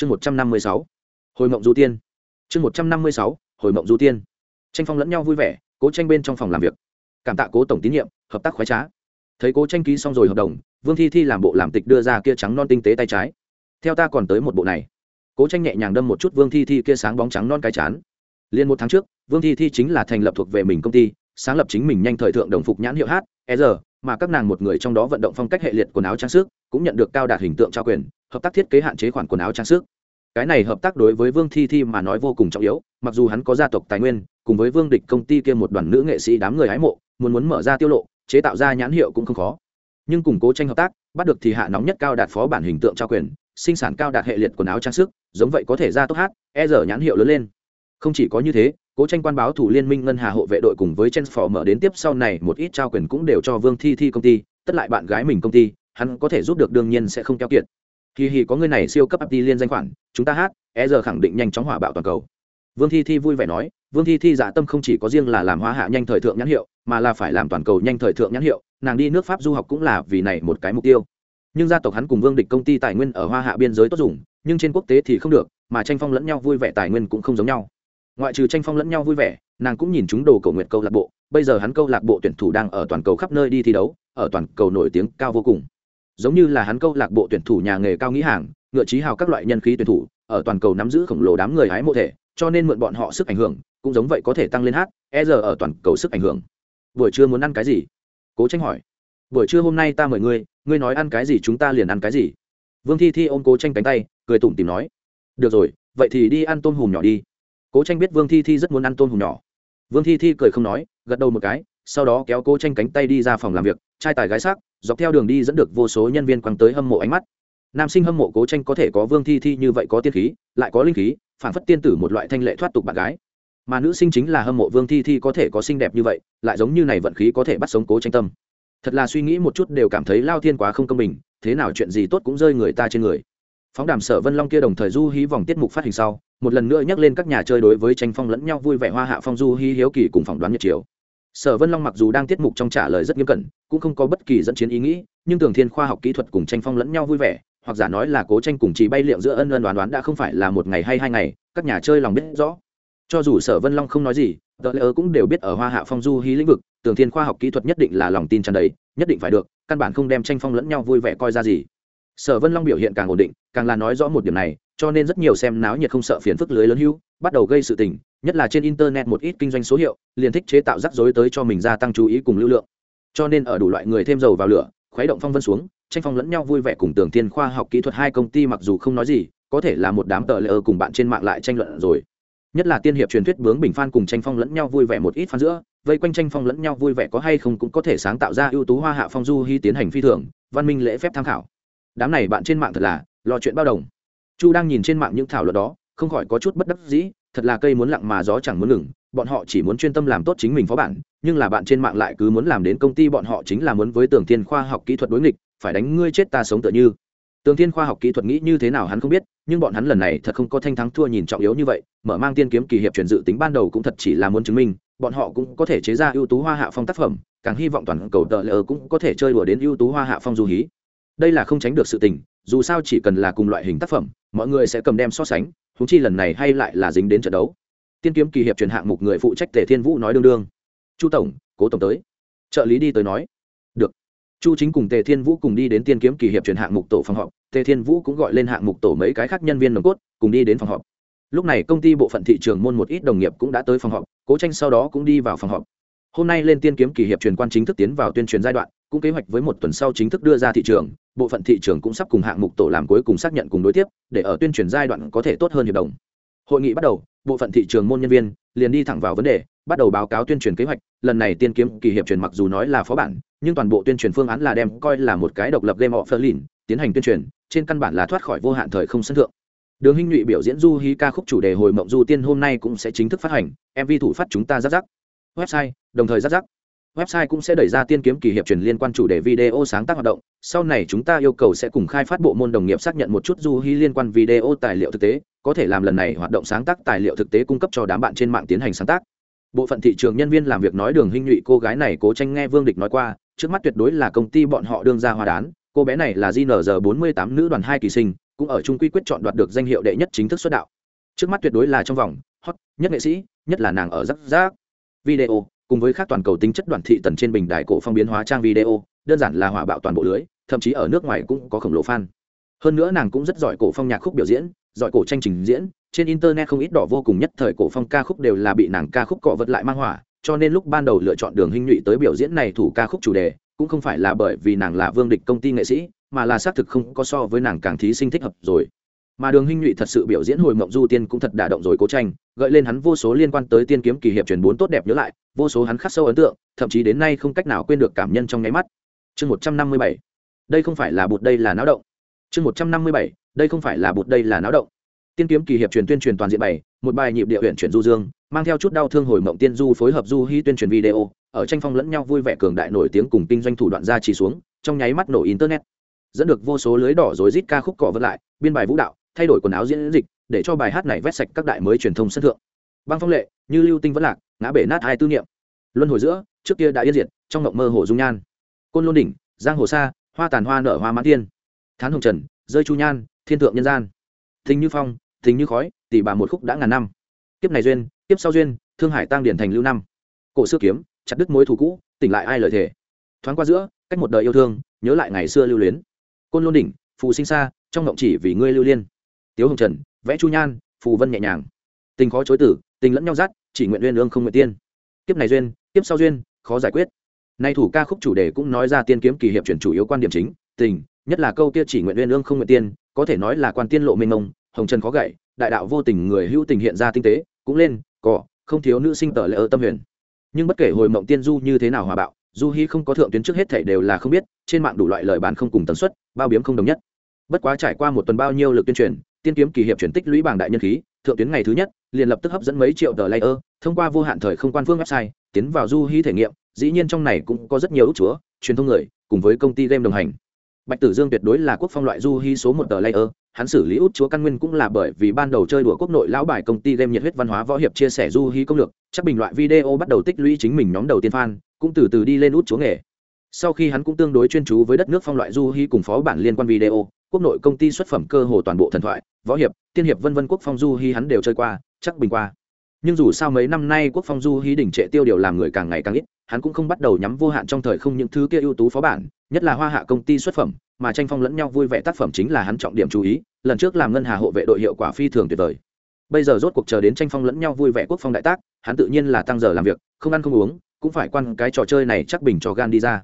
chương một trăm năm mươi sáu, hồi mộng du tiên. Chương một trăm năm mươi sáu, hồi mộng du tiên. Tranh phong lẫn nhau vui vẻ, cố tranh bên trong phòng làm việc. Cảm tạ cố tổng tín nhiệm, hợp tác khoái trá. Thấy cố tranh ký xong rồi hợp đồng, vương thi thi làm bộ làm tịch đưa ra kia trắng non tinh tế tay trái. Theo ta còn tới một bộ này. Cố tranh nhẹ nhàng đâm một chút vương thi thi kia sáng bóng trắng non cái chán. Liền một tháng trước, vương thi thi chính là thành lập thuộc về mình công ty, sáng lập chính mình nhanh thời thượng đồng phục nhãn hiệu h e r mà các nàng một người trong đó vận động phong cách hệ liệt quần áo trang sức, cũng nhận được cao đạt hình tượng trao quyền, hợp tác thiết kế hạn chế khoản quần áo trang sức. Cái này hợp tác đối với vương thi thi mà nói vô cùng trọng yếu, mặc dù hắn có gia tộc tài nguyên, cùng với vương địch công ty kia một đoàn nữ nghệ sĩ đám người hái mộ, muốn muốn mở ra tiêu lộ, chế tạo ra nhãn hiệu cũng không khó. Nhưng củng cố tranh hợp tác, bắt được thì hạ nóng nhất cao đạt phó bản hình tượng trao quyền, sinh sản cao đạt hệ liệt quần áo trang sức, giống vậy có thể ra tốt hát e giờ nhãn hiệu lớn lên. Không chỉ có như thế cố tranh quan báo thủ liên minh ngân hà hộ vệ đội cùng với chen phò mở đến tiếp sau này, một ít trao quyền cũng đều cho vương thi thi công ty, tất lại bạn gái mình công ty, hắn có thể giúp được đương nhiên sẽ không keo kiệt. Kỳ hì có người này siêu cấp ap liên danh khoản, chúng ta hát e giờ khẳng định nhanh chóng hỏa bạo toàn cầu. Vương thi thi vui vẻ nói, vương thi thi dạ tâm không chỉ có riêng là làm hoa hạ nhanh thời thượng nhãn hiệu, mà là phải làm toàn cầu nhanh thời thượng nhãn hiệu, nàng đi nước pháp du học cũng là vì này một cái mục tiêu. Nhưng gia tộc hắn cùng vương địch công ty tài nguyên ở hoa hạ biên giới tốt dùng, nhưng trên quốc tế thì không được, mà tranh phong lẫn nhau vui vẻ tài nguyên cũng không giống nhau ngoại trừ tranh phong lẫn nhau vui vẻ, nàng cũng nhìn chúng đồ cầu nguyện câu lạc bộ. Bây giờ hắn câu lạc bộ tuyển thủ đang ở toàn cầu khắp nơi đi thi đấu, ở toàn cầu nổi tiếng cao vô cùng. Giống như là hắn câu lạc bộ tuyển thủ nhà nghề cao nghĩ hàng, ngựa trí hào các loại nhân khí tuyển thủ, ở toàn cầu nắm giữ khổng lồ đám người hái mộ thể, cho nên mượn bọn họ sức ảnh hưởng, cũng giống vậy có thể tăng lên hát e giờ ở toàn cầu sức ảnh hưởng. Buổi trưa muốn ăn cái gì? Cố tranh hỏi. Buổi trưa hôm nay ta mời ngươi ngươi nói ăn cái gì chúng ta liền ăn cái gì. Vương thi thi ôm cố tranh cánh tay, cười tủm tìm nói. Được rồi, vậy thì đi ăn tôm hùm nhỏ đi cố tranh biết vương thi thi rất muốn ăn tôm hùm nhỏ. Vương thi thi cười không nói, gật đầu một cái, sau đó kéo cố tranh cánh tay đi ra phòng làm việc, trai tài gái sắc, dọc theo đường đi dẫn được vô số nhân viên quăng tới hâm mộ ánh mắt. Nam sinh hâm mộ cố tranh có thể có vương thi thi như vậy có tiên khí, lại có linh khí, phản phất tiên tử một loại thanh lệ thoát tục bạn gái. Mà nữ sinh chính là hâm mộ vương thi thi có thể có xinh đẹp như vậy, lại giống như này vận khí có thể bắt sống cố tranh tâm. Thật là suy nghĩ một chút đều cảm thấy lao thiên quá không công bình, thế nào chuyện gì tốt cũng rơi người ta trên người phóng đàm sở vân long kia đồng thời du hí vòng tiết mục phát hình sau, một lần nữa nhắc lên các nhà chơi đối với tranh phong lẫn nhau vui vẻ hoa hạ phong du hí hiếu kỳ cùng phỏng đoán nhật chiều. Sở vân long mặc dù đang tiết mục trong trả lời rất nghiêm cẩn, cũng không có bất kỳ dẫn chiến ý nghĩ, nhưng tường thiên khoa học kỹ thuật cùng tranh phong lẫn nhau vui vẻ, hoặc giả nói là cố tranh cùng chỉ bay liệm giữa ân ân đoán đoán đã không phải là một ngày hay hai ngày, các nhà chơi lòng biết rõ. Cho dù sở vân long không nói gì tờ lỡ cũng đều biết ở hoa hạ phong du hí lĩnh vực tường thiên khoa học kỹ thuật nhất định là lòng tin tràn đầy, nhất định phải được, căn bản không đem tranh phong lẫn nhau vui vẻ coi ra gì sở vân long biểu hiện càng ổn định, càng là nói rõ một điểm này, cho nên rất nhiều xem náo nhiệt không sợ phiền phức lưới lớn hưu, bắt đầu gây sự tình, nhất là trên internet một ít kinh doanh số hiệu, liền thích chế tạo rắc rối tới cho mình gia tăng chú ý cùng lưu lượng. Cho nên ở đủ loại người thêm dầu vào lửa, khuấy động phong vân xuống, tranh phong lẫn nhau vui vẻ cùng tường thiên khoa học kỹ thuật hai công ty mặc dù không nói gì, có thể là một đám tờ lỡ cùng bạn trên mạng lại tranh luận rồi. Nhất là tiên hiệp truyền thuyết bướng bình phan cùng tranh phong lẫn nhau vui vẻ một ít phan giữa, vây quanh tranh phong lẫn nhau vui vẻ có hay không cũng có thể sáng tạo ra ưu tú hoa hạ phong du hy tiến hành phi thường, văn minh lễ phép tham khảo đám này bạn trên mạng thật là lo chuyện bao đồng. Chu đang nhìn trên mạng những thảo luận đó, không khỏi có chút bất đắc dĩ, thật là cây muốn lặng mà gió chẳng muốn ngừng, bọn họ chỉ muốn chuyên tâm làm tốt chính mình phó bản, nhưng là bạn trên mạng lại cứ muốn làm đến công ty bọn họ chính là muốn với tường thiên khoa học kỹ thuật đối nghịch, phải đánh ngươi chết ta sống tựa như. Tường thiên khoa học kỹ thuật nghĩ như thế nào hắn không biết, nhưng bọn hắn lần này thật không có thanh thắng thua nhìn trọng yếu như vậy, mở mang tiên kiếm kỳ hiệp truyền dự tính ban đầu cũng thật chỉ là muốn chứng minh, bọn họ cũng có thể chế ra ưu tú hoa hạ phong tác phẩm, càng hy vọng toàn cầu tờ lờ cũng có thể chơi đùa đến ưu tú hoa hạ phong du hí đây là không tránh được sự tình, dù sao chỉ cần là cùng loại hình tác phẩm, mọi người sẽ cầm đem so sánh húng chi lần này hay lại là dính đến trận đấu. Tiên kiếm kỳ hiệp truyền hạng mục người phụ trách tề thiên vũ nói đương đương. Chu tổng, cố tổng tới. Trợ lý đi tới nói. Được. Chu chính cùng tề thiên vũ cùng đi đến tiên kiếm kỳ hiệp truyền hạng mục tổ phòng họp. Tề thiên vũ cũng gọi lên hạng mục tổ mấy cái khác nhân viên nồng cốt, cùng đi đến phòng họp. Lúc này công ty bộ phận thị trường môn một ít đồng nghiệp cũng đã tới phòng họp, cố tranh sau đó cũng đi vào phòng họp hôm nay lên tiên kiếm kỳ hiệp truyền quan chính thức tiến vào tuyên truyền giai đoạn, cũng kế hoạch với một tuần sau chính thức đưa ra thị trường, bộ phận thị trường cũng sắp cùng hạng mục tổ làm cuối cùng xác nhận cùng đối tiếp, để ở tuyên truyền giai đoạn có thể tốt hơn hiệp đồng. Hội nghị bắt đầu, bộ phận thị trường môn nhân viên liền đi thẳng vào vấn đề, bắt đầu báo cáo tuyên truyền kế hoạch. Lần này tiên kiếm kỳ hiệp truyền mặc dù nói là phó bản, nhưng toàn bộ tuyên truyền phương án là đem coi là một cái độc lập game of berlin tiến hành tuyên truyền, trên căn bản là thoát khỏi vô hạn thời không sân thượng. Đường hinh nhụy biểu diễn du hí ca khúc chủ đề hồi mộng du tiên hôm nay cũng sẽ chính thức phát hành mv thủ phát chúng ta giáp giáp website, đồng thời rắc rắc. Website cũng sẽ đẩy ra tiên kiếm kỳ hiệp truyền liên quan chủ đề video sáng tác hoạt động. Sau này chúng ta yêu cầu sẽ cùng khai phát bộ môn đồng nghiệp xác nhận một chút du hy liên quan video tài liệu thực tế, có thể làm lần này hoạt động sáng tác tài liệu thực tế cung cấp cho đám bạn trên mạng tiến hành sáng tác. Bộ phận thị trường nhân viên làm việc nói đường hinh nhụy, cô gái này cố tranh nghe vương địch nói qua, trước mắt tuyệt đối là công ty bọn họ đương ra hoa đán. Cô bé này là jnr bốn mươi tám nữ đoàn hai kỳ sinh, cũng ở trung quy quyết chọn đoạt được danh hiệu đệ nhất chính thức xuất đạo. Trước mắt tuyệt đối là trong vòng, hot, nhất nghệ sĩ, nhất là nàng ở rắc rác video, cùng với các toàn cầu tính chất đoàn thị tần trên bình đại cổ phong biến hóa trang video, đơn giản là hỏa bạo toàn bộ lưới, thậm chí ở nước ngoài cũng có khổng lồ fan. Hơn nữa nàng cũng rất giỏi cổ phong nhạc khúc biểu diễn, giỏi cổ tranh trình diễn, trên internet không ít đỏ vô cùng nhất thời cổ phong ca khúc đều là bị nàng ca khúc cọ vật lại mang hỏa, cho nên lúc ban đầu lựa chọn đường hình nhụy tới biểu diễn này thủ ca khúc chủ đề, cũng không phải là bởi vì nàng là vương địch công ty nghệ sĩ, mà là xác thực không có so với nàng càng thí sinh thích hợp rồi mà đường hinh nhụy thật sự biểu diễn hồi mộng du tiên cũng thật đả động rồi cố tranh, gợi lên hắn vô số liên quan tới tiên kiếm kỳ hiệp truyền bốn tốt đẹp nhớ lại, vô số hắn khắc sâu ấn tượng, thậm chí đến nay không cách nào quên được cảm nhân trong nháy mắt. Chương một trăm năm mươi bảy. Đây không phải là bụt, đây là náo động. Chương một trăm năm mươi bảy. Đây không phải là bụt, đây là náo động. Tiên kiếm kỳ hiệp truyền tuyên truyền toàn diện bảy, một bài nhịp địa huyện chuyển du dương, mang theo chút đau thương hồi mộng tiên du phối hợp du hy tuyên truyền video, ở tranh phong lẫn nhau vui vẻ cường đại nổi tiếng cùng kinh doanh thủ đoạn ra chỉ xuống, trong nháy mắt nổ internet. Dẫn được vô số lưới đỏ rối rít ca khúc cỏ vất lại, biên bài vũ đạo thay đổi quần áo diễn dịch, để cho bài hát này vét sạch các đại mới truyền thông sân thượng. Băng phong lệ, như lưu tinh vẫn lạc, ngã bể nát hai tư niệm. Luân hồi giữa, trước kia đã yên diệt, trong ngộng mơ hồ dung nhan. Côn lôn đỉnh, giang hồ sa hoa tàn hoa nở hoa mãn tiên thán hồng trần, rơi chu nhan, thiên thượng nhân gian. Thình như phong, thình như khói, tỷ bà một khúc đã ngàn năm. Kiếp này duyên, kiếp sau duyên, thương hải tăng điển thành lưu năm. Cổ xưa kiếm, chặt đứt mối thù cũ, tỉnh lại ai lời thề. Thoáng qua giữa, cách một đời yêu thương, nhớ lại ngày xưa lưu luyến. Côn lôn đỉnh, phù sinh xa, trong ngộng chỉ vì ngươi lưu liên tiếu hồng trần, vẽ chu nhan, phù vân nhẹ nhàng. Tình khó chối tử tình lẫn nhau dắt, chỉ nguyện uyên ương không nguyện tiên. Kiếp này duyên, kiếp sau duyên, khó giải quyết. Nay thủ ca khúc chủ đề cũng nói ra tiên kiếm kỳ hiệp chuyển chủ yếu quan điểm chính, tình, nhất là câu kia chỉ nguyện uyên ương không nguyện tiên, có thể nói là quan tiên lộ mênh mông, hồng trần khó gậy, đại đạo vô tình người hữu tình hiện ra tinh tế, cũng lên cỏ không thiếu nữ sinh tờ lệ ở tâm huyền. Nhưng bất kể hồi mộng tiên du như thế nào hòa bạo, du hy không có thượng tuyến trước hết thảy đều là không biết, trên mạng đủ loại lời bán không cùng tần suất, bao biếm không đồng nhất. Bất quá trải qua một tuần bao nhiêu lực tuyên truyền tiên kiếm kỳ hiệp chuyển tích lũy bảng đại nhân khí, thượng tuyến ngày thứ nhất, liền lập tức hấp dẫn mấy triệu tờ layer, thông qua vô hạn thời không quan phương website, tiến vào du hí thể nghiệm, dĩ nhiên trong này cũng có rất nhiều ước chúa, truyền thông người, cùng với công ty game đồng hành. Bạch tử dương tuyệt đối là quốc phong loại du hí số một tờ layer, hắn xử lý út chúa căn nguyên cũng là bởi vì ban đầu chơi đùa quốc nội lão bài công ty game nhiệt huyết văn hóa võ hiệp chia sẻ du hí công lược, chắc bình loại video bắt đầu tích lũy chính mình nhóm đầu tiên fan, cũng từ từ đi lên út chúa nghề. Sau khi hắn cũng tương đối chuyên chú với đất nước phong loại du hí cùng phó bản liên quan video quốc nội công ty xuất phẩm cơ hồ toàn bộ thần thoại, võ hiệp, tiên hiệp vân vân quốc phong du hy hắn đều chơi qua, chắc bình qua. Nhưng dù sao mấy năm nay quốc phong du hy đỉnh trệ tiêu điều làm người càng ngày càng ít, hắn cũng không bắt đầu nhắm vô hạn trong thời không những thứ kia ưu tú phó bản, nhất là hoa hạ công ty xuất phẩm, mà tranh phong lẫn nhau vui vẻ tác phẩm chính là hắn trọng điểm chú ý, lần trước làm ngân hà hộ vệ đội hiệu quả phi thường tuyệt vời. Bây giờ rốt cuộc chờ đến tranh phong lẫn nhau vui vẻ quốc phong đại tác, hắn tự nhiên là tăng giờ làm việc, không ăn không uống, cũng phải quan cái trò chơi này chắc bình cho gan đi ra.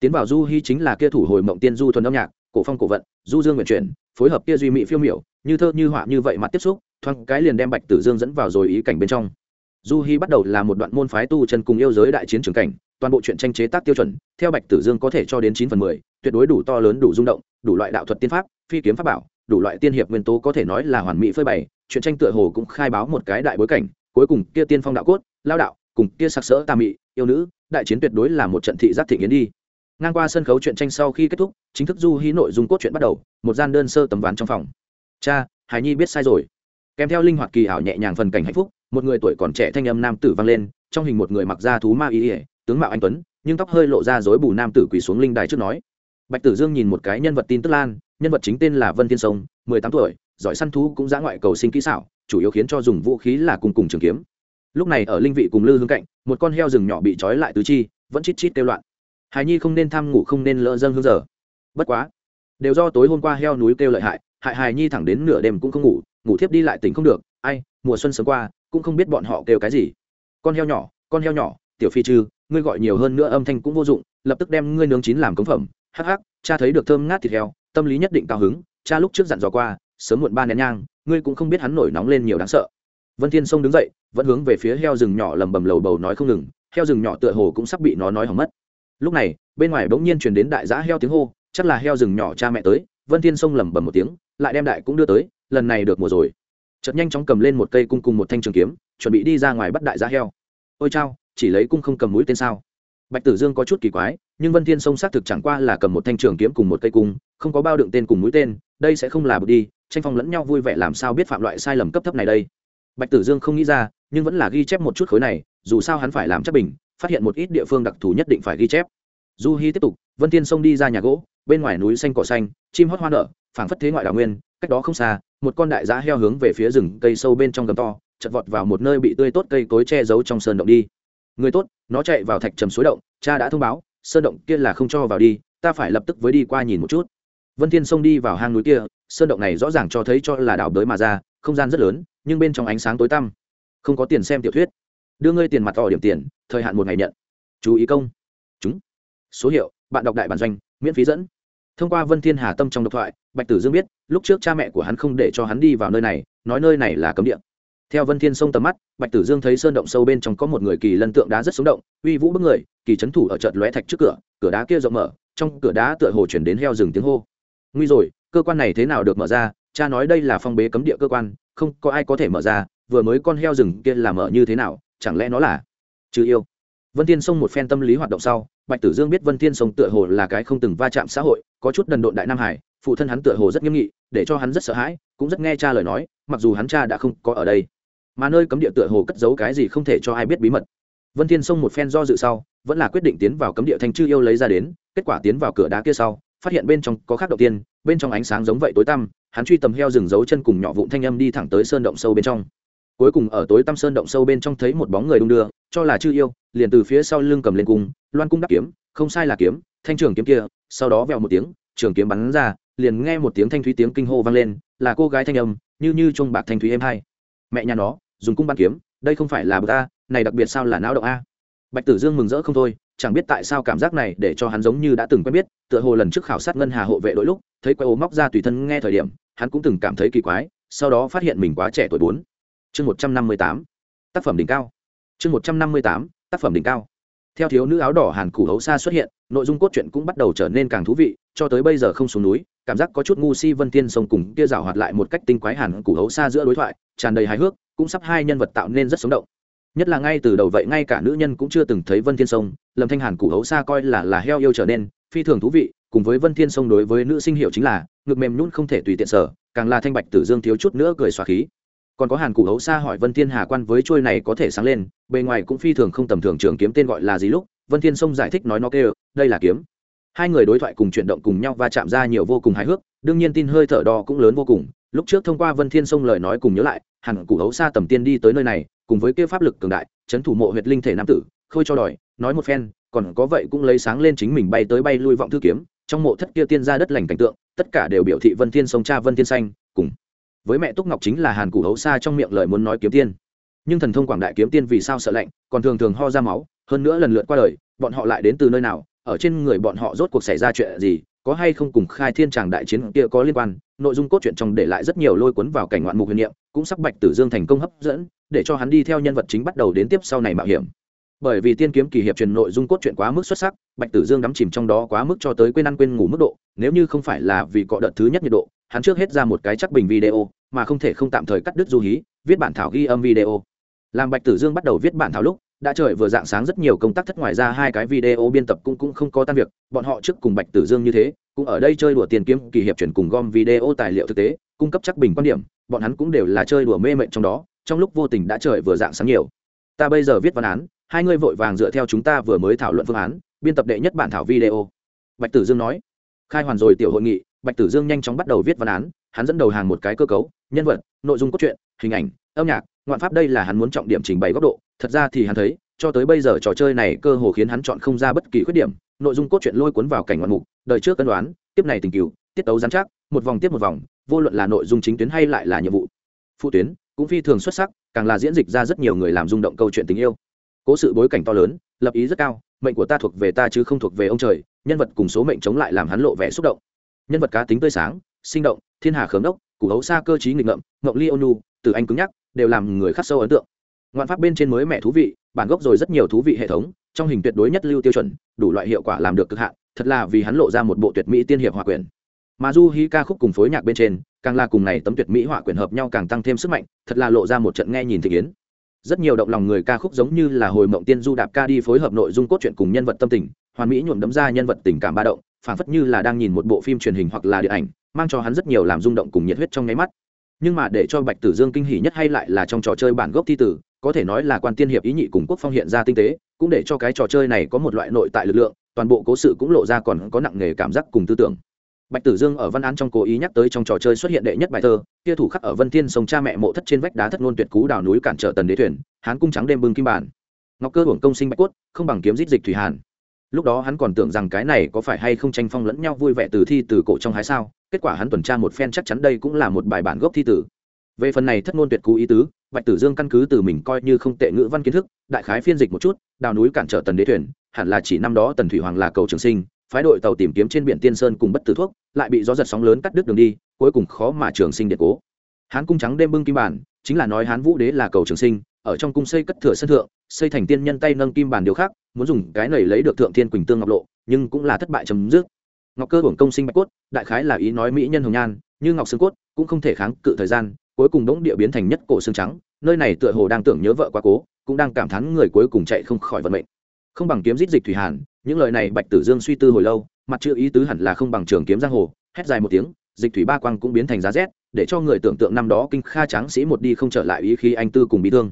Tiến vào du hy chính là kia thủ hồi mộng tiên du thuần âm nhạc cổ phong cổ vận, du dương nguyện chuyển, phối hợp kia duy mỹ phiêu miểu, như thơ như họa như vậy mặt tiếp xúc, thoáng cái liền đem bạch tử dương dẫn vào rồi ý cảnh bên trong. Du hy bắt đầu là một đoạn môn phái tu chân cùng yêu giới đại chiến trường cảnh, toàn bộ chuyện tranh chế tác tiêu chuẩn, theo bạch tử dương có thể cho đến chín phần mười, tuyệt đối đủ to lớn, đủ rung động, đủ loại đạo thuật tiên pháp, phi kiếm pháp bảo, đủ loại tiên hiệp nguyên tố có thể nói là hoàn mỹ phơi bày chuyện tranh tựa hồ cũng khai báo một cái đại bối cảnh, cuối cùng kia tiên phong đạo cốt, lao đạo, cùng kia sặc sỡ tà mị, yêu nữ, đại chiến tuyệt đối là một trận thị giác thị nghiến đi ngang qua sân khấu chuyện tranh sau khi kết thúc, chính thức du hí nội dung cốt truyện bắt đầu, một gian đơn sơ tấm ván trong phòng. Cha, hải nhi biết sai rồi. Kèm theo linh hoạt kỳ ảo nhẹ nhàng phần cảnh hạnh phúc, một người tuổi còn trẻ thanh âm nam tử vang lên, trong hình một người mặc da thú ma y ỉa tướng mạo anh tuấn, nhưng tóc hơi lộ ra dối bù nam tử quỳ xuống linh đài trước nói. Bạch tử dương nhìn một cái nhân vật tin tức lan, nhân vật chính tên là vân thiên sông, mười tám tuổi, giỏi săn thú cũng giã ngoại cầu sinh kỹ xảo, chủ yếu khiến cho dùng vũ khí là cùng cùng trường kiếm. Lúc này ở linh vị cùng lư hương cạnh, một con heo rừng nhỏ bị trói lại tứ chi, vẫn chít chít kêu loạn hài nhi không nên tham ngủ, không nên lỡ dâng hương giờ. Bất quá, đều do tối hôm qua heo núi kêu lợi hại hại hài nhi thẳng đến nửa đêm cũng không ngủ ngủ thiếp đi lại tỉnh không được. Ai, mùa xuân sớm qua, cũng không biết bọn họ kêu cái gì. Con heo nhỏ, con heo nhỏ, tiểu phi trư, ngươi gọi nhiều hơn nữa âm thanh cũng vô dụng, lập tức đem ngươi nướng chín làm cống phẩm. Hắc hắc, cha thấy được thơm ngát thịt heo, tâm lý nhất định cao hứng. Cha lúc trước dặn dò qua, sớm muộn ba nén nhang, ngươi cũng không biết hắn nổi nóng lên nhiều đáng sợ. Vân thiên sông đứng dậy, vẫn hướng về phía heo rừng nhỏ lầm bầm lầu bầu nói không ngừng. Heo rừng nhỏ tựa hồ cũng sắp bị nó nói hỏng mất lúc này, bên ngoài bỗng nhiên truyền đến đại giã heo tiếng hô, chắc là heo rừng nhỏ cha mẹ tới, vân thiên sông lẩm bẩm một tiếng, lại đem đại cũng đưa tới, lần này được mùa rồi. Chợt nhanh chóng cầm lên một cây cung cùng một thanh trường kiếm, chuẩn bị đi ra ngoài bắt đại giã heo. Ôi chao, chỉ lấy cung không cầm mũi tên sao? Bạch tử dương có chút kỳ quái, nhưng vân thiên sông xác thực chẳng qua là cầm một thanh trường kiếm cùng một cây cung, không có bao đựng tên cùng mũi tên, đây sẽ không là bực đi, tranh phong lẫn nhau vui vẻ làm sao biết phạm loại sai lầm cấp thấp này đây? Bạch tử dương không nghĩ ra, nhưng vẫn là ghi chép một chút khối này, dù sao hắn phải làm chắc bình phát hiện một ít địa phương đặc thù nhất định phải ghi chép. Du hi tiếp tục, vân thiên sông đi ra nhà gỗ, bên ngoài núi xanh cỏ xanh, chim hót hoa nở, phảng phất thế ngoại đảo nguyên, cách đó không xa, một con đại giã heo hướng về phía rừng cây sâu bên trong gầm to, chật vọt vào một nơi bị tươi tốt cây cối che giấu trong sơn động đi. Người tốt, nó chạy vào thạch trầm suối động, cha đã thông báo, sơn động kia là không cho vào đi, ta phải lập tức với đi qua nhìn một chút. Vân thiên Sông đi vào hang núi kia, sơn động này rõ ràng cho thấy cho là đảo đới mà ra, không gian rất lớn, nhưng bên trong ánh sáng tối tăm. Không có tiền xem tiểu thuyết đưa ngươi tiền mặt tỏ điểm tiền, thời hạn một ngày nhận. Chú ý công. Chúng. Số hiệu, bạn đọc đại bản doanh, miễn phí dẫn. Thông qua vân thiên hà tâm trong độc thoại, bạch tử dương biết, lúc trước cha mẹ của hắn không để cho hắn đi vào nơi này, nói nơi này là cấm địa. Theo vân thiên sông tầm mắt, bạch tử dương thấy sơn động sâu bên trong có một người kỳ lân tượng đá rất sống động, uy vũ bức người, kỳ chấn thủ ở trận lóe thạch trước cửa cửa đá kia rộng mở, trong cửa đá tựa hồ chuyển đến heo rừng tiếng hô. Nguy rồi, cơ quan này thế nào được mở ra? Cha nói đây là phong bế cấm địa cơ quan, không có ai có thể mở ra, vừa mới con heo rừng kia làm mở như thế nào? Chẳng lẽ nó là trừ yêu? Vân thiên sông một phen tâm lý hoạt động sau, bạch tử dương biết vân thiên sông tựa hồ là cái không từng va chạm xã hội, có chút đần độn đại nam hải, phụ thân hắn tựa hồ rất nghiêm nghị, để cho hắn rất sợ hãi, cũng rất nghe cha lời nói, mặc dù hắn cha đã không có ở đây, mà nơi cấm địa tựa hồ cất giấu cái gì không thể cho ai biết bí mật. Vân thiên sông một phen do dự sau, vẫn là quyết định tiến vào cấm địa thanh chư yêu lấy ra đến, kết quả tiến vào cửa đá kia sau, phát hiện bên trong có khác đầu tiên, bên trong ánh sáng giống vậy tối tăm, hắn truy tầm heo rừng giấu chân cùng nhỏ vụn thanh âm đi thẳng tới sơn động sâu bên trong cuối cùng ở tối tăm sơn động sâu bên trong thấy một bóng người đung đưa cho là chư yêu liền từ phía sau lưng cầm lên cung loan cung đắp kiếm không sai là kiếm thanh trường kiếm kia sau đó vẹo một tiếng trường kiếm bắn ra liền nghe một tiếng thanh thúy tiếng kinh hô vang lên là cô gái thanh âm như như chuông bạc thanh thúy êm hai. Mẹ nhà nó dùng cung bắn kiếm đây không phải là bậc a, này đặc biệt sao là não động a? Bạch tử dương mừng rỡ không thôi chẳng biết tại sao cảm giác này để cho hắn giống như đã từng quen biết tựa hồ lần trước khảo sát ngân hà hộ vệ đội lúc thấy quay ố móc ra tùy thân nghe thời điểm hắn cũng từng cảm thấy kỳ quái sau đó phát hiện mình quá trẻ tuổi bốn chương một trăm năm mươi tám, tác phẩm đỉnh cao. Chương một trăm năm mươi tám, tác phẩm đỉnh cao. Theo thiếu nữ áo đỏ hàn củ hấu xa xuất hiện, nội dung cốt truyện cũng bắt đầu trở nên càng thú vị, cho tới bây giờ không xuống núi, cảm giác có chút ngu si vân tiên sông cùng kia rào hoạt lại một cách tinh quái hàn củ hấu xa giữa đối thoại, tràn đầy hài hước, cũng sắp hai nhân vật tạo nên rất sống động. Nhất là ngay từ đầu vậy, ngay cả nữ nhân cũng chưa từng thấy vân thiên sông lâm thanh hàn củ hấu xa coi là là heo yêu trở nên phi thường thú vị, cùng với vân thiên sông đối với nữ sinh hiệu chính là, ngực mềm nhún không thể tùy tiện sở, càng là thanh bạch tử dương thiếu chút nữa cười xoa khí còn có hàn cụ hấu xa hỏi vân thiên hà quan với trôi này có thể sáng lên, bề ngoài cũng phi thường không tầm thường trường kiếm tên gọi là gì lúc, vân thiên sông giải thích nói nó kêu, đây là kiếm. Hai người đối thoại cùng chuyển động cùng nhau và chạm ra nhiều vô cùng hài hước, đương nhiên tin hơi thở đo cũng lớn vô cùng. Lúc trước thông qua vân thiên sông lời nói cùng nhớ lại, hàn cụ hấu xa tầm tiên đi tới nơi này, cùng với kia pháp lực cường đại, chấn thủ mộ huyệt linh thể nam tử, khôi cho đòi, nói một phen, còn có vậy cũng lấy sáng lên chính mình bay tới bay lui vọng thư kiếm, trong mộ thất kia tiên ra đất lành cảnh tượng, tất cả đều biểu thị vân thiên sông cha vân thiên xanh cùng với mẹ túc ngọc chính là hàn củ hấu xa trong miệng lời muốn nói kiếm tiên. Nhưng thần thông quảng đại kiếm tiên vì sao sợ lạnh, còn thường thường ho ra máu, hơn nữa lần lượt qua đời, bọn họ lại đến từ nơi nào, ở trên người bọn họ rốt cuộc xảy ra chuyện gì, có hay không cùng khai thiên tràng đại chiến kia có liên quan, nội dung cốt truyện trong để lại rất nhiều lôi cuốn vào cảnh ngoạn mục huyền niệm, cũng sắp bạch tử dương thành công hấp dẫn, để cho hắn đi theo nhân vật chính bắt đầu đến tiếp sau này mạo hiểm. Bởi vì tiên kiếm kỳ hiệp truyền nội dung cốt truyện quá mức xuất sắc, bạch tử dương đắm chìm trong đó quá mức cho tới quên ăn quên ngủ mức độ nếu như không phải là vì cọ đợt thứ nhất nhiệt độ, hắn trước hết ra một cái chắc bình video, mà không thể không tạm thời cắt đứt du hí, viết bản thảo ghi âm video. Làm bạch tử dương bắt đầu viết bản thảo lúc, đã trời vừa dạng sáng rất nhiều công tác thất ngoài ra hai cái video biên tập cũng cũng không có tan việc, bọn họ trước cùng bạch tử dương như thế, cũng ở đây chơi đùa tiền kiếm, kỳ hiệp chuyển cùng gom video tài liệu thực tế, cung cấp chắc bình quan điểm, bọn hắn cũng đều là chơi đùa mê mệnh trong đó, trong lúc vô tình đã trời vừa dạng sáng nhiều. Ta bây giờ viết văn án, hai ngươi vội vàng dựa theo chúng ta vừa mới thảo luận phương án, biên tập đệ nhất bản thảo video. Bạch tử dương nói khai hoàn rồi tiểu hội nghị, bạch tử dương nhanh chóng bắt đầu viết văn án, hắn dẫn đầu hàng một cái cơ cấu, nhân vật, nội dung cốt truyện, hình ảnh, âm nhạc, ngoạn pháp đây là hắn muốn trọng điểm trình bày góc độ. Thật ra thì hắn thấy, cho tới bây giờ trò chơi này cơ hồ khiến hắn chọn không ra bất kỳ khuyết điểm. Nội dung cốt truyện lôi cuốn vào cảnh ngoạn mục, đời trước cân đoán, tiếp này tình cựu, tiết tấu giám chắc một vòng tiếp một vòng, vô luận là nội dung chính tuyến hay lại là nhiệm vụ. Phụ tuyến, cũng phi thường xuất sắc, càng là diễn dịch ra rất nhiều người làm rung động câu chuyện tình yêu. Cố sự bối cảnh to lớn, lập ý rất cao, mệnh của ta thuộc về ta chứ không thuộc về ông trời nhân vật cùng số mệnh chống lại làm hắn lộ vẻ xúc động. Nhân vật cá tính tươi sáng, sinh động, thiên hà khớm đốc, củ hấu xa cơ chí nghịch ngợm ngộng ly ônu từ anh cứng nhắc, đều làm người khắc sâu ấn tượng. Ngoạn pháp bên trên mới mẹ thú vị, bản gốc rồi rất nhiều thú vị hệ thống, trong hình tuyệt đối nhất lưu tiêu chuẩn, đủ loại hiệu quả làm được cực hạn, thật là vì hắn lộ ra một bộ tuyệt mỹ tiên hiệp hòa quyền mà du hí ca khúc cùng phối nhạc bên trên, càng là cùng này tấm tuyệt mỹ hòa quyền hợp nhau càng tăng thêm sức mạnh, thật là lộ ra một trận nghe nhìn thị kiến rất nhiều động lòng người ca khúc giống như là hồi mộng tiên du đạp ca đi phối hợp nội dung cốt truyện cùng nhân vật tâm tình, hoàn mỹ nhuộm đấm ra nhân vật tình cảm ba động, phản phất như là đang nhìn một bộ phim truyền hình hoặc là điện ảnh, mang cho hắn rất nhiều làm rung động cùng nhiệt huyết trong nháy mắt. Nhưng mà để cho bạch tử dương kinh hỉ nhất hay lại là trong trò chơi bản gốc thi tử, có thể nói là quan tiên hiệp ý nhị cùng quốc phong hiện ra tinh tế, cũng để cho cái trò chơi này có một loại nội tại lực lượng, toàn bộ cố sự cũng lộ ra còn có nặng nghề cảm giác cùng tư tưởng bạch tử dương ở văn án trong cố ý nhắc tới trong trò chơi xuất hiện đệ nhất bài thơ, kia thủ khắc ở vân thiên sông cha mẹ mộ thất trên vách đá thất ngôn tuyệt cú đào núi cản trở tần đế thuyền, hán cung trắng đêm bưng kim bản. Ngọc cơ hưởng công sinh bạch cốt, không bằng kiếm giết dịch thủy hàn. Lúc đó hắn còn tưởng rằng cái này có phải hay không tranh phong lẫn nhau vui vẻ từ thi từ cổ trong hái sao, kết quả hắn tuần tra một phen chắc chắn đây cũng là một bài bản gốc thi tử về phần này thất ngôn tuyệt cú ý tứ, bạch tử dương căn cứ từ mình coi như không tệ ngữ văn kiến thức, đại khái phiên dịch một chút, đào núi cản trở tần đế thuyền, hẳn là chỉ năm đó tần thủy hoàng là cầu trường sinh phái đội tàu tìm kiếm trên biển tiên sơn cùng bất tử thuốc, lại bị gió giật sóng lớn cắt đứt đường đi, cuối cùng khó mà trường sinh điện cố. Hán cung trắng đêm bưng kim bản, chính là nói hán vũ đế là cầu trường sinh, ở trong cung xây cất thừa sân thượng, xây thành tiên nhân tay nâng kim bản điều khác, muốn dùng cái này lấy được thượng thiên quỳnh tương ngọc lộ, nhưng cũng là thất bại chấm dứt. Ngọc cơ hưởng công sinh bạch cốt, đại khái là ý nói mỹ nhân hồng nhan, như ngọc xương cốt, cũng không thể kháng cự thời gian, cuối cùng đống địa biến thành nhất cổ xương trắng, nơi này tựa hồ đang tưởng nhớ vợ quá cố, cũng đang cảm thán người cuối cùng chạy không khỏi vận mệnh không bằng kiếm giết dịch thủy hàn, những lời này bạch tử dương suy tư hồi lâu, mặt chữ ý tứ hẳn là không bằng trường kiếm giang hồ, hét dài một tiếng, dịch thủy ba quang cũng biến thành giá rét, để cho người tưởng tượng năm đó kinh kha tráng sĩ một đi không trở lại ý khí anh tư cùng bị thương.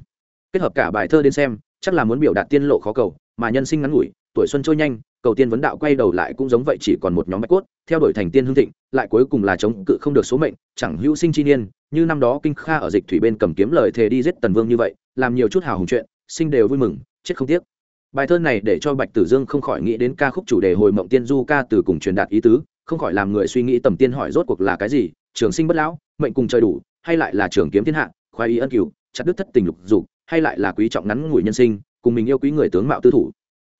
Kết hợp cả bài thơ đến xem, chắc là muốn biểu đạt tiên lộ khó cầu, mà nhân sinh ngắn ngủi, tuổi xuân trôi nhanh, cầu tiên vấn đạo quay đầu lại cũng giống vậy chỉ còn một nhóm bạch cốt, theo đuổi thành tiên hương thịnh, lại cuối cùng là chống cự không được số mệnh, chẳng hữu sinh chi niên, như năm đó kinh kha ở dịch thủy bên cầm kiếm lời thề đi giết tần vương như vậy, làm nhiều chút hào hùng chuyện, sinh đều vui mừng, chết không tiếc bài thơ này để cho bạch tử dương không khỏi nghĩ đến ca khúc chủ đề hồi mộng tiên du ca từ cùng truyền đạt ý tứ, không khỏi làm người suy nghĩ tầm tiên hỏi rốt cuộc là cái gì, trường sinh bất lão, mệnh cùng trời đủ, hay lại là trường kiếm thiên hạ, khoái ý ân cửu, chặt đứt thất tình lục dục, hay lại là quý trọng ngắn ngủi nhân sinh, cùng mình yêu quý người tướng mạo tư thủ.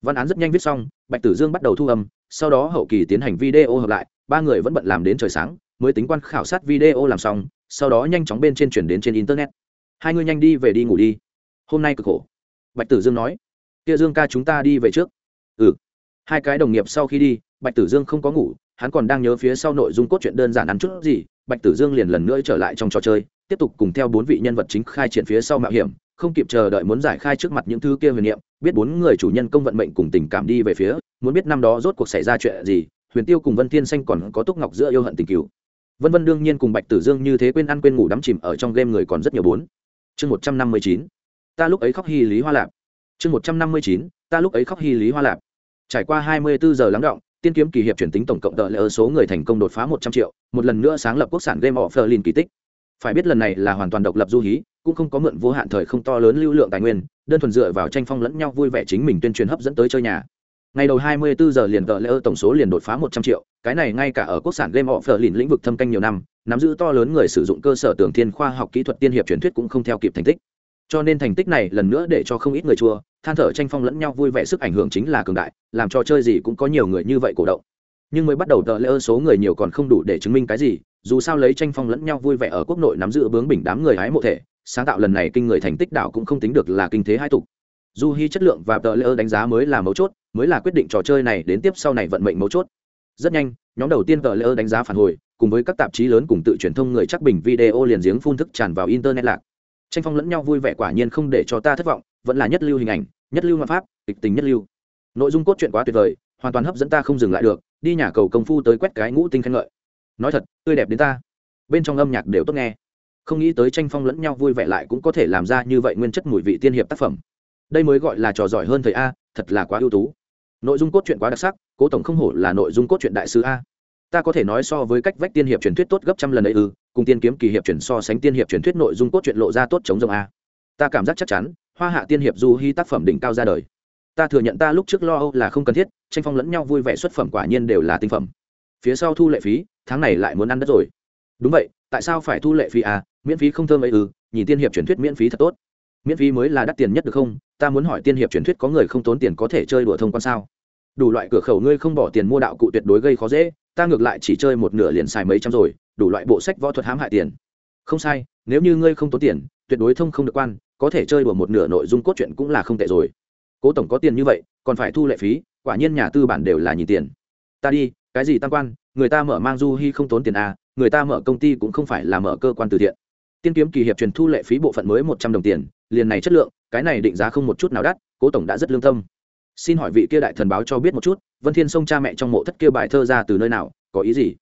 Văn án rất nhanh viết xong, bạch tử dương bắt đầu thu âm, sau đó hậu kỳ tiến hành video hợp lại, ba người vẫn bận làm đến trời sáng, mới tính quan khảo sát video làm xong, sau đó nhanh chóng bên trên chuyển đến trên internet. Hai người nhanh đi về đi ngủ đi. Hôm nay cực khổ. Bạch tử dương nói kia dương ca chúng ta đi về trước. Ừ. Hai cái đồng nghiệp sau khi đi, bạch tử dương không có ngủ, hắn còn đang nhớ phía sau nội dung cốt truyện đơn giản ăn chút gì, bạch tử dương liền lần nữa trở lại trong trò chơi, tiếp tục cùng theo bốn vị nhân vật chính khai triển phía sau mạo hiểm, không kịp chờ đợi muốn giải khai trước mặt những thứ kia huyền niệm, biết bốn người chủ nhân công vận mệnh cùng tình cảm đi về phía, muốn biết năm đó rốt cuộc xảy ra chuyện gì, huyền tiêu cùng vân thiên xanh còn có túc ngọc giữa yêu hận tình cựu vân vân đương nhiên cùng bạch tử dương như thế quên ăn quên ngủ đắm chìm ở trong game người còn rất nhiều bốn. Chương một trăm năm mươi chín. Ta lúc ấy khóc hy lý hoa lạp chương một trăm năm mươi chín, ta lúc ấy khóc hy lý hoa lạp. Trải qua hai mươi bốn giờ lắng động, tiên kiếm kỳ hiệp chuyển tính tổng cộng tợ lỡ số người thành công đột phá một trăm triệu, một lần nữa sáng lập quốc sản game of berlin kỳ tích. Phải biết lần này là hoàn toàn độc lập du hí, cũng không có mượn vô hạn thời không to lớn lưu lượng tài nguyên, đơn thuần dựa vào tranh phong lẫn nhau vui vẻ chính mình tuyên truyền hấp dẫn tới chơi nhà. Ngày đầu 24 giờ liền tờ lỡ tổng số liền đột phá 100 triệu, cái này ngay cả ở quốc sản game of lìn lĩnh vực thâm canh nhiều năm, nắm giữ to lớn người sử dụng cơ sở tưởng thiên khoa học kỹ thuật tiên hiệp truyền thuyết cũng không theo kịp thành tích cho nên thành tích này lần nữa để cho không ít người chua. Than thở tranh phong lẫn nhau vui vẻ sức ảnh hưởng chính là cường đại, làm cho chơi gì cũng có nhiều người như vậy cổ động. Nhưng mới bắt đầu tờ lỡ số người nhiều còn không đủ để chứng minh cái gì, dù sao lấy tranh phong lẫn nhau vui vẻ ở quốc nội nắm giữ bướng bình đám người hái mộ thể, sáng tạo lần này kinh người thành tích đảo cũng không tính được là kinh thế hai tục. Du hy chất lượng và tờ lỡ đánh giá mới là mấu chốt, mới là quyết định trò chơi này đến tiếp sau này vận mệnh mấu chốt. Rất nhanh, nhóm đầu tiên tờ lỡ đánh giá phản hồi, cùng với các tạp chí lớn cùng tự truyền thông người chắc bình video liền giếng phun thức tràn vào internet lạc tranh phong lẫn nhau vui vẻ quả nhiên không để cho ta thất vọng, vẫn là nhất lưu hình ảnh, nhất lưu ngoại pháp, kịch tính nhất lưu. Nội dung cốt truyện quá tuyệt vời, hoàn toàn hấp dẫn ta không dừng lại được, đi nhà cầu công phu tới quét cái ngũ tinh khen ngợi. Nói thật, tươi đẹp đến ta. Bên trong âm nhạc đều tốt nghe. Không nghĩ tới tranh phong lẫn nhau vui vẻ lại cũng có thể làm ra như vậy nguyên chất mùi vị tiên hiệp tác phẩm. Đây mới gọi là trò giỏi hơn thầy a, thật là quá ưu tú. Nội dung cốt truyện quá đặc sắc, cố tổng không hổ là nội dung cốt truyện đại sứ a. Ta có thể nói so với cách vách tiên hiệp truyền thuyết tốt gấp trăm lần ấy ư cùng tiên kiếm kỳ hiệp chuyển so sánh tiên hiệp truyền thuyết nội dung cốt truyện lộ ra tốt chống rồng a. Ta cảm giác chắc chắn, hoa hạ tiên hiệp du hy tác phẩm đỉnh cao ra đời. Ta thừa nhận ta lúc trước lo âu là không cần thiết, tranh phong lẫn nhau vui vẻ xuất phẩm quả nhiên đều là tinh phẩm. Phía sau thu lệ phí, tháng này lại muốn ăn đất rồi. Đúng vậy, tại sao phải thu lệ phí à? Miễn phí không thơm ấy ư? Nhìn tiên hiệp truyền thuyết miễn phí thật tốt. Miễn phí mới là đắt tiền nhất được không? Ta muốn hỏi tiên hiệp truyền thuyết có người không tốn tiền có thể chơi đùa thông quan sao? Đủ loại cửa khẩu ngươi không bỏ tiền mua đạo cụ tuyệt đối gây khó dễ, ta ngược lại chỉ chơi một nửa liền xài mấy trăm rồi đủ loại bộ sách võ thuật hãm hại tiền. Không sai, nếu như ngươi không tốn tiền, tuyệt đối thông không được quan, có thể chơi đùa một nửa nội dung cốt truyện cũng là không tệ rồi. Cố tổng có tiền như vậy, còn phải thu lệ phí, quả nhiên nhà tư bản đều là nhìn tiền. Ta đi, cái gì tam quan, người ta mở mang du hy không tốn tiền à người ta mở công ty cũng không phải là mở cơ quan từ thiện. Tiên kiếm kỳ hiệp truyền thu lệ phí bộ phận mới một trăm đồng tiền, liền này chất lượng, cái này định giá không một chút nào đắt, cố tổng đã rất lương tâm. Xin hỏi vị kia đại thần báo cho biết một chút, vân thiên sông cha mẹ trong mộ thất kia bài thơ ra từ nơi nào, có ý gì?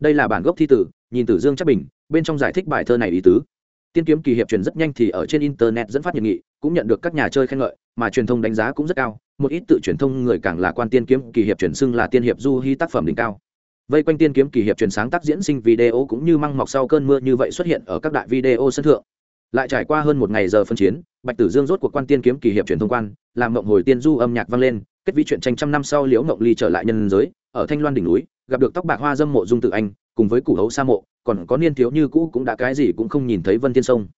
Đây là bản gốc thi tử nhìn tử dương chắc bình, bên trong giải thích bài thơ này ý tứ. Tiên kiếm kỳ hiệp truyền rất nhanh thì ở trên internet dẫn phát nhiệt nghị, cũng nhận được các nhà chơi khen ngợi, mà truyền thông đánh giá cũng rất cao, một ít tự truyền thông người càng là quan tiên kiếm kỳ hiệp truyền xưng là tiên hiệp du hy tác phẩm đỉnh cao. Vây quanh tiên kiếm kỳ hiệp truyền sáng tác diễn sinh video cũng như măng mọc sau cơn mưa như vậy xuất hiện ở các đại video sân thượng. Lại trải qua hơn một ngày giờ phân chiến, bạch tử dương rốt cuộc quan tiên kiếm kỳ hiệp truyền thông quan, làm mộng hồi tiên du âm nhạc vang lên, kết vị chuyện tranh trăm năm sau liễu mộng ly trở lại nhân giới, ở thanh loan đỉnh núi, gặp được tóc bạc hoa dâm mộ dung tự anh cùng với củ hấu sa mộ, còn có niên thiếu như cũ cũng đã cái gì cũng không nhìn thấy vân thiên sông.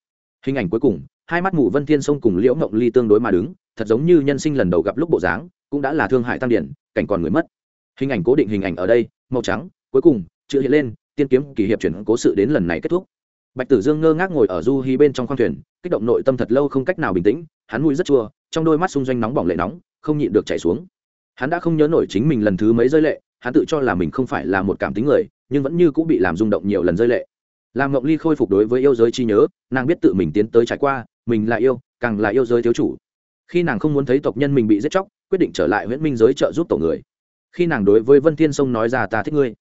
Hình ảnh cuối cùng, hai mắt mù vân thiên sông cùng liễu mộng ly tương đối mà đứng, thật giống như nhân sinh lần đầu gặp lúc bộ dáng, cũng đã là thương hại tăng điển, cảnh còn người mất. Hình ảnh cố định hình ảnh ở đây, màu trắng, cuối cùng, chữ hiện lên, tiên kiếm kỳ hiệp chuyển cố sự đến lần này kết thúc. Bạch tử dương ngơ ngác ngồi ở du hí bên trong khoang thuyền, kích động nội tâm thật lâu không cách nào bình tĩnh, hắn mũi rất chua, trong đôi mắt xung doanh nóng bỏng lệ nóng, không nhịn được chảy xuống. Hắn đã không nhớ nổi chính mình lần thứ mấy rơi lệ hắn tự cho là mình không phải là một cảm tính người, nhưng vẫn như cũng bị làm rung động nhiều lần rơi lệ. Làm ngộng ly khôi phục đối với yêu giới chi nhớ, nàng biết tự mình tiến tới trải qua, mình là yêu, càng là yêu giới thiếu chủ. Khi nàng không muốn thấy tộc nhân mình bị giết chóc, quyết định trở lại huyện minh giới trợ giúp tổ người. Khi nàng đối với vân thiên sông nói ra ta thích ngươi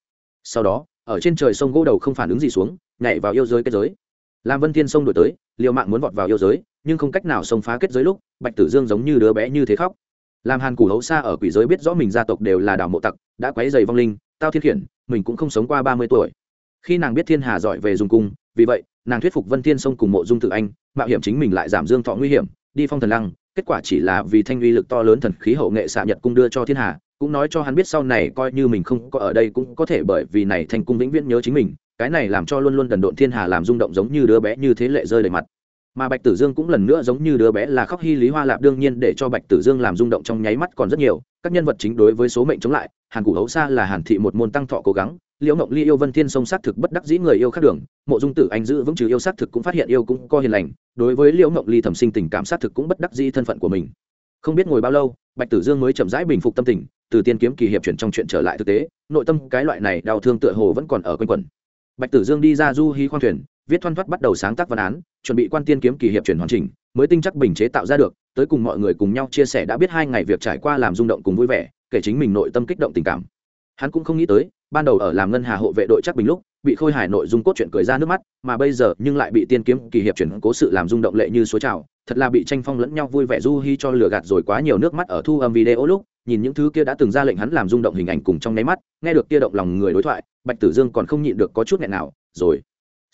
sau đó, ở trên trời sông gỗ đầu không phản ứng gì xuống, nhảy vào yêu giới kết giới. Làm vân thiên sông đổi tới, liều mạng muốn vọt vào yêu giới, nhưng không cách nào xông phá kết giới lúc, bạch tử dương giống như đứa bé như thế khóc làm hàn củ hấu xa ở quỷ giới biết rõ mình gia tộc đều là đảo mộ tặc, đã quấy dày vong linh, tao thiên khiển, mình cũng không sống qua ba mươi tuổi. Khi nàng biết thiên hà giỏi về dùng cung, vì vậy, nàng thuyết phục vân thiên sông cùng mộ dung tự anh, mạo hiểm chính mình lại giảm dương thọ nguy hiểm, đi phong thần lăng, kết quả chỉ là vì thanh uy lực to lớn thần khí hậu nghệ xạ nhật cung đưa cho thiên hà, cũng nói cho hắn biết sau này coi như mình không có ở đây cũng có thể bởi vì này thành cung vĩnh viễn nhớ chính mình, cái này làm cho luôn luôn đần độn thiên hà làm rung động giống như đứa bé như thế lệ rơi đầy mặt mà bạch tử dương cũng lần nữa giống như đứa bé là khóc hy lý hoa lạp, đương nhiên để cho bạch tử dương làm rung động trong nháy mắt còn rất nhiều. Các nhân vật chính đối với số mệnh chống lại, hàn cụ hấu xa là hàn thị một môn tăng thọ cố gắng, liễu mộng ly yêu vân thiên sông xác thực bất đắc dĩ người yêu khác đường, mộ dung tử anh giữ vững trừ yêu xác thực cũng phát hiện yêu cũng có hiền lành, đối với liễu mộng ly thẩm sinh tình cảm xác thực cũng bất đắc dĩ thân phận của mình. Không biết ngồi bao lâu, bạch tử dương mới chậm rãi bình phục tâm tình, từ tiên kiếm kỳ hiệp chuyển trong chuyện trở lại thực tế, nội tâm cái loại này đau thương tựa hồ vẫn còn ở quanh quẩn. Bạch tử dương đi ra du hí khoang thuyền viết thoăn thoắt bắt đầu sáng tác văn án, chuẩn bị quan tiên kiếm kỳ hiệp chuyển hoàn chỉnh, mới tinh chắc bình chế tạo ra được, tới cùng mọi người cùng nhau chia sẻ đã biết hai ngày việc trải qua làm rung động cùng vui vẻ, kể chính mình nội tâm kích động tình cảm. Hắn cũng không nghĩ tới, ban đầu ở làm ngân hà hộ vệ đội chắc bình lúc, bị khôi hài nội dung cốt truyện cười ra nước mắt, mà bây giờ nhưng lại bị tiên kiếm kỳ hiệp chuyển cố sự làm rung động lệ như suối trào, thật là bị tranh phong lẫn nhau vui vẻ du hi cho lừa gạt rồi quá nhiều nước mắt ở thu âm video lúc, nhìn những thứ kia đã từng ra lệnh hắn làm rung động hình ảnh cùng trong nháy mắt, nghe được kia động lòng người đối thoại, bạch tử dương còn không nhịn được có chút nghẹn nào, rồi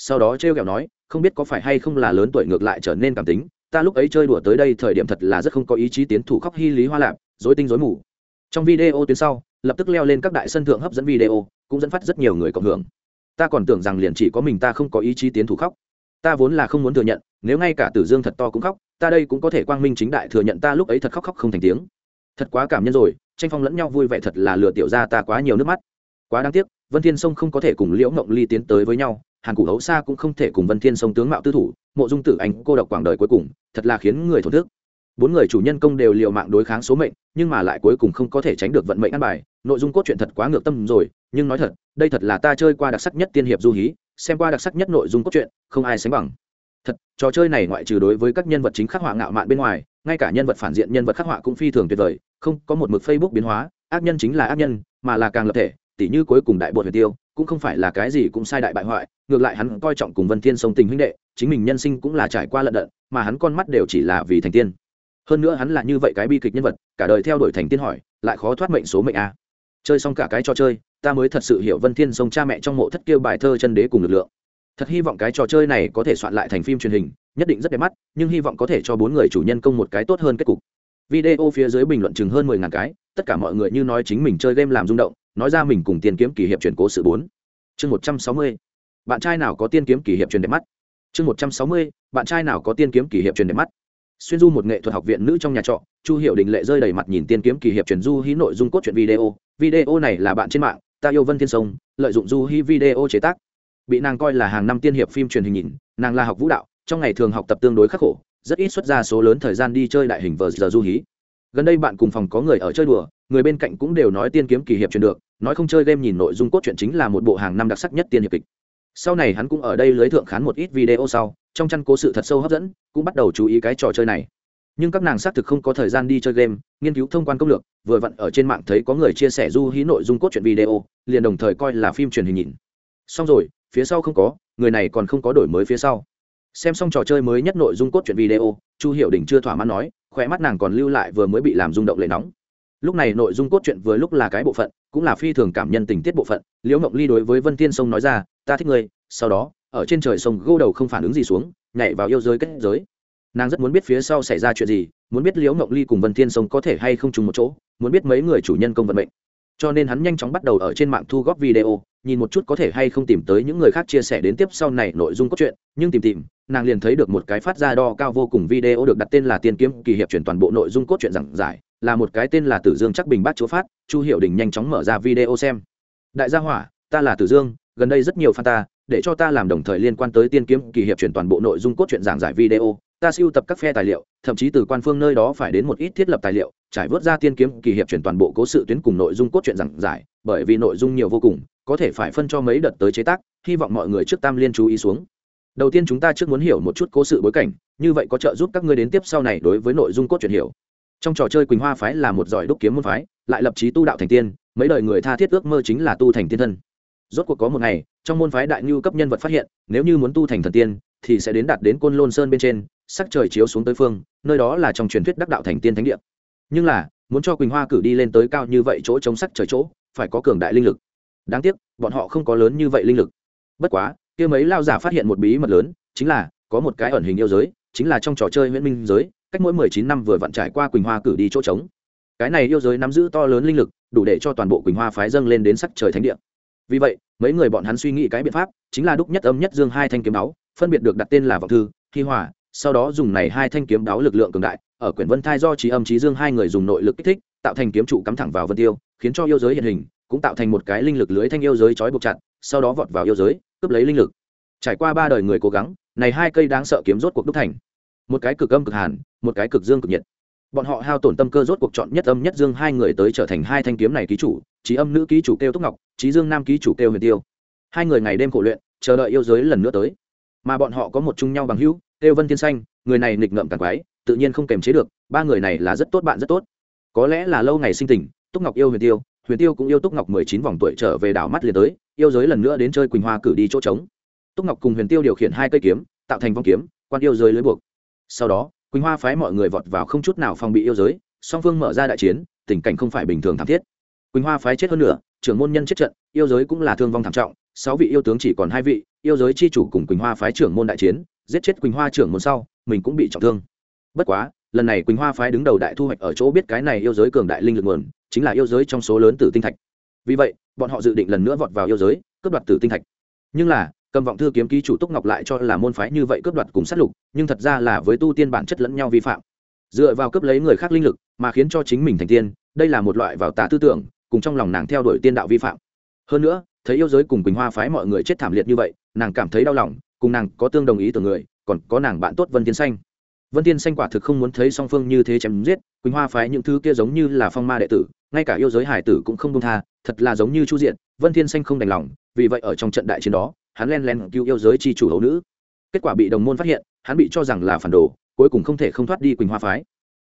sau đó trêu ghẹo nói, không biết có phải hay không là lớn tuổi ngược lại trở nên cảm tính, ta lúc ấy chơi đùa tới đây thời điểm thật là rất không có ý chí tiến thủ khóc hy lý hoa lạp dối tinh dối mù. Trong video tuyến sau, lập tức leo lên các đại sân thượng hấp dẫn video, cũng dẫn phát rất nhiều người cộng hưởng. Ta còn tưởng rằng liền chỉ có mình ta không có ý chí tiến thủ khóc. Ta vốn là không muốn thừa nhận, nếu ngay cả tử dương thật to cũng khóc, ta đây cũng có thể quang minh chính đại thừa nhận ta lúc ấy thật khóc khóc không thành tiếng. Thật quá cảm nhân rồi, tranh phong lẫn nhau vui vẻ thật là lừa tiểu ra ta quá nhiều nước mắt. Quá đáng tiếc, vân thiên sông không có thể cùng liễu mộng ly tiến tới với nhau hàn cụ hấu xa cũng không thể cùng vân thiên sông tướng mạo tư thủ, mộ dung tử anh, cô độc quảng đời cuối cùng, thật là khiến người thổn thức. Bốn người chủ nhân công đều liều mạng đối kháng số mệnh, nhưng mà lại cuối cùng không có thể tránh được vận mệnh ăn bài. Nội dung cốt truyện thật quá ngược tâm rồi, nhưng nói thật, đây thật là ta chơi qua đặc sắc nhất tiên hiệp du hí, xem qua đặc sắc nhất nội dung cốt truyện, không ai sánh bằng. Thật, trò chơi này ngoại trừ đối với các nhân vật chính khắc họa ngạo mạn bên ngoài, ngay cả nhân vật phản diện nhân vật khắc họa cũng phi thường tuyệt vời, không có một mực facebook biến hóa, ác nhân chính là ác nhân, mà là càng lập thể, tỉ như cuối cùng đại bột huyền tiêu cũng không phải là cái gì cũng sai đại bại hoại, ngược lại hắn coi trọng cùng vân thiên sông tình huynh đệ, chính mình nhân sinh cũng là trải qua lận đận, mà hắn con mắt đều chỉ là vì thành tiên. Hơn nữa hắn là như vậy cái bi kịch nhân vật, cả đời theo đuổi thành tiên hỏi, lại khó thoát mệnh số mệnh a. Chơi xong cả cái trò chơi, ta mới thật sự hiểu vân thiên sông cha mẹ trong mộ thất kêu bài thơ chân đế cùng lực lượng. Thật hy vọng cái trò chơi này có thể soạn lại thành phim truyền hình, nhất định rất đẹp mắt, nhưng hy vọng có thể cho bốn người chủ nhân công một cái tốt hơn kết cục. Video phía dưới bình luận chừng hơn mười ngàn cái, tất cả mọi người như nói chính mình chơi game làm rung động nói ra mình cùng tiên kiếm kỳ hiệp truyền cố sự bốn. Chương một trăm sáu mươi. Bạn trai nào có tiên kiếm kỳ hiệp truyền đẹp mắt? Chương một trăm sáu mươi, bạn trai nào có tiên kiếm kỳ hiệp truyền đẹp mắt? Xuyên du một nghệ thuật học viện nữ trong nhà trọ, chu hiệu đình lệ rơi đầy mặt nhìn tiên kiếm kỳ hiệp truyền du hí nội dung cốt truyện video. Video này là bạn trên mạng, ta yêu vân thiên sông, lợi dụng du hí video chế tác. Bị nàng coi là hàng năm tiên hiệp phim truyền hình nhìn, nàng là học vũ đạo, trong ngày thường học tập tương đối khắc khổ, rất ít xuất ra số lớn thời gian đi chơi đại hình vờ giờ du hí. Gần đây bạn cùng phòng có người ở chơi đùa, người bên cạnh cũng đều nói tiên kiếm kỳ hiệp truyền được nói không chơi game nhìn nội dung cốt truyện chính là một bộ hàng năm đặc sắc nhất tiên hiệp kịch. Sau này hắn cũng ở đây lưới thượng khán một ít video sau, trong chăn cố sự thật sâu hấp dẫn, cũng bắt đầu chú ý cái trò chơi này. Nhưng các nàng xác thực không có thời gian đi chơi game, nghiên cứu thông quan công lược, vừa vặn ở trên mạng thấy có người chia sẻ du hí nội dung cốt truyện video, liền đồng thời coi là phim truyền hình nhìn. Xong rồi, phía sau không có, người này còn không có đổi mới phía sau. Xem xong trò chơi mới nhất nội dung cốt truyện video, chu hiệu đình chưa thỏa mãn nói khỏe mắt nàng còn lưu lại vừa mới bị làm rung động lệ nóng lúc này nội dung cốt truyện vừa lúc là cái bộ phận, cũng là phi thường cảm nhân tình tiết bộ phận. Liễu mộng ly đối với vân tiên sông nói ra, ta thích ngươi. Sau đó, ở trên trời sông gô đầu không phản ứng gì xuống, nhảy vào yêu giới kết giới. Nàng rất muốn biết phía sau xảy ra chuyện gì, muốn biết liễu mộng ly cùng vân thiên sông có thể hay không trùng một chỗ, muốn biết mấy người chủ nhân công vận mệnh. Cho nên hắn nhanh chóng bắt đầu ở trên mạng thu góp video, nhìn một chút có thể hay không tìm tới những người khác chia sẻ đến tiếp sau này nội dung cốt truyện. Nhưng tìm tìm, nàng liền thấy được một cái phát ra đo cao vô cùng video được đặt tên là tiên kiếm kỳ hiệp chuyển toàn bộ nội dung cốt truyện giảng giải là một cái tên là tử dương chắc bình bát chúa phát, chu hiệu đình nhanh chóng mở ra video xem. Đại gia hỏa, ta là tử dương, gần đây rất nhiều fan ta, để cho ta làm đồng thời liên quan tới tiên kiếm kỳ hiệp chuyển toàn bộ nội dung cốt truyện giảng giải video, ta siêu tập các phe tài liệu, thậm chí từ quan phương nơi đó phải đến một ít thiết lập tài liệu, trải vớt ra tiên kiếm kỳ hiệp chuyển toàn bộ cố sự tuyến cùng nội dung cốt truyện giảng giải, bởi vì nội dung nhiều vô cùng, có thể phải phân cho mấy đợt tới chế tác, hy vọng mọi người trước tam liên chú ý xuống. Đầu tiên chúng ta trước muốn hiểu một chút cố sự bối cảnh, như vậy có trợ giúp các ngươi đến tiếp sau này đối với nội dung cốt truyện hiểu trong trò chơi quỳnh hoa phái là một giỏi đúc kiếm môn phái, lại lập trí tu đạo thành tiên, mấy đời người tha thiết ước mơ chính là tu thành tiên thân. Rốt cuộc có một ngày, trong môn phái đại ngưu cấp nhân vật phát hiện, nếu như muốn tu thành thần tiên, thì sẽ đến đạt đến côn lôn sơn bên trên, sắc trời chiếu xuống tới phương, nơi đó là trong truyền thuyết đắc đạo thành tiên thánh địa. Nhưng là, muốn cho quỳnh hoa cử đi lên tới cao như vậy chỗ chống sắc trời chỗ, phải có cường đại linh lực. Đáng tiếc, bọn họ không có lớn như vậy linh lực. Bất quá, kia mấy lao giả phát hiện một bí mật lớn, chính là có một cái ẩn hình yêu giới, chính là trong trò chơi huyễn minh giới cách mỗi mười chín năm vừa vặn trải qua quỳnh hoa cử đi chỗ trống. Cái này yêu giới nắm giữ to lớn linh lực đủ để cho toàn bộ quỳnh hoa phái dâng lên đến sắc trời thánh địa. Vì vậy mấy người bọn hắn suy nghĩ cái biện pháp chính là đúc nhất âm nhất dương hai thanh kiếm đáo, phân biệt được đặt tên là vọng thư hi hỏa sau đó dùng này hai thanh kiếm đáo lực lượng cường đại ở quyển vân thai do trí âm trí dương hai người dùng nội lực kích thích tạo thành kiếm trụ cắm thẳng vào vân tiêu khiến cho yêu giới hiện hình cũng tạo thành một cái linh lực lưới thanh yêu giới trói buộc chặt sau đó vọt vào yêu giới cướp lấy linh lực. Trải qua ba đời người cố gắng này hai cây đáng sợ kiếm rốt cuộc đúc thành. Một cái cực âm cực hàn một cái cực dương cực nhiệt. Bọn họ hao tổn tâm cơ rốt cuộc chọn nhất âm nhất dương hai người tới trở thành hai thanh kiếm này ký chủ trí âm nữ ký chủ kêu túc ngọc trí dương nam ký chủ kêu huyền tiêu. Hai người ngày đêm khổ luyện, chờ đợi yêu giới lần nữa tới. Mà bọn họ có một chung nhau bằng hữu, kêu vân thiên xanh, người này nghịch ngợm càng quái, tự nhiên không kềm chế được, ba người này là rất tốt bạn rất tốt. Có lẽ là lâu ngày sinh tình, túc ngọc yêu huyền tiêu huyền tiêu cũng yêu túc ngọc mười chín vòng tuổi trở về đảo mắt liền tới, yêu giới lần nữa đến chơi quỳnh hoa cử đi chỗ trống. Túc ngọc cùng huyền tiêu điều khiển hai cây kiếm, tạo thành vong kiếm, quan yêu giới lưới buộc. Sau đó quỳnh hoa phái mọi người vọt vào không chút nào phòng bị yêu giới song phương mở ra đại chiến tình cảnh không phải bình thường thảm thiết. Quỳnh hoa phái chết hơn nửa, trưởng môn nhân chết trận yêu giới cũng là thương vong thảm trọng sáu vị yêu tướng chỉ còn hai vị yêu giới chi chủ cùng quỳnh hoa phái trưởng môn đại chiến giết chết quỳnh hoa trưởng môn sau mình cũng bị trọng thương. Bất quá lần này quỳnh hoa phái đứng đầu đại thu hoạch ở chỗ biết cái này yêu giới cường đại linh lực nguồn chính là yêu giới trong số lớn tử tinh thạch. Vì vậy bọn họ dự định lần nữa vọt vào yêu giới cướp đoạt tử tinh thạch. Nhưng là cầm vọng thư kiếm ký chủ túc ngọc lại cho là môn phái như vậy cướp đoạt cùng sát lục, nhưng thật ra là với tu tiên bản chất lẫn nhau vi phạm. Dựa vào cướp lấy người khác linh lực, mà khiến cho chính mình thành tiên, đây là một loại vào tà tư tưởng, cùng trong lòng nàng theo đuổi tiên đạo vi phạm. Hơn nữa, thấy yêu giới cùng quỳnh hoa phái mọi người chết thảm liệt như vậy, nàng cảm thấy đau lòng, cùng nàng có tương đồng ý tưởng người, còn có nàng bạn tốt vân tiên xanh. Vân tiên xanh quả thực không muốn thấy song phương như thế chém giết, quỳnh hoa phái những thứ kia giống như là phong ma đệ tử, ngay cả yêu giới hải tử cũng không đông tha, thật là giống như chu diện vân tiên xanh không đành lòng, vì vậy ở trong trận đại chiến đó hắn len len cứu yêu giới chi chủ hậu nữ. Kết quả bị đồng môn phát hiện, hắn bị cho rằng là phản đồ, cuối cùng không thể không thoát đi quỳnh hoa phái.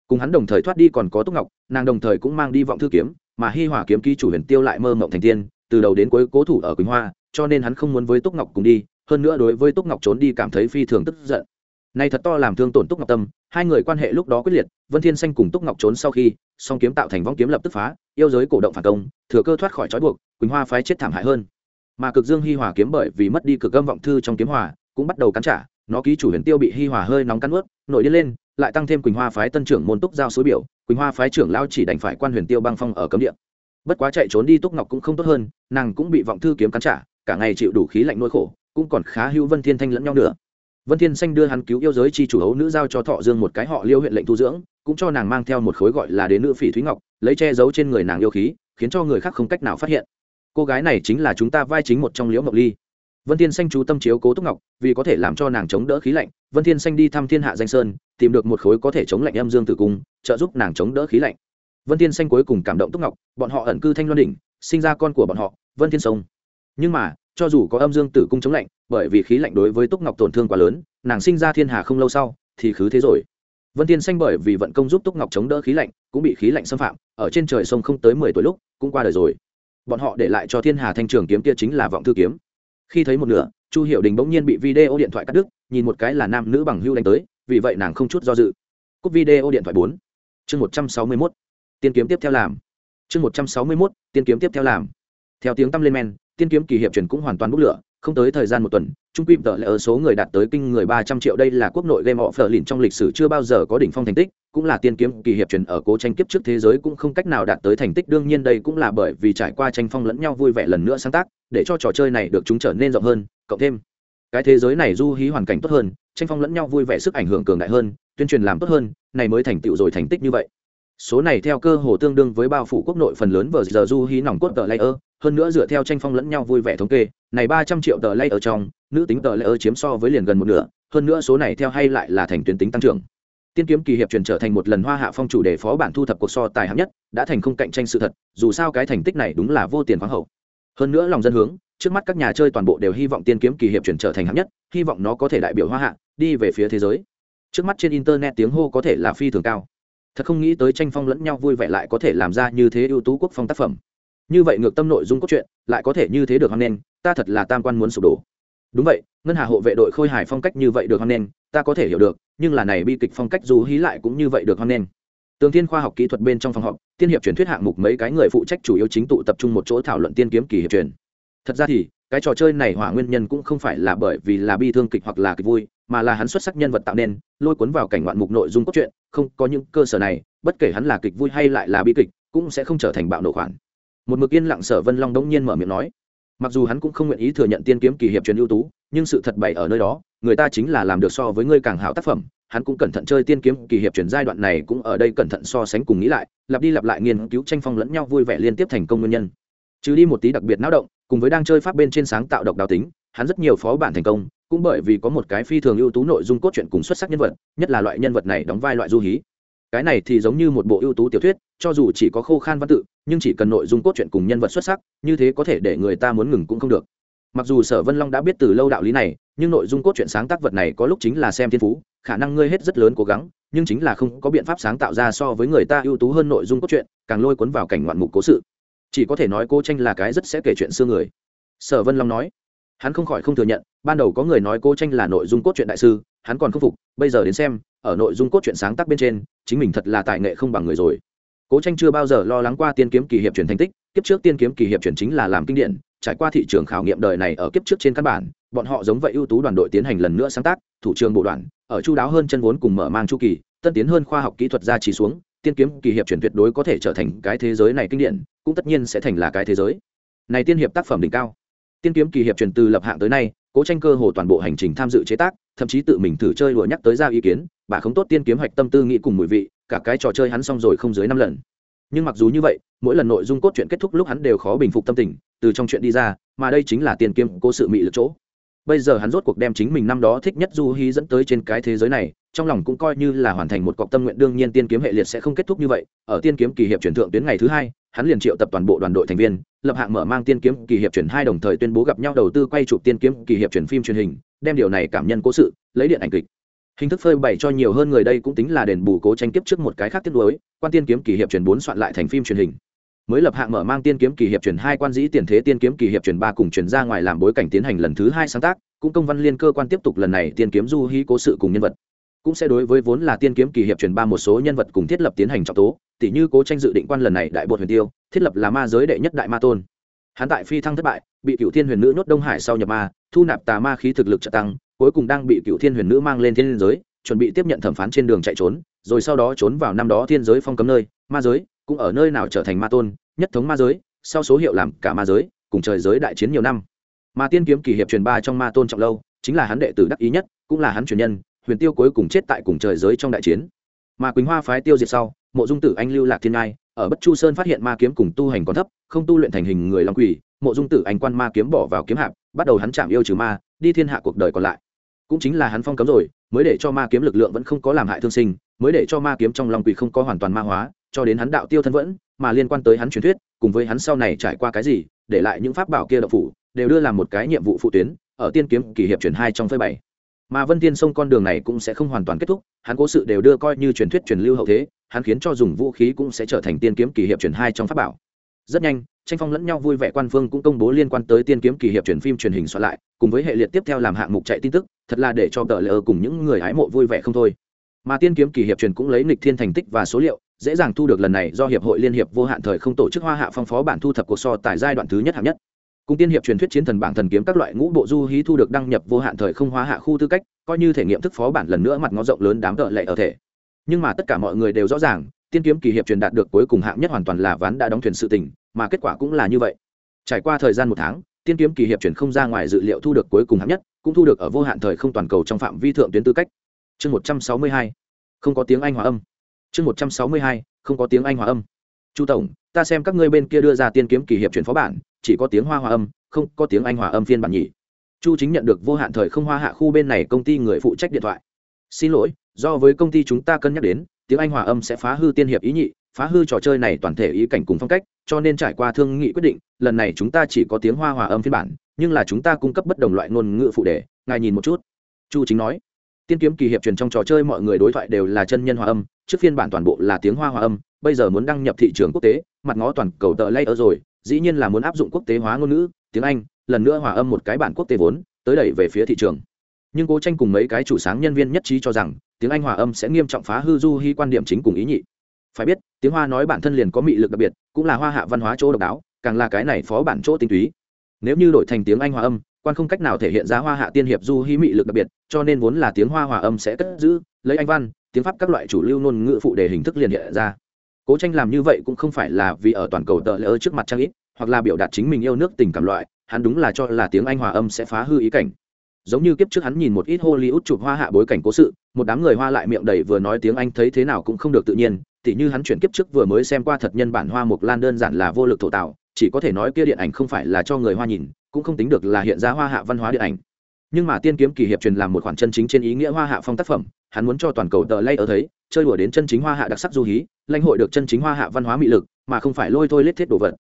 Cùng hắn đồng thời thoát đi còn có túc ngọc, nàng đồng thời cũng mang đi vọng thư kiếm, mà hi hòa kiếm ký chủ huyền tiêu lại mơ mộng thành tiên, từ đầu đến cuối cố thủ ở quỳnh hoa, cho nên hắn không muốn với túc ngọc cùng đi, hơn nữa đối với túc ngọc trốn đi cảm thấy phi thường tức giận. Nay thật to làm thương tổn túc ngọc tâm, hai người quan hệ lúc đó quyết liệt, vân thiên xanh cùng túc ngọc trốn sau khi, song kiếm tạo thành vong kiếm lập tức phá, yêu giới cổ động phản công, thừa cơ thoát khỏi trói buộc, quỳnh hoa phái chết thảm hại hơn mà cực dương hi hòa kiếm bởi vì mất đi cực âm vọng thư trong kiếm hòa, cũng bắt đầu cắn trả, nó ký chủ huyền tiêu bị hi hòa hơi nóng cắn ướt nổi điên lên, lại tăng thêm quỳnh hoa phái tân trưởng môn túc giao số biểu, quỳnh hoa phái trưởng lao chỉ đành phải quan huyền tiêu băng phong ở cấm địa. Bất quá chạy trốn đi túc ngọc cũng không tốt hơn, nàng cũng bị vọng thư kiếm cắn trả, cả ngày chịu đủ khí lạnh nỗi khổ, cũng còn khá hữu vân thiên thanh lẫn nhau nữa. Vân thiên xanh đưa hắn cứu yêu giới chi chủ hấu nữ giao cho thọ dương một cái họ liêu huyện lệnh tu dưỡng, cũng cho nàng mang theo một khối gọi là đến nữ phỉ thúy ngọc, lấy che giấu trên người nàng yêu khí, khiến cho người khác không cách nào phát hiện cô gái này chính là chúng ta vai chính một trong liễu ngọc ly. Vân thiên xanh chú tâm chiếu cố túc ngọc, vì có thể làm cho nàng chống đỡ khí lạnh, vân thiên xanh đi thăm thiên hạ danh sơn, tìm được một khối có thể chống lạnh âm dương tử cung, trợ giúp nàng chống đỡ khí lạnh. Vân thiên xanh cuối cùng cảm động túc ngọc, bọn họ ẩn cư thanh loan đỉnh, sinh ra con của bọn họ, vân thiên sông. Nhưng mà, cho dù có âm dương tử cung chống lạnh, bởi vì khí lạnh đối với túc ngọc tổn thương quá lớn, nàng sinh ra thiên hà không lâu sau, thì khứ thế rồi. Vân thiên xanh bởi vì vận công giúp túc ngọc chống đỡ khí lạnh, cũng bị khí lạnh xâm phạm, ở trên trời sông không tới mười tuổi lúc, cũng qua đời rồi bọn họ để lại cho thiên hà thanh trường kiếm kia chính là vọng thư kiếm. Khi thấy một nửa, chu hiệu đình bỗng nhiên bị video điện thoại cắt đứt, nhìn một cái là nam nữ bằng hưu đánh tới, vì vậy nàng không chút do dự. Cúp video điện thoại bốn. Chương một trăm sáu mươi mốt. Tiên kiếm tiếp theo làm. Chương một trăm sáu mươi mốt, tiên kiếm tiếp theo làm. Theo tiếng tăm lên men, tiên kiếm kỳ hiệp truyền cũng hoàn toàn bốc lửa, không tới thời gian một tuần, trung quy tờ lệ ở số người đạt tới kinh người ba trăm triệu, đây là quốc nội game offer lìn trong lịch sử chưa bao giờ có đỉnh phong thành tích cũng là tiên kiếm kỳ hiệp truyền ở cố tranh kiếp trước thế giới cũng không cách nào đạt tới thành tích. Đương nhiên đây cũng là bởi vì trải qua tranh phong lẫn nhau vui vẻ lần nữa sáng tác, để cho trò chơi này được chúng trở nên rộng hơn, cộng thêm cái thế giới này du hí hoàn cảnh tốt hơn, tranh phong lẫn nhau vui vẻ sức ảnh hưởng cường đại hơn, tuyên truyền làm tốt hơn, này mới thành tựu rồi thành tích như vậy. Số này theo cơ hồ tương đương với bao phủ quốc nội phần lớn vờ giờ du hí nòng cốt tờ layer, hơn nữa dựa theo tranh phong lẫn nhau vui vẻ thống kê, này ba trăm triệu tờ layer trong, nữ tính tờ layer chiếm so với liền gần một nửa, hơn nữa số này theo hay lại là thành tuyến tính tăng trưởng tiên kiếm kỳ hiệp truyền trở thành một lần hoa hạ phong chủ đề phó bản thu thập cuộc so tài hạng nhất, đã thành không cạnh tranh sự thật, dù sao cái thành tích này đúng là vô tiền khoáng hậu. Hơn nữa lòng dân hướng, trước mắt các nhà chơi toàn bộ đều hy vọng tiên kiếm kỳ hiệp truyền trở thành hạng nhất, hy vọng nó có thể đại biểu hoa hạ, đi về phía thế giới. Trước mắt trên internet tiếng hô có thể là phi thường cao. Thật không nghĩ tới tranh phong lẫn nhau vui vẻ lại có thể làm ra như thế ưu tú quốc phong tác phẩm. Như vậy ngược tâm nội dung cốt truyện, lại có thể như thế được hăng nên ta thật là tam quan muốn sụp đổ đúng vậy, ngân hà hộ vệ đội khôi hài phong cách như vậy được hoan nghênh, ta có thể hiểu được, nhưng là này bi kịch phong cách dù hí lại cũng như vậy được hoan nghênh. Tường thiên khoa học kỹ thuật bên trong phòng họp, tiên hiệp truyền thuyết hạng mục mấy cái người phụ trách chủ yếu chính tụ tập trung một chỗ thảo luận tiên kiếm kỳ hiệp truyền. Thật ra thì, cái trò chơi này hỏa nguyên nhân cũng không phải là bởi vì là bi thương kịch hoặc là kịch vui, mà là hắn xuất sắc nhân vật tạo nên, lôi cuốn vào cảnh ngoạn mục nội dung cốt truyện, không có những cơ sở này, bất kể hắn là kịch vui hay lại là bi kịch, cũng sẽ không trở thành bạo nổ khoản. Một mực yên lặng sở vân long đống nhiên mở miệng nói mặc dù hắn cũng không nguyện ý thừa nhận tiên kiếm kỳ hiệp truyền ưu tú, nhưng sự thật bày ở nơi đó, người ta chính là làm được so với ngươi càng hảo tác phẩm, hắn cũng cẩn thận chơi tiên kiếm kỳ hiệp truyền giai đoạn này cũng ở đây cẩn thận so sánh cùng nghĩ lại, lặp đi lặp lại nghiên cứu tranh phong lẫn nhau vui vẻ liên tiếp thành công nguyên nhân. Trừ đi một tí đặc biệt náo động, cùng với đang chơi pháp bên trên sáng tạo độc đáo tính, hắn rất nhiều phó bản thành công, cũng bởi vì có một cái phi thường ưu tú nội dung cốt truyện cùng xuất sắc nhân vật, nhất là loại nhân vật này đóng vai loại du hí cái này thì giống như một bộ ưu tú tiểu thuyết, cho dù chỉ có khô khan văn tự, nhưng chỉ cần nội dung cốt truyện cùng nhân vật xuất sắc, như thế có thể để người ta muốn ngừng cũng không được. Mặc dù sở vân long đã biết từ lâu đạo lý này, nhưng nội dung cốt truyện sáng tác vật này có lúc chính là xem thiên phú, khả năng ngươi hết rất lớn cố gắng, nhưng chính là không có biện pháp sáng tạo ra so với người ta ưu tú hơn nội dung cốt truyện, càng lôi cuốn vào cảnh ngoạn mục cố sự. Chỉ có thể nói cô tranh là cái rất sẽ kể chuyện xưa người. Sở vân long nói. Hắn không khỏi không thừa nhận, ban đầu có người nói cô tranh là nội dung cốt truyện đại sư hắn còn khâm phục, bây giờ đến xem, ở nội dung cốt truyện sáng tác bên trên, chính mình thật là tài nghệ không bằng người rồi. Cố tranh chưa bao giờ lo lắng qua tiên kiếm kỳ hiệp truyền thành tích, kiếp trước tiên kiếm kỳ hiệp truyền chính là làm kinh điển, trải qua thị trường khảo nghiệm đời này ở kiếp trước trên căn bản, bọn họ giống vậy ưu tú đoàn đội tiến hành lần nữa sáng tác, thủ trường bộ đoàn, ở chu đáo hơn chân vốn cùng mở mang chu kỳ, tân tiến hơn khoa học kỹ thuật ra chỉ xuống, tiên kiếm kỳ hiệp truyền tuyệt đối có thể trở thành cái thế giới này kinh điển, cũng tất nhiên sẽ thành là cái thế giới. Này tiên hiệp tác phẩm đỉnh cao. Tiên kiếm kỳ hiệp truyền từ lập hạng tới nay, cố tranh cơ hồ toàn bộ hành trình tham dự chế tác thậm chí tự mình thử chơi đùa nhắc tới ra ý kiến, bà không tốt tiên kiếm hoạch tâm tư nghĩ cùng mùi vị, cả cái trò chơi hắn xong rồi không dưới năm lần. Nhưng mặc dù như vậy, mỗi lần nội dung cốt truyện kết thúc lúc hắn đều khó bình phục tâm tình, từ trong chuyện đi ra, mà đây chính là tiên kiếm cố sự mị lực chỗ. Bây giờ hắn rốt cuộc đem chính mình năm đó thích nhất du hí dẫn tới trên cái thế giới này trong lòng cũng coi như là hoàn thành một cọc tâm nguyện đương nhiên tiên kiếm hệ liệt sẽ không kết thúc như vậy. Ở tiên kiếm kỳ hiệp truyền thượng tuyến ngày thứ hai, hắn liền triệu tập toàn bộ đoàn đội thành viên, lập hạng mở mang tiên kiếm kỳ hiệp truyền hai đồng thời tuyên bố gặp nhau đầu tư quay chụp tiên kiếm kỳ hiệp truyền phim truyền hình, đem điều này cảm nhân cố sự, lấy điện ảnh kịch. Hình thức phơi bày cho nhiều hơn người đây cũng tính là đền bù cố tranh kiếp trước một cái khác tiếp nối quan tiên kiếm kỳ hiệp truyền bốn soạn lại thành phim truyền hình. Mới lập hạng mở mang tiên kiếm kỳ hiệp truyền hai quan dĩ tiền thế tiên kiếm kỳ hiệp truyền ba cùng truyền ra ngoài làm bối cảnh tiến hành lần thứ hai sáng tác, cũng công văn liên cơ quan tiếp tục lần này tiên kiếm du hí cố sự cùng nhân vật cũng sẽ đối với vốn là tiên kiếm kỳ hiệp truyền ba một số nhân vật cùng thiết lập tiến hành trọng tố tỷ như cố tranh dự định quan lần này đại bột huyền tiêu, thiết lập là ma giới đệ nhất đại ma tôn. Hắn tại phi thăng thất bại, bị cựu thiên huyền nữ nhốt đông hải sau nhập ma, thu nạp tà ma khí thực lực trợ tăng, cuối cùng đang bị cựu thiên huyền nữ mang lên thiên liên giới, chuẩn bị tiếp nhận thẩm phán trên đường chạy trốn, rồi sau đó trốn vào năm đó thiên giới phong cấm nơi, ma giới cũng ở nơi nào trở thành ma tôn, nhất thống ma giới, sau số hiệu làm cả ma giới, cùng trời giới đại chiến nhiều năm. Mà tiên kiếm kỳ hiệp truyền ba trong ma tôn trọng lâu, chính là hắn đệ tử đắc ý nhất, cũng là hắn truyền nhân huyền tiêu cuối cùng chết tại cùng trời giới trong đại chiến. Mà quỳnh hoa phái tiêu diệt sau, mộ dung tử anh lưu lạc thiên ngai, ở bất chu sơn phát hiện ma kiếm cùng tu hành còn thấp, không tu luyện thành hình người long quỷ, mộ dung tử anh quan ma kiếm bỏ vào kiếm hạp, bắt đầu hắn chạm yêu trừ ma, đi thiên hạ cuộc đời còn lại. Cũng chính là hắn phong cấm rồi, mới để cho ma kiếm lực lượng vẫn không có làm hại thương sinh, mới để cho ma kiếm trong lòng quỷ không có hoàn toàn ma hóa, cho đến hắn đạo tiêu thân vẫn, mà liên quan tới hắn truyền thuyết, cùng với hắn sau này trải qua cái gì, để lại những pháp bảo kia đậu phủ, đều đưa làm một cái nhiệm vụ phụ tuyến, ở tiên kiếm kỳ hiệp truyền hai trong phơi bảy mà vân tiên sông con đường này cũng sẽ không hoàn toàn kết thúc, hắn cố sự đều đưa coi như truyền thuyết truyền lưu hậu thế, hắn khiến cho dùng vũ khí cũng sẽ trở thành tiên kiếm kỳ hiệp truyền hai trong pháp bảo. Rất nhanh, tranh phong lẫn nhau vui vẻ quan phương cũng công bố liên quan tới tiên kiếm kỳ hiệp truyền phim truyền hình soạn lại, cùng với hệ liệt tiếp theo làm hạng mục chạy tin tức, thật là để cho tờ lỡ cùng những người hái mộ vui vẻ không thôi. Mà tiên kiếm kỳ hiệp truyền cũng lấy nghịch thiên thành tích và số liệu, dễ dàng thu được lần này do hiệp hội liên hiệp vô hạn thời không tổ chức hoa hạ phong phó bản thu thập cuộc so tại giai đoạn thứ nhất hạng nhất cùng tiên hiệp truyền thuyết chiến thần bảng thần kiếm các loại ngũ bộ du hí thu được đăng nhập vô hạn thời không hóa hạ khu tư cách, coi như thể nghiệm thức phó bản lần nữa mặt ngó rộng lớn đám tợ lệ ở thể. Nhưng mà tất cả mọi người đều rõ ràng, tiên kiếm kỳ hiệp truyền đạt được cuối cùng hạng nhất hoàn toàn là ván đã đóng thuyền sự tình, mà kết quả cũng là như vậy. Trải qua thời gian một tháng, tiên kiếm kỳ hiệp truyền không ra ngoài dự liệu thu được cuối cùng hạng nhất, cũng thu được ở vô hạn thời không toàn cầu trong phạm vi thượng tuyến tư cách. Chương một trăm sáu mươi hai, không có tiếng anh hòa âm. Chương một trăm sáu mươi hai, không có tiếng anh hòa âm chu tổng, ta xem các ngươi bên kia đưa ra tiên kiếm kỳ hiệp truyền phó bản, chỉ có tiếng hoa hòa âm, không có tiếng anh hòa âm phiên bản nhỉ. Chu chính nhận được vô hạn thời không hoa hạ khu bên này công ty người phụ trách điện thoại. Xin lỗi, do với công ty chúng ta cân nhắc đến, tiếng anh hòa âm sẽ phá hư tiên hiệp ý nhị, phá hư trò chơi này toàn thể ý cảnh cùng phong cách, cho nên trải qua thương nghị quyết định, lần này chúng ta chỉ có tiếng hoa hòa âm phiên bản, nhưng là chúng ta cung cấp bất đồng loại ngôn ngữ phụ đề, ngài nhìn một chút. Chu chính nói. Tiên kiếm kỳ hiệp truyền trong trò chơi mọi người đối thoại đều là chân nhân hòa âm, trước phiên bản toàn bộ là tiếng hoa hòa âm bây giờ muốn đăng nhập thị trường quốc tế, mặt ngó toàn cầu tờ lay ở rồi, dĩ nhiên là muốn áp dụng quốc tế hóa ngôn ngữ, tiếng anh, lần nữa hòa âm một cái bản quốc tế vốn, tới đẩy về phía thị trường. Nhưng cố tranh cùng mấy cái chủ sáng nhân viên nhất trí cho rằng, tiếng anh hòa âm sẽ nghiêm trọng phá hư du hy quan điểm chính cùng ý nhị. Phải biết, tiếng hoa nói bản thân liền có mị lực đặc biệt, cũng là hoa hạ văn hóa chỗ độc đáo, càng là cái này phó bản chỗ tinh túy. Nếu như đổi thành tiếng anh hòa âm, quan không cách nào thể hiện ra hoa hạ tiên hiệp du hy mị lực đặc biệt, cho nên vốn là tiếng hoa hòa âm sẽ cất giữ, lấy anh văn, tiếng pháp các loại chủ lưu ngôn ngữ phụ đề hình thức liền hiện ra cố tranh làm như vậy cũng không phải là vì ở toàn cầu tờ lỡ trước mặt trang ít, hoặc là biểu đạt chính mình yêu nước tình cảm loại, hắn đúng là cho là tiếng anh hòa âm sẽ phá hư ý cảnh. Giống như kiếp trước hắn nhìn một ít hollywood chụp hoa hạ bối cảnh cố sự, một đám người hoa lại miệng đầy vừa nói tiếng anh thấy thế nào cũng không được tự nhiên, tỉ như hắn chuyển kiếp trước vừa mới xem qua thật nhân bản hoa mục lan đơn giản là vô lực thổ tạo, chỉ có thể nói kia điện ảnh không phải là cho người hoa nhìn, cũng không tính được là hiện ra hoa hạ văn hóa điện ảnh. Nhưng mà tiên kiếm kỳ hiệp truyền làm một khoản chân chính trên ý nghĩa hoa hạ phong tác phẩm, hắn muốn cho toàn cầu tờ lay ở thấy chơi đùa đến chân chính hoa hạ đặc sắc du hí, lãnh hội được chân chính hoa hạ văn hóa mị lực, mà không phải lôi thôi lết thiết đồ vật.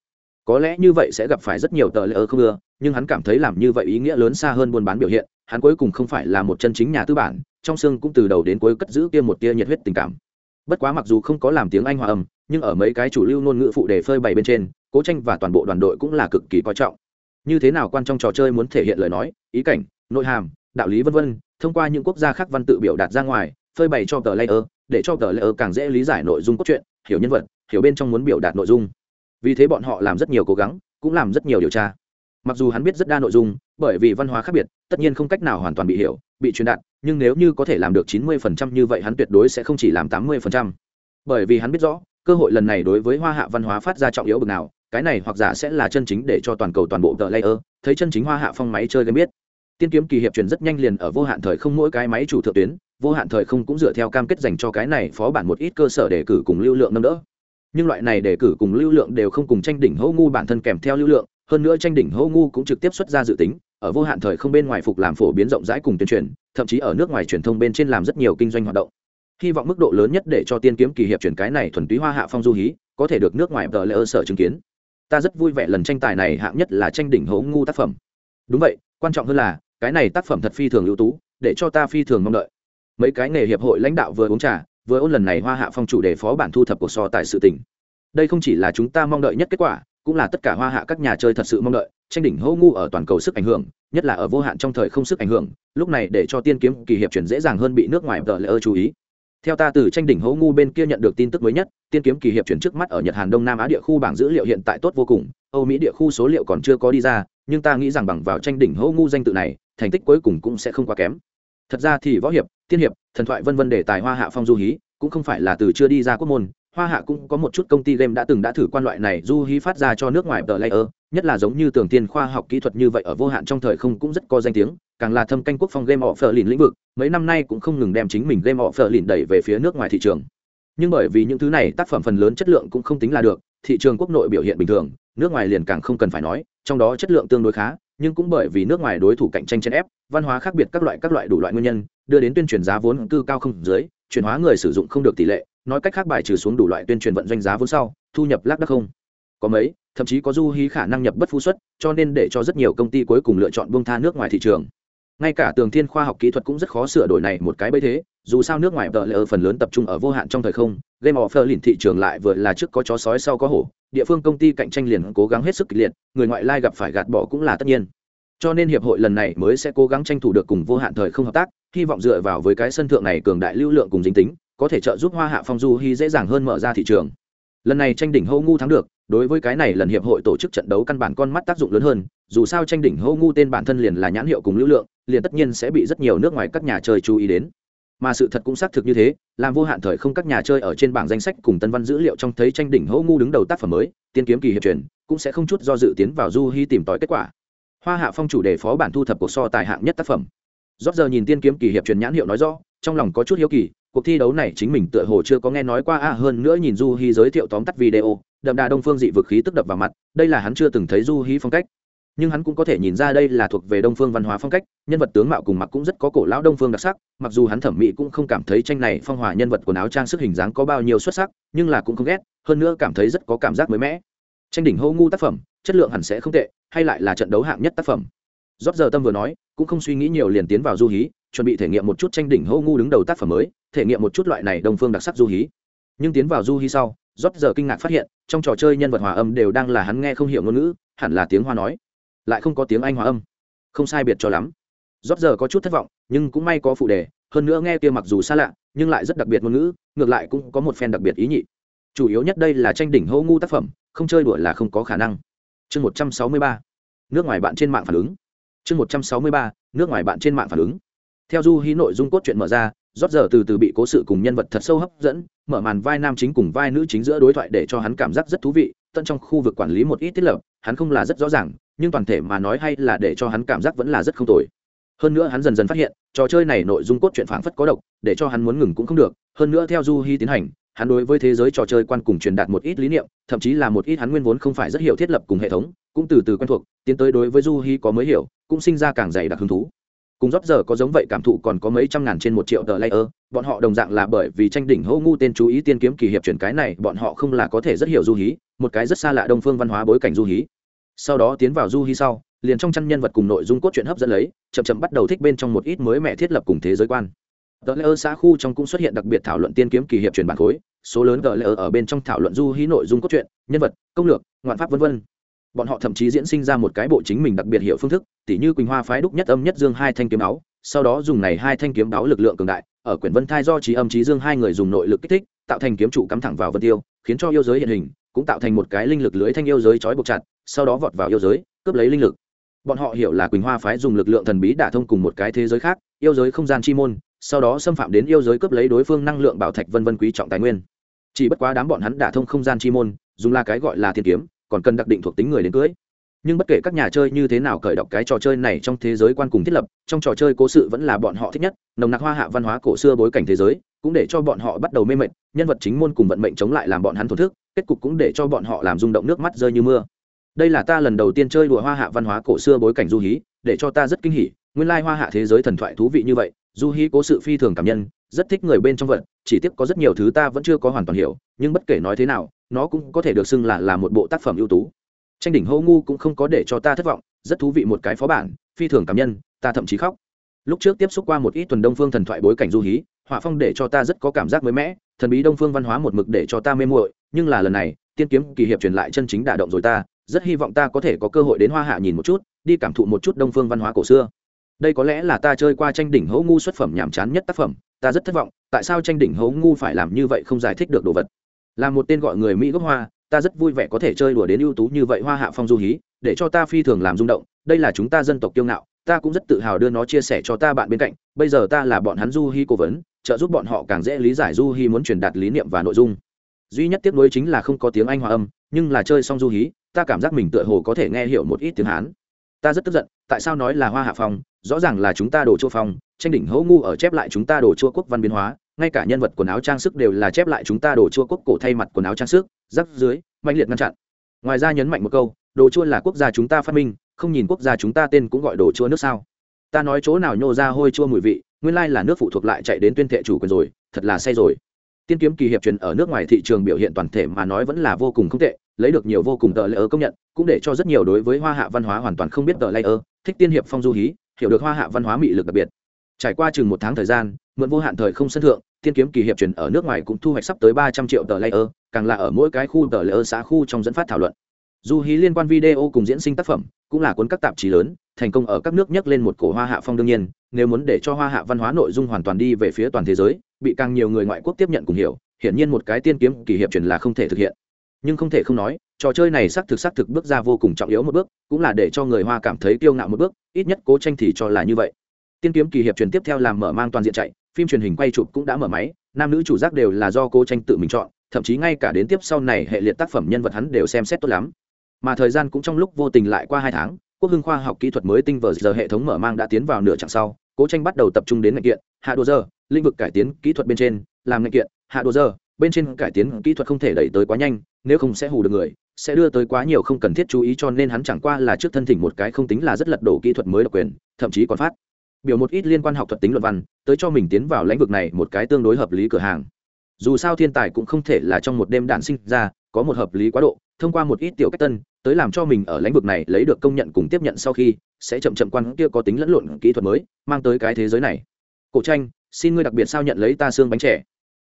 Có lẽ như vậy sẽ gặp phải rất nhiều tờ lỡ không ưa, nhưng hắn cảm thấy làm như vậy ý nghĩa lớn xa hơn buôn bán biểu hiện, hắn cuối cùng không phải là một chân chính nhà tư bản, trong xương cũng từ đầu đến cuối cất giữ kia một tia nhiệt huyết tình cảm. Bất quá mặc dù không có làm tiếng anh hòa âm, nhưng ở mấy cái chủ lưu ngôn ngữ phụ đề phơi bày bên trên, cố tranh và toàn bộ đoàn đội cũng là cực kỳ coi trọng. Như thế nào quan trong trò chơi muốn thể hiện lời nói, ý cảnh, nội hàm, đạo lý vân vân, thông qua những quốc gia khác văn tự biểu đạt ra ngoài phơi bày cho tờ layer, để cho tờ layer càng dễ lý giải nội dung cốt truyện, hiểu nhân vật, hiểu bên trong muốn biểu đạt nội dung. Vì thế bọn họ làm rất nhiều cố gắng, cũng làm rất nhiều điều tra. Mặc dù hắn biết rất đa nội dung, bởi vì văn hóa khác biệt, tất nhiên không cách nào hoàn toàn bị hiểu, bị truyền đạt, nhưng nếu như có thể làm được chín mươi phần trăm như vậy hắn tuyệt đối sẽ không chỉ làm tám mươi phần trăm. Bởi vì hắn biết rõ, cơ hội lần này đối với hoa hạ văn hóa phát ra trọng yếu bực nào, cái này hoặc giả sẽ là chân chính để cho toàn cầu toàn bộ tờ layer, thấy chân chính hoa hạ phong máy chơi game biết tiên kiếm kỳ hiệp truyền rất nhanh liền ở vô hạn thời không mỗi cái máy chủ thượng tuyến, vô hạn thời không cũng dựa theo cam kết dành cho cái này phó bản một ít cơ sở đề cử cùng lưu lượng nâng đỡ. Nhưng loại này đề cử cùng lưu lượng đều không cùng tranh đỉnh hô ngu bản thân kèm theo lưu lượng, hơn nữa tranh đỉnh hô ngu cũng trực tiếp xuất ra dự tính, ở vô hạn thời không bên ngoài phục làm phổ biến rộng rãi cùng tuyên truyền, thậm chí ở nước ngoài truyền thông bên trên làm rất nhiều kinh doanh hoạt động. Hy vọng mức độ lớn nhất để cho tiên kiếm kỳ hiệp truyền cái này thuần túy hoa hạ phong du hí, có thể được nước ngoài tờ lễ ơ sở chứng kiến. Ta rất vui vẻ lần tranh tài này hạng nhất là tranh đỉnh hố ngu tác phẩm. Đúng vậy, quan trọng hơn là cái này tác phẩm thật phi thường ưu tú, để cho ta phi thường mong đợi. Mấy cái nghề hiệp hội lãnh đạo vừa uống trà, vừa ôn lần này hoa hạ phong chủ đề phó bản thu thập cuộc so tại sự tỉnh đây không chỉ là chúng ta mong đợi nhất kết quả, cũng là tất cả hoa hạ các nhà chơi thật sự mong đợi, tranh đỉnh hô ngu ở toàn cầu sức ảnh hưởng, nhất là ở vô hạn trong thời không sức ảnh hưởng, lúc này để cho tiên kiếm kỳ hiệp chuyển dễ dàng hơn bị nước ngoài tờ lỡ chú ý theo ta từ tranh đỉnh hố ngu bên kia nhận được tin tức mới nhất, tiên kiếm kỳ hiệp chuyển trước mắt ở nhật hàn đông nam á địa khu bảng dữ liệu hiện tại tốt vô cùng, âu mỹ địa khu số liệu còn chưa có đi ra, nhưng ta nghĩ rằng bằng vào tranh đỉnh hố ngu danh tự này, thành tích cuối cùng cũng sẽ không quá kém. Thật ra thì võ hiệp, tiên hiệp, thần thoại vân vân để tài hoa hạ phong du hí, cũng không phải là từ chưa đi ra quốc môn, hoa hạ cũng có một chút công ty game đã từng đã thử quan loại này du hí phát ra cho nước ngoài tờ layer nhất là giống như tường tiên khoa học kỹ thuật như vậy ở vô hạn trong thời không cũng rất có danh tiếng, càng là thâm canh quốc phong game offer lìn lĩnh vực, mấy năm nay cũng không ngừng đem chính mình game offer lìn đẩy về phía nước ngoài thị trường. Nhưng bởi vì những thứ này tác phẩm phần lớn chất lượng cũng không tính là được, thị trường quốc nội biểu hiện bình thường, nước ngoài liền càng không cần phải nói, trong đó chất lượng tương đối khá, nhưng cũng bởi vì nước ngoài đối thủ cạnh tranh chen ép, văn hóa khác biệt các loại các loại đủ loại nguyên nhân, đưa đến tuyên truyền giá vốn cư cao không dưới, chuyển hóa người sử dụng không được tỷ lệ, nói cách khác bài trừ xuống đủ loại tuyên truyền vận doanh giá vốn sau, thu nhập lác đắc không. Có mấy thậm chí có du hí khả năng nhập bất phu xuất, cho nên để cho rất nhiều công ty cuối cùng lựa chọn buông tha nước ngoài thị trường. Ngay cả tường thiên khoa học kỹ thuật cũng rất khó sửa đổi này một cái bấy thế, dù sao nước ngoài vợ lỡ phần lớn tập trung ở vô hạn trong thời không, game offer lìn thị trường lại vừa là trước có chó sói sau có hổ, địa phương công ty cạnh tranh liền cố gắng hết sức kịch liệt, người ngoại lai gặp phải gạt bỏ cũng là tất nhiên. Cho nên hiệp hội lần này mới sẽ cố gắng tranh thủ được cùng vô hạn thời không hợp tác, hy vọng dựa vào với cái sân thượng này cường đại lưu lượng cùng dính tính, có thể trợ giúp hoa hạ phong du hy dễ dàng hơn mở ra thị trường. Lần này tranh đỉnh hô ngu thắng được đối với cái này lần hiệp hội tổ chức trận đấu căn bản con mắt tác dụng lớn hơn, dù sao tranh đỉnh hô ngu tên bản thân liền là nhãn hiệu cùng lưu lượng, liền tất nhiên sẽ bị rất nhiều nước ngoài các nhà chơi chú ý đến. Mà sự thật cũng xác thực như thế, làm vô hạn thời không các nhà chơi ở trên bảng danh sách cùng tân văn dữ liệu trong thấy tranh đỉnh hô ngu đứng đầu tác phẩm mới, tiên kiếm kỳ hiệp truyền, cũng sẽ không chút do dự tiến vào du hy tìm tòi kết quả. Hoa hạ phong chủ đề phó bản thu thập cuộc so tài hạng nhất tác phẩm. Rót giờ nhìn tiên kiếm kỳ hiệp truyền nhãn hiệu nói rõ, trong lòng có chút hiếu kỳ, cuộc thi đấu này chính mình tựa hồ chưa có nghe nói qua a hơn nữa nhìn du hy giới thiệu tóm tắt video đậm đà đông phương dị vực khí tức đập vào mặt, đây là hắn chưa từng thấy du hí phong cách. Nhưng hắn cũng có thể nhìn ra đây là thuộc về đông phương văn hóa phong cách, nhân vật tướng mạo cùng mặc cũng rất có cổ lão đông phương đặc sắc, mặc dù hắn thẩm mỹ cũng không cảm thấy tranh này phong hòa nhân vật quần áo trang sức hình dáng có bao nhiêu xuất sắc, nhưng là cũng không ghét, hơn nữa cảm thấy rất có cảm giác mới mẻ. Tranh đỉnh hô ngu tác phẩm, chất lượng hẳn sẽ không tệ, hay lại là trận đấu hạng nhất tác phẩm. Rót giờ tâm vừa nói, cũng không suy nghĩ nhiều liền tiến vào du hí, chuẩn bị thể nghiệm một chút tranh đỉnh hô ngu đứng đầu tác phẩm mới, thể nghiệm một chút loại này đông phương đặc sắc du hí. Nhưng tiến vào du hí sau rót giờ kinh ngạc phát hiện, trong trò chơi nhân vật hòa âm đều đang là hắn nghe không hiểu ngôn ngữ, hẳn là tiếng hoa nói. Lại không có tiếng anh hòa âm. Không sai biệt cho lắm. Rót giờ có chút thất vọng, nhưng cũng may có phụ đề, hơn nữa nghe kia mặc dù xa lạ, nhưng lại rất đặc biệt ngôn ngữ, ngược lại cũng có một phen đặc biệt ý nhị. Chủ yếu nhất đây là tranh đỉnh hô ngu tác phẩm, không chơi đuổi là không có khả năng. Chương một trăm sáu mươi ba. Nước ngoài bạn trên mạng phản ứng. Chương một trăm sáu mươi ba. Nước ngoài bạn trên mạng phản ứng. Theo du hí nội dung cốt truyện mở ra rót giờ từ từ bị cố sự cùng nhân vật thật sâu hấp dẫn, mở màn vai nam chính cùng vai nữ chính giữa đối thoại để cho hắn cảm giác rất thú vị, tận trong khu vực quản lý một ít thiết lập, hắn không là rất rõ ràng, nhưng toàn thể mà nói hay là để cho hắn cảm giác vẫn là rất không tồi. Hơn nữa hắn dần dần phát hiện, trò chơi này nội dung cốt truyện phảng phất có độc, để cho hắn muốn ngừng cũng không được. Hơn nữa theo du hy tiến hành, hắn đối với thế giới trò chơi quan cùng truyền đạt một ít lý niệm, thậm chí là một ít hắn nguyên vốn không phải rất hiểu thiết lập cùng hệ thống, cũng từ từ quen thuộc, tiến tới đối với du hy có mới hiểu, cũng sinh ra càng dày đặc hứng thú cùng rót giờ có giống vậy cảm thụ còn có mấy trăm ngàn trên một triệu tờ layer, bọn họ đồng dạng là bởi vì tranh đỉnh hô ngu tên chú ý tiên kiếm kỳ hiệp chuyển cái này, bọn họ không là có thể rất hiểu du hí, một cái rất xa lạ đông phương văn hóa bối cảnh du hí. Sau đó tiến vào du hí sau, liền trong chăn nhân vật cùng nội dung cốt truyện hấp dẫn lấy, chậm chậm bắt đầu thích bên trong một ít mới mẹ thiết lập cùng thế giới quan. Tờ layer xã khu trong cũng xuất hiện đặc biệt thảo luận tiên kiếm kỳ hiệp chuyển bản khối, số lớn tờ layer ở bên trong thảo luận du hí nội dung cốt truyện, nhân vật, công lược, ngoạn pháp vân vân bọn họ thậm chí diễn sinh ra một cái bộ chính mình đặc biệt hiệu phương thức, tỉ như quỳnh hoa phái đúc nhất âm nhất dương hai thanh kiếm áo, sau đó dùng này hai thanh kiếm áo lực lượng cường đại, ở quyển vân thai do trí âm trí dương hai người dùng nội lực kích thích, tạo thành kiếm trụ cắm thẳng vào vân tiêu, khiến cho yêu giới hiện hình, cũng tạo thành một cái linh lực lưới thanh yêu giới trói buộc chặt, sau đó vọt vào yêu giới, cướp lấy linh lực. Bọn họ hiểu là quỳnh hoa phái dùng lực lượng thần bí đả thông cùng một cái thế giới khác, yêu giới không gian chi môn, sau đó xâm phạm đến yêu giới cướp lấy đối phương năng lượng bảo thạch vân vân quý trọng tài nguyên. Chỉ bất quá đám bọn hắn đả thông không gian chi môn, dùng là cái gọi là thiên kiếm còn cần đặc định thuộc tính người đến cưới. Nhưng bất kể các nhà chơi như thế nào cởi đọc cái trò chơi này trong thế giới quan cùng thiết lập, trong trò chơi cố sự vẫn là bọn họ thích nhất, nồng nặc hoa hạ văn hóa cổ xưa bối cảnh thế giới, cũng để cho bọn họ bắt đầu mê mệt, nhân vật chính môn cùng vận mệnh chống lại làm bọn hắn thổn thức, kết cục cũng để cho bọn họ làm rung động nước mắt rơi như mưa. Đây là ta lần đầu tiên chơi đùa hoa hạ văn hóa cổ xưa bối cảnh du hí, để cho ta rất kinh hỉ nguyên lai hoa hạ thế giới thần thoại thú vị như vậy, du hi cố sự phi thường cảm nhân, rất thích người bên trong vật, chỉ tiếc có rất nhiều thứ ta vẫn chưa có hoàn toàn hiểu, nhưng bất kể nói thế nào, nó cũng có thể được xưng là là một bộ tác phẩm ưu tú. Tranh đỉnh hô ngu cũng không có để cho ta thất vọng, rất thú vị một cái phó bản, phi thường cảm nhân, ta thậm chí khóc. Lúc trước tiếp xúc qua một ít tuần đông phương thần thoại bối cảnh du hí, họa phong để cho ta rất có cảm giác mới mẻ, thần bí đông phương văn hóa một mực để cho ta mê muội, nhưng là lần này, tiên kiếm kỳ hiệp truyền lại chân chính đả động rồi ta, rất hy vọng ta có thể có cơ hội đến hoa hạ nhìn một chút, đi cảm thụ một chút đông phương văn hóa cổ xưa đây có lẽ là ta chơi qua tranh đỉnh hố ngu xuất phẩm nhàm chán nhất tác phẩm, ta rất thất vọng, tại sao tranh đỉnh hố ngu phải làm như vậy không giải thích được đồ vật? Là một tên gọi người mỹ gốc hoa, ta rất vui vẻ có thể chơi đùa đến ưu tú như vậy hoa hạ phong du hí, để cho ta phi thường làm rung động, đây là chúng ta dân tộc kiêu ngạo, ta cũng rất tự hào đưa nó chia sẻ cho ta bạn bên cạnh, bây giờ ta là bọn hắn du hí cố vấn, trợ giúp bọn họ càng dễ lý giải du hí muốn truyền đạt lý niệm và nội dung. Duy nhất tiếc nuối chính là không có tiếng anh hòa âm, nhưng là chơi xong du hí, ta cảm giác mình tựa hồ có thể nghe hiểu một ít tiếng hán ta rất tức giận, tại sao nói là hoa hạ phong, rõ ràng là chúng ta đồ chua phong, tranh đỉnh hấu ngu ở chép lại chúng ta đồ chua quốc văn biến hóa, ngay cả nhân vật quần áo trang sức đều là chép lại chúng ta đồ chua quốc cổ thay mặt quần áo trang sức, rắc dưới mạnh liệt ngăn chặn. Ngoài ra nhấn mạnh một câu, đồ chua là quốc gia chúng ta phát minh, không nhìn quốc gia chúng ta tên cũng gọi đồ chua nước sao. Ta nói chỗ nào nhô ra hôi chua mùi vị, nguyên lai là nước phụ thuộc lại chạy đến tuyên thệ chủ quyền rồi, thật là say rồi. Tiên kiếm kỳ hiệp truyền ở nước ngoài thị trường biểu hiện toàn thể mà nói vẫn là vô cùng không tệ lấy được nhiều vô cùng tờ lễ ơ công nhận, cũng để cho rất nhiều đối với hoa hạ văn hóa hoàn toàn không biết tờ lễ ơ thích tiên hiệp phong du hí, hiểu được hoa hạ văn hóa mị lực đặc biệt. Trải qua chừng một tháng thời gian, mượn vô hạn thời không sân thượng thiên kiếm kỳ hiệp truyền ở nước ngoài cũng thu hoạch sắp tới ba trăm triệu tờ layer, càng là ở mỗi cái khu tờ layer xã khu trong dẫn phát thảo luận. Du hí liên quan video cùng diễn sinh tác phẩm, cũng là cuốn các tạp chí lớn, thành công ở các nước nhắc lên một cổ hoa hạ phong đương nhiên, nếu muốn để cho hoa hạ văn hóa nội dung hoàn toàn đi về phía toàn thế giới, bị càng nhiều người ngoại quốc tiếp nhận cùng hiểu, hiển nhiên một cái tiên kiếm kỳ hiệp truyền là không thể thực hiện nhưng không thể không nói, trò chơi này xác thực xác thực bước ra vô cùng trọng yếu một bước, cũng là để cho người hoa cảm thấy kiêu ngạo một bước, ít nhất cố tranh thì cho là như vậy. Tiên kiếm kỳ hiệp truyền tiếp theo làm mở mang toàn diện chạy, phim truyền hình quay chụp cũng đã mở máy, nam nữ chủ giác đều là do cố tranh tự mình chọn, thậm chí ngay cả đến tiếp sau này hệ liệt tác phẩm nhân vật hắn đều xem xét tốt lắm. Mà thời gian cũng trong lúc vô tình lại qua hai tháng, quốc hưng khoa học kỹ thuật mới tinh vờ giờ hệ thống mở mang đã tiến vào nửa chặng sau, cố tranh bắt đầu tập trung đến ngành kiện, hạ đồ giờ, lĩnh vực cải tiến kỹ thuật bên trên, làm ngành kiện, hạ đồ giờ bên trên cải tiến kỹ thuật không thể đẩy tới quá nhanh, nếu không sẽ hù được người, sẽ đưa tới quá nhiều không cần thiết chú ý cho nên hắn chẳng qua là trước thân thỉnh một cái không tính là rất lật đổ kỹ thuật mới độc quyền, thậm chí còn phát biểu một ít liên quan học thuật tính luận văn, tới cho mình tiến vào lĩnh vực này một cái tương đối hợp lý cửa hàng. Dù sao thiên tài cũng không thể là trong một đêm đạn sinh ra, có một hợp lý quá độ, thông qua một ít tiểu cách tân, tới làm cho mình ở lĩnh vực này lấy được công nhận cùng tiếp nhận sau khi, sẽ chậm chậm quan kia có tính lẫn lộn kỹ thuật mới, mang tới cái thế giới này. Cổ tranh, xin ngươi đặc biệt sao nhận lấy ta xương bánh trẻ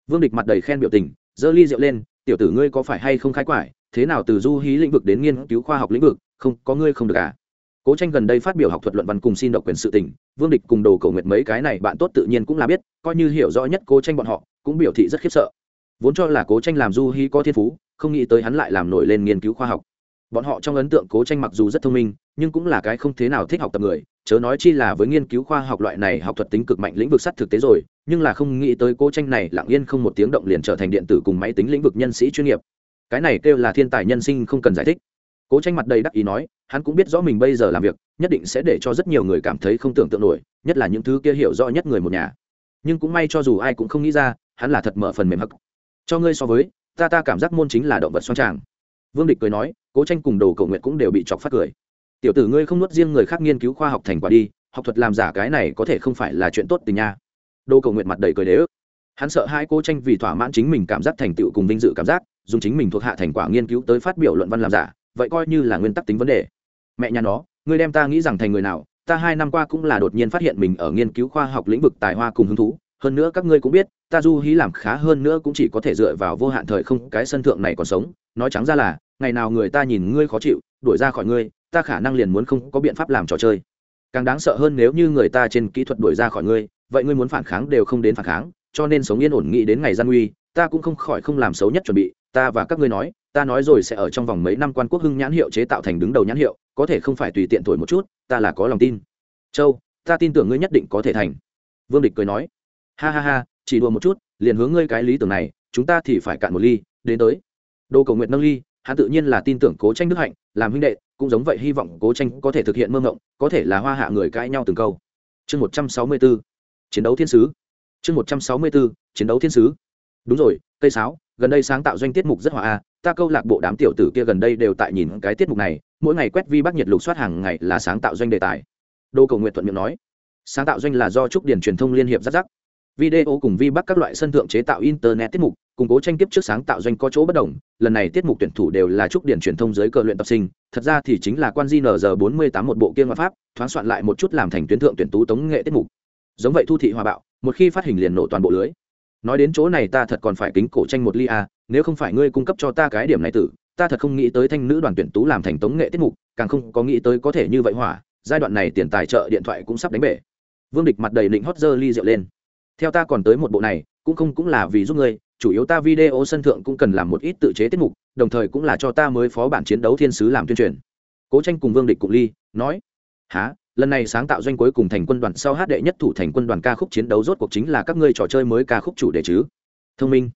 vương địch mặt đầy khen biểu tình, giơ ly rượu lên, tiểu tử ngươi có phải hay không khai quải, thế nào từ du hí lĩnh vực đến nghiên cứu khoa học lĩnh vực, không, có ngươi không được à? Cố tranh gần đây phát biểu học thuật luận văn cùng xin độc quyền sự tình, vương địch cùng đồ cầu nguyện mấy cái này bạn tốt tự nhiên cũng là biết, coi như hiểu rõ nhất cố tranh bọn họ, cũng biểu thị rất khiếp sợ. Vốn cho là cố tranh làm du hí có thiên phú, không nghĩ tới hắn lại làm nổi lên nghiên cứu khoa học bọn họ trong ấn tượng cố tranh mặc dù rất thông minh, nhưng cũng là cái không thế nào thích học tập người, chớ nói chi là với nghiên cứu khoa học loại này học thuật tính cực mạnh lĩnh vực sắt thực tế rồi, nhưng là không nghĩ tới cố tranh này lặng yên không một tiếng động liền trở thành điện tử cùng máy tính lĩnh vực nhân sĩ chuyên nghiệp. Cái này kêu là thiên tài nhân sinh không cần giải thích. Cố tranh mặt đầy đắc ý nói, hắn cũng biết rõ mình bây giờ làm việc, nhất định sẽ để cho rất nhiều người cảm thấy không tưởng tượng nổi, nhất là những thứ kia hiểu rõ nhất người một nhà. Nhưng cũng may cho dù ai cũng không nghĩ ra, hắn là thật mở phần mềm hắc. Cho ngươi so với, ta ta cảm giác môn chính là động vật xoan tràng vương địch cười nói, cố tranh cùng đồ cầu nguyện cũng đều bị chọc phát cười. Tiểu tử ngươi không nuốt riêng người khác nghiên cứu khoa học thành quả đi, học thuật làm giả cái này có thể không phải là chuyện tốt tình nha. Đồ cầu nguyện mặt đầy cười đế ức. Hắn sợ hai cố tranh vì thỏa mãn chính mình cảm giác thành tựu cùng vinh dự cảm giác, dùng chính mình thuộc hạ thành quả nghiên cứu tới phát biểu luận văn làm giả, vậy coi như là nguyên tắc tính vấn đề. Mẹ nhà nó, ngươi đem ta nghĩ rằng thành người nào, ta hai năm qua cũng là đột nhiên phát hiện mình ở nghiên cứu khoa học lĩnh vực tài hoa cùng hứng thú, hơn nữa các ngươi cũng biết, ta du hí làm khá hơn nữa cũng chỉ có thể dựa vào vô hạn thời không, cái sân thượng này còn sống, nói trắng ra là ngày nào người ta nhìn ngươi khó chịu, đuổi ra khỏi ngươi, ta khả năng liền muốn không có biện pháp làm trò chơi. Càng đáng sợ hơn nếu như người ta trên kỹ thuật đuổi ra khỏi ngươi, vậy ngươi muốn phản kháng đều không đến phản kháng, cho nên sống yên ổn nghĩ đến ngày gian nguy, ta cũng không khỏi không làm xấu nhất chuẩn bị, ta và các ngươi nói, ta nói rồi sẽ ở trong vòng mấy năm quan quốc hưng nhãn hiệu chế tạo thành đứng đầu nhãn hiệu, có thể không phải tùy tiện thổi một chút, ta là có lòng tin. Châu, ta tin tưởng ngươi nhất định có thể thành. Vương địch cười nói. Ha ha ha, chỉ đùa một chút, liền hướng ngươi cái lý tưởng này, chúng ta thì phải cạn một ly, đến tới. Đồ cầu nguyện nâng ly hắn tự nhiên là tin tưởng cố tranh đức hạnh, làm huynh đệ, cũng giống vậy hy vọng cố tranh có thể thực hiện mơ ngộng có thể là hoa hạ người cãi nhau từng câu. Chương một trăm sáu mươi b ố chiến đấu thiên sứ. Chương một trăm sáu mươi b ố chiến đấu thiên sứ. Đúng rồi, cây sáo, gần đây sáng tạo doanh tiết mục rất hòa a ta câu lạc bộ đám tiểu tử kia gần đây đều tại nhìn cái tiết mục này, mỗi ngày quét vi bắc nhiệt lục soát hàng ngày là sáng tạo doanh đề tài. Đô cầu nguyện thuận miệng nói, sáng tạo doanh là do trúc điển truyền thông liên hiệp giáp giáp video cùng vi bắc các loại sân thượng chế tạo internet tiết mục củng cố tranh tiếp trước sáng tạo doanh có chỗ bất đồng, lần này tiết mục tuyển thủ đều là trúc điển truyền thông giới cờ luyện tập sinh, thật ra thì chính là quan di nr bốn mươi tám một bộ kia ngoại pháp, thoáng soạn lại một chút làm thành tuyến thượng tuyển tú tống nghệ tiết mục. Giống vậy thu thị hòa bạo, một khi phát hình liền nổ toàn bộ lưới. Nói đến chỗ này ta thật còn phải kính cổ tranh một ly a nếu không phải ngươi cung cấp cho ta cái điểm này tử, ta thật không nghĩ tới thanh nữ đoàn tuyển tú làm thành tống nghệ tiết mục, càng không có nghĩ tới có thể như vậy hỏa, giai đoạn này tiền tài trợ điện thoại cũng sắp đánh bể. Vương địch mặt đầy định hót dơ ly rượu lên theo ta còn tới một bộ này, cũng không cũng là vì giúp ngươi, chủ yếu ta video sân thượng cũng cần làm một ít tự chế tiết mục, đồng thời cũng là cho ta mới phó bản chiến đấu thiên sứ làm tuyên truyền. Cố tranh cùng vương địch cụng ly nói há lần này sáng tạo doanh cuối cùng thành quân đoàn sau hát đệ nhất thủ thành quân đoàn ca khúc chiến đấu rốt cuộc chính là các ngươi trò chơi mới ca khúc chủ đề chứ? Thông minh.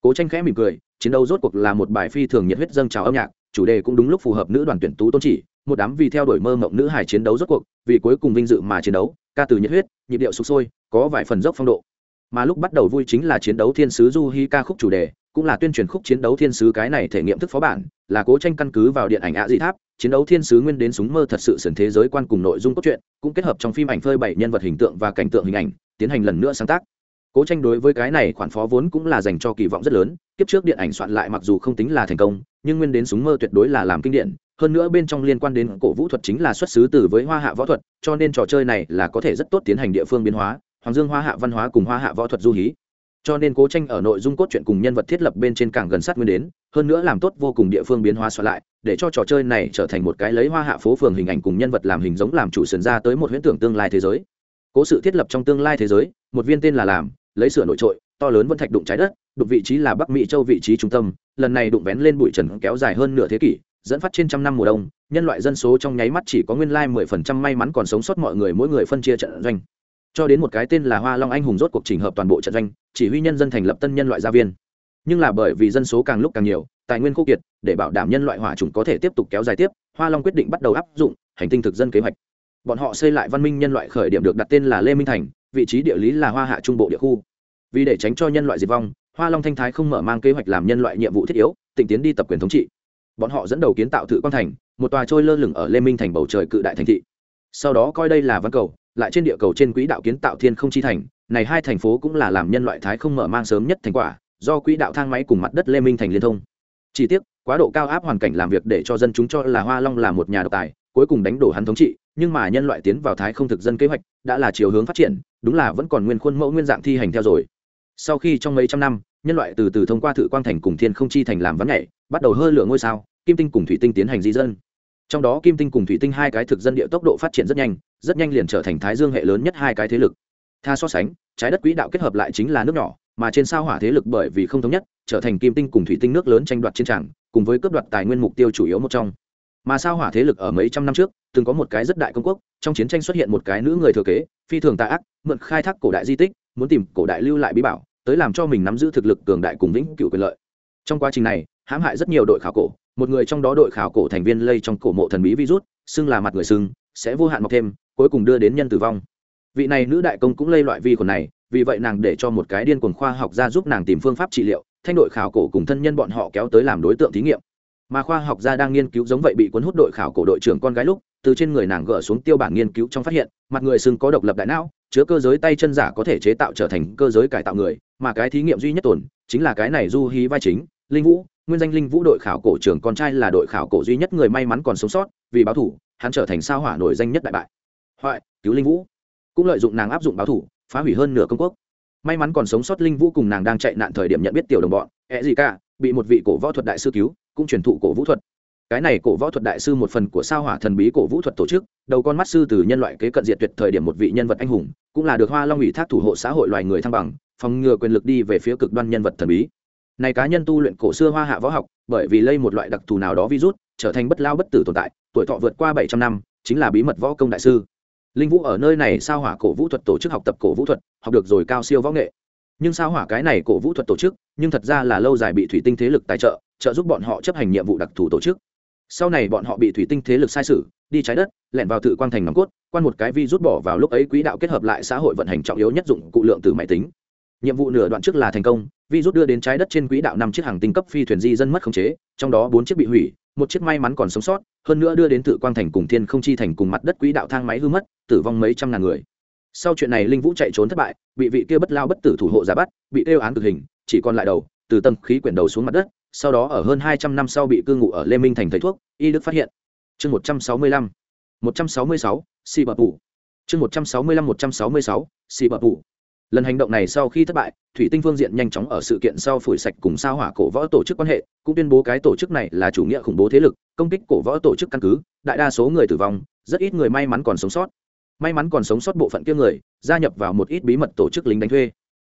Cố tranh khẽ mỉm cười, chiến đấu rốt cuộc là một bài phi thường nhiệt huyết dâng trào âm nhạc, chủ đề cũng đúng lúc phù hợp nữ đoàn tuyển tú tôn chỉ, một đám vì theo đuổi mơ mộng nữ hải chiến đấu rốt cuộc, vì cuối cùng vinh dự mà chiến đấu ca từ nhiệt huyết, nhịp điệu sụp sôi, có vài phần dốc phong độ. Mà lúc bắt đầu vui chính là chiến đấu thiên sứ du hi ca khúc chủ đề, cũng là tuyên truyền khúc chiến đấu thiên sứ cái này thể nghiệm thức phó bản, là cố tranh căn cứ vào điện ảnh ạ dị tháp, chiến đấu thiên sứ nguyên đến súng mơ thật sự sườn thế giới quan cùng nội dung cốt truyện, cũng kết hợp trong phim ảnh phơi bảy nhân vật hình tượng và cảnh tượng hình ảnh, tiến hành lần nữa sáng tác. Cố tranh đối với cái này khoản phó vốn cũng là dành cho kỳ vọng rất lớn, kiếp trước điện ảnh soạn lại mặc dù không tính là thành công, nhưng nguyên đến súng mơ tuyệt đối là làm kinh điển hơn nữa bên trong liên quan đến cổ vũ thuật chính là xuất xứ từ với hoa hạ võ thuật, cho nên trò chơi này là có thể rất tốt tiến hành địa phương biến hóa, hoàng dương hoa hạ văn hóa cùng hoa hạ võ thuật du hí. Cho nên cố tranh ở nội dung cốt truyện cùng nhân vật thiết lập bên trên càng gần sát nguyên đến, hơn nữa làm tốt vô cùng địa phương biến hóa soạn lại, để cho trò chơi này trở thành một cái lấy hoa hạ phố phường hình ảnh cùng nhân vật làm hình giống làm chủ sườn ra tới một huyễn tưởng tương lai thế giới. Cố sự thiết lập trong tương lai thế giới, một viên tên là làm, lấy sửa nội trội, to lớn vân thạch đụng trái đất, đụng vị trí là bắc mỹ châu vị trí trung tâm, lần này đụng vén lên bụi trần kéo dài hơn nửa thế kỷ dẫn phát trên trăm năm mùa đông, nhân loại dân số trong nháy mắt chỉ có nguyên lai mười phần trăm may mắn còn sống sót mọi người mỗi người phân chia trận doanh. Cho đến một cái tên là hoa long anh hùng rốt cuộc trình hợp toàn bộ trận doanh, chỉ huy nhân dân thành lập tân nhân loại gia viên. Nhưng là bởi vì dân số càng lúc càng nhiều, tài nguyên khô kiệt, để bảo đảm nhân loại hỏa trùng có thể tiếp tục kéo dài tiếp, hoa long quyết định bắt đầu áp dụng hành tinh thực dân kế hoạch. Bọn họ xây lại văn minh nhân loại khởi điểm được đặt tên là lê minh thành, vị trí địa lý là hoa hạ trung bộ địa khu. Vì để tránh cho nhân loại diệt vong, hoa long thanh thái không mở mang kế hoạch làm nhân loại nhiệm vụ thiết yếu, tỉnh tiến đi tập quyền thống trị bọn họ dẫn đầu kiến tạo thự quang thành, một tòa trôi lơ lửng ở lê minh thành bầu trời cự đại thành thị. Sau đó coi đây là văn cầu, lại trên địa cầu trên quỹ đạo kiến tạo thiên không chi thành, này hai thành phố cũng là làm nhân loại thái không mở mang sớm nhất thành quả, do quỹ đạo thang máy cùng mặt đất lê minh thành liên thông. Chỉ tiếc, quá độ cao áp hoàn cảnh làm việc để cho dân chúng cho là hoa long là một nhà độc tài, cuối cùng đánh đổ hắn thống trị, nhưng mà nhân loại tiến vào thái không thực dân kế hoạch đã là chiều hướng phát triển, đúng là vẫn còn nguyên khuôn mẫu nguyên dạng thi hành theo rồi. Sau khi trong mấy trăm năm nhân loại từ từ thông qua thử quang thành cùng thiên không chi thành làm vắn nhảy, bắt đầu hơ lửa ngôi sao, kim tinh cùng thủy tinh tiến hành di dân. Trong đó kim tinh cùng thủy tinh hai cái thực dân địa tốc độ phát triển rất nhanh rất nhanh liền trở thành thái dương hệ lớn nhất hai cái thế lực. Tha so sánh, trái đất quỹ đạo kết hợp lại chính là nước nhỏ, mà trên sao hỏa thế lực bởi vì không thống nhất, trở thành kim tinh cùng thủy tinh nước lớn tranh đoạt chiến tràng cùng với cướp đoạt tài nguyên mục tiêu chủ yếu một trong. Mà sao hỏa thế lực ở mấy trăm năm trước, từng có một cái rất đại công quốc, trong chiến tranh xuất hiện một cái nữ người thừa kế, phi thường tà ác, mượn khai thác cổ đại di tích, muốn tìm cổ đại lưu lại bí bảo tới làm cho mình nắm giữ thực lực cường đại cùng vĩnh cửu quyền lợi. Trong quá trình này, hãm hại rất nhiều đội khảo cổ, một người trong đó đội khảo cổ thành viên lây trong cổ mộ thần bí virus, xưng là mặt người xưng, sẽ vô hạn mọc thêm, cuối cùng đưa đến nhân tử vong. Vị này nữ đại công cũng lây loại vi khuẩn này, vì vậy nàng để cho một cái điên cuồng khoa học ra giúp nàng tìm phương pháp trị liệu, thanh đội khảo cổ cùng thân nhân bọn họ kéo tới làm đối tượng thí nghiệm. Mà khoa học gia đang nghiên cứu giống vậy bị cuốn hút đội khảo cổ đội trưởng con gái lúc, từ trên người nàng gỡ xuống tiêu bản nghiên cứu trong phát hiện, mặt người sưng có độc lập đại não, chứa cơ giới tay chân giả có thể chế tạo trở thành cơ giới cải tạo người mà cái thí nghiệm duy nhất tồn chính là cái này du hí vai chính, linh vũ. Nguyên danh linh vũ đội khảo cổ trưởng con trai là đội khảo cổ duy nhất người may mắn còn sống sót, vì báo thủ, hắn trở thành sao hỏa nổi danh nhất đại bại. Hoại, cứu linh vũ. Cũng lợi dụng nàng áp dụng báo thủ, phá hủy hơn nửa công quốc. May mắn còn sống sót linh vũ cùng nàng đang chạy nạn thời điểm nhận biết tiểu đồng bọn ẹ gì cả, bị một vị cổ võ thuật đại sư cứu, cũng truyền thụ cổ vũ thuật. Cái này cổ võ thuật đại sư một phần của sao hỏa thần bí cổ vũ thuật tổ chức, đầu con mắt sư từ nhân loại kế cận diệt tuyệt thời điểm một vị nhân vật anh hùng cũng là được hoa long ủy thác thủ hộ xã hội loài người thăng bằng, phòng ngừa quyền lực đi về phía cực đoan nhân vật thần bí. Này cá nhân tu luyện cổ xưa hoa hạ võ học, bởi vì lây một loại đặc thù nào đó virus, trở thành bất lao bất tử tồn tại, tuổi thọ vượt qua bảy trăm năm, chính là bí mật võ công đại sư. Linh vũ ở nơi này sao hỏa cổ vũ thuật tổ chức học tập cổ vũ thuật, học được rồi cao siêu võ nghệ. Nhưng sao hỏa cái này cổ vũ thuật tổ chức, nhưng thật ra là lâu dài bị thủy tinh thế lực tài trợ trợ giúp bọn họ chấp hành nhiệm vụ đặc thù tổ chức sau này bọn họ bị thủy tinh thế lực sai sử, đi trái đất, lẻn vào tự quang thành nòng cốt, quan một cái vi rút bỏ vào lúc ấy quỹ đạo kết hợp lại xã hội vận hành trọng yếu nhất dụng cụ lượng từ máy tính. Nhiệm vụ nửa đoạn trước là thành công, vi rút đưa đến trái đất trên quỹ đạo năm chiếc hàng tinh cấp phi thuyền di dân mất khống chế, trong đó bốn chiếc bị hủy, một chiếc may mắn còn sống sót, hơn nữa đưa đến tự quang thành cùng thiên không chi thành cùng mặt đất quỹ đạo thang máy hư mất, tử vong mấy trăm ngàn người. Sau chuyện này linh vũ chạy trốn thất bại, bị vị kia bất lao bất tử thủ hộ giả bắt, bị kêu án tử hình, chỉ còn lại đầu, từ tâm khí quyển đầu xuống mặt đất sau đó ở hơn hai trăm năm sau bị cư ngụ ở lê minh thành thầy thuốc, y đức phát hiện. Chương một trăm sáu mươi lăm, một trăm sáu mươi sáu, xì bập phủ chương một trăm sáu mươi lăm, một trăm sáu mươi sáu, xì bập phủ lần hành động này sau khi thất bại, thủy tinh phương diện nhanh chóng ở sự kiện sau phủi sạch cùng sao hỏa cổ võ tổ chức quan hệ, cũng tuyên bố cái tổ chức này là chủ nghĩa khủng bố thế lực, công kích cổ võ tổ chức căn cứ, đại đa số người tử vong, rất ít người may mắn còn sống sót. May mắn còn sống sót bộ phận kia người, gia nhập vào một ít bí mật tổ chức lính đánh thuê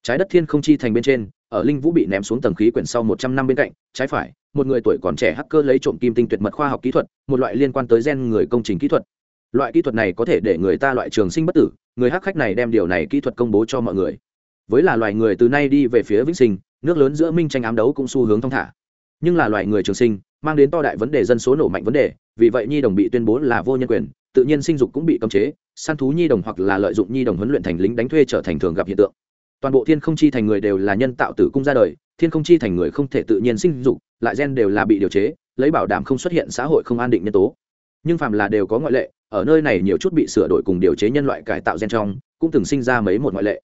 trái đất thiên không chi thành bên trên, ở linh vũ bị ném xuống tầng khí quyển sau một trăm năm bên cạnh, trái phải, một người tuổi còn trẻ hacker lấy trộm kim tinh tuyệt mật khoa học kỹ thuật, một loại liên quan tới gen người công trình kỹ thuật. Loại kỹ thuật này có thể để người ta loại trường sinh bất tử, người hắc khách này đem điều này kỹ thuật công bố cho mọi người. Với là loài người từ nay đi về phía vĩnh sinh, nước lớn giữa minh tranh ám đấu cũng xu hướng thong thả. Nhưng là loài người trường sinh, mang đến to đại vấn đề dân số nổ mạnh vấn đề, vì vậy nhi đồng bị tuyên bố là vô nhân quyền, tự nhiên sinh dục cũng bị cấm chế, săn thú nhi đồng hoặc là lợi dụng nhi đồng huấn luyện thành lính đánh thuê trở thành thường gặp hiện tượng toàn bộ thiên không chi thành người đều là nhân tạo tử cung ra đời, thiên không chi thành người không thể tự nhiên sinh dục, lại gen đều là bị điều chế, lấy bảo đảm không xuất hiện xã hội không an định nhân tố. Nhưng phàm là đều có ngoại lệ, ở nơi này nhiều chút bị sửa đổi cùng điều chế nhân loại cải tạo gen trong, cũng từng sinh ra mấy một ngoại lệ.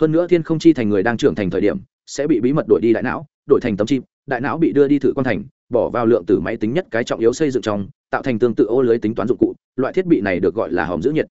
Hơn nữa thiên không chi thành người đang trưởng thành thời điểm, sẽ bị bí mật đổi đi đại não, đổi thành tấm chim, đại não bị đưa đi thử quan thành, bỏ vào lượng tử máy tính nhất cái trọng yếu xây dựng trong, tạo thành tương tự ô lưới tính toán dụng cụ, loại thiết bị này được gọi là hòm giữ nhiệt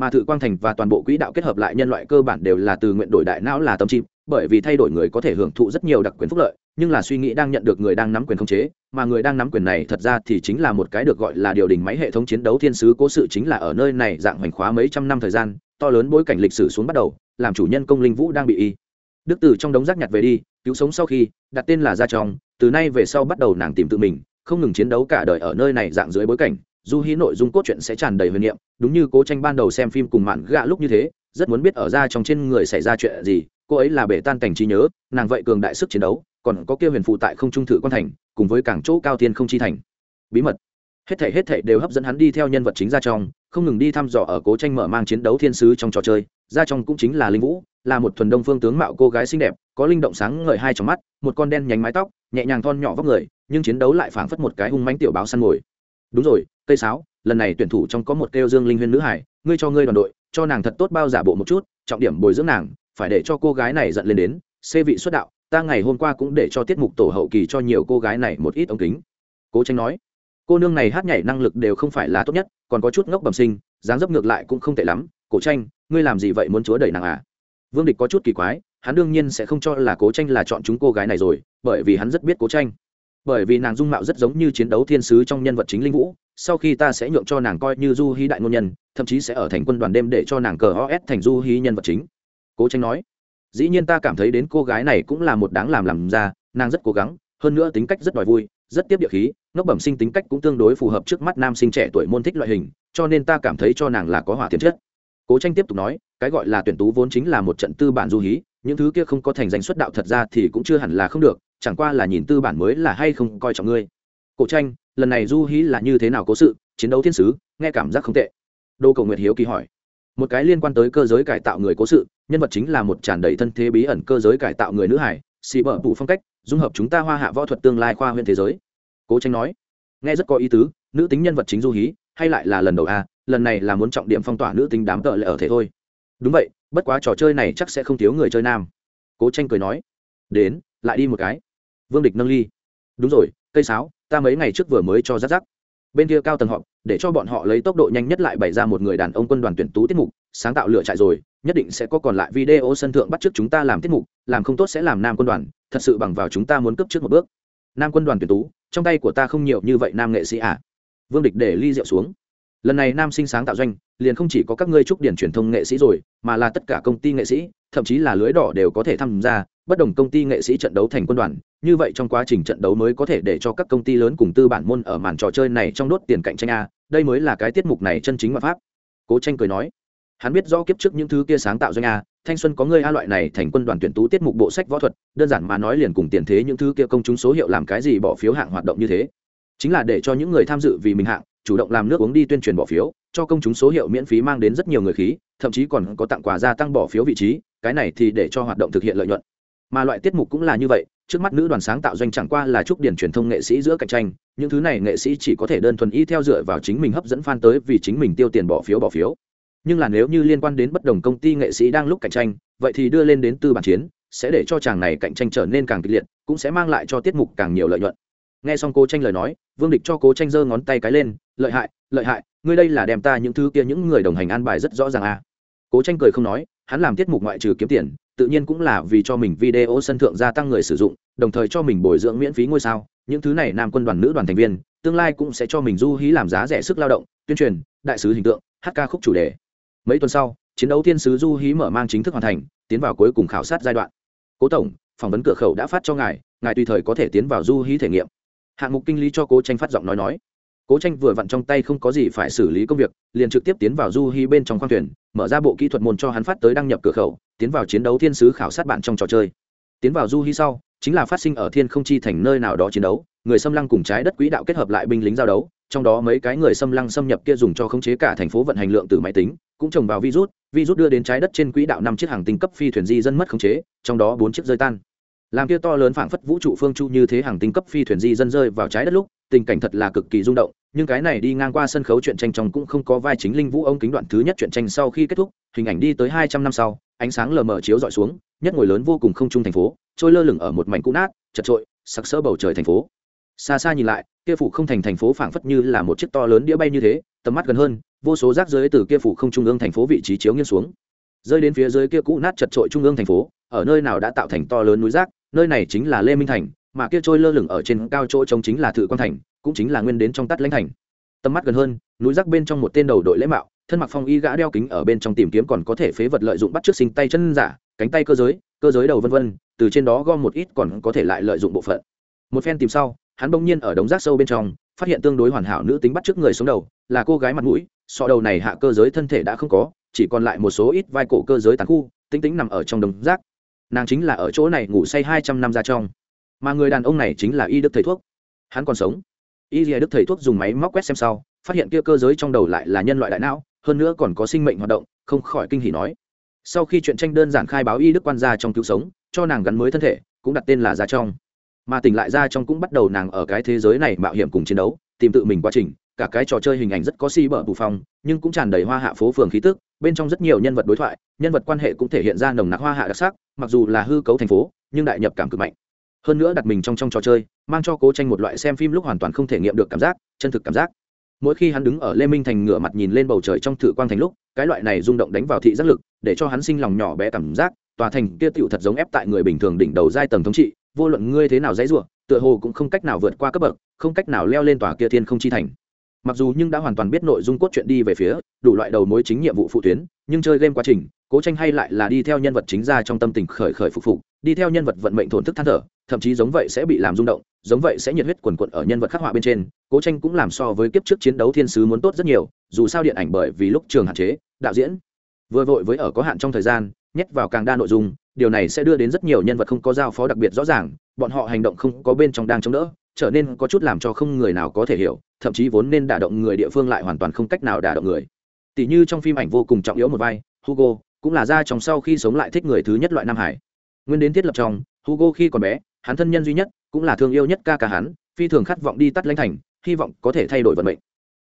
mà thử quang thành và toàn bộ quỹ đạo kết hợp lại nhân loại cơ bản đều là từ nguyện đổi đại não là tâm chim bởi vì thay đổi người có thể hưởng thụ rất nhiều đặc quyền phúc lợi, nhưng là suy nghĩ đang nhận được người đang nắm quyền khống chế, mà người đang nắm quyền này thật ra thì chính là một cái được gọi là điều đình máy hệ thống chiến đấu thiên sứ cố sự chính là ở nơi này dạng hoành khóa mấy trăm năm thời gian, to lớn bối cảnh lịch sử xuống bắt đầu, làm chủ nhân công linh vũ đang bị y. Đức từ trong đống rác nhặt về đi, cứu sống sau khi, đặt tên là gia trong, từ nay về sau bắt đầu nàng tìm tự mình, không ngừng chiến đấu cả đời ở nơi này dạng dưới bối cảnh du hí nội dung cốt truyện sẽ tràn đầy huyền niệm, đúng như cố tranh ban đầu xem phim cùng mạn gạ lúc như thế, rất muốn biết ở ra trong trên người xảy ra chuyện gì, cô ấy là bể tan cảnh trí nhớ, nàng vậy cường đại sức chiến đấu, còn có kia huyền phụ tại không trung thử quan thành, cùng với cảng chỗ cao tiên không chi thành. Bí mật. Hết thể hết thể đều hấp dẫn hắn đi theo nhân vật chính ra trong, không ngừng đi thăm dò ở cố tranh mở mang chiến đấu thiên sứ trong trò chơi, ra trong cũng chính là linh vũ, là một thuần đông phương tướng mạo cô gái xinh đẹp, có linh động sáng ngời hai trong mắt, một con đen nhánh mái tóc, nhẹ nhàng thon nhỏ vóc người, nhưng chiến đấu lại phảng phất một cái hung mánh tiểu báo săn mồi. Đúng rồi cây sáo, lần này tuyển thủ trong có một kêu dương linh huyên nữ hải ngươi cho ngươi đoàn đội, cho nàng thật tốt bao giả bộ một chút, trọng điểm bồi dưỡng nàng, phải để cho cô gái này giận lên đến, xê vị xuất đạo, ta ngày hôm qua cũng để cho tiết mục tổ hậu kỳ cho nhiều cô gái này một ít ống kính. Cố tranh nói. Cô nương này hát nhảy năng lực đều không phải là tốt nhất, còn có chút ngốc bẩm sinh, dáng dấp ngược lại cũng không tệ lắm. Cổ tranh, ngươi làm gì vậy muốn chúa đẩy nàng à? Vương địch có chút kỳ quái, hắn đương nhiên sẽ không cho là cố tranh là chọn chúng cô gái này rồi, bởi vì hắn rất biết cố tranh bởi vì nàng dung mạo rất giống như chiến đấu thiên sứ trong nhân vật chính linh vũ, sau khi ta sẽ nhượng cho nàng coi như du hí đại ngôn nhân, thậm chí sẽ ở thành quân đoàn đêm để cho nàng cờ os thành du hí nhân vật chính. Cố tranh nói. Dĩ nhiên ta cảm thấy đến cô gái này cũng là một đáng làm làm ra, nàng rất cố gắng, hơn nữa tính cách rất đòi vui, rất tiếp địa khí, ngốc bẩm sinh tính cách cũng tương đối phù hợp trước mắt nam sinh trẻ tuổi môn thích loại hình, cho nên ta cảm thấy cho nàng là có hỏa tiềm chất. Cố tranh tiếp tục nói, cái gọi là tuyển tú vốn chính là một trận tư bản du hí những thứ kia không có thành danh xuất đạo thật ra thì cũng chưa hẳn là không được chẳng qua là nhìn tư bản mới là hay không coi trọng ngươi. Cổ tranh lần này du hí là như thế nào cố sự chiến đấu thiên sứ nghe cảm giác không tệ. Đô cầu nguyệt hiếu kỳ hỏi. Một cái liên quan tới cơ giới cải tạo người cố sự nhân vật chính là một tràn đầy thân thế bí ẩn cơ giới cải tạo người nữ hải xì bở tủ phong cách dung hợp chúng ta hoa hạ võ thuật tương lai khoa huyện thế giới. Cố tranh nói. Nghe rất có ý tứ nữ tính nhân vật chính du hí hay lại là lần đầu a à, lần này là muốn trọng điểm phong tỏa nữ tính đám tợ lệ ở thế thôi. Đúng vậy bất quá trò chơi này chắc sẽ không thiếu người chơi nam. Cố tranh cười nói, đến, lại đi một cái. Vương địch nâng ly. Đúng rồi, cây sáo, ta mấy ngày trước vừa mới cho rắc rắc. Bên kia cao tầng họp, để cho bọn họ lấy tốc độ nhanh nhất lại bày ra một người đàn ông quân đoàn tuyển tú tiết mục, sáng tạo lựa trại rồi, nhất định sẽ có còn lại video sân thượng bắt trước chúng ta làm tiết mục, làm không tốt sẽ làm nam quân đoàn, thật sự bằng vào chúng ta muốn cấp trước một bước. Nam quân đoàn tuyển tú, trong tay của ta không nhiều như vậy nam nghệ sĩ à? Vương địch để ly rượu xuống lần này nam sinh sáng tạo doanh, liền không chỉ có các ngươi trúc điển truyền thông nghệ sĩ rồi, mà là tất cả công ty nghệ sĩ, thậm chí là lưới đỏ đều có thể tham gia, bất đồng công ty nghệ sĩ trận đấu thành quân đoàn. Như vậy trong quá trình trận đấu mới có thể để cho các công ty lớn cùng tư bản môn ở màn trò chơi này trong đốt tiền cạnh tranh a, đây mới là cái tiết mục này chân chính mà pháp. Cố tranh cười nói, hắn biết rõ kiếp trước những thứ kia sáng tạo doanh a, thanh xuân có người a loại này thành quân đoàn tuyển tú tiết mục bộ sách võ thuật, đơn giản mà nói liền cùng tiền thế những thứ kia công chúng số hiệu làm cái gì bỏ phiếu hạng hoạt động như thế chính là để cho những người tham dự vì mình hạng, chủ động làm nước uống đi tuyên truyền bỏ phiếu, cho công chúng số hiệu miễn phí mang đến rất nhiều người khí, thậm chí còn có tặng quà gia tăng bỏ phiếu vị trí, cái này thì để cho hoạt động thực hiện lợi nhuận. Mà loại tiết mục cũng là như vậy, trước mắt nữ đoàn sáng tạo doanh chẳng qua là chúc điển truyền thông nghệ sĩ giữa cạnh tranh, những thứ này nghệ sĩ chỉ có thể đơn thuần y theo dựa vào chính mình hấp dẫn fan tới vì chính mình tiêu tiền bỏ phiếu bỏ phiếu. Nhưng là nếu như liên quan đến bất đồng công ty nghệ sĩ đang lúc cạnh tranh, vậy thì đưa lên đến tư bản chiến, sẽ để cho chàng này cạnh tranh trở nên càng kịch liệt, cũng sẽ mang lại cho tiết mục càng nhiều lợi nhuận nghe xong cố tranh lời nói, vương địch cho cố tranh giơ ngón tay cái lên, lợi hại lợi hại, ngươi đây là đem ta những thứ kia những người đồng hành an bài rất rõ ràng à. cố tranh cười không nói, hắn làm tiết mục ngoại trừ kiếm tiền, tự nhiên cũng là vì cho mình video sân thượng gia tăng người sử dụng, đồng thời cho mình bồi dưỡng miễn phí ngôi sao. Những thứ này nam quân đoàn nữ đoàn thành viên, tương lai cũng sẽ cho mình du hí làm giá rẻ sức lao động, tuyên truyền, đại sứ hình tượng, hát ca khúc chủ đề. Mấy tuần sau, chiến đấu thiên sứ du hí mở mang chính thức hoàn thành, tiến vào cuối cùng khảo sát giai đoạn. Cố tổng, phỏng vấn cửa khẩu đã phát cho ngài ngài tùy thời có thể tiến vào du hí thể nghiệm hạng mục kinh lý cho cố tranh phát giọng nói nói. Cố tranh vừa vặn trong tay không có gì phải xử lý công việc, liền trực tiếp tiến vào du hy bên trong khoang thuyền, mở ra bộ kỹ thuật môn cho hắn phát tới đăng nhập cửa khẩu, tiến vào chiến đấu thiên sứ khảo sát bạn trong trò chơi. Tiến vào du hy sau, chính là phát sinh ở thiên không chi thành nơi nào đó chiến đấu, người xâm lăng cùng trái đất quỹ đạo kết hợp lại binh lính giao đấu, trong đó mấy cái người xâm lăng xâm nhập kia dùng cho khống chế cả thành phố vận hành lượng từ máy tính, cũng trồng vào virus virus đưa đến trái đất trên quỹ đạo năm chiếc hàng tinh cấp phi thuyền di dân mất khống chế, trong đó bốn chiếc rơi tan làm kia to lớn phảng phất vũ trụ phương chu như thế hàng tinh cấp phi thuyền di dân rơi vào trái đất lúc, tình cảnh thật là cực kỳ rung động, nhưng cái này đi ngang qua sân khấu chuyện tranh trong cũng không có vai chính linh vũ ông kính đoạn thứ nhất chuyện tranh sau khi kết thúc, hình ảnh đi tới hai trăm năm sau, ánh sáng lờ mờ chiếu dọi xuống, nhất ngồi lớn vô cùng không trung thành phố, trôi lơ lửng ở một mảnh cũ nát, chật trội, sặc sỡ bầu trời thành phố. Xa xa nhìn lại, kia phủ không thành thành phố phảng phất như là một chiếc to lớn đĩa bay như thế, tầm mắt gần hơn, vô số rác dưới từ kia phủ không trung ương thành phố vị trí chiếu nghiêng xuống. Rơi đến phía dưới kia cũ nát chật trội trung ương thành phố, ở nơi nào đã tạo thành to lớn núi rác nơi này chính là lê minh thành, mà kia trôi lơ lửng ở trên cao chỗ trống chính là thự quan thành, cũng chính là nguyên đến trong tắt lãnh thành. Tầm mắt gần hơn, núi rác bên trong một tên đầu đội lễ mạo, thân mặc phong y gã đeo kính ở bên trong tìm kiếm còn có thể phế vật lợi dụng bắt trước sinh tay chân giả, cánh tay cơ giới cơ giới đầu vân vân, từ trên đó gom một ít còn có thể lại lợi dụng bộ phận. Một phen tìm sau, hắn bỗng nhiên ở đống rác sâu bên trong, phát hiện tương đối hoàn hảo nữ tính bắt trước người sống đầu, là cô gái mặt mũi, sọ đầu này hạ cơ giới thân thể đã không có, chỉ còn lại một số ít vai cổ cơ giới tàn khu tính tính nằm ở trong đống rác nàng chính là ở chỗ này ngủ say hai trăm năm ra trong. Mà người đàn ông này chính là y đức thầy thuốc. Hắn còn sống. Y đức thầy thuốc dùng máy móc quét xem sau, phát hiện kia cơ giới trong đầu lại là nhân loại đại não, hơn nữa còn có sinh mệnh hoạt động, không khỏi kinh hỉ nói. Sau khi chuyện tranh đơn giản khai báo y đức quan gia trong cứu sống, cho nàng gắn mới thân thể, cũng đặt tên là gia trong. Mà tỉnh lại gia trong cũng bắt đầu nàng ở cái thế giới này mạo hiểm cùng chiến đấu, tìm tự mình quá trình, cả cái trò chơi hình ảnh rất có si bở bù phong, nhưng cũng tràn đầy hoa hạ phố phường khí tức, bên trong rất nhiều nhân vật đối thoại, nhân vật quan hệ cũng thể hiện ra nồng nặc hoa hạ đặc sắc mặc dù là hư cấu thành phố, nhưng đại nhập cảm cực mạnh. Hơn nữa đặt mình trong trong trò chơi, mang cho cố tranh một loại xem phim lúc hoàn toàn không thể nghiệm được cảm giác, chân thực cảm giác. Mỗi khi hắn đứng ở lê minh thành ngửa mặt nhìn lên bầu trời trong thử quang thành lúc, cái loại này rung động đánh vào thị giác lực, để cho hắn sinh lòng nhỏ bé cảm giác, tòa thành kia tựu thật giống ép tại người bình thường đỉnh đầu giai tầng thống trị, vô luận ngươi thế nào dãy rủa, tựa hồ cũng không cách nào vượt qua cấp bậc, không cách nào leo lên tòa kia thiên không chi thành. Mặc dù nhưng đã hoàn toàn biết nội dung cốt truyện đi về phía, đủ loại đầu mối chính nhiệm vụ phụ tuyến, nhưng chơi game quá trình cố tranh hay lại là đi theo nhân vật chính ra trong tâm tình khởi khởi phục phục, đi theo nhân vật vận mệnh thổn thức than thở, thậm chí giống vậy sẽ bị làm rung động, giống vậy sẽ nhiệt huyết quần quận ở nhân vật khắc họa bên trên, cố tranh cũng làm so với kiếp trước chiến đấu thiên sứ muốn tốt rất nhiều, dù sao điện ảnh bởi vì lúc trường hạn chế, đạo diễn vừa vội với ở có hạn trong thời gian, nhét vào càng đa nội dung, điều này sẽ đưa đến rất nhiều nhân vật không có giao phó đặc biệt rõ ràng, bọn họ hành động không có bên trong đang chống đỡ, trở nên có chút làm cho không người nào có thể hiểu, thậm chí vốn nên đả động người địa phương lại hoàn toàn không cách nào đả động người. Tỷ như trong phim ảnh vô cùng trọng yếu một vai, hugo cũng là ra trong sau khi sống lại thích người thứ nhất loại nam hải. Nguyên đến thiết lập trong, hugo khi còn bé, hắn thân nhân duy nhất, cũng là thương yêu nhất ca ca hắn, phi thường khát vọng đi tắt lãnh thành, hy vọng có thể thay đổi vận mệnh.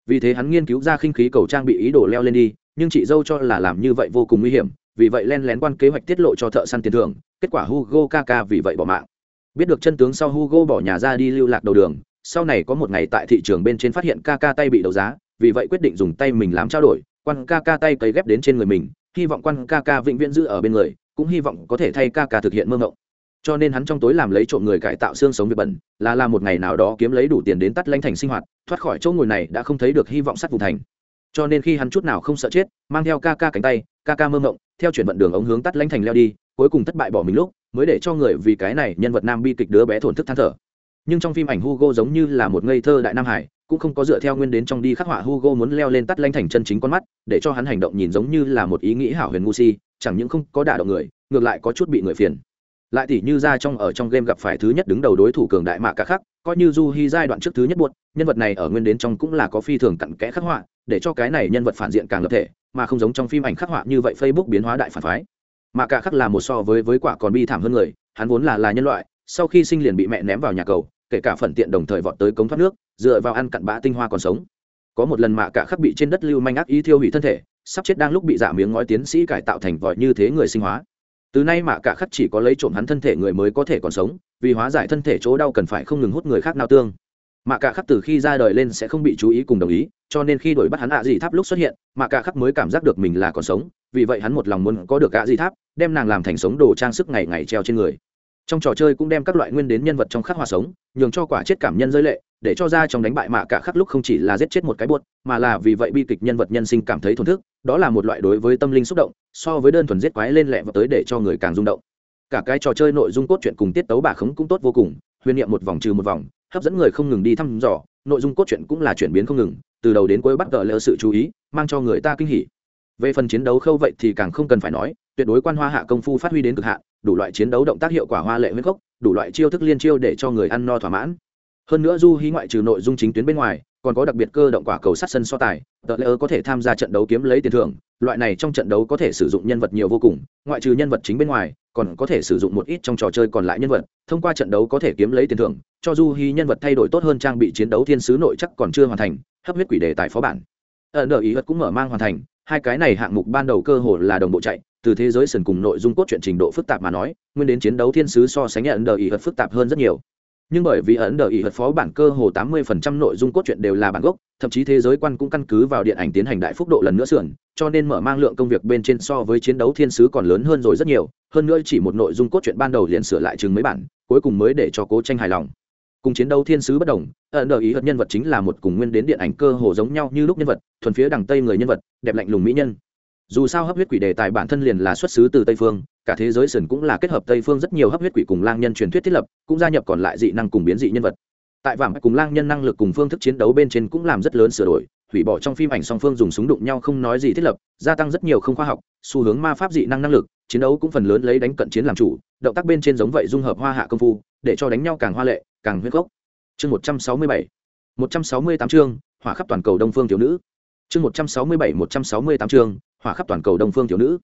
Vì thế hắn nghiên cứu ra khinh khí cầu trang bị ý đồ leo lên đi, nhưng chị dâu cho là làm như vậy vô cùng nguy hiểm, vì vậy len lén quan kế hoạch tiết lộ cho thợ săn tiền thưởng, kết quả hugo kaka vì vậy bỏ mạng. Biết được chân tướng sau hugo bỏ nhà ra đi lưu lạc đầu đường, sau này có một ngày tại thị trường bên trên phát hiện kaka tay bị đấu giá, vì vậy quyết định dùng tay mình làm trao đổi, quan kaka tay cấy ghép đến trên người mình hy vọng quan kaka vĩnh viễn giữ ở bên người, cũng hy vọng có thể thay kaka thực hiện mơ mộng. cho nên hắn trong tối làm lấy trộm người cải tạo xương sống việc bẩn, là làm một ngày nào đó kiếm lấy đủ tiền đến tắt lanh thành sinh hoạt, thoát khỏi chỗ ngồi này đã không thấy được hy vọng sắt vùng thành cho nên khi hắn chút nào không sợ chết, mang theo ca ca cánh tay, ca ca mơ mộng, theo chuyển vận đường ống hướng tắt lanh thành leo đi, cuối cùng thất bại bỏ mình lúc, mới để cho người vì cái này nhân vật nam bi kịch đứa bé thổn thức than thở nhưng trong phim ảnh hugo giống như là một ngây thơ đại nam hải cũng không có dựa theo nguyên đến trong đi khắc họa hugo muốn leo lên tắt lanh thành chân chính con mắt để cho hắn hành động nhìn giống như là một ý nghĩ hảo huyền ngu si chẳng những không có đả động người ngược lại có chút bị người phiền. Lại tỉ như ra trong ở trong game gặp phải thứ nhất đứng đầu đối thủ cường đại mạ cả khắc coi như du hy giai đoạn trước thứ nhất buộc, nhân vật này ở nguyên đến trong cũng là có phi thường cặn kẽ khắc họa để cho cái này nhân vật phản diện càng lập thể mà không giống trong phim ảnh khắc họa như vậy facebook biến hóa đại phản phái. Mạ cả khắc là một so với với quả còn bi thảm hơn người hắn vốn là là nhân loại sau khi sinh liền bị mẹ ném vào nhà cầu kể cả phần tiện đồng thời vọt tới cống thoát nước, dựa vào ăn cặn bã tinh hoa còn sống. Có một lần mạ cả khắc bị trên đất lưu manh ác ý thiêu hủy thân thể, sắp chết đang lúc bị giả miếng ngói tiến sĩ cải tạo thành vòi như thế người sinh hóa. Từ nay mạ cả khắc chỉ có lấy trộm hắn thân thể người mới có thể còn sống, vì hóa giải thân thể chỗ đau cần phải không ngừng hút người khác nao tương. Mạ cả khắc từ khi ra đời lên sẽ không bị chú ý cùng đồng ý, cho nên khi đổi bắt hắn ạ à dị tháp lúc xuất hiện, mạ cả khắc mới cảm giác được mình là còn sống, vì vậy hắn một lòng muốn có được ạ à dị tháp, đem nàng làm thành sống đồ trang sức ngày ngày treo trên người trong trò chơi cũng đem các loại nguyên đến nhân vật trong khắc hòa sống, nhường cho quả chết cảm nhân rơi lệ, để cho ra trong đánh bại mạ cả khắc lúc không chỉ là giết chết một cái buốt mà là vì vậy bi kịch nhân vật nhân sinh cảm thấy thổn thức, đó là một loại đối với tâm linh xúc động, so với đơn thuần giết quái lên lẹ và tới để cho người càng rung động. Cả cái trò chơi nội dung cốt truyện cùng tiết tấu bà khống cũng tốt vô cùng, huyền niệm một vòng trừ một vòng, hấp dẫn người không ngừng đi thăm dò, nội dung cốt truyện cũng là chuyển biến không ngừng, từ đầu đến cuối bắt gỡ lỡ sự chú ý, mang cho người ta kinh hỉ. Về phần chiến đấu khâu vậy thì càng không cần phải nói, tuyệt đối quan hoa hạ công phu phát huy đến cực hạn đủ loại chiến đấu động tác hiệu quả hoa lệ huyết gốc, đủ loại chiêu thức liên chiêu để cho người ăn no thỏa mãn. Hơn nữa du hí ngoại trừ nội dung chính tuyến bên ngoài, còn có đặc biệt cơ động quả cầu sát sân so tài, tờ lễ có thể tham gia trận đấu kiếm lấy tiền thưởng, loại này trong trận đấu có thể sử dụng nhân vật nhiều vô cùng, ngoại trừ nhân vật chính bên ngoài, còn có thể sử dụng một ít trong trò chơi còn lại nhân vật, thông qua trận đấu có thể kiếm lấy tiền thưởng, cho du hy nhân vật thay đổi tốt hơn trang bị chiến đấu thiên sứ nội chắc còn chưa hoàn thành, hấp huyết quỷ đề tại phó bản. Ờ, Ở nợ ý vật cũng mở mang hoàn thành, hai cái này hạng mục ban đầu cơ hồ là đồng bộ chạy từ thế giới sần cùng nội dung cốt truyện trình độ phức tạp mà nói, nguyên đến chiến đấu thiên sứ so sánh ấn đờ ý hật phức tạp hơn rất nhiều. Nhưng bởi vì ấn đờ ý hật phó bản cơ hồ tám mươi phần trăm nội dung cốt truyện đều là bản gốc, thậm chí thế giới quan cũng căn cứ vào điện ảnh tiến hành đại phúc độ lần nữa sườn, cho nên mở mang lượng công việc bên trên so với chiến đấu thiên sứ còn lớn hơn rồi rất nhiều, hơn nữa chỉ một nội dung cốt truyện ban đầu liền sửa lại chừng mấy bản, cuối cùng mới để cho cố tranh hài lòng. Cùng chiến đấu thiên sứ bất đồng ấn đờ ý hật nhân vật chính là một cùng nguyên đến điện ảnh cơ hồ giống nhau như lúc nhân vật, thuần phía đằng tây người nhân vật, đẹp lạnh lùng mỹ nhân dù sao hấp huyết quỷ đề tài bản thân liền là xuất xứ từ tây phương cả thế giới sườn cũng là kết hợp tây phương rất nhiều hấp huyết quỷ cùng lang nhân truyền thuyết thiết lập cũng gia nhập còn lại dị năng cùng biến dị nhân vật tại vàng cùng lang nhân năng lực cùng phương thức chiến đấu bên trên cũng làm rất lớn sửa đổi hủy bỏ trong phim ảnh song phương dùng súng đụng nhau không nói gì thiết lập gia tăng rất nhiều không khoa học xu hướng ma pháp dị năng năng lực chiến đấu cũng phần lớn lấy đánh cận chiến làm chủ động tác bên trên giống vậy dung hợp hoa hạ công phu để cho đánh nhau càng hoa lệ càng huyết gốc chương một trăm sáu mươi bảy một trăm sáu mươi tám chương hỏa khắp toàn cầu đông phương thiếu nữ chương một trăm sáu mươi bảy một trăm sáu mươi tám chương hỏa khắp toàn cầu đông phương thiếu nữ.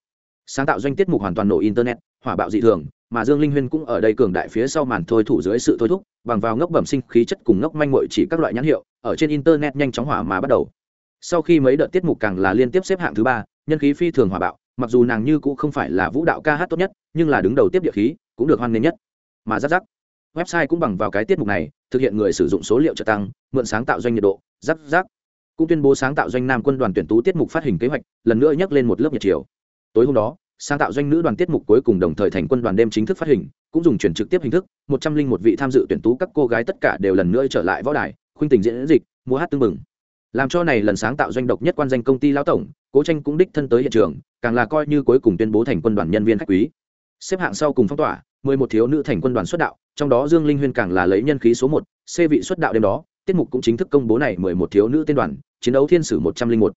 Sáng tạo doanh tiết mục hoàn toàn nổ internet, hỏa bạo dị thường, mà dương linh huyên cũng ở đây cường đại phía sau màn thôi thủ dưới sự thôi thúc, bằng vào ngốc bẩm sinh khí chất cùng ngốc manh mội chỉ các loại nhãn hiệu, ở trên internet nhanh chóng hỏa mà bắt đầu. Sau khi mấy đợt tiết mục càng là liên tiếp xếp hạng thứ ba, nhân khí phi thường hòa bạo, mặc dù nàng như cũng không phải là vũ đạo ca hát tốt nhất, nhưng là đứng đầu tiếp địa khí, cũng được hoan nghênh nhất. Mà rắc rắc website cũng bằng vào cái tiết mục này, thực hiện người sử dụng số liệu trợ tăng, mượn sáng tạo doanh nhiệt độ rắc rắc cũng tuyên bố sáng tạo doanh nam quân đoàn tuyển tú tiết mục phát hình kế hoạch, lần nữa nhắc lên một lớp nhiệt chiều. Tối hôm đó, sáng tạo doanh nữ đoàn tiết mục cuối cùng đồng thời thành quân đoàn đêm chính thức phát hình, cũng dùng chuyển trực tiếp hình thức, một trăm linh một vị tham dự tuyển tú các cô gái tất cả đều lần nữa trở lại võ đài, khuynh tình diễn dịch, múa hát tưng mừng làm cho này lần sáng tạo doanh độc nhất quan danh công ty lão tổng, cố tranh cũng đích thân tới hiện trường, càng là coi như cuối cùng tuyên bố thành quân đoàn nhân viên khách quý. Xếp hạng sau cùng phong tỏa, mười một thiếu nữ thành quân đoàn xuất đạo, trong đó dương linh huyên càng là lấy nhân khí số một xê vị xuất đạo đêm đó tiết mục cũng chính thức công bố này mười một thiếu nữ tên đoàn, chiến đấu thiên sử một trăm linh một.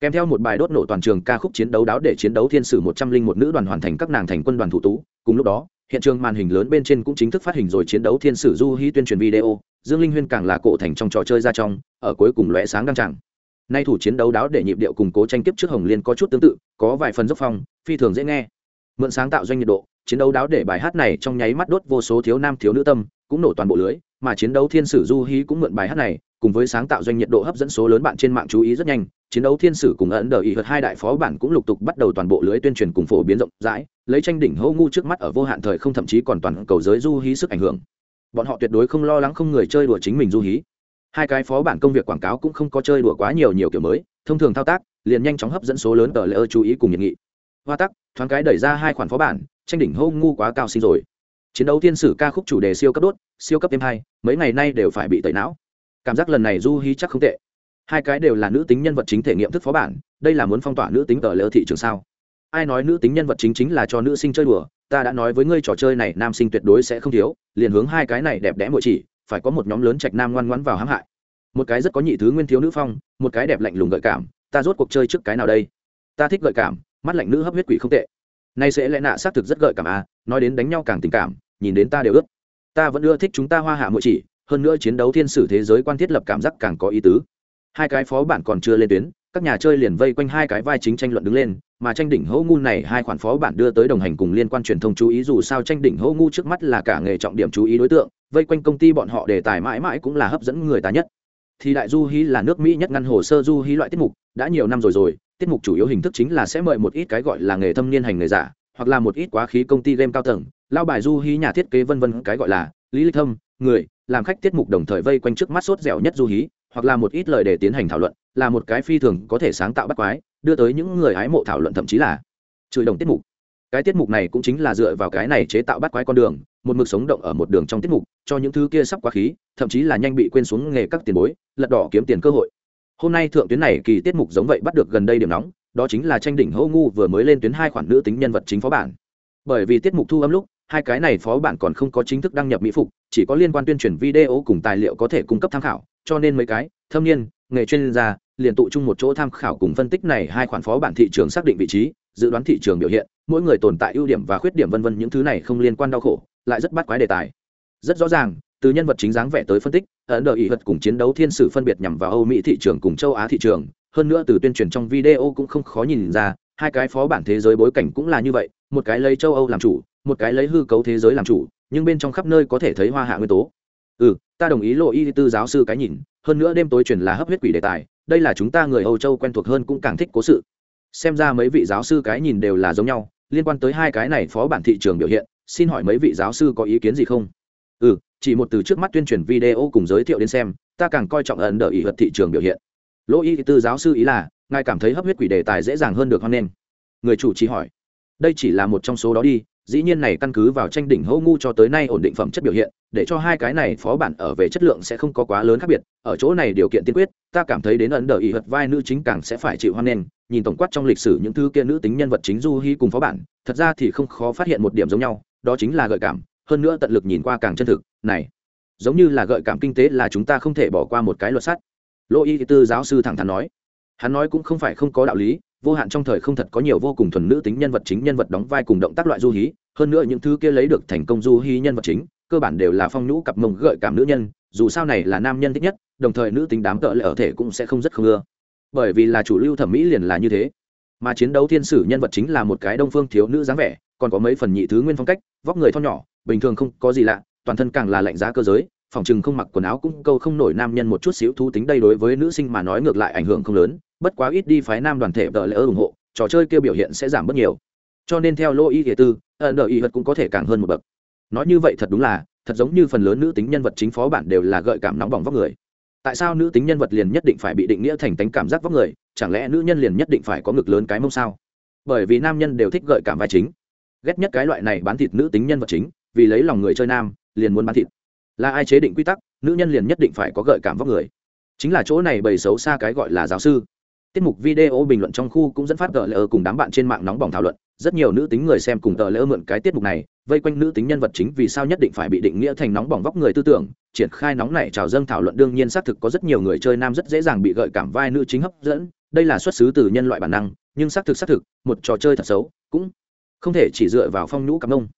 Kèm theo một bài đốt nổ toàn trường ca khúc chiến đấu đáo để chiến đấu thiên sử một trăm linh một nữ đoàn hoàn thành các nàng thành quân đoàn thủ tú. Cùng lúc đó, hiện trường màn hình lớn bên trên cũng chính thức phát hình rồi chiến đấu thiên sử du hí tuyên truyền video, dương linh huyên càng là cổ thành trong trò chơi ra trong, ở cuối cùng lóe sáng đăng tràng. Nay thủ chiến đấu đáo để nhịp điệu củng cố tranh kiếp trước hồng liên có chút tương tự, có vài phần dốc phong, phi thường dễ nghe. Mượn sáng tạo doanh nhiệt độ, chiến đấu đáo để bài hát này trong nháy mắt đốt vô số thiếu nam thiếu nữ tâm, cũng nổ toàn bộ lưới mà chiến đấu thiên sử du hí cũng mượn bài hát này, cùng với sáng tạo doanh nhiệt độ hấp dẫn số lớn bạn trên mạng chú ý rất nhanh, chiến đấu thiên sử cùng ấn đờ ý hợt hai đại phó bản cũng lục tục bắt đầu toàn bộ lưới tuyên truyền cùng phổ biến rộng rãi, lấy tranh đỉnh hô ngu trước mắt ở vô hạn thời không thậm chí còn toàn cầu giới du hí sức ảnh hưởng. Bọn họ tuyệt đối không lo lắng không người chơi đùa chính mình du hí. Hai cái phó bản công việc quảng cáo cũng không có chơi đùa quá nhiều nhiều kiểu mới, thông thường thao tác, liền nhanh chóng hấp dẫn số lớn tờ lễ ơ chú ý cùng nhiệt nghị. Hoa tắc, thoáng cái đẩy ra hai khoản phó bản, tranh đỉnh hô ngu quá cao sinh rồi. Chiến đấu thiên sử ca khúc chủ đề siêu cấp đốt siêu cấp thêm hai, mấy ngày nay đều phải bị tẩy não. Cảm giác lần này du hí chắc không tệ. Hai cái đều là nữ tính nhân vật chính thể nghiệm thức phó bản, đây là muốn phong tỏa nữ tính tờ lỡ thị trường sao? Ai nói nữ tính nhân vật chính chính là cho nữ sinh chơi đùa, ta đã nói với ngươi trò chơi này nam sinh tuyệt đối sẽ không thiếu, liền hướng hai cái này đẹp đẽ mỗi chỉ, phải có một nhóm lớn trạch nam ngoan ngoãn vào hãm hại. Một cái rất có nhị thứ nguyên thiếu nữ phong, một cái đẹp lạnh lùng gợi cảm, ta rốt cuộc chơi trước cái nào đây? Ta thích gợi cảm, mắt lạnh nữ hấp huyết quỷ không tệ. Nay sẽ lẽ nạ xác thực rất gợi cảm à nói đến đánh nhau càng tình cảm, nhìn đến ta đều ướt ta vẫn ưa thích chúng ta hoa hạ mỗi chỉ, hơn nữa chiến đấu thiên sử thế giới quan thiết lập cảm giác càng có ý tứ. Hai cái phó bản còn chưa lên tuyến, các nhà chơi liền vây quanh hai cái vai chính tranh luận đứng lên, mà tranh đỉnh hỗ ngu này hai khoản phó bản đưa tới đồng hành cùng liên quan truyền thông chú ý dù sao tranh đỉnh hỗ ngu trước mắt là cả nghề trọng điểm chú ý đối tượng, vây quanh công ty bọn họ đề tài mãi mãi cũng là hấp dẫn người ta nhất. Thì đại du hí là nước mỹ nhất ngăn hồ sơ du hí loại tiết mục, đã nhiều năm rồi rồi, tiết mục chủ yếu hình thức chính là sẽ mời một ít cái gọi là nghề thâm niên hành nghề giả, hoặc là một ít quá khí công ty game cao tầng lao bài du hí nhà thiết kế vân vân cái gọi là lý lịch thâm, người, làm khách tiết mục đồng thời vây quanh trước mắt sốt dẻo nhất du hí, hoặc là một ít lời để tiến hành thảo luận, là một cái phi thường có thể sáng tạo bắt quái, đưa tới những người hái mộ thảo luận thậm chí là chửi đồng tiết mục. Cái tiết mục này cũng chính là dựa vào cái này chế tạo bắt quái con đường, một mực sống động ở một đường trong tiết mục, cho những thứ kia sắp quá khí, thậm chí là nhanh bị quên xuống nghề các tiền bối, lật đỏ kiếm tiền cơ hội. Hôm nay thượng tuyến này kỳ tiết mục giống vậy bắt được gần đây điểm nóng, đó chính là tranh đỉnh hô ngu vừa mới lên tuyến hai khoản nữ tính nhân vật chính phó bản. Bởi vì tiết mục thu âm lúc hai cái này phó bản còn không có chính thức đăng nhập mỹ phục, chỉ có liên quan tuyên truyền video cùng tài liệu có thể cung cấp tham khảo, cho nên mấy cái, thâm niên, nghề chuyên gia, liền tụ chung một chỗ tham khảo cùng phân tích này hai khoản phó bản thị trường xác định vị trí, dự đoán thị trường biểu hiện, mỗi người tồn tại ưu điểm và khuyết điểm vân vân, những thứ này không liên quan đau khổ, lại rất bắt quái đề tài. Rất rõ ràng, từ nhân vật chính dáng vẻ tới phân tích, ấn độ ý vật cùng chiến đấu thiên sử phân biệt nhằm vào âu mỹ thị trường cùng châu á thị trường, hơn nữa từ tuyên truyền trong video cũng không khó nhìn ra, hai cái phó bản thế giới bối cảnh cũng là như vậy một cái lấy châu âu làm chủ, một cái lấy hư cấu thế giới làm chủ, nhưng bên trong khắp nơi có thể thấy hoa hạ nguyên tố. Ừ ta đồng ý lộ y tư giáo sư cái nhìn, hơn nữa đêm tối truyền là hấp huyết quỷ đề tài, đây là chúng ta người âu châu quen thuộc hơn cũng càng thích cố sự. Xem ra mấy vị giáo sư cái nhìn đều là giống nhau, liên quan tới hai cái này phó bản thị trường biểu hiện, xin hỏi mấy vị giáo sư có ý kiến gì không? Ừ chỉ một từ trước mắt tuyên truyền video cùng giới thiệu đến xem, ta càng coi trọng ẩn đợi ý vật thị trường biểu hiện. Lỗ y tư giáo sư ý là, ngài cảm thấy hấp huyết quỷ đề tài dễ dàng hơn được hoan nghênh. Người chủ trì hỏi đây chỉ là một trong số đó đi, dĩ nhiên này căn cứ vào tranh đỉnh hô ngu cho tới nay ổn định phẩm chất biểu hiện, để cho hai cái này phó bản ở về chất lượng sẽ không có quá lớn khác biệt, ở chỗ này điều kiện tiên quyết, ta cảm thấy đến ấn đờ ý hật vai nữ chính càng sẽ phải chịu hoan nghênh, nhìn tổng quát trong lịch sử những thứ kia nữ tính nhân vật chính du hy cùng phó bản, thật ra thì không khó phát hiện một điểm giống nhau, đó chính là gợi cảm, hơn nữa tận lực nhìn qua càng chân thực, này, giống như là gợi cảm kinh tế là chúng ta không thể bỏ qua một cái luật sắt. Lô y tư giáo sư thẳng thắn nói, hắn nói cũng không phải không có đạo lý vô hạn trong thời không thật có nhiều vô cùng thuần nữ tính nhân vật chính, nhân vật đóng vai cùng động tác loại du hí. Hơn nữa những thứ kia lấy được thành công du hí nhân vật chính, cơ bản đều là phong nhũ cặp mông gợi cảm nữ nhân. Dù sao này là nam nhân thích nhất, đồng thời nữ tính đám cỡ lệ ở thể cũng sẽ không rất không ưa. Bởi vì là chủ lưu thẩm mỹ liền là như thế. Mà chiến đấu thiên sử nhân vật chính là một cái đông phương thiếu nữ dáng vẻ, còn có mấy phần nhị thứ nguyên phong cách, vóc người thon nhỏ, bình thường không có gì lạ, toàn thân càng là lạnh giá cơ giới, phòng chừng không mặc quần áo cũng câu không nổi nam nhân một chút xíu thú tính đây đối với nữ sinh mà nói ngược lại ảnh hưởng không lớn bất quá ít đi phái nam đoàn thể tợ lễ ủng hộ, trò chơi kia biểu hiện sẽ giảm bớt nhiều. Cho nên theo lô y hệ tư, ẩn đợi y vật cũng có thể càng hơn một bậc. Nói như vậy thật đúng là, thật giống như phần lớn nữ tính nhân vật chính phó bản đều là gợi cảm nóng bỏng vóc người. Tại sao nữ tính nhân vật liền nhất định phải bị định nghĩa thành tánh cảm giác vóc người, chẳng lẽ nữ nhân liền nhất định phải có ngực lớn cái mông sao? Bởi vì nam nhân đều thích gợi cảm vai chính. Ghét nhất cái loại này bán thịt nữ tính nhân vật chính, vì lấy lòng người chơi nam, liền muốn bán thịt. Là ai chế định quy tắc, nữ nhân liền nhất định phải có gợi cảm vóc người. Chính là chỗ này bày xấu xa cái gọi là giáo sư tiết mục video bình luận trong khu cũng dẫn phát tờ lỡ cùng đám bạn trên mạng nóng bỏng thảo luận. Rất nhiều nữ tính người xem cùng tờ lỡ mượn cái tiết mục này, vây quanh nữ tính nhân vật chính vì sao nhất định phải bị định nghĩa thành nóng bỏng vóc người tư tưởng. Triển khai nóng này trào dâng thảo luận đương nhiên xác thực có rất nhiều người chơi nam rất dễ dàng bị gợi cảm vai nữ chính hấp dẫn. Đây là xuất xứ từ nhân loại bản năng, nhưng xác thực xác thực, một trò chơi thật xấu, cũng không thể chỉ dựa vào phong nhũ cắm nông.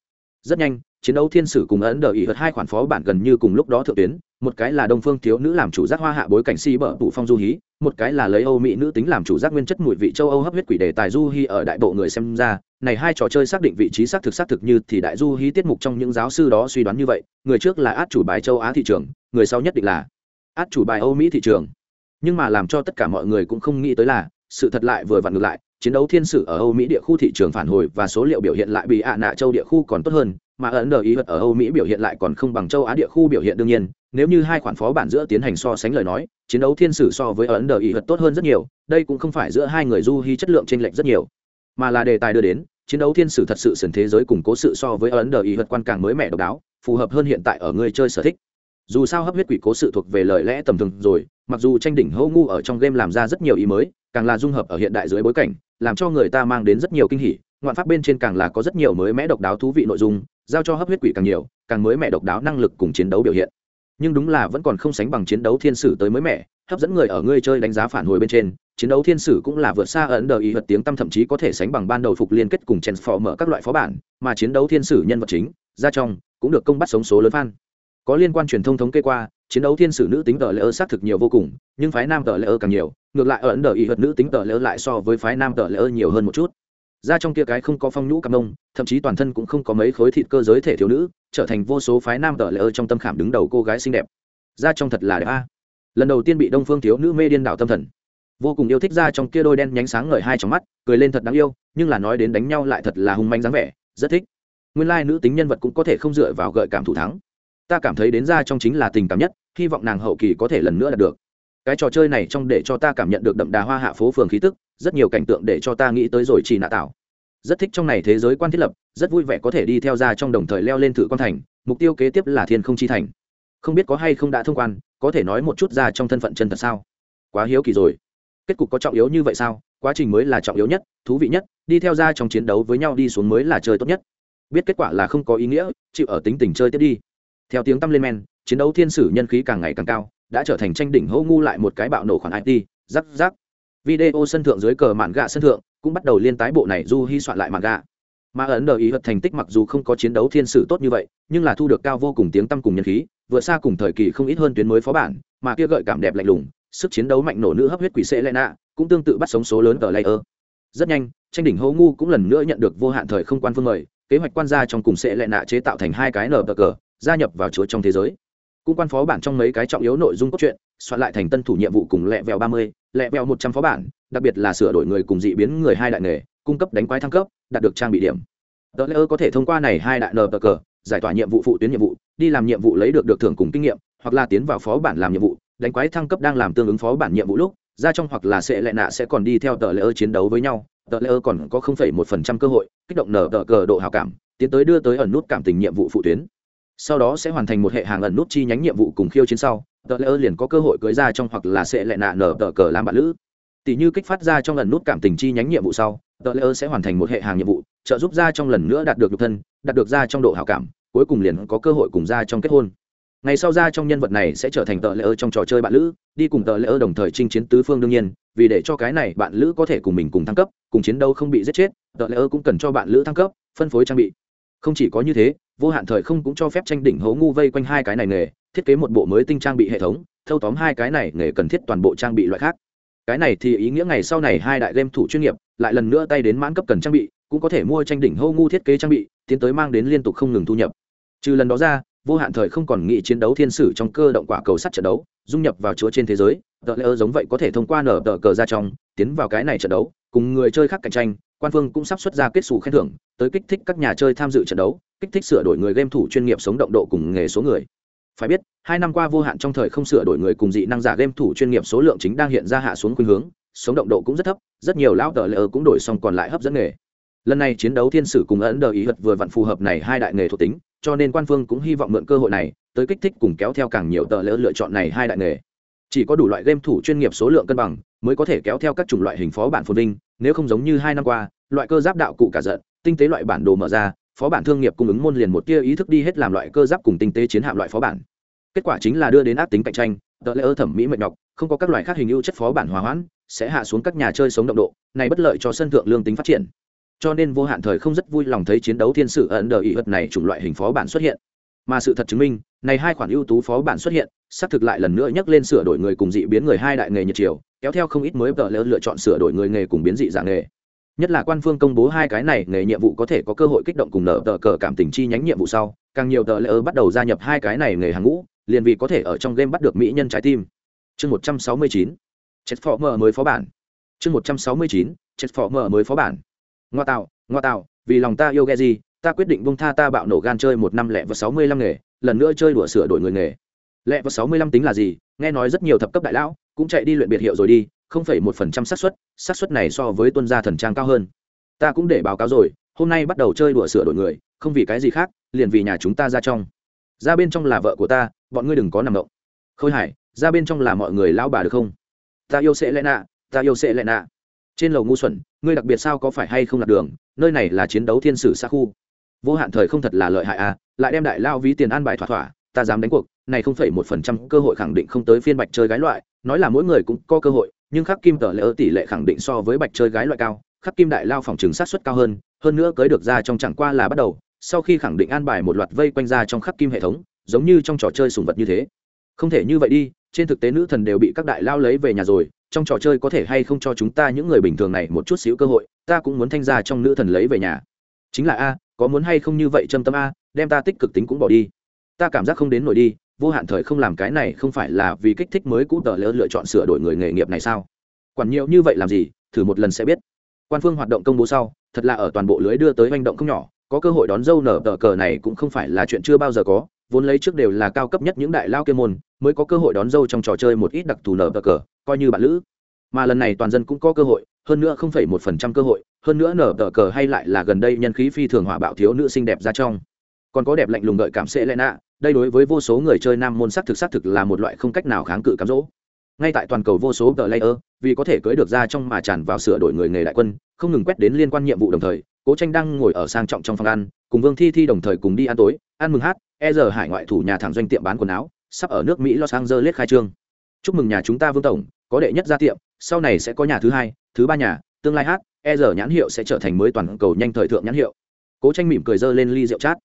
Rất nhanh, chiến đấu thiên sử cùng ấn đờ ý hợt hai khoản phó bản gần như cùng lúc đó thượng tuyến. Một cái là đông phương thiếu nữ làm chủ giác hoa hạ bối cảnh si bở tụ phong du hí một cái là lấy âu mỹ nữ tính làm chủ giác nguyên chất mùi vị châu âu hấp huyết quỷ đề tài du hy ở đại bộ người xem ra, này hai trò chơi xác định vị trí xác thực xác thực như thì đại du hy tiết mục trong những giáo sư đó suy đoán như vậy, người trước là át chủ bài châu á thị trường, người sau nhất định là át chủ bài âu mỹ thị trường. Nhưng mà làm cho tất cả mọi người cũng không nghĩ tới là, sự thật lại vừa vặn ngược lại, chiến đấu thiên sử ở âu mỹ địa khu thị trường phản hồi và số liệu biểu hiện lại bị ạ nạ châu địa khu còn tốt hơn mà ấn đờ ý vật ở âu mỹ biểu hiện lại còn không bằng châu á địa khu biểu hiện đương nhiên, nếu như hai khoản phó bản giữa tiến hành so sánh lời nói, chiến đấu thiên sử so với ấn đờ ý vật tốt hơn rất nhiều, đây cũng không phải giữa hai người du hy chất lượng t r ê n lệch rất nhiều, mà là đề tài đưa đến, chiến đấu thiên sử thật sự sần thế giới củng cố sự so với ấn đờ ý vật quan càng mới mẻ độc đáo, phù hợp hơn hiện tại ở người chơi sở thích. Dù sao hấp huyết quỷ cố sự thuộc về lời lẽ tầm thường rồi, mặc dù tranh đỉnh hô ngu ở trong game làm ra rất nhiều ý mới, càng là dung hợp ở hiện đại dưới bối cảnh, làm cho người ta mang đến rất nhiều kinh hỉ, ngoạn pháp bên trên càng là có rất nhiều mới mẽ độc đáo thú vị nội dung giao cho hấp huyết quỷ càng nhiều, càng mới mẹ độc đáo năng lực cùng chiến đấu biểu hiện. Nhưng đúng là vẫn còn không sánh bằng chiến đấu thiên sử tới mới mẹ, hấp dẫn người ở ngươi chơi đánh giá phản hồi bên trên, chiến đấu thiên sử cũng là vượt xa ấn đờ ý vật tiếng tâm thậm chí có thể sánh bằng ban đầu phục liên kết cùng chèn phò mở các loại phó bản, mà chiến đấu thiên sử nhân vật chính, ra trong, cũng được công bắt sống số lớn fan. Có liên quan truyền thông thống kê qua, chiến đấu thiên sử nữ tính tờ lễ ơ xác thực nhiều vô cùng, nhưng phái nam tờ lễ ơ càng nhiều, ngược lại ở ấn đờ ý vật nữ tính tờ lễ ơ lại so với phái nam tờ lễ ơ nhiều hơn một chút ra trong kia cái không có phong nhũ cặp nông, thậm chí toàn thân cũng không có mấy khối thịt cơ giới thể thiếu nữ, trở thành vô số phái nam tờ lỡ trong tâm khảm đứng đầu cô gái xinh đẹp. Ra trong thật là đẹp a. À. Lần đầu tiên bị đông phương thiếu nữ mê điên đảo tâm thần. Vô cùng yêu thích ra trong kia đôi đen nhánh sáng ngời hai trong mắt, cười lên thật đáng yêu, nhưng là nói đến đánh nhau lại thật là hung manh dáng vẻ, rất thích. Nguyên lai nữ tính nhân vật cũng có thể không dựa vào gợi cảm thủ thắng. Ta cảm thấy đến ra trong chính là tình cảm nhất, hy vọng nàng hậu kỳ có thể lần nữa đạt được cái trò chơi này trong để cho ta cảm nhận được đậm đà hoa hạ phố phường khí tức, rất nhiều cảnh tượng để cho ta nghĩ tới rồi chỉ nạ tạo rất thích trong này thế giới quan thiết lập, rất vui vẻ có thể đi theo ra trong đồng thời leo lên thử quan thành, mục tiêu kế tiếp là thiên không chi thành. Không biết có hay không đã thông quan, có thể nói một chút ra trong thân phận chân thật sao? Quá hiếu kỳ rồi. Kết cục có trọng yếu như vậy sao? Quá trình mới là trọng yếu nhất, thú vị nhất, đi theo ra trong chiến đấu với nhau đi xuống mới là chơi tốt nhất. Biết kết quả là không có ý nghĩa, chịu ở tính tình chơi tiếp đi. Theo tiếng tăm lên men, chiến đấu thiên sử nhân khí càng ngày càng cao đã trở thành tranh đỉnh hô ngu lại một cái bạo nổ khoản it rắc rắc. Video sân thượng dưới cờ mạn gạ sân thượng cũng bắt đầu liên tái bộ này du hy soạn lại mạn gạ. Mà ấn đờ ý hợp thành tích mặc dù không có chiến đấu thiên sử tốt như vậy, nhưng là thu được cao vô cùng tiếng tăm cùng nhân khí, vừa xa cùng thời kỳ không ít hơn tuyến mới phó bản, mà kia gợi cảm đẹp lạnh lùng, sức chiến đấu mạnh nổ nữ hấp huyết quỷ sẽ lệ nạ, cũng tương tự bắt sống số lớn ở layer rất nhanh, tranh đỉnh hô ngu cũng lần nữa nhận được vô hạn thời không quan phương mời, kế hoạch quan gia trong cùng sẽ lệ nạ chế tạo thành hai cái nở cờ, gia nhập vào chúa trong thế giới cũng quan phó bản trong mấy cái trọng yếu nội dung cốt truyện, soạn lại thành tân thủ nhiệm vụ cùng lẹ vẹo ba mươi, lẹ vẹo một trăm phó bản, đặc biệt là sửa đổi người cùng dị biến người hai đại nghề, cung cấp đánh quái thăng cấp, đạt được trang bị điểm. Tờ lễ có thể thông qua này hai đại nờ cờ, giải tỏa nhiệm vụ phụ tuyến nhiệm vụ, đi làm nhiệm vụ lấy được được thưởng cùng kinh nghiệm, hoặc là tiến vào phó bản làm nhiệm vụ, đánh quái thăng cấp đang làm tương ứng phó bản nhiệm vụ lúc, ra trong hoặc là sẽ lệ nạ sẽ còn đi theo tờ lễ chiến đấu với nhau, tờ lễ còn có không phẩy một phần trăm cơ hội, kích động nở tờ cờ độ hào cảm, tiến tới đưa tới ẩn nút cảm tình nhiệm vụ phụ tuyến sau đó sẽ hoàn thành một hệ hàng ẩn nút chi nhánh nhiệm vụ cùng khiêu chiến sau, tờ lễ ơ liền có cơ hội cưới ra trong hoặc là sẽ lại nạ nở tờ cờ làm bạn lữ. Tỷ như kích phát ra trong ẩn nút cảm tình chi nhánh nhiệm vụ sau, tờ lễ ơ sẽ hoàn thành một hệ hàng nhiệm vụ, trợ giúp ra trong lần nữa đạt được nhục thân, đạt được ra trong độ hảo cảm, cuối cùng liền có cơ hội cùng ra trong kết hôn. Ngày sau ra trong nhân vật này sẽ trở thành tờ lễ ơ trong trò chơi bạn lữ, đi cùng tờ lễ ơ đồng thời chinh chiến tứ phương đương nhiên, vì để cho cái này bạn lữ có thể cùng mình cùng thăng cấp, cùng chiến đấu không bị giết chết, tờ lễ ơ cũng cần cho bạn lữ thăng cấp, phân phối trang bị không chỉ có như thế, vô hạn thời không cũng cho phép tranh đỉnh hố ngu vây quanh hai cái này nghề, thiết kế một bộ mới tinh trang bị hệ thống, thâu tóm hai cái này nghề cần thiết toàn bộ trang bị loại khác. Cái này thì ý nghĩa ngày sau này hai đại game thủ chuyên nghiệp, lại lần nữa tay đến mãn cấp cần trang bị, cũng có thể mua tranh đỉnh hô ngu thiết kế trang bị, tiến tới mang đến liên tục không ngừng thu nhập. Trừ lần đó ra, vô hạn thời không còn nghĩ chiến đấu thiên sử trong cơ động quả cầu sắt trận đấu, dung nhập vào chúa trên thế giới tờ lễ giống vậy có thể thông qua nở tờ cờ ra trong, tiến vào cái này trận đấu, cùng người chơi khác cạnh tranh, quan phương cũng sắp xuất ra kết xù khen thưởng, tới kích thích các nhà chơi tham dự trận đấu, kích thích sửa đổi người game thủ chuyên nghiệp sống động độ cùng nghề số người. Phải biết, hai năm qua vô hạn trong thời không sửa đổi người cùng dị năng giả game thủ chuyên nghiệp số lượng chính đang hiện ra hạ xuống khuynh hướng, sống động độ cũng rất thấp, rất nhiều lão tờ lễ cũng đổi xong còn lại hấp dẫn nghề. Lần này chiến đấu thiên sử cùng ấn đờ ý vật vừa vặn phù hợp này hai đại nghề thuộc tính, cho nên quan phương cũng hy vọng mượn cơ hội này, tới kích thích cùng kéo theo càng nhiều tờ lễ lựa chọn này hai đại nghề chỉ có đủ loại game thủ chuyên nghiệp số lượng cân bằng mới có thể kéo theo các chủng loại hình phó bản phồn vinh, nếu không giống như hai năm qua, loại cơ giáp đạo cụ cả giận, tinh tế loại bản đồ mở ra, phó bản thương nghiệp cung ứng môn liền một tia ý thức đi hết làm loại cơ giáp cùng tinh tế chiến hạm loại phó bản. Kết quả chính là đưa đến áp tính cạnh tranh, tờ lễ ơ thẩm mỹ mệt nhọc, không có các loại khác hình ưu chất phó bản hòa hoãn, sẽ hạ xuống các nhà chơi sống động độ, này bất lợi cho sân thượng lương tính phát triển. Cho nên vô hạn thời không rất vui lòng thấy chiến đấu thiên sử ẩn đờ ý ợt này chủng loại hình phó bản xuất hiện. Mà sự thật chứng minh, này hai khoản ưu tú phó bản xuất hiện xác thực lại lần nữa nhắc lên sửa đổi người cùng dị biến người hai đại nghề nhật chiều kéo theo không ít mới vợ lỡ lựa chọn sửa đổi người nghề cùng biến dị dạng nghề. Nhất là quan phương công bố hai cái này, nghề nhiệm vụ có thể có cơ hội kích động cùng nở tờ cờ cảm tình chi nhánh nhiệm vụ sau, càng nhiều tờ lỡ bắt đầu gia nhập hai cái này nghề hàng ngũ, liền vì có thể ở trong game bắt được mỹ nhân trái tim. Chương một trăm sáu mươi chín chết phó mở mới phó bản. Chương một trăm sáu mươi chín chết phó mở mới phó bản. Ngoa tạo ngoa tạo, vì lòng ta yêu ghe gì ta quyết định bông tha ta bạo nổ gan chơi một năm lẻ và sáu mươi lăm nghề, lần nữa chơi đùa sửa đổi người nghề lẹ và sáu mươi lăm tính là gì? Nghe nói rất nhiều thập cấp đại lão cũng chạy đi luyện biệt hiệu rồi đi, không phải một phần trăm xác suất xác suất này so với tuân gia thần trang cao hơn. Ta cũng để báo cáo rồi, hôm nay bắt đầu chơi đùa sửa đổi người, không vì cái gì khác, liền vì nhà chúng ta ra trong. Ra bên trong là vợ của ta, bọn ngươi đừng có nằm động. Khôi hải, ra bên trong là mọi người lão bà được không? Ta yêu sẽ lẽ nạ, ta yêu sẽ lẽ nạ. Trên lầu ngu xuẩn, ngươi đặc biệt sao có phải hay không lạc đường, nơi này là chiến đấu thiên sử xa khu. Vô hạn thời không thật là lợi hại à lại đem đại lao ví tiền an bài thỏa thỏa, ta dám đánh cuộc này không phải một phần trăm cơ hội khẳng định không tới phiên bạch chơi gái loại, nói là mỗi người cũng có cơ hội, nhưng khắc kim tờ lỡ tỷ lệ khẳng định so với bạch chơi gái loại cao, khắc kim đại lao phòng chứng sát xuất cao hơn hơn nữa cưới được ra trong chẳng qua là bắt đầu, sau khi khẳng định an bài một loạt vây quanh ra trong khắc kim hệ thống, giống như trong trò chơi sùng vật như thế. Không thể như vậy đi, trên thực tế nữ thần đều bị các đại lao lấy về nhà rồi, trong trò chơi có thể hay không cho chúng ta những người bình thường này một chút xíu cơ hội, ta cũng muốn thanh ra trong nữ thần lấy về nhà. Chính là a, có muốn hay không như vậy châm tâm a, đem ta tích cực tính cũng bỏ đi. Ta cảm giác không đến nổi đi vô hạn thời không làm cái này không phải là vì kích thích mới cũ tờ lỡ lựa chọn sửa đổi người nghề nghiệp này sao? Quản nhiều như vậy làm gì, thử một lần sẽ biết. Quan phương hoạt động công bố sau, thật là ở toàn bộ lưới đưa tới hành động không nhỏ, có cơ hội đón dâu nở tờ cờ này cũng không phải là chuyện chưa bao giờ có, vốn lấy trước đều là cao cấp nhất những đại lao kê môn, mới có cơ hội đón dâu trong trò chơi một ít đặc thù nở tờ cờ, coi như bạn lữ. Mà lần này toàn dân cũng có cơ hội, hơn nữa không phải một phần trăm cơ hội, hơn nữa nở tờ cờ hay lại là gần đây nhân khí phi thường hỏa bạo thiếu nữ xinh đẹp ra trong. Còn có đẹp lạnh lùng gợi cảm sẽ lẽ nạ đây đối với vô số người chơi nam môn sắc thực sắc thực là một loại không cách nào kháng cự cám dỗ. Ngay tại toàn cầu vô số tờ layer, vì có thể cưới được ra trong mà tràn vào sửa đổi người nghề đại quân, không ngừng quét đến liên quan nhiệm vụ đồng thời, cố tranh đang ngồi ở sang trọng trong phòng ăn, cùng vương thi thi đồng thời cùng đi ăn tối, ăn mừng hát e giờ hải ngoại thủ nhà thẳng doanh tiệm bán quần áo, sắp ở nước mỹ los angeles khai trương. Chúc mừng nhà chúng ta vương tổng, có đệ nhất ra tiệm, sau này sẽ có nhà thứ hai, thứ ba nhà, tương lai hát e giờ nhãn hiệu sẽ trở thành mới toàn cầu nhanh thời thượng nhãn hiệu. Cố tranh mỉm cười dơ lên ly rượu chát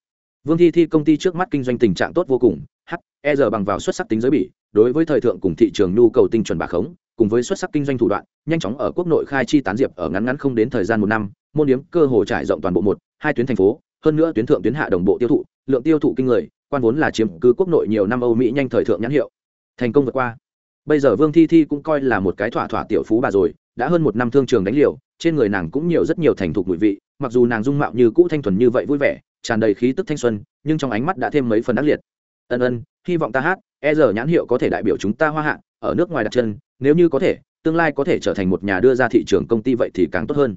vương thi thi công ty trước mắt kinh doanh tình trạng tốt vô cùng, h e giờ bằng vào xuất sắc tính giới bỉ đối với thời thượng cùng thị trường nhu cầu tinh chuẩn bà khống, cùng với xuất sắc kinh doanh thủ đoạn, nhanh chóng ở quốc nội khai chi tán diệp ở ngắn ngắn không đến thời gian một năm, môn điếm, cơ hồ trải rộng toàn bộ một, hai tuyến thành phố, hơn nữa tuyến thượng tuyến hạ đồng bộ tiêu thụ, lượng tiêu thụ kinh người, quan vốn là chiếm cứ quốc nội nhiều năm âu mỹ nhanh thời thượng nhãn hiệu. Thành công vượt qua. Bây giờ vương thi thi cũng coi là một cái thỏa thỏa tiểu phú bà rồi, đã hơn một năm thương trường đánh liều, trên người nàng cũng nhiều rất nhiều thành thục mùi vị, mặc dù nàng dung mạo như cũ thanh thuần như vậy vui vẻ tràn đầy khí tức thanh xuân, nhưng trong ánh mắt đã thêm mấy phần ác liệt. Ân ân, hy vọng ta hát e giờ nhãn hiệu có thể đại biểu chúng ta hoa hạ, ở nước ngoài đặt chân, nếu như có thể, tương lai có thể trở thành một nhà đưa ra thị trường công ty vậy thì càng tốt hơn.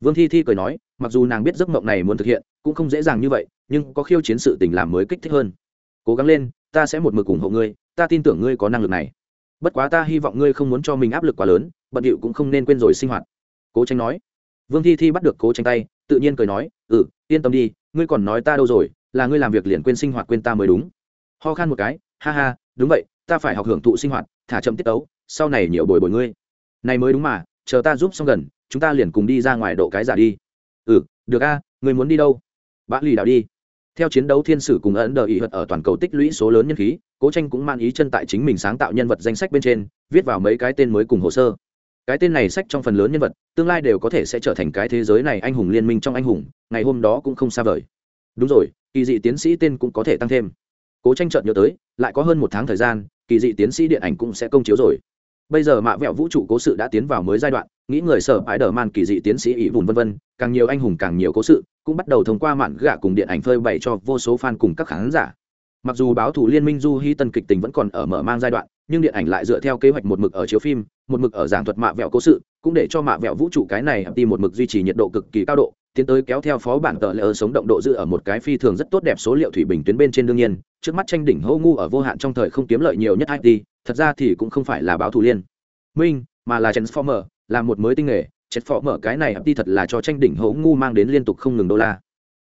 Vương thi thi cười nói, mặc dù nàng biết giấc mộng này muốn thực hiện, cũng không dễ dàng như vậy, nhưng có khiêu chiến sự tình làm mới kích thích hơn. Cố gắng lên, ta sẽ một mực ủng hộ ngươi, ta tin tưởng ngươi có năng lực này. Bất quá ta hy vọng ngươi không muốn cho mình áp lực quá lớn, bận điệu cũng không nên quên rồi sinh hoạt. Cố tranh nói vương thi thi bắt được cố tranh tay, tự nhiên cười nói ừ yên tâm đi, ngươi còn nói ta đâu rồi, là ngươi làm việc liền quên sinh hoạt quên ta mới đúng. Ho khan một cái, ha ha, đúng vậy, ta phải học hưởng thụ sinh hoạt, thả chậm tiết tấu, sau này nhiều bồi bồi ngươi. Này mới đúng mà, chờ ta giúp xong gần, chúng ta liền cùng đi ra ngoài độ cái giả đi. Ừ được a người muốn đi đâu? Bã lì đạo đi. Theo chiến đấu thiên sử cùng ấn đờ ý hật ở toàn cầu tích lũy số lớn nhân khí, cố tranh cũng mang ý chân tại chính mình sáng tạo nhân vật danh sách bên trên, viết vào mấy cái tên mới cùng hồ sơ cái tên này sách trong phần lớn nhân vật, tương lai đều có thể sẽ trở thành cái thế giới này anh hùng liên minh trong anh hùng, ngày hôm đó cũng không xa vời. Đúng rồi, kỳ dị tiến sĩ tên cũng có thể tăng thêm. Cố tranh chợt nhớ tới, lại có hơn một tháng thời gian, kỳ dị tiến sĩ điện ảnh cũng sẽ công chiếu rồi. Bây giờ mạ vẹo vũ trụ cố sự đã tiến vào mới giai đoạn, nghĩ người sở ái đờ man kỳ dị tiến sĩ ỷ vùn vân vân, càng nhiều anh hùng càng nhiều cố sự, cũng bắt đầu thông qua mạn gạ cùng điện ảnh phơi bày cho vô số fan cùng các khán giả mặc dù báo thủ liên minh du hy tân kịch tình vẫn còn ở mở mang giai đoạn, nhưng điện ảnh lại dựa theo kế hoạch một mực ở chiếu phim, một mực ở giảng thuật mạ vẹo cố sự, cũng để cho mạ vẹo vũ trụ cái này tìm một mực duy trì nhiệt độ cực kỳ cao độ, tiến tới kéo theo phó bản tờ lỡ sống động độ giữ ở một cái phi thường rất tốt đẹp số liệu thủy bình tuyến bên trên đương nhiên, trước mắt tranh đỉnh hô ngu ở vô hạn trong thời không kiếm lợi nhiều nhất it thật ra thì cũng không phải là báo thủ liên minh, mà là transformer, là một mới tinh nghề. Transformer cái này it thật là cho tranh đỉnh hô ngu mang đến liên tục không ngừng đô la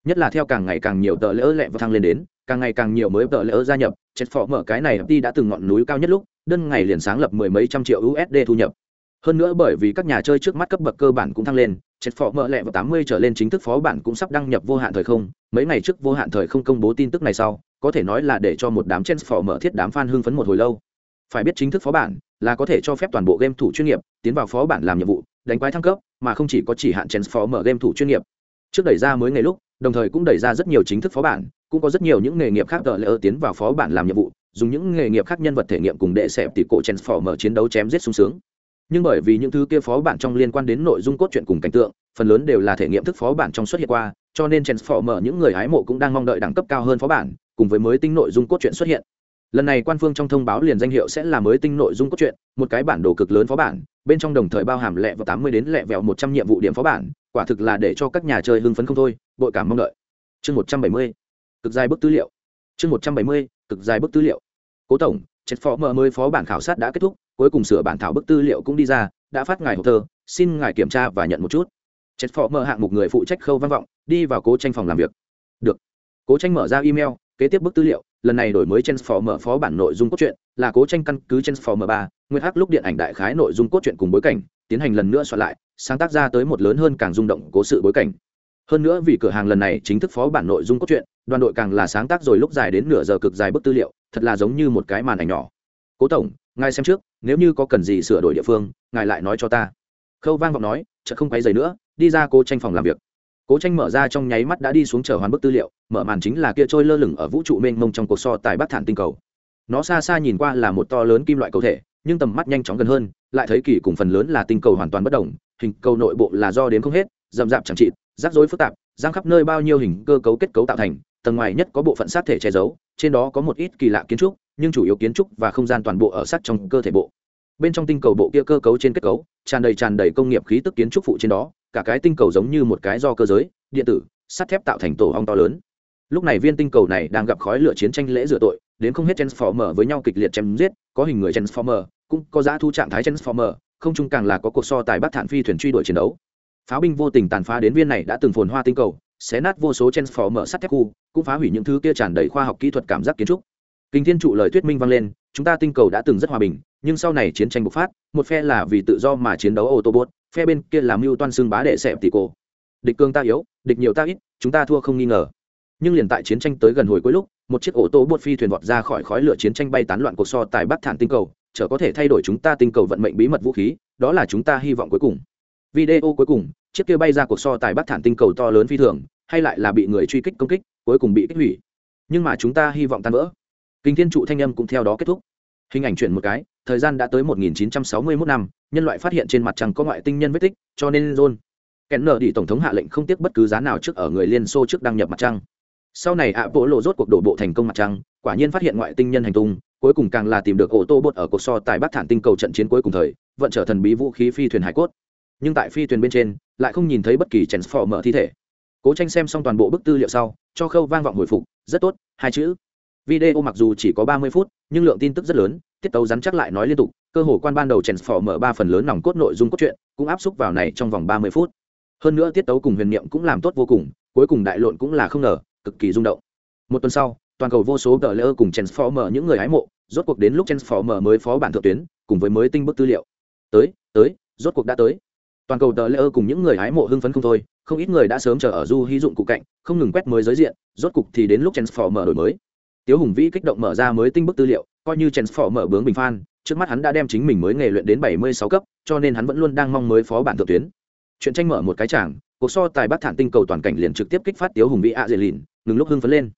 nhất là theo càng ngày càng nhiều tờ lỡ lẹ và thăng lên đến, càng ngày càng nhiều mới tờ lỡ gia nhập transformer cái này đi đã từng ngọn núi cao nhất lúc, đơn ngày liền sáng lập mười mấy trăm triệu usd thu nhập. Hơn nữa bởi vì các nhà chơi trước mắt cấp bậc cơ bản cũng thăng lên chết phỏ mở lẹ và tám mươi trở lên chính thức phó bản cũng sắp đăng nhập vô hạn thời không. Mấy ngày trước vô hạn thời không công bố tin tức này sau, có thể nói là để cho một đám chết phỏ mở thiết đám fan hưng phấn một hồi lâu. Phải biết chính thức phó bản là có thể cho phép toàn bộ game thủ chuyên nghiệp tiến vào phó bản làm nhiệm vụ, đánh quái thăng cấp, mà không chỉ có chỉ hạn chen phó mở game thủ chuyên nghiệp. Trước đẩy ra mới ngày lúc đồng thời cũng đẩy ra rất nhiều chính thức phó bản, cũng có rất nhiều những nghề nghiệp khác tờ lỡ tiến vào phó bản làm nhiệm vụ, dùng những nghề nghiệp khác nhân vật thể nghiệm cùng đệ xẹp tỷ cổ chen phó mở chiến đấu chém giết sung sướng. Nhưng bởi vì những thứ kia phó bản trong liên quan đến nội dung cốt truyện cùng cảnh tượng, phần lớn đều là thể nghiệm thức phó bản trong xuất hiện qua, cho nên chen sờ mở những người hái mộ cũng đang mong đợi đẳng cấp cao hơn phó bản, cùng với mới tinh nội dung cốt truyện xuất hiện. Lần này quan phương trong thông báo liền danh hiệu sẽ là mới tinh nội dung cốt truyện, một cái bản đồ cực lớn phó bản, bên trong đồng thời bao hàm lẹ vào tám mươi đến lẹ vẹo một trăm nhiệm vụ điểm phó bản quả thực là để cho các nhà chơi hưng phấn không thôi bội cảm mong đợi. Chương một trăm bảy mươi cực dài bức tư liệu. Chương một trăm bảy mươi cực dài bức tư liệu. Cố tổng chết phó mở mới phó bản khảo sát đã kết thúc cuối cùng sửa bản thảo bức tư liệu cũng đi ra đã phát ngài hộp thơ xin ngài kiểm tra và nhận một chút. Chết phó mở hạng mục người phụ trách khâu văn vọng đi vào cố tranh phòng làm việc. Được. Cố tranh mở ra email kế tiếp bức tư liệu lần này đổi mới Transformer phó bản nội dung cốt truyện, là cố tranh căn cứ Transformer 3, nguyên hắc lúc điện ảnh đại khái nội dung cốt truyện cùng bối cảnh, tiến hành lần nữa soạn lại, sáng tác ra tới một lớn hơn càng rung động cố sự bối cảnh. Hơn nữa vì cửa hàng lần này chính thức phó bản nội dung cốt truyện, đoàn đội càng là sáng tác rồi lúc dài đến nửa giờ cực dài bức tư liệu, thật là giống như một cái màn ảnh nhỏ. Cố tổng, ngài xem trước, nếu như có cần gì sửa đổi địa phương, ngài lại nói cho ta. Khâu Vang vọng nói, chợt không quay giày nữa, đi ra cố tranh phòng làm việc cố tranh mở ra trong nháy mắt đã đi xuống trở hoàn bức tư liệu mở màn chính là kia trôi lơ lửng ở vũ trụ mênh mông trong cuộc so tại bắc thản tinh cầu nó xa xa nhìn qua là một to lớn kim loại cầu thể nhưng tầm mắt nhanh chóng gần hơn lại thấy kỳ cùng phần lớn là tinh cầu hoàn toàn bất đồng hình cầu nội bộ là do đến không hết rậm rạp chẳng trị rắc rối phức tạp, giang khắp nơi bao nhiêu hình cơ cấu kết cấu tạo thành, tầng ngoài nhất có bộ phận sát thể che giấu, trên đó có một ít kỳ lạ kiến trúc, nhưng chủ yếu kiến trúc và không gian toàn bộ ở sát trong cơ thể bộ. Bên trong tinh cầu bộ kia cơ cấu trên kết cấu, tràn đầy tràn đầy công nghiệp khí tức kiến trúc phụ trên đó, cả cái tinh cầu giống như một cái do cơ giới, điện tử, sắt thép tạo thành tổ ong to lớn. Lúc này viên tinh cầu này đang gặp khói lửa chiến tranh lễ rửa tội, đến không hết transformer với nhau kịch liệt chém giết, có hình người transformer, cũng có giá thu trạng thái transformer không trung càng là có cuộc so tài bắt thản phi thuyền truy đuổi chiến đấu. Pháo binh vô tình tàn phá đến viên này đã từng phồn hoa tinh cầu, xé nát vô số transformer sắt thép khu, cũng phá hủy những thứ kia tràn đầy khoa học kỹ thuật cảm giác kiến trúc. Kinh thiên trụ lời thuyết minh vang lên, chúng ta tinh cầu đã từng rất hòa bình, nhưng sau này chiến tranh bộc phát, một phe là vì tự do mà chiến đấu ô tô bốt phe bên kia làm mưu toan xương bá đệ xẹp tỷ cô địch cương ta yếu, địch nhiều ta ít, chúng ta thua không nghi ngờ. Nhưng liền tại chiến tranh tới gần hồi cuối lúc, một chiếc ô tô bột phi thuyền vọt ra khỏi khói lửa chiến tranh bay tán loạn cuộc so tại bắc thản tinh cầu chở có thể thay đổi chúng ta tinh cầu vận mệnh bí mật vũ khí, đó là chúng ta hy vọng cuối cùng. Video cuối cùng, chiếc kia bay ra cuộc so tài bắc thản tinh cầu to lớn phi thường, hay lại là bị người truy kích công kích, cuối cùng bị kích hủy. Nhưng mà chúng ta hy vọng tan vỡ. Kinh thiên trụ thanh âm cũng theo đó kết thúc. Hình ảnh chuyển một cái, thời gian đã tới 1961 năm, nhân loại phát hiện trên mặt trăng có ngoại tinh nhân vết tích, cho nên john kèn nở đi tổng thống hạ lệnh không tiếc bất cứ giá nào trước ở người liên xô trước đăng nhập mặt trăng. Sau này ạ bộ lộ rốt cuộc đổ bộ thành công mặt trăng, quả nhiên phát hiện ngoại tinh nhân hành tung cuối cùng càng là tìm được ô tô bột ở cuộc so tài bắc thản tinh cầu trận chiến cuối cùng thời, vận trở thần bí vũ khí phi thuyền hải cốt. Nhưng tại phi thuyền bên trên, lại không nhìn thấy bất kỳ chèn phò mở thi thể. Cố tranh xem xong toàn bộ bức tư liệu sau, cho khâu vang vọng hồi phục, rất tốt, hai chữ. Video mặc dù chỉ có ba mươi phút, nhưng lượng tin tức rất lớn, tiết tấu rắn chắc lại nói liên tục, cơ hồ quan ban đầu chèn phò mở ba phần lớn nòng cốt nội dung cốt truyện, cũng áp xúc vào này trong vòng ba mươi phút. Hơn nữa tiết tấu cùng huyền niệm cũng làm tốt vô cùng, cuối cùng đại lộn cũng là không ngờ, cực kỳ rung động. Một tuần sau toàn cầu vô số tờ lỡ cùng transformer, những người hái mộ, rốt cuộc đến lúc transformer mới phó bản thượng tuyến, cùng với mới tinh bức tư liệu. Tới tới, rốt cuộc đã tới. Toàn cầu tờ lỡ cùng những người hái mộ hưng phấn không thôi, không ít người đã sớm chờ ở du hy dụng cụ cạnh, không ngừng quét mới giới diện, rốt cục thì đến lúc transformer đổi mới. Tiếu hùng vĩ kích động mở ra mới tinh bức tư liệu, coi như transformer bướng bình phan trước mắt hắn đã đem chính mình mới nghề luyện đến bảy mươi sáu cấp, cho nên hắn vẫn luôn đang mong mới phó bản thượng tuyến. Chuyện tranh mở một cái chẳng cuộc so tài bắt thản tinh cầu toàn cảnh liền trực tiếp kích phát tiếu hùng vĩ ạ diện lìn, ngừng lúc hưng phấn lên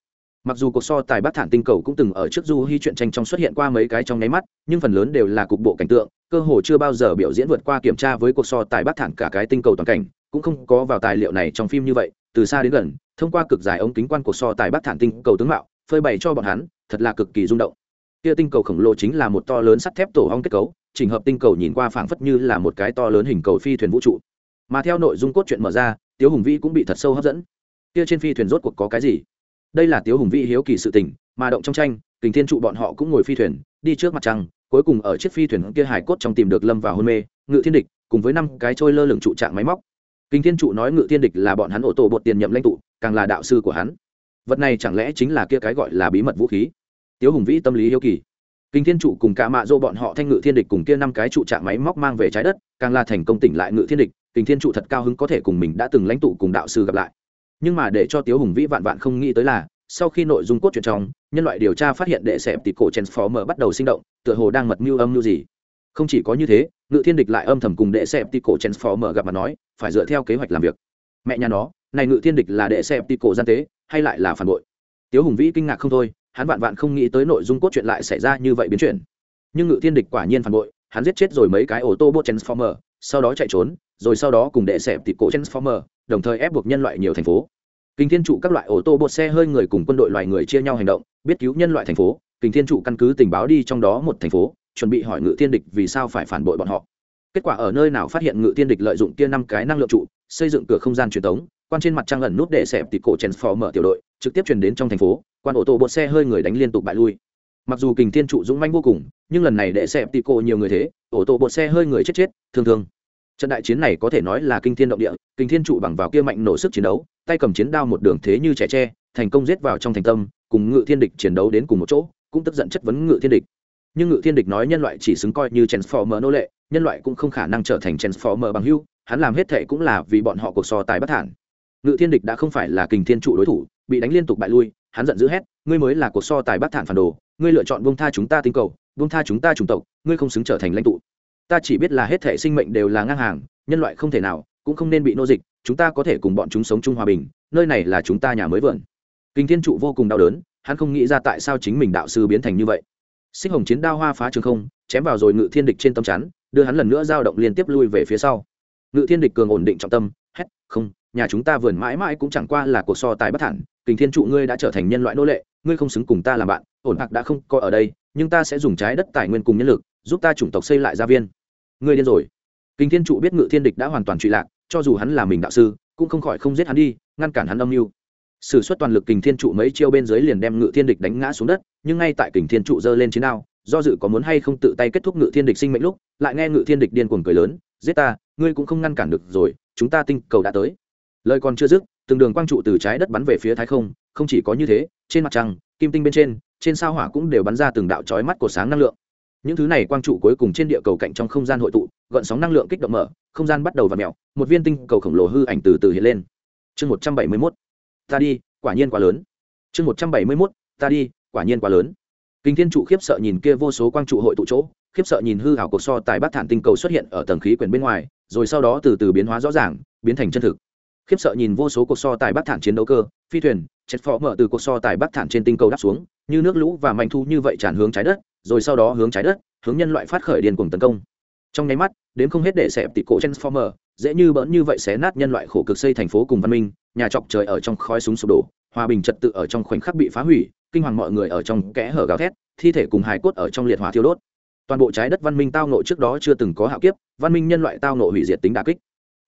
mặc dù cuộc so tài bắt thản tinh cầu cũng từng ở trước du hy chuyện tranh trong xuất hiện qua mấy cái trong nháy mắt, nhưng phần lớn đều là cục bộ cảnh tượng, cơ hồ chưa bao giờ biểu diễn vượt qua kiểm tra với cuộc so tài bắt thản cả cái tinh cầu toàn cảnh, cũng không có vào tài liệu này trong phim như vậy, từ xa đến gần, thông qua cực dài ống kính quan cuộc so tài bắt thản tinh cầu tướng mạo, phơi bày cho bọn hắn, thật là cực kỳ rung động. Kia tinh cầu khổng lồ chính là một to lớn sắt thép tổ hong kết cấu trình hợp tinh cầu nhìn qua phảng phất như là một cái to lớn hình cầu phi thuyền vũ trụ. Mà theo nội dung cốt truyện mở ra, tiếu hùng vĩ cũng bị thật sâu hấp dẫn. Kia trên phi thuyền rốt cuộc có cái gì? Đây là tiếu hùng vĩ hiếu kỳ sự tình, mà động trong tranh, kình thiên trụ bọn họ cũng ngồi phi thuyền, đi trước mặt trăng, cuối cùng ở chiếc phi thuyền kia hải cốt trong tìm được lâm vào hôn mê, ngự thiên địch, cùng với năm cái trôi lơ lửng trụ trạng máy móc. Kình thiên trụ nói ngự thiên địch là bọn hắn ổ tổ bột tiền nhậm lãnh tụ, càng là đạo sư của hắn. Vật này chẳng lẽ chính là kia cái gọi là bí mật vũ khí? Tiếu hùng vĩ tâm lý hiếu kỳ. Kinh thiên trụ cùng cả mạ dô bọn họ thanh ngự thiên địch cùng kia năm cái trụ trạng máy móc mang về trái đất, càng là thành công tỉnh lại ngự thiên địch. Kinh thiên trụ thật cao hứng có thể cùng mình đã từng lãnh tụ cùng đạo sư gặp lại nhưng mà để cho tiếu hùng vĩ vạn vạn không nghĩ tới là, sau khi nội dung cốt truyện trong, nhân loại điều tra phát hiện đệ xẹp tịt cổ transformer bắt đầu sinh động, tựa hồ đang mật mưu âm mưu gì. Không chỉ có như thế, ngự thiên địch lại âm thầm cùng đệ xẹp tịt cổ transformer gặp mặt nói, phải dựa theo kế hoạch làm việc. Mẹ nhà nó, này ngự thiên địch là đệ xẹp tịt cổ gian tế, hay lại là phản bội? Tiếu hùng vĩ kinh ngạc không thôi, hắn vạn vạn không nghĩ tới nội dung cốt truyện lại xảy ra như vậy biến chuyển. Nhưng ngự thiên địch quả nhiên phản bội, hắn giết chết rồi mấy cái ô tô bot transformer, sau đó chạy trốn, rồi sau đó cùng đệ xẹp tịt cổ transformer đồng thời ép buộc nhân loại nhiều thành phố. Kinh thiên trụ các loại ô tô, bột xe hơi người cùng quân đội loài người chia nhau hành động, biết cứu nhân loại thành phố. Kinh thiên trụ căn cứ tình báo đi trong đó một thành phố, chuẩn bị hỏi ngự thiên địch vì sao phải phản bội bọn họ. Kết quả ở nơi nào phát hiện ngự thiên địch lợi dụng kia năm cái năng lượng trụ, xây dựng cửa không gian truyền thống quan trên mặt trăng ẩn nút để xẹp tịt cổ mở tiểu đội, trực tiếp truyền đến trong thành phố, quan ô tô, bột xe hơi người đánh liên tục bại lui. Mặc dù kình thiên trụ dũng manh vô cùng, nhưng lần này để xẹp tịt cổ nhiều người thế, ô tô, bột xe hơi người chết chết, thương thương trận đại chiến này có thể nói là kinh thiên động địa, kinh thiên trụ bằng vào kia mạnh nổ sức chiến đấu, tay cầm chiến đao một đường thế như trẻ tre, thành công giết vào trong thành tâm, cùng ngự thiên địch chiến đấu đến cùng một chỗ, cũng tức giận chất vấn ngự thiên địch. Nhưng ngự thiên địch nói nhân loại chỉ xứng coi như transformer nô lệ, nhân loại cũng không khả năng trở thành transformer bằng hưu hắn làm hết thệ cũng là vì bọn họ cuộc so tài bất thản ngự thiên địch đã không phải là kình thiên trụ đối thủ, bị đánh liên tục bại lui, hắn giận dữ hét, ngươi mới là cuộc so tài bất thản phản đồ, ngươi lựa chọn buông tha chúng ta tinh cầu, buông tha chúng ta chủng tộc, ngươi không xứng trở thành lãnh tụ ta chỉ biết là hết thể sinh mệnh đều là ngang hàng, nhân loại không thể nào, cũng không nên bị nô dịch, chúng ta có thể cùng bọn chúng sống chung hòa bình, nơi này là chúng ta nhà mới vườn. Kinh thiên trụ vô cùng đau đớn, hắn không nghĩ ra tại sao chính mình đạo sư biến thành như vậy. Xích hồng chiến đao hoa phá trường không, chém vào rồi ngự thiên địch trên tâm chắn, đưa hắn lần nữa dao động liên tiếp lui về phía sau. Ngự thiên địch cường ổn định trọng tâm, hét, không, nhà chúng ta vườn mãi mãi cũng chẳng qua là cuộc so tài bất thản kình thiên trụ ngươi đã trở thành nhân loại nô lệ, ngươi không xứng cùng ta làm bạn, ổn hạc đã không coi ở đây, nhưng ta sẽ dùng trái đất tài nguyên cùng nhân lực, giúp ta chủng tộc xây lại gia viên ngươi điên rồi. Kinh thiên trụ biết ngự thiên địch đã hoàn toàn trụy lạc, cho dù hắn là mình đạo sư, cũng không khỏi không giết hắn đi, ngăn cản hắn âm mưu. Sử suất toàn lực kình thiên trụ mấy chiêu bên dưới liền đem ngự thiên địch đánh ngã xuống đất, nhưng ngay tại kình thiên trụ giơ lên chiến đao, do dự có muốn hay không tự tay kết thúc ngự thiên địch sinh mệnh lúc, lại nghe ngự thiên địch điên cuồng cười lớn, giết ta, ngươi cũng không ngăn cản được rồi, chúng ta tinh cầu đã tới. Lời còn chưa dứt, từng đường quang trụ từ trái đất bắn về phía thái không không chỉ có như thế, trên mặt trăng, kim tinh bên trên trên sao hỏa cũng đều bắn ra từng đạo chói mắt của sáng năng lượng những thứ này quang trụ cuối cùng trên địa cầu cạnh trong không gian hội tụ, gợn sóng năng lượng kích động mở, không gian bắt đầu và mèo, một viên tinh cầu khổng lồ hư ảnh từ từ hiện lên. Chương một trăm bảy mươi mốt. Ta đi, quả nhiên quá lớn. Chương một trăm bảy mươi mốt. Ta đi, quả nhiên quá lớn. Kinh thiên trụ khiếp sợ nhìn kia vô số quang trụ hội tụ chỗ, khiếp sợ nhìn hư hảo cuộc so tài bát thản tinh cầu xuất hiện ở tầng khí quyển bên ngoài, rồi sau đó từ từ biến hóa rõ ràng, biến thành chân thực khiếp sợ nhìn vô số cuộc so tài bát thản chiến đấu cơ, phi thuyền, chết phó mở từ cuộc so tài bát thản trên tinh cầu đáp xuống, như nước lũ và mạnh thu như vậy tràn hướng trái đất, rồi sau đó hướng trái đất, hướng nhân loại phát khởi điền cuồng tấn công. Trong nháy mắt đến không hết để xẹp tị cổ transformer, dễ như bỡn như vậy xé nát nhân loại khổ cực xây thành phố cùng văn minh, nhà chọc trời ở trong khói súng sụp đổ, hòa bình trật tự ở trong khoảnh khắc bị phá hủy, kinh hoàng mọi người ở trong kẽ hở gào thét, thi thể cùng hài cốt ở trong liệt hỏa thiêu đốt. Toàn bộ trái đất văn minh tao nộ trước đó chưa từng có hạo kiếp, văn minh nhân loại tao nộ hủy diệt tính đà kích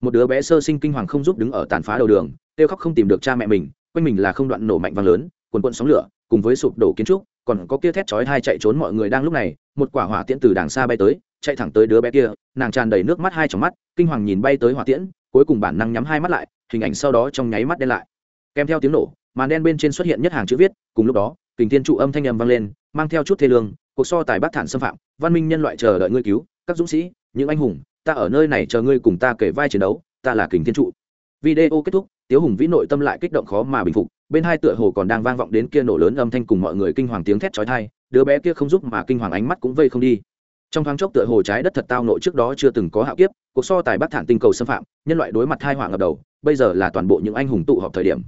một đứa bé sơ sinh kinh hoàng không giúp đứng ở tàn phá đầu đường, kêu khóc không tìm được cha mẹ mình, quanh mình là không đoạn nổ mạnh vàng lớn quần quận sóng lửa, cùng với sụp đổ kiến trúc, còn có kia thét chói hai chạy trốn mọi người đang lúc này, một quả hỏa tiễn từ đàng xa bay tới, chạy thẳng tới đứa bé kia, nàng tràn đầy nước mắt hai trong mắt, kinh hoàng nhìn bay tới hỏa tiễn, cuối cùng bản năng nhắm hai mắt lại, hình ảnh sau đó trong nháy mắt đen lại. Kèm theo tiếng nổ, màn đen bên trên xuất hiện nhất hàng chữ viết, cùng lúc đó, kình thiên trụ âm thanh âm vang lên, mang theo chút thê lương, cuộc so tài bác thản xâm phạm, văn minh nhân loại chờ đợi ngươi cứu, các dũng sĩ, những anh hùng ta ở nơi này chờ ngươi cùng ta kể vai chiến đấu, ta là kình thiên trụ. Video kết thúc, tiếu hùng vĩ nội tâm lại kích động khó mà bình phục, bên hai tựa hồ còn đang vang vọng đến kia nổ lớn âm thanh cùng mọi người kinh hoàng tiếng thét chói tai, đứa bé kia không giúp mà kinh hoàng ánh mắt cũng vây không đi. Trong thoáng chốc tựa hồ trái đất thật tao nội trước đó chưa từng có hạo kiếp, cuộc so tài bắc thản tinh cầu xâm phạm, nhân loại đối mặt hai họa ngập đầu, bây giờ là toàn bộ những anh hùng tụ họp thời điểm.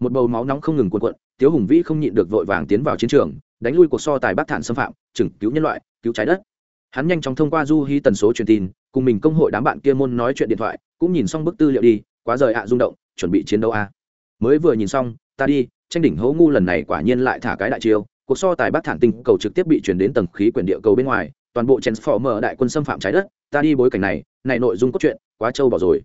Một bầu máu nóng không ngừng cuộn cuộn, tiếu hùng vĩ không nhịn được vội vàng tiến vào chiến trường, đánh lui cuộc so tài bắc thản xâm phạm, chừng cứu nhân loại, cứu trái đất. Hắn nhanh chóng thông qua du hí tần số truyền tin cùng mình công hội đám bạn kia môn nói chuyện điện thoại, cũng nhìn xong bức tư liệu đi, quá rời ạ rung động, chuẩn bị chiến đấu a. Mới vừa nhìn xong, ta đi, tranh đỉnh hố ngu lần này quả nhiên lại thả cái đại chiêu, cuộc so tài bắc thản tinh cầu trực tiếp bị chuyển đến tầng khí quyển địa cầu bên ngoài, toàn bộ transformer đại quân xâm phạm trái đất, ta đi bối cảnh này này nội dung cốt truyện, quá trâu bỏ rồi.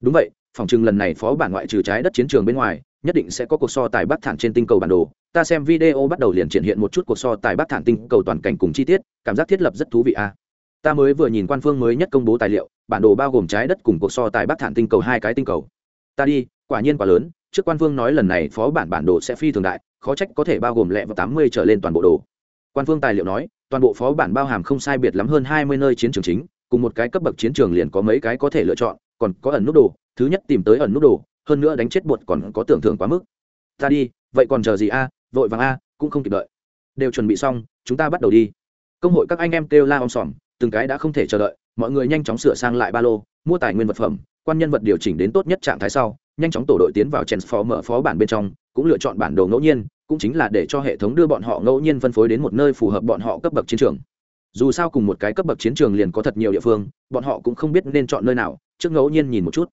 Đúng vậy, phòng trưng lần này phó bản ngoại trừ trái đất chiến trường bên ngoài, nhất định sẽ có cuộc so tài bắc thản trên tinh cầu bản đồ. Ta xem video bắt đầu liền triển hiện một chút cuộc so tài bắc thản tinh cầu toàn cảnh cùng chi tiết, cảm giác thiết lập rất thú vị a ta mới vừa nhìn quan phương mới nhất công bố tài liệu, bản đồ bao gồm trái đất cùng cuộc so tài bắc thản tinh cầu hai cái tinh cầu. Ta đi, quả nhiên quá lớn, trước quan phương nói lần này phó bản bản đồ sẽ phi thường đại, khó trách có thể bao gồm lẹ vào tám mươi trở lên toàn bộ đồ. Quan phương tài liệu nói, toàn bộ phó bản bao hàm không sai biệt lắm hơn hai mươi nơi chiến trường chính, cùng một cái cấp bậc chiến trường liền có mấy cái có thể lựa chọn, còn có ẩn nút đồ, thứ nhất tìm tới ẩn nút đồ, hơn nữa đánh chết bột còn có tưởng thưởng quá mức. Ta đi, vậy còn chờ gì a, vội vàng a, cũng không kịp đợi. Đều chuẩn bị xong, chúng ta bắt đầu đi. Công hội các anh em kêu la om sòm từng cái đã không thể chờ đợi, mọi người nhanh chóng sửa sang lại ba lô, mua tài nguyên vật phẩm, quan nhân vật điều chỉnh đến tốt nhất trạng thái sau, nhanh chóng tổ đội tiến vào chèn phó mở phó bản bên trong, cũng lựa chọn bản đồ ngẫu nhiên, cũng chính là để cho hệ thống đưa bọn họ ngẫu nhiên phân phối đến một nơi phù hợp bọn họ cấp bậc chiến trường. Dù sao cùng một cái cấp bậc chiến trường liền có thật nhiều địa phương, bọn họ cũng không biết nên chọn nơi nào, trước ngẫu nhiên nhìn một chút.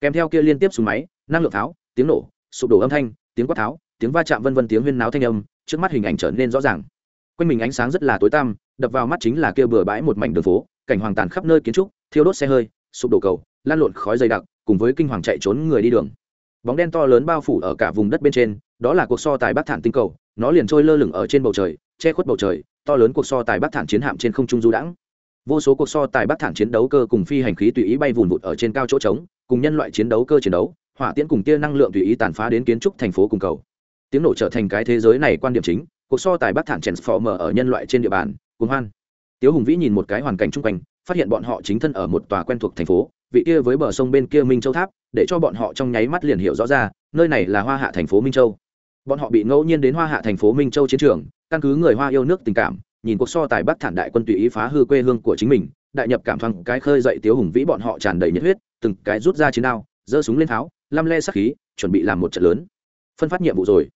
Kèm theo kia liên tiếp súng máy, năng lượng tháo, tiếng nổ, sụp đổ âm thanh, tiếng quát tháo, tiếng va chạm vân vân, tiếng huyên náo thanh âm, trước mắt hình ảnh trở nên rõ ràng. Quanh mình ánh sáng rất là tối tăm đập vào mắt chính là kia bừa bãi một mảnh đường phố, cảnh hoàng tàn khắp nơi kiến trúc, thiêu đốt xe hơi, sụp đổ cầu, lan lộn khói dày đặc, cùng với kinh hoàng chạy trốn người đi đường. Bóng đen to lớn bao phủ ở cả vùng đất bên trên, đó là cuộc so tài bắc thản tinh cầu, nó liền trôi lơ lửng ở trên bầu trời, che khuất bầu trời, to lớn cuộc so tài bắc thản chiến hạm trên không trung du đãng. Vô số cuộc so tài bắc thản chiến đấu cơ cùng phi hành khí tùy ý bay vùn vụt ở trên cao chỗ trống, cùng nhân loại chiến đấu cơ chiến đấu, hỏa tiễn cùng tia năng lượng tùy ý tàn phá đến kiến trúc thành phố cùng cầu. Tiếng nổ trở thành cái thế giới này quan điểm chính, cuộc so tài bắc thản transformer ở nhân loại trên địa bàn cùng hoan. Tiếu hùng vĩ nhìn một cái hoàn cảnh chung quanh, phát hiện bọn họ chính thân ở một tòa quen thuộc thành phố, vị kia với bờ sông bên kia minh châu tháp, để cho bọn họ trong nháy mắt liền hiểu rõ ra, nơi này là hoa hạ thành phố minh châu. Bọn họ bị ngẫu nhiên đến hoa hạ thành phố minh châu chiến trường, căn cứ người hoa yêu nước tình cảm, nhìn cuộc so tài bắc thản đại quân tùy ý phá hư quê hương của chính mình, đại nhập cảm thoáng cái khơi dậy tiếu hùng vĩ bọn họ tràn đầy nhiệt huyết, từng cái rút ra chiến đao, giơ súng lên tháo, lăm le sắc khí, chuẩn bị làm một trận lớn. Phân phát nhiệm vụ rồi.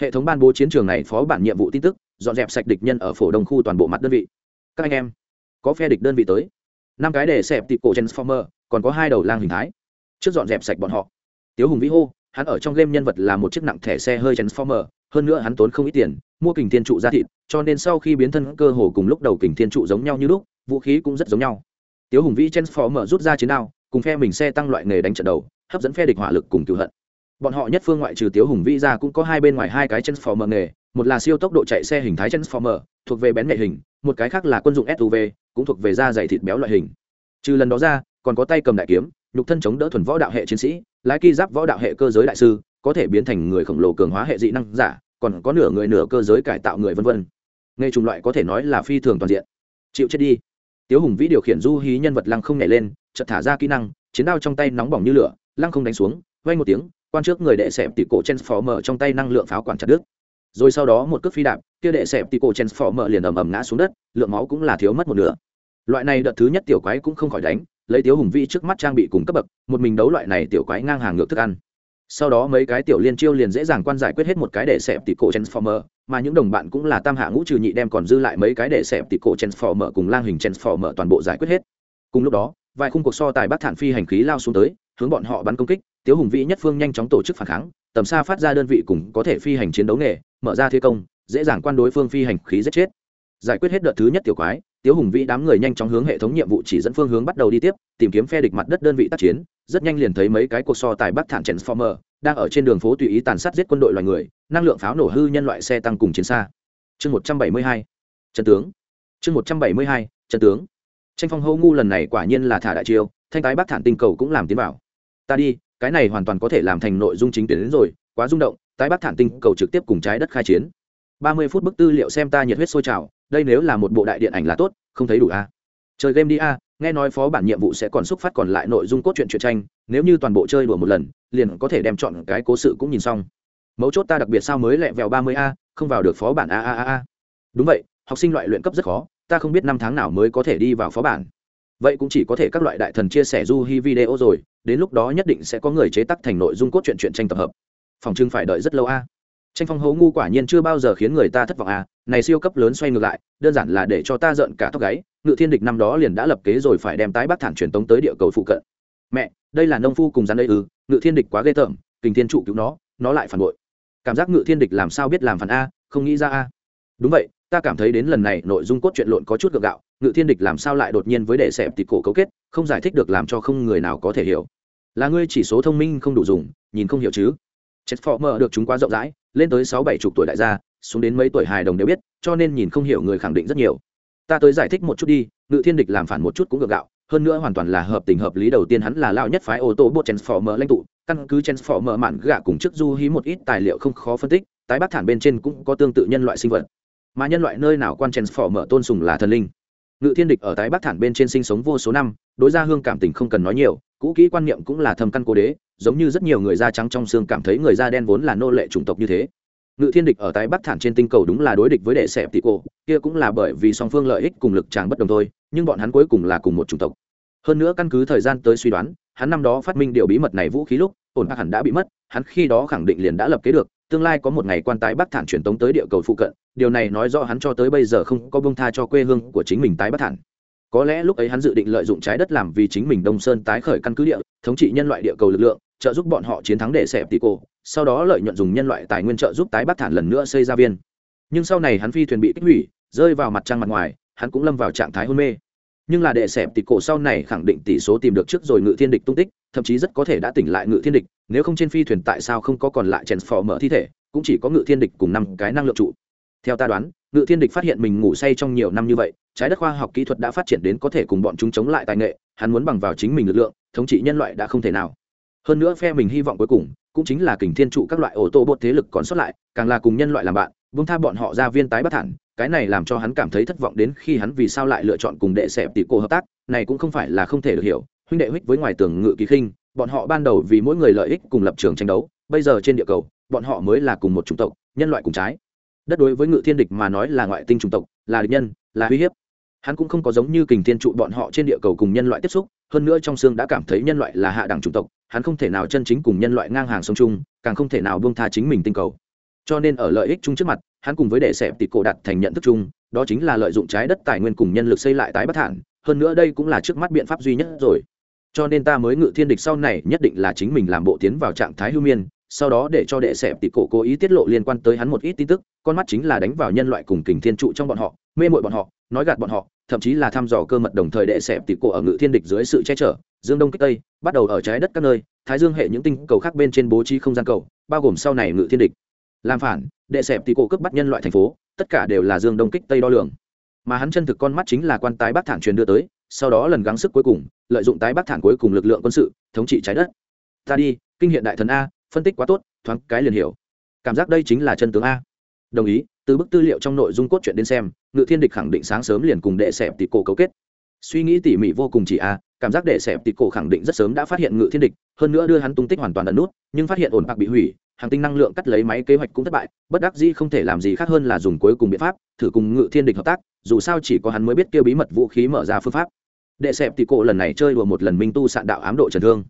Hệ thống ban bố chiến trường này phó bản nhiệm vụ tin tức dọn dẹp sạch địch nhân ở phổ đông khu toàn bộ mặt đơn vị. Các anh em, có phe địch đơn vị tới. Năm cái để xẹp tịp cổ transformer, còn có hai đầu lang hình thái. Trước dọn dẹp sạch bọn họ. Tiếu hùng vĩ hô, hắn ở trong game nhân vật là một chiếc nặng thẻ xe hơi transformer, hơn nữa hắn tốn không ít tiền, mua kình thiên trụ ra thịt, cho nên sau khi biến thân cơ hồ cùng lúc đầu kình thiên trụ giống nhau như lúc, vũ khí cũng rất giống nhau. Tiếu hùng vĩ transformer rút ra chiến đao, cùng phe mình xe tăng loại nghề đánh trận đầu, hấp dẫn phe địch hỏa lực cùng cựu hận. Bọn họ nhất phương ngoại trừ tiếu hùng vĩ ra cũng có hai bên ngoài hai cái transformer nghề một là siêu tốc độ chạy xe hình thái transformer, thuộc về bén nhạy hình, một cái khác là quân dụng suv cũng thuộc về da dày thịt béo loại hình. Trừ lần đó ra, còn có tay cầm đại kiếm, nhục thân chống đỡ thuần võ đạo hệ chiến sĩ, lái ki giáp võ đạo hệ cơ giới đại sư, có thể biến thành người khổng lồ cường hóa hệ dị năng giả, còn có nửa người nửa cơ giới cải tạo người vân vân. Nghe chủng loại có thể nói là phi thường toàn diện. Chịu chết đi. Tiếu hùng vĩ điều khiển du hí nhân vật lăng không nhảy lên, chợt thả ra kỹ năng, chiến đao trong tay nóng bỏng như lửa, lăng không đánh xuống vay một tiếng, quan trước người đệ xẹp tỷ cổ transformer trong tay năng lượng pháo quản chặt đứt rồi sau đó một cước phi đạp, kia đệ xẹp tỷ cổ transformer liền ầm ầm ngã xuống đất, lượng máu cũng là thiếu mất một nửa. Loại này đợt thứ nhất tiểu quái cũng không khỏi đánh, lấy tiếu hùng vĩ trước mắt trang bị cùng cấp bậc, một mình đấu loại này tiểu quái ngang hàng ngược thức ăn. Sau đó mấy cái tiểu liên chiêu liền dễ dàng quan giải quyết hết một cái để xẹp tỷ cổ transformer mà những đồng bạn cũng là tam hạ ngũ trừ nhị đem còn dư lại mấy cái để xẹp tỷ cổ transformer cùng lang hình transformer toàn bộ giải quyết hết. Cùng lúc đó, vài khung cuộc so tài bắt thản phi hành khí lao xuống tới, hướng bọn họ bắn công kích, tiếu hùng vĩ nhất phương nhanh chóng tổ chức phản kháng tầm xa phát ra đơn vị cùng có thể phi hành chiến đấu nghề, mở ra thi công, dễ dàng quan đối phương phi hành khí giết chết. Giải quyết hết đợt thứ nhất tiểu quái, tiếu hùng vĩ đám người nhanh chóng hướng hệ thống nhiệm vụ chỉ dẫn phương hướng bắt đầu đi tiếp, tìm kiếm phe địch mặt đất đơn vị tác chiến, rất nhanh liền thấy mấy cái cuộc so tài bắc thản transformer, đang ở trên đường phố tùy ý tàn sát giết quân đội loài người, năng lượng pháo nổ hư nhân loại xe tăng cùng chiến xa. Chương một trăm bảy mươi hai, trận tướng. Chương một trăm bảy mươi hai, trận tướng. Tranh phong hô ngu lần này quả nhiên là thả đại chiêu, thanh tái bắc thản tinh cầu cũng làm tiến vào. Ta đi cái này hoàn toàn có thể làm thành nội dung chính tuyến đến rồi, quá rung động, tái bắc thản tinh cầu trực tiếp cùng trái đất khai chiến. Ba mươi phút bức tư liệu xem ta nhiệt huyết sôi trào, đây nếu là một bộ đại điện ảnh là tốt, không thấy đủ a à? chơi game đi a nghe nói phó bản nhiệm vụ sẽ còn xúc phát còn lại nội dung cốt truyện truyện tranh, nếu như toàn bộ chơi đùa một lần, liền có thể đem chọn cái cố sự cũng nhìn xong. Mấu chốt ta đặc biệt sao mới lẹ vèo ba mươi a, không vào được phó bản a a a a. Đúng vậy, học sinh loại luyện cấp rất khó, ta không biết năm tháng nào mới có thể đi vào phó bản vậy cũng chỉ có thể các loại đại thần chia sẻ du hi video rồi, đến lúc đó nhất định sẽ có người chế tác thành nội dung cốt truyện truyện tranh tập hợp. Phòng trưng phải đợi rất lâu a. Tranh phong hấu ngu quả nhiên chưa bao giờ khiến người ta thất vọng a, này siêu cấp lớn xoay ngược lại, đơn giản là để cho ta giận cả tóc gáy, ngự thiên địch năm đó liền đã lập kế rồi phải đem tái bác thản truyền tống tới địa cầu phụ cận. Mẹ, đây là nông phu cùng rắn đây ư, ngự thiên địch quá ghê tởm, kình thiên trụ cứu nó nó lại phản bội. Cảm giác ngự thiên địch làm sao biết làm phản a, không nghĩ ra a. Đúng vậy, ta cảm thấy đến lần này nội dung cốt truyện lộn có chút gượng gạo ngự thiên địch làm sao lại đột nhiên với để xẹp tịt cổ cấu kết, không giải thích được làm cho không người nào có thể hiểu. Là ngươi chỉ số thông minh không đủ dùng, nhìn không hiểu chứ? Chết phò mờ được chúng quá rộng rãi, lên tới sáu bảy chục tuổi đại gia, xuống đến mấy tuổi hài đồng đều biết, cho nên nhìn không hiểu người khẳng định rất nhiều. Ta tới giải thích một chút đi, ngự thiên địch làm phản một chút cũng ngược gạo, hơn nữa hoàn toàn là hợp tình hợp lý đầu tiên hắn là lao nhất phái ô tô bộ transformer lãnh tụ, căn cứ transformer mạn gạ cùng chức du hí một ít tài liệu không khó phân tích, tái bác thản bên trên cũng có tương tự nhân loại sinh vật. Mà nhân loại nơi nào quan transformer tôn sùng là thần linh? Ngự thiên địch ở tái bắc thản bên trên sinh sống vô số năm, đối ra hương cảm tình không cần nói nhiều, cũ kỹ quan niệm cũng là thâm căn cố đế, giống như rất nhiều người da trắng trong xương cảm thấy người da đen vốn là nô lệ chủng tộc như thế. Ngự thiên địch ở tái bắc thản trên tinh cầu đúng là đối địch với đệ sẹp tị cổ, kia cũng là bởi vì song phương lợi ích cùng lực tràng bất đồng thôi, nhưng bọn hắn cuối cùng là cùng một chủng tộc. Hơn nữa căn cứ thời gian tới suy đoán, hắn năm đó phát minh điều bí mật này vũ khí lúc, ổn hẳn đã bị mất, hắn khi đó khẳng định liền đã lập kế được tương lai có một ngày quan tái bắc thản truyền tống tới địa cầu phụ cận, điều này nói rõ hắn cho tới bây giờ không có bông tha cho quê hương của chính mình tái bắc thản. Có lẽ lúc ấy hắn dự định lợi dụng trái đất làm vì chính mình đông sơn tái khởi căn cứ địa, thống trị nhân loại địa cầu lực lượng, trợ giúp bọn họ chiến thắng để xẹp tỷ cô sau đó lợi nhuận dùng nhân loại tài nguyên trợ giúp tái bắc thản lần nữa xây ra viên. Nhưng sau này hắn phi thuyền bị kích hủy, rơi vào mặt trăng mặt ngoài, hắn cũng lâm vào trạng thái hôn mê. Nhưng là đệ xẹp tỷ cổ sau này khẳng định tỷ số tìm được trước rồi ngự thiên địch tung tích thậm chí rất có thể đã tỉnh lại ngự thiên địch, nếu không trên phi thuyền tại sao không có còn lại chèn phò mở thi thể, cũng chỉ có ngự thiên địch cùng năm cái năng lượng trụ. Theo ta đoán, ngự thiên địch phát hiện mình ngủ say trong nhiều năm như vậy, trái đất khoa học kỹ thuật đã phát triển đến có thể cùng bọn chúng chống lại tài nghệ, hắn muốn bằng vào chính mình lực lượng, thống trị nhân loại đã không thể nào. Hơn nữa phe mình hy vọng cuối cùng, cũng chính là kình thiên trụ các loại ô tô bột thế lực còn sót lại, càng là cùng nhân loại làm bạn vung tha bọn họ ra viên tái bất thản, cái này làm cho hắn cảm thấy thất vọng đến khi hắn vì sao lại lựa chọn cùng đệ xẹp tỷ cô hợp tác, này cũng không phải là không thể được hiểu huynh đệ huyết với ngoài tường ngự kỳ khinh, bọn họ ban đầu vì mỗi người lợi ích cùng lập trường tranh đấu, bây giờ trên địa cầu, bọn họ mới là cùng một chủng tộc, nhân loại cùng trái. Đất đối với ngự thiên địch mà nói là ngoại tinh chủng tộc, là địch nhân, là uy hiếp. Hắn cũng không có giống như kình thiên trụ bọn họ trên địa cầu cùng nhân loại tiếp xúc, hơn nữa trong xương đã cảm thấy nhân loại là hạ đẳng chủng tộc, hắn không thể nào chân chính cùng nhân loại ngang hàng sống chung, càng không thể nào buông tha chính mình tinh cầu. Cho nên ở lợi ích chung trước mặt, hắn cùng với đệ sẹp tịt cổ đặt thành nhận thức chung, đó chính là lợi dụng trái đất tài nguyên cùng nhân lực xây lại tái bất thản, hơn nữa đây cũng là trước mắt biện pháp duy nhất rồi cho nên ta mới ngự thiên địch sau này nhất định là chính mình làm bộ tiến vào trạng thái hưu miên, sau đó để cho đệ sẹp tịt cổ cố ý tiết lộ liên quan tới hắn một ít tin tức, con mắt chính là đánh vào nhân loại cùng kình thiên trụ trong bọn họ, mê mội bọn họ, nói gạt bọn họ, thậm chí là thăm dò cơ mật đồng thời đệ sẹp tịt cổ ở ngự thiên địch dưới sự che chở, dương đông kích tây, bắt đầu ở trái đất các nơi, thái dương hệ những tinh cầu khác bên trên bố trí không gian cầu, bao gồm sau này ngự thiên địch. Làm phản, đệ sẹp tịt cổ cướp bắt nhân loại thành phố, tất cả đều là dương đông kích tây đo lường. Mà hắn chân thực con mắt chính là quan tái bác thản truyền đưa tới sau đó lần gắng sức cuối cùng, lợi dụng tái bắc thản cuối cùng lực lượng quân sự, thống trị trái đất. Ta đi, kinh hiện đại thần a, phân tích quá tốt, thoáng cái liền hiểu. Cảm giác đây chính là chân tướng a. Đồng ý, từ bức tư liệu trong nội dung cốt truyện đến xem, ngự thiên địch khẳng định sáng sớm liền cùng đệ xẹp tịt cổ cấu kết. Suy nghĩ tỉ mỉ vô cùng chỉ a, cảm giác đệ xẹp tịt cổ khẳng định rất sớm đã phát hiện ngự thiên địch, hơn nữa đưa hắn tung tích hoàn toàn ẩn nút, nhưng phát hiện ổn bạc bị hủy, hàng tinh năng lượng cắt lấy máy kế hoạch cũng thất bại, bất đắc dĩ không thể làm gì khác hơn là dùng cuối cùng biện pháp, thử cùng ngự thiên địch hợp tác, dù sao chỉ có hắn mới biết kêu bí mật vũ khí mở ra phương pháp đệ sẹp thì cổ lần này chơi đùa một lần minh tu sạn đạo ám độ trần thương.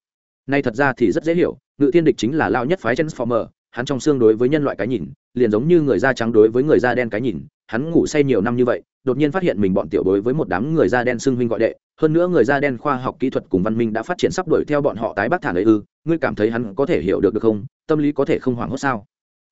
Nay thật ra thì rất dễ hiểu ngự thiên địch chính là lao nhất phái transformer hắn trong xương đối với nhân loại cái nhìn liền giống như người da trắng đối với người da đen cái nhìn hắn ngủ say nhiều năm như vậy đột nhiên phát hiện mình bọn tiểu đối với một đám người da đen xưng huynh gọi đệ hơn nữa người da đen khoa học kỹ thuật cùng văn minh đã phát triển sắp đuổi theo bọn họ tái bắc thản ấy ư ngươi cảm thấy hắn có thể hiểu được được không? Tâm lý có thể không hoảng hốt sao?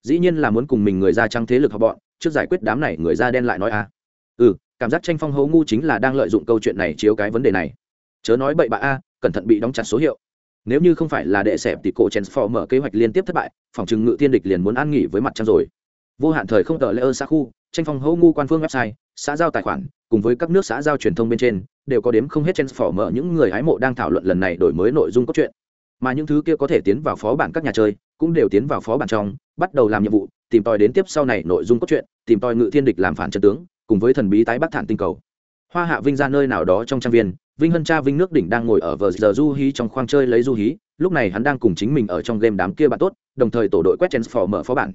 Dĩ nhiên là muốn cùng mình người da trắng thế lực học bọn trước giải quyết đám này người da đen lại nói à, ừ cảm giác tranh phong hấu ngu chính là đang lợi dụng câu chuyện này chiếu cái vấn đề này. Chớ nói bậy bạ a, cẩn thận bị đóng chặt số hiệu. Nếu như không phải là đệ sẹp thì cổ mở kế hoạch liên tiếp thất bại, phòng trừng ngự thiên địch liền muốn an nghỉ với mặt trăng rồi. Vô hạn thời không tờ lễ ơn xã khu, tranh phong hấu ngu quan phương website, xã giao tài khoản, cùng với các nước xã giao truyền thông bên trên, đều có đếm không hết mở những người hái mộ đang thảo luận lần này đổi mới nội dung cốt truyện. Mà những thứ kia có thể tiến vào phó bản các nhà chơi, cũng đều tiến vào phó bản trong, bắt đầu làm nhiệm vụ, tìm tòi đến tiếp sau này nội dung cốt truyện, tìm tòi ngự thiên địch làm phản trận tướng cùng với thần bí tái bắc thản tinh cầu. Hoa hạ vinh ra nơi nào đó trong trang viên, vinh hân cha vinh nước đỉnh đang ngồi ở vờ giờ du hí trong khoang chơi lấy du hí, lúc này hắn đang cùng chính mình ở trong game đám kia bạn tốt, đồng thời tổ đội quét mở phó bản.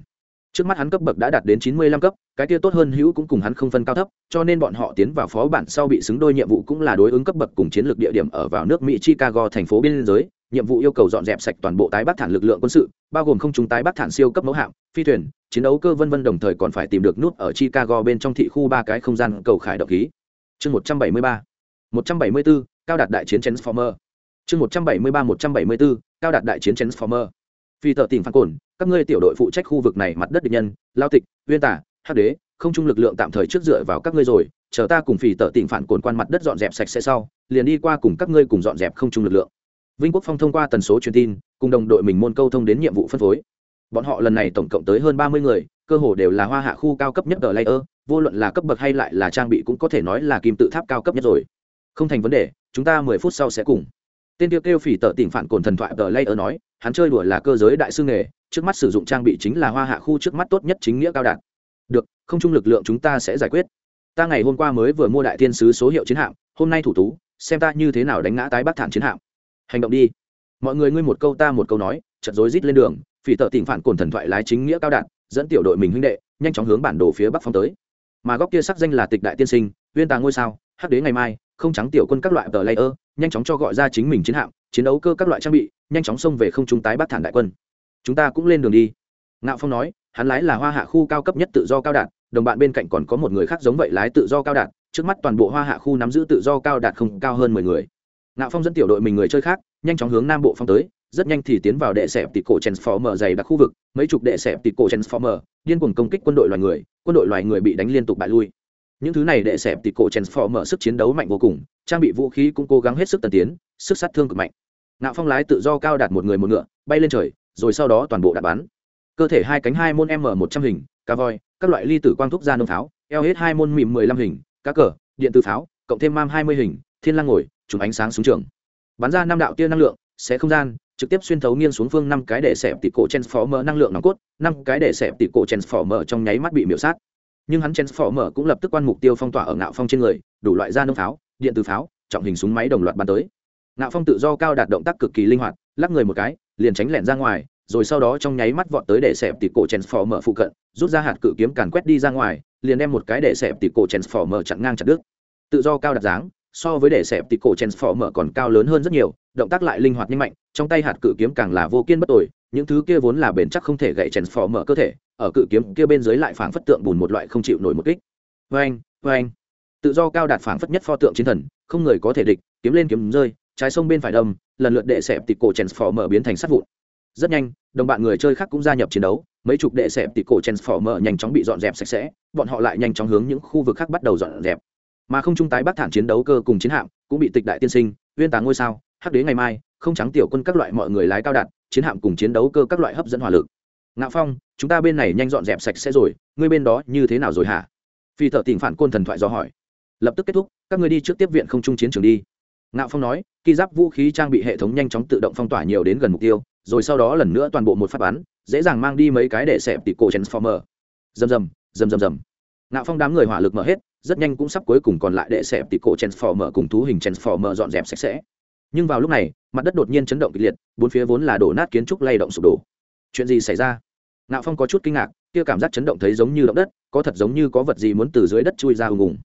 Trước mắt hắn cấp bậc đã đạt đến chín mươi lăm cấp, cái kia tốt hơn hữu cũng cùng hắn không phân cao thấp, cho nên bọn họ tiến vào phó bản sau bị xứng đôi nhiệm vụ cũng là đối ứng cấp bậc cùng chiến lược địa điểm ở vào nước mỹ chicago, thành phố biên giới nhiệm vụ yêu cầu dọn dẹp sạch toàn bộ tái bắc thản lực lượng quân sự, bao gồm không chúng tái bắc thản siêu cấp mẫu hạm, phi thuyền, chiến đấu cơ vân vân đồng thời còn phải tìm được nút ở chicago bên trong thị khu ba cái không gian cầu khải độc khí. Chương một trăm bảy mươi ba, một trăm bảy mươi bốn cao đạt đại chiến transformer. Chương một trăm bảy mươi ba, một trăm bảy mươi bốn cao đạt đại chiến transformer. Phi tờ tìm phản cồn, các ngươi tiểu đội phụ trách khu vực này mặt đất địch nhân, lao tịch, uyên tả, hắc đế, không trung lực lượng tạm thời trước dựa vào các ngươi rồi, chờ ta cùng phỉ tờ tìm phản cồn quan mặt đất dọn dẹp sạch sẽ sau, liền đi qua cùng các ngươi cùng dọn dẹp không trung lực lượng vinh quốc phong thông qua tần số truyền tin, cùng đồng đội mình môn câu thông đến nhiệm vụ phân phối. Bọn họ lần này tổng cộng tới hơn ba mươi người, cơ hồ đều là hoa hạ khu cao cấp nhất ở layer, vô luận là cấp bậc hay lại là trang bị cũng có thể nói là kim tự tháp cao cấp nhất rồi. Không thành vấn đề, chúng ta mười phút sau sẽ cùng. Tên tiêu kêu phỉ tợ tỉnh phản cồn thần thoại tờ layer nói, hắn chơi đùa là cơ giới đại sư nghề, trước mắt sử dụng trang bị chính là hoa hạ khu trước mắt tốt nhất chính nghĩa cao đạt được, không chung lực lượng chúng ta sẽ giải quyết. Ta ngày hôm qua mới vừa mua đại thiên sứ số hiệu chiến hạm, hôm nay thủ tú, xem ta như thế nào đánh ngã tái bắc thản chiến hạm hành động đi. Mọi người ngươi một câu ta một câu nói chật rối rít lên đường, phỉ tợ tỉnh phản cồn thần thoại lái chính nghĩa cao đạt dẫn tiểu đội mình huynh đệ, nhanh chóng hướng bản đồ phía bắc phong tới. Mà góc kia sắc danh là tịch đại tiên sinh, uyên tàng ngôi sao, hắc đế ngày mai, không trắng tiểu quân các loại tờ layer, nhanh chóng cho gọi ra chính mình chiến hạm, chiến đấu cơ các loại trang bị, nhanh chóng xông về không trung tái bắc thản đại quân. Chúng ta cũng lên đường đi. Ngạo phong nói, hắn lái là hoa hạ khu cao cấp nhất tự do cao đạt đồng bạn bên cạnh còn có một người khác giống vậy lái tự do cao đạt trước mắt toàn bộ hoa hạ khu nắm giữ tự do cao đạt không cao hơn mười người ngạo phong dẫn tiểu đội mình người chơi khác, nhanh chóng hướng nam bộ phong tới, rất nhanh thì tiến vào đệ sẹp tịt cổ transformer dày đặc khu vực, mấy chục đệ sẹp tịt cổ transformer, điên cuồng công kích quân đội loài người, quân đội loài người bị đánh liên tục bại lui. Những thứ này đệ sẹp tịt cổ transformer sức chiến đấu mạnh vô cùng, trang bị vũ khí cũng cố gắng hết sức tần tiến, sức sát thương cực mạnh. Ngạo phong lái tự do cao đạt một người một ngựa, bay lên trời, rồi sau đó toàn bộ đạn bắn. Cơ thể hai cánh hai môn m một trăm hình cá voi các loại ly tử quang thúc ra nông pháo, eo hết hai môn mìm mười lăm hình, cá cờ, điện tử pháo, cộng thêm mam hai mươi hình, thiên lang ngồi chùm ánh sáng xuống trường. Bắn ra năm đạo tia năng lượng sẽ không gian, trực tiếp xuyên thấu nghiêng xuống phương năm cái để xẹp tỉ cổ transformer năng lượng nòng cốt, năm cái để xẹp tỉ cổ transformer trong nháy mắt bị miểu sát. Nhưng hắn transformer cũng lập tức quan mục tiêu phong tỏa ở ngạo phong trên người, đủ loại ra nông pháo, điện từ pháo, trọng hình súng máy đồng loạt bắn tới. Ngạo phong tự do cao đạt động tác cực kỳ linh hoạt, lắc người một cái, liền tránh lẹn ra ngoài, rồi sau đó trong nháy mắt vọt tới để xẹp tỉ cổ transformer phụ cận, rút ra hạt cự kiếm càn quét đi ra ngoài, liền đem một cái để xẹp tỉ cổ transformer chặn ngang chặt đứt. Tự do cao đạt dáng so với để xẹp tỉ cổ transformer còn cao lớn hơn rất nhiều, động tác lại linh hoạt nhanh mạnh, trong tay hạt cự kiếm càng là vô kiên bất tồi, những thứ kia vốn là bền chắc không thể gậy transformer cơ thể, ở cự kiếm kia bên dưới lại phảng phất tượng bùn một loại không chịu nổi một kích. Vê anh tự do cao đạt phảng phất nhất pho tượng chiến thần, không người có thể địch, kiếm lên kiếm rơi, trái sông bên phải đâm, lần lượt đệ xẹp tỉ cổ transformer biến thành sắt vụn. Rất nhanh, đồng bạn người chơi khác cũng gia nhập chiến đấu, mấy chục đệ xẹp tỉ cổ transformer nhanh chóng bị dọn dẹp sạch sẽ, bọn họ lại nhanh chóng hướng những khu vực khác bắt đầu dọn dẹp mà không trung tái bắc thản chiến đấu cơ cùng chiến hạm cũng bị tịch đại tiên sinh, uyên táng ngôi sao, hắc đế ngày mai, không trắng tiểu quân các loại mọi người lái cao đạn, chiến hạm cùng chiến đấu cơ các loại hấp dẫn hỏa lực. Ngạo phong, chúng ta bên này nhanh dọn dẹp sạch sẽ rồi, ngươi bên đó như thế nào rồi hả? Phi thợ tỉnh phản côn thần thoại do hỏi. Lập tức kết thúc, các ngươi đi trước tiếp viện không trung chiến trường đi. Ngạo phong nói, khi giáp vũ khí trang bị hệ thống nhanh chóng tự động phong tỏa nhiều đến gần mục tiêu, rồi sau đó lần nữa toàn bộ một phát bắn, dễ dàng mang đi mấy cái để xẹp tỷ cổ transformer. Rầm rầm rầm rầm rầm. Ngạo phong đám người hỏa lực mở hết rất nhanh cũng sắp cuối cùng còn lại để xẹp tỉ cổ transformer cùng thú hình transformer dọn dẹp sạch sẽ. Nhưng vào lúc này, mặt đất đột nhiên chấn động kịch liệt, bốn phía vốn là đổ nát kiến trúc lay động sụp đổ. Chuyện gì xảy ra? Ngạo phong có chút kinh ngạc, kia cảm giác chấn động thấy giống như động đất, có thật giống như có vật gì muốn từ dưới đất chui ra ùng ùng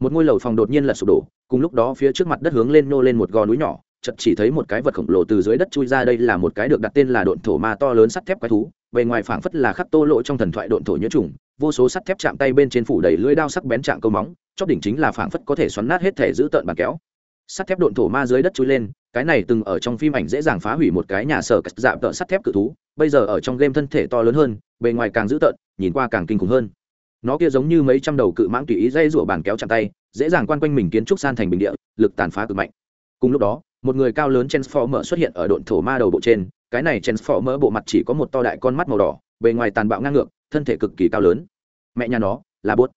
một ngôi lầu phòng đột nhiên lật sụp đổ, cùng lúc đó phía trước mặt đất hướng lên nô lên một gò núi nhỏ, chợt chỉ thấy một cái vật khổng lồ từ dưới đất chui ra đây là một cái được đặt tên là độn thổ ma to lớn sắt thép quái thú, bề ngoài phảng phất là khắc tô lộ trong thần thoại độn thổ nhuyễn trùng vô số sắt thép chạm tay bên trên phủ đầy lưỡi đao sắc bén chạm câu móng, chóp đỉnh chính là phảng phất có thể xoắn nát hết thể giữ tợn bàn kéo. Sắt thép độn thổ ma dưới đất chui lên, cái này từng ở trong phim ảnh dễ dàng phá hủy một cái nhà sở cắt dạm tợ sắt thép cự thú, bây giờ ở trong game thân thể to lớn hơn, bề ngoài càng dữ tợn, nhìn qua càng kinh khủng hơn. Nó kia giống như mấy trăm đầu cự mãng tùy ý dây rủa bàn kéo chạm tay, dễ dàng quan quanh mình kiến trúc san thành bình địa, lực tàn phá cực mạnh. Cùng lúc đó, một người cao lớn transformer xuất hiện ở độn thổ ma đầu bộ trên, cái này transformer bộ mặt chỉ có một to đại con mắt màu đỏ, bề ngoài tàn bạo ngang ngược thân thể cực kỳ cao lớn. Mẹ nhà nó, là bốt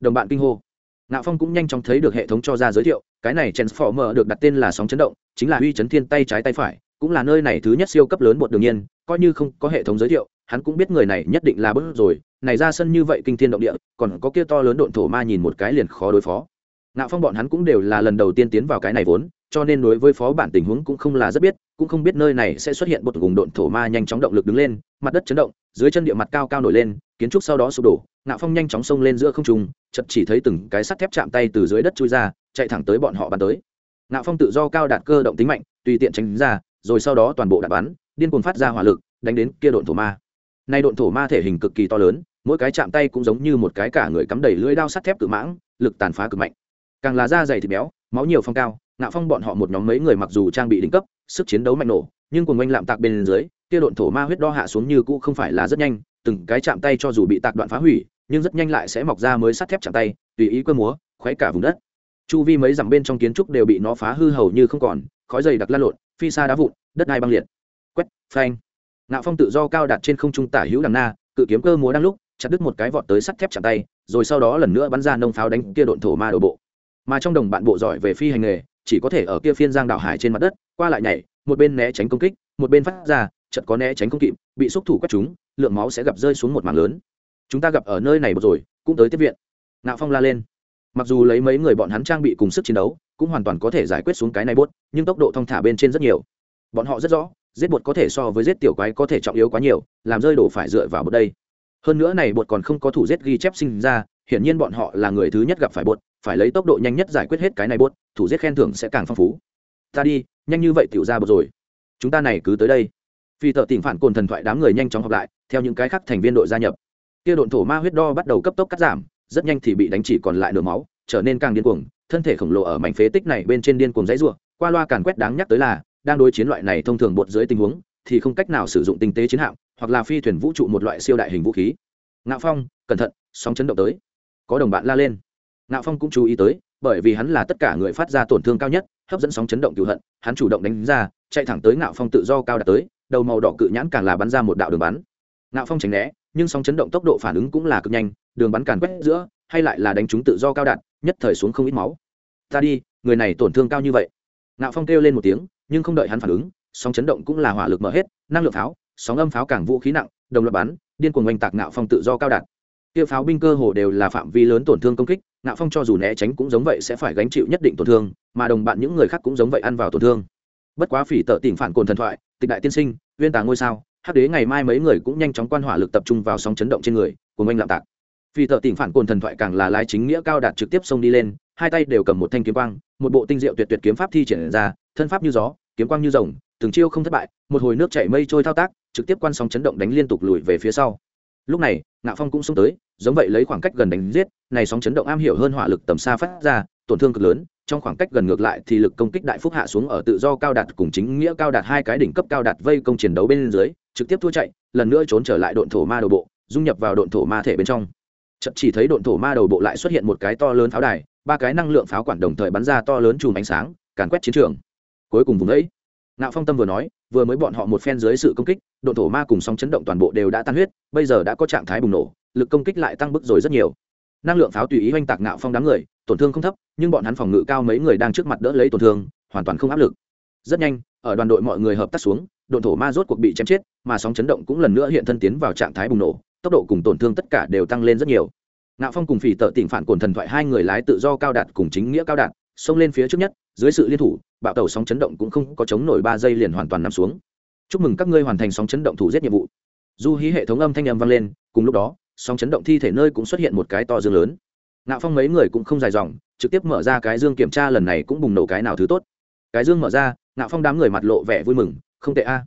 đồng bạn kinh hô. Ngạo phong cũng nhanh chóng thấy được hệ thống cho ra giới thiệu, cái này transformer được đặt tên là sóng chấn động, chính là uy chấn thiên tay trái tay phải, cũng là nơi này thứ nhất siêu cấp lớn bột đương nhiên, coi như không có hệ thống giới thiệu, hắn cũng biết người này nhất định là bớt rồi, này ra sân như vậy kinh thiên động địa, còn có kia to lớn độn thổ ma nhìn một cái liền khó đối phó. Ngạo phong bọn hắn cũng đều là lần đầu tiên tiến vào cái này vốn cho nên đối với phó bản tình huống cũng không là rất biết, cũng không biết nơi này sẽ xuất hiện một vùng độn thổ ma nhanh chóng động lực đứng lên, mặt đất chấn động, dưới chân địa mặt cao cao nổi lên, kiến trúc sau đó sụp đổ, ngạo phong nhanh chóng xông lên giữa không trung chật chỉ thấy từng cái sắt thép chạm tay từ dưới đất chui ra, chạy thẳng tới bọn họ bắn tới. Ngạo phong tự do cao đạt cơ động tính mạnh, tùy tiện tránh ra, rồi sau đó toàn bộ đạn bắn, điên cuồng phát ra hỏa lực, đánh đến kia độn thổ ma. Nay độn thổ ma thể hình cực kỳ to lớn, mỗi cái chạm tay cũng giống như một cái cả người cắm đầy lưỡi đao sắt thép cự mãng, lực tàn phá cực mạnh. Càng là da dày thịt béo, máu nhiều phong cao ngạo phong bọn họ một nhóm mấy người mặc dù trang bị đỉnh cấp, sức chiến đấu mạnh nổ, nhưng cùng oanh lạm tạc bên dưới, kia độn thổ ma huyết đo hạ xuống như cũ không phải là rất nhanh, từng cái chạm tay cho dù bị tạc đoạn phá hủy, nhưng rất nhanh lại sẽ mọc ra mới sắt thép chạm tay, tùy ý cơ múa khoáy cả vùng đất. Chu vi mấy dặm bên trong kiến trúc đều bị nó phá hư hầu như không còn, khói dày đặc la lộn, phi xa đá vụn, đất đai băng liệt. Quét, phanh. Ngạo phong tự do cao đặt trên không trung tả hữu đằng na, cự kiếm cơ múa đang lúc, chặt đứt một cái vọt tới sắt thép chạm tay, rồi sau đó lần nữa bắn ra nông pháo đánh kia độn thổ ma đổ bộ. Mà trong đồng bạn bộ giỏi về phi hành nghề chỉ có thể ở kia phiên giang đạo hải trên mặt đất, qua lại nhảy, một bên né tránh công kích, một bên phát ra, chợt có né tránh không kịp, bị xúc thủ quét chúng, lượng máu sẽ gặp rơi xuống một mảng lớn. Chúng ta gặp ở nơi này một rồi, cũng tới tiếp viện. Ngạo phong la lên. Mặc dù lấy mấy người bọn hắn trang bị cùng sức chiến đấu, cũng hoàn toàn có thể giải quyết xuống cái này bốt nhưng tốc độ thong thả bên trên rất nhiều. Bọn họ rất rõ, giết bột có thể so với giết tiểu quái có thể trọng yếu quá nhiều, làm rơi đổ phải dựa vào bột đây. Hơn nữa này bột còn không có thủ giết ghi chép sinh ra hiển nhiên bọn họ là người thứ nhất gặp phải bột, phải lấy tốc độ nhanh nhất giải quyết hết cái này bột, thủ giết khen thưởng sẽ càng phong phú. Ta đi, nhanh như vậy tiểu ra bột rồi. Chúng ta này cứ tới đây. Phi tợ tìm phản cồn thần thoại đám người nhanh chóng học lại, theo những cái khác thành viên đội gia nhập. Kia độn thổ ma huyết đo bắt đầu cấp tốc cắt giảm, rất nhanh thì bị đánh chỉ còn lại nửa máu, trở nên càng điên cuồng, thân thể khổng lồ ở mảnh phế tích này bên trên điên cuồng dãy ruộng qua loa càn quét đáng nhắc tới là, đang đối chiến loại này thông thường bột dưới tình huống, thì không cách nào sử dụng tinh tế chiến hạm, hoặc là phi thuyền vũ trụ một loại siêu đại hình vũ khí. Ngạo phong, cẩn thận, sóng chấn động tới có đồng bạn la lên. Ngạo phong cũng chú ý tới, bởi vì hắn là tất cả người phát ra tổn thương cao nhất, hấp dẫn sóng chấn động cựu hận, hắn chủ động đánh ra, chạy thẳng tới ngạo phong tự do cao đạt tới, đầu màu đỏ cự nhãn càng là bắn ra một đạo đường bắn. Ngạo phong tránh né, nhưng sóng chấn động tốc độ phản ứng cũng là cực nhanh, đường bắn càn quét giữa, hay lại là đánh chúng tự do cao đạt, nhất thời xuống không ít máu. Ta đi, người này tổn thương cao như vậy. Ngạo phong kêu lên một tiếng, nhưng không đợi hắn phản ứng, sóng chấn động cũng là hỏa lực mở hết, năng lượng pháo, sóng âm pháo càng vũ khí nặng, đồng loạt bắn, điên cuồng oanh tạc ngạo phong tự do cao đạt kia pháo binh cơ hồ đều là phạm vi lớn tổn thương công kích, ngạo phong cho dù né tránh cũng giống vậy sẽ phải gánh chịu nhất định tổn thương, mà đồng bạn những người khác cũng giống vậy ăn vào tổn thương. Bất quá phỉ tợ tỉnh phản cồn thần thoại, tịch đại tiên sinh, uyên tà ngôi sao, hắc đế ngày mai mấy người cũng nhanh chóng quan hỏa lực tập trung vào sóng chấn động trên người của anh lạm tạc. Phỉ tợ tỉnh phản cồn thần thoại càng là lái chính nghĩa cao đạt trực tiếp xông đi lên, hai tay đều cầm một thanh kiếm quang, một bộ tinh diệu tuyệt tuyệt kiếm pháp thi triển ra, thân pháp như gió, kiếm quang như rồng, từng chiêu không thất bại, một hồi nước chảy mây trôi thao tác, trực tiếp quan sóng chấn động đánh liên tục lùi về phía sau lúc này, ngạo phong cũng xông tới, giống vậy lấy khoảng cách gần đánh giết, này sóng chấn động am hiểu hơn hỏa lực tầm xa phát ra, tổn thương cực lớn, trong khoảng cách gần ngược lại thì lực công kích đại phúc hạ xuống ở tự do cao đạt cùng chính nghĩa cao đạt hai cái đỉnh cấp cao đạt vây công chiến đấu bên dưới, trực tiếp thua chạy, lần nữa trốn trở lại độn thổ ma đầu bộ, dung nhập vào độn thổ ma thể bên trong. Chậm chỉ thấy độn thổ ma đầu bộ lại xuất hiện một cái to lớn pháo đài, ba cái năng lượng pháo quản đồng thời bắn ra to lớn chùm ánh sáng, càn quét chiến trường. Cuối cùng vùng đấy ngạo phong tâm vừa nói, vừa mới bọn họ một phen dưới sự công kích, độ thổ ma cùng sóng chấn động toàn bộ đều đã tan huyết, bây giờ đã có trạng thái bùng nổ, lực công kích lại tăng bức rồi rất nhiều. Năng lượng pháo tùy ý hoành tạc ngạo phong đám người, tổn thương không thấp, nhưng bọn hắn phòng ngự cao mấy người đang trước mặt đỡ lấy tổn thương, hoàn toàn không áp lực. Rất nhanh, ở đoàn đội mọi người hợp tác xuống độn thổ ma rốt cuộc bị chém chết, mà sóng chấn động cũng lần nữa hiện thân tiến vào trạng thái bùng nổ, tốc độ cùng tổn thương tất cả đều tăng lên rất nhiều. Ngạo phong cùng phỉ Tự tỉnh phản cồn thần thoại hai người lái tự do cao đạt cùng chính nghĩa cao đạt, xông lên phía trước nhất dưới sự liên thủ, bạo tàu sóng chấn động cũng không có chống nổi ba giây liền hoàn toàn nằm xuống. Chúc mừng các ngươi hoàn thành sóng chấn động thủ giết nhiệm vụ. Du hí hệ thống âm thanh âm vang lên, cùng lúc đó, sóng chấn động thi thể nơi cũng xuất hiện một cái to dương lớn. Ngạo phong mấy người cũng không dài dòng, trực tiếp mở ra cái dương kiểm tra lần này cũng bùng nổ cái nào thứ tốt. Cái dương mở ra, ngạo phong đám người mặt lộ vẻ vui mừng, không tệ a.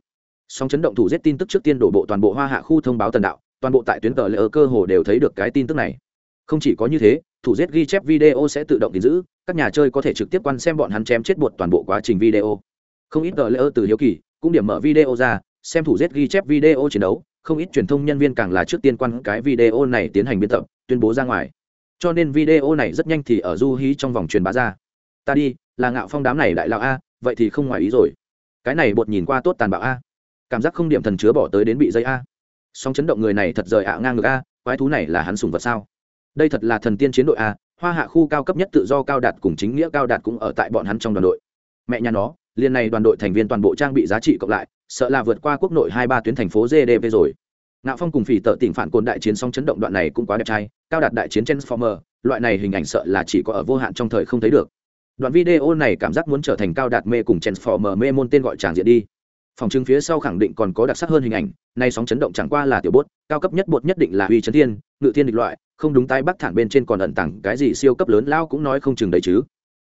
Sóng chấn động thủ giết tin tức trước tiên đổ bộ toàn bộ hoa hạ khu thông báo tần đạo, toàn bộ tại tuyến tờ lễ ở cơ hồ đều thấy được cái tin tức này không chỉ có như thế, thủ giết ghi chép video sẽ tự động gìn giữ, các nhà chơi có thể trực tiếp quan xem bọn hắn chém chết bột toàn bộ quá trình video. Không ít tờ lễ ơ từ hiếu kỳ, cũng điểm mở video ra, xem thủ giết ghi chép video chiến đấu, không ít truyền thông nhân viên càng là trước tiên quan cái video này tiến hành biên tập, tuyên bố ra ngoài. Cho nên video này rất nhanh thì ở du hí trong vòng truyền bá ra. Ta đi, là ngạo phong đám này đại lão a, vậy thì không ngoài ý rồi. Cái này bột nhìn qua tốt tàn bạo a. Cảm giác không điểm thần chứa bỏ tới đến bị dây a. Song chấn động người này thật rời ạ ngang ngược a, quái thú này là hắn sùng vật sao? Đây thật là thần tiên chiến đội a hoa hạ khu cao cấp nhất tự do cao đạt cùng chính nghĩa cao đạt cũng ở tại bọn hắn trong đoàn đội. Mẹ nhà nó liên này đoàn đội thành viên toàn bộ trang bị giá trị cộng lại, sợ là vượt qua quốc nội hai ba tuyến thành phố gdp rồi. Ngạo phong cùng phỉ tợ tỉnh phản cồn đại chiến song chấn động đoạn này cũng quá đẹp trai, cao đạt đại chiến transformer, loại này hình ảnh sợ là chỉ có ở vô hạn trong thời không thấy được. Đoạn video này cảm giác muốn trở thành cao đạt mê cùng transformer mê môn tên gọi tràng diện đi. Phòng chứng phía sau khẳng định còn có đặc sắc hơn hình ảnh, nay sóng chấn động chẳng qua là tiểu bốt, cao cấp nhất bột nhất định là uy chấn thiên, ngự thiên địch loại không đúng tay bắc thản bên trên còn ẩn tặng cái gì siêu cấp lớn lao cũng nói không chừng đấy chứ.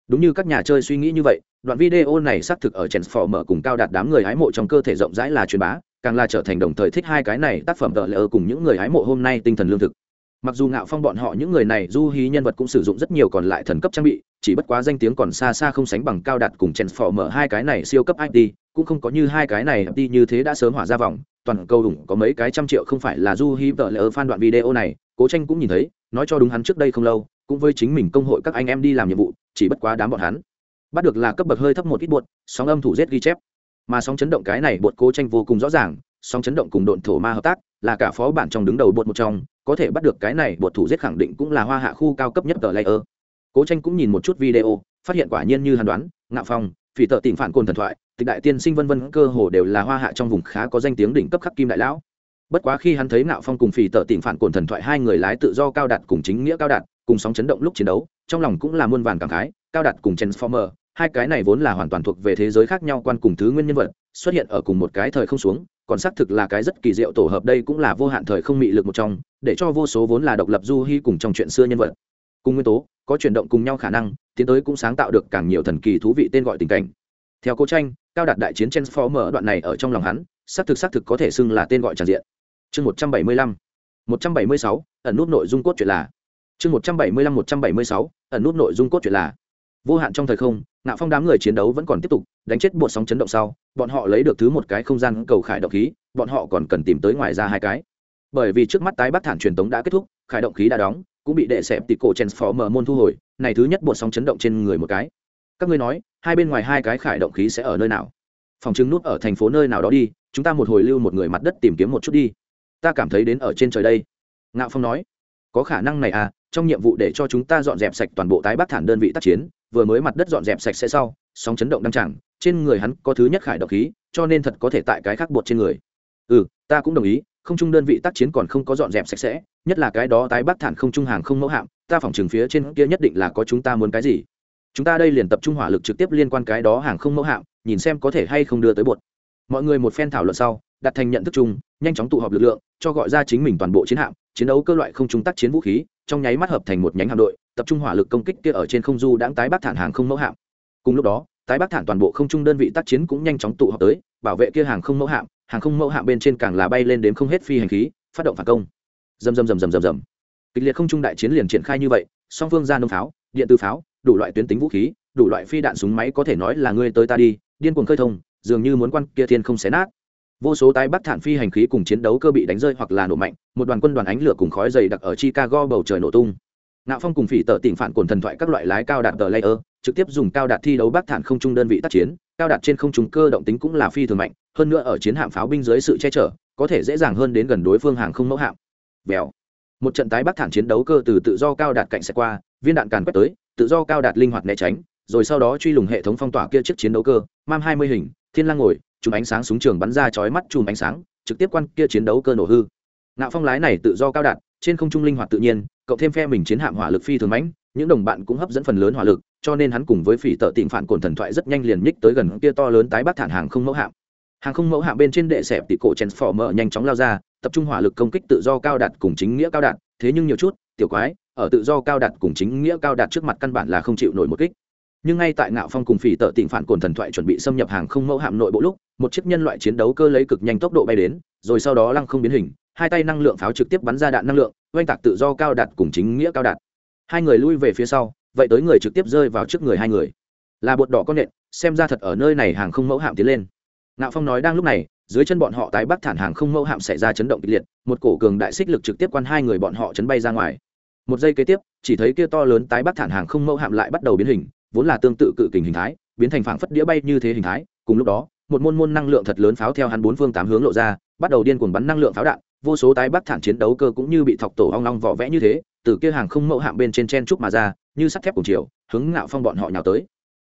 Đúng như các nhà chơi suy nghĩ như vậy, đoạn video này xác thực ở transformer cùng cao đạt đám người hái mộ trong cơ thể rộng rãi là truyền bá, càng là trở thành đồng thời thích hai cái này tác phẩm tợ lỡ cùng những người hái mộ hôm nay tinh thần lương thực. Mặc dù ngạo phong bọn họ những người này du hí nhân vật cũng sử dụng rất nhiều còn lại thần cấp trang bị, chỉ bất quá danh tiếng còn xa xa không sánh bằng cao đạt cùng transformer hai cái này siêu cấp it cũng không có như hai cái này đi như thế đã sớm hỏa ra vòng, toàn cầu đủng có mấy cái trăm triệu không phải là du hí tợ lỡ phan đoạn video này cố tranh cũng nhìn thấy, nói cho đúng hắn trước đây không lâu, cũng với chính mình công hội các anh em đi làm nhiệm vụ, chỉ bất quá đám bọn hắn. Bắt được là cấp bậc hơi thấp một ít bột, sóng âm thủ giết ghi chép. Mà sóng chấn động cái này bột cố tranh vô cùng rõ ràng, sóng chấn động cùng độn thổ ma hợp tác, là cả phó bản trong đứng đầu bột một trong, có thể bắt được cái này bột thủ giết khẳng định cũng là hoa hạ khu cao cấp nhất tờ layer. Cố tranh cũng nhìn một chút video, phát hiện quả nhiên như hàn đoán, ngạo phong, phỉ tợ tìm phản côn thần thoại, tịch đại tiên sinh vân vân, cơ hồ đều là hoa hạ trong vùng khá có danh tiếng đỉnh cấp khắc kim đại lão bất quá khi hắn thấy ngạo phong cùng phì tợ tìm phản cồn thần thoại hai người lái tự do cao đạt cùng chính nghĩa cao đạt, cùng sóng chấn động lúc chiến đấu, trong lòng cũng là muôn vàn cảm khái, cao đạt cùng transformer, hai cái này vốn là hoàn toàn thuộc về thế giới khác nhau quan cùng thứ nguyên nhân vật, xuất hiện ở cùng một cái thời không xuống, còn xác thực là cái rất kỳ diệu tổ hợp đây cũng là vô hạn thời không mị lực một trong, để cho vô số vốn là độc lập du hy cùng trong chuyện xưa nhân vật, cùng nguyên tố, có chuyển động cùng nhau khả năng, tiến tới cũng sáng tạo được càng nhiều thần kỳ thú vị tên gọi tình cảnh. Theo cố tranh, cao đạt đại chiến transformer đoạn này ở trong lòng hắn, xác thực xác thực có thể xưng là tên gọi tràn diện chương một trăm bảy mươi lăm. một trăm bảy mươi sáu, ẩn nút nội dung cốt truyện là. Chương một trăm bảy mươi lăm, một trăm bảy mươi sáu, ẩn nút nội dung cốt truyện là. Vô hạn trong thời không, ngạo phong đám người chiến đấu vẫn còn tiếp tục, đánh chết bột sóng chấn động sau, bọn họ lấy được thứ một cái không gian cầu khải động khí, bọn họ còn cần tìm tới ngoài ra hai cái. Bởi vì trước mắt tái bắc thản truyền tống đã kết thúc, khải động khí đã đóng, cũng bị đệ xẹp tịch cổ chen phó mở môn thu hồi, này thứ nhất bột sóng chấn động trên người một cái. Các ngươi nói, hai bên ngoài hai cái khải động khí sẽ ở nơi nào? Phòng chứng nút ở thành phố nơi nào đó đi, chúng ta một hồi lưu một người mặt đất tìm kiếm một chút đi ta cảm thấy đến ở trên trời đây. Ngạo phong nói, có khả năng này à trong nhiệm vụ để cho chúng ta dọn dẹp sạch toàn bộ tái bắc thản đơn vị tác chiến, vừa mới mặt đất dọn dẹp sạch sẽ sau, sóng chấn động đăng chẳng trên người hắn có thứ nhất khải độc khí, cho nên thật có thể tại cái khác bột trên người. Ừ ta cũng đồng ý, không trung đơn vị tác chiến còn không có dọn dẹp sạch sẽ, nhất là cái đó tái bắc thản không trung hàng không mẫu hạm, ta phòng trường phía trên kia nhất định là có chúng ta muốn cái gì. Chúng ta đây liền tập trung hỏa lực trực tiếp liên quan cái đó hàng không mẫu hạm, nhìn xem có thể hay không đưa tới bột. Mọi người một phen thảo luận sau đặt thành nhận thức chung, nhanh chóng tụ họp lực lượng, cho gọi ra chính mình toàn bộ chiến hạm, chiến đấu cơ loại không trung tác chiến vũ khí, trong nháy mắt hợp thành một nhánh hạm đội, tập trung hỏa lực công kích kia ở trên không du đãng tái bắc thản hàng không mẫu hạm. Cùng lúc đó, tái bắc thản toàn bộ không trung đơn vị tác chiến cũng nhanh chóng tụ họp tới, bảo vệ kia hàng không mẫu hạm, hàng không mẫu hạm bên trên càng là bay lên đến không hết phi hành khí, phát động phản công. Dầm dầm dầm dầm dầm dầm kịch liệt không trung đại chiến liền triển khai như vậy, song phương ra nông pháo, điện tử pháo, đủ loại tuyến tính vũ khí, đủ loại phi đạn súng máy có thể nói là ngươi tới ta đi, điên cuồng khơi thông, dường như muốn quan kia thiên không xé nát vô số tái bắc thản phi hành khí cùng chiến đấu cơ bị đánh rơi hoặc là nổ mạnh, một đoàn quân đoàn ánh lửa cùng khói dày đặc ở chicago bầu trời nổ tung. Nạo phong cùng phỉ tờ tỉnh phản cồn thần thoại các loại lái cao đạt tờ layer, trực tiếp dùng cao đạt thi đấu bắc thản không trung đơn vị tác chiến, cao đạt trên không trung cơ động tính cũng là phi thường mạnh, hơn nữa ở chiến hạm pháo binh dưới sự che chở, có thể dễ dàng hơn đến gần đối phương hàng không mẫu hạm. Vèo. Một trận tái bắc thản chiến đấu cơ từ tự do cao đạt cạnh xe qua, viên đạn càn quét tới, tự do cao đạt linh hoạt né tránh, rồi sau đó truy lùng hệ thống phong tỏa kia chiếc chiến đấu cơ, mam hai mươi hình, thiên lang ngồi chùm ánh sáng súng trường bắn ra chói mắt chùm ánh sáng, trực tiếp quan kia chiến đấu cơ nổ hư. Nạo phong lái này tự do cao đạt trên không trung linh hoạt tự nhiên cậu thêm phe mình chiến hạm hỏa lực phi thường mãnh, những đồng bạn cũng hấp dẫn phần lớn hỏa lực, cho nên hắn cùng với phỉ tợ tịnh phản cồn thần thoại rất nhanh liền nhích tới gần kia to lớn tái bắc thản hàng không mẫu hạm. Hàng không mẫu hạm bên trên đệ sẹp tỷ cổ transformer nhanh chóng lao ra, tập trung hỏa lực công kích tự do cao đạt cùng chính nghĩa cao đạt thế nhưng nhiều chút, tiểu quái, ở tự do cao đạt cùng chính nghĩa cao đạt trước mặt căn bản là không chịu nổi một kích nhưng ngay tại ngạo phong cùng phỉ tợ tịnh phản cồn thần thoại chuẩn bị xâm nhập hàng không mẫu hạm nội bộ lúc, một chiếc nhân loại chiến đấu cơ lấy cực nhanh tốc độ bay đến, rồi sau đó lăng không biến hình, hai tay năng lượng pháo trực tiếp bắn ra đạn năng lượng, oanh tạc tự do cao đạt cùng chính nghĩa cao đạt. Hai người lui về phía sau, vậy tới người trực tiếp rơi vào trước người hai người. Là bột đỏ con nện, xem ra thật ở nơi này hàng không mẫu hạm tiến lên. Ngạo phong nói đang lúc này, dưới chân bọn họ tái bắc thản hàng không mẫu hạm xảy ra chấn động kịch liệt, một cổ cường đại xích lực trực tiếp quan hai người bọn họ chấn bay ra ngoài. Một giây kế tiếp, chỉ thấy kia to lớn tái bắc thản hàng không mẫu hạm lại bắt đầu biến hình vốn là tương tự cự kình hình thái, biến thành phảng phất đĩa bay như thế hình thái. Cùng lúc đó, một môn môn năng lượng thật lớn pháo theo hắn bốn phương tám hướng lộ ra, bắt đầu điên cuồng bắn năng lượng pháo đạn. Vô số tái bắc thản chiến đấu cơ cũng như bị thọc tổ ong long vỏ vẽ như thế, từ kia hàng không mẫu hạm bên trên chen trúc mà ra, như sắt thép cùng chiều, hướng ngạo phong bọn họ nhào tới.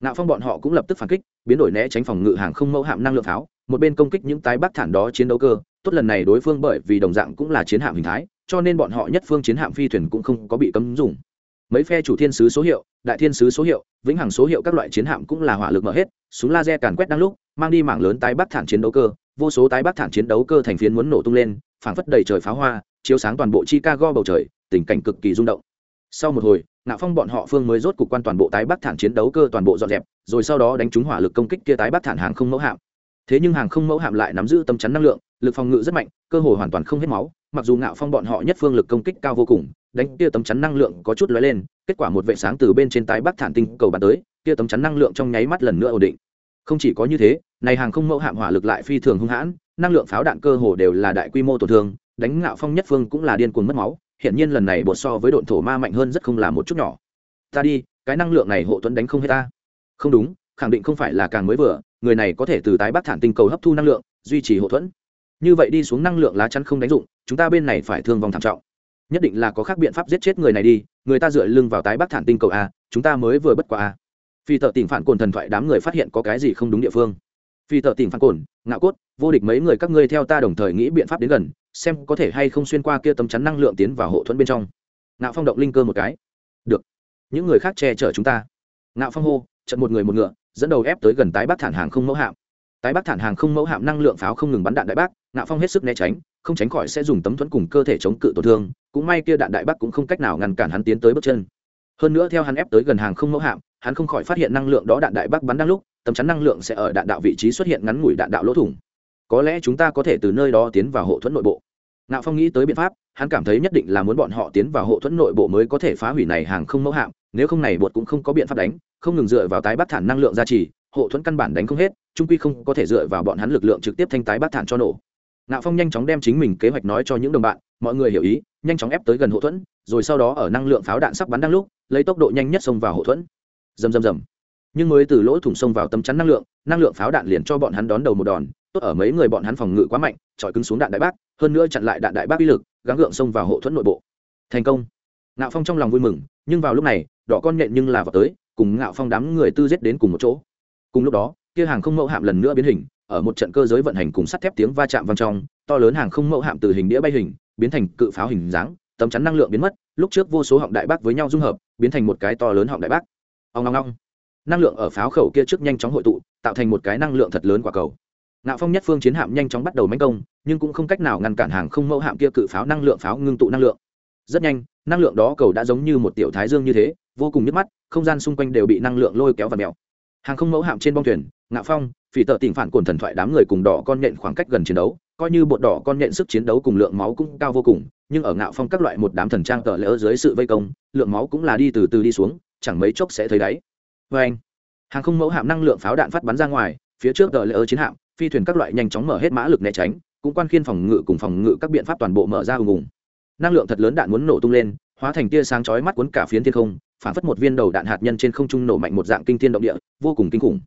Ngạo phong bọn họ cũng lập tức phản kích, biến đổi né tránh phòng ngự hàng không mẫu hạm năng lượng pháo, một bên công kích những tái bắc thản đó chiến đấu cơ. Tốt lần này đối phương bởi vì đồng dạng cũng là chiến hạm hình thái, cho nên bọn họ nhất phương chiến hạm phi thuyền cũng không có bị cấm dùng mấy phe chủ thiên sứ số hiệu, đại thiên sứ số hiệu, vĩnh hằng số hiệu các loại chiến hạm cũng là hỏa lực mở hết, súng laser càn quét đang lúc, mang đi mảng lớn tái bắc thản chiến đấu cơ, vô số tái bắc thản chiến đấu cơ thành phiến muốn nổ tung lên, phảng phất đầy trời pháo hoa, chiếu sáng toàn bộ chicago bầu trời, tình cảnh cực kỳ rung động. Sau một hồi, ngạo phong bọn họ phương mới rốt cục quan toàn bộ tái bắc thản chiến đấu cơ toàn bộ dọn dẹp, rồi sau đó đánh trúng hỏa lực công kích kia tái bắc thản hàng không mẫu hạm. Thế nhưng hàng không mẫu hạm lại nắm giữ tâm chắn năng lượng, lực phòng ngự rất mạnh, cơ hồ hoàn toàn không hết máu mặc dù ngạo phong bọn họ nhất phương lực công kích cao vô cùng, đánh kia tấm chắn năng lượng có chút lóe lên, kết quả một vệ sáng từ bên trên tái bắc thản tinh cầu bàn tới, kia tấm chắn năng lượng trong nháy mắt lần nữa ổn định. Không chỉ có như thế, này hàng không mẫu hạm hỏa lực lại phi thường hung hãn, năng lượng pháo đạn cơ hồ đều là đại quy mô tổn thương, đánh ngạo phong nhất phương cũng là điên cuồng mất máu hiện nhiên lần này bột so với độn thổ ma mạnh hơn rất không là một chút nhỏ. Ta đi, cái năng lượng này hộ tuấn đánh không hết ta. Không đúng, khẳng định không phải là càng mới vừa, người này có thể từ tái bắc thản tinh cầu hấp thu năng lượng, duy trì hộ thuẫn như vậy đi xuống năng lượng lá chắn không đánh dụng, chúng ta bên này phải thương vong thảm trọng. Nhất định là có khác biện pháp giết chết người này đi, người ta dựa lưng vào tái bắc thản tinh cầu a, chúng ta mới vừa bất quả a. Phi tợ tỉnh phản cồn thần thoại đám người phát hiện có cái gì không đúng địa phương. Phi tợ tỉnh phản cồn, ngạo cốt, vô địch mấy người các ngươi theo ta đồng thời nghĩ biện pháp đến gần, xem có thể hay không xuyên qua kia tấm chắn năng lượng tiến vào hộ thuẫn bên trong. Ngạo phong động linh cơ một cái. Được. Những người khác che chở chúng ta. Ngạo phong hô, trận một người một ngựa, dẫn đầu ép tới gần tái bắc thản hàng không mẫu hạm. Tái bắc thản hàng không mẫu hạm năng lượng pháo không ngừng bắn đạn đại bác ngạo phong hết sức né tránh, không tránh khỏi sẽ dùng tấm thuẫn cùng cơ thể chống cự tổn thương, cũng may kia đạn đại bắc cũng không cách nào ngăn cản hắn tiến tới bước chân. Hơn nữa theo hắn ép tới gần hàng không mẫu hạm, hắn không khỏi phát hiện năng lượng đó đạn đại bắc bắn đang lúc tấm chắn năng lượng sẽ ở đạn đạo vị trí xuất hiện ngắn ngủi đạn đạo lỗ thủng. Có lẽ chúng ta có thể từ nơi đó tiến vào hộ thuẫn nội bộ. Ngạo phong nghĩ tới biện pháp, hắn cảm thấy nhất định là muốn bọn họ tiến vào hộ thuẫn nội bộ mới có thể phá hủy này hàng không mẫu hạm, nếu không này bột cũng không có biện pháp đánh, không ngừng dựa vào tái bắc thản năng lượng gia trì, hộ thuẫn căn bản đánh không hết trung quy không có thể dựa vào bọn hắn lực lượng trực tiếp thanh tái bắc thản cho nổ ngạo phong nhanh chóng đem chính mình kế hoạch nói cho những đồng bạn, mọi người hiểu ý, nhanh chóng ép tới gần hộ thuẫn, rồi sau đó ở năng lượng pháo đạn sắp bắn đang lúc, lấy tốc độ nhanh nhất xông vào hộ thuẫn. Rầm rầm rầm. Nhưng mới từ lỗ thủng xông vào tấm chắn năng lượng năng lượng pháo đạn liền cho bọn hắn đón đầu một đòn, tốt ở mấy người bọn hắn phòng ngự quá mạnh trọi cứng xuống đạn đại bác, hơn nữa chặn lại đạn đại bác uy lực, gắng gượng xông vào hộ thuẫn nội bộ. Thành công. Ngạo phong trong lòng vui mừng, nhưng vào lúc này, đỏ con nhện nhưng là vào tới, cùng ngạo phong đám người tư giết đến cùng một chỗ. Cùng lúc đó, kia hàng không mẫu hạm lần nữa biến hình ở một trận cơ giới vận hành cùng sắt thép tiếng va chạm vang trong, to lớn hàng không mẫu hạm từ hình đĩa bay hình, biến thành cự pháo hình dáng, tấm chắn năng lượng biến mất, lúc trước vô số họng đại bác với nhau dung hợp, biến thành một cái to lớn họng đại bác. Ông long long năng lượng ở pháo khẩu kia trước nhanh chóng hội tụ, tạo thành một cái năng lượng thật lớn quả cầu. Ngạo phong nhất phương chiến hạm nhanh chóng bắt đầu mánh công, nhưng cũng không cách nào ngăn cản hàng không mẫu hạm kia cự pháo năng lượng pháo ngưng tụ năng lượng. Rất nhanh, năng lượng đó cầu đã giống như một tiểu thái dương như thế, vô cùng nhức mắt, không gian xung quanh đều bị năng lượng lôi kéo và mèo. Hàng không mẫu hạm trên bong thuyền, ngạo phong phỉ tợ tỉnh phản cồn thần thoại đám người cùng đỏ con nhện khoảng cách gần chiến đấu, coi như bột đỏ con nhện sức chiến đấu cùng lượng máu cũng cao vô cùng, nhưng ở ngạo phong các loại một đám thần trang tờ lỡ dưới sự vây công, lượng máu cũng là đi từ từ đi xuống, chẳng mấy chốc sẽ thấy đáy. Vê anh, hàng không mẫu hạm năng lượng pháo đạn phát bắn ra ngoài, phía trước tờ lỡ chiến hạm, phi thuyền các loại nhanh chóng mở hết mã lực né tránh, cũng quan khiên phòng ngự cùng phòng ngự các biện pháp toàn bộ mở ra ùng ùng. Năng lượng thật lớn đạn muốn nổ tung lên, hóa thành tia sáng chói mắt cuốn cả phiến thiên không, phản phất một viên đầu đạn hạt nhân trên không trung nổ mạnh một dạng kinh thiên động địa, vô cùng kinh khủng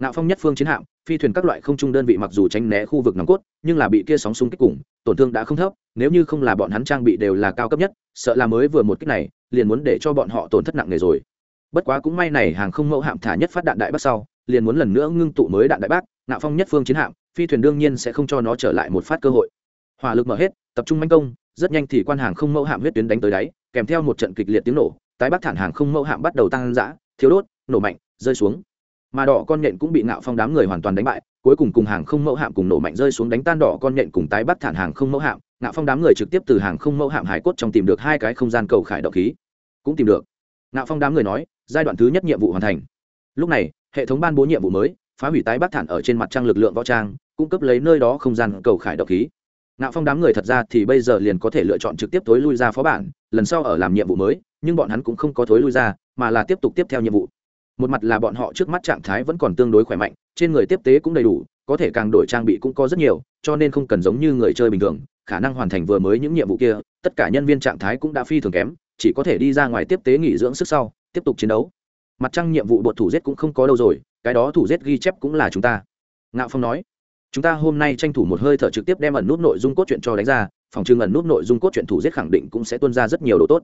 ngạo phong nhất phương chiến hạm, phi thuyền các loại không trung đơn vị mặc dù tránh né khu vực nòng cốt, nhưng là bị kia sóng xung kích cùng, tổn thương đã không thấp, nếu như không là bọn hắn trang bị đều là cao cấp nhất, sợ là mới vừa một kích này, liền muốn để cho bọn họ tổn thất nặng nề rồi. Bất quá cũng may này hàng không mẫu hạm thả nhất phát đạn đại bác sau, liền muốn lần nữa ngưng tụ mới đạn đại bác, ngạo phong nhất phương chiến hạm, phi thuyền đương nhiên sẽ không cho nó trở lại một phát cơ hội. Hỏa lực mở hết, tập trung manh công, rất nhanh thì quan hàng không mẫu hạm huyết tuyến đánh tới đáy, kèm theo một trận kịch liệt tiếng nổ, tái bắc thản hàng không mẫu hạm bắt đầu tăng dã, thiếu đốt, nổ mạnh, rơi xuống mà đỏ con nhện cũng bị ngạo phong đám người hoàn toàn đánh bại, cuối cùng cùng hàng không mẫu hạm cùng nổ mạnh rơi xuống đánh tan đỏ con nhện cùng tái bắt thản hàng không mẫu hạm. Ngạo phong đám người trực tiếp từ hàng không mẫu hạm hải cốt trong tìm được hai cái không gian cầu khải động khí. Cũng tìm được. Ngạo phong đám người nói, giai đoạn thứ nhất nhiệm vụ hoàn thành. Lúc này, hệ thống ban bố nhiệm vụ mới, phá hủy tái bắt thản ở trên mặt trăng lực lượng võ trang, cung cấp lấy nơi đó không gian cầu khải động khí. Ngạo phong đám người thật ra thì bây giờ liền có thể lựa chọn trực tiếp tối lui ra phó bản, lần sau ở làm nhiệm vụ mới, nhưng bọn hắn cũng không có thối lui ra, mà là tiếp tục tiếp theo nhiệm vụ một mặt là bọn họ trước mắt trạng thái vẫn còn tương đối khỏe mạnh, trên người tiếp tế cũng đầy đủ, có thể càng đổi trang bị cũng có rất nhiều, cho nên không cần giống như người chơi bình thường, khả năng hoàn thành vừa mới những nhiệm vụ kia, tất cả nhân viên trạng thái cũng đã phi thường kém, chỉ có thể đi ra ngoài tiếp tế nghỉ dưỡng sức sau, tiếp tục chiến đấu. Mặt trăng nhiệm vụ bột thủ giết cũng không có đâu rồi, cái đó thủ giết ghi chép cũng là chúng ta. Ngạo phong nói, chúng ta hôm nay tranh thủ một hơi thở trực tiếp đem ẩn nút nội dung cốt truyện cho đánh ra, phòng trưng ẩn nút nội dung cốt truyện thủ giết khẳng định cũng sẽ tuân ra rất nhiều đồ tốt.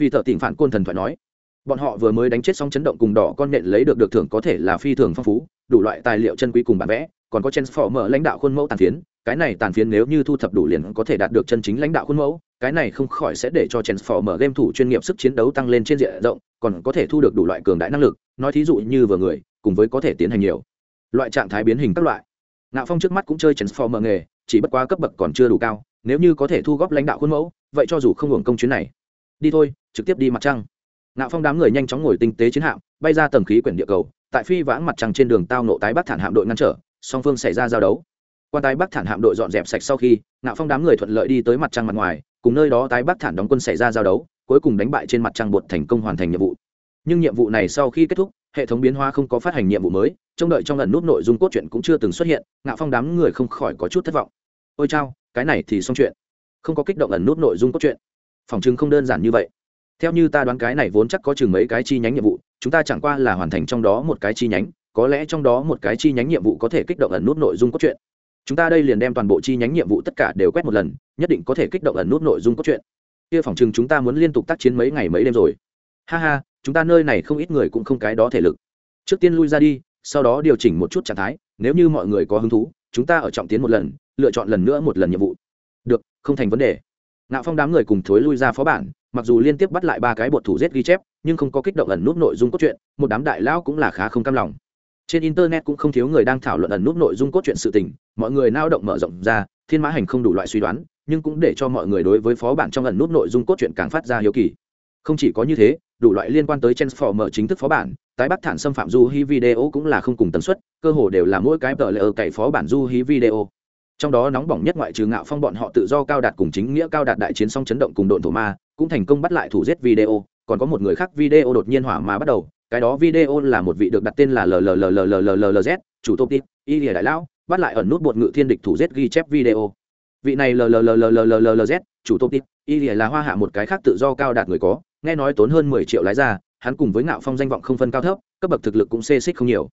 Phi thợ tỉnh phản côn thần thoại nói bọn họ vừa mới đánh chết xong chấn động cùng đỏ con nện lấy được được thưởng có thể là phi thường phong phú, đủ loại tài liệu chân quý cùng bản vẽ, còn có chen phỏ mở lãnh đạo khuôn mẫu tàn phiến, cái này tàn phiến nếu như thu thập đủ liền có thể đạt được chân chính lãnh đạo khuôn mẫu, cái này không khỏi sẽ để cho chen phỏ mở game thủ chuyên nghiệp sức chiến đấu tăng lên trên diện rộng, còn có thể thu được đủ loại cường đại năng lực, nói thí dụ như vừa người, cùng với có thể tiến hành nhiều loại trạng thái biến hình các loại. Ngạo phong trước mắt cũng chơi chen phỏ mở nghề, chỉ bất quá cấp bậc còn chưa đủ cao, nếu như có thể thu góp lãnh đạo khuôn mẫu, vậy cho dù không hưởng công chuyến này, đi thôi, trực tiếp đi mặt trăng ngạo phong đám người nhanh chóng ngồi tinh tế chiến hạm, bay ra tầng khí quyển địa cầu, tại phi vãng mặt trăng trên đường tao nộ tái bắc thản hạm đội ngăn trở, song phương xảy ra giao đấu. Quan tái bắc thản hạm đội dọn dẹp sạch sau khi ngạo phong đám người thuận lợi đi tới mặt trăng mặt ngoài, cùng nơi đó tái bắc thản đóng quân xảy ra giao đấu, cuối cùng đánh bại trên mặt trăng bột thành công hoàn thành nhiệm vụ. Nhưng nhiệm vụ này sau khi kết thúc, hệ thống biến hóa không có phát hành nhiệm vụ mới, trông đợi trong lần nút nội dung cốt truyện cũng chưa từng xuất hiện ngạo phong đám người không khỏi có chút thất vọng. Ôi chao, cái này thì xong chuyện. Không có kích động ẩn nút nội dung cốt truyện. Phòng chứng không đơn giản như vậy theo như ta đoán cái này vốn chắc có chừng mấy cái chi nhánh nhiệm vụ, chúng ta chẳng qua là hoàn thành trong đó một cái chi nhánh, có lẽ trong đó một cái chi nhánh nhiệm vụ có thể kích động ẩn nút nội dung cốt truyện. Chúng ta đây liền đem toàn bộ chi nhánh nhiệm vụ tất cả đều quét một lần, nhất định có thể kích động ẩn nút nội dung cốt truyện. Kia phòng chừng chúng ta muốn liên tục tác chiến mấy ngày mấy đêm rồi. Ha ha, chúng ta nơi này không ít người cũng không cái đó thể lực. Trước tiên lui ra đi, sau đó điều chỉnh một chút trạng thái, nếu như mọi người có hứng thú, chúng ta ở trọng tiến một lần, lựa chọn lần nữa một lần nhiệm vụ. Được, không thành vấn đề. Ngạo phong đám người cùng thối lui ra phó bản mặc dù liên tiếp bắt lại ba cái bột thủ giết ghi chép, nhưng không có kích động ẩn nút nội dung cốt truyện, một đám đại lão cũng là khá không cam lòng. Trên internet cũng không thiếu người đang thảo luận ẩn nút nội dung cốt truyện sự tình, mọi người lao động mở rộng ra, thiên mã hành không đủ loại suy đoán, nhưng cũng để cho mọi người đối với phó bản trong ẩn nút nội dung cốt truyện càng phát ra hiếu kỳ. Không chỉ có như thế, đủ loại liên quan tới transformer chính thức phó bản, tái bắc thản xâm phạm du hi video cũng là không cùng tần suất, cơ hồ đều là mỗi cái tờ lệ ở cậy phó bản du hi video trong đó nóng bỏng nhất ngoại trừ ngạo phong bọn họ tự do cao đạt cùng chính nghĩa cao đạt đại chiến song chấn động cùng độn thổ ma cũng thành công bắt lại thủ giết video còn có một người khác video đột nhiên hỏa mà bắt đầu cái đó video là một vị được đặt tên là lllllllz chủ tô tít y lìa đại lão bắt lại ẩn nút bột ngự thiên địch thủ giết ghi chép video vị này lllllllz chủ tô tít y lìa là hoa hạ một cái khác tự do cao đạt người có nghe nói tốn hơn mười triệu lái ra hắn cùng với ngạo phong danh vọng không phân cao thấp cấp bậc thực lực cũng xê xích không nhiều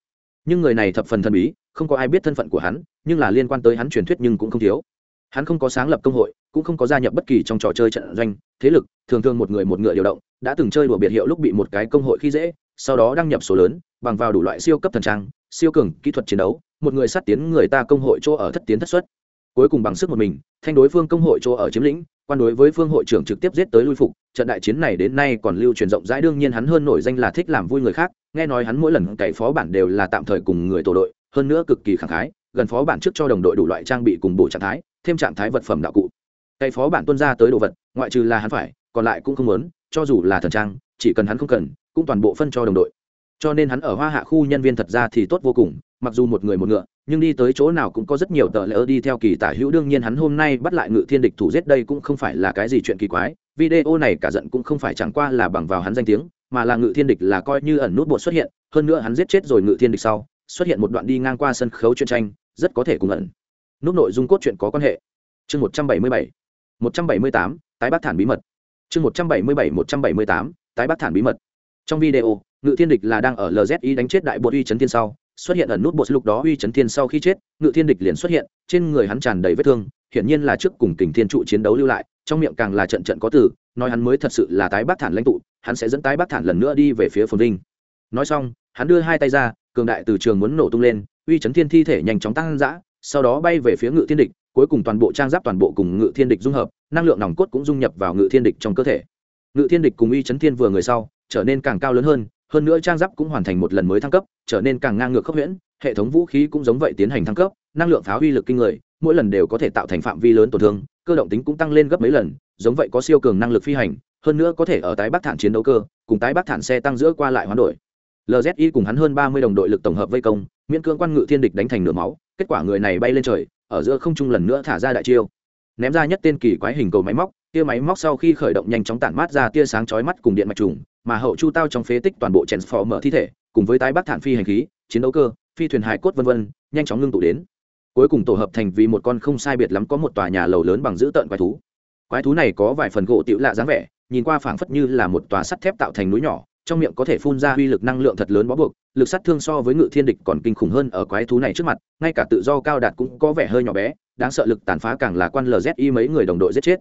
nhưng người này thập phần thần bí, không có ai biết thân phận của hắn, nhưng là liên quan tới hắn truyền thuyết nhưng cũng không thiếu. Hắn không có sáng lập công hội, cũng không có gia nhập bất kỳ trong trò chơi trận doanh, thế lực, thường thường một người một ngựa điều động, đã từng chơi đùa biệt hiệu lúc bị một cái công hội khi dễ, sau đó đăng nhập số lớn, bằng vào đủ loại siêu cấp thần trang, siêu cường, kỹ thuật chiến đấu, một người sát tiến người ta công hội chỗ ở thất tiến thất xuất cuối cùng bằng sức một mình, thanh đối phương công hội chỗ ở chiếm lĩnh, quan đối với phương hội trưởng trực tiếp giết tới lui phục, trận đại chiến này đến nay còn lưu truyền rộng rãi, đương nhiên hắn hơn nổi danh là thích làm vui người khác, nghe nói hắn mỗi lần cày phó bản đều là tạm thời cùng người tổ đội, hơn nữa cực kỳ khẳng khái, gần phó bản trước cho đồng đội đủ loại trang bị cùng bộ trạng thái, thêm trạng thái vật phẩm đạo cụ. Cày phó bản tuân ra tới đồ vật, ngoại trừ là hắn phải, còn lại cũng không muốn, cho dù là thần trang, chỉ cần hắn không cần, cũng toàn bộ phân cho đồng đội. Cho nên hắn ở hoa hạ khu nhân viên thật ra thì tốt vô cùng, mặc dù một người một ngựa nhưng đi tới chỗ nào cũng có rất nhiều tờ lỡ đi theo kỳ tả hữu. Đương nhiên hắn hôm nay bắt lại ngự thiên địch thủ giết đây cũng không phải là cái gì chuyện kỳ quái. Video này cả giận cũng không phải chẳng qua là bằng vào hắn danh tiếng, mà là ngự thiên địch là coi như ẩn nút bột xuất hiện. Hơn nữa hắn giết chết rồi ngự thiên địch sau, xuất hiện một đoạn đi ngang qua sân khấu truyện tranh, rất có thể cùng ẩn nút nội dung cốt truyện có quan hệ. Chương một trăm bảy mươi bảy, một trăm bảy mươi tám, tái bác thản bí mật. Chương một trăm bảy mươi bảy, một trăm bảy mươi tám, tái bác thản bí mật. Trong video, ngự thiên địch là đang ở lzi đánh chết đại bột uy chấn thiên sau xuất hiện ẩn nút bộ lúc đó uy chấn thiên sau khi chết, ngự thiên địch liền xuất hiện, trên người hắn tràn đầy vết thương, hiển nhiên là trước cùng kình thiên trụ chiến đấu lưu lại, trong miệng càng là trận trận có từ, nói hắn mới thật sự là tái bác thản lãnh tụ, hắn sẽ dẫn tái bác thản lần nữa đi về phía phồn vinh. Nói xong, hắn đưa hai tay ra, cường đại từ trường muốn nổ tung lên, uy chấn thiên thi thể nhanh chóng tăng dã, sau đó bay về phía ngự thiên địch, cuối cùng toàn bộ trang giáp toàn bộ cùng ngự thiên địch dung hợp, năng lượng nòng cốt cũng dung nhập vào ngự thiên địch trong cơ thể. Ngự thiên địch cùng uy chấn thiên vừa người sau, trở nên càng cao lớn hơn hơn nữa trang giáp cũng hoàn thành một lần mới thăng cấp, trở nên càng ngang ngược khốc huyễn, hệ thống vũ khí cũng giống vậy tiến hành thăng cấp, năng lượng pháo uy lực kinh người, mỗi lần đều có thể tạo thành phạm vi lớn tổn thương, cơ động tính cũng tăng lên gấp mấy lần, giống vậy có siêu cường năng lực phi hành, hơn nữa có thể ở tái bắc thản chiến đấu cơ, cùng tái bắc thản xe tăng giữa qua lại hoán đổi. Lzi cùng hắn hơn ba mươi đồng đội lực tổng hợp vây công, miễn cưỡng quan ngự thiên địch đánh thành nửa máu, kết quả người này bay lên trời, ở giữa không trung lần nữa thả ra đại chiêu. Ném ra nhất tên kỳ quái hình cầu máy móc tia máy móc sau khi khởi động nhanh chóng tản mát ra tia sáng chói mắt cùng điện mạch trùng, mà hậu chu tao trong phế tích toàn bộ chèn phò mở thi thể, cùng với tái bắc thản phi hành khí, chiến đấu cơ, phi thuyền hải cốt vân vân, nhanh chóng ngưng tụ đến. Cuối cùng tổ hợp thành vì một con không sai biệt lắm có một tòa nhà lầu lớn bằng giữ tợn quái thú. Quái thú này có vài phần gỗ tiểu lạ dáng vẻ, nhìn qua phảng phất như là một tòa sắt thép tạo thành núi nhỏ, trong miệng có thể phun ra uy lực năng lượng thật lớn bó buộc, lực sát thương so với ngự thiên địch còn kinh khủng hơn ở quái thú này trước mặt, ngay cả tự do cao đạt cũng có vẻ hơi nhỏ bé, đáng sợ lực tàn phá càng là quan lzi mấy người đồng đội giết chết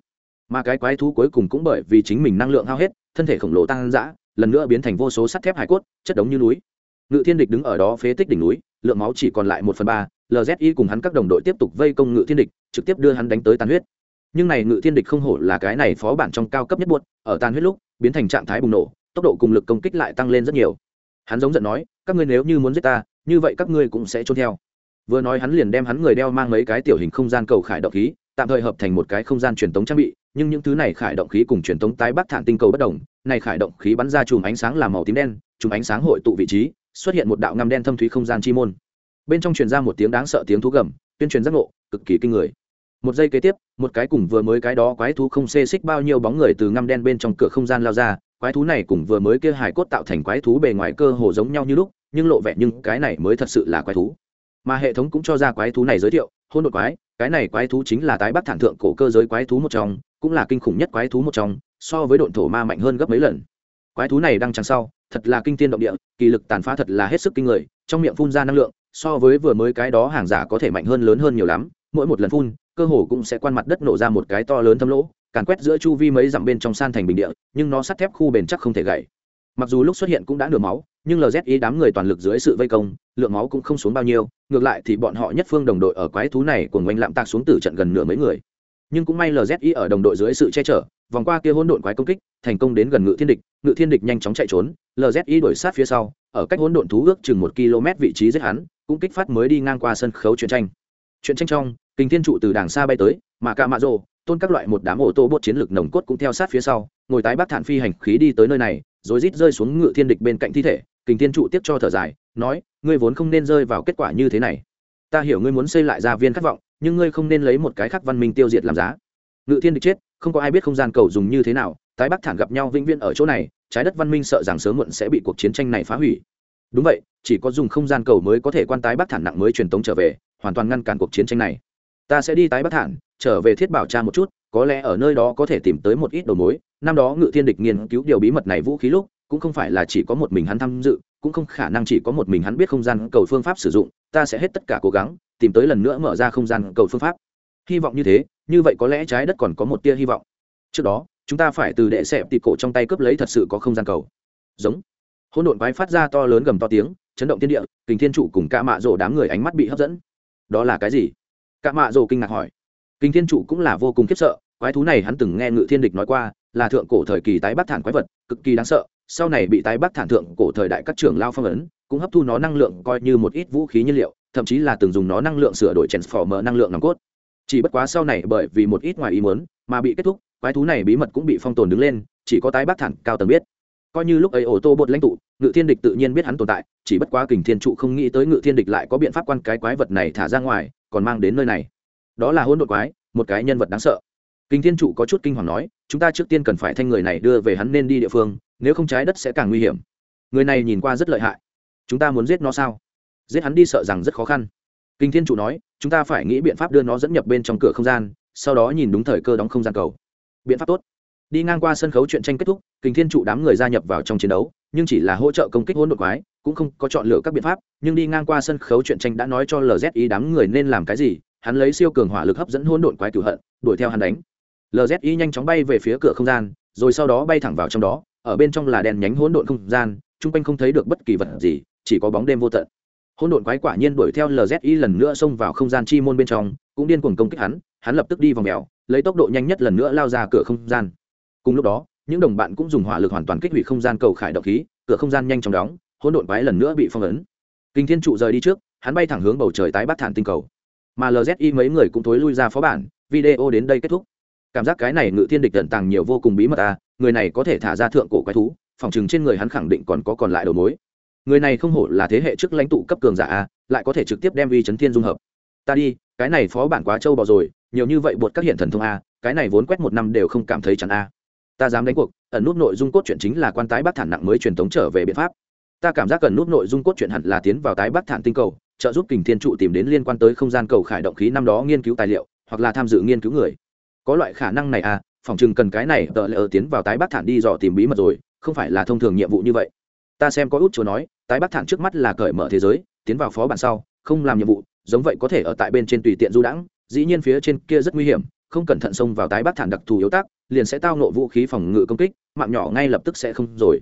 mà cái quái thú cuối cùng cũng bởi vì chính mình năng lượng hao hết, thân thể khổng lồ tăng dã, lần nữa biến thành vô số sắt thép hải cốt, chất đống như núi. Ngự thiên địch đứng ở đó phế tích đỉnh núi, lượng máu chỉ còn lại một phần ba lzi cùng hắn các đồng đội tiếp tục vây công ngự thiên địch, trực tiếp đưa hắn đánh tới tàn huyết. Nhưng này ngự thiên địch không hổ là cái này phó bản trong cao cấp nhất buốt, ở tàn huyết lúc, biến thành trạng thái bùng nổ, tốc độ cùng lực công kích lại tăng lên rất nhiều. Hắn giống giận nói, các ngươi nếu như muốn giết ta, như vậy các ngươi cũng sẽ trốn theo. Vừa nói hắn liền đem hắn người đeo mang mấy cái tiểu hình không gian cầu khải độc khí, tạm thời hợp thành một cái không gian truyền tống trang bị nhưng những thứ này khải động khí cùng truyền tống tái bắc thản tinh cầu bất đồng, này khải động khí bắn ra chùm ánh sáng làm màu tím đen, chùm ánh sáng hội tụ vị trí, xuất hiện một đạo ngăm đen thâm thúy không gian chi môn. Bên trong truyền ra một tiếng đáng sợ tiếng thú gầm, tuyên truyền giác ngộ, cực kỳ kinh người. Một giây kế tiếp, một cái cùng vừa mới cái đó quái thú không xê xích bao nhiêu bóng người từ ngăm đen bên trong cửa không gian lao ra, quái thú này cùng vừa mới kia hải cốt tạo thành quái thú bề ngoài cơ hồ giống nhau như lúc, nhưng lộ vẻ nhưng cái này mới thật sự là quái thú. Mà hệ thống cũng cho ra quái thú này giới thiệu hôn đột quái, cái này quái thú chính là tái bắc thản thượng cổ cơ giới quái thú một trong cũng là kinh khủng nhất quái thú một trong, so với độn thổ ma mạnh hơn gấp mấy lần. Quái thú này đang chẳng sau, thật là kinh tiên động địa, kỳ lực tàn phá thật là hết sức kinh người, trong miệng phun ra năng lượng, so với vừa mới cái đó hàng giả có thể mạnh hơn lớn hơn nhiều lắm, mỗi một lần phun, cơ hồ cũng sẽ quan mặt đất nổ ra một cái to lớn thâm lỗ, càn quét giữa chu vi mấy dặm bên trong san thành bình địa, nhưng nó sắt thép khu bền chắc không thể gãy. Mặc dù lúc xuất hiện cũng đã nửa máu, nhưng lzi đám người toàn lực dưới sự vây công, lượng máu cũng không xuống bao nhiêu, ngược lại thì bọn họ nhất phương đồng đội ở quái thú này cùng oanh lạm tạc xuống từ trận gần nửa mấy người nhưng cũng may lzi ở đồng đội dưới sự che chở, vòng qua kia hỗn độn quái công kích, thành công đến gần ngự thiên địch, ngự thiên địch nhanh chóng chạy trốn lzi đuổi sát phía sau, ở cách hỗn độn thú ước chừng một km vị trí giết hắn, cũng kích phát mới đi ngang qua sân khấu chuyện tranh. Chuyện tranh trong kinh thiên trụ từ đàng xa bay tới, mà cả mạ rồ, tôn các loại một đám ô tô bốt chiến lược nồng cốt cũng theo sát phía sau, ngồi tái bác thản phi hành khí đi tới nơi này, rồi rít rơi xuống ngự thiên địch bên cạnh thi thể, kình thiên trụ tiếp cho thở dài, nói, ngươi vốn không nên rơi vào kết quả như thế này. Ta hiểu ngươi muốn xây lại gia viên khát vọng nhưng ngươi không nên lấy một cái khác văn minh tiêu diệt làm giá. Ngự thiên địch chết, không có ai biết không gian cầu dùng như thế nào, tái bắc thản gặp nhau vĩnh viễn ở chỗ này, trái đất văn minh sợ rằng sớm muộn sẽ bị cuộc chiến tranh này phá hủy. Đúng vậy, chỉ có dùng không gian cầu mới có thể quan tái bắc thản nặng mới truyền tống trở về, hoàn toàn ngăn cản cuộc chiến tranh này. Ta sẽ đi tái bắc thản, trở về thiết bảo cha một chút, có lẽ ở nơi đó có thể tìm tới một ít đầu mối. Năm đó ngự thiên địch nghiên cứu điều bí mật này vũ khí lúc, cũng không phải là chỉ có một mình hắn tham dự, cũng không khả năng chỉ có một mình hắn biết không gian cầu phương pháp sử dụng, ta sẽ hết tất cả cố gắng tìm tới lần nữa mở ra không gian cầu phương pháp. Hy vọng như thế, như vậy có lẽ trái đất còn có một tia hy vọng. Trước đó, chúng ta phải từ đệ xẹp tịt cổ trong tay cướp lấy thật sự có không gian cầu. Giống. Hỗn độn quái phát ra to lớn gầm to tiếng, chấn động thiên địa, kình thiên trụ cùng cạ mạ rổ đám người ánh mắt bị hấp dẫn. Đó là cái gì? Cạ mạ rổ kinh ngạc hỏi. Kình thiên trụ cũng là vô cùng khiếp sợ, quái thú này hắn từng nghe ngự thiên địch nói qua, là thượng cổ thời kỳ tái bắc thản quái vật, cực kỳ đáng sợ, sau này bị tái bắc thản thượng cổ thời đại các trưởng lao phong ấn, cũng hấp thu nó năng lượng coi như một ít vũ khí nhiên liệu thậm chí là từng dùng nó năng lượng sửa đổi transformer năng lượng nòng cốt. Chỉ bất quá sau này bởi vì một ít ngoài ý muốn mà bị kết thúc, quái thú này bí mật cũng bị phong tồn đứng lên, chỉ có tái bác thẳng cao tầng biết. Coi như lúc ấy ô tô bột lãnh tụ, ngự thiên địch tự nhiên biết hắn tồn tại, chỉ bất quá kình thiên trụ không nghĩ tới ngự thiên địch lại có biện pháp quan cái quái vật này thả ra ngoài, còn mang đến nơi này. Đó là hỗn độn quái, một cái nhân vật đáng sợ. Kình thiên trụ có chút kinh hoàng nói, chúng ta trước tiên cần phải thanh người này đưa về hắn nên đi địa phương, nếu không trái đất sẽ càng nguy hiểm. Người này nhìn qua rất lợi hại. Chúng ta muốn giết nó sao? Giết hắn đi sợ rằng rất khó khăn. Kinh thiên trụ nói, chúng ta phải nghĩ biện pháp đưa nó dẫn nhập bên trong cửa không gian, sau đó nhìn đúng thời cơ đóng không gian cầu. Biện pháp tốt. Đi ngang qua sân khấu chuyện tranh kết thúc, kinh thiên trụ đám người gia nhập vào trong chiến đấu, nhưng chỉ là hỗ trợ công kích hỗn độn quái, cũng không có chọn lựa các biện pháp, nhưng đi ngang qua sân khấu chuyện tranh đã nói cho lzi đám người nên làm cái gì, hắn lấy siêu cường hỏa lực hấp dẫn hỗn độn quái cửu hận, đuổi theo hắn đánh. Lzi nhanh chóng bay về phía cửa không gian, rồi sau đó bay thẳng vào trong đó, ở bên trong là đèn nhánh hỗn độn không gian, chung quanh không thấy được bất kỳ vật gì, chỉ có bóng đêm vô tận hỗn độn quái quả nhiên đuổi theo lzi lần nữa xông vào không gian chi môn bên trong, cũng điên cuồng công kích hắn hắn lập tức đi vòng mèo, lấy tốc độ nhanh nhất lần nữa lao ra cửa không gian. Cùng lúc đó, những đồng bạn cũng dùng hỏa lực hoàn toàn kích hủy không gian cầu khải động khí, cửa không gian nhanh chóng đóng, hỗn độn quái lần nữa bị phong ấn. Kinh thiên trụ rời đi trước, hắn bay thẳng hướng bầu trời tái bắt thản tinh cầu. Mà lzi mấy người cũng thối lui ra phó bản, video đến đây kết thúc. Cảm giác cái này ngự thiên địch tận tàng nhiều vô cùng bí mật à người này có thể thả ra thượng cổ quái thú, phòng chừng trên người hắn khẳng định còn có còn lại đầu mối người này không hổ là thế hệ trước lãnh tụ cấp cường giả a, lại có thể trực tiếp đem uy chấn thiên dung hợp. Ta đi, cái này phó bản quá trâu bò rồi, nhiều như vậy buộc các hiện thần thông a, cái này vốn quét một năm đều không cảm thấy chán a. Ta dám đánh cuộc, ẩn nút nội dung cốt truyện chính là quan tái bắc thản nặng mới truyền tống trở về biện pháp. Ta cảm giác cần nút nội dung cốt truyện hẳn là tiến vào tái bắc thản tinh cầu, trợ giúp kình thiên trụ tìm đến liên quan tới không gian cầu khải động khí năm đó nghiên cứu tài liệu, hoặc là tham dự nghiên cứu người. Có loại khả năng này à phòng chừng cần cái này tờ lỡ tiến vào tái bắc thản đi dò tìm bí mật rồi, không phải là thông thường nhiệm vụ như vậy ta xem có út chúa nói, tái bắc thản trước mắt là cởi mở thế giới, tiến vào phó bản sau, không làm nhiệm vụ, giống vậy có thể ở tại bên trên tùy tiện du đãng, dĩ nhiên phía trên kia rất nguy hiểm, không cẩn thận xông vào tái bắc thản đặc thù yếu tác liền sẽ tao nộ vũ khí phòng ngự công kích, mạng nhỏ ngay lập tức sẽ không rồi.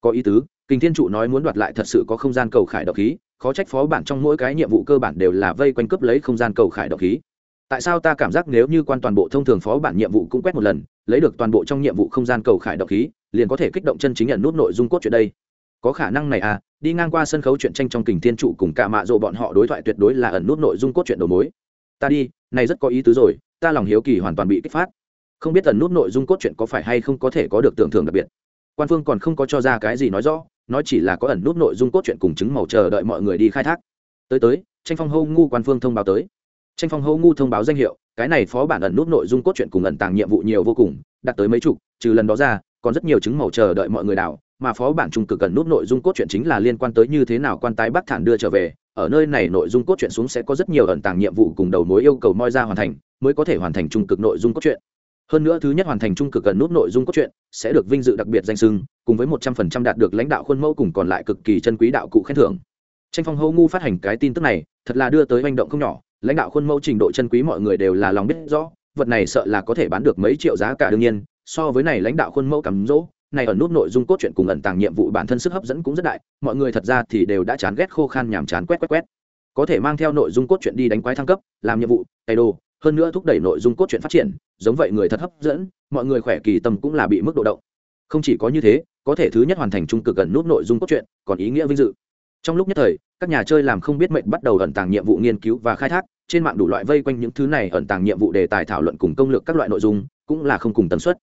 Có ý tứ kinh thiên trụ nói muốn đoạt lại thật sự có không gian cầu khải độc khí, khó trách phó bản trong mỗi cái nhiệm vụ cơ bản đều là vây quanh cướp lấy không gian cầu khải độc khí. Tại sao ta cảm giác nếu như quan toàn bộ thông thường phó bản nhiệm vụ cũng quét một lần, lấy được toàn bộ trong nhiệm vụ không gian cầu khải độc khí, liền có thể kích động chân chính nhận nút nội dung cốt chuyện đây? Có khả năng này à đi ngang qua sân khấu chuyện tranh trong kình thiên trụ cùng cả mạ rộ bọn họ đối thoại tuyệt đối là ẩn nút nội dung cốt truyện đầu mối. Ta đi, này rất có ý tứ rồi, ta lòng hiếu kỳ hoàn toàn bị kích phát. Không biết ẩn nút nội dung cốt truyện có phải hay không có thể có được tưởng thưởng đặc biệt. Quan phương còn không có cho ra cái gì nói rõ, nói chỉ là có ẩn nút nội dung cốt truyện cùng chứng màu chờ đợi mọi người đi khai thác. Tới tới, tranh phong hô ngu quan phương thông báo tới. Tranh phong hô ngu thông báo danh hiệu, cái này phó bản ẩn nút nội dung cốt truyện cùng ẩn tàng nhiệm vụ nhiều vô cùng, đạt tới mấy chục, trừ lần đó ra còn rất nhiều chứng màu chờ đợi mọi người đào, mà phó bản trung cực cần nút nội dung cốt truyện chính là liên quan tới như thế nào quan tái bắc thản đưa trở về. Ở nơi này nội dung cốt truyện xuống sẽ có rất nhiều ẩn tàng nhiệm vụ cùng đầu mối yêu cầu moi ra hoàn thành mới có thể hoàn thành trung cực nội dung cốt truyện. Hơn nữa thứ nhất hoàn thành trung cực cần nút nội dung cốt truyện sẽ được vinh dự đặc biệt danh sưng cùng với một trăm phần trăm đạt được lãnh đạo khuôn mẫu cùng còn lại cực kỳ chân quý đạo cụ khen thưởng. Tranh phong hô ngu phát hành cái tin tức này thật là đưa tới manh động không nhỏ lãnh đạo khuôn mẫu trình độ chân quý mọi người đều là lòng biết rõ vật này sợ là có thể bán được mấy triệu giá cả đương nhiên so với này lãnh đạo khuôn mẫu cắm rỗ, này ở nút nội dung cốt truyện cùng ẩn tàng nhiệm vụ bản thân sức hấp dẫn cũng rất đại mọi người thật ra thì đều đã chán ghét khô khan nhàm chán quét quét quét. Có thể mang theo nội dung cốt truyện đi đánh quái thăng cấp làm nhiệm vụ tay đồ hơn nữa thúc đẩy nội dung cốt truyện phát triển giống vậy người thật hấp dẫn mọi người khỏe kỳ tâm cũng là bị mức độ động. Không chỉ có như thế có thể thứ nhất hoàn thành trung cực gần nút nội dung cốt truyện còn ý nghĩa vinh dự. Trong lúc nhất thời các nhà chơi làm không biết mệnh bắt đầu ẩn tàng nhiệm vụ nghiên cứu và khai thác trên mạng đủ loại vây quanh những thứ này ẩn tàng nhiệm vụ đề tài thảo luận cùng công lược các loại nội dung cũng là không cùng tần suất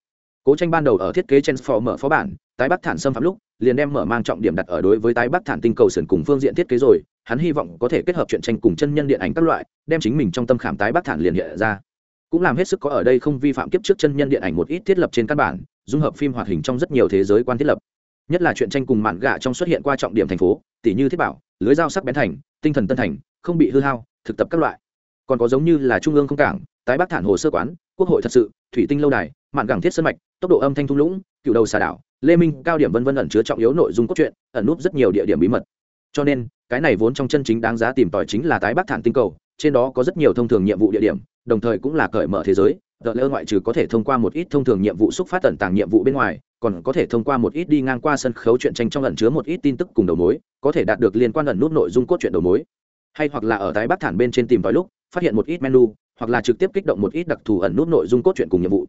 cố tranh ban đầu ở thiết kế transform mở phó bản, tái bắc thản xâm phạm lúc, liền đem mở mang trọng điểm đặt ở đối với tái bắc thản tinh cầu sườn cùng phương diện thiết kế rồi, hắn hy vọng có thể kết hợp chuyện tranh cùng chân nhân điện ảnh các loại, đem chính mình trong tâm khảm tái bắc thản liền hiện ra. Cũng làm hết sức có ở đây không vi phạm kiếp trước chân nhân điện ảnh một ít thiết lập trên căn bản, dung hợp phim hoạt hình trong rất nhiều thế giới quan thiết lập. Nhất là chuyện tranh cùng mạn gạ trong xuất hiện qua trọng điểm thành phố, tỷ như thiết bảo, lưới dao sắc bén thành, tinh thần tân thành, không bị hư hao, thực tập các loại. Còn có giống như là trung ương không cảng, tái bắc thản hồ sơ quán, quốc hội thật sự, thủy tinh lâu đài mạn gẳng thiết sân mạch, tốc độ âm thanh thung lũng, cựu đầu xà đảo, lê minh, cao điểm vân vân ẩn chứa trọng yếu nội dung cốt truyện, ẩn núp rất nhiều địa điểm bí mật. Cho nên, cái này vốn trong chân chính đáng giá tìm tòi chính là tái bắc thản tinh cầu, trên đó có rất nhiều thông thường nhiệm vụ địa điểm, đồng thời cũng là cởi mở thế giới. Tờ lơ ngoại trừ có thể thông qua một ít thông thường nhiệm vụ xúc phát tận tàng nhiệm vụ bên ngoài, còn có thể thông qua một ít đi ngang qua sân khấu truyện tranh trong ẩn chứa một ít tin tức cùng đầu mối, có thể đạt được liên quan ẩn nút nội dung cốt truyện đầu mối. Hay hoặc là ở tái bắc thản bên trên tìm tòi lúc, phát hiện một ít menu, hoặc là trực tiếp kích động một ít đặc thù ẩn nút nội dung cốt truyện cùng nhiệm vụ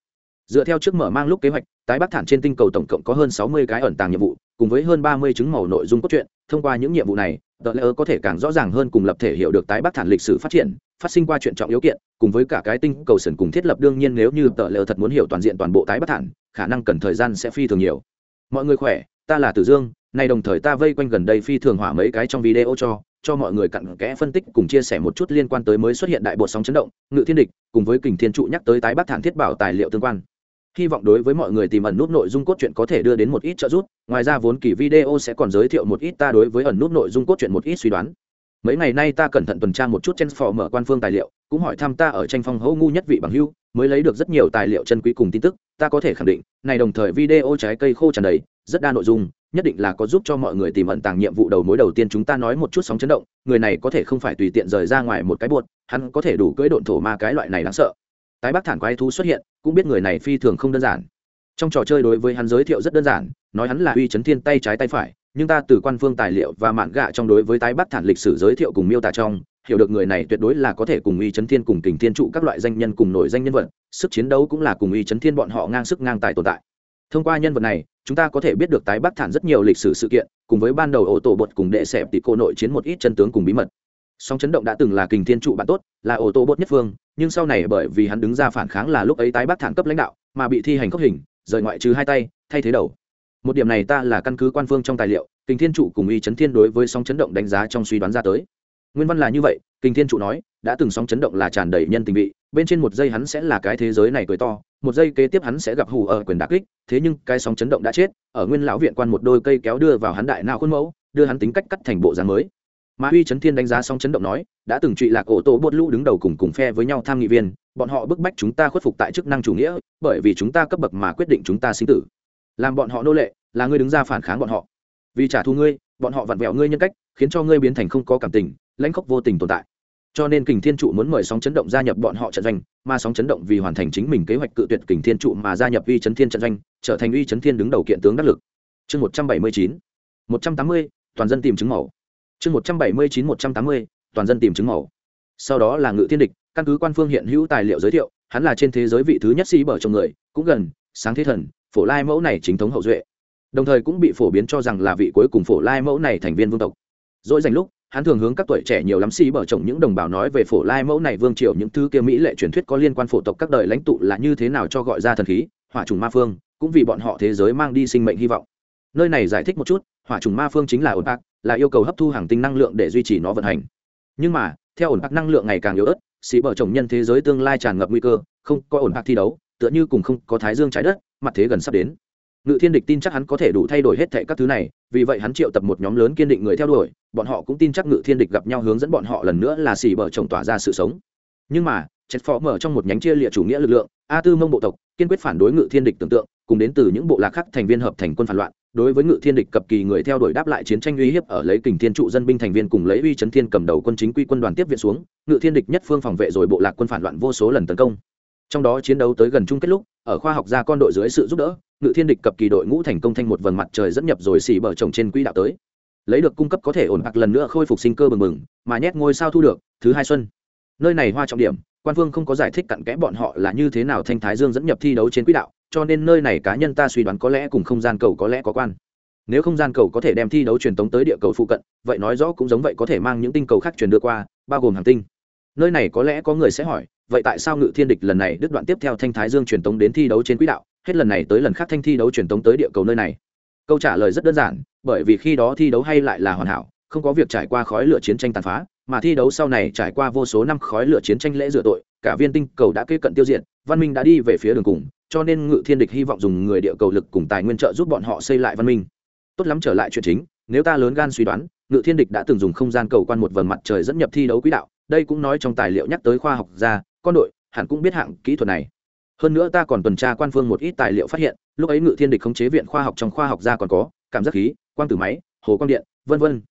dựa theo trước mở mang lúc kế hoạch, tái bắc thản trên tinh cầu tổng cộng có hơn sáu mươi cái ẩn tàng nhiệm vụ, cùng với hơn ba mươi chứng màu nội dung cốt truyện. Thông qua những nhiệm vụ này, tờ lễ có thể càng rõ ràng hơn cùng lập thể hiểu được tái bắc thản lịch sử phát triển, phát sinh qua chuyện trọng yếu kiện, cùng với cả cái tinh cầu sần cùng thiết lập đương nhiên nếu như tờ lễ thật muốn hiểu toàn diện toàn bộ tái bắc thản, khả năng cần thời gian sẽ phi thường nhiều. Mọi người khỏe, ta là tử dương, nay đồng thời ta vây quanh gần đây phi thường hỏa mấy cái trong video cho cho mọi người cặn kẽ phân tích cùng chia sẻ một chút liên quan tới mới xuất hiện đại bộ sóng chấn động, ngự thiên địch, cùng với kình thiên trụ nhắc tới tái bắc thản thiết bảo tài liệu tương quan hy vọng đối với mọi người tìm ẩn nút nội dung cốt truyện có thể đưa đến một ít trợ giúp. Ngoài ra vốn kỳ video sẽ còn giới thiệu một ít ta đối với ẩn nút nội dung cốt truyện một ít suy đoán. Mấy ngày nay ta cẩn thận tuần tra một chút trên phò mở quan phương tài liệu, cũng hỏi thăm ta ở tranh phong hữu ngu nhất vị bằng hưu mới lấy được rất nhiều tài liệu chân quý cùng tin tức. Ta có thể khẳng định, này đồng thời video trái cây khô tràn đầy, rất đa nội dung, nhất định là có giúp cho mọi người tìm ẩn tàng nhiệm vụ đầu mối đầu tiên chúng ta nói một chút sóng chấn động. Người này có thể không phải tùy tiện rời ra ngoài một cái buột hắn có thể đủ cưỡi độn thổ ma cái loại này đáng sợ tái Bác thản quái thú xuất hiện, cũng biết người này phi thường không đơn giản. Trong trò chơi đối với hắn giới thiệu rất đơn giản, nói hắn là uy chấn thiên tay trái tay phải, nhưng ta từ quan phương tài liệu và mạn gạ trong đối với tái Bác thản lịch sử giới thiệu cùng miêu tả trong, hiểu được người này tuyệt đối là có thể cùng uy chấn thiên cùng kình thiên trụ các loại danh nhân cùng nổi danh nhân vật, sức chiến đấu cũng là cùng uy chấn thiên bọn họ ngang sức ngang tài tồn tại. Thông qua nhân vật này, chúng ta có thể biết được tái Bác thản rất nhiều lịch sử sự kiện, cùng với ban đầu ô tô bột cùng đệ xẹp tỷ cô nội chiến một ít chân tướng cùng bí mật song chấn động đã từng là kình thiên trụ bạn tốt, là ô tô bột nhất phương, nhưng sau này bởi vì hắn đứng ra phản kháng là lúc ấy tái bác thản cấp lãnh đạo, mà bị thi hành cấp hình, rời ngoại trừ hai tay, thay thế đầu. Một điểm này ta là căn cứ quan phương trong tài liệu, kình thiên trụ cùng y chấn thiên đối với song chấn động đánh giá trong suy đoán ra tới. Nguyên văn là như vậy, kình thiên trụ nói, đã từng sóng chấn động là tràn đầy nhân tình vị, bên trên một giây hắn sẽ là cái thế giới này cười to, một giây kế tiếp hắn sẽ gặp hù ở quyền đắc kích, thế nhưng cái sóng chấn động đã chết, ở nguyên lão viện quan một đôi cây kéo đưa vào hắn đại nào khuôn mẫu, đưa hắn tính cách cắt thành bộ dáng mới mà uy chấn thiên đánh giá sóng chấn động nói, đã từng trụy lạc ổ tổ bột lũ đứng đầu cùng cùng phe với nhau tham nghị viên, bọn họ bức bách chúng ta khuất phục tại chức năng chủ nghĩa, bởi vì chúng ta cấp bậc mà quyết định chúng ta sinh tử. Làm bọn họ nô lệ, là ngươi đứng ra phản kháng bọn họ. Vì trả thù ngươi, bọn họ vặn vẹo ngươi nhân cách, khiến cho ngươi biến thành không có cảm tình, lãnh khốc vô tình tồn tại. Cho nên kình thiên trụ muốn mời sóng chấn động gia nhập bọn họ trận doanh, mà sóng chấn động vì hoàn thành chính mình kế hoạch cự tuyệt kình thiên trụ mà gia nhập uy chấn thiên trận doanh, trở thành uy chấn thiên đứng đầu kiện tướng đắc lực. Chương một trăm bảy mươi chín, một trăm tám mươi, toàn dân tìm chứng mẫu chương một trăm bảy mươi chín, một trăm tám mươi, toàn dân tìm chứng mẫu. Sau đó là ngự thiên địch, căn cứ quan phương hiện hữu tài liệu giới thiệu, hắn là trên thế giới vị thứ nhất sĩ bở trong người, cũng gần, sáng thế thần, phổ lai mẫu này chính thống hậu duệ. Đồng thời cũng bị phổ biến cho rằng là vị cuối cùng phổ lai mẫu này thành viên vương tộc. Dỗi dành lúc, hắn thường hướng các tuổi trẻ nhiều lắm sĩ bở chồng những đồng bào nói về phổ lai mẫu này vương triều, những thứ kia mỹ lệ truyền thuyết có liên quan phổ tộc các đời lãnh tụ là như thế nào cho gọi ra thần khí, hỏa trùng ma phương, cũng vì bọn họ thế giới mang đi sinh mệnh hy vọng. Nơi này giải thích một chút, hỏa trùng ma phương chính là ổn bạc là yêu cầu hấp thu hàng tinh năng lượng để duy trì nó vận hành. Nhưng mà, theo ổn bạc năng lượng ngày càng yếu ớt sĩ bở chồng nhân thế giới tương lai tràn ngập nguy cơ, không có ổn bạc thi đấu, tựa như cùng không có thái dương trái đất, mặt thế gần sắp đến. Ngự thiên địch tin chắc hắn có thể đủ thay đổi hết thệ các thứ này, vì vậy hắn triệu tập một nhóm lớn kiên định người theo đuổi, bọn họ cũng tin chắc ngự thiên địch gặp nhau hướng dẫn bọn họ lần nữa là xì bờ chồng tỏa ra sự sống. Nhưng mà chết phó mở trong một nhánh chia liệt chủ nghĩa lực lượng, a tư mông bộ tộc, kiên quyết phản đối ngự thiên địch tưởng tượng, cùng đến từ những bộ lạc khác thành viên hợp thành quân phản loạn đối với ngự thiên địch cập kỳ người theo đuổi đáp lại chiến tranh uy hiếp ở lấy kình thiên trụ dân binh thành viên cùng lấy uy chấn thiên cầm đầu quân chính quy quân đoàn tiếp viện xuống, ngự thiên địch nhất phương phòng vệ rồi bộ lạc quân phản loạn vô số lần tấn công. Trong đó chiến đấu tới gần chung kết lúc, ở khoa học gia con đội dưới sự giúp đỡ, ngự thiên địch cập kỳ đội ngũ thành công thanh một vầng mặt trời dẫn nhập rồi xì bờ trồng trên quỹ đạo tới. Lấy được cung cấp có thể ổn bạc lần nữa khôi phục sinh cơ bừng bừng, mà nhét ngôi sao thu được, thứ hai xuân. Nơi này hoa trọng điểm, quan phương không có giải thích cặn kẽ bọn họ là như thế nào thanh thái dương dẫn nhập thi đấu trên quỹ đạo cho nên nơi này cá nhân ta suy đoán có lẽ cùng không gian cầu có lẽ có quan. Nếu không gian cầu có thể đem thi đấu truyền tống tới địa cầu phụ cận, vậy nói rõ cũng giống vậy có thể mang những tinh cầu khác truyền đưa qua, bao gồm hàng tinh. Nơi này có lẽ có người sẽ hỏi, vậy tại sao ngự thiên địch lần này đứt đoạn tiếp theo thanh thái dương truyền tống đến thi đấu trên quỹ đạo, hết lần này tới lần khác thanh thi đấu truyền tống tới địa cầu nơi này? Câu trả lời rất đơn giản, bởi vì khi đó thi đấu hay lại là hoàn hảo, không có việc trải qua khói lửa chiến tranh tàn phá mà thi đấu sau này trải qua vô số năm khói lửa chiến tranh lễ rửa tội, cả viên tinh cầu đã kế cận tiêu diệt, văn minh đã đi về phía đường cùng, cho nên ngự thiên địch hy vọng dùng người địa cầu lực cùng tài nguyên trợ giúp bọn họ xây lại văn minh. Tốt lắm trở lại chuyện chính, nếu ta lớn gan suy đoán, ngự thiên địch đã từng dùng không gian cầu quan một vầng mặt trời dẫn nhập thi đấu quỹ đạo, đây cũng nói trong tài liệu nhắc tới khoa học gia, con đội, hẳn cũng biết hạng kỹ thuật này. Hơn nữa ta còn tuần tra quan phương một ít tài liệu phát hiện, lúc ấy ngự thiên địch khống chế viện khoa học trong khoa học gia còn có, cảm giác khí, quang tử máy, hồ quang điện, vân vân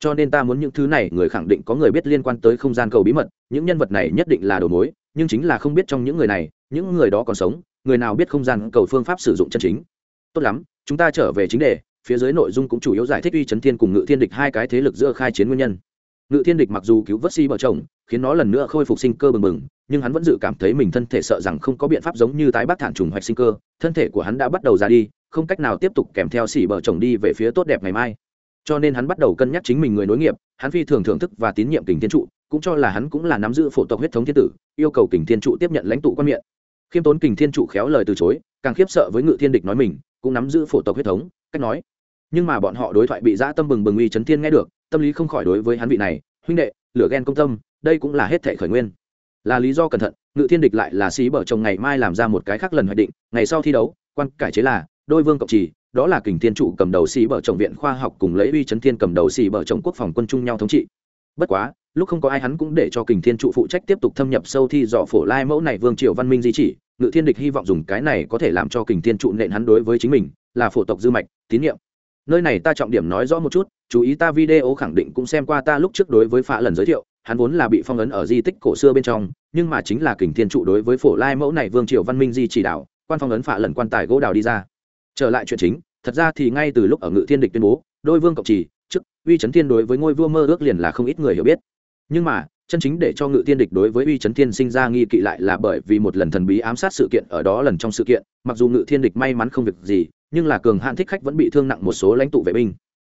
cho nên ta muốn những thứ này, người khẳng định có người biết liên quan tới không gian cầu bí mật, những nhân vật này nhất định là đầu mối, nhưng chính là không biết trong những người này, những người đó còn sống, người nào biết không gian cầu phương pháp sử dụng chân chính. Tốt lắm, chúng ta trở về chính đề, phía dưới nội dung cũng chủ yếu giải thích uy chấn thiên cùng ngự thiên địch hai cái thế lực giữa khai chiến nguyên nhân. Ngự thiên địch mặc dù cứu vớt si bờ chồng, khiến nó lần nữa khôi phục sinh cơ bừng bừng, nhưng hắn vẫn dự cảm thấy mình thân thể sợ rằng không có biện pháp giống như tái bác thản trùng hoạch sinh cơ, thân thể của hắn đã bắt đầu ra đi, không cách nào tiếp tục kèm theo xỉ bờ chồng đi về phía tốt đẹp ngày mai cho nên hắn bắt đầu cân nhắc chính mình người nối nghiệp, hắn phi thường thưởng thức và tín nhiệm kình thiên trụ, cũng cho là hắn cũng là nắm giữ phổ tộc huyết thống thiên tử, yêu cầu kình thiên trụ tiếp nhận lãnh tụ quan miệng. Khiêm tốn kình thiên trụ khéo lời từ chối, càng khiếp sợ với ngự thiên địch nói mình, cũng nắm giữ phổ tộc huyết thống, cách nói. Nhưng mà bọn họ đối thoại bị dã tâm bừng bừng uy chấn thiên nghe được, tâm lý không khỏi đối với hắn vị này, huynh đệ, lửa ghen công tâm, đây cũng là hết thể khởi nguyên. Là lý do cẩn thận, ngự thiên địch lại là xí bở chồng ngày mai làm ra một cái khác lần hoạch định, ngày sau thi đấu, quan cải chế là, đôi vương cộng trì đó là kình thiên trụ cầm đầu xì bờ chồng viện khoa học cùng lấy uy chấn thiên cầm đầu xì bờ chồng quốc phòng quân chung nhau thống trị. Bất quá, lúc không có ai hắn cũng để cho kình thiên trụ phụ trách tiếp tục thâm nhập sâu thi dọ phổ lai mẫu này vương triều văn minh di chỉ. Ngự thiên địch hy vọng dùng cái này có thể làm cho kình thiên trụ nện hắn đối với chính mình, là phổ tộc dư mạch, tín nhiệm. Nơi này ta trọng điểm nói rõ một chút, chú ý ta video khẳng định cũng xem qua ta lúc trước đối với phạ lần giới thiệu, hắn vốn là bị phong ấn ở di tích cổ xưa bên trong, nhưng mà chính là kình thiên trụ đối với phổ lai mẫu này vương triều văn minh di chỉ đạo, quan phong ấn phạ lần quan tài gỗ đào đi ra trở lại chuyện chính, thật ra thì ngay từ lúc ở ngự thiên địch tuyên bố, đôi vương cộng trì, chức, uy chấn thiên đối với ngôi vua mơ ước liền là không ít người hiểu biết. Nhưng mà, chân chính để cho ngự thiên địch đối với uy chấn thiên sinh ra nghi kỵ lại là bởi vì một lần thần bí ám sát sự kiện ở đó lần trong sự kiện, mặc dù ngự thiên địch may mắn không việc gì, nhưng là cường hạn thích khách vẫn bị thương nặng một số lãnh tụ vệ binh.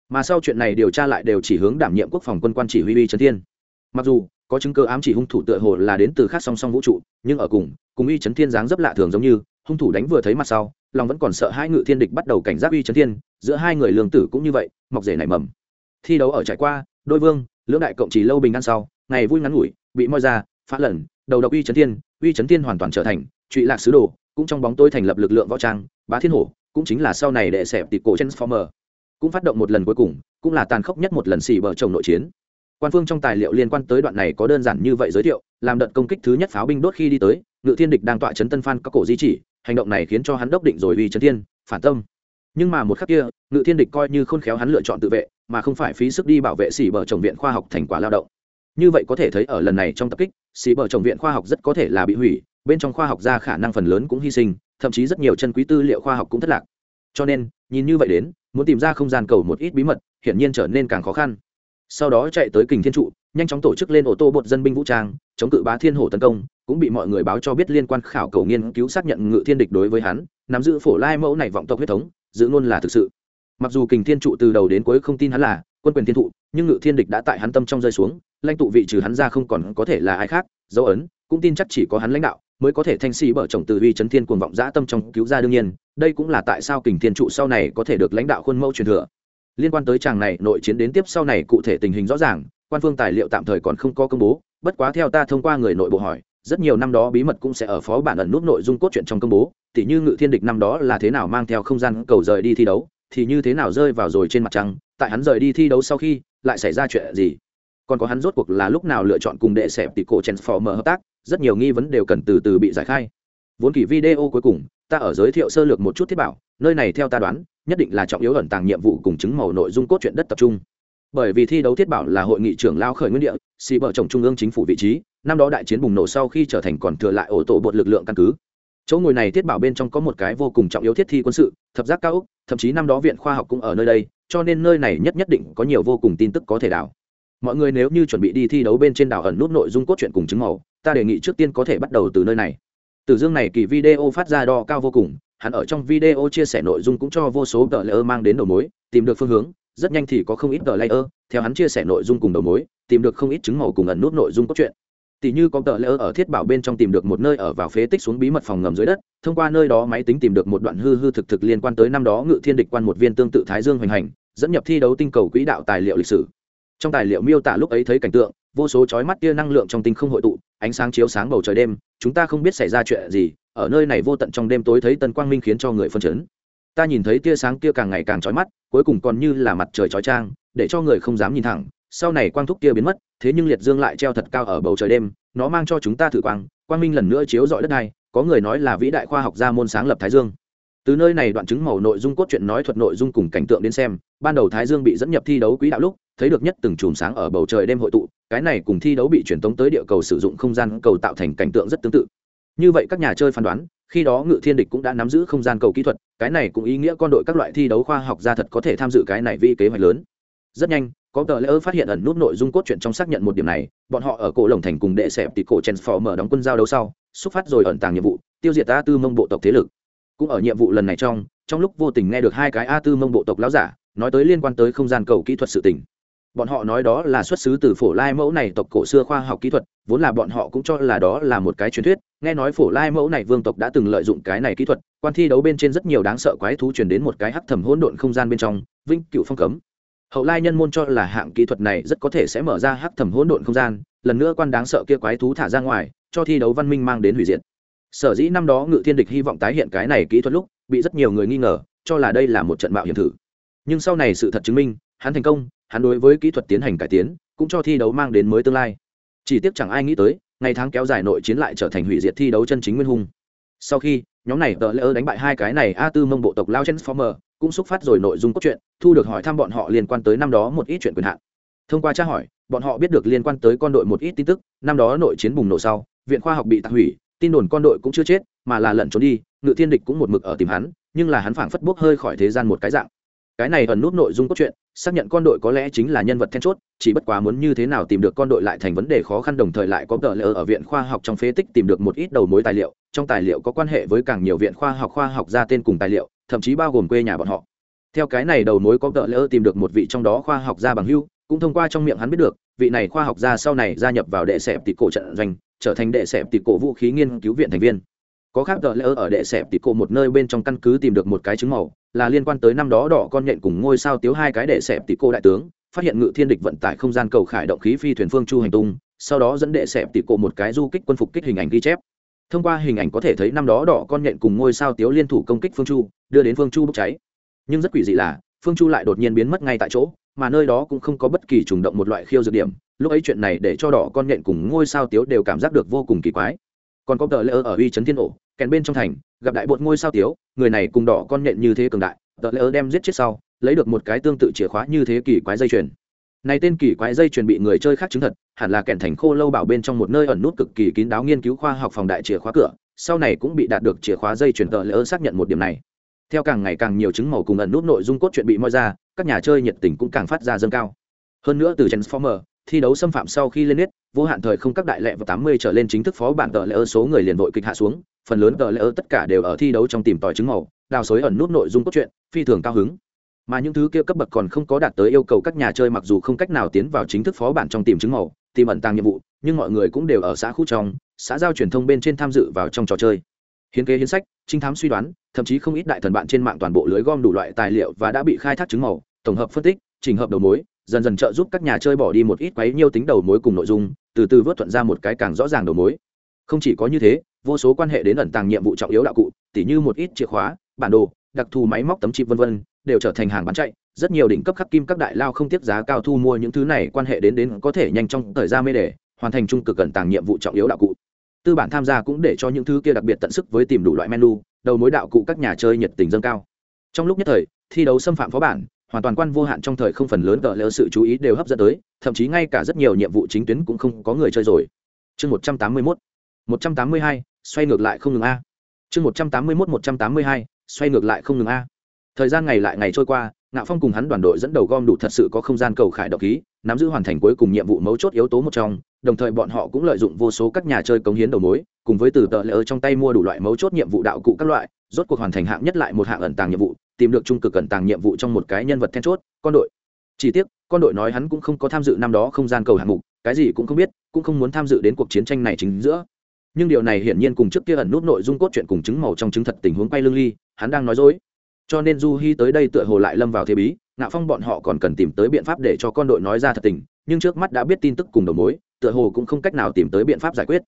Mà sau chuyện này điều tra lại đều chỉ hướng đảm nhiệm quốc phòng quân quan chỉ huy uy chấn thiên. Mặc dù, có chứng cơ ám chỉ hung thủ tựa hồ là đến từ khác song song vũ trụ, nhưng ở cùng cùng uy chấn thiên dáng dấp lạ thường giống như hung thủ đánh vừa thấy mặt sau, lòng vẫn còn sợ hai ngự thiên địch bắt đầu cảnh giác uy chấn thiên, giữa hai người lương tử cũng như vậy, mọc rể nảy mầm. Thi đấu ở trải qua, đôi vương, lưỡng đại cộng chỉ lâu bình ăn sau, ngày vui ngắn ngủi, bị moi ra, phá lần đầu độc uy chấn thiên, uy chấn thiên hoàn toàn trở thành, trụy lạc sứ đồ, cũng trong bóng tôi thành lập lực lượng võ trang, bá thiên hổ, cũng chính là sau này đệ xẹp tịt cổ transformer. Cũng phát động một lần cuối cùng, cũng là tàn khốc nhất một lần xì bờ chồng nội chiến. Quan phương trong tài liệu liên quan tới đoạn này có đơn giản như vậy giới thiệu, làm đợt công kích thứ nhất pháo binh đốt khi đi tới, ngự thiên địch đang tọa chấn tân phan các cổ di chỉ hành động này khiến cho hắn đốc định rồi uy trấn thiên, phản tâm. Nhưng mà một khắc kia, ngự thiên địch coi như khôn khéo hắn lựa chọn tự vệ, mà không phải phí sức đi bảo vệ xỉ bờ trồng viện khoa học thành quả lao động. Như vậy có thể thấy ở lần này trong tập kích xỉ bờ trồng viện khoa học rất có thể là bị hủy, bên trong khoa học ra khả năng phần lớn cũng hy sinh, thậm chí rất nhiều chân quý tư liệu khoa học cũng thất lạc. Cho nên, nhìn như vậy đến, muốn tìm ra không gian cầu một ít bí mật, hiển nhiên trở nên càng khó khăn. Sau đó chạy tới kình thiên trụ, nhanh chóng tổ chức lên ô tô bột dân binh vũ trang, chống cự bá thiên hổ tấn công cũng bị mọi người báo cho biết liên quan khảo cầu nghiên cứu xác nhận ngự thiên địch đối với hắn, nắm giữ phổ lai mẫu này vọng tộc huyết thống, giữ luôn là thực sự. Mặc dù kình thiên trụ từ đầu đến cuối không tin hắn là quân quyền thiên thụ, nhưng ngự thiên địch đã tại hắn tâm trong rơi xuống, lãnh tụ vị trừ hắn ra không còn có thể là ai khác, dấu ấn, cũng tin chắc chỉ có hắn lãnh đạo, mới có thể thanh sĩ bở chồng từ uy chấn thiên cuồng vọng dã tâm trong cứu ra đương nhiên, đây cũng là tại sao kình thiên trụ sau này có thể được lãnh đạo khuôn mẫu truyền thừa. Liên quan tới chàng này, nội chiến đến tiếp sau này cụ thể tình hình rõ ràng, quan phương tài liệu tạm thời còn không có công bố, bất quá theo ta thông qua người nội bộ hỏi rất nhiều năm đó bí mật cũng sẽ ở phó bản ẩn nút nội dung cốt truyện trong công bố, tỉ như ngự thiên địch năm đó là thế nào mang theo không gian cầu rời đi thi đấu, thì như thế nào rơi vào rồi trên mặt trăng, tại hắn rời đi thi đấu sau khi, lại xảy ra chuyện gì. Còn có hắn rốt cuộc là lúc nào lựa chọn cùng đệ xẹp tỷ cổ transformer hợp tác, rất nhiều nghi vấn đều cần từ từ bị giải khai. Vốn kỳ video cuối cùng, ta ở giới thiệu sơ lược một chút thiết bảo, nơi này theo ta đoán, nhất định là trọng yếu ẩn tàng nhiệm vụ cùng chứng màu nội dung cốt truyện đất tập trung. Bởi vì thi đấu thiết bảo là hội nghị trưởng lao khởi nguyên địa, xì bờ chồng trung ương chính phủ vị trí năm đó đại chiến bùng nổ sau khi trở thành còn thừa lại ổ tổ bột lực lượng căn cứ. Chỗ ngồi này thiết bảo bên trong có một cái vô cùng trọng yếu thiết thi quân sự, thập giác cao úc thậm chí năm đó viện khoa học cũng ở nơi đây, cho nên nơi này nhất nhất định có nhiều vô cùng tin tức có thể đảo. Mọi người nếu như chuẩn bị đi thi đấu bên trên đảo ẩn nút nội dung cốt truyện cùng chứng màu, ta đề nghị trước tiên có thể bắt đầu từ nơi này. Từ dương này kỳ video phát ra đo cao vô cùng, hắn ở trong video chia sẻ nội dung cũng cho vô số tờ layer mang đến đầu mối, tìm được phương hướng, rất nhanh thì có không ít tờ layer, theo hắn chia sẻ nội dung cùng đầu mối, tìm được không ít chứng màu cùng ẩn nút nội dung cốt truyện tỷ như có tờ lỡ ở thiết bảo bên trong tìm được một nơi ở vào phế tích xuống bí mật phòng ngầm dưới đất, thông qua nơi đó máy tính tìm được một đoạn hư hư thực thực liên quan tới năm đó ngự thiên địch quan một viên tương tự thái dương hoành hành, dẫn nhập thi đấu tinh cầu quỹ đạo tài liệu lịch sử. Trong tài liệu miêu tả lúc ấy thấy cảnh tượng, vô số chói mắt tia năng lượng trong tinh không hội tụ, ánh sáng chiếu sáng bầu trời đêm, chúng ta không biết xảy ra chuyện gì, ở nơi này vô tận trong đêm tối thấy tân quang minh khiến cho người phân chấn. Ta nhìn thấy tia sáng kia càng ngày càng chói mắt, cuối cùng còn như là mặt trời chói trang để cho người không dám nhìn thẳng sau này quang thúc kia biến mất, thế nhưng liệt dương lại treo thật cao ở bầu trời đêm, nó mang cho chúng ta thử quang quang minh lần nữa chiếu dọi đất này có người nói là vĩ đại khoa học gia môn sáng lập thái dương. Từ nơi này đoạn chứng màu nội dung cốt truyện nói thuật nội dung cùng cảnh tượng đến xem, ban đầu thái dương bị dẫn nhập thi đấu quỹ đạo lúc, thấy được nhất từng chùm sáng ở bầu trời đêm hội tụ, cái này cùng thi đấu bị truyền tống tới địa cầu sử dụng không gian cầu tạo thành cảnh tượng rất tương tự. Như vậy các nhà chơi phán đoán, khi đó ngự thiên địch cũng đã nắm giữ không gian cầu kỹ thuật, cái này cũng ý nghĩa con đội các loại thi đấu khoa học gia thật có thể tham dự cái này vì kế hoạch lớn. Rất nhanh có tờ lễ phát hiện ẩn nút nội dung cốt truyện trong xác nhận một điểm này, bọn họ ở cổ lồng thành cùng đệ xẹp thì cổ mở đóng quân giao đấu sau xuất phát rồi ẩn tàng nhiệm vụ, tiêu diệt a tư mông bộ tộc thế lực. Cũng ở nhiệm vụ lần này trong trong lúc vô tình nghe được hai cái a tư mông bộ tộc lão giả, nói tới liên quan tới không gian cầu kỹ thuật sự tình. Bọn họ nói đó là xuất xứ từ phổ lai mẫu này tộc cổ xưa khoa học kỹ thuật, vốn là bọn họ cũng cho là đó là một cái truyền thuyết, nghe nói phổ lai mẫu này vương tộc đã từng lợi dụng cái này kỹ thuật, quan thi đấu bên trên rất nhiều đáng sợ quái thú truyền đến một cái hắc thầm hỗn độn không gian bên trong vinh cựu phong cấm hậu lai nhân môn cho là hạng kỹ thuật này rất có thể sẽ mở ra hắc thầm hỗn độn không gian, lần nữa quan đáng sợ kia quái thú thả ra ngoài, cho thi đấu văn minh mang đến hủy diệt. Sở dĩ năm đó ngự thiên địch hy vọng tái hiện cái này kỹ thuật lúc, bị rất nhiều người nghi ngờ, cho là đây là một trận mạo hiểm thử. Nhưng sau này sự thật chứng minh, hắn thành công, hắn đối với kỹ thuật tiến hành cải tiến, cũng cho thi đấu mang đến mới tương lai. Chỉ tiếc chẳng ai nghĩ tới, ngày tháng kéo dài nội chiến lại trở thành hủy diệt thi đấu chân chính nguyên hung. Sau khi nhóm này tờ lỡ đánh bại hai cái này a tư mông bộ tộc lao transformer cũng xúc phát rồi nội dung cốt truyện, thu được hỏi thăm bọn họ liên quan tới năm đó một ít chuyện quyền hạn. Thông qua tra hỏi, bọn họ biết được liên quan tới con đội một ít tin tức, năm đó nội chiến bùng nổ sau, viện khoa học bị tạc hủy, tin đồn con đội cũng chưa chết, mà là lẩn trốn đi, ngự thiên địch cũng một mực ở tìm hắn, nhưng là hắn phảng phất bốc hơi khỏi thế gian một cái dạng. Cái này ẩn nút nội dung cốt truyện xác nhận con đội có lẽ chính là nhân vật then chốt, chỉ bất quá muốn như thế nào tìm được con đội lại thành vấn đề khó khăn đồng thời lại có tờ lỡ ở viện khoa học trong phế tích tìm được một ít đầu mối tài liệu, trong tài liệu có quan hệ với càng nhiều viện khoa học khoa học ra tên cùng tài liệu, thậm chí bao gồm quê nhà bọn họ. Theo cái này đầu mối có tợ lỡ tìm được một vị trong đó khoa học gia bằng hưu cũng thông qua trong miệng hắn biết được, vị này khoa học gia sau này gia nhập vào đệ sẹp tịt cổ trận doanh, trở thành đệ sẹp tịt cổ vũ khí nghiên cứu viện thành viên có khác tờ lỡ ở đệ sẹp tịt cổ một nơi bên trong căn cứ tìm được một cái chứng màu, là liên quan tới năm đó đỏ con nhện cùng ngôi sao tiếu hai cái đệ sẹp tịt cổ đại tướng, phát hiện ngự thiên địch vận tải không gian cầu khải động khí phi thuyền phương chu hành tung, sau đó dẫn đệ sẹp tịt cổ một cái du kích quân phục kích hình ảnh ghi chép. Thông qua hình ảnh có thể thấy năm đó đỏ con nhện cùng ngôi sao tiếu liên thủ công kích phương chu, đưa đến phương chu bốc cháy. Nhưng rất quỷ dị là, phương chu lại đột nhiên biến mất ngay tại chỗ, mà nơi đó cũng không có bất kỳ trùng động một loại khiêu dược điểm. Lúc ấy chuyện này để cho đỏ con nhện cùng ngôi sao tiếu đều cảm giác được vô cùng kỳ quái còn có tờ lỡ ở uy trấn thiên ổ, kèn bên trong thành, gặp đại bột ngôi sao tiếu, người này cùng đỏ con nhện như thế cường đại, tờ lỡ đem giết chết sau, lấy được một cái tương tự chìa khóa như thế kỳ quái dây chuyền. Này tên kỳ quái dây chuyền bị người chơi khác chứng thật, hẳn là kèn thành khô lâu bảo bên trong một nơi ẩn nút cực kỳ kín đáo nghiên cứu khoa học phòng đại chìa khóa cửa, sau này cũng bị đạt được chìa khóa dây chuyền tờ lỡ xác nhận một điểm này. Theo càng ngày càng nhiều chứng màu cùng ẩn nút nội dung cốt truyện bị moi ra, các nhà chơi nhiệt tình cũng càng phát ra dâng cao. Hơn nữa từ transformer thi đấu xâm phạm sau khi lên nét vô hạn thời không các đại lệ và tám mươi trở lên chính thức phó bản tờ lỡ số người liền vội kịch hạ xuống, phần lớn tờ lỡ tất cả đều ở thi đấu trong tìm tòi chứng màu, đào xối ẩn nút nội dung cốt truyện, phi thường cao hứng. Mà những thứ kia cấp bậc còn không có đạt tới yêu cầu các nhà chơi mặc dù không cách nào tiến vào chính thức phó bản trong tìm chứng màu, tìm ẩn tàng nhiệm vụ, nhưng mọi người cũng đều ở xã khu trong, xã giao truyền thông bên trên tham dự vào trong trò chơi. Hiến kế hiến sách, trinh thám suy đoán, thậm chí không ít đại thần bạn trên mạng toàn bộ lưới gom đủ loại tài liệu và đã bị khai thác chứng màu, tổng hợp phân tích trình hợp đầu mối dần dần trợ giúp các nhà chơi bỏ đi một ít quấy nhiêu tính đầu mối cùng nội dung, từ từ vớt thuận ra một cái càng rõ ràng đầu mối. Không chỉ có như thế, vô số quan hệ đến ẩn tàng nhiệm vụ trọng yếu đạo cụ, tỉ như một ít chìa khóa, bản đồ, đặc thù máy móc tấm chip vân vân, đều trở thành hàng bán chạy. Rất nhiều đỉnh cấp khắc kim các đại lao không tiếp giá cao thu mua những thứ này, quan hệ đến đến có thể nhanh trong thời gian mê đề, hoàn thành trung cực ẩn tàng nhiệm vụ trọng yếu đạo cụ. Tư bản tham gia cũng để cho những thứ kia đặc biệt tận sức với tìm đủ loại menu, đầu mối đạo cụ các nhà chơi nhiệt tình dâng cao. Trong lúc nhất thời, thi đấu xâm phạm phó bản hoàn toàn quan vô hạn trong thời không phần lớn tờ lỡ sự chú ý đều hấp dẫn tới, thậm chí ngay cả rất nhiều nhiệm vụ chính tuyến cũng không có người chơi rồi. Chương một trăm tám mươi mốt, một trăm tám mươi hai, xoay ngược lại không ngừng a. Chương một trăm tám mươi mốt, một trăm tám mươi hai, xoay ngược lại không ngừng a. Thời gian ngày lại ngày trôi qua, ngạo phong cùng hắn đoàn đội dẫn đầu gom đủ thật sự có không gian cầu khải độc khí, nắm giữ hoàn thành cuối cùng nhiệm vụ mấu chốt yếu tố một trong, đồng thời bọn họ cũng lợi dụng vô số các nhà chơi cống hiến đầu mối, cùng với từ tờ lỡ trong tay mua đủ loại mấu chốt nhiệm vụ đạo cụ các loại, rốt cuộc hoàn thành hạng nhất lại một hạng ẩn tàng nhiệm vụ tìm được trung cực cẩn tàng nhiệm vụ trong một cái nhân vật then chốt, con đội. Chỉ tiếc, con đội nói hắn cũng không có tham dự năm đó không gian cầu hạng mục, cái gì cũng không biết, cũng không muốn tham dự đến cuộc chiến tranh này chính giữa. Nhưng điều này hiển nhiên cùng trước kia ẩn nút nội dung cốt truyện cùng chứng màu trong chứng thật tình huống quay lưng ly, hắn đang nói dối. Cho nên du hi tới đây tựa hồ lại lâm vào thế bí, ngạo phong bọn họ còn cần tìm tới biện pháp để cho con đội nói ra thật tình, nhưng trước mắt đã biết tin tức cùng đầu mối, tựa hồ cũng không cách nào tìm tới biện pháp giải quyết.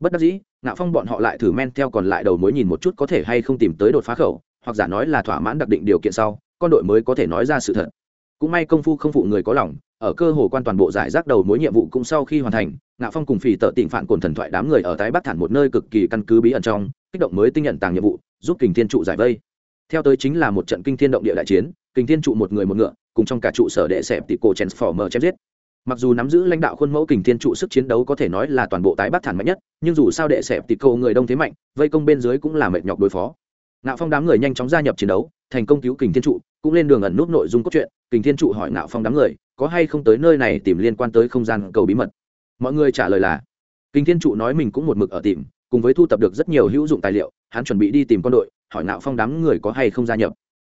Bất đắc dĩ, ngạo phong bọn họ lại thử men theo còn lại đầu mối nhìn một chút có thể hay không tìm tới đột phá khẩu hoặc giả nói là thỏa mãn đặc định điều kiện sau, con đội mới có thể nói ra sự thật. Cũng may công phu không phụ người có lòng, ở cơ hồ quan toàn bộ giải rác đầu mối nhiệm vụ cũng sau khi hoàn thành, ngạo phong cùng phỉ tợ tỉnh phản cồn thần thoại đám người ở tái bắc thản một nơi cực kỳ căn cứ bí ẩn trong, kích động mới tinh nhận tàng nhiệm vụ, giúp kình thiên trụ giải vây. Theo tới chính là một trận kinh thiên động địa đại chiến, kình thiên trụ một người một ngựa, cùng trong cả trụ sở đệ xẹp tỷ cổ transformer chém giết. Mặc dù nắm giữ lãnh đạo khuôn mẫu kình thiên trụ sức chiến đấu có thể nói là toàn bộ tái bắc thản mạnh nhất, nhưng dù sao đệ xẹp tỷ cổ người đông thế mạnh, vây công bên dưới cũng là mệt nhọc đối phó ngạo phong đám người nhanh chóng gia nhập chiến đấu, thành công cứu kình thiên trụ, cũng lên đường ẩn nút nội dung cốt truyện, kình thiên trụ hỏi ngạo phong đám người, có hay không tới nơi này tìm liên quan tới không gian cầu bí mật? Mọi người trả lời là, kình thiên trụ nói mình cũng một mực ở tìm, cùng với thu tập được rất nhiều hữu dụng tài liệu, hắn chuẩn bị đi tìm con đội, hỏi ngạo phong đám người có hay không gia nhập.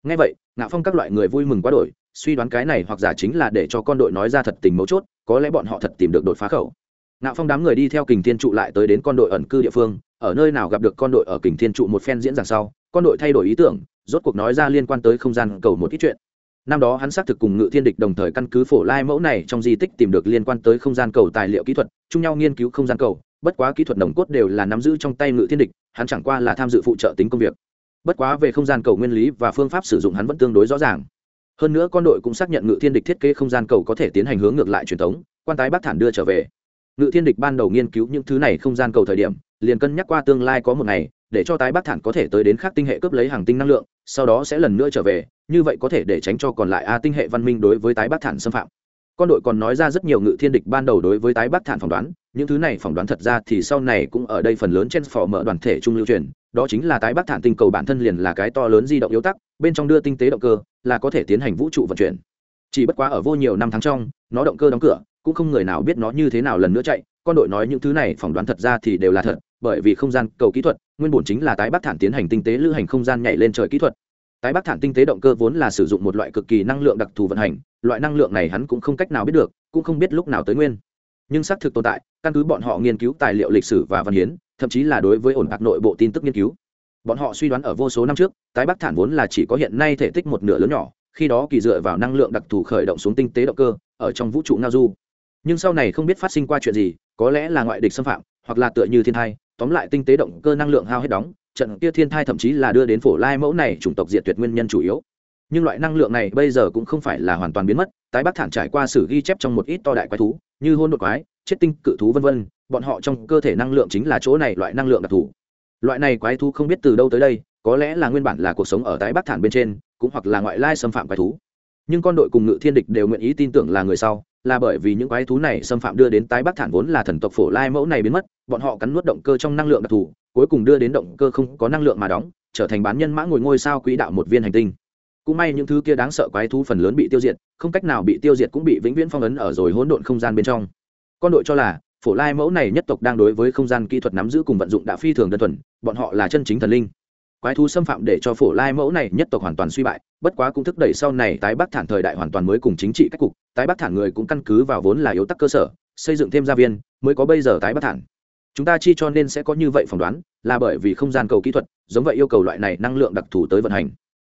Ngay vậy, ngạo phong các loại người vui mừng quá đổi, suy đoán cái này hoặc giả chính là để cho con đội nói ra thật tình mấu chốt, có lẽ bọn họ thật tìm được đột phá khẩu. Ngạo phong đám người đi theo kình thiên trụ lại tới đến con đội ẩn cư địa phương, ở nơi nào gặp được con đội ở kình thiên trụ một phen diễn giảng sau con đội thay đổi ý tưởng, rốt cuộc nói ra liên quan tới không gian cầu một ít chuyện. Năm đó hắn xác thực cùng ngự thiên địch đồng thời căn cứ phổ lai mẫu này trong di tích tìm được liên quan tới không gian cầu tài liệu kỹ thuật, chung nhau nghiên cứu không gian cầu, bất quá kỹ thuật nồng cốt đều là nắm giữ trong tay ngự thiên địch, hắn chẳng qua là tham dự phụ trợ tính công việc. Bất quá về không gian cầu nguyên lý và phương pháp sử dụng hắn vẫn tương đối rõ ràng. Hơn nữa con đội cũng xác nhận ngự thiên địch thiết kế không gian cầu có thể tiến hành hướng ngược lại truyền thống, quan tái bác thản đưa trở về. Ngự thiên địch ban đầu nghiên cứu những thứ này không gian cầu thời điểm, liền cân nhắc qua tương lai có một ngày để cho tái bắc thản có thể tới đến khác tinh hệ cướp lấy hàng tinh năng lượng, sau đó sẽ lần nữa trở về, như vậy có thể để tránh cho còn lại a tinh hệ văn minh đối với tái bắc thản xâm phạm. Con đội còn nói ra rất nhiều ngự thiên địch ban đầu đối với tái bắc thản phỏng đoán, những thứ này phỏng đoán thật ra thì sau này cũng ở đây phần lớn trên phò mở đoàn thể trung lưu truyền, đó chính là tái bắc thản tinh cầu bản thân liền là cái to lớn di động yếu tắc, bên trong đưa tinh tế động cơ là có thể tiến hành vũ trụ vận chuyển. Chỉ bất quá ở vô nhiều năm tháng trong, nó động cơ đóng cửa, cũng không người nào biết nó như thế nào lần nữa chạy, con đội nói những thứ này phỏng đoán thật ra thì đều là thật, bởi vì không gian cầu kỹ thuật nguyên bổn chính là tái bắc thản tiến hành tinh tế lưu hành không gian nhảy lên trời kỹ thuật. Tái bắc thản tinh tế động cơ vốn là sử dụng một loại cực kỳ năng lượng đặc thù vận hành, loại năng lượng này hắn cũng không cách nào biết được, cũng không biết lúc nào tới nguyên. Nhưng xác thực tồn tại, căn cứ bọn họ nghiên cứu tài liệu lịch sử và văn hiến, thậm chí là đối với ổn bạc nội bộ tin tức nghiên cứu. Bọn họ suy đoán ở vô số năm trước, tái bắc thản vốn là chỉ có hiện nay thể tích một nửa lớn nhỏ, khi đó kỳ dựa vào năng lượng đặc thù khởi động xuống tinh tế động cơ, ở trong vũ trụ ngao du. Nhưng sau này không biết phát sinh qua chuyện gì, có lẽ là ngoại địch xâm phạm, hoặc là tựa như thiên thai tóm lại tinh tế động cơ năng lượng hao hết đóng, trận kia thiên thai thậm chí là đưa đến phổ lai mẫu này chủng tộc diệt tuyệt nguyên nhân chủ yếu. Nhưng loại năng lượng này bây giờ cũng không phải là hoàn toàn biến mất, tái bắc thản trải qua sử ghi chép trong một ít to đại quái thú, như hôn đột quái, chết tinh, cự thú vân vân, bọn họ trong cơ thể năng lượng chính là chỗ này loại năng lượng đặc thù. Loại này quái thú không biết từ đâu tới đây, có lẽ là nguyên bản là cuộc sống ở tái bắc thản bên trên, cũng hoặc là ngoại lai xâm phạm quái thú. Nhưng con đội cùng ngự thiên địch đều nguyện ý tin tưởng là người sau là bởi vì những quái thú này xâm phạm đưa đến tái bắc thản vốn là thần tộc phổ lai mẫu này biến mất, bọn họ cắn nuốt động cơ trong năng lượng đặc thù, cuối cùng đưa đến động cơ không có năng lượng mà đóng, trở thành bán nhân mã ngồi ngôi sao quỹ đạo một viên hành tinh. Cũng may những thứ kia đáng sợ quái thú phần lớn bị tiêu diệt, không cách nào bị tiêu diệt cũng bị vĩnh viễn phong ấn ở rồi hỗn độn không gian bên trong. Con đội cho là, phổ lai mẫu này nhất tộc đang đối với không gian kỹ thuật nắm giữ cùng vận dụng đã phi thường đơn thuần, bọn họ là chân chính thần linh quái thú xâm phạm để cho phổ lai mẫu này nhất tộc hoàn toàn suy bại, bất quá cũng thức đẩy sau này tái bắc thản thời đại hoàn toàn mới cùng chính trị cách cục, tái bắc thản người cũng căn cứ vào vốn là yếu tắc cơ sở, xây dựng thêm gia viên, mới có bây giờ tái bắc thản. Chúng ta chi cho nên sẽ có như vậy phỏng đoán, là bởi vì không gian cầu kỹ thuật, giống vậy yêu cầu loại này năng lượng đặc thù tới vận hành.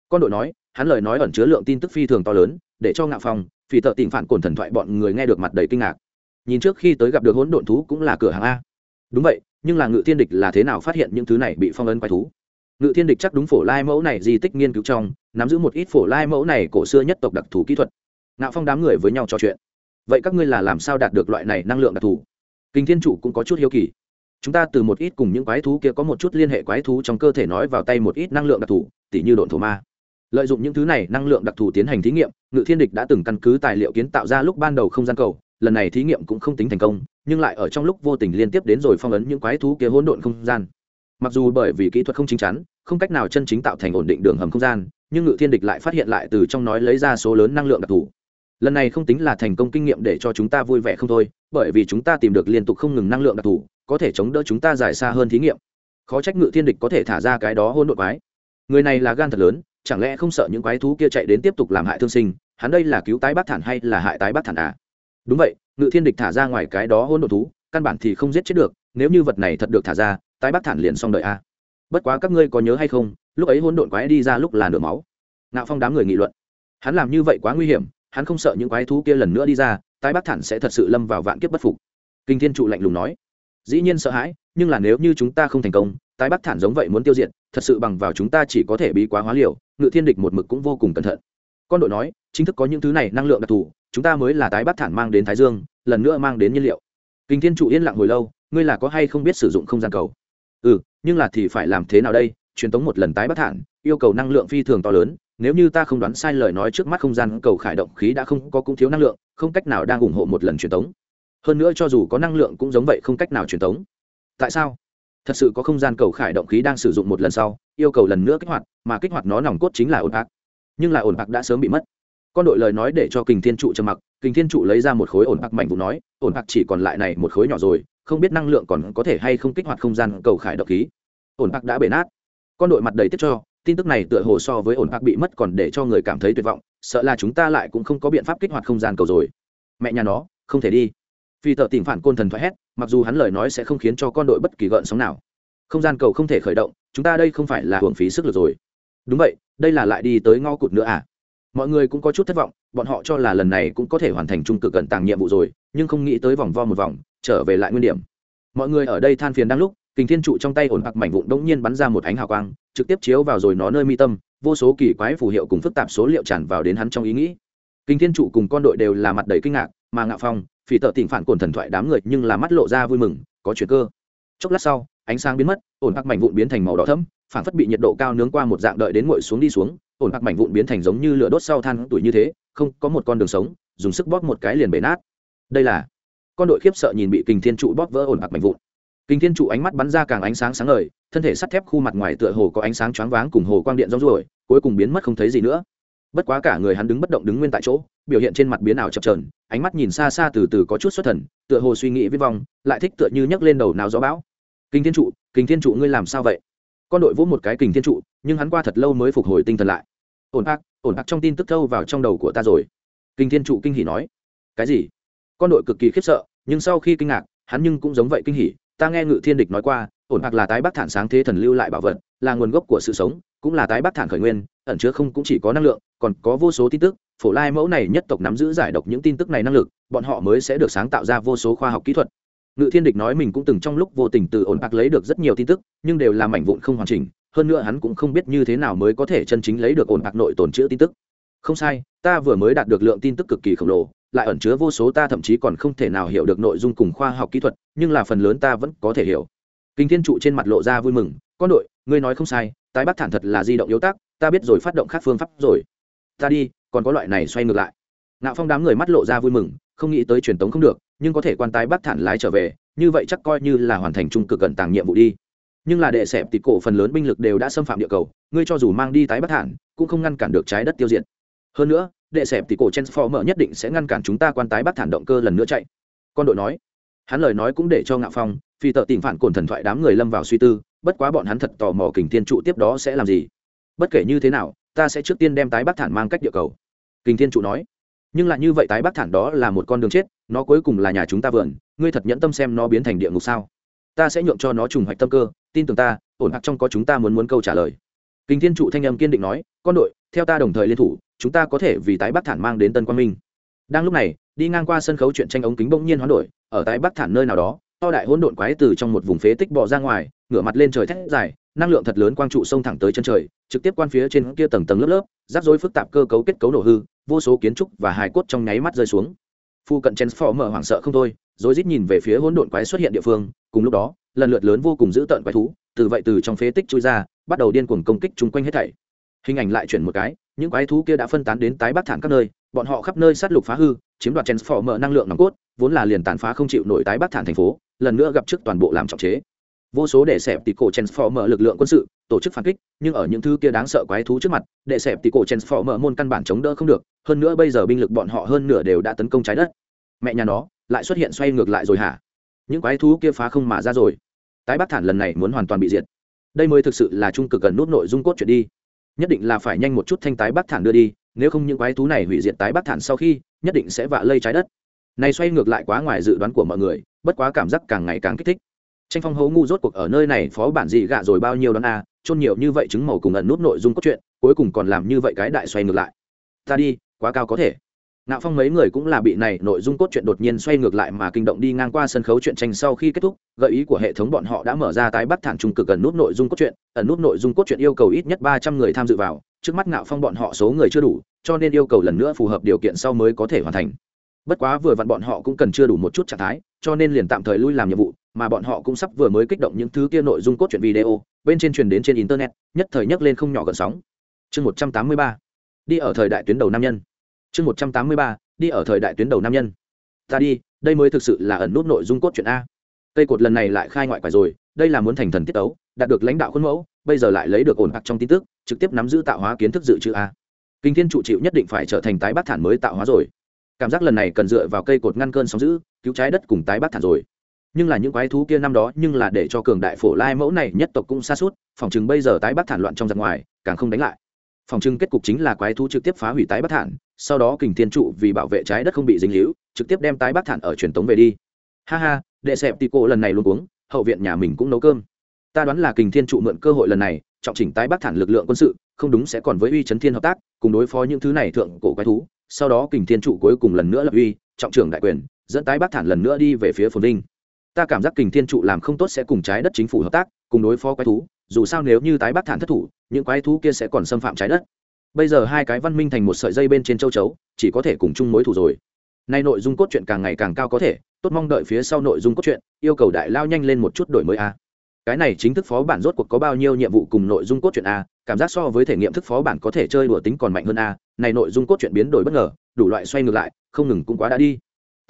Con đội nói, hắn lời nói ẩn chứa lượng tin tức phi thường to lớn, để cho ngạo phong phi thợ tình phản cồn thần thoại bọn người nghe được mặt đầy kinh ngạc. Nhìn trước khi tới gặp được hỗn độn thú cũng là cửa hàng a. Đúng vậy, nhưng là ngự thiên địch là thế nào phát hiện những thứ này bị phong ấn quái thú? Ngự thiên địch chắc đúng phổ lai mẫu này di tích nghiên cứu trong, nắm giữ một ít phổ lai mẫu này cổ xưa nhất tộc đặc thù kỹ thuật. Ngạo phong đám người với nhau trò chuyện. Vậy các ngươi là làm sao đạt được loại này năng lượng đặc thù? Kinh thiên chủ cũng có chút hiếu kỳ. Chúng ta từ một ít cùng những quái thú kia có một chút liên hệ quái thú trong cơ thể nói vào tay một ít năng lượng đặc thù, tỉ như độn thổ ma. Lợi dụng những thứ này năng lượng đặc thù tiến hành thí nghiệm, ngự thiên địch đã từng căn cứ tài liệu kiến tạo ra lúc ban đầu không gian cầu, lần này thí nghiệm cũng không tính thành công, nhưng lại ở trong lúc vô tình liên tiếp đến rồi phong ấn những quái thú kia hỗn độn không gian mặc dù bởi vì kỹ thuật không chính chắn, không cách nào chân chính tạo thành ổn định đường hầm không gian, nhưng ngự thiên địch lại phát hiện lại từ trong nói lấy ra số lớn năng lượng đặc thù. Lần này không tính là thành công kinh nghiệm để cho chúng ta vui vẻ không thôi, bởi vì chúng ta tìm được liên tục không ngừng năng lượng đặc thù, có thể chống đỡ chúng ta giải xa hơn thí nghiệm. Khó trách ngự thiên địch có thể thả ra cái đó hôn đội quái. Người này là gan thật lớn, chẳng lẽ không sợ những quái thú kia chạy đến tiếp tục làm hại thương sinh, hắn đây là cứu tái bác thản hay là hại tái bác thản à? Đúng vậy, ngự thiên địch thả ra ngoài cái đó hôn đội thú, căn bản thì không giết chết được, nếu như vật này thật được thả ra tái bác thản liền xong đợi a. À. bất quá các ngươi có nhớ hay không, lúc ấy hôn độn quái đi ra lúc là nửa máu. Ngạo phong đám người nghị luận. Hắn làm như vậy quá nguy hiểm, hắn không sợ những quái thú kia lần nữa đi ra, tái bác thản sẽ thật sự lâm vào vạn kiếp bất phục. Kinh thiên trụ lạnh lùng nói. Dĩ nhiên sợ hãi, nhưng là nếu như chúng ta không thành công, tái bác thản giống vậy muốn tiêu diệt, thật sự bằng vào chúng ta chỉ có thể bí quá hóa liều, ngự thiên địch một mực cũng vô cùng cẩn thận. Con đội nói, chính thức có những thứ này năng lượng đặc thù, chúng ta mới là tái bác thản mang đến thái dương, lần nữa mang đến nhiên liệu. Kinh thiên trụ yên lặng hồi lâu, ngươi là có hay không biết sử dụng không gian cầu? Ừ nhưng là thì phải làm thế nào đây? Truyền tống một lần tái bất thản, yêu cầu năng lượng phi thường to lớn. Nếu như ta không đoán sai lời nói trước mắt không gian, cầu khải động khí đã không có cũng thiếu năng lượng, không cách nào đang ủng hộ một lần truyền tống. Hơn nữa cho dù có năng lượng cũng giống vậy không cách nào truyền tống. Tại sao? Thật sự có không gian cầu khải động khí đang sử dụng một lần sau, yêu cầu lần nữa kích hoạt, mà kích hoạt nó nòng cốt chính là ổn bạc nhưng là ổn bạc đã sớm bị mất. Con đội lời nói để cho kình thiên trụ trầm mặc, kình thiên trụ lấy ra một khối ổn bạc mạnh vụ nói ổn bạc chỉ còn lại này một khối nhỏ rồi không biết năng lượng còn có thể hay không kích hoạt không gian cầu khải độc khí. Ổn bạc đã bể nát. Con đội mặt đầy tiếp cho, tin tức này tựa hồ so với ổn bạc bị mất còn để cho người cảm thấy tuyệt vọng, sợ là chúng ta lại cũng không có biện pháp kích hoạt không gian cầu rồi. Mẹ nhà nó, không thể đi. Phi tợ tỉnh phản côn thần thoại hét, mặc dù hắn lời nói sẽ không khiến cho con đội bất kỳ gợn sóng nào. Không gian cầu không thể khởi động, chúng ta đây không phải là hưởng phí sức lực rồi. Đúng vậy, đây là lại đi tới ngõ cụt nữa à? Mọi người cũng có chút thất vọng, bọn họ cho là lần này cũng có thể hoàn thành trung cực cận tàng nhiệm vụ rồi, nhưng không nghĩ tới vòng vo một vòng trở về lại nguyên điểm. Mọi người ở đây than phiền đang lúc, kình thiên trụ trong tay ổn hoặc mảnh vụn đ ỗ n g nhiên bắn ra một ánh hào quang, trực tiếp chiếu vào rồi nó nơi mi tâm, vô số kỳ quái phù hiệu cùng phức tạp số liệu tràn vào đến hắn trong ý nghĩ. Kình thiên trụ cùng con đội đều là mặt đầy kinh ngạc, mà ngạo phong, phỉ tợ tìm phản cồn thần thoại đám người nhưng là mắt lộ ra vui mừng, có chuyện cơ. Chốc lát sau, ánh sáng biến mất, ổn hoặc mảnh vụn biến thành màu đỏ thẫm, phản phất bị nhiệt độ cao nướng qua một dạng đợi đến ngồi xuống đi xuống, ổn hoặc mảnh vụn biến thành giống như lửa đốt sau than tuổi như thế, không có một con đường sống, dùng sức bóp một cái liền bể nát. Đây là con đội khiếp sợ nhìn bị kình thiên trụ bóp vỡ ổn ạc mạnh vụn. Kình thiên trụ ánh mắt bắn ra càng ánh sáng sáng ngời, thân thể sắt thép khu mặt ngoài tựa hồ có ánh sáng choáng váng cùng hồ quang điện rong ruổi, cuối cùng biến mất không thấy gì nữa. Bất quá cả người hắn đứng bất động đứng nguyên tại chỗ, biểu hiện trên mặt biến ảo chập trờn ánh mắt nhìn xa xa từ từ có chút xuất thần, tựa hồ suy nghĩ viết vong, lại thích tựa như nhấc lên đầu nào gió bão. Kinh thiên trụ kinh thiên trụ ngươi làm sao vậy? Con đội vỗ một cái kình thiên trụ, nhưng hắn qua thật lâu mới phục hồi tinh thần lại. Ổn ác ổn ác trong tin tức thâu vào trong đầu của ta rồi. Kinh thiên trụ kinh hỉ nói. Cái gì? Con đội cực kỳ khiếp sợ nhưng sau khi kinh ngạc, hắn nhưng cũng giống vậy kinh hỉ, ta nghe ngự thiên địch nói qua, ổn bạc là tái bắc thản sáng thế thần lưu lại bảo vật, là nguồn gốc của sự sống, cũng là tái bắc thản khởi nguyên, ẩn chứa không cũng chỉ có năng lượng, còn có vô số tin tức, phổ lai mẫu này nhất tộc nắm giữ giải độc những tin tức này năng lực, bọn họ mới sẽ được sáng tạo ra vô số khoa học kỹ thuật. Ngự thiên địch nói mình cũng từng trong lúc vô tình từ ổn bạc lấy được rất nhiều tin tức, nhưng đều là mảnh vụn không hoàn chỉnh, hơn nữa hắn cũng không biết như thế nào mới có thể chân chính lấy được ổn bạc nội tồn chữa tin tức không sai, ta vừa mới đạt được lượng tin tức cực kỳ khổng lồ, lại ẩn chứa vô số ta thậm chí còn không thể nào hiểu được nội dung cùng khoa học kỹ thuật, nhưng là phần lớn ta vẫn có thể hiểu. Kinh thiên trụ trên mặt lộ ra vui mừng, con đội, ngươi nói không sai, tái bắc thản thật là di động yếu tác, ta biết rồi phát động khác phương pháp rồi. Ta đi, còn có loại này xoay ngược lại. Ngạo phong đám người mắt lộ ra vui mừng, không nghĩ tới truyền tống không được, nhưng có thể quan tái bắc thản lái trở về, như vậy chắc coi như là hoàn thành trung cực cận tàng nhiệm vụ đi. Nhưng là đệ sẹp thì cổ phần lớn binh lực đều đã xâm phạm địa cầu, ngươi cho dù mang đi tái bắc thản, cũng không ngăn cản được trái đất tiêu diệt hơn nữa, đệ sẹp thì cổ transformer nhất định sẽ ngăn cản chúng ta quan tái bắt thản động cơ lần nữa chạy. Con đội nói, hắn lời nói cũng để cho ngạo phong, phi tợ tìm phản cồn thần thoại đám người lâm vào suy tư, bất quá bọn hắn thật tò mò kình thiên trụ tiếp đó sẽ làm gì. Bất kể như thế nào, ta sẽ trước tiên đem tái bắc thản mang cách địa cầu. Kình thiên trụ nói, nhưng lại như vậy tái bắc thản đó là một con đường chết, nó cuối cùng là nhà chúng ta vườn, ngươi thật nhẫn tâm xem nó biến thành địa ngục sao? Ta sẽ nhượng cho nó trùng hoạch tâm cơ, tin tưởng ta, ổn hạc trong có chúng ta muốn muốn câu trả lời. Kình thiên trụ thanh âm kiên định nói, con đội, theo ta đồng thời liên thủ chúng ta có thể vì tái bắc thản mang đến tân quang minh. Đang lúc này, đi ngang qua sân khấu chuyện tranh ống kính bỗng nhiên hoán đổi, ở tái bắc thản nơi nào đó, to đại hỗn độn quái từ trong một vùng phế tích bò ra ngoài, ngửa mặt lên trời thét dài, năng lượng thật lớn quang trụ sông thẳng tới chân trời, trực tiếp quan phía trên kia tầng tầng lớp lớp, rắc rối phức tạp cơ cấu kết cấu nổ hư, vô số kiến trúc và hài cốt trong nháy mắt rơi xuống. Phu cận chen phò mở hoảng sợ không thôi rồi rít nhìn về phía hỗn độn quái xuất hiện địa phương, cùng lúc đó, lần lượt lớn vô cùng dữ tợn quái thú, từ vậy từ trong phế tích chui ra, bắt đầu điên cuồng công kích chung quanh hết thảy. Hình ảnh lại chuyển một cái những quái thú kia đã phân tán đến tái bắc thản các nơi, bọn họ khắp nơi sát lục phá hư, chiếm đoạt Transformer mở năng lượng nòng cốt, vốn là liền tàn phá không chịu nổi tái bắc thản thành phố, lần nữa gặp trước toàn bộ làm trọng chế. Vô số để xẹp tỷ cổ transformer lực lượng quân sự, tổ chức phản kích, nhưng ở những thứ kia đáng sợ quái thú trước mặt để xẹp tỷ cổ transformer môn căn bản chống đỡ không được, hơn nữa bây giờ binh lực bọn họ hơn nửa đều đã tấn công trái đất. Mẹ nhà nó, lại xuất hiện xoay ngược lại rồi hả? Những quái thú kia phá không mà ra rồi. Tái bắc thản lần này muốn hoàn toàn bị diệt. Đây mới thực sự là trung cực gần nút nội dung cốt chuyện đi nhất định là phải nhanh một chút thanh tái bắc thản đưa đi nếu không những quái thú này hủy diệt tái bắc thản sau khi nhất định sẽ vạ lây trái đất. Này xoay ngược lại quá ngoài dự đoán của mọi người bất quá cảm giác càng ngày càng kích thích. Tranh phong hấu ngu rốt cuộc ở nơi này phó bản gì gạ rồi bao nhiêu đón a à, chôn nhiều như vậy chứng màu cùng ẩn nút nội dung cốt truyện cuối cùng còn làm như vậy cái đại xoay ngược lại. Ta đi quá cao có thể ngạo phong mấy người cũng là bị này nội dung cốt truyện đột nhiên xoay ngược lại mà kinh động đi ngang qua sân khấu truyện tranh sau khi kết thúc, gợi ý của hệ thống bọn họ đã mở ra tái bắt thẳng trung cực gần nút nội dung cốt truyện, ẩn nút nội dung cốt truyện yêu cầu ít nhất ba trăm người tham dự vào, trước mắt ngạo phong bọn họ số người chưa đủ, cho nên yêu cầu lần nữa phù hợp điều kiện sau mới có thể hoàn thành. Bất quá vừa vặn bọn họ cũng cần chưa đủ một chút trạng thái, cho nên liền tạm thời lui làm nhiệm vụ, mà bọn họ cũng sắp vừa mới kích động những thứ kia nội dung cốt truyện video, bên trên truyền đến trên internet, nhất thời nhấc lên không nhỏ gần sóng. Chương một trăm tám mươi ba. Đi ở thời đại tuyến đầu nam nhân chương một trăm tám mươi ba, đi ở thời đại tuyến đầu nam nhân. Ta đi, đây mới thực sự là ẩn nút nội dung cốt truyện a. Cây cột lần này lại khai ngoại quải rồi, đây là muốn thành thần tiết tấu, đạt được lãnh đạo khuôn mẫu, bây giờ lại lấy được ổn bạc trong tin tức, trực tiếp nắm giữ tạo hóa kiến thức dự trữ a. Kinh thiên trụ chịu nhất định phải trở thành tái bát thản mới tạo hóa rồi. Cảm giác lần này cần dựa vào cây cột ngăn cơn sóng giữ cứu trái đất cùng tái bát thản rồi. Nhưng là những quái thú kia năm đó, nhưng là để cho cường đại phổ lai mẫu này nhất tộc cũng xa suốt phòng chừng bây giờ tái bát thản loạn trong giặc ngoài, càng không đánh lại phòng trưng kết cục chính là quái thú trực tiếp phá hủy tái bắc thản, sau đó kình thiên trụ vì bảo vệ trái đất không bị dính hữu trực tiếp đem tái bắc thản ở truyền tống về đi. Ha ha, đệ xẹp tì cổ lần này luôn uống hậu viện nhà mình cũng nấu cơm. Ta đoán là kình thiên trụ mượn cơ hội lần này, trọng chỉnh tái bắc thản lực lượng quân sự, không đúng sẽ còn với uy chấn thiên hợp tác, cùng đối phó những thứ này thượng cổ quái thú. Sau đó kình thiên trụ cuối cùng lần nữa lập uy, trọng trưởng đại quyền, dẫn tái bắc thản lần nữa đi về phía phồn vinh. Ta cảm giác kình thiên trụ làm không tốt sẽ cùng trái đất chính phủ hợp tác, cùng đối phó quái thú dù sao nếu như tái bát thản thất thủ, những quái thú kia sẽ còn xâm phạm trái đất. Bây giờ hai cái văn minh thành một sợi dây bên trên châu chấu, chỉ có thể cùng chung mối thủ rồi. Nay nội dung cốt truyện càng ngày càng cao có thể, tốt mong đợi phía sau nội dung cốt truyện, yêu cầu đại lao nhanh lên một chút đổi mới a. Cái này chính thức phó bản rốt cuộc có bao nhiêu nhiệm vụ cùng nội dung cốt truyện a, cảm giác so với thể nghiệm thức phó bản có thể chơi đùa tính còn mạnh hơn a. Này nội dung cốt truyện biến đổi bất ngờ, đủ loại xoay ngược lại, không ngừng cũng quá đã đi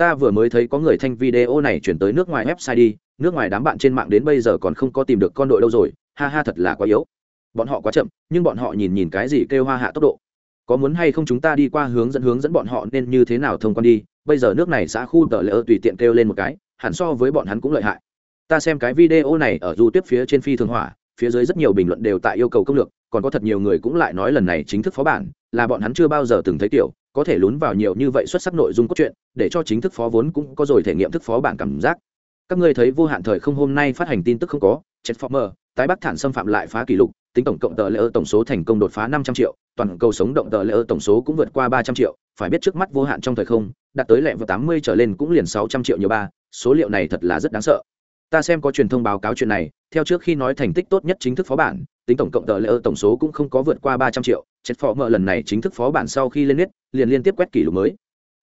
ta vừa mới thấy có người thanh video này chuyển tới nước ngoài website đi, nước ngoài đám bạn trên mạng đến bây giờ còn không có tìm được con đội đâu rồi, ha ha thật là quá yếu. Bọn họ quá chậm, nhưng bọn họ nhìn nhìn cái gì kêu hoa hạ tốc độ. Có muốn hay không chúng ta đi qua hướng dẫn hướng dẫn bọn họ nên như thế nào thông quan đi, bây giờ nước này xã khu tờ lỡ tùy tiện kêu lên một cái, hẳn so với bọn hắn cũng lợi hại. Ta xem cái video này ở du tiếp phía trên phi thường hỏa, phía dưới rất nhiều bình luận đều tại yêu cầu công lược, còn có thật nhiều người cũng lại nói lần này chính thức phó bản, là bọn hắn chưa bao giờ từng thấy kiểu có thể lún vào nhiều như vậy xuất sắc nội dung cốt truyện, để cho chính thức phó vốn cũng có rồi thể nghiệm thức phó bản cảm giác. Các ngươi thấy vô hạn thời không hôm nay phát hành tin tức không có chết former tái bắc thản xâm phạm lại phá kỷ lục, tính tổng cộng tờ lễ ơ tổng số thành công đột phá năm trăm triệu, toàn cầu sống động tờ lễ ơ tổng số cũng vượt qua ba trăm triệu, phải biết trước mắt vô hạn trong thời không, đạt tới lẹ vào tám mươi trở lên cũng liền sáu trăm triệu nhiều ba, số liệu này thật là rất đáng sợ ta xem có truyền thông báo cáo chuyện này, theo trước khi nói thành tích tốt nhất chính thức phó bản, tính tổng cộng tờ lễ ở tổng số cũng không có vượt qua ba trăm triệu, chết phó mợ lần này chính thức phó bản sau khi lên nết liền liên tiếp quét kỷ lục mới.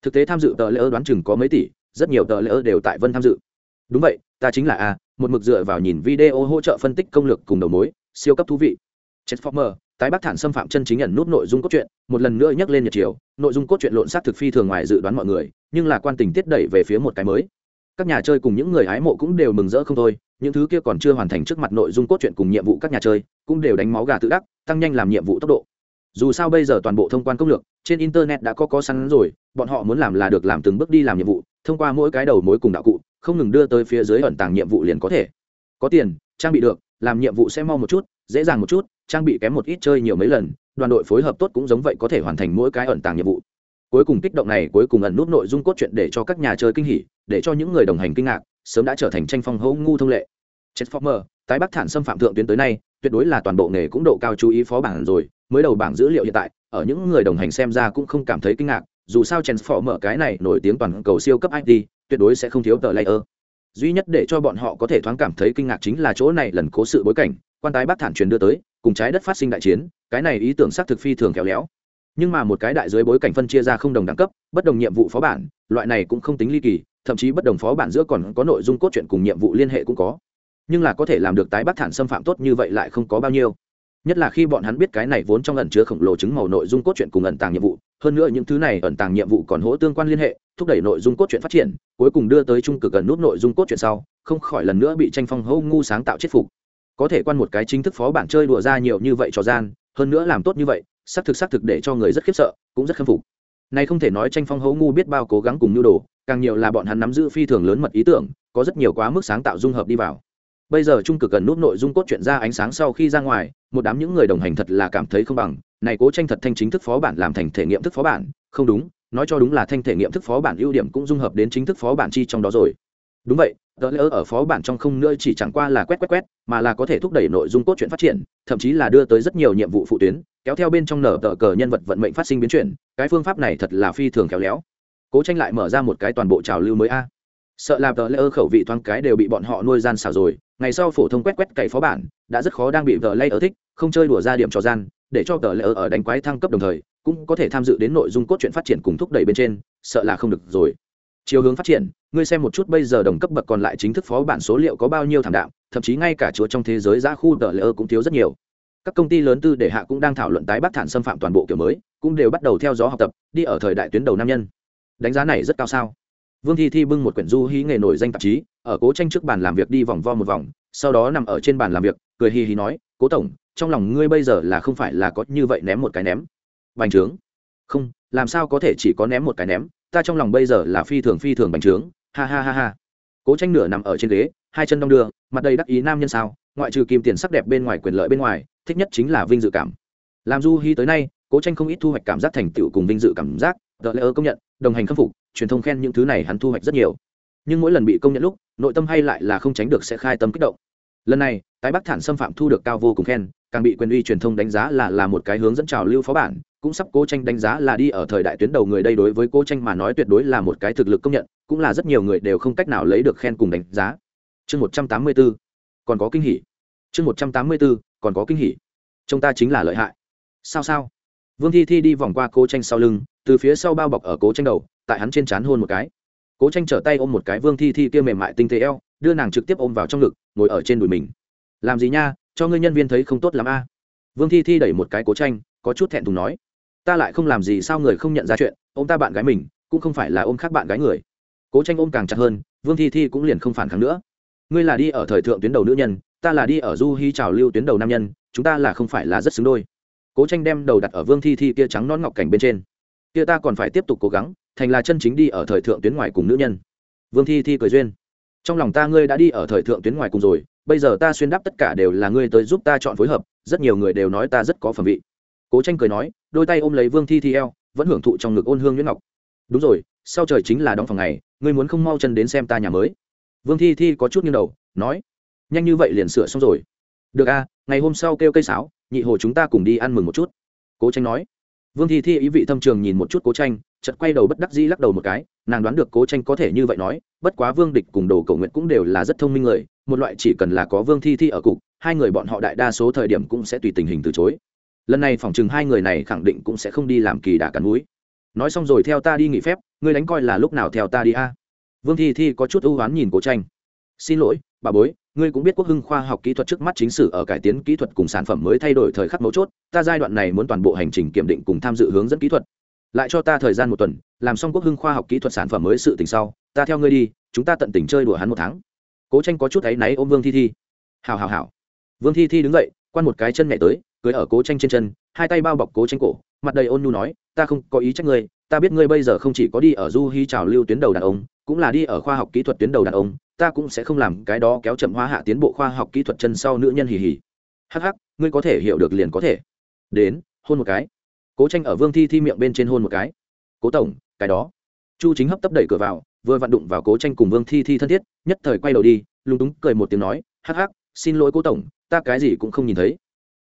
Thực tế tham dự tờ lễ ơ đoán chừng có mấy tỷ, rất nhiều tờ lễ ơ đều tại vân tham dự. Đúng vậy, ta chính là a, một mực dựa vào nhìn video hỗ trợ phân tích công lược cùng đầu mối, siêu cấp thú vị. Transformer tái bác thản xâm phạm chân chính nhận nút nội dung cốt truyện, một lần nữa nhắc lên nhật chiều, nội dung cốt truyện lộn xác thực phi thường ngoài dự đoán mọi người, nhưng là quan tình tiết đẩy về phía một cái mới các nhà chơi cùng những người hái mộ cũng đều mừng rỡ không thôi, những thứ kia còn chưa hoàn thành trước mặt nội dung cốt truyện cùng nhiệm vụ các nhà chơi cũng đều đánh máu gà tự đắc, tăng nhanh làm nhiệm vụ tốc độ. Dù sao bây giờ toàn bộ thông quan công lược trên internet đã có có sẵn rồi, bọn họ muốn làm là được làm từng bước đi làm nhiệm vụ, thông qua mỗi cái đầu mối cùng đạo cụ, không ngừng đưa tới phía dưới ẩn tàng nhiệm vụ liền có thể. Có tiền, trang bị được, làm nhiệm vụ sẽ mau một chút, dễ dàng một chút, trang bị kém một ít chơi nhiều mấy lần, đoàn đội phối hợp tốt cũng giống vậy có thể hoàn thành mỗi cái ẩn tàng nhiệm vụ cuối cùng kích động này cuối cùng ẩn nút nội dung cốt truyện để cho các nhà chơi kinh hỉ, để cho những người đồng hành kinh ngạc, sớm đã trở thành tranh phong hấu ngu thông lệ. Transformer, tái bắc thản xâm phạm thượng tuyến tới nay, tuyệt đối là toàn bộ nghề cũng độ cao chú ý phó bảng rồi, mới đầu bảng dữ liệu hiện tại, ở những người đồng hành xem ra cũng không cảm thấy kinh ngạc, dù sao transformer cái này nổi tiếng toàn cầu siêu cấp it tuyệt đối sẽ không thiếu tờ layer. Duy nhất để cho bọn họ có thể thoáng cảm thấy kinh ngạc chính là chỗ này lần cố sự bối cảnh, quan tái bắc thản truyền đưa tới, cùng trái đất phát sinh đại chiến, cái này ý tưởng xác thực phi thường khéo léo nhưng mà một cái đại dưới bối cảnh phân chia ra không đồng đẳng cấp, bất đồng nhiệm vụ phó bản, loại này cũng không tính ly kỳ, thậm chí bất đồng phó bản giữa còn có nội dung cốt truyện cùng nhiệm vụ liên hệ cũng có. Nhưng là có thể làm được tái bắc thản xâm phạm tốt như vậy lại không có bao nhiêu. Nhất là khi bọn hắn biết cái này vốn trong ẩn chứa khổng lồ chứng màu nội dung cốt truyện cùng ẩn tàng nhiệm vụ, hơn nữa những thứ này ẩn tàng nhiệm vụ còn hỗ tương quan liên hệ, thúc đẩy nội dung cốt truyện phát triển, cuối cùng đưa tới trung cực gần nút nội dung cốt truyện sau, không khỏi lần nữa bị tranh phong hâu ngu sáng tạo chết phục. Có thể quan một cái chính thức phó bản chơi đùa ra nhiều như vậy cho gian, hơn nữa làm tốt như vậy xác thực xác thực để cho người rất khiếp sợ, cũng rất khâm phục. Này không thể nói tranh phong hấu ngu biết bao cố gắng cùng nhu đồ, càng nhiều là bọn hắn nắm giữ phi thường lớn mật ý tưởng, có rất nhiều quá mức sáng tạo dung hợp đi vào. Bây giờ trung cực cần nút nội dung cốt truyện ra ánh sáng sau khi ra ngoài, một đám những người đồng hành thật là cảm thấy không bằng. Này cố tranh thật thanh chính thức phó bản làm thành thể nghiệm thức phó bản, không đúng, nói cho đúng là thanh thể nghiệm thức phó bản ưu điểm cũng dung hợp đến chính thức phó bản chi trong đó rồi. Đúng vậy tờ lỡ ở phó bản trong không nữa chỉ chẳng qua là quét quét quét, mà là có thể thúc đẩy nội dung cốt truyện phát triển, thậm chí là đưa tới rất nhiều nhiệm vụ phụ tuyến, kéo theo bên trong nở tờ cờ nhân vật vận mệnh phát sinh biến chuyển, cái phương pháp này thật là phi thường khéo léo. Cố tranh lại mở ra một cái toàn bộ trào lưu mới a. Sợ là tờ lỡ khẩu vị thoáng cái đều bị bọn họ nuôi gian xảo rồi, ngày sau phổ thông quét quét cày phó bản, đã rất khó đang bị tờ lay ở thích, không chơi đùa ra điểm trò gian, để cho tờ lỡ ở đánh quái thăng cấp đồng thời, cũng có thể tham dự đến nội dung cốt truyện phát triển cùng thúc đẩy bên trên, sợ là không được rồi. Chiều hướng phát triển ngươi xem một chút bây giờ đồng cấp bậc còn lại chính thức phó bản số liệu có bao nhiêu thảm đạm, thậm chí ngay cả chúa trong thế giới giá khu tờ lỡ cũng thiếu rất nhiều. Các công ty lớn tư để hạ cũng đang thảo luận tái bác thản xâm phạm toàn bộ kiểu mới, cũng đều bắt đầu theo dõi học tập, đi ở thời đại tuyến đầu nam nhân. Đánh giá này rất cao sao? Vương thi thi bưng một quyển du hí nghề nổi danh tạp chí, ở cố tranh trước bàn làm việc đi vòng vo một vòng, sau đó nằm ở trên bàn làm việc, cười hì hì nói, cố tổng, trong lòng ngươi bây giờ là không phải là có như vậy ném một cái ném. Bành trướng. Không, làm sao có thể chỉ có ném một cái ném? Ta trong lòng bây giờ là phi thường phi thường bành trướng ha ha ha ha. Cố tranh nửa nằm ở trên ghế, hai chân đong đưa, mặt đầy đắc ý nam nhân sao, ngoại trừ kim tiền sắc đẹp bên ngoài quyền lợi bên ngoài, thích nhất chính là vinh dự cảm. Làm du hy tới nay, cố tranh không ít thu hoạch cảm giác thành tựu cùng vinh dự cảm giác, tờ lễ ơ công nhận, đồng hành khâm phục, truyền thông khen những thứ này hắn thu hoạch rất nhiều. Nhưng mỗi lần bị công nhận lúc, nội tâm hay lại là không tránh được sẽ khai tâm kích động. Lần này, tái bắc thản xâm phạm thu được cao vô cùng khen, càng bị quyền uy truyền thông đánh giá là là một cái hướng dẫn trào lưu phó bản, cũng sắp cố tranh đánh giá là đi ở thời đại tuyến đầu người đây đối với cố tranh mà nói tuyệt đối là một cái thực lực công nhận cũng là rất nhiều người đều không cách nào lấy được khen cùng đánh giá. Chương một trăm tám mươi b ố còn có kinh hỉ. Chương một trăm tám mươi b ố còn có kinh hỉ. Chúng ta chính là lợi hại. Sao sao? Vương thi thi đi vòng qua cố tranh sau lưng, từ phía sau bao bọc ở cố tranh đầu, tại hắn trên c h á n hôn một cái. Cố tranh trở tay ôm một cái vương thi thi kia mềm mại tinh tế eo, đưa nàng trực tiếp ôm vào trong ngực, ngồi ở trên đùi mình. Làm gì nha? Cho ngươi nhân viên thấy không tốt l ắ m a. Vương thi thi đẩy một cái cố tranh, có chút thẹn thùng nói, ta lại không làm gì sao người không nhận ra chuyện ô m ta bạn gái mình, cũng không phải là ôm khác bạn gái người cố tranh ôm càng chặt hơn, vương thi thi cũng liền không phản kháng nữa. Ngươi là đi ở thời thượng tuyến đầu nữ nhân, ta là đi ở du hy trào lưu tuyến đầu nam nhân, chúng ta là không phải là rất xứng đôi. Cố tranh đem đầu đặt ở vương thi thi kia trắng non ngọc cảnh bên trên. Kia ta còn phải tiếp tục cố gắng, thành là chân chính đi ở thời thượng tuyến ngoài cùng nữ nhân. Vương thi thi cười duyên. Trong lòng ta ngươi đã đi ở thời thượng tuyến ngoài cùng rồi, bây giờ ta xuyên đáp tất cả đều là ngươi tới giúp ta chọn phối hợp, rất nhiều người đều nói ta rất có phẩm vị. Cố tranh cười nói, đôi tay ôm lấy vương thi thi eo, vẫn hưởng thụ trong ngực ôn hương nguyễn ngọc. Đúng rồi sau trời chính là đóng phòng này ngươi muốn không mau chân đến xem ta nhà mới. Vương thi thi có chút nghiêng đầu, nói, nhanh như vậy liền sửa xong rồi. Được a, ngày hôm sau kêu cây sáo, nhị hồ chúng ta cùng đi ăn mừng một chút. Cố tranh nói. Vương thi thi ý vị thâm trường nhìn một chút cố tranh chật quay đầu bất đắc dĩ lắc đầu một cái, nàng đoán được cố tranh có thể như vậy nói, bất quá vương địch cùng đồ cầu nguyện cũng đều là rất thông minh người, một loại chỉ cần là có vương thi thi ở cục, hai người bọn họ đại đa số thời điểm cũng sẽ tùy tình hình từ chối. Lần này phỏng chừng hai người này khẳng định cũng sẽ không đi làm kỳ đà cắn núi nói xong rồi theo ta đi nghỉ phép ngươi đánh coi là lúc nào theo ta đi a? Vương thi thi có chút ưu oán nhìn cố tranh. Xin lỗi, bà bối, ngươi cũng biết quốc hưng khoa học kỹ thuật trước mắt chính sử ở cải tiến kỹ thuật cùng sản phẩm mới thay đổi thời khắc mấu chốt, ta giai đoạn này muốn toàn bộ hành trình kiểm định cùng tham dự hướng dẫn kỹ thuật. Lại cho ta thời gian một tuần, làm xong quốc hưng khoa học kỹ thuật sản phẩm mới sự tình sau, ta theo ngươi đi, chúng ta tận tình chơi đùa hắn một tháng. Cố tranh có chút áy náy ôm vương thi thi. Hào hào hào vương thi thi đứng dậy quan một cái chân nhẹ tới, cưới ở cố tranh trên chân, hai tay bao bọc cố tranh cổ, mặt đầy ôn nhu nói, ta không có ý trách ngươi ta biết ngươi bây giờ không chỉ có đi ở du hy trào lưu tuyến đầu đàn ông, cũng là đi ở khoa học kỹ thuật tuyến đầu đàn ông, ta cũng sẽ không làm cái đó kéo chậm hóa hạ tiến bộ khoa học kỹ thuật chân sau nữ nhân hì hì. Hắc hắc, ngươi có thể hiểu được liền có thể. Đến, hôn một cái. Cố tranh ở vương thi thi miệng bên trên hôn một cái. Cố tổng, cái đó. Chu chính hấp tấp đẩy cửa vào, vừa vặn đụng vào cố tranh cùng vương thi thi thân thiết, nhất thời quay đầu đi, lúng túng cười một tiếng nói, hắc hắc, xin lỗi cố tổng, ta cái gì cũng không nhìn thấy.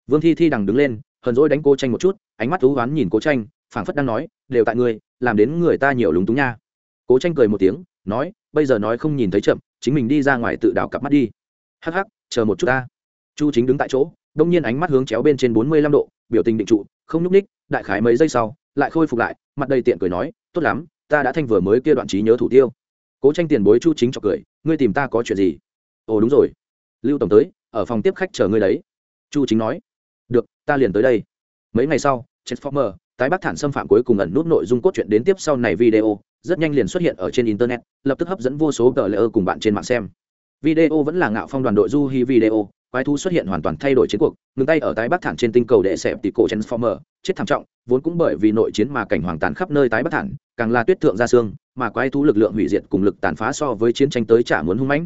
Vương thi thi đằng đứng lên, hờn dỗi đánh cố tranh một chút, ánh mắt thú oán nhìn cố tranh phảng phất đang nói, đều tại ngươi, làm đến người ta nhiều lúng túng nha. Cố tranh cười một tiếng, nói, bây giờ nói không nhìn thấy chậm, chính mình đi ra ngoài tự đào cặp mắt đi. Hắc hắc, chờ một chút ta. Chu chính đứng tại chỗ, đông nhiên ánh mắt hướng chéo bên trên bốn mươi lăm độ, biểu tình định trụ, không nhúc ních đại khái mấy giây sau, lại khôi phục lại, mặt đầy tiện cười nói, tốt lắm, ta đã thanh vừa mới kia đoạn trí nhớ thủ tiêu. Cố tranh tiền bối chu chính cho cười, ngươi tìm ta có chuyện gì? Ồ, đúng rồi. Lưu tổng tới, ở phòng tiếp khách chờ ngươi đấy. Chu chính nói, được, ta liền tới đây. Mấy ngày sau, transformer tái bác thản xâm phạm cuối cùng ẩn nút nội dung cốt truyện đến tiếp sau này video, rất nhanh liền xuất hiện ở trên internet, lập tức hấp dẫn vô số tờ lễ cùng bạn trên mạng xem. Video vẫn là ngạo phong đoàn đội du hi video, quái thú xuất hiện hoàn toàn thay đổi chiến cuộc, ngừng tay ở tái bắc thản trên tinh cầu để xẹp tỷ cổ transformer, chết thảm trọng, vốn cũng bởi vì nội chiến mà cảnh hoàng tàn khắp nơi tái bắc thản, càng là tuyết thượng ra xương, mà quái thú lực lượng hủy diệt cùng lực tàn phá so với chiến tranh tới chả muốn hung mãnh.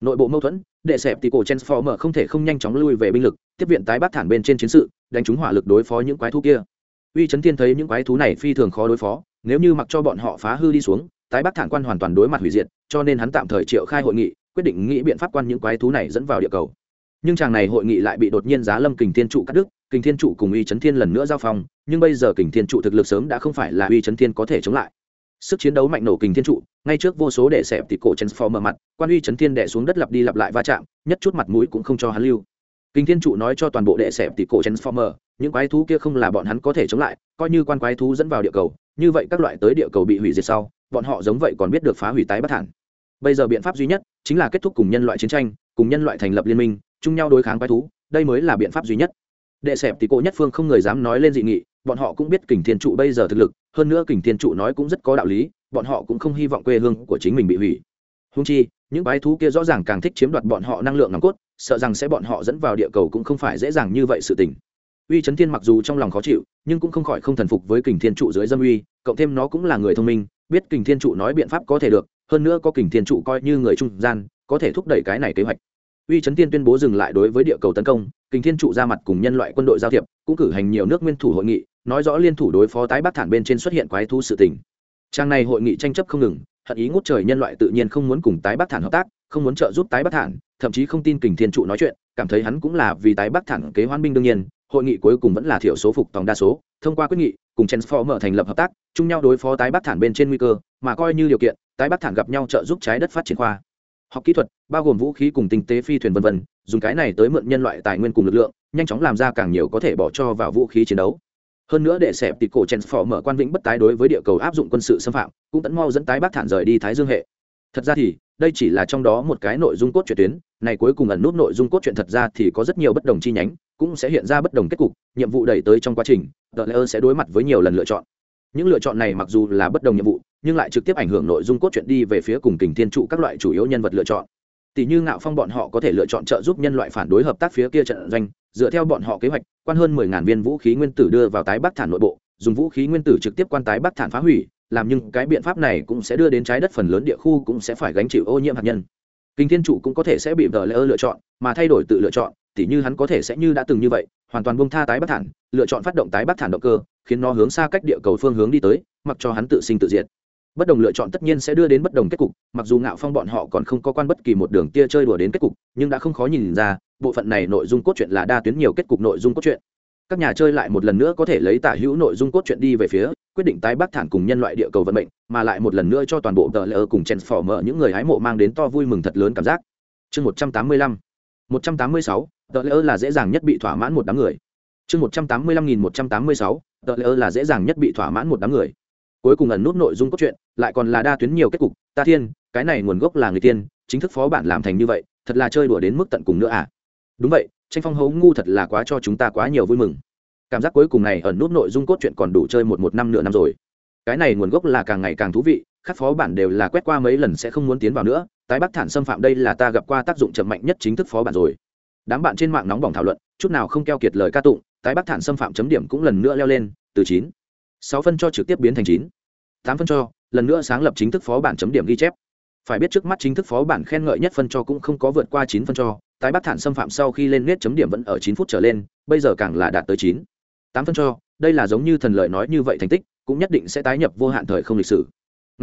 Nội bộ mâu thuẫn, đệ xẹp tỷ cổ transformer không thể không nhanh chóng lui về binh lực, tiếp viện tái bắc thản bên trên chiến sự, đánh trúng hỏa lực đối phó những quái thú kia uy Trấn thiên thấy những quái thú này phi thường khó đối phó, nếu như mặc cho bọn họ phá hư đi xuống, tái bắc thản quan hoàn toàn đối mặt hủy diệt, cho nên hắn tạm thời triệu khai hội nghị, quyết định nghĩ biện pháp quan những quái thú này dẫn vào địa cầu. Nhưng chàng này hội nghị lại bị đột nhiên giá lâm kình thiên trụ cắt đứt, kình thiên trụ cùng uy Trấn thiên lần nữa giao phong, nhưng bây giờ kình thiên trụ thực lực sớm đã không phải là uy Trấn thiên có thể chống lại. Sức chiến đấu mạnh nổ kình thiên trụ, ngay trước vô số đệ xẹp thì cổ Trấn Phò mở mặt, quan uy Trấn thiên đẻ xuống đất lặp đi lặp lại va chạm, nhất chút mặt mũi cũng không cho hắn lưu. Kình thiên trụ nói cho toàn bộ đệ xẹp thì cổ transformer những quái thú kia không là bọn hắn có thể chống lại, coi như quan quái thú dẫn vào địa cầu, như vậy các loại tới địa cầu bị hủy diệt sau, bọn họ giống vậy còn biết được phá hủy tái bất thản. Bây giờ biện pháp duy nhất chính là kết thúc cùng nhân loại chiến tranh, cùng nhân loại thành lập liên minh, chung nhau đối kháng quái thú, đây mới là biện pháp duy nhất. Đệ sẹp thì cổ nhất phương không người dám nói lên dị nghị, bọn họ cũng biết kình thiên trụ bây giờ thực lực, hơn nữa kình thiên trụ nói cũng rất có đạo lý, bọn họ cũng không hy vọng quê hương của chính mình bị hủy. Húng chi, những quái thú kia rõ ràng càng thích chiếm đoạt bọn họ năng lượng nòng cốt, sợ rằng sẽ bọn họ dẫn vào địa cầu cũng không phải dễ dàng như vậy sự tình uy chấn thiên mặc dù trong lòng khó chịu, nhưng cũng không khỏi không thần phục với kình thiên trụ dưới dâm uy, cộng thêm nó cũng là người thông minh, biết kình thiên trụ nói biện pháp có thể được, hơn nữa có kình thiên trụ coi như người trung gian, có thể thúc đẩy cái này kế hoạch. Uy chấn thiên tuyên bố dừng lại đối với địa cầu tấn công, kình thiên trụ ra mặt cùng nhân loại quân đội giao thiệp, cũng cử hành nhiều nước nguyên thủ hội nghị, nói rõ liên thủ đối phó tái bắc thản bên trên xuất hiện quái thú sự tình. Trang này hội nghị tranh chấp không ngừng, hận ý ngút trời nhân loại tự nhiên không muốn cùng tái bắc thản hợp tác, không muốn trợ giúp tái bắc thản, thậm chí không tin kình thiên trụ nói chuyện, cảm thấy hắn cũng là vì tái bắc thản kế hoan binh đương nhiên hội nghị cuối cùng vẫn là thiểu số phục tòng đa số, thông qua quyết nghị, cùng transformer thành lập hợp tác, chung nhau đối phó tái bắc thản bên trên nguy cơ, mà coi như điều kiện, tái bắc thản gặp nhau trợ giúp trái đất phát triển khoa. Học kỹ thuật, bao gồm vũ khí cùng tinh tế phi thuyền vân vân, dùng cái này tới mượn nhân loại tài nguyên cùng lực lượng, nhanh chóng làm ra càng nhiều có thể bỏ cho vào vũ khí chiến đấu. Hơn nữa để xẹp tịt cổ transformer quan vĩnh bất tái đối với địa cầu áp dụng quân sự xâm phạm, cũng tẫn mau dẫn tái bắc thản rời đi thái dương hệ. Thật ra thì, đây chỉ là trong đó một cái nội dung cốt truyện tuyến, này cuối cùng ẩn nút nội dung cốt truyện thật ra thì có rất nhiều bất đồng chi nhánh cũng sẽ hiện ra bất đồng kết cục, nhiệm vụ đẩy tới trong quá trình tờ lễ sẽ đối mặt với nhiều lần lựa chọn. Những lựa chọn này mặc dù là bất đồng nhiệm vụ, nhưng lại trực tiếp ảnh hưởng nội dung cốt truyện đi về phía cùng kình thiên trụ các loại chủ yếu nhân vật lựa chọn. Tỷ như ngạo phong bọn họ có thể lựa chọn trợ giúp nhân loại phản đối hợp tác phía kia trận doanh, dựa theo bọn họ kế hoạch, quan hơn mười ngàn viên vũ khí nguyên tử đưa vào tái bắc thản nội bộ, dùng vũ khí nguyên tử trực tiếp quan tái bắc thản phá hủy, làm nhưng cái biện pháp này cũng sẽ đưa đến trái đất phần lớn địa khu cũng sẽ phải gánh chịu ô nhiễm hạt nhân. Kinh thiên trụ cũng có thể sẽ bị vợ lỡ lựa chọn, mà thay đổi tự lựa chọn tỉ như hắn có thể sẽ như đã từng như vậy, hoàn toàn bông tha tái bắc thản, lựa chọn phát động tái bắc thản động cơ, khiến nó hướng xa cách địa cầu phương hướng đi tới, mặc cho hắn tự sinh tự diệt. Bất đồng lựa chọn tất nhiên sẽ đưa đến bất đồng kết cục, mặc dù ngạo phong bọn họ còn không có quan bất kỳ một đường tia chơi đùa đến kết cục, nhưng đã không khó nhìn ra, bộ phận này nội dung cốt truyện là đa tuyến nhiều kết cục nội dung cốt truyện. Các nhà chơi lại một lần nữa có thể lấy tả hữu nội dung cốt truyện đi về phía, quyết định tái bắc thản cùng nhân loại địa cầu vận mệnh, mà lại một lần nữa cho toàn bộ tờ lỡ cùng chen phỏ mở những người hái mộ mang đến to vui mừng thật lớn cảm giác. Chương một trăm tám mươi lăm một trăm tám mươi sáu, tờ là dễ dàng nhất bị thỏa mãn một đám người. Chương một trăm tám mươi lăm nghìn một trăm tám mươi sáu, tờ là dễ dàng nhất bị thỏa mãn một đám người. Cuối cùng ẩn nút nội dung cốt truyện, lại còn là đa tuyến nhiều kết cục. Ta thiên, cái này nguồn gốc là người tiên chính thức phó bản làm thành như vậy, thật là chơi đùa đến mức tận cùng nữa à? Đúng vậy, tranh phong hấu ngu thật là quá cho chúng ta quá nhiều vui mừng. Cảm giác cuối cùng này ẩn nút nội dung cốt truyện còn đủ chơi một một năm nửa năm rồi. Cái này nguồn gốc là càng ngày càng thú vị các phó bản đều là quét qua mấy lần sẽ không muốn tiến vào nữa tái bắc thản xâm phạm đây là ta gặp qua tác dụng chậm mạnh nhất chính thức phó bản rồi. Đám bạn trên mạng nóng bỏng thảo luận, chút nào không keo kiệt lời ca tụng, tái bắc thản xâm phạm chấm điểm cũng lần nữa leo lên, từ chín. Sáu phân cho trực tiếp biến thành chín. Tám phân cho, lần nữa sáng lập chính thức phó bản chấm điểm ghi chép. Phải biết trước mắt chính thức phó bản khen ngợi nhất phân cho cũng không có vượt qua chín phân cho, tái bắc thản xâm phạm sau khi lên nét chấm điểm vẫn ở chín phút trở lên, bây giờ càng là đạt tới chín. Tám phân cho, đây là giống như thần lợi nói như vậy thành tích, cũng nhất định sẽ tái nhập vô hạn thời không lịch sử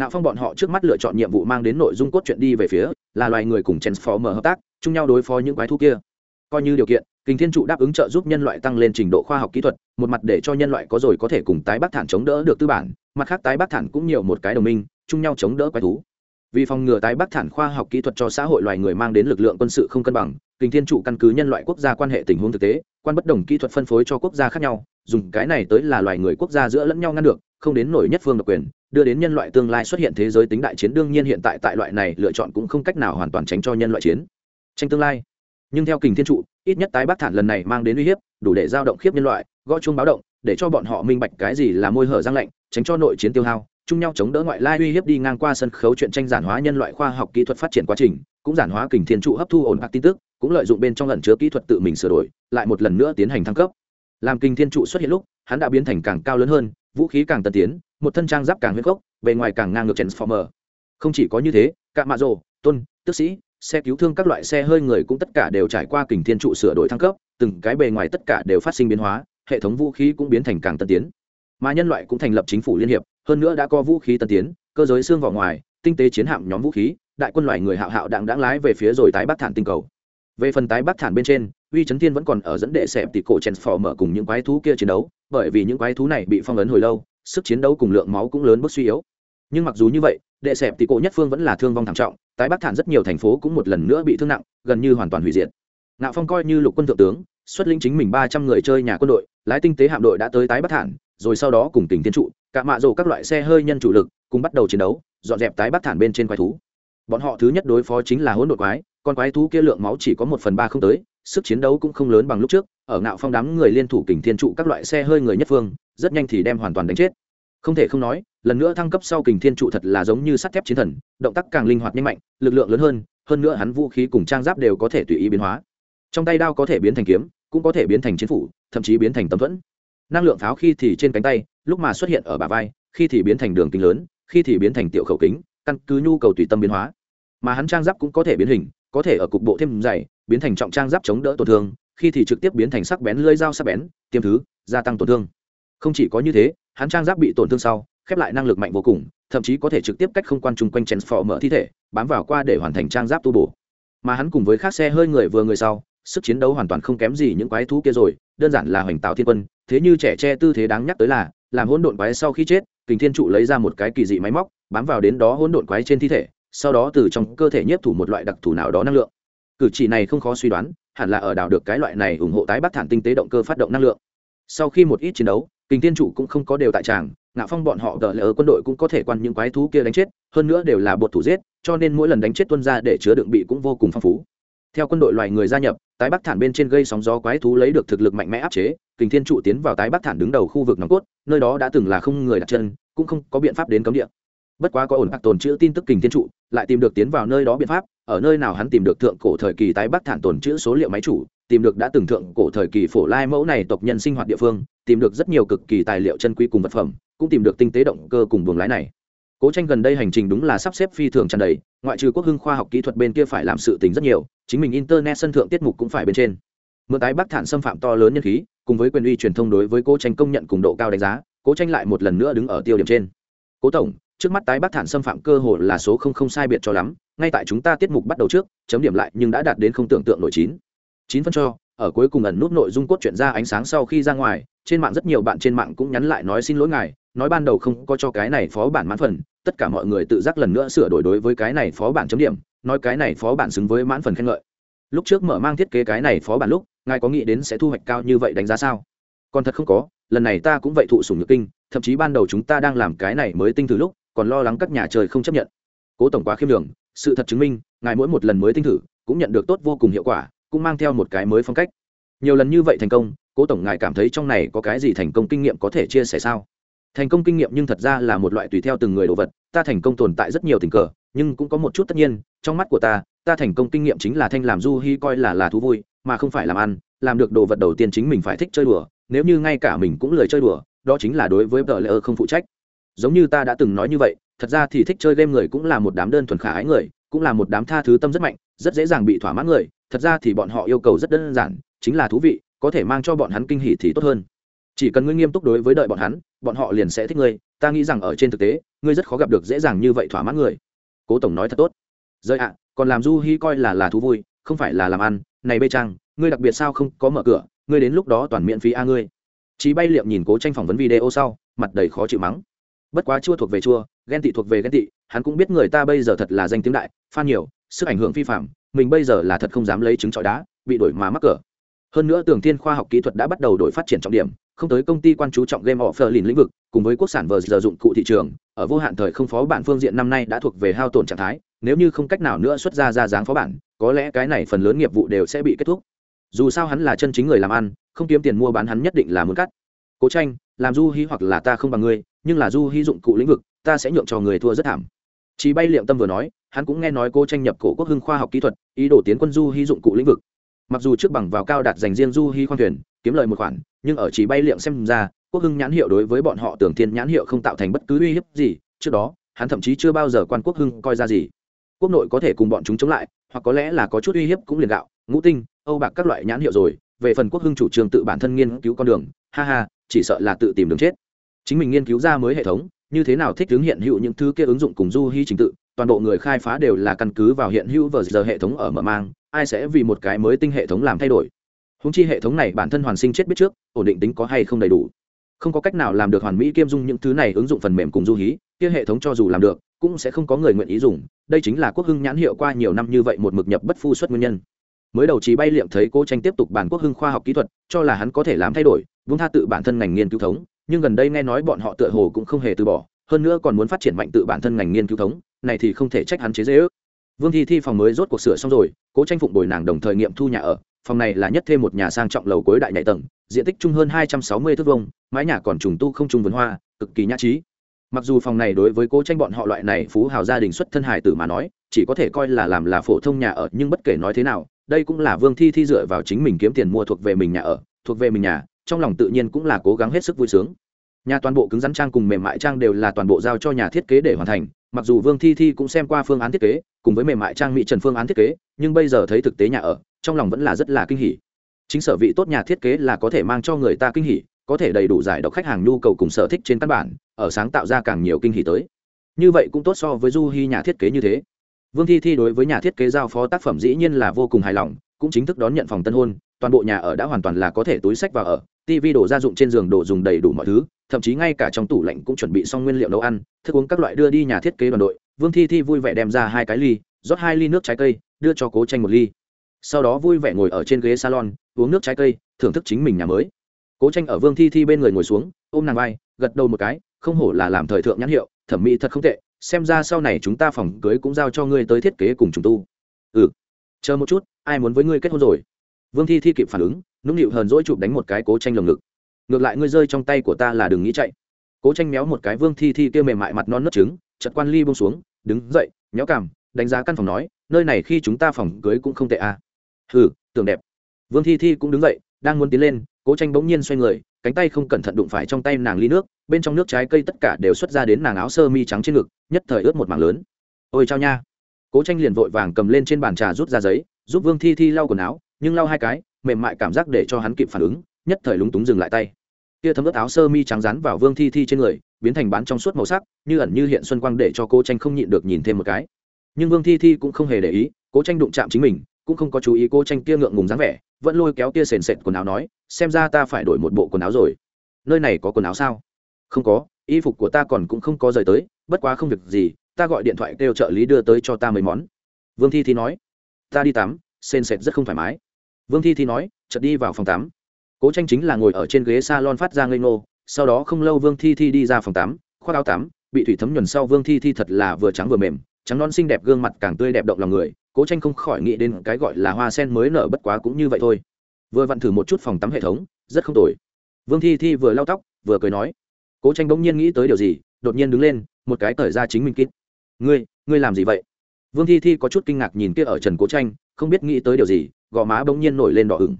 ngạo phong bọn họ trước mắt lựa chọn nhiệm vụ mang đến nội dung cốt truyện đi về phía là loài người cùng transformer hợp tác, chung nhau đối phó những quái thú kia. Coi như điều kiện, Kình thiên trụ đáp ứng trợ giúp nhân loại tăng lên trình độ khoa học kỹ thuật, một mặt để cho nhân loại có rồi có thể cùng tái bắc thản chống đỡ được tư bản, mặt khác tái bắc thản cũng nhiều một cái đồng minh, chung nhau chống đỡ quái thú. Vì phòng ngừa tái bắc thản khoa học kỹ thuật cho xã hội loài người mang đến lực lượng quân sự không cân bằng, Kình thiên trụ căn cứ nhân loại quốc gia quan hệ tình huống thực tế, quan bất đồng kỹ thuật phân phối cho quốc gia khác nhau, dùng cái này tới là loài người quốc gia giữa lẫn nhau ngăn được không đến nổi nhất phương độc quyền, đưa đến nhân loại tương lai xuất hiện thế giới tính đại chiến. Đương nhiên hiện tại tại loại này lựa chọn cũng không cách nào hoàn toàn tránh cho nhân loại chiến tranh tương lai. Nhưng theo kình thiên trụ, ít nhất tái bắc thản lần này mang đến uy hiếp, đủ để giao động khiếp nhân loại, gõ chuông báo động, để cho bọn họ minh bạch cái gì là môi hở răng lạnh, tránh cho nội chiến tiêu hao, chung nhau chống đỡ ngoại lai uy hiếp đi ngang qua sân khấu chuyện tranh giản hóa nhân loại khoa học kỹ thuật phát triển quá trình, cũng giản hóa kình thiên trụ hấp thu ổn ạc tin tức, cũng lợi dụng bên trong lần chứa kỹ thuật tự mình sửa đổi, lại một lần nữa tiến hành thăng cấp. Làm kình thiên trụ xuất hiện lúc, hắn đã biến thành càng cao lớn hơn vũ khí càng tân tiến, một thân trang giáp càng huyết gốc, bề ngoài càng ngang ngược transformer. Không chỉ có như thế, cả mạ rồ, tôn tức sĩ, xe cứu thương các loại xe hơi người cũng tất cả đều trải qua kình thiên trụ sửa đổi thăng cấp, từng cái bề ngoài tất cả đều phát sinh biến hóa, hệ thống vũ khí cũng biến thành càng tân tiến. Mà nhân loại cũng thành lập chính phủ liên hiệp, hơn nữa đã có vũ khí tân tiến, cơ giới xương vào ngoài, tinh tế chiến hạm nhóm vũ khí, đại quân loại người hạo hạo đặng đãng lái về phía rồi tái bắc thản tinh cầu về phần tái bắc thản bên trên, uy chấn thiên vẫn còn ở dẫn đệ xẹp tỷ cổ chèn phò mở cùng những quái thú kia chiến đấu, bởi vì những quái thú này bị phong ấn hồi lâu, sức chiến đấu cùng lượng máu cũng lớn bước suy yếu. Nhưng mặc dù như vậy, đệ xẹp tỷ cổ nhất phương vẫn là thương vong thảm trọng, tái bắc thản rất nhiều thành phố cũng một lần nữa bị thương nặng, gần như hoàn toàn hủy diệt. Ngạo phong coi như lục quân thượng tướng, xuất linh chính mình ba trăm người chơi nhà quân đội, lái tinh tế hạm đội đã tới tái bắc thản, rồi sau đó cùng tỉnh tiến trụ cả mạ rồ các loại xe hơi nhân chủ lực, cùng bắt đầu chiến đấu, dọn dẹp tái bắc thản bên trên quái thú bọn họ thứ nhất đối phó chính là hỗn độn quái, con quái thú kia lượng máu chỉ có một phần ba không tới, sức chiến đấu cũng không lớn bằng lúc trước, ở ngạo phong đám người liên thủ kình thiên trụ các loại xe hơi người nhất phương, rất nhanh thì đem hoàn toàn đánh chết. Không thể không nói, lần nữa thăng cấp sau kình thiên trụ thật là giống như sắt thép chiến thần, động tác càng linh hoạt nhanh mạnh, lực lượng lớn hơn hơn nữa hắn vũ khí cùng trang giáp đều có thể tùy ý biến hóa. Trong tay đao có thể biến thành kiếm, cũng có thể biến thành chiến phủ, thậm chí biến thành tấm thuẫn. Năng lượng pháo khi thì trên cánh tay, lúc mà xuất hiện ở bả vai, khi thì biến thành đường kính lớn, khi thì biến thành tiểu khẩu kính căn cứ nhu cầu tùy tâm biến hóa. Mà hắn trang giáp cũng có thể biến hình, có thể ở cục bộ thêm dày, biến thành trọng trang giáp chống đỡ tổn thương, khi thì trực tiếp biến thành sắc bén lưỡi dao sắc bén, tiêm thứ, gia tăng tổn thương. Không chỉ có như thế, hắn trang giáp bị tổn thương sau, khép lại năng lực mạnh vô cùng, thậm chí có thể trực tiếp cách không quan chung quanh chèn phò mở thi thể, bám vào qua để hoàn thành trang giáp tu bổ. Mà hắn cùng với các xe hơi người vừa người sau, sức chiến đấu hoàn toàn không kém gì những quái thú kia rồi, đơn giản là hoành tạo thiên quân, thế như trẻ tre tư thế đáng nhắc tới là, làm hỗn độn quái sau khi chết, kình thiên trụ lấy ra một cái kỳ dị máy móc bám vào đến đó hỗn độn quái trên thi thể, sau đó từ trong cơ thể nhiếp thủ một loại đặc thù nào đó năng lượng. Cử chỉ này không khó suy đoán, hẳn là ở đảo được cái loại này ủng hộ tái bắc thản tinh tế động cơ phát động năng lượng. Sau khi một ít chiến đấu, kình thiên chủ cũng không có đều tại tràng, ngạo phong bọn họ đợi lỡ quân đội cũng có thể quan những quái thú kia đánh chết, hơn nữa đều là bột thủ giết, cho nên mỗi lần đánh chết tuân ra để chứa đựng bị cũng vô cùng phong phú. Theo quân đội loài người gia nhập, tái bắc thản bên trên gây sóng gió quái thú lấy được thực lực mạnh mẽ áp chế, kình thiên trụ tiến vào tái bắc thản đứng đầu khu vực nòng cốt, nơi đó đã từng là không người đặt chân, cũng không có biện pháp đến cấm địa bất quá có ổn bạc tồn chữ tin tức kình thiên trụ, lại tìm được tiến vào nơi đó biện pháp, ở nơi nào hắn tìm được thượng cổ thời kỳ tái bắc thản tồn chữ số liệu máy chủ, tìm được đã từng thượng cổ thời kỳ phổ lai mẫu này tộc nhân sinh hoạt địa phương, tìm được rất nhiều cực kỳ tài liệu chân quý cùng vật phẩm, cũng tìm được tinh tế động cơ cùng buồng lái này. Cố tranh gần đây hành trình đúng là sắp xếp phi thường tràn đầy, ngoại trừ quốc hưng khoa học kỹ thuật bên kia phải làm sự tình rất nhiều, chính mình internet sân thượng tiết mục cũng phải bên trên. Mượn tái bắc thản xâm phạm to lớn nhân khí, cùng với quyền uy truyền thông đối với cố tranh công nhận cùng độ cao đánh giá, cố tranh lại một lần nữa đứng ở tiêu điểm trên. Cố tổng trước mắt tái bắc thản xâm phạm cơ hội là số không không sai biệt cho lắm, ngay tại chúng ta tiết mục bắt đầu trước, chấm điểm lại nhưng đã đạt đến không tưởng tượng nổi chín. Chín phân cho, ở cuối cùng ẩn nút nội dung cốt truyện ra ánh sáng sau khi ra ngoài, trên mạng rất nhiều bạn trên mạng cũng nhắn lại nói xin lỗi ngài, nói ban đầu không có cho cái này phó bản mãn phần, tất cả mọi người tự giác lần nữa sửa đổi đối với cái này phó bản chấm điểm, nói cái này phó bản xứng với mãn phần khen ngợi. Lúc trước mở mang thiết kế cái này phó bản lúc, ngài có nghĩ đến sẽ thu hoạch cao như vậy đánh giá sao? Còn thật không có, lần này ta cũng vậy thụ sủng nhược kinh, thậm chí ban đầu chúng ta đang làm cái này mới tinh thử lúc còn lo lắng các nhà trời không chấp nhận. Cố tổng quá khiêm đường sự thật chứng minh, ngài mỗi một lần mới tinh thử, cũng nhận được tốt vô cùng hiệu quả, cũng mang theo một cái mới phong cách. Nhiều lần như vậy thành công, cố tổng ngài cảm thấy trong này có cái gì thành công kinh nghiệm có thể chia sẻ sao? Thành công kinh nghiệm nhưng thật ra là một loại tùy theo từng người đồ vật, ta thành công tồn tại rất nhiều tình cờ, nhưng cũng có một chút tất nhiên, trong mắt của ta ta thành công kinh nghiệm chính là thanh làm du hi coi là là thú vui, mà không phải làm ăn, làm được đồ vật đầu tiên chính mình phải thích chơi đùa, nếu như ngay cả mình cũng lười chơi đùa, đó chính là đối với vợ lỡ không phụ trách giống như ta đã từng nói như vậy, thật ra thì thích chơi game người cũng là một đám đơn thuần khả ái người, cũng là một đám tha thứ tâm rất mạnh, rất dễ dàng bị thỏa mãn người. Thật ra thì bọn họ yêu cầu rất đơn giản, chính là thú vị, có thể mang cho bọn hắn kinh hỉ thì tốt hơn. Chỉ cần ngươi nghiêm túc đối với đợi bọn hắn, bọn họ liền sẽ thích ngươi. Ta nghĩ rằng ở trên thực tế, ngươi rất khó gặp được dễ dàng như vậy thỏa mãn người. Cố tổng nói thật tốt. Rơi ạ, còn làm du hi coi là là thú vui, không phải là làm ăn. Này bê trang, ngươi đặc biệt sao không có mở cửa, ngươi đến lúc đó toàn miễn phí a ngươi. Chí bay liệm nhìn cố tranh phỏng vấn video sau, mặt đầy khó chịu mắng bất quá chua thuộc về chua, ghen tị thuộc về ghen tị, hắn cũng biết người ta bây giờ thật là danh tiếng đại fan nhiều, sức ảnh hưởng phi phạm mình bây giờ là thật không dám lấy trứng trọi đá, bị đổi mà mắc cỡ. Hơn nữa tường thiên khoa học kỹ thuật đã bắt đầu đổi phát triển trọng điểm, không tới công ty quan chú trọng game offer lìn lĩnh vực, cùng với quốc sản vờ giờ dụng cụ thị trường, ở vô hạn thời không phó bản phương diện năm nay đã thuộc về hao tổn trạng thái, nếu như không cách nào nữa xuất ra ra dáng phó bản, có lẽ cái này phần lớn nghiệp vụ đều sẽ bị kết thúc. Dù sao hắn là chân chính người làm ăn, không kiếm tiền mua bán hắn nhất định là muốn cắt. Cố tranh, làm du hy hoặc là ta không bằng ngươi nhưng là du hy dụng cụ lĩnh vực, ta sẽ nhượng cho người thua rất thảm. Chỉ bay liệm tâm vừa nói, hắn cũng nghe nói cô tranh nhập cổ quốc hưng khoa học kỹ thuật, ý đồ tiến quân du hy dụng cụ lĩnh vực. Mặc dù trước bằng vào cao đạt dành riêng du hy khoan thuyền, kiếm lời một khoản, nhưng ở chỉ bay liệm xem ra, quốc hưng nhãn hiệu đối với bọn họ tưởng thiên nhãn hiệu không tạo thành bất cứ uy hiếp gì, trước đó, hắn thậm chí chưa bao giờ quan quốc hưng coi ra gì. Quốc nội có thể cùng bọn chúng chống lại, hoặc có lẽ là có chút uy hiếp cũng liền gạo, ngũ tinh, âu bạc các loại nhãn hiệu rồi, về phần quốc hưng chủ trương tự bản thân nghiên cứu con đường, ha ha, chỉ sợ là tự tìm đường chết chính mình nghiên cứu ra mới hệ thống, như thế nào thích ứng hiện hữu những thứ kia ứng dụng cùng du hy trình tự, toàn bộ người khai phá đều là căn cứ vào hiện hữu vờ giờ hệ thống ở mở mang, ai sẽ vì một cái mới tinh hệ thống làm thay đổi. Húng chi hệ thống này bản thân hoàn sinh chết biết trước, ổn định tính có hay không đầy đủ. Không có cách nào làm được hoàn mỹ kiêm dung những thứ này ứng dụng phần mềm cùng du hí, kia hệ thống cho dù làm được, cũng sẽ không có người nguyện ý dùng. Đây chính là quốc hưng nhãn hiệu qua nhiều năm như vậy một mực nhập bất phu xuất nguyên nhân. Mới đầu trí bay liệm thấy cố tranh tiếp tục bản quốc hưng khoa học kỹ thuật, cho là hắn có thể làm thay đổi, vung tha tự bản thân ngành nghiên cứu thống nhưng gần đây nghe nói bọn họ tựa hồ cũng không hề từ bỏ, hơn nữa còn muốn phát triển mạnh tự bản thân ngành nghiên cứu thống, này thì không thể trách hắn chế dễ ước vương thi thi phòng mới rốt cuộc sửa xong rồi, cố tranh phụng bồi nàng đồng thời nghiệm thu nhà ở, phòng này là nhất thêm một nhà sang trọng lầu cuối đại nhạy tầng, diện tích chung hơn hai trăm sáu mươi thước vông mái nhà còn trùng tu không trùng vườn hoa, cực kỳ nhã trí. Mặc dù phòng này đối với cố tranh bọn họ loại này phú hào gia đình xuất thân hải tử mà nói, chỉ có thể coi là làm là phổ thông nhà ở, nhưng bất kể nói thế nào, đây cũng là vương thi thi dựa vào chính mình kiếm tiền mua thuộc về mình nhà ở, thuộc về mình nhà trong lòng tự nhiên cũng là cố gắng hết sức vui sướng. Nhà toàn bộ cứng rắn trang cùng mềm mại trang đều là toàn bộ giao cho nhà thiết kế để hoàn thành, mặc dù vương thi thi cũng xem qua phương án thiết kế, cùng với mềm mại trang mỹ trần phương án thiết kế, nhưng bây giờ thấy thực tế nhà ở, trong lòng vẫn là rất là kinh hỉ. Chính sở vị tốt nhà thiết kế là có thể mang cho người ta kinh hỉ, có thể đầy đủ giải độc khách hàng nhu cầu cùng sở thích trên căn bản, ở sáng tạo ra càng nhiều kinh hỉ tới. Như vậy cũng tốt so với du hy nhà thiết kế như thế. Vương thi thi đối với nhà thiết kế giao phó tác phẩm dĩ nhiên là vô cùng hài lòng, cũng chính thức đón nhận phòng tân hôn, toàn bộ nhà ở đã hoàn toàn là có thể túi sách vào ở tv đồ gia dụng trên giường đồ dùng đầy đủ mọi thứ, thậm chí ngay cả trong tủ lạnh cũng chuẩn bị xong nguyên liệu nấu ăn, thức uống các loại đưa đi nhà thiết kế đoàn đội. Vương thi thi vui vẻ đem ra hai cái ly, rót hai ly nước trái cây, đưa cho cố tranh một ly. Sau đó vui vẻ ngồi ở trên ghế salon, uống nước trái cây, thưởng thức chính mình nhà mới. Cố tranh ở vương thi thi bên người ngồi xuống, ôm nàng vai, gật đầu một cái, không hổ là làm thời thượng nhãn hiệu, thẩm mỹ thật không tệ, xem ra sau này chúng ta phòng cưới cũng giao cho ngươi tới thiết kế cùng chúng tu. Ừ chờ một chút, ai muốn với ngươi kết hôn rồi? Vương thi thi kịp phản ứng nũng nịu hờn dỗi chụp đánh một cái cố tranh lồng ngực. Ngược lại ngươi rơi trong tay của ta là đừng nghĩ chạy. Cố tranh méo một cái vương thi thi kia mềm mại mặt non nớt trứng chật quan ly bông xuống, đứng dậy nhéo cảm đánh giá căn phòng nói, nơi này khi chúng ta phòng cưới cũng không tệ à. hừ, tưởng đẹp. Vương thi thi cũng đứng dậy, đang muốn tiến lên, cố tranh bỗng nhiên xoay người, cánh tay không cẩn thận đụng phải trong tay nàng ly nước, bên trong nước trái cây tất cả đều xuất ra đến nàng áo sơ mi trắng trên ngực, nhất thời ướt một mảng lớn. Ôi chao nha. Cố tranh liền vội vàng cầm lên trên bàn trà rút ra giấy, giúp vương thi thi lau quần áo, nhưng lau hai cái mềm mại cảm giác để cho hắn kịp phản ứng, nhất thời lúng túng dừng lại tay. Kia thấm ướt áo sơ mi trắng rán vào vương thi thi trên người, biến thành bán trong suốt màu sắc, như ẩn như hiện xuân quang để cho cô tranh không nhịn được nhìn thêm một cái. Nhưng vương thi thi cũng không hề để ý, cố tranh đụng chạm chính mình, cũng không có chú ý cô tranh kia ngượng ngùng dáng vẻ, vẫn lôi kéo kia sền sệt quần áo nói, xem ra ta phải đổi một bộ quần áo rồi. Nơi này có quần áo sao? Không có, y phục của ta còn cũng không có rời tới, bất quá không việc gì, ta gọi điện thoại kêu trợ lý đưa tới cho ta mấy món. Vương thi thi nói, ta đi tắm, sền sệt rất không thoải mái vương thi thi nói, chợt đi vào phòng tắm. Cố tranh chính là ngồi ở trên ghế s a lon phát ra ngây ngô, sau đó không lâu vương thi thi đi ra phòng tắm, khoác áo tắm, bị thủy thấm nhuần sau vương thi thi thật là vừa trắng vừa mềm, trắng non xinh đẹp, gương mặt càng tươi đẹp động lòng người. Cố tranh không khỏi nghĩ đến cái gọi là hoa sen mới nở bất quá cũng như vậy thôi. Vừa vặn thử một chút phòng tắm hệ thống, rất không tồi. Vương thi thi vừa lau tóc, vừa cười nói, cố tranh bỗng nhiên nghĩ tới điều gì, đột nhiên đứng lên, một cái cởi ra chính mình kít ngươi ngươi làm gì vậy? Vương thi thi có chút kinh ngạc nhìn kia ở trần cố tranh, không biết nghĩ tới điều gì gò má bỗng nhiên nổi lên đỏ ửng.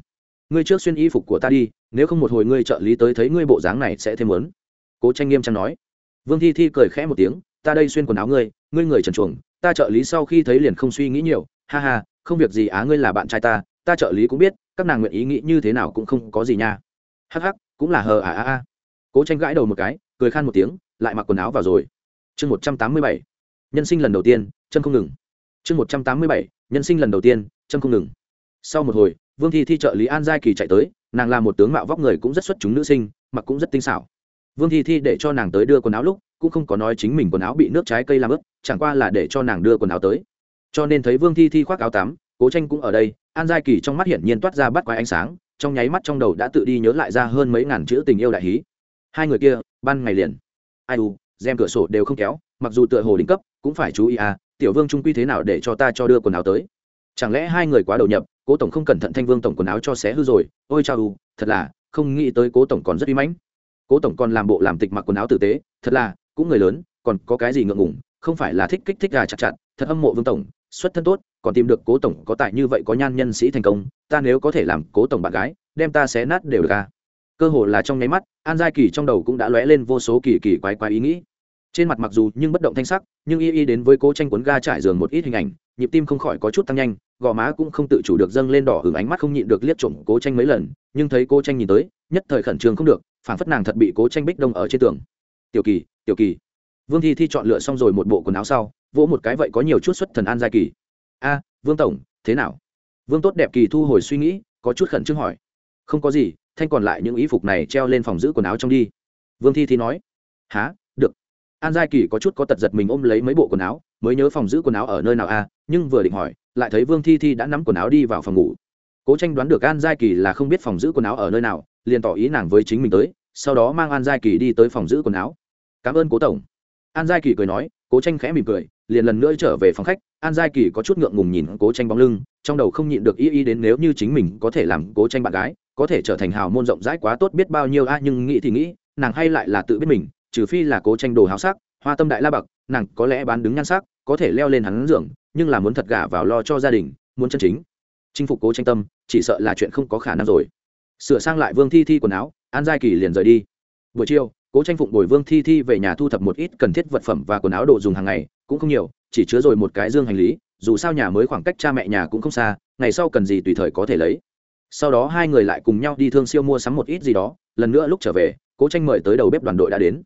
Ngươi trước xuyên y phục của ta đi, nếu không một hồi ngươi trợ lý tới thấy ngươi bộ dáng này sẽ thêm lớn cố tranh nghiêm trang nói. Vương thi thi cười khẽ một tiếng, ta đây xuyên quần áo ngươi ngươi người trần chuồng, ta trợ lý sau khi thấy liền không suy nghĩ nhiều. Ha ha, không việc gì á, ngươi là bạn trai ta ta trợ lý cũng biết, các nàng nguyện ý nghĩ như thế nào cũng không có gì nha. Hắc hắc, cũng là hờ à à à. Cố tranh gãi đầu một cái, cười khan một tiếng, lại mặc quần áo vào rồi. Chương một trăm tám mươi bảy. Nhân sinh lần đầu tiên, chân không ngừng. Chương một trăm tám mươi bảy. Nhân sinh lần đầu tiên, chân không ngừng sau một hồi, vương thi thi trợ lý an giai kỳ chạy tới, nàng là một tướng mạo vóc người cũng rất xuất chúng nữ sinh, mặc cũng rất tinh xảo. Vương thi thi để cho nàng tới đưa quần áo lúc, cũng không có nói chính mình quần áo bị nước trái cây làm ướt, chẳng qua là để cho nàng đưa quần áo tới. Cho nên thấy vương thi thi khoác áo tắm, cố tranh cũng ở đây, an giai kỳ trong mắt hiển nhiên toát ra bắt quái ánh sáng, trong nháy mắt trong đầu đã tự đi nhớ lại ra hơn mấy ngàn chữ tình yêu đại hí. Hai người kia, ban ngày liền. Ai u, rèm cửa sổ đều không kéo, mặc dù tựa hồ đỉnh cấp, cũng phải chú ý à tiểu vương trung quy thế nào để cho ta cho đưa quần áo tới? Chẳng lẽ hai người quá đầu nhập cố tổng không cẩn thận thanh vương tổng quần áo cho xé hư rồi, ôi chao u thật là, không nghĩ tới cố tổng còn rất uy mãnh. Cố tổng còn làm bộ làm tịch mặc quần áo tử tế, thật là, cũng người lớn, còn có cái gì ngượng ngùng, không phải là thích kích thích gà chặt chặt, thật âm mộ vương tổng, xuất thân tốt, còn tìm được cố tổng có tài như vậy có nhan nhân sĩ thành công, ta nếu có thể làm cố tổng bạn gái, đem ta xé nát đều được à? Cơ hồ là trong nháy mắt, an giai kỳ trong đầu cũng đã lóe lên vô số kỳ kỳ quái quái ý nghĩ trên mặt mặc dù nhưng bất động thanh sắc, nhưng y y đến với cố tranh cuốn ga trải giường một ít hình ảnh, nhịp tim không khỏi có chút tăng nhanh, gò má cũng không tự chủ được dâng lên đỏ hưởng ánh mắt không nhịn được liếc trộm cố tranh mấy lần, nhưng thấy cố tranh nhìn tới, nhất thời khẩn trương không được phản phất nàng thật bị cố tranh bích đông ở trên tường. Tiểu kỳ tiểu kỳ. Vương thi thi chọn lựa xong rồi một bộ quần áo sau, vỗ một cái vậy có nhiều chút xuất thần an giai kỳ. A, vương tổng, thế nào? Vương tốt đẹp kỳ thu hồi suy nghĩ, có chút khẩn trương hỏi. Không có gì, thanh còn lại những ý phục này treo lên phòng giữ quần áo trong đi. Vương thi thi nói. Há an giai kỳ có chút có tật giật mình ôm lấy mấy bộ quần áo, mới nhớ phòng giữ quần áo ở nơi nào a nhưng vừa định hỏi, lại thấy vương thi thi đã nắm quần áo đi vào phòng ngủ. Cố tranh đoán được an giai kỳ là không biết phòng giữ quần áo ở nơi nào, liền tỏ ý nàng với chính mình tới, sau đó mang an giai kỳ đi tới phòng giữ quần áo. Cảm ơn cố tổng. An giai kỳ cười nói, cố tranh khẽ mỉm cười, liền lần nữa trở về phòng khách. An giai kỳ có chút ngượng ngùng nhìn cố tranh bóng lưng, trong đầu không nhịn được ý ý đến nếu như chính mình có thể làm cố tranh bạn gái, có thể trở thành hào môn rộng rãi quá tốt biết bao nhiêu a, nhưng nghĩ thì nghĩ, nàng hay lại là tự biết mình trừ phi là cố tranh đồ háo sắc, hoa tâm đại la bậc nàng có lẽ bán đứng nhan sắc, có thể leo lên hắn giường, nhưng là muốn thật gả vào lo cho gia đình, muốn chân chính. Chinh phục cố tranh tâm, chỉ sợ là chuyện không có khả năng rồi. Sửa sang lại vương thi thi quần áo, an giai kỳ liền rời đi. Buổi chiều, cố tranh phụng bồi vương thi thi về nhà thu thập một ít cần thiết vật phẩm và quần áo đồ dùng hàng ngày, cũng không nhiều, chỉ chứa rồi một cái dương hành lý, dù sao nhà mới khoảng cách cha mẹ nhà cũng không xa, ngày sau cần gì tùy thời có thể lấy. Sau đó hai người lại cùng nhau đi thương siêu mua sắm một ít gì đó, lần nữa lúc trở về, cố tranh mời tới đầu bếp đoàn đội đã đến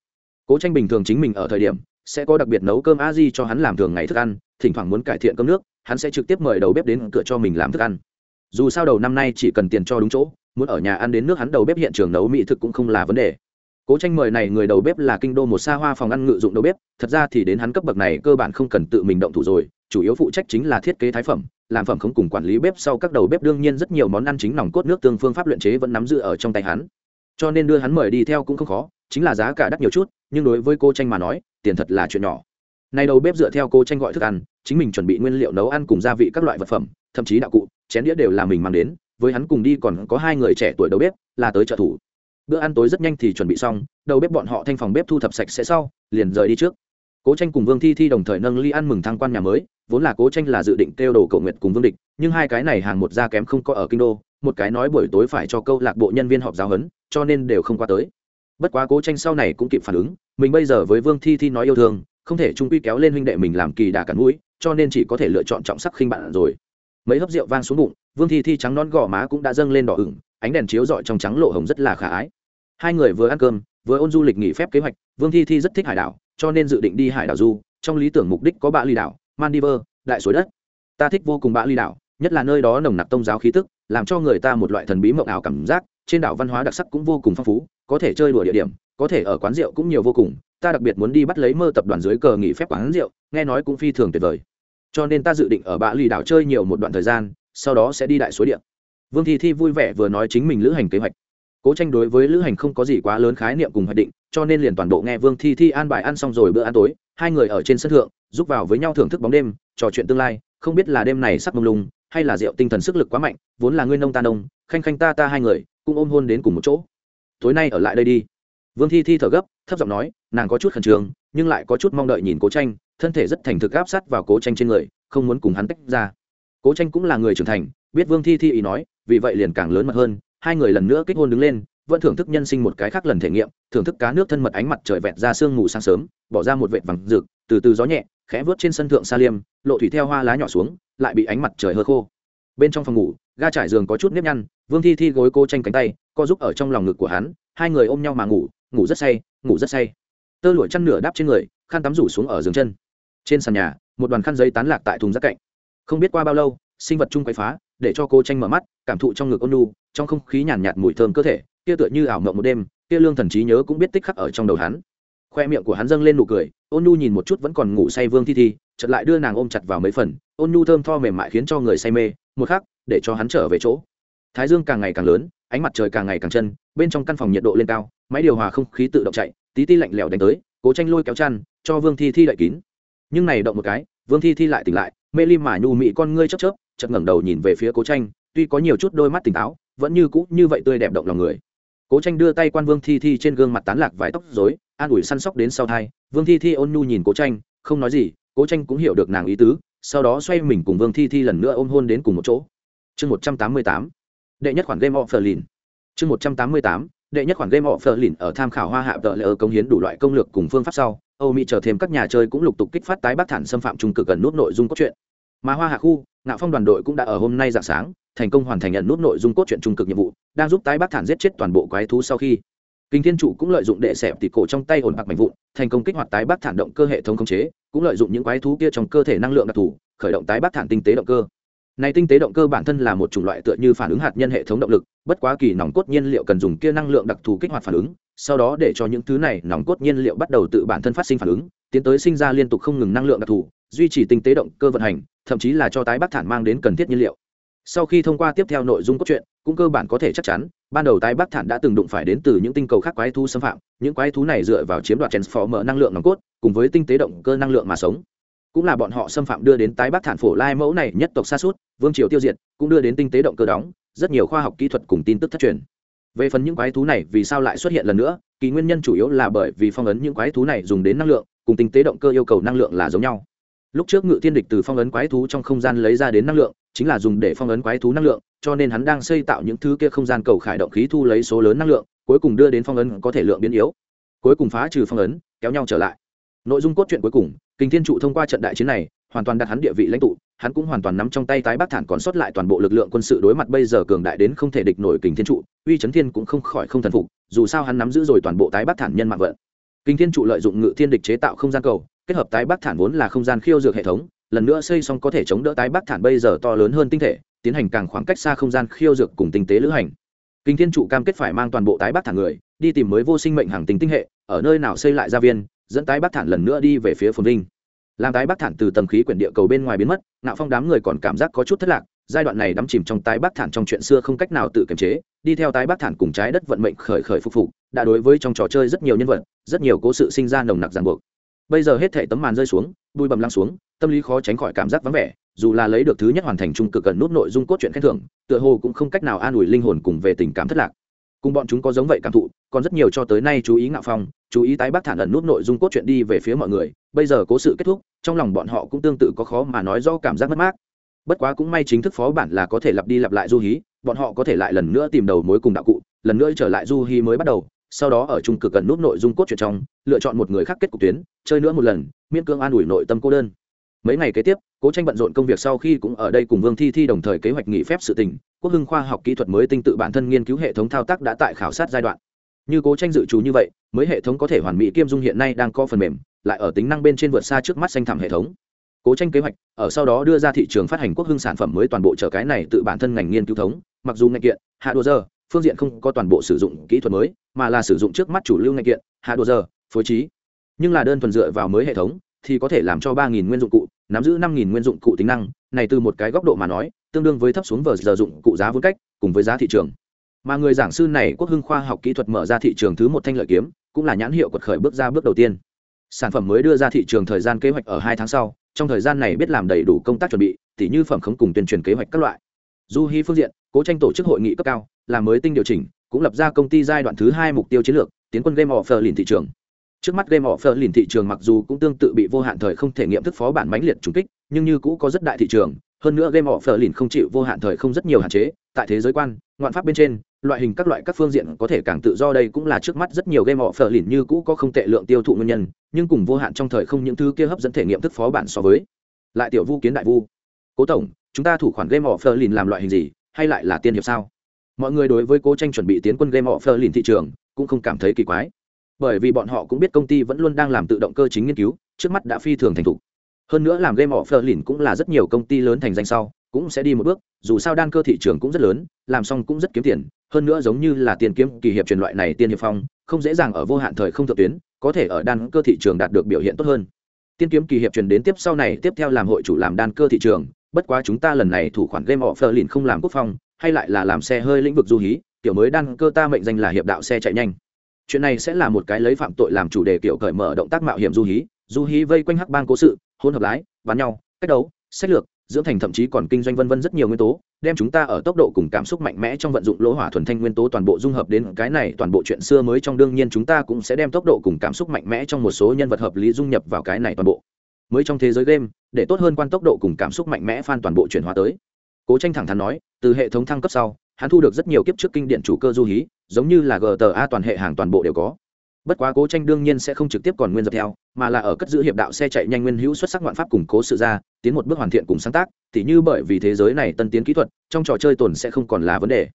cố tranh bình thường chính mình ở thời điểm, sẽ có đặc biệt nấu cơm a di cho hắn làm thường ngày thức ăn, thỉnh thoảng muốn cải thiện cơm nước, hắn sẽ trực tiếp mời đầu bếp đến cửa cho mình làm thức ăn. Dù sao đầu năm nay chỉ cần tiền cho đúng chỗ, muốn ở nhà ăn đến nước hắn đầu bếp hiện trường nấu mỹ thực cũng không là vấn đề. Cố tranh mời này người đầu bếp là kinh đô một xa hoa phòng ăn ngự dụng đầu bếp, thật ra thì đến hắn cấp bậc này cơ bản không cần tự mình động thủ rồi, chủ yếu phụ trách chính là thiết kế thái phẩm, làm phẩm không cùng quản lý bếp sau các đầu bếp đương nhiên rất nhiều món ăn chính nòng cốt nước tương phương pháp luyện chế vẫn nắm giữ ở trong tay hắn. Cho nên đưa hắn mời đi theo cũng không khó chính là giá cả đắt nhiều chút, nhưng đối với cô tranh mà nói, tiền thật là chuyện nhỏ. Nay đầu bếp dựa theo cô tranh gọi thức ăn, chính mình chuẩn bị nguyên liệu nấu ăn cùng gia vị các loại vật phẩm, thậm chí đạo cụ, chén đĩa đều là mình mang đến, với hắn cùng đi còn có hai người trẻ tuổi đầu bếp, là tới trợ thủ. Bữa ăn tối rất nhanh thì chuẩn bị xong, đầu bếp bọn họ thanh phòng bếp thu thập sạch sẽ sau, liền rời đi trước. Cố tranh cùng vương thi thi đồng thời nâng ly ăn mừng thăng quan nhà mới, vốn là cố tranh là dự định kêu đồ cầu nguyện cùng vương địch, nhưng hai cái này hàng một da kém không có ở kinh đô, một cái nói buổi tối phải cho câu lạc bộ nhân viên họp giáo huấn, cho nên đều không qua tới bất quá cố tranh sau này cũng kịp phản ứng, mình bây giờ với vương thi thi nói yêu thương, không thể trung quy kéo lên huynh đệ mình làm kỳ đà cắn mũi cho nên chỉ có thể lựa chọn trọng sắc khinh bạn rồi. Mấy hớp rượu vang xuống bụng, vương thi thi trắng non gò má cũng đã dâng lên đỏ ửng, ánh đèn chiếu rọi trong trắng lộ hồng rất là khả ái. Hai người vừa ăn cơm, vừa ôn du lịch nghỉ phép kế hoạch, vương thi thi rất thích hải đảo, cho nên dự định đi hải đảo du, trong lý tưởng mục đích có bạ ly đảo, maldives, đại suối đất. Ta thích vô cùng bạ ly đảo, nhất là nơi đó nồng nặc tôn giáo khí tức, làm cho người ta một loại thần bí mộng ảo cảm giác, trên đảo văn hóa đặc sắc cũng vô cùng phong phú có thể chơi đùa địa điểm, có thể ở quán rượu cũng nhiều vô cùng, ta đặc biệt muốn đi bắt lấy mơ tập đoàn dưới cờ nghỉ phép quán rượu, nghe nói cũng phi thường tuyệt vời. Cho nên ta dự định ở bạ lì đảo chơi nhiều một đoạn thời gian, sau đó sẽ đi đại suối điện vương thi thi vui vẻ vừa nói chính mình lữ hành kế hoạch. Cố tranh đối với lữ hành không có gì quá lớn khái niệm cùng hoạch định, cho nên liền toàn bộ nghe vương thi thi an bài ăn xong rồi bữa ăn tối, hai người ở trên sân thượng, giúp vào với nhau thưởng thức bóng đêm, trò chuyện tương lai, không biết là đêm này sắc mông lung, hay là rượu tinh thần sức lực quá mạnh, vốn là ngươi nông ta nông, khanh khanh ta ta hai người, cũng ôm hôn đến cùng một chỗ tối nay ở lại đây đi. Vương thi thi thở gấp, thấp giọng nói, nàng có chút khẩn trương, nhưng lại có chút mong đợi nhìn cố tranh, thân thể rất thành thực áp sát vào cố tranh trên người, không muốn cùng hắn tách ra. Cố tranh cũng là người trưởng thành, biết vương thi thi ý nói, vì vậy liền càng lớn mật hơn, hai người lần nữa kết hôn đứng lên, vẫn thưởng thức nhân sinh một cái khác lần thể nghiệm, thưởng thức cá nước thân mật ánh mặt trời vẹt ra sương mù sáng sớm, bỏ ra một vệt vàng rực, từ từ gió nhẹ, khẽ vớt trên sân thượng sa liêm, lộ thủy theo hoa lá nhỏ xuống, lại bị ánh mặt trời hơ khô. Bên trong phòng ngủ, ga trải giường có chút nếp nhăn vương thi thi gối cô tranh cánh tay co giúp ở trong lòng ngực của hắn hai người ôm nhau mà ngủ ngủ rất say ngủ rất say. Tơ lụa chăn nửa đáp trên người khăn tắm rủ xuống ở giường chân. Trên sàn nhà một đoàn khăn giấy tán lạc tại thùng rác cạnh. Không biết qua bao lâu sinh vật chung quay phá để cho cô tranh mở mắt cảm thụ trong ngực ôn nu trong không khí nhàn nhạt, nhạt mùi thơm cơ thể kia tựa như ảo mộng một đêm kia lương thần trí nhớ cũng biết tích khắc ở trong đầu hắn. Khoe miệng của hắn dâng lên nụ cười ôn nu nhìn một chút vẫn còn ngủ say vương thi thi chợt lại đưa nàng ôm chặt vào mấy phần ôn nu thơm tho mềm mại khiến cho người say mê một khắc để cho hắn trở về chỗ thái dương càng ngày càng lớn, ánh mặt trời càng ngày càng chân, bên trong căn phòng nhiệt độ lên cao, máy điều hòa không khí tự động chạy, tí ti lạnh lẽo đánh tới, cố tranh lôi kéo chăn, cho vương thi thi đậy kín. Nhưng này động một cái, vương thi thi lại tỉnh lại, mê lim mà nhu mị con ngươi chớp chớp, chợt ngẩng đầu nhìn về phía cố tranh, tuy có nhiều chút đôi mắt tỉnh táo, vẫn như cũ như vậy tươi đẹp động lòng người. Cố tranh đưa tay quan vương thi thi trên gương mặt tán lạc vài tóc dối an ủi săn sóc đến sau thai, vương thi thi ôn nhu nhìn cố tranh, không nói gì, cố tranh cũng hiểu được nàng ý tứ, sau đó xoay mình cùng vương thi thi lần nữa ôm hôn đến cùng một chỗ. Chương một trăm tám mươi tám đệ nhất khoản game offer lìn chương một trăm tám mươi tám, đệ nhất khoản game offer lìn ở tham khảo hoa hạ tợ lỡ công hiến đủ loại công lược cùng phương pháp sau, âu mỹ chờ thêm các nhà chơi cũng lục tục kích phát tái bác thản xâm phạm trung cực gần nút nội dung cốt truyện. Mà hoa hạ khu, ngạo phong đoàn đội cũng đã ở hôm nay dạng sáng, thành công hoàn thành nhận nút nội dung cốt truyện trung cực nhiệm vụ, đang giúp tái bác thản giết chết toàn bộ quái thú sau khi. Kinh thiên trụ cũng lợi dụng đệ xẹp tịt cổ trong tay ổn bạc mạnh vụn, thành công kích hoạt tái bác thản động cơ hệ thống khống chế, cũng lợi dụng những quái thú kia trong cơ thể năng lượng đặc thù, khởi động tái bác thản tinh tế động cơ này tinh tế động cơ bản thân là một chủng loại tựa như phản ứng hạt nhân hệ thống động lực, bất quá kỳ nòng cốt nhiên liệu cần dùng kia năng lượng đặc thù kích hoạt phản ứng, sau đó để cho những thứ này nòng cốt nhiên liệu bắt đầu tự bản thân phát sinh phản ứng, tiến tới sinh ra liên tục không ngừng năng lượng đặc thù, duy trì tinh tế động cơ vận hành, thậm chí là cho tái bắc thản mang đến cần thiết nhiên liệu. Sau khi thông qua tiếp theo nội dung cốt truyện, cũng cơ bản có thể chắc chắn, ban đầu tái bắc thản đã từng đụng phải đến từ những tinh cầu khác quái thú xâm phạm, những quái thú này dựa vào chiếm đoạt transformer năng lượng nòng cốt, cùng với tinh tế động cơ năng lượng mà sống cũng là bọn họ xâm phạm đưa đến tái bắc thản phổ lai mẫu này nhất tộc xa suốt, vương triều tiêu diệt, cũng đưa đến tinh tế động cơ đóng, rất nhiều khoa học kỹ thuật cùng tin tức thất truyền. Về phần những quái thú này vì sao lại xuất hiện lần nữa, kỳ nguyên nhân chủ yếu là bởi vì phong ấn những quái thú này dùng đến năng lượng, cùng tinh tế động cơ yêu cầu năng lượng là giống nhau. Lúc trước ngự thiên địch từ phong ấn quái thú trong không gian lấy ra đến năng lượng, chính là dùng để phong ấn quái thú năng lượng, cho nên hắn đang xây tạo những thứ kia không gian cầu khải động khí thu lấy số lớn năng lượng, cuối cùng đưa đến phong ấn có thể lượng biến yếu. Cuối cùng phá trừ phong ấn, kéo nhau trở lại nội dung cốt truyện cuối cùng, kinh thiên trụ thông qua trận đại chiến này, hoàn toàn đặt hắn địa vị lãnh tụ, hắn cũng hoàn toàn nắm trong tay tái bắc thản còn sót lại toàn bộ lực lượng quân sự đối mặt bây giờ cường đại đến không thể địch nổi kình thiên trụ, uy chấn thiên cũng không khỏi không thần phục, dù sao hắn nắm giữ rồi toàn bộ tái bắc thản nhân mạng vận. Kinh thiên trụ lợi dụng ngự thiên địch chế tạo không gian cầu, kết hợp tái bắc thản vốn là không gian khiêu dược hệ thống, lần nữa xây xong có thể chống đỡ tái bắc thản bây giờ to lớn hơn tinh thể, tiến hành càng khoảng cách xa không gian khiêu dược cùng tinh tế lữ hành. Kinh thiên trụ cam kết phải mang toàn bộ tái bắc thản người, đi tìm mới vô sinh mệnh hàng tinh tinh hệ, ở nơi nào xây lại gia viên dẫn tái bắc thản lần nữa đi về phía phồn vinh. Làm tái bắc thản từ tầm khí quyển địa cầu bên ngoài biến mất nạo phong đám người còn cảm giác có chút thất lạc, giai đoạn này đắm chìm trong tái bắc thản trong chuyện xưa không cách nào tự kiềm chế, đi theo tái bắc thản cùng trái đất vận mệnh khởi khởi phục phục, đã đối với trong trò chơi rất nhiều nhân vật, rất nhiều cố sự sinh ra nồng nặc ràng buộc. Bây giờ hết thể tấm màn rơi xuống, bụi bầm lăng xuống, tâm lý khó tránh khỏi cảm giác vắng vẻ, dù là lấy được thứ nhất hoàn thành trung cực cần nút nội dung cốt truyện khen thưởng, tựa hồ cũng không cách nào an ủi linh hồn cùng về tình cảm thất lạc cùng bọn chúng có giống vậy cảm thụ, còn rất nhiều cho tới nay chú ý ngạo phong, chú ý tái bác thản ẩn nút nội dung cốt truyện đi về phía mọi người. Bây giờ cố sự kết thúc, trong lòng bọn họ cũng tương tự có khó mà nói do cảm giác mất mát. Bất quá cũng may chính thức phó bản là có thể lặp đi lặp lại du hí, bọn họ có thể lại lần nữa tìm đầu mối cùng đạo cụ, lần nữa trở lại du hí mới bắt đầu. Sau đó ở trung cực cần nút nội dung cốt truyện trong, lựa chọn một người khác kết cục tuyến, chơi nữa một lần, miễn cưỡng an ủi nội tâm cô đơn. Mấy ngày kế tiếp cố tranh bận rộn công việc sau khi cũng ở đây cùng vương thi thi đồng thời kế hoạch nghỉ phép sự tình, quốc hưng khoa học kỹ thuật mới tinh tự bản thân nghiên cứu hệ thống thao tác đã tại khảo sát giai đoạn. Như cố tranh dự trù như vậy, mới hệ thống có thể hoàn mỹ kiêm dung hiện nay đang có phần mềm, lại ở tính năng bên trên vượt xa trước mắt xanh thảm hệ thống. Cố tranh kế hoạch, ở sau đó đưa ra thị trường phát hành quốc hưng sản phẩm mới toàn bộ trở cái này tự bản thân ngành nghiên cứu thống, mặc dù ngành kiện, hạ đồ giờ, phương diện không có toàn bộ sử dụng kỹ thuật mới, mà là sử dụng trước mắt chủ lưu ngành kiện, hạ đồ giờ, phối trí. Nhưng là đơn thuần dựa vào mới hệ thống, thì có thể làm cho ba nghìn nguyên dụng cụ nắm giữ năm nghìn nguyên dụng cụ tính năng, này từ một cái góc độ mà nói, tương đương với thấp xuống vờ giờ dụng cụ giá vốn cách, cùng với giá thị trường. Mà người giảng sư này quốc hưng khoa học kỹ thuật mở ra thị trường thứ một thanh lợi kiếm, cũng là nhãn hiệu quật khởi bước ra bước đầu tiên. Sản phẩm mới đưa ra thị trường thời gian kế hoạch ở hai tháng sau, trong thời gian này biết làm đầy đủ công tác chuẩn bị, tỉ như phẩm khống cùng tuyên truyền kế hoạch các loại. Du hy phương diện, cố tranh tổ chức hội nghị cấp cao làm mới tinh điều chỉnh, cũng lập ra công ty giai đoạn thứ hai mục tiêu chiến lược, tiến quân game offer lìn thị trường trước mắt game offer liền thị trường mặc dù cũng tương tự bị vô hạn thời không thể nghiệm thức phó bản mãnh liệt trùng kích, nhưng như cũ có rất đại thị trường. Hơn nữa game offer liền không chịu vô hạn thời không rất nhiều hạn chế. Tại thế giới quan, ngoạn pháp bên trên, loại hình các loại các phương diện có thể càng tự do đây cũng là trước mắt rất nhiều game offer liền như cũ có không tệ lượng tiêu thụ nguyên nhân, nhưng cùng vô hạn trong thời không những thứ kia hấp dẫn thể nghiệm thức phó bản so với. Lại tiểu vu kiến đại vu. Cố tổng, chúng ta thủ khoản game offer liền làm loại hình gì? Hay lại là tiên hiệp sao? Mọi người đối với cố tranh chuẩn bị tiến quân game offer liền thị trường cũng không cảm thấy kỳ quái bởi vì bọn họ cũng biết công ty vẫn luôn đang làm tự động cơ chính nghiên cứu, trước mắt đã phi thường thành thục. Hơn nữa làm game offer lìn cũng là rất nhiều công ty lớn thành danh sau, cũng sẽ đi một bước, dù sao đan cơ thị trường cũng rất lớn, làm xong cũng rất kiếm tiền, hơn nữa giống như là tiền kiếm kỳ hiệp truyền loại này tiên hiệp phong, không dễ dàng ở vô hạn thời không thượng tuyến, có thể ở đan cơ thị trường đạt được biểu hiện tốt hơn. Tiên kiếm kỳ hiệp truyền đến tiếp sau này, tiếp theo làm hội chủ làm đan cơ thị trường, bất quá chúng ta lần này thủ khoản game offer lìn không làm quốc phong, hay lại là làm xe hơi lĩnh vực du hí tiểu mới đan cơ ta mệnh danh là hiệp đạo xe chạy nhanh chuyện này sẽ là một cái lấy phạm tội làm chủ đề kiểu cởi mở động tác mạo hiểm du hí du hí vây quanh hắc bang cố sự hôn hợp lái, bắn nhau, cách đấu, sách lược, dưỡng thành thậm chí còn kinh doanh vân vân rất nhiều nguyên tố, đem chúng ta ở tốc độ cùng cảm xúc mạnh mẽ trong vận dụng lỗ hỏa thuần thanh nguyên tố toàn bộ dung hợp đến cái này, toàn bộ chuyện xưa mới trong đương nhiên chúng ta cũng sẽ đem tốc độ cùng cảm xúc mạnh mẽ trong một số nhân vật hợp lý dung nhập vào cái này toàn bộ. Mới trong thế giới game, để tốt hơn quan tốc độ cùng cảm xúc mạnh mẽ phan toàn bộ chuyển hóa tới. Cố tranh thẳng thắn nói, từ hệ thống thăng cấp sau hắn thu được rất nhiều kiếp trước kinh điển chủ cơ du hí, giống như là gta toàn hệ hàng toàn bộ đều có. Bất quá cố tranh đương nhiên sẽ không trực tiếp còn nguyên dập theo, mà là ở cất giữ hiệp đạo xe chạy nhanh nguyên hữu xuất sắc ngoạn pháp củng cố sự ra, tiến một bước hoàn thiện cùng sáng tác thì như bởi vì thế giới này tân tiến kỹ thuật, trong trò chơi tồn sẽ không còn là vấn đề.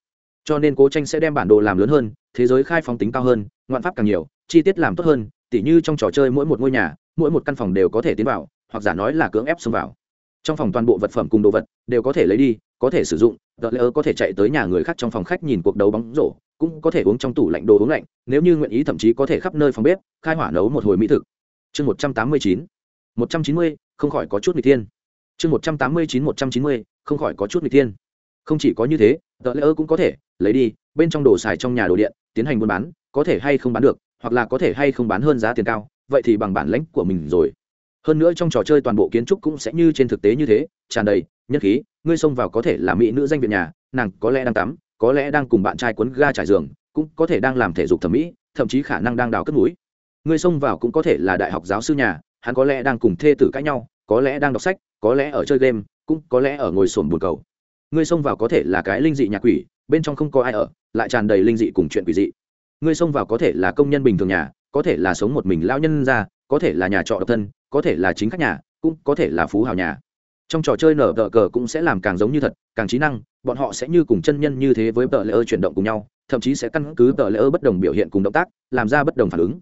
Cho nên cố tranh sẽ đem bản đồ làm lớn hơn, thế giới khai phóng tính cao hơn, ngoạn pháp càng nhiều, chi tiết làm tốt hơn, tỉ như trong trò chơi mỗi một ngôi nhà, mỗi một căn phòng đều có thể tiến vào, hoặc giả nói là cưỡng ép xông vào. Trong phòng toàn bộ vật phẩm cùng đồ vật đều có thể lấy đi có thể sử dụng đợt lỡ có thể chạy tới nhà người khác trong phòng khách nhìn cuộc đấu bóng rổ cũng có thể uống trong tủ lạnh đồ uống lạnh nếu như nguyện ý thậm chí có thể khắp nơi phòng bếp khai hỏa nấu một hồi mỹ thực. Chương một trăm tám mươi chín một trăm chín mươi không khỏi có chút n tiên, thiên. Chương một trăm tám mươi chín một trăm chín mươi không khỏi có chút n tiên, thiên. Không chỉ có như thế tờ lỡ cũng có thể lấy đi bên trong đồ xài trong nhà đồ điện tiến hành buôn bán có thể hay không bán được hoặc là có thể hay không bán hơn giá tiền cao vậy thì bằng bản lãnh của mình rồi. Hơn nữa trong trò chơi toàn bộ kiến trúc cũng sẽ như trên thực tế như thế tràn đầy nhất khí ngươi xông vào có thể là mỹ nữ danh viện nhà, nàng có lẽ đang tắm, có lẽ đang cùng bạn trai quấn ga trải giường, cũng có thể đang làm thể dục thẩm mỹ, thậm chí khả năng đang đào cất núi ngươi xông vào cũng có thể là đại học giáo sư nhà, hắn có lẽ đang cùng thê tử cãi nhau, có lẽ đang đọc sách, có lẽ ở chơi game, cũng có lẽ ở ngồi sồn buồn cầu. Ngươi xông vào có thể là cái linh dị nhà quỷ, bên trong không có ai ở, lại tràn đầy linh dị cùng chuyện quỷ dị. Ngươi xông vào có thể là công nhân bình thường nhà, có thể là sống một mình lão nhân ra có thể là nhà trọ độc thân, có thể là chính khách nhà, cũng có thể là phú hào nhà trong trò chơi nở tờ cờ cũng sẽ làm càng giống như thật, càng trí năng, bọn họ sẽ như cùng chân nhân như thế với tờ lễ ơ chuyển động cùng nhau, thậm chí sẽ căn cứ tờ lễ ơ bất đồng biểu hiện cùng động tác, làm ra bất đồng phản ứng.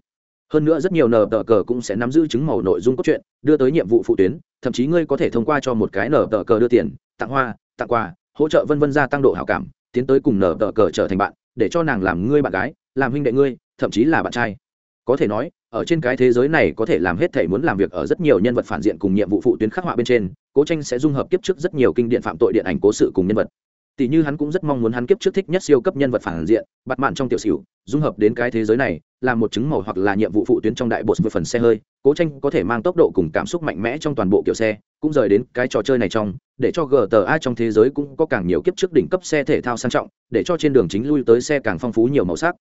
Hơn nữa rất nhiều nở tờ cờ cũng sẽ nắm giữ chứng màu nội dung cốt truyện, đưa tới nhiệm vụ phụ tuyến, thậm chí ngươi có thể thông qua cho một cái nở tờ cờ đưa tiền, tặng hoa, tặng quà, hỗ trợ vân vân gia tăng độ hảo cảm, tiến tới cùng nở tờ cờ trở thành bạn, để cho nàng làm ngươi bạn gái, làm huynh đệ ngươi, thậm chí là bạn trai. Có thể nói, ở trên cái thế giới này có thể làm hết thể muốn làm việc ở rất nhiều nhân vật phản diện cùng nhiệm vụ phụ tuyến khắc họa bên trên cố tranh sẽ dung hợp kiếp trước rất nhiều kinh điện phạm tội điện ảnh cố sự cùng nhân vật. Tỷ như hắn cũng rất mong muốn hắn kiếp trước thích nhất siêu cấp nhân vật phản diện bặt mạn trong tiểu sử dung hợp đến cái thế giới này, là một chứng màu hoặc là nhiệm vụ phụ tuyến trong đại bộ với phần xe hơi. Cố tranh có thể mang tốc độ cùng cảm xúc mạnh mẽ trong toàn bộ kiểu xe, cũng rời đến cái trò chơi này trong, để cho gta trong thế giới cũng có càng nhiều kiếp trước đỉnh cấp xe thể thao sang trọng, để cho trên đường chính lui tới xe càng phong phú nhiều màu sắc.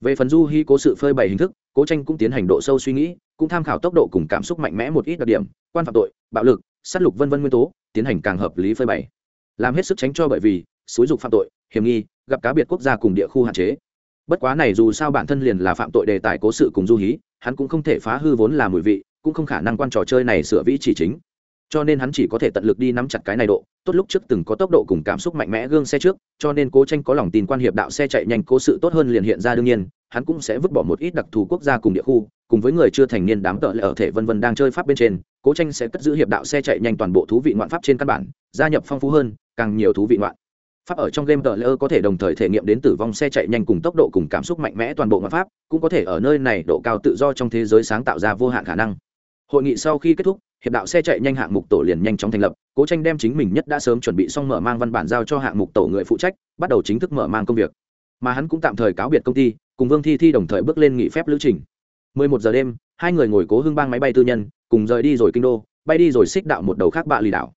Về phần du hy cố sự phơi bày hình thức, cố tranh cũng tiến hành độ sâu suy nghĩ, cũng tham khảo tốc độ cùng cảm xúc mạnh mẽ một ít đặc điểm, quan phạm tội, bạo lực s á t lục vân vân nguyên tố, tiến hành càng hợp lý phơi bày. Làm hết sức tránh cho bởi vì, xúi dục phạm tội, hiểm nghi, gặp cá biệt quốc gia cùng địa khu hạn chế. Bất quá này dù sao bản thân liền là phạm tội đề tài cố sự cùng du hí, hắn cũng không thể phá hư vốn là mùi vị, cũng không khả năng quan trò chơi này sửa vĩ chỉ chính cho nên hắn chỉ có thể tận lực đi nắm chặt cái này độ, tốt lúc trước từng có tốc độ cùng cảm xúc mạnh mẽ gương xe trước, cho nên cố tranh có lòng tin quan hiệp đạo xe chạy nhanh cố sự tốt hơn liền hiện ra đương nhiên, hắn cũng sẽ vứt bỏ một ít đặc thù quốc gia cùng địa khu, cùng với người chưa thành niên đám tợ lệ ở thể vân vân đang chơi pháp bên trên, cố tranh sẽ cất giữ hiệp đạo xe chạy nhanh toàn bộ thú vị ngoạn pháp trên căn bản, gia nhập phong phú hơn, càng nhiều thú vị ngoạn. Pháp ở trong game tờ ở có thể đồng thời thể nghiệm đến tử vong xe chạy nhanh cùng tốc độ cùng cảm xúc mạnh mẽ toàn bộ ngoạn pháp, cũng có thể ở nơi này độ cao tự do trong thế giới sáng tạo ra vô hạn khả năng. Hội nghị sau khi kết thúc hiệp đạo xe chạy nhanh hạng mục tổ liền nhanh chóng thành lập, cố tranh đem chính mình nhất đã sớm chuẩn bị xong mở mang văn bản giao cho hạng mục tổ người phụ trách, bắt đầu chính thức mở mang công việc. Mà hắn cũng tạm thời cáo biệt công ty, cùng vương thi thi đồng thời bước lên nghỉ phép lữ trình. 11 giờ đêm, hai người ngồi cố hưng bang máy bay tư nhân, cùng rời đi rồi kinh đô, bay đi rồi xích đạo một đầu khác bạ lì đảo.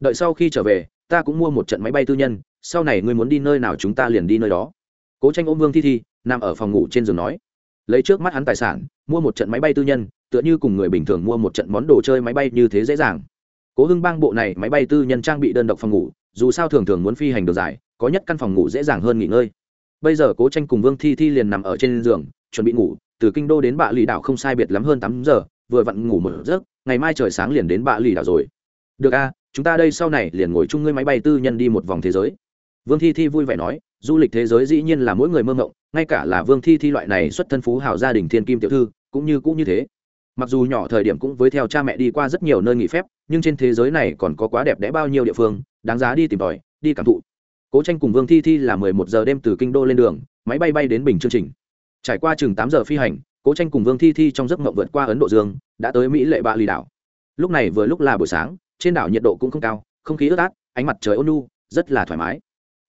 Đợi sau khi trở về, ta cũng mua một trận máy bay tư nhân, sau này ngươi muốn đi nơi nào chúng ta liền đi nơi đó. Cố tranh ôm vương thi thi, nằm ở phòng ngủ trên giường nói. Lấy trước mắt hắn tài sản, mua một trận máy bay tư nhân tựa như cùng người bình thường mua một trận món đồ chơi máy bay như thế dễ dàng. Cố hưng bang bộ này máy bay tư nhân trang bị đơn độc phòng ngủ, dù sao thường thường muốn phi hành đường dài có nhất căn phòng ngủ dễ dàng hơn nghỉ ngơi. Bây giờ cố tranh cùng vương thi thi liền nằm ở trên giường, chuẩn bị ngủ, từ kinh đô đến bạ lì đảo không sai biệt lắm hơn tám giờ, vừa vặn ngủ một giấc, ngày mai trời sáng liền đến bạ lì đảo rồi. Được a, chúng ta đây sau này liền ngồi chung ngươi máy bay tư nhân đi một vòng thế giới. Vương thi thi vui vẻ nói, du lịch thế giới dĩ nhiên là mỗi người mơ mộng, ngay cả là vương thi thi loại này xuất thân phú hào gia đình thiên kim tiểu thư, cũng như cũng như thế mặc dù nhỏ thời điểm cũng với theo cha mẹ đi qua rất nhiều nơi nghỉ phép, nhưng trên thế giới này còn có quá đẹp đẽ bao nhiêu địa phương, đáng giá đi tìm tòi, đi cảm thụ. Cố tranh cùng vương thi thi là mười một giờ đêm từ kinh đô lên đường, máy bay bay đến bình chương trình. Trải qua chừng tám giờ phi hành, cố tranh cùng vương thi thi trong giấc mộng vượt qua ấn độ dương, đã tới mỹ lệ bạ lì đảo. Lúc này vừa lúc là buổi sáng, trên đảo nhiệt độ cũng không cao, không khí ướt át, ánh mặt trời ôn nu rất là thoải mái.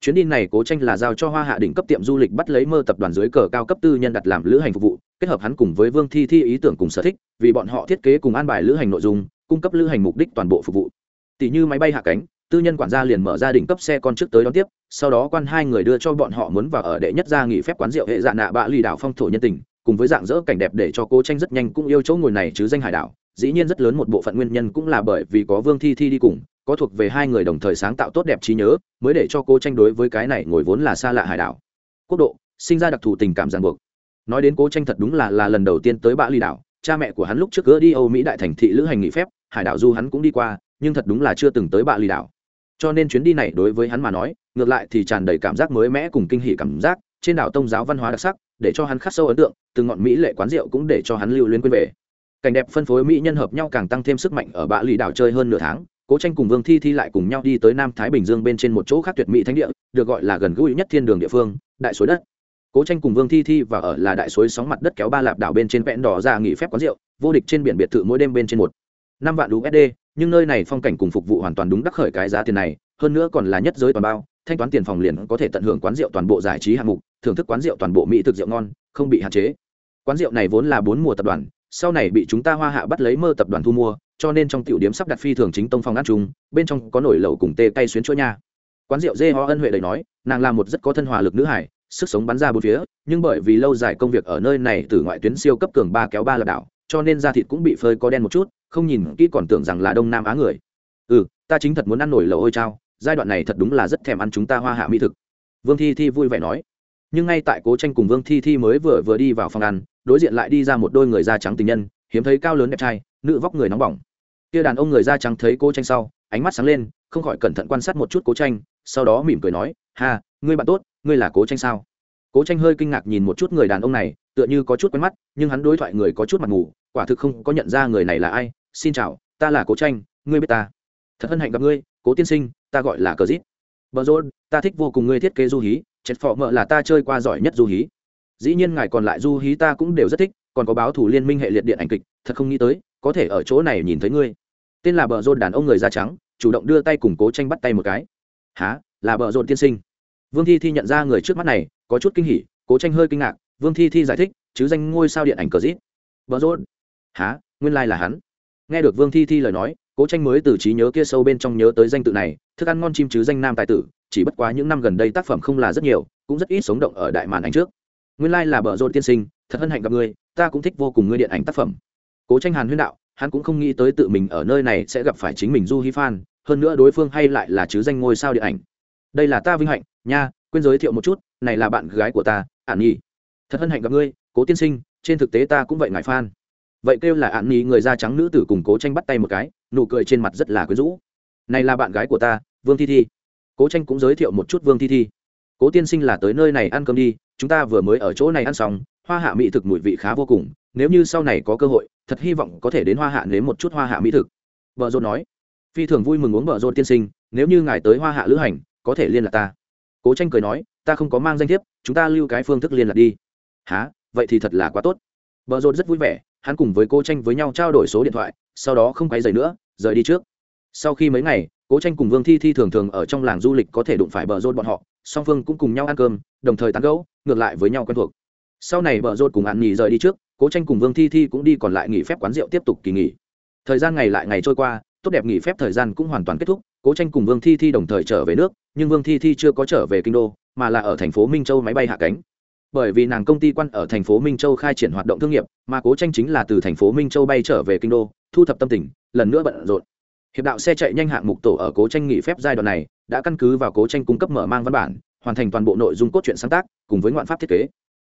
Chuyến đi này cố tranh là giao cho hoa hạ đỉnh cấp tiệm du lịch bắt lấy mơ tập đoàn dưới cờ cao cấp tư nhân đặt làm lữ hành phục vụ kết hợp hắn cùng với vương thi thi ý tưởng cùng sở thích, vì bọn họ thiết kế cùng an bài lữ hành nội dung, cung cấp lữ hành mục đích toàn bộ phục vụ. Tỷ như máy bay hạ cánh, tư nhân quản gia liền mở ra đỉnh cấp xe con trước tới đón tiếp, sau đó quan hai người đưa cho bọn họ muốn vào ở đệ nhất ra nghỉ phép quán rượu hệ dạ nạ bạ lì đảo phong thổ nhân tình, cùng với dạng dỡ cảnh đẹp để cho cô tranh rất nhanh cũng yêu chỗ ngồi này chứ danh hải đảo. Dĩ nhiên rất lớn một bộ phận nguyên nhân cũng là bởi vì có vương thi thi đi cùng, có thuộc về hai người đồng thời sáng tạo tốt đẹp trí nhớ, mới để cho cô tranh đối với cái này ngồi vốn là xa lạ hải đảo. Quốc độ, sinh ra đặc thù tình cảm ràng buộc nói đến cố tranh thật đúng là là lần đầu tiên tới bạ ly đảo. Cha mẹ của hắn lúc trước gỡ đi âu mỹ đại thành thị lữ hành nghỉ phép, hải đảo du hắn cũng đi qua, nhưng thật đúng là chưa từng tới bạ ly đảo. Cho nên chuyến đi này đối với hắn mà nói, ngược lại thì tràn đầy cảm giác mới mẻ cùng kinh hỉ cảm giác, trên đảo tông giáo văn hóa đặc sắc, để cho hắn khắc sâu ấn tượng từ ngọn mỹ lệ quán rượu cũng để cho hắn lưu luyến quên về. Cảnh đẹp phân phối mỹ nhân hợp nhau càng tăng thêm sức mạnh ở bạ lì đảo chơi hơn nửa tháng, cố tranh cùng vương thi thi lại cùng nhau đi tới nam thái bình dương bên trên một chỗ khác tuyệt mỹ thánh địa, được gọi là gần gũi nhất thiên đường địa phương, đại suối đất cố tranh cùng vương thi thi và ở là đại suối sóng mặt đất kéo ba lạp đảo bên trên vẽn đỏ ra nghỉ phép quán rượu, vô địch trên biển biệt thự mỗi đêm bên trên một. Năm vạn usd nhưng nơi này phong cảnh cùng phục vụ hoàn toàn đúng đắc khởi cái giá tiền này, hơn nữa còn là nhất giới toàn bao, thanh toán tiền phòng liền có thể tận hưởng quán rượu toàn bộ giải trí hạng mục, thưởng thức quán rượu toàn bộ mỹ thực rượu ngon, không bị hạn chế. Quán rượu này vốn là bốn mùa tập đoàn, sau này bị chúng ta hoa hạ bắt lấy mơ tập đoàn thu mua, cho nên trong tiểu điểm sắp đặt phi thường chính tông phòng ăn chung, bên trong có nổi lẩu cùng tê cay xuyến chỗ nha. Quán rượu dê ho ân huệ đầy nói, nàng là một rất có thân hòa lực nữ hải sức sống bắn ra bốn phía, nhưng bởi vì lâu dài công việc ở nơi này từ ngoại tuyến siêu cấp cường ba kéo ba là đảo, cho nên da thịt cũng bị phơi có đen một chút, không nhìn kỹ còn tưởng rằng là đông nam á người. Ừ ta chính thật muốn ăn nổi lẩu ôi trao giai đoạn này thật đúng là rất thèm ăn chúng ta hoa hạ mỹ thực. Vương thi thi vui vẻ nói. Nhưng ngay tại cố tranh cùng vương thi thi mới vừa vừa đi vào phòng ăn, đối diện lại đi ra một đôi người da trắng tình nhân, hiếm thấy cao lớn đẹp trai, nữ vóc người nóng bỏng. Kia đàn ông người da trắng thấy cố tranh sau, ánh mắt sáng lên, không khỏi cẩn thận quan sát một chút cố tranh, sau đó mỉm cười nói, ha, ngươi bạn tốt ngươi là cố tranh sao? Cố tranh hơi kinh ngạc nhìn một chút người đàn ông này, tựa như có chút quen mắt, nhưng hắn đối thoại người có chút mặt ngủ quả thực không có nhận ra người này là ai. Xin chào, ta là cố tranh, ngươi biết ta? Thật hân hạnh gặp ngươi, cố tiên sinh, ta gọi là cờ dít. Vợ rôn ta thích vô cùng ngươi thiết kế du hí chết phọ mợ là ta chơi qua giỏi nhất du hí. Dĩ nhiên ngài còn lại du hí ta cũng đều rất thích, còn có báo thủ liên minh hệ liệt điện ảnh kịch, thật không nghĩ tới, có thể ở chỗ này nhìn thấy ngươi. Tên là bờ rôn đàn ông người da trắng, chủ động đưa tay cùng cố tranh bắt tay một cái. Há là bờ rôn tiên sinh vương thi thi nhận ra người trước mắt này, có chút kinh hỉ, cố tranh hơi kinh ngạc, vương thi thi giải thích, chứ danh ngôi sao điện ảnh cờ dít bờ rốt há nguyên lai là hắn. Nghe được vương thi thi lời nói, cố tranh mới từ trí nhớ kia sâu bên trong nhớ tới danh tự này, thức ăn ngon chim chứ danh nam tài tử, chỉ bất quá những năm gần đây tác phẩm không là rất nhiều, cũng rất ít sống động ở đại màn ảnh trước. Nguyên lai、like、là bờ rốt tiên sinh, thật hân hạnh gặp ngươi, ta cũng thích vô cùng ngươi điện ảnh tác phẩm. Cố tranh hàn huyên đạo, hắn cũng không nghĩ tới tự mình ở nơi này sẽ gặp phải chính mình du hi phan, hơn nữa đối phương hay lại là chứ danh ngôi sao điện ảnh. Đây là ta vinh hạnh nha, quên giới thiệu một chút, này là bạn gái của ta ạn nhi. Thật hân hạnh gặp ngươi, cố tiên sinh, trên thực tế ta cũng vậy ngài phan vậy kêu là ạn nhi người da trắng nữ tử cùng cố tranh bắt tay một cái, nụ cười trên mặt rất là quyến rũ. Này là bạn gái của ta, vương thi thi. Cố tranh cũng giới thiệu một chút vương thi thi. Cố tiên sinh là tới nơi này ăn cơm đi, chúng ta vừa mới ở chỗ này ăn xong, hoa hạ mỹ thực mùi vị khá vô cùng, nếu như sau này có cơ hội, thật hy vọng có thể đến hoa hạ nếm một chút hoa hạ mỹ thực. Vợ dôn nói. Phi thường vui mừng uống vợ dôn tiên sinh, nếu như ngài tới hoa hạ lữ hành, có thể liên lạc ta cố tranh cười nói, ta không có mang danh thiếp, chúng ta lưu cái phương thức liên lạc đi. Há vậy thì thật là quá tốt. Vợ rột rất vui vẻ, hắn cùng với cô tranh với nhau trao đổi số điện thoại, sau đó không quay dày nữa, rời đi trước. Sau khi mấy ngày, cố tranh cùng vương thi thi thường thường ở trong làng du lịch có thể đụng phải bờ rột bọn họ, song phương cũng cùng nhau ăn cơm, đồng thời tán gẫu, ngược lại với nhau quen thuộc. Sau này bờ rột cùng ăn nghỉ rời đi trước, cố tranh cùng vương thi thi cũng đi còn lại nghỉ phép quán rượu tiếp tục kỳ nghỉ. Thời gian ngày lại ngày trôi qua tốt đẹp nghỉ phép thời gian cũng hoàn toàn kết thúc, cố tranh cùng vương thi thi đồng thời trở về nước, nhưng vương thi thi chưa có trở về kinh đô, mà là ở thành phố minh châu máy bay hạ cánh. Bởi vì nàng công ty quan ở thành phố minh châu khai triển hoạt động thương nghiệp, mà cố tranh chính là từ thành phố minh châu bay trở về kinh đô, thu thập tâm tình, lần nữa bận rộn. Hiệp đạo xe chạy nhanh hạng mục tổ ở cố tranh nghỉ phép giai đoạn này, đã căn cứ vào cố tranh cung cấp mở mang văn bản, hoàn thành toàn bộ nội dung cốt truyện sáng tác, cùng với ngoạn pháp thiết kế.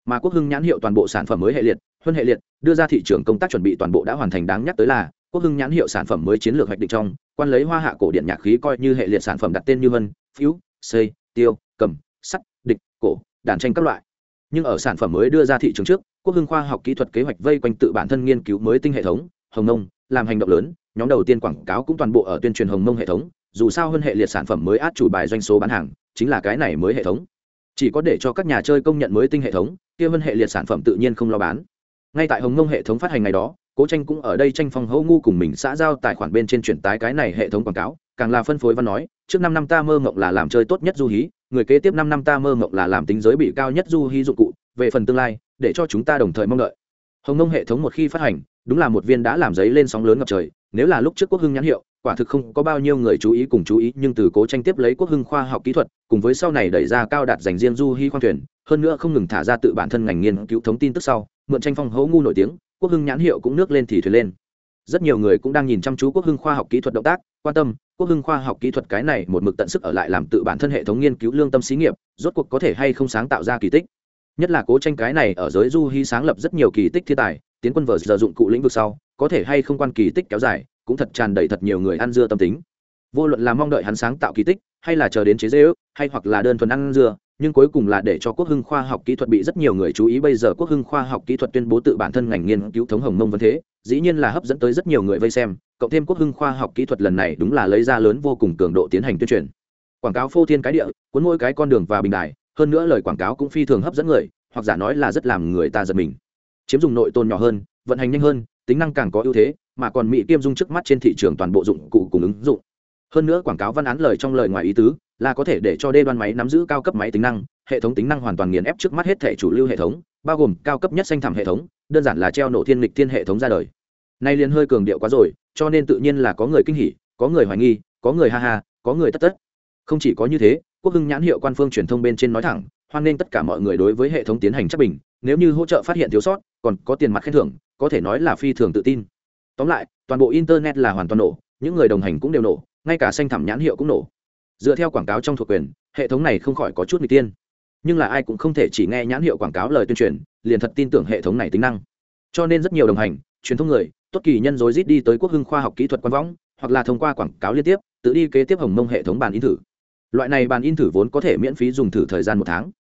Mà quốc hưng nhãn hiệu toàn bộ sản phẩm mới hệ liệt, huân hệ liệt, đưa ra thị trường công tác chuẩn bị toàn bộ đã hoàn thành đáng nhắc tới là quốc hưng nhãn hiệu sản phẩm mới chiến lược hoạch định trong, quan lấy hoa hạ cổ điện nhạc khí coi như hệ liệt sản phẩm đặt tên như vân, phiếu, xây, tiêu, cầm, sắt, địch, cổ, đàn tranh các loại. Nhưng ở sản phẩm mới đưa ra thị trường trước, quốc hưng khoa học kỹ thuật kế hoạch vây quanh tự bản thân nghiên cứu mới tinh hệ thống, hồng nông, làm hành động lớn, nhóm đầu tiên quảng cáo cũng toàn bộ ở tuyên truyền hồng Nông hệ thống, dù sao hơn hệ liệt sản phẩm mới át chủ bài doanh số bán hàng, chính là cái này mới hệ thống. Chỉ có để cho các nhà chơi công nhận mới tinh hệ thống, kia hơn hệ liệt sản phẩm tự nhiên không lo bán. Ngay tại hồng Nông hệ thống phát hành ngày đó cố tranh cũng ở đây tranh phong hâu ngu cùng mình xã giao tài khoản bên trên chuyển tái cái này hệ thống quảng cáo, càng là phân phối văn nói, trước năm năm ta mơ mộng là làm chơi tốt nhất du hí, người kế tiếp năm năm ta mơ mộng là làm tính giới bị cao nhất du hí dụng cụ, về phần tương lai, để cho chúng ta đồng thời mong đợi. Hồng Nông hệ thống một khi phát hành, đúng là một viên đã làm giấy lên sóng lớn ngập trời, nếu là lúc trước quốc hưng nhãn hiệu, quả thực không có bao nhiêu người chú ý cùng chú ý, nhưng từ cố tranh tiếp lấy quốc hưng khoa học kỹ thuật, cùng với sau này đẩy ra cao đạt dành riêng du hy khoang thuyền, hơn nữa không ngừng thả ra tự bản thân ngành nghiên cứu thống tin tức sau, mượn tranh phong hấu ngu nổi tiếng quốc hưng nhãn hiệu cũng nước lên thì thuyền lên. Rất nhiều người cũng đang nhìn chăm chú quốc hưng khoa học kỹ thuật động tác, quan tâm, quốc hưng khoa học kỹ thuật cái này một mực tận sức ở lại làm tự bản thân hệ thống nghiên cứu lương tâm xí nghiệp, rốt cuộc có thể hay không sáng tạo ra kỳ tích. Nhất là cố tranh cái này ở giới du hy sáng lập rất nhiều kỳ tích thiên tài, tiến quân vở giờ dụng cụ lĩnh vực sau, có thể hay không quan kỳ tích kéo dài, cũng thật tràn đầy thật nhiều người ăn dưa tâm tính. Vô luận là mong đợi hắn sáng tạo kỳ tích, hay là chờ đến chế dễ ước, hay hoặc là đơn thuần ăn dưa nhưng cuối cùng là để cho quốc hưng khoa học kỹ thuật bị rất nhiều người chú ý. Bây giờ quốc hưng khoa học kỹ thuật tuyên bố tự bản thân ngành nghiên cứu thống hồng mông vấn thế, dĩ nhiên là hấp dẫn tới rất nhiều người vây xem. Cộng thêm quốc hưng khoa học kỹ thuật lần này đúng là lấy ra lớn vô cùng cường độ tiến hành tuyên truyền. Quảng cáo phô thiên cái địa, cuốn mỗi cái con đường và bình đài, hơn nữa lời quảng cáo cũng phi thường hấp dẫn người, hoặc giả nói là rất làm người ta giật mình. Chiếm dùng nội tôn nhỏ hơn, vận hành nhanh hơn, tính năng càng có ưu thế, mà còn mỹ kiêm dung trước mắt trên thị trường toàn bộ dụng cụ cùng ứng dụng. Hơn nữa quảng cáo văn án lời trong lời ngoài ý tứ là có thể để cho đê đoan máy nắm giữ cao cấp máy tính năng, hệ thống tính năng hoàn toàn nghiền ép trước mắt hết thể chủ lưu hệ thống, bao gồm cao cấp nhất xanh thảm hệ thống, đơn giản là treo nổ thiên lịch thiên hệ thống ra đời. Nay liền hơi cường điệu quá rồi, cho nên tự nhiên là có người kinh hỉ, có người hoài nghi, có người ha ha, có người tất tất. Không chỉ có như thế, quốc hưng nhãn hiệu quan phương truyền thông bên trên nói thẳng, hoan nghênh tất cả mọi người đối với hệ thống tiến hành chấp bình, nếu như hỗ trợ phát hiện thiếu sót, còn có tiền mặt khen thưởng, có thể nói là phi thường tự tin. Tóm lại, toàn bộ internet là hoàn toàn nổ, những người đồng hành cũng đều nổ, ngay cả xanh thẳm nhãn hiệu cũng nổ dựa theo quảng cáo trong thuộc quyền, hệ thống này không khỏi có chút n g tiên. Nhưng là ai cũng không thể chỉ nghe nhãn hiệu quảng cáo lời tuyên truyền, liền thật tin tưởng hệ thống này tính năng. Cho nên rất nhiều đồng hành, truyền thông người, tốt kỳ nhân dối rít đi tới quốc hưng khoa học kỹ thuật quan võng, hoặc là thông qua quảng cáo liên tiếp, tự đi kế tiếp hồng mông hệ thống bàn in thử. Loại này bàn in thử vốn có thể miễn phí dùng thử thời gian một tháng.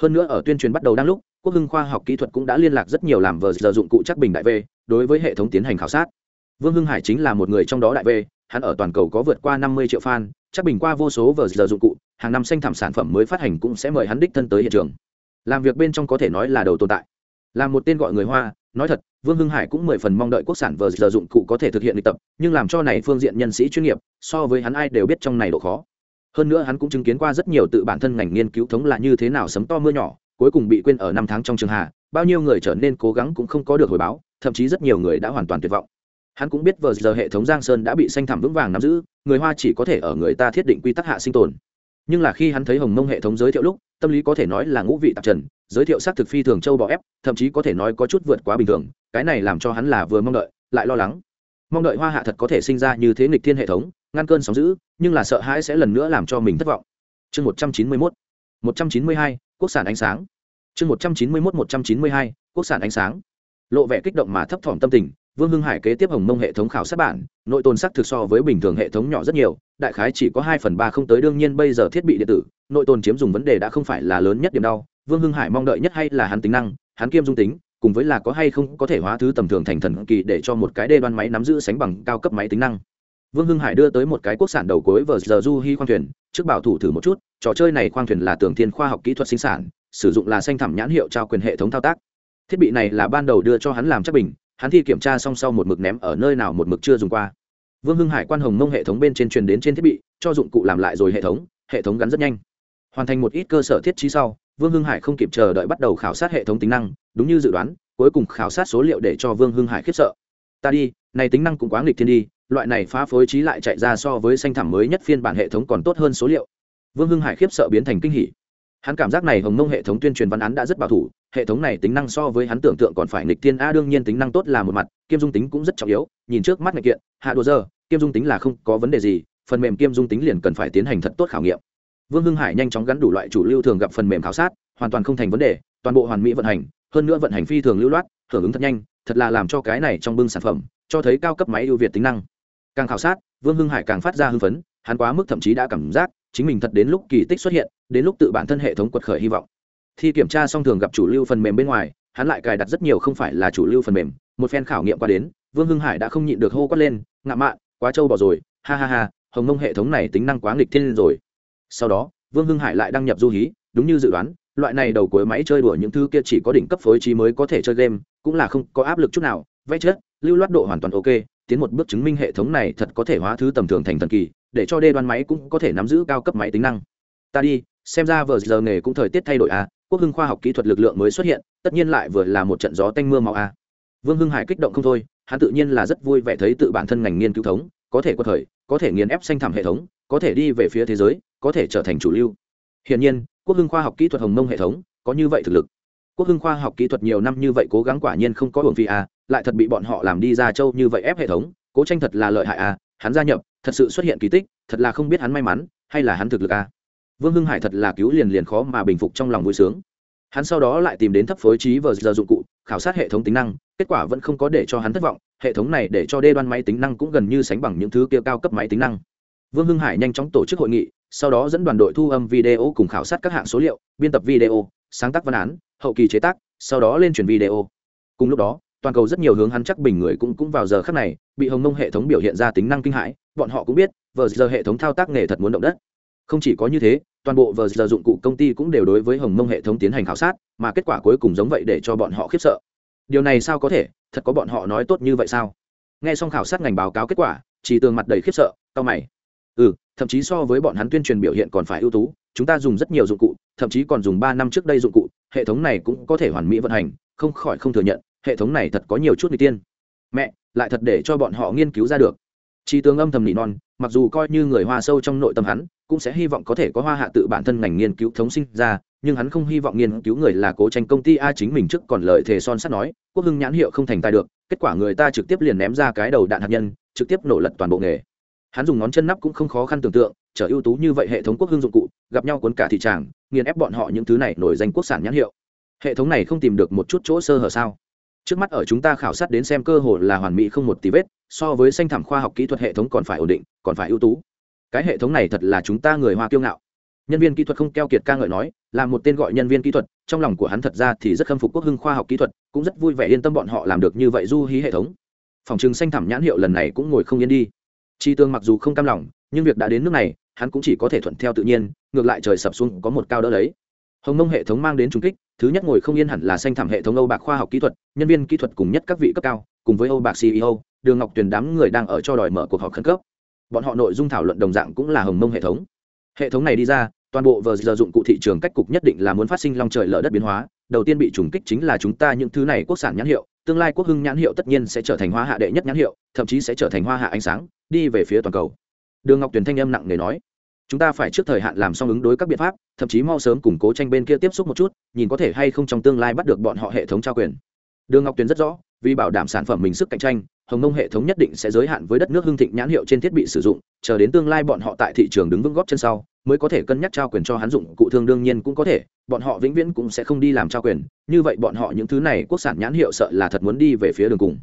Hơn nữa ở tuyên truyền bắt đầu đang lúc, quốc hưng khoa học kỹ thuật cũng đã liên lạc rất nhiều làm vờ giờ dụng cụ chắc bình đại v đối với hệ thống tiến hành khảo sát. Vương hưng hải chính là một người trong đó đại v hắn ở toàn cầu có vượt qua năm mươi triệu fan chắc bình qua vô số vờ giờ dụng cụ, hàng năm xanh thảm sản phẩm mới phát hành cũng sẽ mời hắn đích thân tới hiện trường. Làm việc bên trong có thể nói là đầu tồn tại. Là một tên gọi người hoa, nói thật, vương hưng hải cũng mười phần mong đợi quốc sản vờ giờ dụng cụ có thể thực hiện lịch tập, nhưng làm cho này phương diện nhân sĩ chuyên nghiệp, so với hắn ai đều biết trong này độ khó. Hơn nữa hắn cũng chứng kiến qua rất nhiều tự bản thân ngành nghiên cứu thống là như thế nào sấm to mưa nhỏ, cuối cùng bị quên ở năm tháng trong trường hạ bao nhiêu người trở nên cố gắng cũng không có được hồi báo, thậm chí rất nhiều người đã hoàn toàn tuyệt vọng hắn cũng biết vờ giờ hệ thống giang sơn đã bị xanh thảm vững vàng nắm giữ, người hoa chỉ có thể ở người ta thiết định quy tắc hạ sinh tồn. Nhưng là khi hắn thấy hồng mông hệ thống giới thiệu lúc, tâm lý có thể nói là ngũ vị tạp trần, giới thiệu xác thực phi thường châu bò ép, thậm chí có thể nói có chút vượt quá bình thường, cái này làm cho hắn là vừa mong đợi, lại lo lắng. Mong đợi hoa hạ thật có thể sinh ra như thế nghịch thiên hệ thống, ngăn cơn sóng giữ nhưng là sợ hãi sẽ lần nữa làm cho mình thất vọng. Chương một trăm chín mươi mốt, một trăm chín mươi hai, quốc sản ánh sáng. Chương một trăm chín mươi mốt, một trăm chín mươi hai, quốc sản ánh sáng. Lộ vẻ kích động mà thấp thỏm tâm tình vương hưng hải kế tiếp hồng mông hệ thống khảo sát bản, nội tồn sắc thực so với bình thường hệ thống nhỏ rất nhiều, đại khái chỉ có hai phần ba không tới, đương nhiên bây giờ thiết bị điện tử, nội tồn chiếm dùng vấn đề đã không phải là lớn nhất điểm đau. Vương hưng hải mong đợi nhất hay là hắn tính năng, hắn kiêm dung tính, cùng với là có hay không có thể hóa thứ tầm thường thành thần kỳ để cho một cái đê đoan máy nắm giữ sánh bằng cao cấp máy tính năng. Vương hưng hải đưa tới một cái quốc sản đầu cuối vờ giờ du hi khoang thuyền, trước bảo thủ thử một chút, trò chơi này khoang thuyền là tường thiên khoa học kỹ thuật sinh sản, sử dụng là xanh thẳm nhãn hiệu trao quyền hệ thống thao tác. Thiết bị này là ban đầu đưa cho hắn làm chắc bình hắn thi kiểm tra xong sau một mực ném ở nơi nào một mực chưa dùng qua. Vương hưng hải quan hồng mông hệ thống bên trên truyền đến trên thiết bị, cho dụng cụ làm lại rồi hệ thống hệ thống gắn rất nhanh. Hoàn thành một ít cơ sở thiết trí sau, vương hưng hải không kịp chờ đợi bắt đầu khảo sát hệ thống tính năng, đúng như dự đoán, cuối cùng khảo sát số liệu để cho vương hưng hải khiếp sợ. Ta đi, này tính năng cũng quá nghịch thiên đi, loại này phá phối trí lại chạy ra so với xanh thảm mới nhất phiên bản hệ thống còn tốt hơn số liệu. Vương hưng hải khiếp sợ biến thành kinh hỉ hắn cảm giác này hồng mông hệ thống tuyên truyền văn án đã rất bảo thủ, hệ thống này tính năng so với hắn tưởng tượng còn phải nghịch thiên, a, đương nhiên tính năng tốt là một mặt, kiêm dung tính cũng rất trọng yếu, nhìn trước mắt ngạch kiện, hạ đồ giờ, kiêm dung tính là không có vấn đề gì, phần mềm kiêm dung tính liền cần phải tiến hành thật tốt khảo nghiệm. Vương hưng hải nhanh chóng gắn đủ loại chủ lưu thường gặp phần mềm khảo sát, hoàn toàn không thành vấn đề, toàn bộ hoàn mỹ vận hành, hơn nữa vận hành phi thường lưu loát, hưởng ứng thật nhanh, thật là làm cho cái này trong bưng sản phẩm, cho thấy cao cấp máy ưu việt tính năng. Càng khảo sát, vương hưng hải càng phát ra hưng phấn, hắn quá mức thậm chí đã cảm giác, chính mình thật đến lúc kỳ tích xuất hiện đến lúc tự bản thân hệ thống quật khởi hy vọng. Thi kiểm tra xong thường gặp chủ lưu phần mềm bên ngoài, hắn lại cài đặt rất nhiều không phải là chủ lưu phần mềm, một phen khảo nghiệm qua đến, vương hưng hải đã không nhịn được hô quát lên, ngạ mạn, quá trâu bỏ rồi, ha ha ha, hồng mông hệ thống này tính năng quá nghịch thiên rồi. Sau đó, vương hưng hải lại đăng nhập du hí, đúng như dự đoán, loại này đầu cuối máy chơi đùa những thứ kia chỉ có đỉnh cấp phối trí mới có thể chơi game, cũng là không có áp lực chút nào, vẽ chết, lưu loát độ hoàn toàn ok, tiến một bước chứng minh hệ thống này thật có thể hóa thứ tầm thường thành thần kỳ, để cho đê đoan máy cũng có thể nắm giữ cao cấp máy tính năng. Ta đi xem ra vừa giờ nghề cũng thời tiết thay đổi à quốc hưng khoa học kỹ thuật lực lượng mới xuất hiện, tất nhiên lại vừa là một trận gió tanh mưa màu à. Vương hưng hải kích động không thôi, hắn tự nhiên là rất vui vẻ thấy tự bản thân ngành nghiên cứu thống, có thể có thời có thể nghiền ép xanh thảm hệ thống, có thể đi về phía thế giới, có thể trở thành chủ lưu. Hiện nhiên, quốc hưng khoa học kỹ thuật hồng mông hệ thống, có như vậy thực lực. Quốc hưng khoa học kỹ thuật nhiều năm như vậy cố gắng quả nhiên không có hưởng phi à lại thật bị bọn họ làm đi ra châu như vậy ép hệ thống, cố tranh thật là lợi hại à hắn gia nhập, thật sự xuất hiện kỳ tích, thật là không biết hắn may mắn, hay là hắn thực lực à vương hưng hải thật là cứu liền liền khó mà bình phục trong lòng vui sướng. Hắn sau đó lại tìm đến thấp phối trí vờ giờ dụng cụ, khảo sát hệ thống tính năng, kết quả vẫn không có để cho hắn thất vọng, hệ thống này để cho đê đoan máy tính năng cũng gần như sánh bằng những thứ kia cao cấp máy tính năng. Vương hưng hải nhanh chóng tổ chức hội nghị, sau đó dẫn đoàn đội thu âm video cùng khảo sát các hạng số liệu, biên tập video, sáng tác văn án, hậu kỳ chế tác, sau đó lên truyền video. Cùng lúc đó, toàn cầu rất nhiều hướng hắn chắc bình người cũng cũng vào giờ khắc này, bị hồng mông hệ thống biểu hiện ra tính năng kinh hãi, bọn họ cũng biết, vờ giờ hệ thống thao tác nghề thật muốn động đất. Không chỉ có như thế toàn bộ vờ giờ dụng cụ công ty cũng đều đối với hồng mông hệ thống tiến hành khảo sát, mà kết quả cuối cùng giống vậy để cho bọn họ khiếp sợ. Điều này sao có thể? Thật có bọn họ nói tốt như vậy sao? Nghe xong khảo sát ngành báo cáo kết quả chỉ tường mặt đầy khiếp sợ tao mày. Ừ thậm chí so với bọn hắn tuyên truyền biểu hiện còn phải ưu tú, chúng ta dùng rất nhiều dụng cụ, thậm chí còn dùng ba năm trước đây dụng cụ, hệ thống này cũng có thể hoàn mỹ vận hành, không khỏi không thừa nhận, hệ thống này thật có nhiều chút người tiên. Mẹ, lại thật để cho bọn họ nghiên cứu ra được. Chi tướng âm thầm nỉ non, mặc dù coi như người Hoa sâu trong nội tâm hắn, cũng sẽ hy vọng có thể có Hoa Hạ tự bản thân ngành nghiên cứu thống sinh ra, nhưng hắn không hy vọng nghiên cứu người là cố tranh công ty a chính mình trước còn lợi thề son sắt nói, quốc hưng nhãn hiệu không thành tài được, kết quả người ta trực tiếp liền ném ra cái đầu đạn hạt nhân, trực tiếp nổ lật toàn bộ nghề. Hắn dùng ngón chân nắp cũng không khó khăn tưởng tượng, trở ưu tú như vậy hệ thống quốc hưng dụng cụ, gặp nhau cuốn cả thị trường, nghiền ép bọn họ những thứ này nổi danh quốc sản nhãn hiệu. Hệ thống này không tìm được một chút chỗ sơ hở sao? trước mắt ở chúng ta khảo sát đến xem cơ hội là hoàn mỹ không một tí vết so với xanh thảm khoa học kỹ thuật hệ thống còn phải ổn định, còn phải ưu tú. Cái hệ thống này thật là chúng ta người hoa kiêu ngạo. Nhân viên kỹ thuật không keo kiệt ca ngợi nói, là một tên gọi nhân viên kỹ thuật, trong lòng của hắn thật ra thì rất khâm phục quốc hưng khoa học kỹ thuật, cũng rất vui vẻ yên tâm bọn họ làm được như vậy du hí hệ thống. Phòng trừng xanh thảm nhãn hiệu lần này cũng ngồi không yên đi. Chi tương mặc dù không cam lòng, nhưng việc đã đến nước này, hắn cũng chỉ có thể thuận theo tự nhiên, ngược lại trời sập xuống có một cao đỡ đấy hồng nông hệ thống mang đến trung kích, thứ nhất ngồi không yên hẳn là xanh thảm hệ thống âu bạc khoa học kỹ thuật, nhân viên kỹ thuật cùng nhất các vị cấp cao, cùng với âu bạc ceo đường ngọc tuyền đám người đang ở cho đòi mở cuộc họp khẩn cấp. Bọn họ nội dung thảo luận đồng dạng cũng là hồng mông hệ thống. Hệ thống này đi ra, toàn bộ vờ giờ dụng cụ thị trường cách cục nhất định là muốn phát sinh long trời lở đất biến hóa. Đầu tiên bị trùng kích chính là chúng ta những thứ này quốc sản nhãn hiệu, tương lai quốc hưng nhãn hiệu tất nhiên sẽ trở thành hoa hạ đệ nhất nhãn hiệu, thậm chí sẽ trở thành hoa hạ ánh sáng, đi về phía toàn cầu. Đường ngọc tuyền thanh âm nặng nề nói, chúng ta phải trước thời hạn làm xong ứng đối các biện pháp, thậm chí mau sớm củng cố tranh bên kia tiếp xúc một chút, nhìn có thể hay không trong tương lai bắt được bọn họ hệ thống trao quyền. Đường ngọc tuyền rất rõ, vì bảo đảm sản phẩm mình sức cạnh tranh hồng nông hệ thống nhất định sẽ giới hạn với đất nước hưng thịnh nhãn hiệu trên thiết bị sử dụng, chờ đến tương lai bọn họ tại thị trường đứng vững góp chân sau, mới có thể cân nhắc trao quyền cho hắn dụng, cụ thương đương nhiên cũng có thể, bọn họ vĩnh viễn cũng sẽ không đi làm trao quyền, như vậy bọn họ những thứ này quốc sản nhãn hiệu sợ là thật muốn đi về phía đường cùng.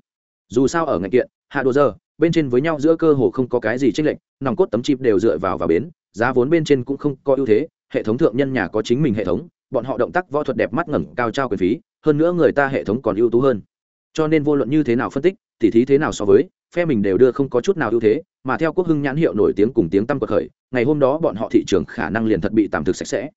Dù sao ở ngành kiện, hạ đồ giờ, bên trên với nhau giữa cơ hồ không có cái gì tranh lệch, nòng cốt tấm chip đều dựa vào và bến, giá vốn bên trên cũng không có ưu thế, hệ thống thượng nhân nhà có chính mình hệ thống, bọn họ động tác võ thuật đẹp mắt ngẩng cao trao quyền phí, hơn nữa người ta hệ thống còn ưu tú hơn. Cho nên vô luận như thế nào phân tích tỉ thí thế nào so với, phe mình đều đưa không có chút nào ưu thế, mà theo quốc hưng nhãn hiệu nổi tiếng cùng tiếng tăm quật khởi, ngày hôm đó bọn họ thị trường khả năng liền thật bị tạm thực sạch sẽ.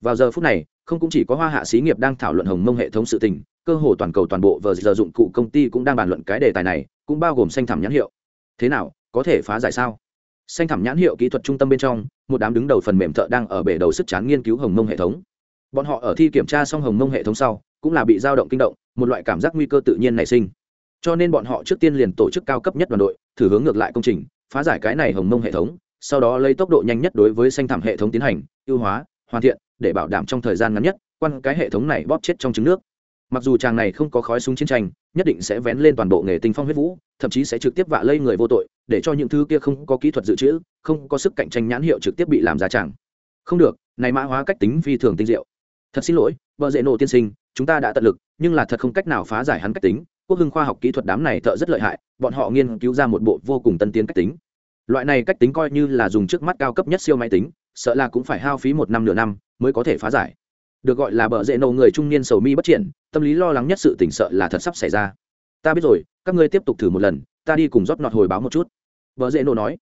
Vào giờ phút này, không cũng chỉ có hoa hạ xí nghiệp đang thảo luận hồng mông hệ thống sự tình, cơ hồ toàn cầu toàn bộ vờ giờ dụng cụ công ty cũng đang bàn luận cái đề tài này, cũng bao gồm xanh thảm nhãn hiệu. Thế nào, có thể phá giải sao? Xanh thảm nhãn hiệu kỹ thuật trung tâm bên trong, một đám đứng đầu phần mềm thợ đang ở bể đầu sức chán nghiên cứu hồng mông hệ thống. Bọn họ ở thi kiểm tra xong hồng mông hệ thống sau, cũng là bị dao động kinh động, một loại cảm giác nguy cơ tự nhiên nảy sinh cho nên bọn họ trước tiên liền tổ chức cao cấp nhất đoàn đội, thử hướng ngược lại công trình, phá giải cái này hồng mông hệ thống, sau đó lấy tốc độ nhanh nhất đối với xanh thảm hệ thống tiến hành, ưu hóa, hoàn thiện, để bảo đảm trong thời gian ngắn nhất, quan cái hệ thống này bóp chết trong trứng nước. Mặc dù chàng này không có khói súng chiến tranh, nhất định sẽ vén lên toàn bộ nghề tinh phong huyết vũ, thậm chí sẽ trực tiếp vạ lây người vô tội, để cho những thứ kia không có kỹ thuật dự trữ, không có sức cạnh tranh nhãn hiệu trực tiếp bị làm ra chàng. Không được, này mã hóa cách tính phi thường tinh diệu. Thật xin lỗi, vợ dễ nổ tiên sinh, chúng ta đã tận lực, nhưng là thật không cách nào phá giải hắn cách tính quốc hưng khoa học kỹ thuật đám này thợ rất lợi hại, bọn họ nghiên cứu ra một bộ vô cùng tân tiến cách tính. Loại này cách tính coi như là dùng trước mắt cao cấp nhất siêu máy tính, sợ là cũng phải hao phí một năm nửa năm mới có thể phá giải. Được gọi là bờ dễ nổ người trung niên sầu mi bất triển, tâm lý lo lắng nhất sự tỉnh sợ là thật sắp xảy ra. Ta biết rồi, các ngươi tiếp tục thử một lần, ta đi cùng rót nọt hồi báo một chút. Bờ dễ nổ nói.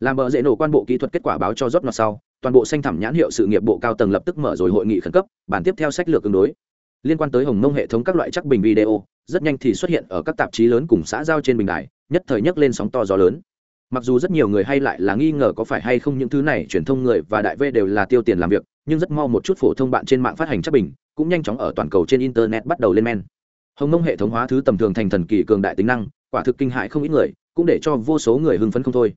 Làm bờ dễ nổ quan bộ kỹ thuật kết quả báo cho rót nọt sau, toàn bộ xanh thẳm nhãn hiệu sự nghiệp bộ cao tầng lập tức mở rồi hội nghị khẩn cấp, bản tiếp theo sách lược ứng đối. Liên quan tới hồng mông hệ thống các loại chắc bình video rất nhanh thì xuất hiện ở các tạp chí lớn cùng xã giao trên bình đài, nhất thời nhấc lên sóng to gió lớn. Mặc dù rất nhiều người hay lại là nghi ngờ có phải hay không những thứ này truyền thông người và đại v đều là tiêu tiền làm việc, nhưng rất mau một chút phổ thông bạn trên mạng phát hành chắc bình cũng nhanh chóng ở toàn cầu trên internet bắt đầu lên men. Hồng mông hệ thống hóa thứ tầm thường thành thần kỳ cường đại tính năng, quả thực kinh hại không ít người, cũng để cho vô số người hưng phấn không thôi.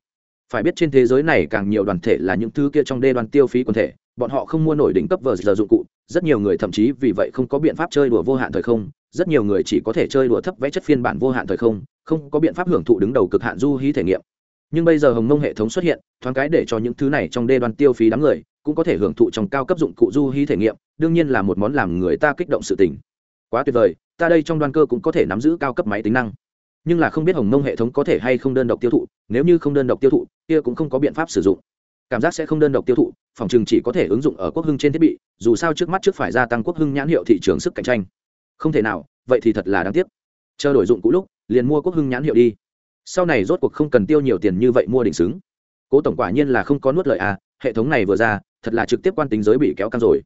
Phải biết trên thế giới này càng nhiều đoàn thể là những thứ kia trong đê đoàn tiêu phí quần thể, bọn họ không mua nổi đỉnh cấp vờ giờ dụng cụ, rất nhiều người thậm chí vì vậy không có biện pháp chơi đùa vô hạn thời không rất nhiều người chỉ có thể chơi đùa thấp vẽ chất phiên bản vô hạn thời không không có biện pháp hưởng thụ đứng đầu cực hạn du hí thể nghiệm. Nhưng bây giờ hồng mông hệ thống xuất hiện, thoáng cái để cho những thứ này trong đê đoàn tiêu phí đám người, cũng có thể hưởng thụ trong cao cấp dụng cụ du hí thể nghiệm, đương nhiên là một món làm người ta kích động sự tình. Quá tuyệt vời, ta đây trong đoàn cơ cũng có thể nắm giữ cao cấp máy tính năng. Nhưng là không biết hồng mông hệ thống có thể hay không đơn độc tiêu thụ, nếu như không đơn độc tiêu thụ, kia cũng không có biện pháp sử dụng. Cảm giác sẽ không đơn độc tiêu thụ, phòng chừng chỉ có thể ứng dụng ở quốc hưng trên thiết bị, dù sao trước mắt trước phải gia tăng quốc hưng nhãn hiệu thị trường sức cạnh tranh không thể nào, vậy thì thật là đáng tiếc. Chờ đổi dụng cũ lúc, liền mua quốc hưng nhãn hiệu đi. Sau này rốt cuộc không cần tiêu nhiều tiền như vậy mua định xứng. Cố tổng quả nhiên là không có nuốt lợi à hệ thống này vừa ra, thật là trực tiếp quan tính giới bị kéo căng rồi.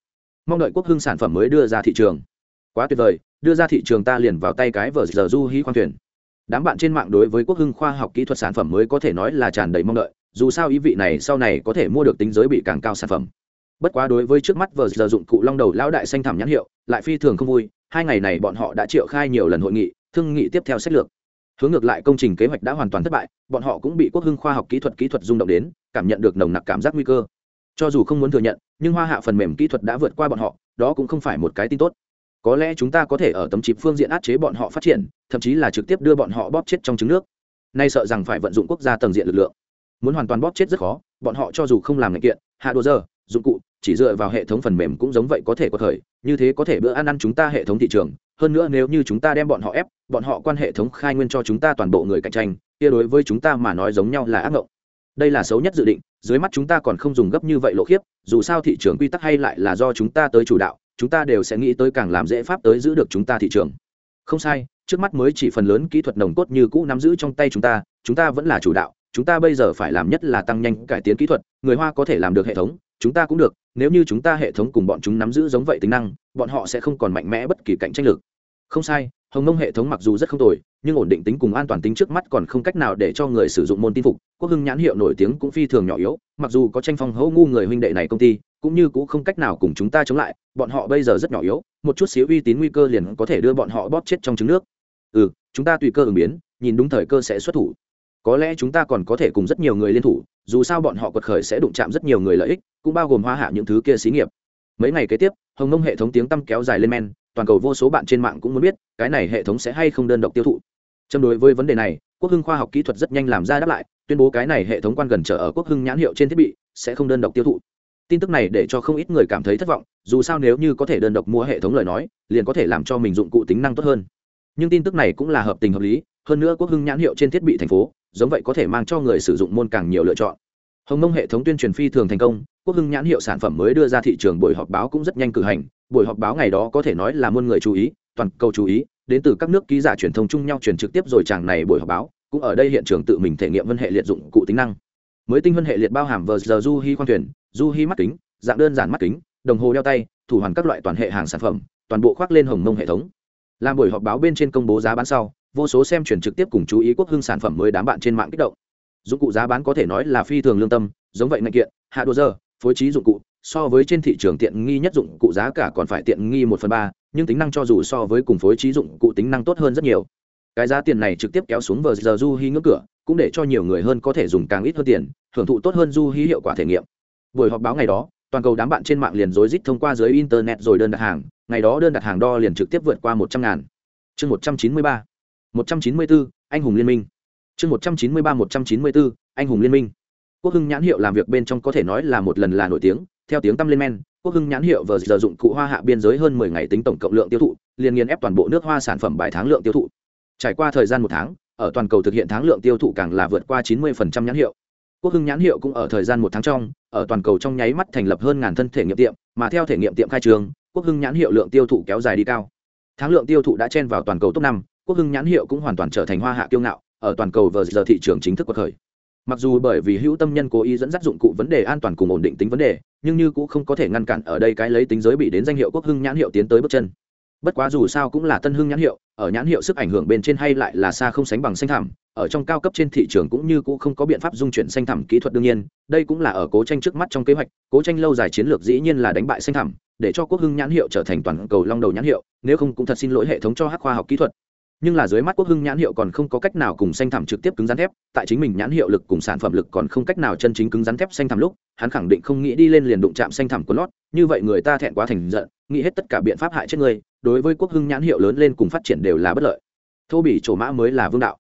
Mong đợi quốc hưng sản phẩm mới đưa ra thị trường. Quá tuyệt vời, đưa ra thị trường ta liền vào tay cái vờ giờ du hí khoan thuyền. Đám bạn trên mạng đối với quốc hưng khoa học kỹ thuật sản phẩm mới có thể nói là tràn đầy mong đợi, dù sao ý vị này sau này có thể mua được tính giới bị càng cao sản phẩm. Bất quá đối với trước mắt vờ giờ dụng cụ long đầu lão đại xanh thảm nhãn hiệu, lại phi thường không vui hai ngày này bọn họ đã triệu khai nhiều lần hội nghị, thương nghị tiếp theo sách lược. Hướng ngược lại công trình kế hoạch đã hoàn toàn thất bại, bọn họ cũng bị quốc hưng khoa học kỹ thuật kỹ thuật rung động đến, cảm nhận được nồng nặc cảm giác nguy cơ. Cho dù không muốn thừa nhận, nhưng hoa hạ phần mềm kỹ thuật đã vượt qua bọn họ, đó cũng không phải một cái tin tốt. Có lẽ chúng ta có thể ở tấm chip phương diện áp chế bọn họ phát triển, thậm chí là trực tiếp đưa bọn họ bóp chết trong trứng nước. Nay sợ rằng phải vận dụng quốc gia tầng diện lực lượng. Muốn hoàn toàn bóp chết rất khó, bọn họ cho dù không làm ngành kiện, hạ đồ giờ, dụng cụ chỉ dựa vào hệ thống phần mềm cũng giống vậy có thể có thời như thế có thể bữa ăn ăn chúng ta hệ thống thị trường hơn nữa nếu như chúng ta đem bọn họ ép bọn họ quan hệ thống khai nguyên cho chúng ta toàn bộ người cạnh tranh kia đối với chúng ta mà nói giống nhau là ác mộng đây là xấu nhất dự định dưới mắt chúng ta còn không dùng gấp như vậy lộ khiếp dù sao thị trường quy tắc hay lại là do chúng ta tới chủ đạo chúng ta đều sẽ nghĩ tới càng làm dễ pháp tới giữ được chúng ta thị trường không sai trước mắt mới chỉ phần lớn kỹ thuật nồng cốt như cũ nắm giữ trong tay chúng ta chúng ta vẫn là chủ đạo chúng ta bây giờ phải làm nhất là tăng nhanh cải tiến kỹ thuật người hoa có thể làm được hệ thống chúng ta cũng được, nếu như chúng ta hệ thống cùng bọn chúng nắm giữ giống vậy tính năng, bọn họ sẽ không còn mạnh mẽ bất kỳ cạnh tranh lực. Không sai, hồng nông hệ thống mặc dù rất không tồi, nhưng ổn định tính cùng an toàn tính trước mắt còn không cách nào để cho người sử dụng môn tin phục. Quốc hưng nhãn hiệu nổi tiếng cũng phi thường nhỏ yếu, mặc dù có tranh phong hấu ngu người huynh đệ này công ty, cũng như cũng không cách nào cùng chúng ta chống lại, bọn họ bây giờ rất nhỏ yếu, một chút xíu uy tín nguy cơ liền có thể đưa bọn họ bóp chết trong trứng nước. Ừ chúng ta tùy cơ ứng biến, nhìn đúng thời cơ sẽ xuất thủ. Có lẽ chúng ta còn có thể cùng rất nhiều người liên thủ, dù sao bọn họ quật khởi sẽ đụng chạm rất nhiều người lợi ích cũng bao gồm hoa hạ những thứ kia xí nghiệp. Mấy ngày kế tiếp, hồng nông hệ thống tiếng tăm kéo dài lên men, toàn cầu vô số bạn trên mạng cũng muốn biết, cái này hệ thống sẽ hay không đơn độc tiêu thụ. Châm đối với vấn đề này, quốc hưng khoa học kỹ thuật rất nhanh làm ra đáp lại, tuyên bố cái này hệ thống quan gần trở ở quốc hưng nhãn hiệu trên thiết bị, sẽ không đơn độc tiêu thụ. Tin tức này để cho không ít người cảm thấy thất vọng, dù sao nếu như có thể đơn độc mua hệ thống lời nói, liền có thể làm cho mình dụng cụ tính năng tốt hơn. Nhưng tin tức này cũng là hợp tình hợp lý, hơn nữa quốc hưng nhãn hiệu trên thiết bị thành phố, giống vậy có thể mang cho người sử dụng môn càng nhiều lựa chọn. Hồng mông hệ thống tuyên truyền phi thường thành công quốc hưng nhãn hiệu sản phẩm mới đưa ra thị trường buổi họp báo cũng rất nhanh cử hành. Buổi họp báo ngày đó có thể nói là muôn người chú ý, toàn cầu chú ý. Đến từ các nước ký giả truyền thông chung nhau truyền trực tiếp rồi chàng này buổi họp báo, cũng ở đây hiện trường tự mình thể nghiệm vân hệ liệt dụng cụ tính năng. Mới tinh vân hệ liệt bao hàm vờ giờ du hi khoang thuyền, du hi mắt kính, dạng đơn giản mắt kính, đồng hồ đeo tay, thủ hoàn các loại toàn hệ hàng sản phẩm, toàn bộ khoác lên hồng mông hệ thống. Làm buổi họp báo bên trên công bố giá bán sau, vô số xem truyền trực tiếp cùng chú ý quốc hưng sản phẩm mới đám bạn trên mạng kích động. Dụng cụ giá bán có thể nói là phi thường lương tâm, giống vậy ngành kiện, hạ đồ giờ phối trí dụng cụ, so với trên thị trường tiện nghi nhất dụng cụ giá cả còn phải tiện nghi một phần ba, nhưng tính năng cho dù so với cùng phối trí dụng cụ tính năng tốt hơn rất nhiều. Cái giá tiền này trực tiếp kéo xuống vờ giờ du hí ngưỡng cửa, cũng để cho nhiều người hơn có thể dùng càng ít hơn tiền, hưởng thụ tốt hơn du hí hiệu quả thể nghiệm. Buổi họp báo ngày đó, toàn cầu đám bạn trên mạng liền rối rít thông qua dưới internet rồi đơn đặt hàng, ngày đó đơn đặt hàng đo liền trực tiếp vượt qua một trăm ngàn. Chương một trăm chín mươi ba, một trăm chín mươi bốn anh hùng liên minh. Chương một trăm chín mươi ba, một trăm chín mươi bốn anh hùng liên minh quốc hưng nhãn hiệu làm việc bên trong có thể nói là một lần là nổi tiếng, theo tiếng tăm lên men, quốc hưng nhãn hiệu vừa giờ dụng cụ hoa hạ biên giới hơn mười ngày tính tổng cộng lượng tiêu thụ, liền nghiền ép toàn bộ nước hoa sản phẩm bài tháng lượng tiêu thụ. Trải qua thời gian một tháng, ở toàn cầu thực hiện tháng lượng tiêu thụ càng là vượt qua chín mươi nhãn hiệu. Quốc hưng nhãn hiệu cũng ở thời gian một tháng trong, ở toàn cầu trong nháy mắt thành lập hơn ngàn thân thể nghiệm tiệm, mà theo thể nghiệm tiệm khai trường, quốc hưng nhãn hiệu lượng tiêu thụ kéo dài đi cao. Tháng lượng tiêu thụ đã chen vào toàn cầu top năm, quốc hưng nhãn hiệu cũng hoàn toàn trở thành hoa hạ kiêu ngạo, ở toàn cầu vờ giờ thị trường chính thức của khởi mặc dù bởi vì hữu tâm nhân cố ý dẫn dắt dụng cụ vấn đề an toàn cùng ổn định tính vấn đề, nhưng như cũng không có thể ngăn cản ở đây cái lấy tính giới bị đến danh hiệu quốc hưng nhãn hiệu tiến tới bước chân. Bất quá dù sao cũng là tân hưng nhãn hiệu, ở nhãn hiệu sức ảnh hưởng bên trên hay lại là xa không sánh bằng xanh thảm ở trong cao cấp trên thị trường cũng như cũng không có biện pháp dung chuyển xanh thảm kỹ thuật đương nhiên, đây cũng là ở cố tranh trước mắt trong kế hoạch, cố tranh lâu dài chiến lược dĩ nhiên là đánh bại xanh thảm để cho quốc hưng nhãn hiệu trở thành toàn cầu long đầu nhãn hiệu, nếu không cũng thật xin lỗi hệ thống cho hắc khoa học kỹ thuật nhưng là dưới mắt quốc hưng nhãn hiệu còn không có cách nào cùng xanh thảm trực tiếp cứng rắn thép, tại chính mình nhãn hiệu lực cùng sản phẩm lực còn không cách nào chân chính cứng rắn thép xanh thảm lúc, hắn khẳng định không nghĩ đi lên liền đụng chạm xanh thảm của lót, như vậy người ta thẹn quá thành giận, nghĩ hết tất cả biện pháp hại chết người, đối với quốc hưng nhãn hiệu lớn lên cùng phát triển đều là bất lợi. Thô bỉ trổ mã mới là vương đạo.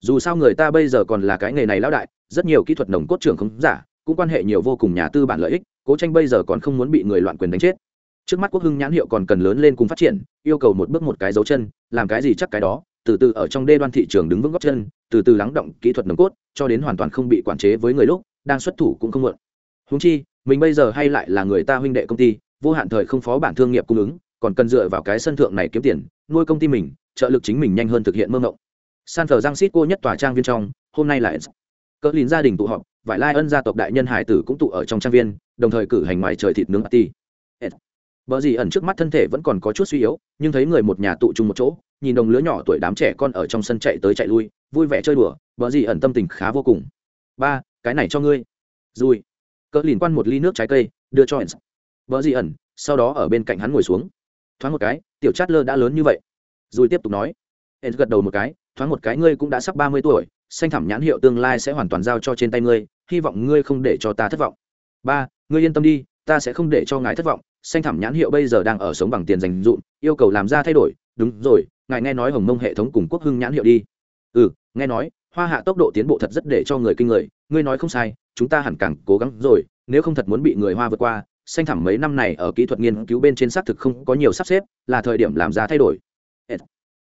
Dù sao người ta bây giờ còn là cái nghề này lão đại, rất nhiều kỹ thuật nồng cốt trưởng không giả, cũng quan hệ nhiều vô cùng nhà tư bản lợi ích, cố tranh bây giờ còn không muốn bị người loạn quyền đánh chết trước mắt quốc hưng nhãn hiệu còn cần lớn lên cùng phát triển, yêu cầu một bước một cái dấu chân, làm cái gì chắc cái đó, từ từ ở trong đê đoan thị trường đứng vững góc chân, từ từ lắng động kỹ thuật nồng cốt, cho đến hoàn toàn không bị quản chế với người lúc, đang xuất thủ cũng không muộn. Húng chi, mình bây giờ hay lại là người ta huynh đệ công ty, vô hạn thời không phó bản thương nghiệp cung ứng, còn cần dựa vào cái sân thượng này kiếm tiền, nuôi công ty mình, trợ lực chính mình nhanh hơn thực hiện mơ mộng. San thờ giang xít cô nhất tòa trang viên trong, hôm nay lại cỡ lìn gia đình tụ họp, vải lai ân gia tộc đại nhân hải tử cũng tụ ở trong trang viên, đồng thời cử hành ngoài trời thịt nướng ti Bở gì ẩn trước mắt thân thể vẫn còn có chút suy yếu, nhưng thấy người một nhà tụ chung một chỗ, nhìn đồng lứa nhỏ tuổi đám trẻ con ở trong sân chạy tới chạy lui, vui vẻ chơi đùa, bở gì ẩn tâm tình khá vô cùng. Ba, cái này cho ngươi. Rồi. Cỡ lìn quan một ly nước trái cây, đưa cho Ens. Bở gì ẩn, sau đó ở bên cạnh hắn ngồi xuống. Thoáng một cái, tiểu chát lơ đã lớn như vậy. Rồi tiếp tục nói. Ens gật đầu một cái, thoáng một cái ngươi cũng đã sắp ba mươi tuổi, xanh thẳm nhãn hiệu tương lai sẽ hoàn toàn giao cho trên tay ngươi, hy vọng ngươi không để cho ta thất vọng. Ba, ngươi yên tâm đi, ta sẽ không để cho ngài thất vọng, xanh thẳm nhãn hiệu bây giờ đang ở sống bằng tiền dành dụm, yêu cầu làm ra thay đổi. Đúng rồi, ngài nghe nói hồng mông hệ thống cùng quốc hưng nhãn hiệu đi. Ừ nghe nói, hoa hạ tốc độ tiến bộ thật rất để cho người kinh người. Ngươi nói không sai, chúng ta hẳn càng cố gắng rồi. Nếu không thật muốn bị người hoa vượt qua, xanh thẳm mấy năm này ở kỹ thuật nghiên cứu bên trên xác thực không có nhiều sắp xếp, là thời điểm làm ra thay đổi.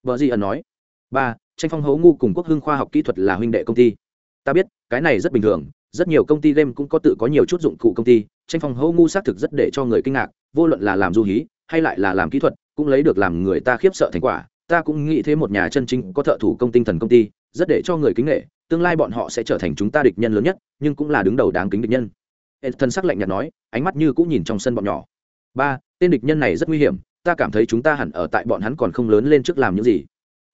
Vợ di ẩn nói? Ba, tranh phong hấu ngu cùng quốc hưng khoa học kỹ thuật là huynh đệ công ty. Ta biết, cái này rất bình thường rất nhiều công ty game cũng có tự có nhiều chút dụng cụ công ty, tranh phong hấu ngu xác thực rất để cho người kinh ngạc, vô luận là làm du hí, hay lại là làm kỹ thuật, cũng lấy được làm người ta khiếp sợ thành quả. Ta cũng nghĩ thế một nhà chân chính có thợ thủ công tinh thần công ty, rất để cho người kính nghệ, tương lai bọn họ sẽ trở thành chúng ta địch nhân lớn nhất, nhưng cũng là đứng đầu đáng kính địch nhân. Thân sắc lạnh nhạt nói, ánh mắt như cũng nhìn trong sân bọn nhỏ. Ba, tên địch nhân này rất nguy hiểm, ta cảm thấy chúng ta hẳn ở tại bọn hắn còn không lớn lên trước làm những gì?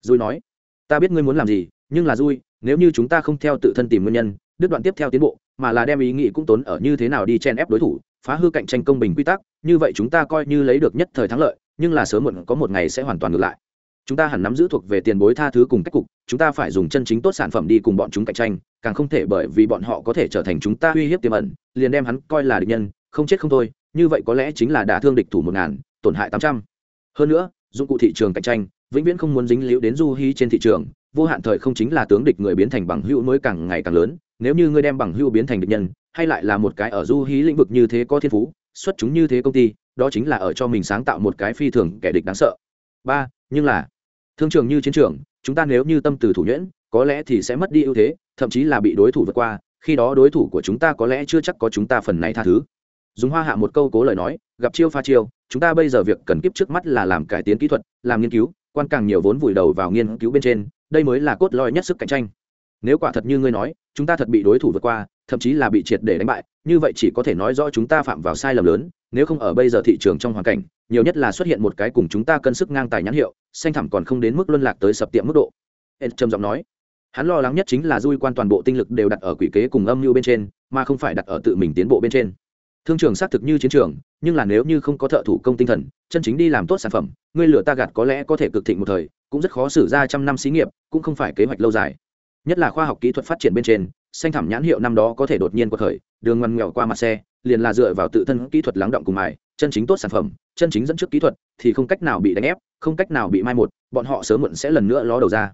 Dui nói, ta biết ngươi muốn làm gì, nhưng là dui nếu như chúng ta không theo tự thân tìm nguyên nhân đứt đoạn tiếp theo tiến bộ, mà là đem ý nghĩ cũng tốn ở như thế nào đi chen ép đối thủ, phá hư cạnh tranh công bình quy tắc, như vậy chúng ta coi như lấy được nhất thời thắng lợi, nhưng là sớm muộn có một ngày sẽ hoàn toàn ngược lại. Chúng ta hẳn nắm giữ thuộc về tiền bối tha thứ cùng cách cục, chúng ta phải dùng chân chính tốt sản phẩm đi cùng bọn chúng cạnh tranh, càng không thể bởi vì bọn họ có thể trở thành chúng ta uy hiếp tiềm ẩn, liền đem hắn coi là địch nhân, không chết không thôi, như vậy có lẽ chính là đả thương địch thủ một ngàn, tổn hại tám trăm. Hơn nữa, dụng cụ thị trường cạnh tranh, vĩnh viễn không muốn dính liễu đến du hi trên thị trường, vô hạn thời không chính là tướng địch người biến thành bằng hữu mới càng ngày càng lớn nếu như ngươi đem bằng hưu biến thành địch nhân, hay lại là một cái ở du hí lĩnh vực như thế có thiên phú, xuất chúng như thế công ty, đó chính là ở cho mình sáng tạo một cái phi thường kẻ địch đáng sợ. Ba, nhưng là, thương trường như chiến trường, chúng ta nếu như tâm từ thủ nhuyễn, có lẽ thì sẽ mất đi ưu thế, thậm chí là bị đối thủ vượt qua, khi đó đối thủ của chúng ta có lẽ chưa chắc có chúng ta phần này tha thứ. Dùng hoa hạ một câu cố lời nói, gặp chiêu pha chiêu, chúng ta bây giờ việc cần kiếp trước mắt là làm cải tiến kỹ thuật, làm nghiên cứu, quan càng nhiều vốn vùi đầu vào nghiên cứu bên trên, đây mới là cốt lõi nhất sức cạnh tranh nếu quả thật như ngươi nói, chúng ta thật bị đối thủ vượt qua, thậm chí là bị triệt để đánh bại, như vậy chỉ có thể nói rõ chúng ta phạm vào sai lầm lớn, nếu không ở bây giờ thị trường trong hoàn cảnh, nhiều nhất là xuất hiện một cái cùng chúng ta cân sức ngang tài nhãn hiệu, xanh thẳm còn không đến mức luân lạc tới sập tiệm mức độ. Ed trầm giọng nói. Hắn lo lắng nhất chính là dui quan toàn bộ tinh lực đều đặt ở quỷ kế cùng âm mưu bên trên, mà không phải đặt ở tự mình tiến bộ bên trên. Thương trường xác thực như chiến trường, nhưng là nếu như không có thợ thủ công tinh thần, chân chính đi làm tốt sản phẩm, ngươi lửa ta gạt có lẽ có thể cực thịnh một thời, cũng rất khó xử ra trăm năm xí nghiệp, cũng không phải kế hoạch lâu dài nhất là khoa học kỹ thuật phát triển bên trên xanh thảm nhãn hiệu năm đó có thể đột nhiên cuộc khởi đường ngoằn nghèo qua mặt xe liền là dựa vào tự thân kỹ thuật lắng động cùng mài chân chính tốt sản phẩm chân chính dẫn trước kỹ thuật thì không cách nào bị đánh ép không cách nào bị mai một bọn họ sớm muộn sẽ lần nữa ló đầu ra.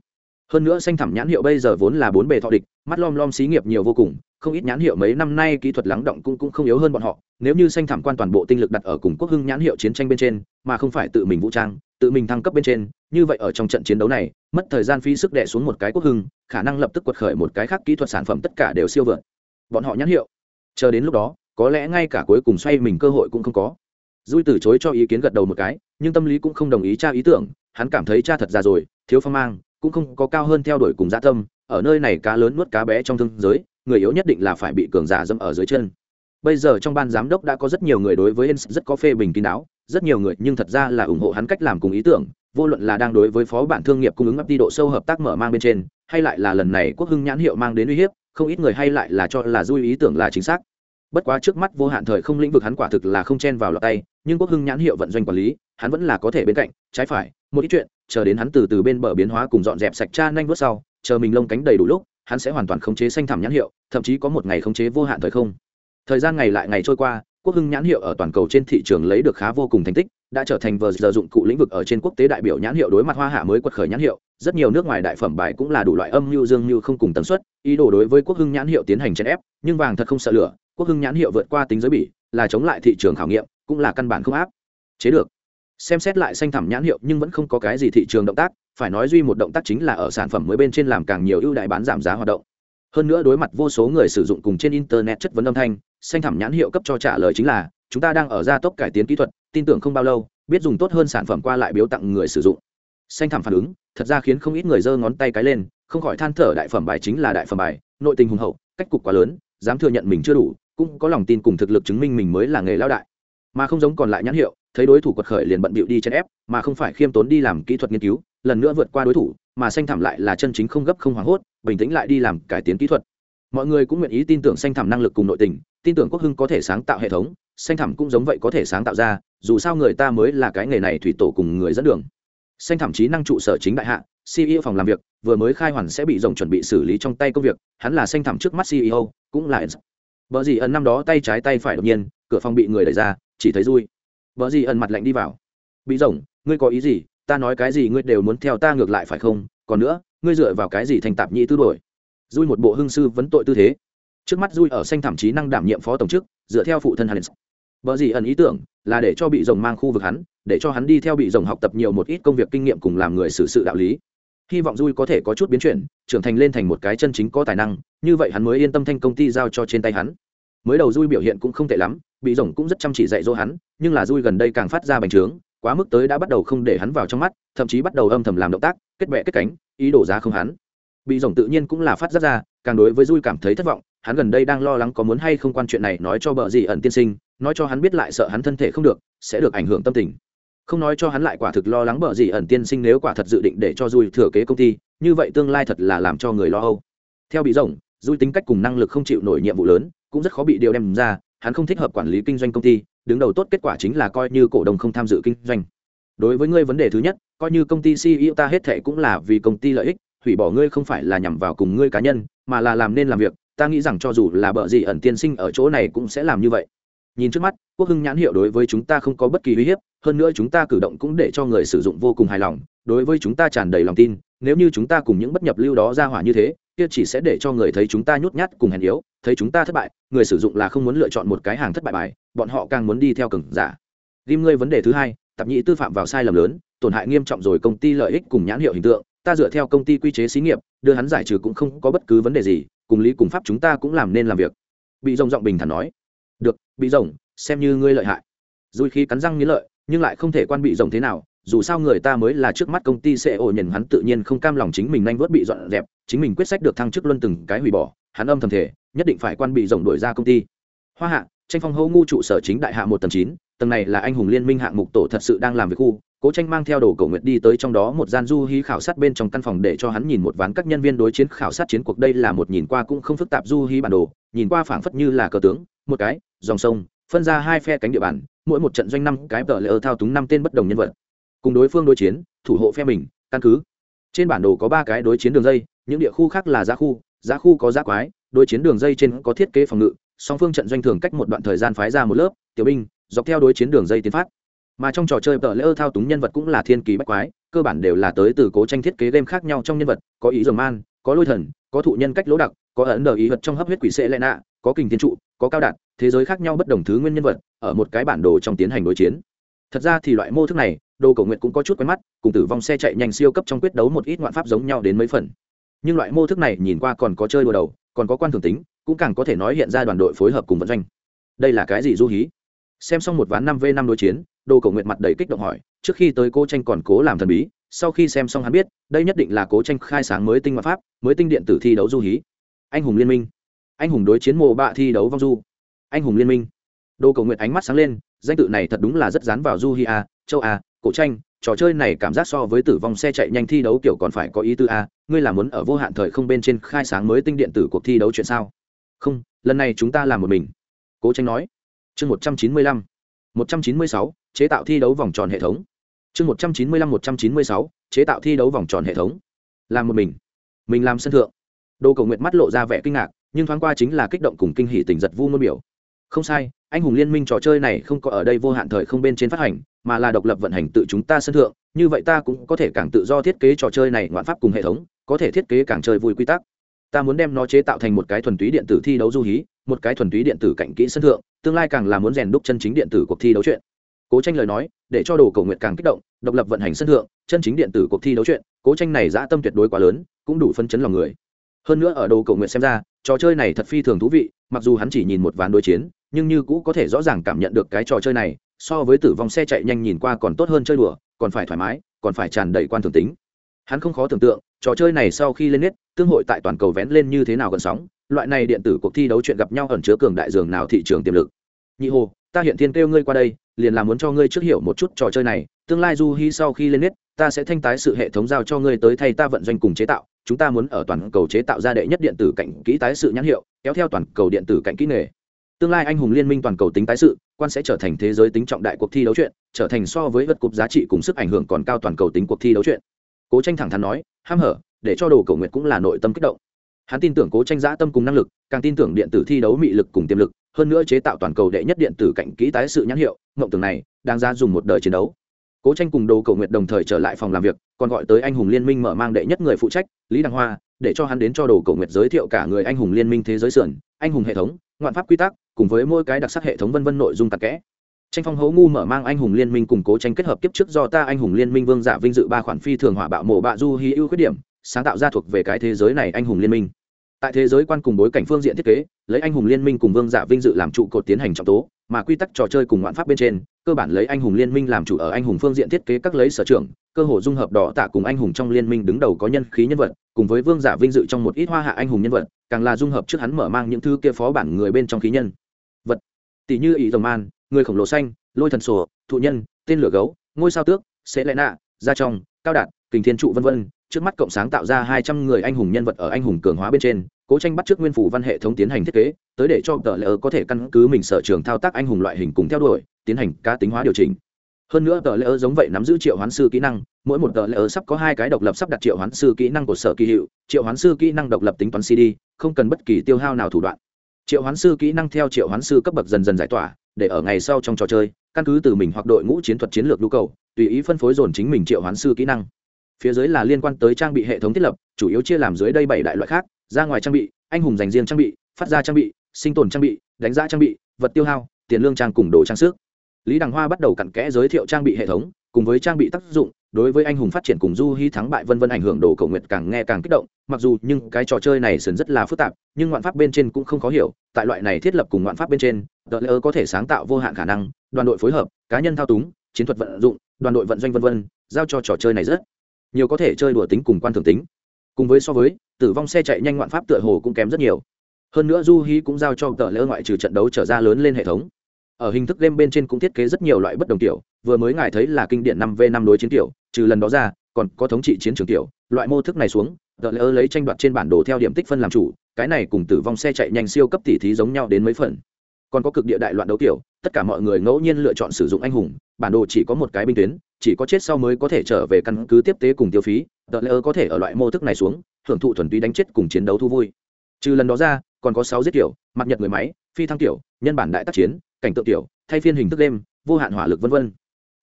Hơn nữa xanh thảm nhãn hiệu bây giờ vốn là bốn bề thọ địch mắt lom lom xí nghiệp nhiều vô cùng không ít nhãn hiệu mấy năm nay kỹ thuật lắng động cũng, cũng không yếu hơn bọn họ. Nếu như xanh thảm quan toàn bộ tinh lực đặt ở cùng quốc hưng nhãn hiệu chiến tranh bên trên mà không phải tự mình vũ trang tự mình thăng cấp bên trên, như vậy ở trong trận chiến đấu này, mất thời gian phi sức đẻ xuống một cái quốc hưng, khả năng lập tức quật khởi một cái khác kỹ thuật sản phẩm tất cả đều siêu vượt. Bọn họ nhãn hiệu. Chờ đến lúc đó, có lẽ ngay cả cuối cùng xoay mình cơ hội cũng không có. Dui từ chối cho ý kiến gật đầu một cái, nhưng tâm lý cũng không đồng ý cha ý tưởng, hắn cảm thấy cha thật già rồi, thiếu phong mang, cũng không có cao hơn theo đuổi cùng gia tâm, ở nơi này cá lớn nuốt cá bé trong thương giới, người yếu nhất định là phải bị cường giả dâm ở dưới chân. Bây giờ trong ban giám đốc đã có rất nhiều người đối với Hens rất có phê bình kín đáo rất nhiều người nhưng thật ra là ủng hộ hắn cách làm cùng ý tưởng, vô luận là đang đối với phó bản thương nghiệp cung ứng ấp đi độ sâu hợp tác mở mang bên trên, hay lại là lần này quốc hưng nhãn hiệu mang đến uy hiếp, không ít người hay lại là cho là duy ý tưởng là chính xác. Bất quá trước mắt vô hạn thời không lĩnh vực hắn quả thực là không chen vào lọt tay, nhưng quốc hưng nhãn hiệu vận doanh quản lý, hắn vẫn là có thể bên cạnh, trái phải, một ít chuyện, chờ đến hắn từ từ bên bờ biến hóa cùng dọn dẹp sạch cha nhanh vớt sau, chờ mình lông cánh đầy đủ lúc, hắn sẽ hoàn toàn khống chế xanh thảm nhãn hiệu, thậm chí có một ngày khống chế vô hạn thời không. Thời gian ngày lại ngày trôi qua quốc hưng nhãn hiệu ở toàn cầu trên thị trường lấy được khá vô cùng thành tích, đã trở thành vờ giờ dụng cụ lĩnh vực ở trên quốc tế đại biểu nhãn hiệu đối mặt hoa hạ mới quật khởi nhãn hiệu. Rất nhiều nước ngoài đại phẩm bài cũng là đủ loại âm mưu dương mưu không cùng tần suất, ý đồ đối với quốc hưng nhãn hiệu tiến hành chèn ép, nhưng vàng thật không sợ lửa, quốc hưng nhãn hiệu vượt qua tính giới bỉ, là chống lại thị trường khảo nghiệm, cũng là căn bản không áp chế được. Xem xét lại xanh thẳm nhãn hiệu nhưng vẫn không có cái gì thị trường động tác, phải nói duy một động tác chính là ở sản phẩm mới bên trên làm càng nhiều ưu đại bán giảm giá hoạt động hơn nữa đối mặt vô số người sử dụng cùng trên internet chất vấn âm thanh, xanh thẳm nhãn hiệu cấp cho trả lời chính là, chúng ta đang ở gia tốc cải tiến kỹ thuật, tin tưởng không bao lâu, biết dùng tốt hơn sản phẩm qua lại biếu tặng người sử dụng. Xanh thẳm phản ứng, thật ra khiến không ít người giơ ngón tay cái lên, không khỏi than thở đại phẩm bài chính là đại phẩm bài, nội tình hùng hậu, cách cục quá lớn, dám thừa nhận mình chưa đủ, cũng có lòng tin cùng thực lực chứng minh mình mới là nghề lao đại. Mà không giống còn lại nhãn hiệu, thấy đối thủ quật khởi liền bận bịu đi chèn ép, mà không phải khiêm tốn đi làm kỹ thuật nghiên cứu, lần nữa vượt qua đối thủ, mà xanh thảm lại là chân chính không gấp không hoảng hốt bình tĩnh lại đi làm cải tiến kỹ thuật. Mọi người cũng nguyện ý tin tưởng xanh thảm năng lực cùng nội tình, tin tưởng quốc hưng có thể sáng tạo hệ thống, xanh thảm cũng giống vậy có thể sáng tạo ra, dù sao người ta mới là cái nghề này thủy tổ cùng người dẫn đường. Xanh thảm trí năng trụ sở chính đại hạ ceo phòng làm việc, vừa mới khai hoàn sẽ bị rồng chuẩn bị xử lý trong tay công việc, hắn là xanh thảm trước mắt ceo cũng là vợ gì ẩn năm đó tay trái tay phải đột nhiên, cửa phòng bị người đẩy ra, chỉ thấy vui vợ gì ẩn mặt lạnh đi vào. Bị rồng, ngươi có ý gì? Ta nói cái gì ngươi đều muốn theo ta ngược lại phải không? Còn nữa ngươi dựa vào cái gì thành tạp nhĩ tư đổi dui một bộ hưng sư vấn tội tư thế. Trước mắt dui ở xanh thảm trí năng đảm nhiệm phó tổng chức, dựa theo phụ thân hắn vợ gì ẩn ý tưởng là để cho bị rồng mang khu vực hắn, để cho hắn đi theo bị rồng học tập nhiều một ít công việc kinh nghiệm cùng làm người xử sự đạo lý. Hy vọng dui có thể có chút biến chuyển, trưởng thành lên thành một cái chân chính có tài năng, như vậy hắn mới yên tâm thanh công ty giao cho trên tay hắn. Mới đầu dui biểu hiện cũng không tệ lắm, bị rồng cũng rất chăm chỉ dạy dỗ hắn, nhưng là dui gần đây càng phát ra bành trướng, quá mức tới đã bắt đầu không để hắn vào trong mắt, thậm chí bắt đầu âm thầm làm động tác, kết bệ kết cánh ý đổ giá không hắn. Bị rồng tự nhiên cũng là phát giác ra, càng đối với dui cảm thấy thất vọng, hắn gần đây đang lo lắng có muốn hay không quan chuyện này nói cho bợ gì ẩn tiên sinh, nói cho hắn biết lại sợ hắn thân thể không được, sẽ được ảnh hưởng tâm tình. Không nói cho hắn lại quả thực lo lắng bợ gì ẩn tiên sinh nếu quả thật dự định để cho dui thừa kế công ty, như vậy tương lai thật là làm cho người lo âu. Theo bị rồng, dui tính cách cùng năng lực không chịu nổi nhiệm vụ lớn, cũng rất khó bị điều đem ra, hắn không thích hợp quản lý kinh doanh công ty, đứng đầu tốt kết quả chính là coi như cổ đông không tham dự kinh doanh đối với ngươi vấn đề thứ nhất, coi như công ty ceo ta hết thệ cũng là vì công ty lợi ích, hủy bỏ ngươi không phải là nhằm vào cùng ngươi cá nhân, mà là làm nên làm việc, ta nghĩ rằng cho dù là bợ gì ẩn tiên sinh ở chỗ này cũng sẽ làm như vậy. Nhìn trước mắt, quốc hưng nhãn hiệu đối với chúng ta không có bất kỳ uy hiếp, hơn nữa chúng ta cử động cũng để cho người sử dụng vô cùng hài lòng, đối với chúng ta tràn đầy lòng tin, nếu như chúng ta cùng những bất nhập lưu đó ra hỏa như thế, kia chỉ sẽ để cho người thấy chúng ta nhút nhát cùng hèn yếu, thấy chúng ta thất bại, người sử dụng là không muốn lựa chọn một cái hàng thất bại bài, bọn họ càng muốn đi theo cường giả. Ghim ngươi vấn đề thứ hai tạp nhĩ tư phạm vào sai lầm lớn, tổn hại nghiêm trọng rồi công ty lợi ích cùng nhãn hiệu hình tượng, ta dựa theo công ty quy chế xí nghiệp, đưa hắn giải trừ cũng không có bất cứ vấn đề gì, cùng lý cùng pháp chúng ta cũng làm nên làm việc. Bị rồng giọng bình thản nói. Được, bị rồng xem như ngươi lợi hại. Dùi khi cắn răng nghĩ lợi, nhưng lại không thể quan bị rồng thế nào, dù sao người ta mới là trước mắt công ty sẽ ổ nhận hắn tự nhiên không cam lòng chính mình nhanh vớt bị dọn dẹp, chính mình quyết sách được thăng chức luân từng cái hủy bỏ, hắn âm thầm thể nhất định phải quan bị rồng đuổi ra công ty. Hoa hạ, tranh phong hô ngu trụ sở chính đại hạ một tầng chín tầng này là anh hùng liên minh hạng mục tổ thật sự đang làm việc khu. Cố tranh mang theo đồ cầu nguyệt đi tới trong đó, một gian du hí khảo sát bên trong căn phòng để cho hắn nhìn một ván các nhân viên đối chiến khảo sát chiến cuộc. Đây là một nhìn qua cũng không phức tạp du hí bản đồ, nhìn qua phảng phất như là cờ tướng, một cái, dòng sông, phân ra hai phe cánh địa bàn, mỗi một trận doanh năm cái tờ lỡ thao túng năm tên bất đồng nhân vật. Cùng đối phương đối chiến, thủ hộ phe mình, căn cứ. Trên bản đồ có ba cái đối chiến đường dây, những địa khu khác là giá khu giá khu có giá quái, đối chiến đường dây trên có thiết kế phòng ngự, song phương trận doanh thường cách một đoạn thời gian phái ra một lớp, tiểu binh dọc theo đối chiến đường dây tiến phát. Mà trong trò chơi tờ lỡ thao túng nhân vật cũng là thiên kỳ bách quái, cơ bản đều là tới từ cố tranh thiết kế game khác nhau trong nhân vật, có ý dòng man, có lôi thần, có thụ nhân cách lỗ đặc, có ấn đờ ý vật trong hấp huyết quỷ sệ lệ nạ, có kình thiên trụ, có cao đạt thế giới khác nhau bất đồng thứ nguyên nhân vật, ở một cái bản đồ trong tiến hành đối chiến. Thật ra thì loại mô thức này, đồ cầu nguyện cũng có chút quen mắt, cùng tử vong xe chạy nhanh siêu cấp trong quyết đấu một ít ngoạn pháp giống nhau đến mấy phần. Nhưng loại mô thức này nhìn qua còn có chơi đùa đầu, còn có quan thường tính, cũng càng có thể nói hiện ra đoàn đội phối hợp cùng vận doanh. Đây là cái gì du hí? Xem xong một ván năm v năm đối chiến, đồ cầu nguyện mặt đầy kích động hỏi, trước khi tới cô tranh còn cố làm thần bí, sau khi xem xong hắn biết, đây nhất định là cố tranh khai sáng mới tinh ngoại pháp, mới tinh điện tử thi đấu du hí. Anh hùng liên minh. Anh hùng đối chiến mộ bạ thi đấu vong du. Anh hùng liên minh. Đồ cầu nguyện ánh mắt sáng lên, danh tự này thật đúng là rất dán vào du hi a, châu a, cổ tranh, trò chơi này cảm giác so với tử vong xe chạy nhanh thi đấu kiểu còn phải có ý tư a, ngươi là muốn ở vô hạn thời không bên trên khai sáng mới tinh điện tử cuộc thi đấu chuyện sao? Không, lần này chúng ta làm một mình. Cố tranh nói chương một trăm chín mươi lăm. một trăm chín mươi sáu, chế tạo thi đấu vòng tròn hệ thống. Chương một trăm chín mươi lăm, một trăm chín mươi sáu, chế tạo thi đấu vòng tròn hệ thống. Làm một mình. Mình làm sân thượng. Đồ cầu nguyện mắt lộ ra vẻ kinh ngạc, nhưng thoáng qua chính là kích động cùng kinh hỷ tình giật vu ngôn biểu. Không sai, anh hùng liên minh trò chơi này không có ở đây vô hạn thời không bên trên phát hành, mà là độc lập vận hành tự chúng ta sân thượng, như vậy ta cũng có thể càng tự do thiết kế trò chơi này ngoạn pháp cùng hệ thống, có thể thiết kế càng chơi vui quy tắc ta muốn đem nó chế tạo thành một cái thuần túy điện tử thi đấu du hí, một cái thuần túy điện tử cạnh kỹ sân thượng, tương lai càng là muốn rèn đúc chân chính điện tử cuộc thi đấu chuyện. Cố tranh lời nói, để cho đồ cầu nguyện càng kích động, độc lập vận hành sân thượng, chân chính điện tử cuộc thi đấu chuyện, cố tranh này dã tâm tuyệt đối quá lớn, cũng đủ phân chấn lòng người. Hơn nữa ở đồ cầu nguyện xem ra, trò chơi này thật phi thường thú vị, mặc dù hắn chỉ nhìn một ván đối chiến, nhưng như cũ có thể rõ ràng cảm nhận được cái trò chơi này, so với tử vong xe chạy nhanh nhìn qua còn tốt hơn chơi đùa, còn phải thoải mái, còn phải tràn đầy quan thường tính. Hắn không khó tưởng tượng trò chơi này sau khi lên nét, tương hội tại toàn cầu vén lên như thế nào gần sóng, loại này điện tử cuộc thi đấu chuyện gặp nhau ẩn chứa cường đại dường nào thị trường tiềm lực. Nhị hồ, ta hiện thiên kêu ngươi qua đây, liền là muốn cho ngươi trước hiểu một chút trò chơi này, tương lai du hi sau khi lên nét, ta sẽ thanh tái sự hệ thống giao cho ngươi tới thay ta vận doanh cùng chế tạo, chúng ta muốn ở toàn cầu chế tạo ra đệ nhất điện tử cạnh kỹ tái sự nhãn hiệu, kéo theo toàn cầu điện tử cạnh kỹ nghề. Tương lai anh hùng liên minh toàn cầu tính tái sự, quan sẽ trở thành thế giới tính trọng đại cuộc thi đấu chuyện, trở thành so với vật cục giá trị cùng sức ảnh hưởng còn cao toàn cầu tính cuộc thi đấu chuyện cố tranh thẳng thắn nói, ham hở, để cho đồ cầu nguyệt cũng là nội tâm kích động. Hắn tin tưởng cố tranh giã tâm cùng năng lực, càng tin tưởng điện tử thi đấu mị lực cùng tiềm lực, hơn nữa chế tạo toàn cầu đệ nhất điện tử cạnh kỹ tái sự nhãn hiệu, mộng tưởng này đang ra dùng một đời chiến đấu. Cố tranh cùng đồ cầu nguyệt đồng thời trở lại phòng làm việc, còn gọi tới anh hùng liên minh mở mang đệ nhất người phụ trách, lý đăng hoa, để cho hắn đến cho đồ cầu nguyệt giới thiệu cả người anh hùng liên minh thế giới sườn, anh hùng hệ thống, ngoạn pháp quy tắc, cùng với mỗi cái đặc sắc hệ thống vân vân nội dung tạc kẽ tranh phong hấu ngu mở mang anh hùng liên minh củng cố tranh kết hợp kiếp trước do ta anh hùng liên minh vương giả vinh dự ba khoản phi thường hỏa bạo mổ bạ du hy ưu khuyết điểm, sáng tạo ra thuộc về cái thế giới này anh hùng liên minh. Tại thế giới quan cùng bối cảnh phương diện thiết kế, lấy anh hùng liên minh cùng vương giả vinh dự làm trụ cột tiến hành trọng tố, mà quy tắc trò chơi cùng ngoạn pháp bên trên, cơ bản lấy anh hùng liên minh làm chủ ở anh hùng phương diện thiết kế các lấy sở trường, cơ hội dung hợp đỏ tạ cùng anh hùng trong liên minh đứng đầu có nhân khí nhân vật, cùng với vương giả vinh dự trong một ít hoa hạ anh hùng nhân vật, càng là dung hợp trước hắn mở mang những thứ kia phó bản người bên trong khí nhân. Vật. Tỷ như ý rồng man người khổng lồ xanh, lôi thần sổ, thụ nhân, tên lửa gấu, ngôi sao tước, sẽ lẽ nạ, gia trong cao đạt, kình thiên trụ vân vân. Trước mắt cộng sáng tạo ra hai trăm người anh hùng nhân vật ở anh hùng cường hóa bên trên, cố tranh bắt trước nguyên phủ văn hệ thống tiến hành thiết kế, tới để cho tờ lỡ có thể căn cứ mình sở trường thao tác anh hùng loại hình cùng theo đuổi, tiến hành cá tính hóa điều chỉnh. Hơn nữa tờ lỡ giống vậy nắm giữ triệu hoán sư kỹ năng, mỗi một tờ lỡ sắp có hai cái độc lập sắp đặt triệu hoán sư kỹ năng của sở kỳ hiệu, triệu hoán sư kỹ năng độc lập tính toán cd không cần bất kỳ tiêu hao nào thủ đoạn. Triệu hoán sư kỹ năng theo triệu hoán sư cấp bậc dần dần giải tỏa để ở ngày sau trong trò chơi, căn cứ từ mình hoặc đội ngũ chiến thuật chiến lược nhu cầu, tùy ý phân phối dồn chính mình triệu hoán sư kỹ năng. Phía dưới là liên quan tới trang bị hệ thống thiết lập, chủ yếu chia làm dưới đây bảy đại loại khác, ra ngoài trang bị, anh hùng dành riêng trang bị, phát ra trang bị, sinh tồn trang bị, đánh giá trang bị, vật tiêu hao, tiền lương trang cùng đồ trang sức. Lý đằng hoa bắt đầu cặn kẽ giới thiệu trang bị hệ thống, cùng với trang bị tác dụng đối với anh hùng phát triển cùng du hy thắng bại vân vân ảnh hưởng đồ cầu nguyện càng nghe càng kích động, mặc dù nhưng cái trò chơi này sần rất là phức tạp, nhưng ngoạn pháp bên trên cũng không khó hiểu, tại loại này thiết lập cùng ngoạn pháp bên trên đợt lỡ có thể sáng tạo vô hạn khả năng, đoàn đội phối hợp, cá nhân thao túng, chiến thuật vận dụng, đoàn đội vận doanh vân vân, giao cho trò chơi này rất nhiều có thể chơi đùa tính cùng quan thường tính. Cùng với so với, tử vong xe chạy nhanh ngoạn pháp tựa hồ cũng kém rất nhiều. Hơn nữa du hí cũng giao cho tờ lỡ ngoại trừ trận đấu trở ra lớn lên hệ thống ở hình thức game bên trên cũng thiết kế rất nhiều loại bất đồng tiểu vừa mới ngài thấy là kinh điển năm v năm đối chiến tiểu trừ lần đó ra, còn có thống trị chiến trường tiểu loại mô thức này xuống tờ lỡ lấy tranh đoạt trên bản đồ theo điểm tích phân làm chủ, cái này cùng tử vong xe chạy nhanh siêu cấp tỷ thí giống nhau đến mấy phần. Còn có cực địa đại loạn đấu kiểu, tất cả mọi người ngẫu nhiên lựa chọn sử dụng anh hùng, bản đồ chỉ có một cái binh tuyến, chỉ có chết sau mới có thể trở về căn cứ tiếp tế cùng tiêu phí tờ lỡ có thể ở loại mô thức này xuống, hưởng thụ thuần túy đánh chết cùng chiến đấu thu vui. Trừ lần đó ra, còn có sáu giết kiểu, mặt nhật người máy, phi thăng kiểu, nhân bản đại tác chiến cảnh tượng tiểu thay phiên hình thức đêm vô hạn hỏa lực v v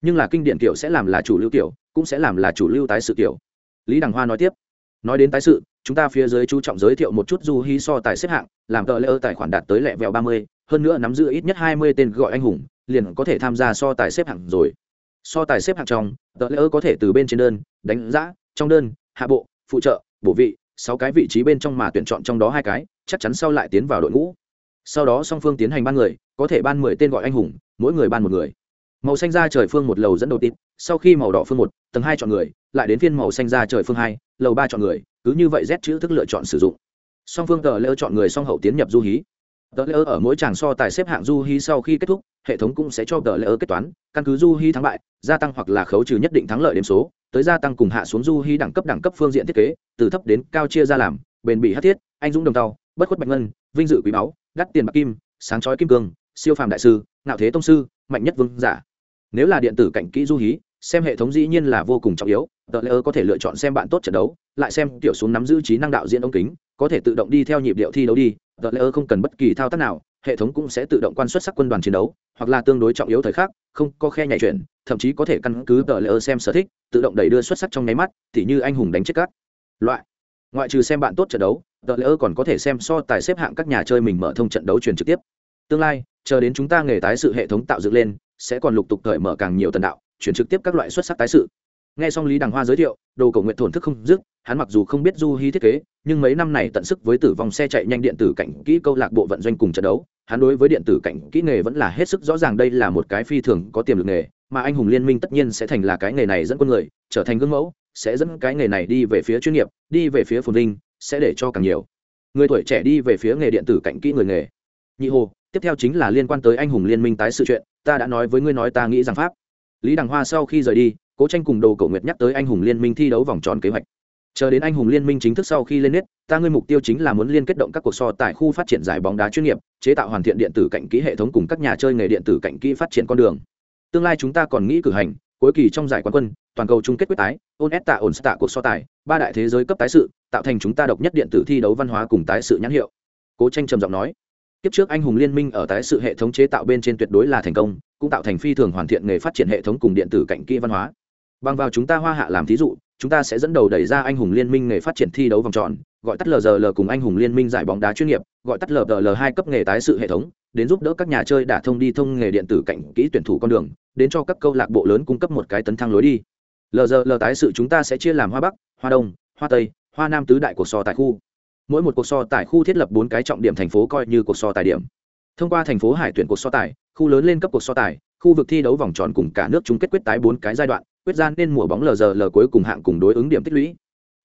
nhưng là kinh điển tiểu sẽ làm là chủ lưu tiểu cũng sẽ làm là chủ lưu tái sự tiểu lý đằng hoa nói tiếp, nói đến tái sự, chúng ta phía dưới chú trọng giới thiệu một chút du hí so tài xếp hạng, làm tờ lỡ tài khoản đạt tới lẹ vẹo ba mươi, hơn nữa nắm giữ ít nhất hai mươi tên gọi anh hùng, liền có thể tham gia so tài xếp hạng rồi. So tài xếp hạng trong, tờ lỡ có thể từ bên trên đơn, đánh giá, trong đơn, hạ bộ, phụ trợ, bổ vị, sáu cái vị trí bên trong mà tuyển chọn trong đó hai cái, chắc chắn sau lại tiến vào đội ngũ sau đó song phương tiến hành ban người, có thể ban mười tên gọi anh hùng, mỗi người ban một người. Màu xanh ra trời phương một, lầu dẫn đầu tít, sau khi màu đỏ phương một, tầng hai chọn người, lại đến phiên màu xanh ra trời phương hai, lầu ba chọn người, cứ như vậy rét chữ thức lựa chọn sử dụng. Song phương tờ lỡ chọn người song hậu tiến nhập du hí. Tờ lỡ ở mỗi tràng so tài xếp hạng du hí sau khi kết thúc, hệ thống cũng sẽ cho tờ lỡ kết toán, căn cứ du hí thắng bại, gia tăng hoặc là khấu trừ nhất định thắng lợi điểm số, tới gia tăng cùng hạ xuống du hí đẳng cấp đẳng cấp phương diện thiết kế, từ thấp đến cao chia ra làm, bền bỉ hát thiết, anh dũng đồng tàu bất khuất bạch ngân, vinh dự quý báu đắt tiền bạc kim, sáng chói kim cương, siêu phàm đại sư, ngạo thế tông sư, mạnh nhất vương giả. Nếu là điện tử cạnh kỹ du hí, xem hệ thống dĩ nhiên là vô cùng trọng yếu, tờ lễ có thể lựa chọn xem bạn tốt trận đấu, lại xem tiểu xuống nắm giữ trí năng đạo diễn ống kính, có thể tự động đi theo nhịp điệu thi đấu đi, tờ lễ không cần bất kỳ thao tác nào, hệ thống cũng sẽ tự động quan xuất sắc quân đoàn chiến đấu, hoặc là tương đối trọng yếu thời khắc, không có khe nhảy chuyển, thậm chí có thể căn cứ tờ lễ xem sở thích, tự động đẩy đưa xuất sắc trong nháy mắt, tỉ như anh hùng đánh chết các loại ngoại trừ xem bạn tốt trận đấu tờ lễ ơ còn có thể xem so tài xếp hạng các nhà chơi mình mở thông trận đấu truyền trực tiếp. Tương lai, chờ đến chúng ta nghề tái sự hệ thống tạo dựng lên, sẽ còn lục tục cởi mở càng nhiều tần đạo chuyển trực tiếp các loại xuất sắc tái sự. Nghe xong lý đằng hoa giới thiệu, đồ cổ nguyện thổn thức không dứt, hắn mặc dù không biết du hy thiết kế, nhưng mấy năm này tận sức với tử vong xe chạy nhanh điện tử cảnh kỹ câu lạc bộ vận doanh cùng trận đấu, hắn đối với điện tử cảnh kỹ nghề vẫn là hết sức rõ ràng đây là một cái phi thường có tiềm lực nghề, mà anh hùng liên minh tất nhiên sẽ thành là cái nghề này dẫn quân người, trở thành gương mẫu sẽ dẫn cái nghề này đi về phía chuyên nghiệp, đi về phía phồn vinh, sẽ để cho càng nhiều. Người tuổi trẻ đi về phía nghề điện tử cạnh kỹ người nghề. Nhị hồ, tiếp theo chính là liên quan tới anh hùng liên minh tái sự chuyện, ta đã nói với ngươi nói ta nghĩ rằng pháp. Lý đằng hoa sau khi rời đi, cố tranh cùng đồ cổ nguyệt nhắc tới anh hùng liên minh thi đấu vòng tròn kế hoạch. Chờ đến anh hùng liên minh chính thức sau khi lên nét ta ngươi mục tiêu chính là muốn liên kết động các cuộc so tại khu phát triển giải bóng đá chuyên nghiệp, chế tạo hoàn thiện điện tử cạnh kỹ hệ thống cùng các nhà chơi nghề điện tử cạnh kỹ phát triển con đường. Tương lai chúng ta còn nghĩ cử hành cuối kỳ trong giải quán quân toàn cầu chung kết quyết tái ôn ép tạ ổn tạ cuộc so tài ba đại thế giới cấp tái sự tạo thành chúng ta độc nhất điện tử thi đấu văn hóa cùng tái sự nhãn hiệu cố tranh trầm giọng nói tiếp trước anh hùng liên minh ở tái sự hệ thống chế tạo bên trên tuyệt đối là thành công, cũng tạo thành phi thường hoàn thiện nghề phát triển hệ thống cùng điện tử cạnh kỹ văn hóa. Bằng vào chúng ta Hoa Hạ làm thí dụ, chúng ta sẽ dẫn đầu đẩy ra anh hùng liên minh nghề phát triển thi đấu vòng tròn, gọi tắt LRL cùng anh hùng liên minh giải bóng đá chuyên nghiệp, gọi tắt LRL hai cấp nghề tái sự hệ thống, đến giúp đỡ các nhà chơi đả thông đi thông nghề điện tử cạnh kỹ tuyển thủ con đường, đến cho các câu lạc bộ lớn cung cấp một cái tấn thăng lối đi. LRL tái sự chúng ta sẽ chia làm Hoa Bắc, Hoa Đông, Hoa Tây, Hoa Nam tứ đại cuộc so tại khu. Mỗi một cuộc so tài khu thiết lập bốn cái trọng điểm thành phố coi như cuộc so tài điểm. Thông qua thành phố hải tuyển cuộc so tài khu lớn lên cấp cuộc so tài khu vực thi đấu vòng tròn cùng cả nước chung kết quyết tái bốn cái giai đoạn quyết gian nên mùa bóng LRL cuối cùng hạng cùng đối ứng điểm tích lũy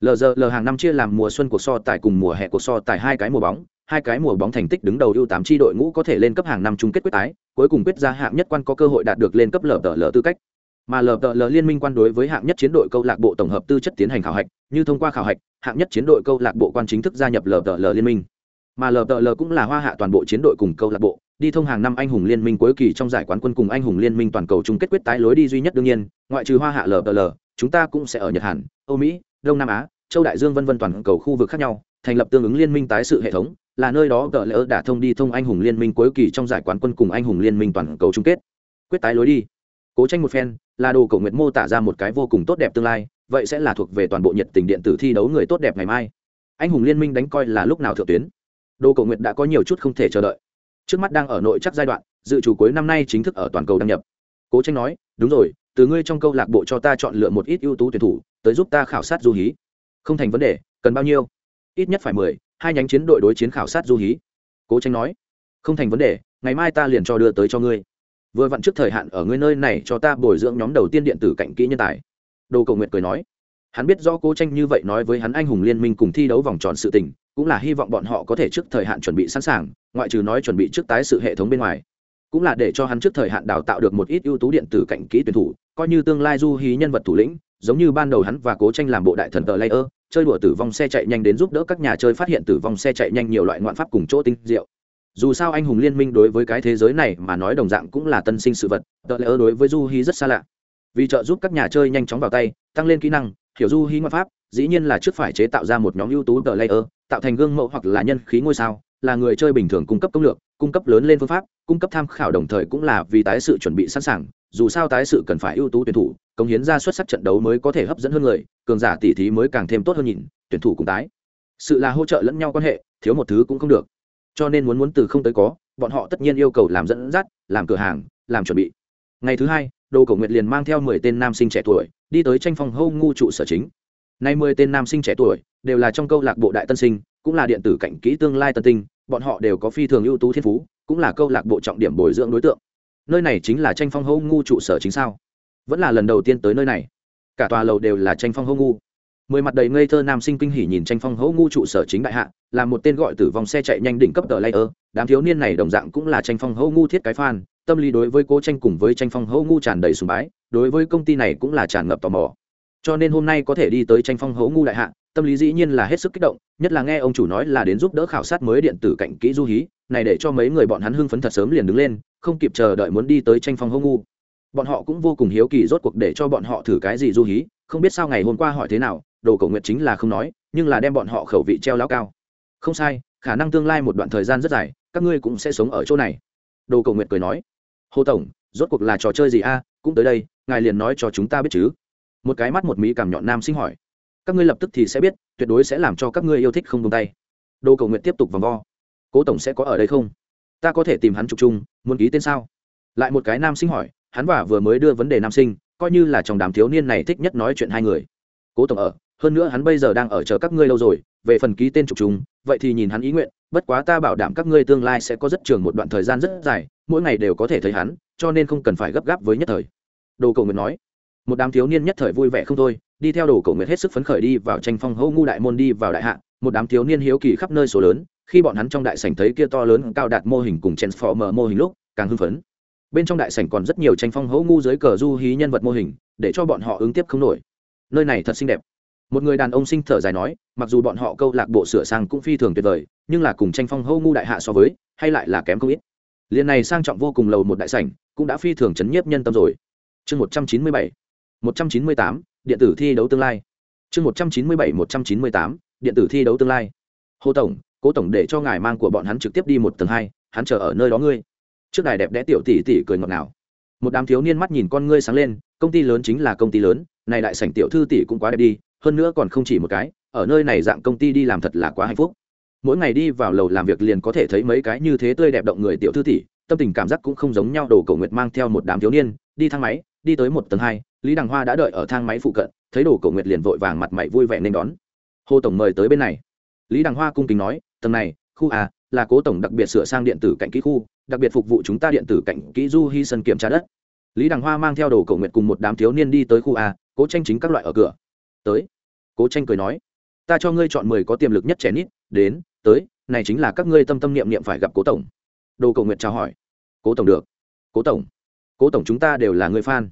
lgl hàng năm chia làm mùa xuân cuộc so tài cùng mùa hè cuộc so tài hai cái mùa bóng, hai cái mùa bóng thành tích đứng đầu ưu tám tri đội ngũ có thể lên cấp hàng năm chung kết quyết tái, cuối cùng quyết ra hạng nhất quan có cơ hội đạt được lên cấp lgl tư cách. Mà lgl liên minh quan đối với hạng nhất chiến đội câu lạc bộ tổng hợp tư chất tiến hành khảo hạch, như thông qua khảo hạch, hạng nhất chiến đội câu lạc bộ quan chính thức gia nhập lgl liên minh. Mà lgl cũng là hoa hạ toàn bộ chiến đội cùng câu lạc bộ, đi thông hàng năm anh hùng liên minh cuối kỳ trong giải quán quân cùng anh hùng liên minh toàn cầu chung kết quyết tái lối đi duy nhất đương nhiên, ngoại trừ hoa hạ lgl chúng ta cũng sẽ ở nhật hàn, âu mỹ đông nam á châu đại dương vân vân toàn cầu khu vực khác nhau thành lập tương ứng liên minh tái sự hệ thống là nơi đó gỡ lỡ đã thông đi thông anh hùng liên minh cuối kỳ trong giải quán quân cùng anh hùng liên minh toàn cầu chung kết quyết tái lối đi cố tranh một phen là đồ cầu nguyện mô tả ra một cái vô cùng tốt đẹp tương lai vậy sẽ là thuộc về toàn bộ nhiệt tình điện tử thi đấu người tốt đẹp ngày mai anh hùng liên minh đánh coi là lúc nào thượng tuyến đồ cầu nguyện đã có nhiều chút không thể chờ đợi trước mắt đang ở nội chắc giai đoạn dự chủ cuối năm nay chính thức ở toàn cầu đăng nhập cố tranh nói đúng rồi từ ngươi trong câu lạc bộ cho ta chọn lựa một ít ưu tú tuyển thủ tới giúp ta khảo sát du hí. Không thành vấn đề, cần bao nhiêu? Ít nhất phải mười, hai nhánh chiến đội đối chiến khảo sát du hí. Cố tranh nói, không thành vấn đề, ngày mai ta liền cho đưa tới cho ngươi. Vừa vặn trước thời hạn ở ngươi nơi này cho ta bồi dưỡng nhóm đầu tiên điện tử cạnh kỹ nhân tài. Đồ cầu nguyện cười nói, hắn biết do cố tranh như vậy nói với hắn anh hùng liên minh cùng thi đấu vòng tròn sự tình, cũng là hy vọng bọn họ có thể trước thời hạn chuẩn bị sẵn sàng, ngoại trừ nói chuẩn bị trước tái sự hệ thống bên ngoài. Cũng là để cho hắn trước thời hạn đào tạo được một ít ưu tú điện tử cạnh kỹ tuyển thủ, coi như tương lai du hí nhân vật thủ lĩnh giống như ban đầu hắn và cố tranh làm bộ đại thần tờ layer, chơi đùa tử vong xe chạy nhanh đến giúp đỡ các nhà chơi phát hiện tử vong xe chạy nhanh nhiều loại ngoạn pháp cùng chỗ tinh diệu. Dù sao anh hùng liên minh đối với cái thế giới này mà nói đồng dạng cũng là tân sinh sự vật, tờ layer đối với du hi rất xa lạ. Vì trợ giúp các nhà chơi nhanh chóng vào tay, tăng lên kỹ năng, hiểu du hi ngoạn pháp, dĩ nhiên là trước phải chế tạo ra một nhóm ưu tú tờ layer, tạo thành gương mẫu hoặc là nhân khí ngôi sao, là người chơi bình thường cung cấp công lược, cung cấp lớn lên phương pháp, cung cấp tham khảo đồng thời cũng là vì tái sự chuẩn bị sẵn sàng dù sao tái sự cần phải ưu tú tuyển thủ, cống hiến ra xuất sắc trận đấu mới có thể hấp dẫn hơn người, cường giả tỉ thí mới càng thêm tốt hơn nhìn, tuyển thủ cùng tái. Sự là hỗ trợ lẫn nhau quan hệ, thiếu một thứ cũng không được. Cho nên muốn muốn từ không tới có, bọn họ tất nhiên yêu cầu làm dẫn dắt, làm cửa hàng, làm chuẩn bị. Ngày thứ hai, đồ cổ nguyệt liền mang theo mười tên nam sinh trẻ tuổi, đi tới tranh phòng hâu ngu trụ sở chính. Nay mười tên nam sinh trẻ tuổi đều là trong câu lạc bộ đại tân sinh, cũng là điện tử cảnh kỹ tương lai tân tinh, bọn họ đều có phi thường ưu tú thiên phú, cũng là câu lạc bộ trọng điểm bồi dưỡng đối tượng nơi này chính là tranh phong hô ngu trụ sở chính sao? Vẫn là lần đầu tiên tới nơi này. Cả tòa lầu đều là tranh phong hô ngu. Mười mặt đầy ngây thơ nam sinh kinh hỉ nhìn tranh phong hô ngu trụ sở chính đại hạ, là một tên gọi tử vong xe chạy nhanh đỉnh cấp tờ layer. Đám thiếu niên này đồng dạng cũng là tranh phong hô ngu thiết cái fan, tâm lý đối với cố tranh cùng với tranh phong hô ngu tràn đầy sùng bái, đối với công ty này cũng là tràn ngập tò mò. Cho nên hôm nay có thể đi tới tranh phong hấu ngu đại hạ, tâm lý dĩ nhiên là hết sức kích động, nhất là nghe ông chủ nói là đến giúp đỡ khảo sát mới điện tử cạnh kỹ du hí, này để cho mấy người bọn hắn hưng phấn thật sớm liền đứng lên không kịp chờ đợi muốn đi tới tranh phong hô ngu. Bọn họ cũng vô cùng hiếu kỳ rốt cuộc để cho bọn họ thử cái gì du hí, không biết sao ngày hôm qua hỏi thế nào, đồ cầu nguyện chính là không nói, nhưng là đem bọn họ khẩu vị treo lão cao. Không sai, khả năng tương lai một đoạn thời gian rất dài, các ngươi cũng sẽ sống ở chỗ này. Đồ cầu nguyện cười nói. Hồ tổng, rốt cuộc là trò chơi gì a? Cũng tới đây, ngài liền nói cho chúng ta biết chứ. Một cái mắt một mỹ cảm nhọn nam sinh hỏi. Các ngươi lập tức thì sẽ biết, tuyệt đối sẽ làm cho các ngươi yêu thích không tung tay. Đồ cầu nguyện tiếp tục vòng vo. Cố tổng sẽ có ở đây không? Ta có thể tìm hắn chụp chung, muốn ký tên sao? Lại một cái nam sinh hỏi, hắn và vừa mới đưa vấn đề nam sinh, coi như là trong đám thiếu niên này thích nhất nói chuyện hai người. Cố tổng ở, hơn nữa hắn bây giờ đang ở chờ các ngươi lâu rồi, về phần ký tên chụp chung, vậy thì nhìn hắn ý nguyện, bất quá ta bảo đảm các ngươi tương lai sẽ có rất trường một đoạn thời gian rất dài, mỗi ngày đều có thể thấy hắn, cho nên không cần phải gấp gáp với nhất thời. Đồ cầu nguyện nói, một đám thiếu niên nhất thời vui vẻ không thôi, đi theo đồ cầu nguyện hết sức phấn khởi đi vào tranh phong hô ngu đại môn đi vào đại hạ, một đám thiếu niên hiếu kỳ khắp nơi số lớn khi bọn hắn trong đại sảnh thấy kia to lớn cao đạt mô hình cùng transformer mô hình lúc càng hưng phấn. Bên trong đại sảnh còn rất nhiều tranh phong hấu ngu dưới cờ du hí nhân vật mô hình để cho bọn họ ứng tiếp không nổi. Nơi này thật xinh đẹp. Một người đàn ông sinh thở dài nói mặc dù bọn họ câu lạc bộ sửa sang cũng phi thường tuyệt vời nhưng là cùng tranh phong hâu ngu đại hạ so với hay lại là kém không ít. Liền này sang trọng vô cùng lầu một đại sảnh cũng đã phi thường chấn nhiếp nhân tâm rồi. Chương một trăm chín mươi bảy 198, điện tử thi đấu tương lai. Chương 197 198, điện tử thi đấu tương lai. Hồ tổng cố tổng để cho ngài mang của bọn hắn trực tiếp đi một tầng hai, hắn chờ ở nơi đó ngươi. Trước đài đẹp đẽ tiểu tỷ tỷ cười ngọt ngào. Một đám thiếu niên mắt nhìn con ngươi sáng lên, công ty lớn chính là công ty lớn, này đại sảnh tiểu thư tỷ cũng quá đẹp đi, hơn nữa còn không chỉ một cái, ở nơi này dạng công ty đi làm thật là quá hạnh phúc. Mỗi ngày đi vào lầu làm việc liền có thể thấy mấy cái như thế tươi đẹp động người tiểu thư tỷ, tâm tình cảm giác cũng không giống nhau, đồ cầu nguyệt mang theo một đám thiếu niên, đi thang máy, đi tới một tầng hai, lý đằng hoa đã đợi ở thang máy phụ cận, thấy đồ cổ nguyệt liền vội vàng mặt mày vui vẻ nên đón. Hồ tổng mời tới bên này. Lý đằng hoa cung kính nói tầng này, khu a, là cố tổng đặc biệt sửa sang điện tử cạnh kỹ khu, đặc biệt phục vụ chúng ta điện tử cạnh kỹ du hy sân kiểm tra đất. Lý đằng hoa mang theo đồ cổ nguyện cùng một đám thiếu niên đi tới khu a, cố tranh chính các loại ở cửa. Tới, cố tranh cười nói, ta cho ngươi chọn mười có tiềm lực nhất trẻ nít, đến, tới, này chính là các ngươi tâm tâm niệm niệm phải gặp cố tổng. Đồ cổ nguyện chào hỏi, cố tổng được, cố tổng cố tổng chúng ta đều là người fan.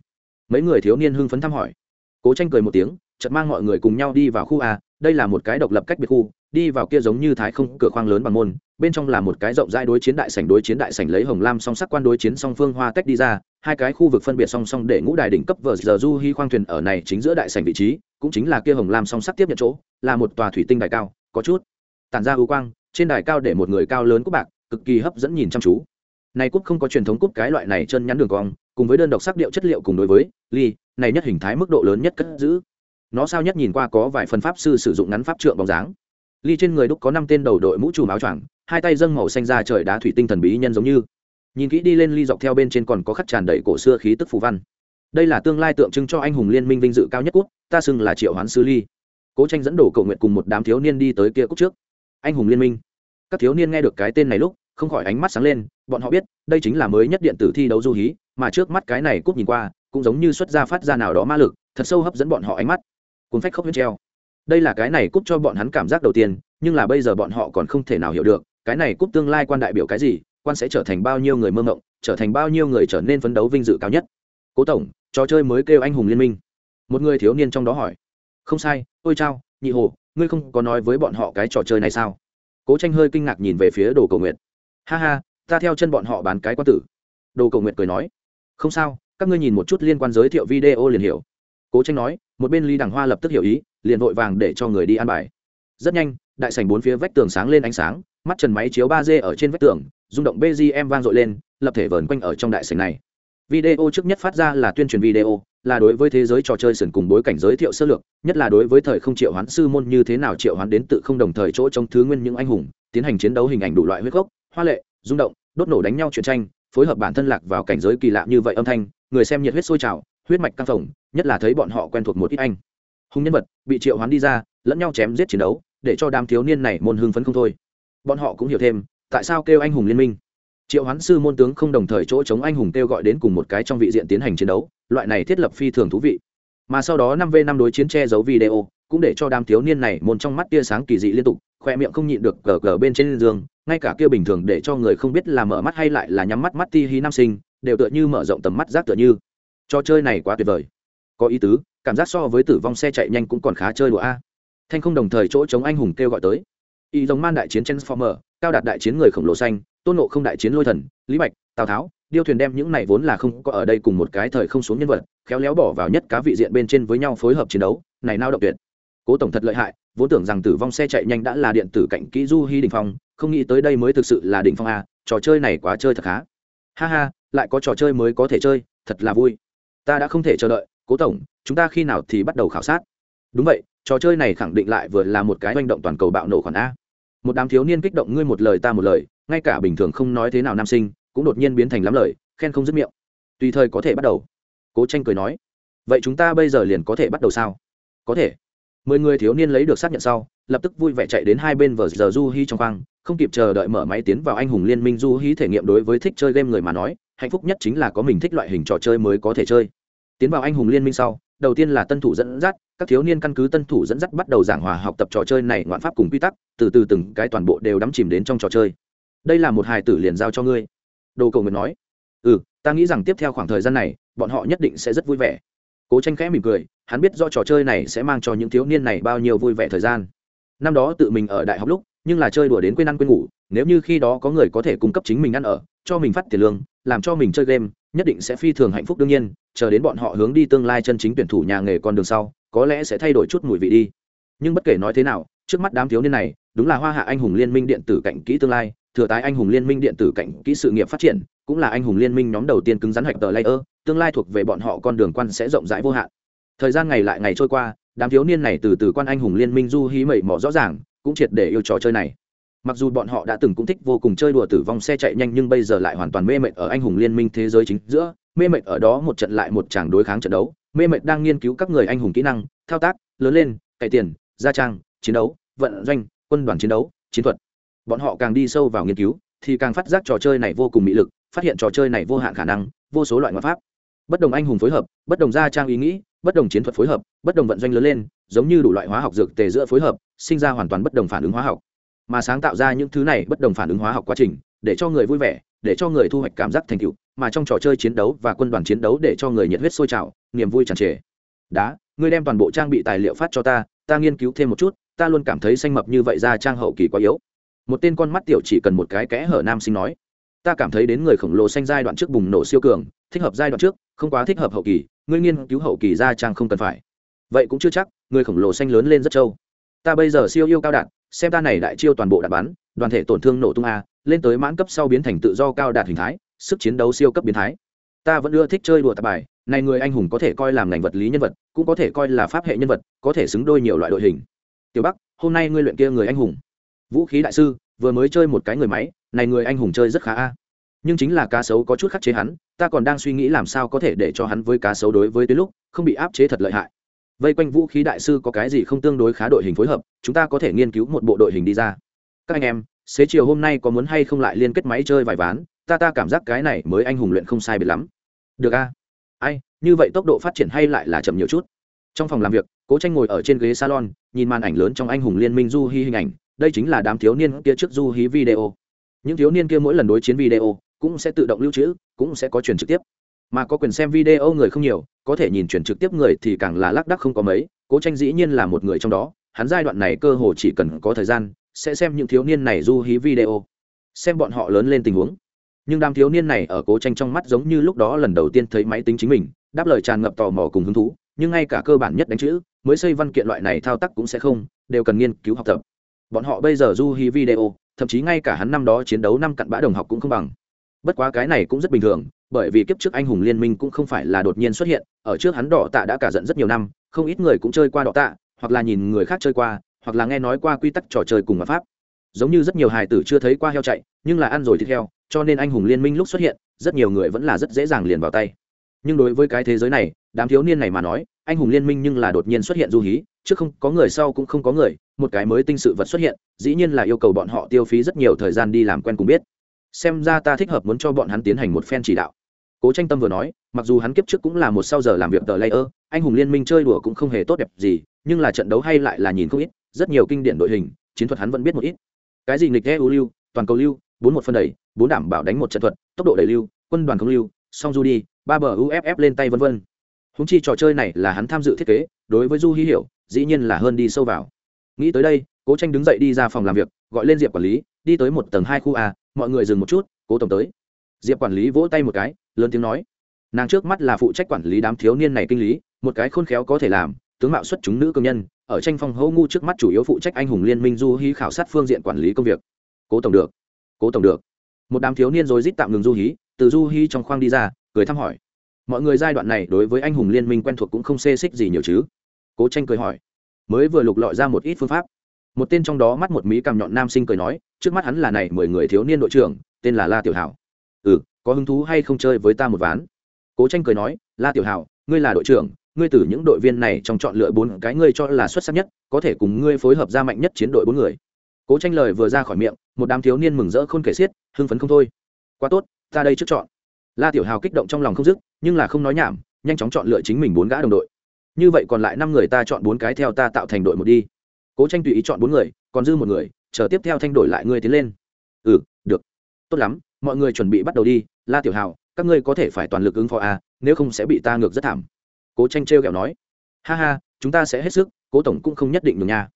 Mấy người thiếu niên hưng phấn thăm hỏi. Cố tranh cười một tiếng, chợt mang mọi người cùng nhau đi vào khu a, đây là một cái độc lập cách biệt khu đi vào kia giống như thái không cửa khoang lớn bằng môn, bên trong là một cái rộng rãi đối chiến đại sảnh, đối chiến đại sảnh lấy hồng lam song sắc quan đối chiến song phương hoa tách đi ra, hai cái khu vực phân biệt song song để ngũ đài đỉnh cấp vờ giờ du hy khoang thuyền ở này chính giữa đại sảnh vị trí, cũng chính là kia hồng lam song sắc tiếp nhận chỗ, là một tòa thủy tinh đài cao, có chút tản ra ưu quang, trên đài cao để một người cao lớn cúp bạc, cực kỳ hấp dẫn nhìn chăm chú. Này cúp không có truyền thống cúp, cái loại này chân nhắn đường cong, cùng với đơn độc sắc điệu chất liệu cùng đối với, ly, này nhất hình thái mức độ lớn nhất cất giữ. Nó sao nhất nhìn qua có vài phần pháp sư sử dụng ngắn pháp trượng bóng dáng ly trên người đúc có năm tên đầu đội mũ trùm áo choàng, hai tay dâng màu xanh ra trời đá thủy tinh thần bí nhân giống như. Nhìn kỹ đi lên ly dọc theo bên trên còn có khắc tràn đầy cổ xưa khí tức phù văn. Đây là tương lai tượng trưng cho anh hùng liên minh vinh dự cao nhất quốc ta xưng là triệu hoán sư ly. Cố tranh dẫn đổ cầu nguyện cùng một đám thiếu niên đi tới kia cúc trước. Anh hùng liên minh. Các thiếu niên nghe được cái tên này lúc, không khỏi ánh mắt sáng lên, bọn họ biết, đây chính là mới nhất điện tử thi đấu du hí, mà trước mắt cái này cúc nhìn qua, cũng giống như xuất ra phát ra nào đó ma lực, thật sâu hấp dẫn bọn họ ánh mắt. Cuốn phách khóc huyết treo đây là cái này cúp cho bọn hắn cảm giác đầu tiên, nhưng là bây giờ bọn họ còn không thể nào hiểu được, cái này cúp tương lai quan đại biểu cái gì, quan sẽ trở thành bao nhiêu người mơ mộng, trở thành bao nhiêu người trở nên phấn đấu vinh dự cao nhất. Cố tổng, trò chơi mới kêu anh hùng liên minh. Một người thiếu niên trong đó hỏi. Không sai, ôi chao, nhị hồ, ngươi không có nói với bọn họ cái trò chơi này sao? Cố tranh hơi kinh ngạc nhìn về phía đồ cầu nguyện ha ha, ta theo chân bọn họ bán cái quan tử. Đồ cầu nguyện cười nói. Không sao, các ngươi nhìn một chút liên quan giới thiệu video liền hiểu. Cố tranh nói một bên lý đằng hoa lập tức hiểu ý, liền vội vàng để cho người đi ăn bài. Rất nhanh, đại sảnh bốn phía vách tường sáng lên ánh sáng, mắt trần máy chiếu ba d ở trên vách tường, rung động bgm vang dội lên, lập thể vờn quanh ở trong đại sảnh này. Video trước nhất phát ra là tuyên truyền video, là đối với thế giới trò chơi sườn cùng bối cảnh giới thiệu sơ lược, nhất là đối với thời không triệu hoán sư môn như thế nào triệu hoán đến tự không đồng thời chỗ trong thứ nguyên những anh hùng, tiến hành chiến đấu hình ảnh đủ loại huyết gốc, hoa lệ, rung động, đốt nổ đánh nhau chuyện tranh, phối hợp bản thân lạc vào cảnh giới kỳ lạ như vậy âm thanh, người xem nhiệt huyết sôi trào huyết mạch căng phồng, nhất là thấy bọn họ quen thuộc một ít anh. Hùng nhân vật, bị triệu hoán đi ra, lẫn nhau chém giết chiến đấu, để cho đám thiếu niên này môn hưng phấn không thôi. Bọn họ cũng hiểu thêm, tại sao kêu anh hùng liên minh. Triệu hoán sư môn tướng không đồng thời chỗ chống anh hùng kêu gọi đến cùng một cái trong vị diện tiến hành chiến đấu, loại này thiết lập phi thường thú vị. Mà sau đó năm v năm đối chiến che giấu video, cũng để cho đám thiếu niên này môn trong mắt tia sáng kỳ dị liên tục, khoe miệng không nhịn được gờ gờ bên trên giường, ngay cả kia bình thường để cho người không biết là mở mắt hay lại là nhắm mắt mắt ti hí nam sinh, đều tựa như mở rộng tầm mắt giác tựa như trò chơi này quá tuyệt vời. Có ý tứ, cảm giác so với tử vong xe chạy nhanh cũng còn khá chơi đùa a. Thanh không đồng thời chỗ chống anh hùng kêu gọi tới. Y giống man đại chiến transformer, cao đạt đại chiến người khổng lồ xanh, tôn nộ không đại chiến lôi thần, lý bạch, tào tháo, điêu thuyền đem những này vốn là không có ở đây cùng một cái thời không xuống nhân vật, khéo léo bỏ vào nhất cá vị diện bên trên với nhau phối hợp chiến đấu, này nao động tuyệt. Cố tổng thật lợi hại, vốn tưởng rằng tử vong xe chạy nhanh đã là điện tử cạnh kỹ du hy đình phong, không nghĩ tới đây mới thực sự là đình phong a, trò chơi này quá chơi thật khá. Ha ha, lại có trò chơi mới có thể chơi, thật là vui ta đã không thể chờ đợi, cố tổng, chúng ta khi nào thì bắt đầu khảo sát? Đúng vậy, trò chơi này khẳng định lại vừa là một cái manh động toàn cầu bạo nổ khoản a. Một đám thiếu niên kích động ngươi một lời ta một lời, ngay cả bình thường không nói thế nào nam sinh, cũng đột nhiên biến thành lắm lời, khen không dứt miệng. Tùy thời có thể bắt đầu. Cố tranh cười nói. Vậy chúng ta bây giờ liền có thể bắt đầu sao? Có thể. Mười người thiếu niên lấy được xác nhận sau lập tức vui vẻ chạy đến hai bên vờ giờ du hi trong khoang, không kịp chờ đợi mở máy tiến vào anh hùng liên minh du hi thể nghiệm đối với thích chơi game người mà nói, hạnh phúc nhất chính là có mình thích loại hình trò chơi mới có thể chơi. Tiến vào anh hùng liên minh sau, đầu tiên là tân thủ dẫn dắt, các thiếu niên căn cứ tân thủ dẫn dắt bắt đầu giảng hòa học tập trò chơi này ngoạn pháp cùng quy tắc, từ từ từng cái toàn bộ đều đắm chìm đến trong trò chơi. Đây là một hài tử liền giao cho ngươi. Đồ cầu nguyện nói. Ừ ta nghĩ rằng tiếp theo khoảng thời gian này, bọn họ nhất định sẽ rất vui vẻ. Cố tranh khẽ mỉm cười, hắn biết do trò chơi này sẽ mang cho những thiếu niên này bao nhiêu vui vẻ thời gian năm đó tự mình ở đại học lúc, nhưng là chơi đùa đến quên ăn quên ngủ, nếu như khi đó có người có thể cung cấp chính mình ăn ở, cho mình phát tiền lương, làm cho mình chơi game, nhất định sẽ phi thường hạnh phúc đương nhiên, chờ đến bọn họ hướng đi tương lai chân chính tuyển thủ nhà nghề con đường sau, có lẽ sẽ thay đổi chút mùi vị đi. Nhưng bất kể nói thế nào, trước mắt đám thiếu niên này, đúng là hoa hạ anh hùng liên minh điện tử cạnh kỹ tương lai, thừa tái anh hùng liên minh điện tử cạnh kỹ sự nghiệp phát triển, cũng là anh hùng liên minh nhóm đầu tiên cứng rắn hạch tờ layer, tương lai thuộc về bọn họ con đường quan sẽ rộng rãi vô hạn. Thời gian ngày lại ngày trôi qua đám thiếu niên này từ từ quan anh hùng liên minh du hí mẩy mỏ rõ ràng, cũng triệt để yêu trò chơi này. Mặc dù bọn họ đã từng cũng thích vô cùng chơi đùa tử vong xe chạy nhanh nhưng bây giờ lại hoàn toàn mê mệt ở anh hùng liên minh thế giới chính giữa, mê mệt ở đó một trận lại một chàng đối kháng trận đấu, mê mệt đang nghiên cứu các người anh hùng kỹ năng, thao tác, lớn lên cày tiền, gia trang, chiến đấu, vận doanh, quân đoàn chiến đấu, chiến thuật. Bọn họ càng đi sâu vào nghiên cứu thì càng phát giác trò chơi này vô cùng mỹ lực, phát hiện trò chơi này vô hạn khả năng, vô số loại ngoại pháp. Bất đồng anh hùng phối hợp, bất đồng gia trang ý nghĩ, bất đồng chiến thuật phối hợp bất đồng vận doanh lớn lên, giống như đủ loại hóa học dược tề giữa phối hợp, sinh ra hoàn toàn bất đồng phản ứng hóa học. Mà sáng tạo ra những thứ này bất đồng phản ứng hóa học quá trình, để cho người vui vẻ, để cho người thu hoạch cảm giác thành tựu, mà trong trò chơi chiến đấu và quân đoàn chiến đấu để cho người nhiệt huyết sôi trào, niềm vui tràn trề. Đá, ngươi đem toàn bộ trang bị tài liệu phát cho ta ta nghiên cứu thêm một chút, ta luôn cảm thấy xanh mập như vậy ra trang hậu kỳ quá yếu. Một tên con mắt tiểu chỉ cần một cái kẽ hở nam sinh nói. Ta cảm thấy đến người khổng lồ xanh giai đoạn trước bùng nổ siêu cường, thích hợp giai đoạn trước, không quá thích hợp hậu kỳ, ngươi nghiên cứu hậu kỳ ra trang không cần phải vậy cũng chưa chắc, người khổng lồ xanh lớn lên rất trâu. Ta bây giờ siêu yêu cao đạn xem ta này đại chiêu toàn bộ đạn bắn, đoàn thể tổn thương nổ tung a, lên tới mãn cấp sau biến thành tự do cao đạt hình thái, sức chiến đấu siêu cấp biến thái. Ta vẫn ưa thích chơi đùa tạp bài, này người anh hùng có thể coi làm ngành vật lý nhân vật, cũng có thể coi là pháp hệ nhân vật, có thể xứng đôi nhiều loại đội hình. Tiểu bắc, hôm nay ngươi luyện kia người anh hùng. Vũ khí đại sư, vừa mới chơi một cái người máy, này người anh hùng chơi rất khá a. Nhưng chính là cá sấu có chút khắc chế hắn, ta còn đang suy nghĩ làm sao có thể để cho hắn với cá sấu đối với tới lúc, không bị áp chế thật lợi hại vây quanh vũ khí đại sư có cái gì không tương đối khá đội hình phối hợp, chúng ta có thể nghiên cứu một bộ đội hình đi ra. Các anh em, xế chiều hôm nay có muốn hay không lại liên kết máy chơi vài ván? Ta ta cảm giác cái này mới anh hùng luyện không sai biệt lắm. Được a. Ai, như vậy tốc độ phát triển hay lại là chậm nhiều chút? Trong phòng làm việc, cố tranh ngồi ở trên ghế salon, nhìn màn ảnh lớn trong anh hùng liên minh du hi hình ảnh. Đây chính là đám thiếu niên kia trước du hí video. Những thiếu niên kia mỗi lần đối chiến video cũng sẽ tự động lưu trữ, cũng sẽ có truyền trực tiếp mà có quyền xem video người không nhiều, có thể nhìn truyền trực tiếp người thì càng là lác đắc không có mấy, cố tranh dĩ nhiên là một người trong đó, hắn giai đoạn này cơ hồ chỉ cần có thời gian, sẽ xem những thiếu niên này du hí video, xem bọn họ lớn lên tình huống. Nhưng đám thiếu niên này ở cố tranh trong mắt giống như lúc đó lần đầu tiên thấy máy tính chính mình, đáp lời tràn ngập tò mò cùng hứng thú, nhưng ngay cả cơ bản nhất đánh chữ, mới xây văn kiện loại này thao tác cũng sẽ không, đều cần nghiên cứu học tập. Bọn họ bây giờ du hí video, thậm chí ngay cả hắn năm đó chiến đấu năm cặn bã đồng học cũng không bằng. Bất quá cái này cũng rất bình thường bởi vì kiếp trước anh hùng liên minh cũng không phải là đột nhiên xuất hiện, ở trước hắn đỏ tạ đã cả giận rất nhiều năm, không ít người cũng chơi qua đỏ tạ, hoặc là nhìn người khác chơi qua, hoặc là nghe nói qua quy tắc trò chơi cùng mặt pháp. Giống như rất nhiều hài tử chưa thấy qua heo chạy, nhưng là ăn rồi thịt heo, cho nên anh hùng liên minh lúc xuất hiện, rất nhiều người vẫn là rất dễ dàng liền vào tay. Nhưng đối với cái thế giới này, đám thiếu niên này mà nói, anh hùng liên minh nhưng là đột nhiên xuất hiện du hí trước không có người sau cũng không có người, một cái mới tinh sự vật xuất hiện, dĩ nhiên là yêu cầu bọn họ tiêu phí rất nhiều thời gian đi làm quen cùng biết. Xem ra ta thích hợp muốn cho bọn hắn tiến hành một phen chỉ đạo cố tranh tâm vừa nói, mặc dù hắn kiếp trước cũng là một sau giờ làm việc tờ layer, anh hùng liên minh chơi đùa cũng không hề tốt đẹp gì, nhưng là trận đấu hay lại là nhìn không ít, rất nhiều kinh điển đội hình, chiến thuật hắn vẫn biết một ít. Cái gì nghịch eu lưu, toàn cầu lưu, bốn một phân đẩy, bốn đảm bảo đánh một trận thuật, tốc độ đẩy lưu, quân đoàn không lưu, song du đi, ba bờ uff lên tay vân vân. Húng chi trò chơi này là hắn tham dự thiết kế, đối với du hy hiểu, dĩ nhiên là hơn đi sâu vào. Nghĩ tới đây, cố tranh đứng dậy đi ra phòng làm việc, gọi lên diệp quản lý, đi tới một tầng hai khu a, mọi người dừng một chút, cố tổng tới diệp quản lý vỗ tay một cái, lớn tiếng nói. Nàng trước mắt là phụ trách quản lý đám thiếu niên này kinh lý, một cái khôn khéo có thể làm, tướng mạo xuất chúng nữ công nhân, ở tranh phong hô ngu trước mắt chủ yếu phụ trách anh hùng liên minh du hí khảo sát phương diện quản lý công việc. Cố tổng được, cố tổng được. Một đám thiếu niên rồi rít tạm ngừng du hí, từ du hí trong khoang đi ra, cười thăm hỏi. Mọi người giai đoạn này đối với anh hùng liên minh quen thuộc cũng không xê xích gì nhiều chứ. Cố tranh cười hỏi. Mới vừa lục lọi ra một ít phương pháp. Một tên trong đó mắt một mí cằm nhọn nam sinh cười nói, trước mắt hắn là này mười người thiếu niên đội trưởng, tên là la tiểu hảo có hứng thú hay không chơi với ta một ván? Cố tranh cười nói la tiểu Hào, ngươi là đội trưởng ngươi từ những đội viên này trong chọn lựa bốn cái ngươi cho là xuất sắc nhất có thể cùng ngươi phối hợp ra mạnh nhất chiến đội bốn người. Cố tranh lời vừa ra khỏi miệng một đám thiếu niên mừng rỡ khôn kể xiết hưng phấn không thôi. Quá tốt ta đây trước chọn. La tiểu hào kích động trong lòng không dứt nhưng là không nói nhảm nhanh chóng chọn lựa chính mình bốn gã đồng đội. Như vậy còn lại năm người ta chọn bốn cái theo ta tạo thành đội một đi. Cố tranh tùy ý chọn bốn người còn dư một người chờ tiếp theo thanh đổi lại ngươi tiến lên. Ừ được. Tốt lắm mọi người chuẩn bị bắt đầu đi, la tiểu hào, các ngươi có thể phải toàn lực ứng phó a nếu không sẽ bị ta ngược rất thảm. Cố tranh trêu kẹo nói. Ha ha, chúng ta sẽ hết sức, cố tổng cũng không nhất định được nha.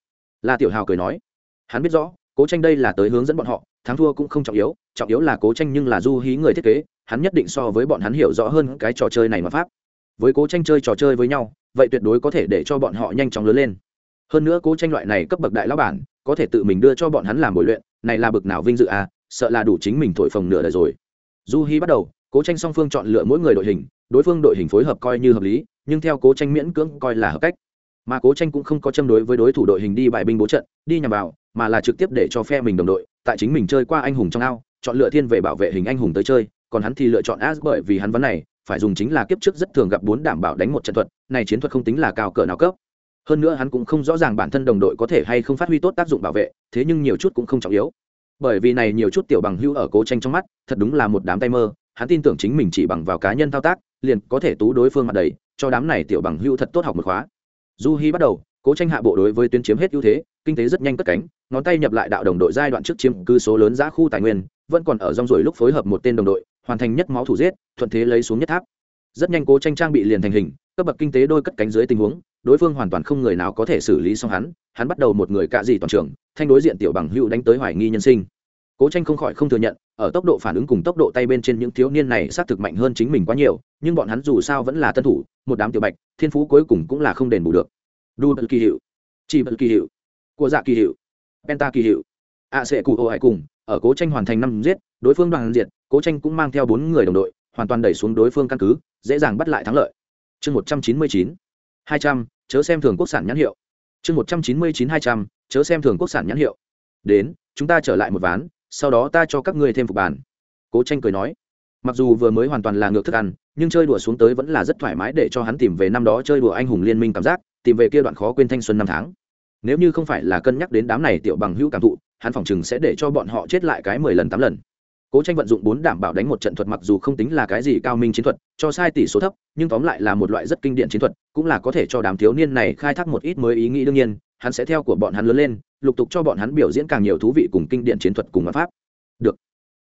La tiểu hào cười nói. Hắn biết rõ, cố tranh đây là tới hướng dẫn bọn họ, thắng thua cũng không trọng yếu trọng yếu là cố tranh nhưng là du hí người thiết kế, hắn nhất định so với bọn hắn hiểu rõ hơn cái trò chơi này mà pháp. Với cố tranh chơi trò chơi với nhau, vậy tuyệt đối có thể để cho bọn họ nhanh chóng lớn lên. Hơn nữa cố tranh loại này cấp bậc đại lão bản, có thể tự mình đưa cho bọn hắn làm bồi luyện, này là bậc nào vinh dự à sợ là đủ chính mình thổi phồng nửa đời rồi. Du hi bắt đầu, cố tranh song phương chọn lựa mỗi người đội hình, đối phương đội hình phối hợp coi như hợp lý, nhưng theo cố tranh miễn cưỡng coi là hợp cách. Mà cố tranh cũng không có châm đối với đối thủ đội hình đi bài binh bố trận, đi nhằm vào, mà là trực tiếp để cho phe mình đồng đội, tại chính mình chơi qua anh hùng trong ao, chọn lựa thiên về bảo vệ hình anh hùng tới chơi, còn hắn thì lựa chọn as bởi vì hắn vấn này, phải dùng chính là kiếp trước rất thường gặp bốn đảm bảo đánh một trận thuật, này chiến thuật không tính là cao cỡ nào cấp. Hơn nữa hắn cũng không rõ ràng bản thân đồng đội có thể hay không phát huy tốt tác dụng bảo vệ, thế nhưng nhiều chút cũng không trọng yếu bởi vì này nhiều chút tiểu bằng hưu ở cố tranh trong mắt, thật đúng là một đám tay mơ, hắn tin tưởng chính mình chỉ bằng vào cá nhân thao tác, liền có thể tú đối phương mặt đầy, cho đám này tiểu bằng hưu thật tốt học một khóa. Du hi bắt đầu, cố tranh hạ bộ đối với tuyến chiếm hết ưu thế, kinh tế rất nhanh cất cánh, ngón tay nhập lại đạo đồng đội giai đoạn trước chiếm cư số lớn giã khu tài nguyên, vẫn còn ở rong ruổi lúc phối hợp một tên đồng đội, hoàn thành nhất máu thủ giết, thuận thế lấy xuống nhất tháp. Rất nhanh cố tranh trang bị liền thành hình, cấp bậc kinh tế đôi cất cánh dưới tình huống, đối phương hoàn toàn không người nào có thể xử lý xong hắn hắn bắt đầu một người cạ gì toàn trường thanh đối diện tiểu bằng hữu đánh tới hoài nghi nhân sinh. Cố tranh không khỏi không thừa nhận, ở tốc độ phản ứng cùng tốc độ tay bên trên những thiếu niên này xác thực mạnh hơn chính mình quá nhiều, nhưng bọn hắn dù sao vẫn là tân thủ, một đám tiểu bạch, thiên phú cuối cùng cũng là không đền bù được. Đu bật kỳ hiệu chỉ bật kỳ hiệu, của dạ kỳ hiệu, penta kỳ hiệu ạ sẽ cụ ô hải cùng, ở cố tranh hoàn thành năm giết, đối phương đoàn diệt, cố tranh cũng mang theo bốn người đồng đội, hoàn toàn đẩy xuống đối phương căn cứ, dễ dàng bắt lại thắng lợi. Chương một trăm chín mươi chín hai trăm, chớ xem thường quốc sản nhãn hiệu. Chương một trăm chín mươi chín hai trăm chớ xem thường quốc sản nhãn hiệu. Đến, chúng ta trở lại một ván, sau đó ta cho các ngươi thêm phục bàn. Cố tranh cười nói. Mặc dù vừa mới hoàn toàn là ngược thức ăn, nhưng chơi đùa xuống tới vẫn là rất thoải mái để cho hắn tìm về năm đó chơi đùa anh hùng liên minh cảm giác, tìm về kia đoạn khó quên thanh xuân năm tháng. Nếu như không phải là cân nhắc đến đám này tiểu bằng hữu cảm thụ, hắn phòng chừng sẽ để cho bọn họ chết lại cái mười lần tám lần. Cố tranh vận dụng bốn đảm bảo đánh một trận thuật mặc dù không tính là cái gì cao minh chiến thuật, cho sai tỷ số thấp, nhưng tóm lại là một loại rất kinh điển chiến thuật, cũng là có thể cho đám thiếu niên này khai thác một ít mới ý nghĩ đương nhiên hắn sẽ theo của bọn hắn lớn lên, lục tục cho bọn hắn biểu diễn càng nhiều thú vị cùng kinh điển chiến thuật cùng mặt pháp. Được.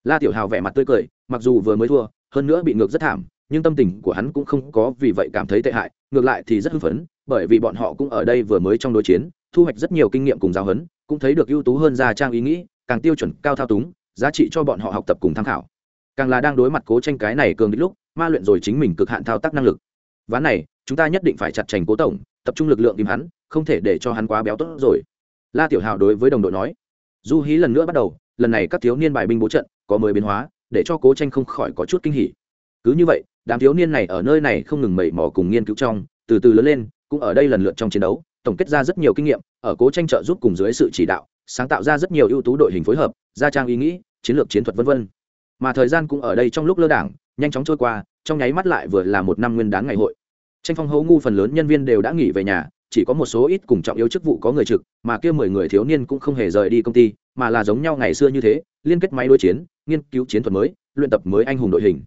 La tiểu hào vẻ mặt tươi cười, mặc dù vừa mới thua, hơn nữa bị ngược rất thảm, nhưng tâm tình của hắn cũng không có vì vậy cảm thấy tệ hại, ngược lại thì rất hưng phấn, bởi vì bọn họ cũng ở đây vừa mới trong đối chiến, thu hoạch rất nhiều kinh nghiệm cùng giáo huấn, cũng thấy được ưu tú hơn gia trang ý nghĩ, càng tiêu chuẩn, cao thao túng, giá trị cho bọn họ học tập cùng tham khảo. Càng là đang đối mặt cố tranh cái này cường đích lúc, ma luyện rồi chính mình cực hạn thao tác năng lực. Ván này, chúng ta nhất định phải chặt chành cố tổng, tập trung lực lượng tìm hắn không thể để cho hắn quá béo tốt rồi. La tiểu hào đối với đồng đội nói, du hí lần nữa bắt đầu, lần này các thiếu niên bài binh bố trận có mới biến hóa, để cho cố tranh không khỏi có chút kinh hỉ. Cứ như vậy, đám thiếu niên này ở nơi này không ngừng mẩy mò cùng nghiên cứu trong, từ từ lớn lên, cũng ở đây lần lượt trong chiến đấu, tổng kết ra rất nhiều kinh nghiệm, ở cố tranh trợ giúp cùng dưới sự chỉ đạo, sáng tạo ra rất nhiều ưu tú đội hình phối hợp, gia trang ý nghĩ, chiến lược chiến thuật v v mà thời gian cũng ở đây trong lúc lơ đảng, nhanh chóng trôi qua, trong nháy mắt lại vừa là một năm nguyên đán ngày hội. Tranh phong hấu ngu phần lớn nhân viên đều đã nghỉ về nhà chỉ có một số ít cùng trọng yếu chức vụ có người trực, mà kia mười người thiếu niên cũng không hề rời đi công ty, mà là giống nhau ngày xưa như thế, liên kết máy đối chiến, nghiên cứu chiến thuật mới, luyện tập mới anh hùng đội hình.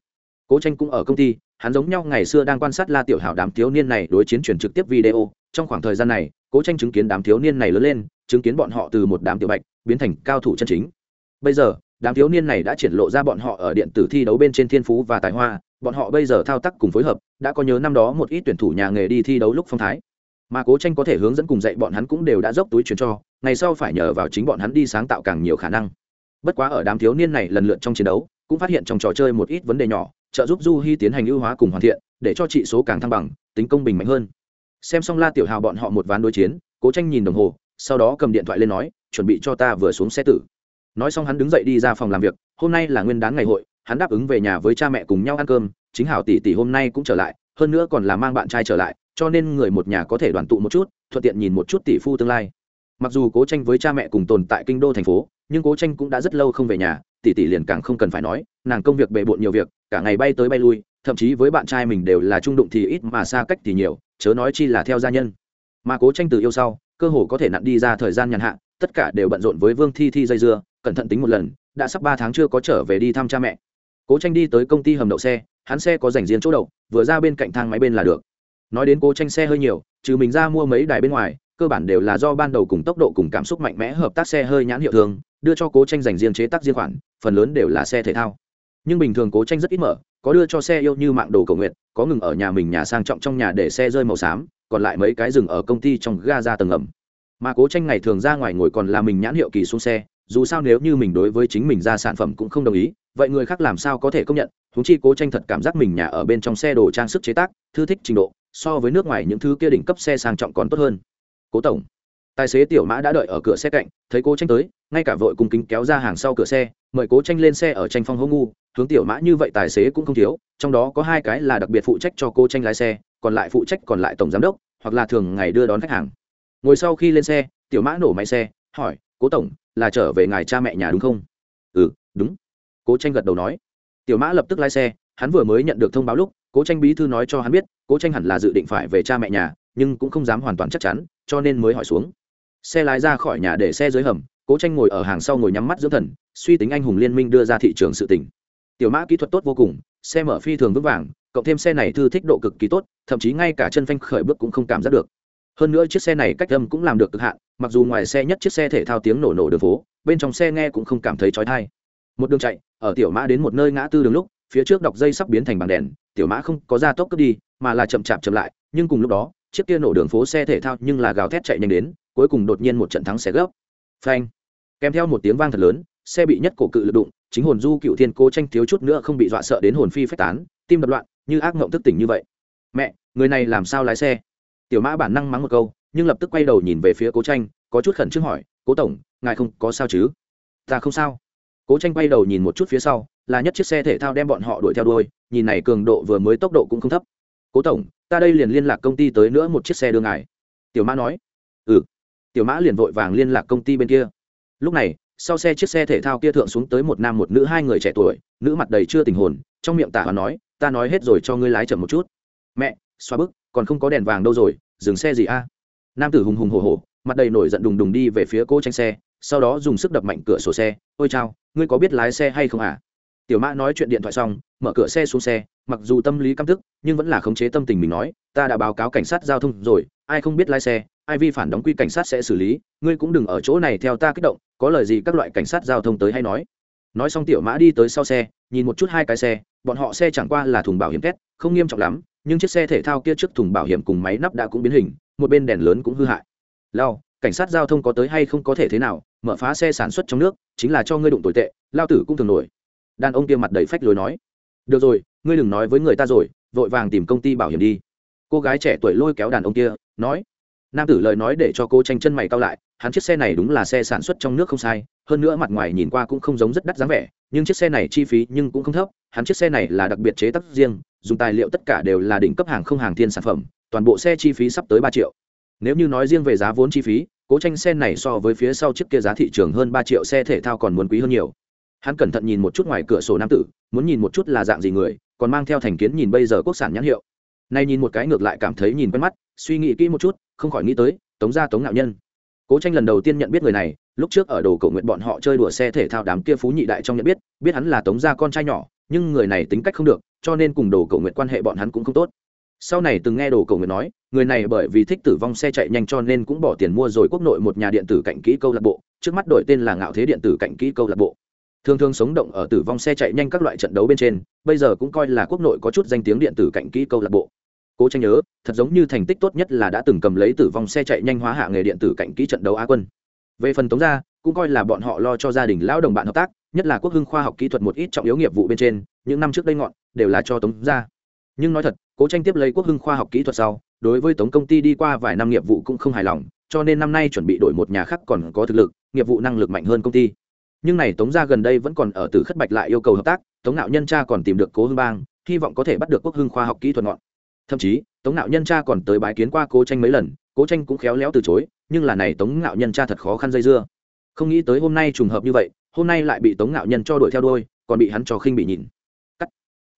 Cố tranh cũng ở công ty, hắn giống nhau ngày xưa đang quan sát la tiểu hảo đám thiếu niên này đối chiến truyền trực tiếp video. Trong khoảng thời gian này, cố tranh chứng kiến đám thiếu niên này lớn lên, chứng kiến bọn họ từ một đám tiểu bạch, biến thành cao thủ chân chính. Bây giờ, đám thiếu niên này đã triển lộ ra bọn họ ở điện tử thi đấu bên trên thiên phú và tài hoa, bọn họ bây giờ thao tác cùng phối hợp, đã có nhớ năm đó một ít tuyển thủ nhà nghề đi thi đấu lúc phong thái mà cố tranh có thể hướng dẫn cùng dạy bọn hắn cũng đều đã dốc túi chuyển cho, ngày sau phải nhờ vào chính bọn hắn đi sáng tạo càng nhiều khả năng. Bất quá ở đám thiếu niên này lần lượt trong chiến đấu, cũng phát hiện trong trò chơi một ít vấn đề nhỏ, trợ giúp du hy tiến hành ưu hóa cùng hoàn thiện, để cho trị số càng thăng bằng, tính công bình mạnh hơn. Xem xong la tiểu hào bọn họ một ván đối chiến, cố tranh nhìn đồng hồ, sau đó cầm điện thoại lên nói, chuẩn bị cho ta vừa xuống xe tử. Nói xong hắn đứng dậy đi ra phòng làm việc, hôm nay là nguyên đán ngày hội, hắn đáp ứng về nhà với cha mẹ cùng nhau ăn cơm, chính hảo tỷ tỷ hôm nay cũng trở lại hơn nữa còn là mang bạn trai trở lại, cho nên người một nhà có thể đoàn tụ một chút, thuận tiện nhìn một chút tỷ phu tương lai. Mặc dù cố tranh với cha mẹ cùng tồn tại kinh đô thành phố, nhưng cố tranh cũng đã rất lâu không về nhà, tỷ tỷ liền càng không cần phải nói, nàng công việc bề bộn nhiều việc, cả ngày bay tới bay lui, thậm chí với bạn trai mình đều là trung đụng thì ít mà xa cách thì nhiều, chớ nói chi là theo gia nhân. Mà cố tranh từ yêu sau, cơ hồ có thể nặn đi ra thời gian nhàn hạ, tất cả đều bận rộn với vương thi thi dây dưa, cẩn thận tính một lần, đã sắp ba tháng chưa có trở về đi thăm cha mẹ cố tranh đi tới công ty hầm đậu xe, hắn xe có dành riêng chỗ đậu, vừa ra bên cạnh thang máy bên là được. Nói đến cố tranh xe hơi nhiều, trừ mình ra mua mấy đài bên ngoài, cơ bản đều là do ban đầu cùng tốc độ cùng cảm xúc mạnh mẽ hợp tác xe hơi nhãn hiệu thường, đưa cho cố tranh dành riêng chế tác riêng khoản, phần lớn đều là xe thể thao. Nhưng bình thường cố tranh rất ít mở, có đưa cho xe yêu như mạng đồ cầu nguyện, có ngừng ở nhà mình nhà sang trọng trong nhà để xe rơi màu xám, còn lại mấy cái rừng ở công ty trong ga ra tầng ẩm. Mà cố tranh ngày thường ra ngoài ngồi còn là mình nhãn hiệu kỳ xuống xe dù sao nếu như mình đối với chính mình ra sản phẩm cũng không đồng ý, vậy người khác làm sao có thể công nhận? Thúng chi cố tranh thật cảm giác mình nhà ở bên trong xe đồ trang sức chế tác, thư thích trình độ, so với nước ngoài những thứ kia đỉnh cấp xe sang trọng còn tốt hơn. Cố tổng, tài xế tiểu mã đã đợi ở cửa xe cạnh, thấy cố tranh tới, ngay cả vội cùng kính kéo ra hàng sau cửa xe, mời cố tranh lên xe ở tranh phong hô ngu, hướng tiểu mã như vậy tài xế cũng không thiếu, trong đó có hai cái là đặc biệt phụ trách cho cô tranh lái xe, còn lại phụ trách còn lại tổng giám đốc, hoặc là thường ngày đưa đón khách hàng. Ngồi sau khi lên xe, tiểu mã nổ máy xe, hỏi cố tổng, là trở về ngài cha mẹ nhà đúng không? Ừ đúng. Cố tranh gật đầu nói. Tiểu mã lập tức lái xe, hắn vừa mới nhận được thông báo lúc, cố tranh bí thư nói cho hắn biết, cố tranh hẳn là dự định phải về cha mẹ nhà, nhưng cũng không dám hoàn toàn chắc chắn, cho nên mới hỏi xuống. Xe lái ra khỏi nhà để xe dưới hầm, cố tranh ngồi ở hàng sau ngồi nhắm mắt dưỡng thần, suy tính anh hùng liên minh đưa ra thị trường sự tỉnh tiểu mã kỹ thuật tốt vô cùng, xe mở phi thường vững vàng, cộng thêm xe này thư thích độ cực kỳ tốt, thậm chí ngay cả chân phanh khởi bước cũng không cảm giác được hơn nữa chiếc xe này cách âm cũng làm được cực hạn, mặc dù ngoài xe nhất chiếc xe thể thao tiếng nổ nổ đường phố, bên trong xe nghe cũng không cảm thấy trói thai một đường chạy, ở tiểu mã đến một nơi ngã tư đường lúc, phía trước đọc dây sắp biến thành bằng đèn, tiểu mã không có ra tốc cướp đi, mà là chậm chạp chậm lại, nhưng cùng lúc đó, chiếc kia nổ đường phố xe thể thao nhưng là gào thét chạy nhanh đến, cuối cùng đột nhiên một trận thắng xe gấp. Phanh. Kèm theo một tiếng vang thật lớn, xe bị nhất cổ cự lực đụng, chính hồn du cựu thiên cố tranh thiếu chút nữa không bị dọa sợ đến hồn phi phách tán, tim đập loạn, như ác mộng thức tỉnh như vậy. Mẹ, người này làm sao lái xe? Tiểu mã bản năng mắng một câu, nhưng lập tức quay đầu nhìn về phía cố tranh, có chút khẩn trương hỏi, cố tổng, ngài không có sao chứ? Ta không sao. Cố tranh quay đầu nhìn một chút phía sau, là nhất chiếc xe thể thao đem bọn họ đuổi theo đuôi, nhìn này cường độ vừa mới tốc độ cũng không thấp. Cố tổng, ta đây liền liên lạc công ty tới nữa một chiếc xe đưa ngài. Tiểu mã nói. Ừ. Tiểu mã liền vội vàng liên lạc công ty bên kia. Lúc này, sau xe chiếc xe thể thao kia thượng xuống tới một nam một nữ hai người trẻ tuổi, nữ mặt đầy chưa tình hồn, trong miệng tả hoàn nói, ta nói hết rồi cho ngươi lái chậm một chút. Mẹ xoa bức còn không có đèn vàng đâu rồi, dừng xe gì a? Nam tử hùng hùng hồ hồ mặt đầy nổi giận đùng đùng đi về phía cô tranh xe, sau đó dùng sức đập mạnh cửa sổ xe. Ôi chao, ngươi có biết lái xe hay không à? Tiểu mã nói chuyện điện thoại xong, mở cửa xe xuống xe, mặc dù tâm lý căm tức, nhưng vẫn là khống chế tâm tình mình nói, ta đã báo cáo cảnh sát giao thông rồi, ai không biết lái xe, ai vi phản đóng quy cảnh sát sẽ xử lý, ngươi cũng đừng ở chỗ này theo ta kích động, có lời gì các loại cảnh sát giao thông tới hay nói. Nói xong tiểu mã đi tới sau xe, nhìn một chút hai cái xe, bọn họ xe chẳng qua là thùng bảo hiểm két không nghiêm trọng lắm, nhưng chiếc xe thể thao kia trước thùng bảo hiểm cùng máy nắp đã cũng biến hình, một bên đèn lớn cũng hư hại. Lao, cảnh sát giao thông có tới hay không có thể thế nào, mở phá xe sản xuất trong nước, chính là cho ngươi đụng tồi tệ, lao tử cũng thường nổi. Đàn ông kia mặt đầy phách lối nói. Được rồi, ngươi đừng nói với người ta rồi, vội vàng tìm công ty bảo hiểm đi. Cô gái trẻ tuổi lôi kéo đàn ông kia, nói. Nam tử lời nói để cho cô tranh chân mày cao lại, hắn chiếc xe này đúng là xe sản xuất trong nước không sai, hơn nữa mặt ngoài nhìn qua cũng không giống rất đắt dáng vẻ, nhưng chiếc xe này chi phí nhưng cũng không thấp, hắn chiếc xe này là đặc biệt chế tác riêng dùng tài liệu tất cả đều là đỉnh cấp hàng không hàng thiên sản phẩm, toàn bộ xe chi phí sắp tới ba triệu. Nếu như nói riêng về giá vốn chi phí, cố tranh xe này so với phía sau chiếc kia giá thị trường hơn ba triệu xe thể thao còn muốn quý hơn nhiều. Hắn cẩn thận nhìn một chút ngoài cửa sổ nam tử, muốn nhìn một chút là dạng gì người, còn mang theo thành kiến nhìn bây giờ quốc sản nhãn hiệu. Nay nhìn một cái ngược lại cảm thấy nhìn quen mắt, suy nghĩ kỹ một chút, không khỏi nghĩ tới, tống gia tống ngạo nhân. Cố tranh lần đầu tiên nhận biết người này, lúc trước ở đồ cầu nguyện bọn họ chơi đùa xe thể thao đám kia phú nhị đại trong nhận biết biết hắn là tống gia con trai nhỏ, nhưng người này tính cách không được cho nên cùng đồ cầu nguyện quan hệ bọn hắn cũng không tốt. Sau này từng nghe đồ cầu nguyện nói, người này bởi vì thích tử vong xe chạy nhanh cho nên cũng bỏ tiền mua rồi quốc nội một nhà điện tử cạnh kỹ câu lạc bộ, trước mắt đổi tên là ngạo thế điện tử cạnh kỹ câu lạc bộ. Thường thường sống động ở tử vong xe chạy nhanh các loại trận đấu bên trên, bây giờ cũng coi là quốc nội có chút danh tiếng điện tử cạnh kỹ câu lạc bộ. Cố tranh nhớ, thật giống như thành tích tốt nhất là đã từng cầm lấy tử vong xe chạy nhanh hóa hạ nghề điện tử cạnh kỹ trận đấu á quân. Về phần tống gia, cũng coi là bọn họ lo cho gia đình, lão đồng bạn hợp tác, nhất là quốc hưng khoa học kỹ thuật một ít trọng yếu nghiệp vụ bên trên những năm trước đây ngọn, đều là cho tống gia. Nhưng nói thật, cố tranh tiếp lấy quốc hưng khoa học kỹ thuật sau, đối với tống công ty đi qua vài năm nghiệp vụ cũng không hài lòng, cho nên năm nay chuẩn bị đổi một nhà khác còn có thực lực, nghiệp vụ năng lực mạnh hơn công ty. Nhưng này tống gia gần đây vẫn còn ở từ khất bạch lại yêu cầu hợp tác, tống nạo nhân cha còn tìm được cố hưng bang, hy vọng có thể bắt được quốc hưng khoa học kỹ thuật ngọn. Thậm chí, tống nạo nhân cha còn tới bái kiến qua cố tranh mấy lần, cố tranh cũng khéo léo từ chối, nhưng là này tống nạo nhân cha thật khó khăn dây dưa. Không nghĩ tới hôm nay trùng hợp như vậy, hôm nay lại bị tống nạo nhân cho đuổi theo đôi còn bị hắn cho khinh bị nhìn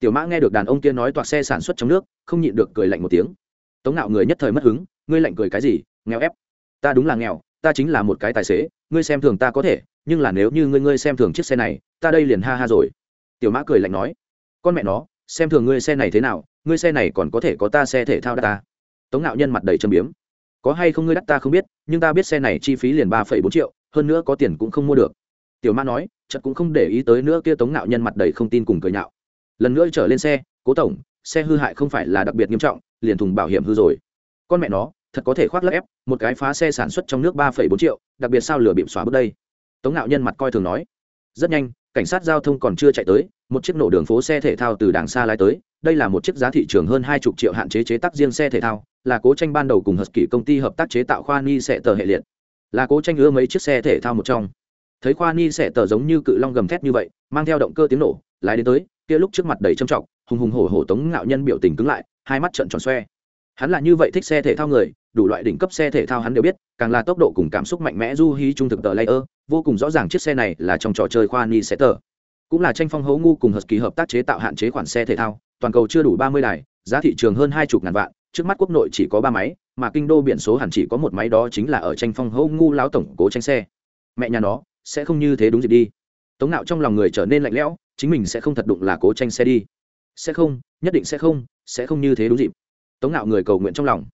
tiểu mã nghe được đàn ông kia nói toạc xe sản xuất trong nước, không nhịn được cười lạnh một tiếng. Tống nạo người nhất thời mất hứng, ngươi lạnh cười cái gì, nghèo ép. Ta đúng là nghèo, ta chính là một cái tài xế, ngươi xem thường ta có thể, nhưng là nếu như ngươi ngươi xem thường chiếc xe này, ta đây liền ha ha rồi. Tiểu mã cười lạnh nói. Con mẹ nó, xem thường ngươi xe này thế nào, ngươi xe này còn có thể có ta xe thể thao đắt ta. Tống nạo nhân mặt đầy châm biếm. Có hay không ngươi đắt ta không biết, nhưng ta biết xe này chi phí liền ba phẩy bốn triệu, hơn nữa có tiền cũng không mua được. Tiểu mã nói chật cũng không để ý tới nữa kia tống nạo nhân mặt đầy không tin cùng cười nhạo lần nữa trở lên xe, cố tổng, xe hư hại không phải là đặc biệt nghiêm trọng, liền thùng bảo hiểm hư rồi. Con mẹ nó, thật có thể khoác lấp ép, một cái phá xe sản xuất trong nước ba phẩy bốn triệu, đặc biệt sao lửa bịp xóa bước đây. Tống nạo nhân mặt coi thường nói. Rất nhanh, cảnh sát giao thông còn chưa chạy tới, một chiếc nổ đường phố xe thể thao từ đàng xa lái tới, đây là một chiếc giá thị trường hơn hai chục triệu hạn chế chế tác riêng xe thể thao, là cố tranh ban đầu cùng hợp kỷ công ty hợp tác chế tạo khoa ni sẽ tờ hệ liệt. Là cố tranh ưa mấy chiếc xe thể thao một trong. Thấy khoa ni sẽ tờ giống như cự long gầm thét như vậy, mang theo động cơ tiếng nổ lái đến tới, kia lúc trước mặt đầy trầm trọng, hùng hùng hổ hổ tống ngạo nhân biểu tình cứng lại, hai mắt trợn tròn xoe. Hắn là như vậy thích xe thể thao người, đủ loại đỉnh cấp xe thể thao hắn đều biết, càng là tốc độ cùng cảm xúc mạnh mẽ du hí trung thực tờ layer, vô cùng rõ ràng chiếc xe này là trong trò chơi khoa ni xe tờ. Cũng là tranh phong hấu ngu cùng hợp ký hợp tác chế tạo hạn chế khoản xe thể thao, toàn cầu chưa đủ ba mươi đài, giá thị trường hơn hai chục ngàn vạn, trước mắt quốc nội chỉ có ba máy, mà kinh đô biển số hẳn chỉ có một máy đó chính là ở tranh phong hấu ngu láo tổng cố tranh xe. Mẹ nhà nó, sẽ không như thế đúng dịp đi tống nạo trong lòng người trở nên lạnh lẽo, chính mình sẽ không thật đụng là cố tranh xe đi. Sẽ không, nhất định sẽ không sẽ không như thế đúng dịp. Tống nạo người cầu nguyện trong lòng.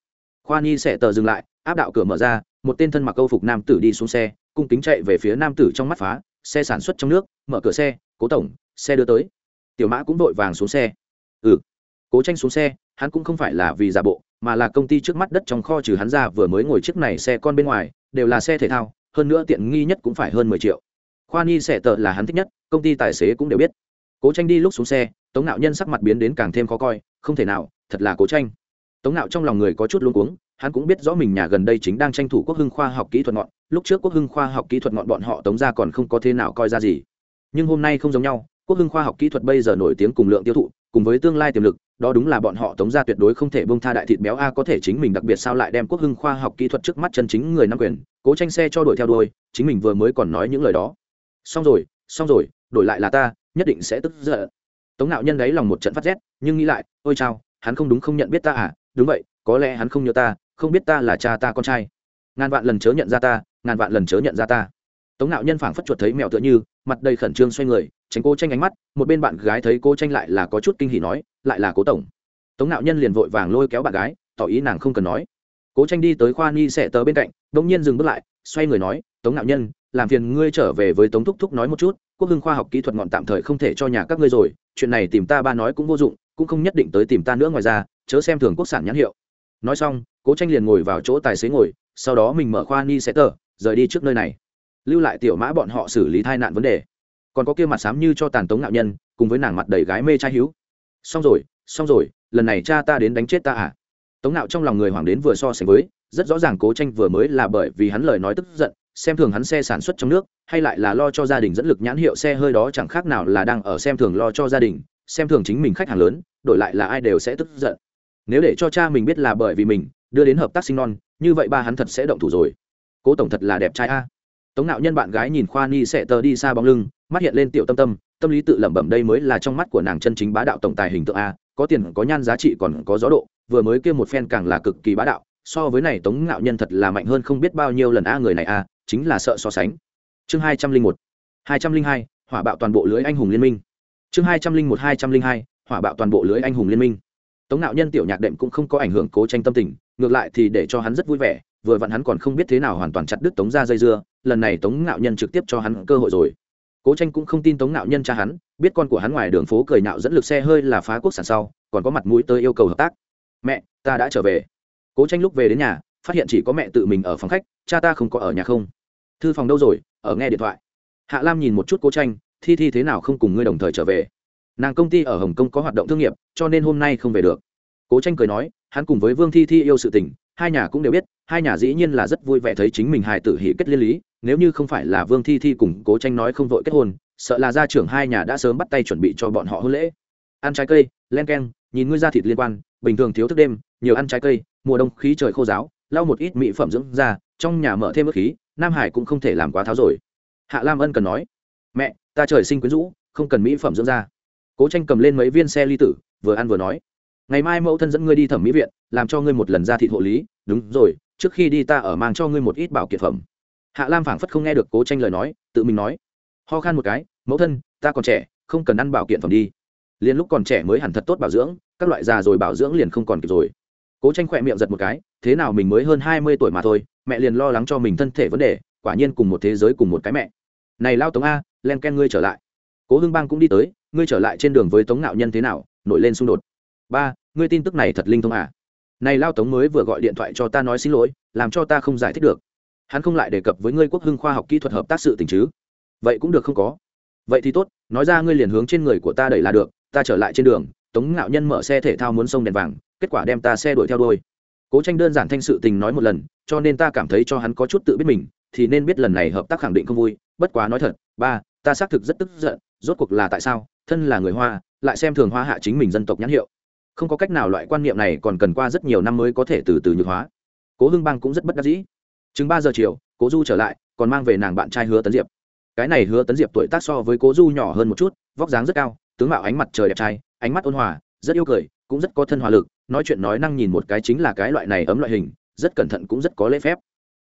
Khoa nhi sẽ tờ dừng lại, áp đạo cửa mở ra, một tên thân mặc câu phục nam tử đi xuống xe, cung kính chạy về phía nam tử trong mắt phá, xe sản xuất trong nước, mở cửa xe, cố tổng, xe đưa tới. Tiểu mã cũng vội vàng xuống xe. Ừ. Cố tranh xuống xe, hắn cũng không phải là vì giả bộ, mà là công ty trước mắt đất trong kho trừ hắn ra vừa mới ngồi chiếc này xe con bên ngoài, đều là xe thể thao, hơn nữa tiện nghi nhất cũng phải hơn mười triệu khoa nhi sẽ tờ là hắn thích nhất, công ty tài xế cũng đều biết. Cố tranh đi lúc xuống xe, tống nạo nhân sắc mặt biến đến càng thêm khó coi, không thể nào, thật là cố tranh. Tống nạo trong lòng người có chút luống cuống, hắn cũng biết rõ mình nhà gần đây chính đang tranh thủ quốc hưng khoa học kỹ thuật ngọn, lúc trước quốc hưng khoa học kỹ thuật ngọn bọn họ tống ra còn không có thế nào coi ra gì. Nhưng hôm nay không giống nhau, quốc hưng khoa học kỹ thuật bây giờ nổi tiếng cùng lượng tiêu thụ, cùng với tương lai tiềm lực, đó đúng là bọn họ tống ra tuyệt đối không thể bông tha đại thịt béo a có thể chính mình đặc biệt sao lại đem quốc hưng khoa học kỹ thuật trước mắt chân chính người nắm quyền. Cố tranh xe cho đuổi theo đuôi, chính mình vừa mới còn nói những lời đó xong rồi xong rồi, đổi lại là ta, nhất định sẽ tức giận. Tống nạo nhân đấy lòng một trận phát rét, nhưng nghĩ lại, ôi chao, hắn không đúng không nhận biết ta à? Đúng vậy, có lẽ hắn không nhớ ta, không biết ta là cha ta con trai. Ngàn vạn lần chớ nhận ra ta, ngàn vạn lần chớ nhận ra ta. Tống nạo nhân phảng phất chuột thấy mèo tựa như, mặt đầy khẩn trương xoay người, tránh cô tranh ánh mắt, một bên bạn gái thấy cô tranh lại là có chút kinh hỉ nói, lại là cố tổng. Tống nạo nhân liền vội vàng lôi kéo bạn gái, tỏ ý nàng không cần nói. Cố tranh đi tới khoa ni sẽ tớ bên cạnh đ ỗ n g nhiên dừng bước lại, xoay người nói, tống nạo nhân làm phiền ngươi trở về với tống thúc thúc nói một chút, quốc hưng khoa học kỹ thuật ngọn tạm thời không thể cho nhà các ngươi rồi, chuyện này tìm ta ba nói cũng vô dụng, cũng không nhất định tới tìm ta nữa ngoài ra, chớ xem thường quốc sản nhãn hiệu. Nói xong, cố tranh liền ngồi vào chỗ tài xế ngồi, sau đó mình mở khoa ni sẽ tờ rời đi trước nơi này. Lưu lại tiểu mã bọn họ xử lý tai nạn vấn đề. Còn có kia mặt xám như cho tàn tống ngạo nhân, cùng với nàng mặt đầy gái mê trai hiếu xong rồi xong rồi, lần này cha ta đến đánh chết ta à? Tống ngạo trong lòng người hoàng đến vừa so sánh với, rất rõ ràng cố tranh vừa mới là bởi vì hắn lời nói tức giận xem thường hắn xe sản xuất trong nước, hay lại là lo cho gia đình dẫn lực nhãn hiệu xe hơi đó chẳng khác nào là đang ở xem thường lo cho gia đình, xem thường chính mình khách hàng lớn, đổi lại là ai đều sẽ tức giận. Nếu để cho cha mình biết là bởi vì mình, đưa đến hợp tác sinh non, như vậy ba hắn thật sẽ động thủ rồi. Cố tổng thật là đẹp trai a. À. Tống nạo nhân bạn gái nhìn khoa ni sẽ tờ đi xa bóng lưng, mắt hiện lên tiểu tâm tâm tâm lý tự lẩm bẩm đây mới là trong mắt của nàng chân chính bá đạo tổng tài hình tượng a, có tiền, có nhan giá trị còn có gió độ, vừa mới kêu một phen càng là cực kỳ bá đạo, so với này tống nạo nhân thật là mạnh hơn không biết bao nhiêu lần a người này a chính là sợ so sánh. Chương hai trăm linh một, hai trăm linh hai, hỏa bạo toàn bộ lưới anh hùng liên minh. Chương hai trăm linh một, hai trăm linh hai, hỏa bạo toàn bộ lưới anh hùng liên minh. Tống nạo nhân tiểu nhạc đệm cũng không có ảnh hưởng cố tranh tâm tình, ngược lại thì để cho hắn rất vui vẻ, vừa vặn hắn còn không biết thế nào hoàn toàn chặt đứt tống ra dây dưa, lần này tống nạo nhân trực tiếp cho hắn cơ hội rồi. Cố tranh cũng không tin tống nạo nhân cha hắn, biết con của hắn ngoài đường phố cười nạo dẫn lực xe hơi là phá quốc sản sau, còn có mặt mũi tới yêu cầu hợp tác. Mẹ, ta đã trở về. Cố tranh lúc về đến nhà, phát hiện chỉ có mẹ tự mình ở phòng khách, cha ta không có ở nhà không? Thư phòng đâu rồi? Ở nghe điện thoại. Hạ lam nhìn một chút cố tranh, thi thi thế nào không cùng ngươi đồng thời trở về? Nàng công ty ở hồng kông có hoạt động thương nghiệp, cho nên hôm nay không về được. Cố tranh cười nói, hắn cùng với vương thi thi yêu sự tình, hai nhà cũng đều biết, hai nhà dĩ nhiên là rất vui vẻ thấy chính mình hài tử hỷ kết liên lý, nếu như không phải là vương thi thi cùng cố tranh nói không vội kết hôn, sợ là gia trưởng hai nhà đã sớm bắt tay chuẩn bị cho bọn họ hôn lễ. Ăn trái cây, len k e n nhìn ngươi da thịt liên quan, bình thường thiếu thức đêm, nhiều ăn trái cây, mùa đông khí trời khô giáo, lau một ít mỹ phẩm dưỡng da trong nhà mở thêm ước khí, nam hải cũng không thể làm quá tháo rồi. Hạ lam ân cần nói, mẹ, ta trời sinh quyến rũ, không cần mỹ phẩm dưỡng da. Cố tranh cầm lên mấy viên xe ly tử, vừa ăn vừa nói, ngày mai mẫu thân dẫn ngươi đi thẩm mỹ viện, làm cho ngươi một lần ra thị hộ lý, đúng rồi, trước khi đi ta ở mang cho ngươi một ít bảo kiệt phẩm. Hạ lam phảng phất không nghe được cố tranh lời nói, tự mình nói, ho khan một cái, mẫu thân, ta còn trẻ, không cần ăn bảo kiện phẩm đi. Liền lúc còn trẻ mới hẳn thật tốt bảo dưỡng, các loại già rồi bảo dưỡng liền không còn kịp rồi. Cố tranh khỏe miệng giật một cái, thế nào mình mới hơn hai mươi tuổi mà thôi mẹ liền lo lắng cho mình thân thể vấn đề, quả nhiên cùng một thế giới cùng một cái mẹ. Này lao tống a, len ken ngươi trở lại. Cố hưng bang cũng đi tới, ngươi trở lại trên đường với tống ngạo nhân thế nào, nổi lên xung đột. Ba, ngươi tin tức này thật linh thông à? Này lao tống mới vừa gọi điện thoại cho ta nói xin lỗi, làm cho ta không giải thích được. Hắn không lại đề cập với ngươi quốc hưng khoa học kỹ thuật hợp tác sự tình chứ? Vậy cũng được không có. Vậy thì tốt, nói ra ngươi liền hướng trên người của ta đẩy là được, ta trở lại trên đường, tống ngạo nhân mở xe thể thao muốn sông đèn vàng, kết quả đem ta xe đuổi theo đôi cố tranh đơn giản thanh sự tình nói một lần cho nên ta cảm thấy cho hắn có chút tự biết mình, thì nên biết lần này hợp tác khẳng định không vui. Bất quá nói thật, ba, ta xác thực rất tức giận, rốt cuộc là tại sao? Thân là người hoa, lại xem thường hoa hạ chính mình dân tộc nhãn hiệu. Không có cách nào loại quan niệm này còn cần qua rất nhiều năm mới có thể từ từ nhược hóa. Cố hưng bang cũng rất bất đắc dĩ. Chừng ba giờ chiều, cố du trở lại, còn mang về nàng bạn trai hứa tấn diệp. Cái này hứa tấn diệp tuổi tác so với cố du nhỏ hơn một chút, vóc dáng rất cao, tướng mạo ánh mặt trời đẹp trai, ánh mắt ôn hòa, rất yêu cười, cũng rất có thân hòa lực, nói chuyện nói năng nhìn một cái chính là cái loại này ấm loại hình rất cẩn thận cũng rất có lễ phép.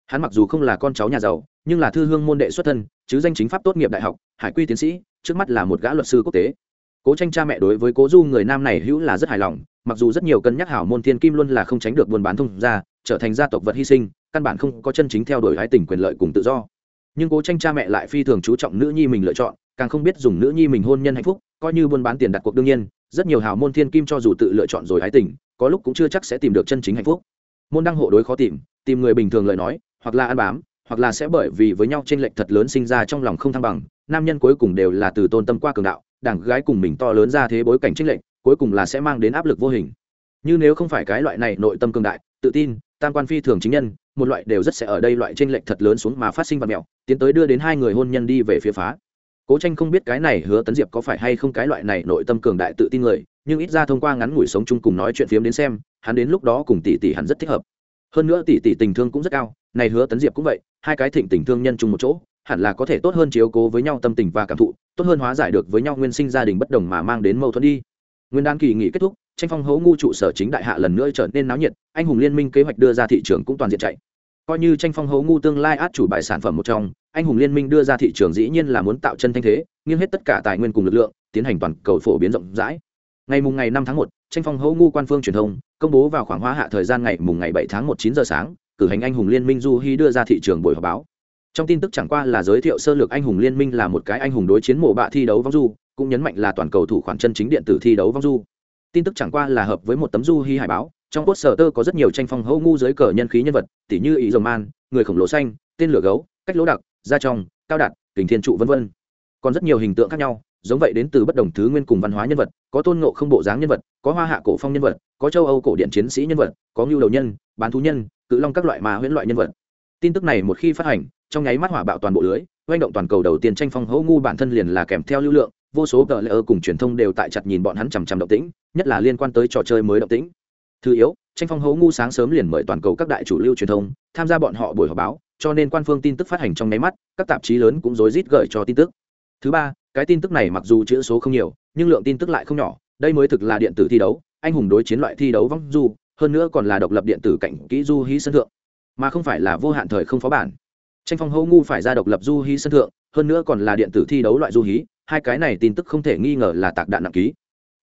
Hắn mặc dù không là con cháu nhà giàu, nhưng là thư hương môn đệ xuất thân, chứ danh chính pháp tốt nghiệp đại học, hải quy tiến sĩ, trước mắt là một gã luật sư quốc tế. Cố tranh cha mẹ đối với cố du người nam này hữu là rất hài lòng, mặc dù rất nhiều cân nhắc hảo môn thiên kim luôn là không tránh được buôn bán thông ra trở thành gia tộc vật hy sinh, căn bản không có chân chính theo đuổi hái tình quyền lợi cùng tự do. Nhưng cố tranh cha mẹ lại phi thường chú trọng nữ nhi mình lựa chọn, càng không biết dùng nữ nhi mình hôn nhân hạnh phúc, coi như buôn bán tiền đặt cuộc đương nhiên, rất nhiều hào môn thiên kim cho dù tự lựa chọn rồi hái tình, có lúc cũng chưa chắc sẽ tìm được chân chính hạnh phúc môn đăng hộ đối khó tìm tìm người bình thường lời nói, hoặc là ăn bám, hoặc là sẽ bởi vì với nhau t r ê n lệch thật lớn sinh ra trong lòng không thăng bằng, nam nhân cuối cùng đều là từ tôn tâm qua cường đạo, đảng gái cùng mình to lớn ra thế bối cảnh t r ê n lệch, cuối cùng là sẽ mang đến áp lực vô hình. Như nếu không phải cái loại này nội tâm cường đại, tự tin, tam quan phi thường chính nhân, một loại đều rất sẽ ở đây loại t r ê n lệch thật lớn xuống mà phát sinh vật mẹo, tiến tới đưa đến hai người hôn nhân đi về phía phá. Cố tranh không biết cái này hứa tấn diệp có phải hay không cái loại này nội tâm cường đại tự tin người nhưng ít ra thông qua ngắn ngủi sống chung cùng nói chuyện phiếm đến xem, hắn đến lúc đó cùng tỷ tỷ hắn rất thích hợp. Hơn nữa tỷ tỷ tình thương cũng rất cao, này hứa tấn diệp cũng vậy, hai cái thịnh tình thương nhân chung một chỗ, hẳn là có thể tốt hơn chiếu cố với nhau tâm tình và cảm thụ, tốt hơn hóa giải được với nhau nguyên sinh gia đình bất đồng mà mang đến mâu thuẫn đi. Nguyên đán kỳ nghỉ kết thúc, tranh phong hấu ngu trụ sở chính đại hạ lần nữa trở nên náo nhiệt, anh hùng liên minh kế hoạch đưa ra thị trường cũng toàn diện chạy. Coi như tranh phong hấu ngu tương lai át chủ bài sản phẩm một trong, anh hùng liên minh đưa ra thị trường dĩ nhiên là muốn tạo chân thanh thế, nghiêng hết tất cả tài nguyên cùng lực lượng, tiến hành toàn cầu phổ biến rộng rãi ngày mùng ngày năm tháng một, tranh phong hấu ngu quan phương truyền thông, công bố vào khoảng hóa hạ thời gian ngày mùng ngày bảy tháng một chín giờ sáng, cử hành anh hùng liên minh du hy đưa ra thị trường buổi họp báo. Trong tin tức chẳng qua là giới thiệu sơ lược anh hùng liên minh là một cái anh hùng đối chiến mộ bạ thi đấu vong du, cũng nhấn mạnh là toàn cầu thủ khoản chân chính điện tử thi đấu vong du. Tin tức chẳng qua là hợp với một tấm du hy hải báo, trong cốt sở tơ có rất nhiều tranh phong hô ngu dưới cờ nhân khí nhân vật, tỉ như ý dầu man, người khổng lồ xanh, tên lửa gấu, cách lỗ đặc da trong cao đạt, kình thiên trụ v v còn rất nhiều hình tượng khác nhau giống vậy đến từ bất đồng thứ nguyên cùng văn hóa nhân vật, có tôn ngộ không bộ dáng nhân vật, có hoa hạ cổ phong nhân vật, có châu âu cổ điện chiến sĩ nhân vật, có ngưu đầu nhân, bán thú nhân, cự long các loại mà huyễn loại nhân vật. Tin tức này một khi phát hành, trong nháy mắt hỏa bạo toàn bộ lưới oanh động toàn cầu đầu tiên tranh phong hấu ngu bản thân liền là kèm theo lưu lượng, vô số tờ lễ ơ cùng truyền thông đều tại chặt nhìn bọn hắn chằm chằm động tĩnh, nhất là liên quan tới trò chơi mới động tĩnh. Thứ yếu, tranh phong hấu ngu sáng sớm liền mời toàn cầu các đại chủ lưu truyền thông tham gia bọn họ buổi họp báo, cho nên quan phương tin tức phát hành trong nháy mắt, các tạp chí lớn cũng rối rít gửi cho tin tức. Thứ ba cái tin tức này mặc dù chữ số không nhiều, nhưng lượng tin tức lại không nhỏ, đây mới thực là điện tử thi đấu, anh hùng đối chiến loại thi đấu vong du, hơn nữa còn là độc lập điện tử cảnh kỹ du hí sân thượng, mà không phải là vô hạn thời không phó bản. Tranh phong hô ngu phải ra độc lập du hí sân thượng, hơn nữa còn là điện tử thi đấu loại du hí, hai cái này tin tức không thể nghi ngờ là tạc đạn nặng ký.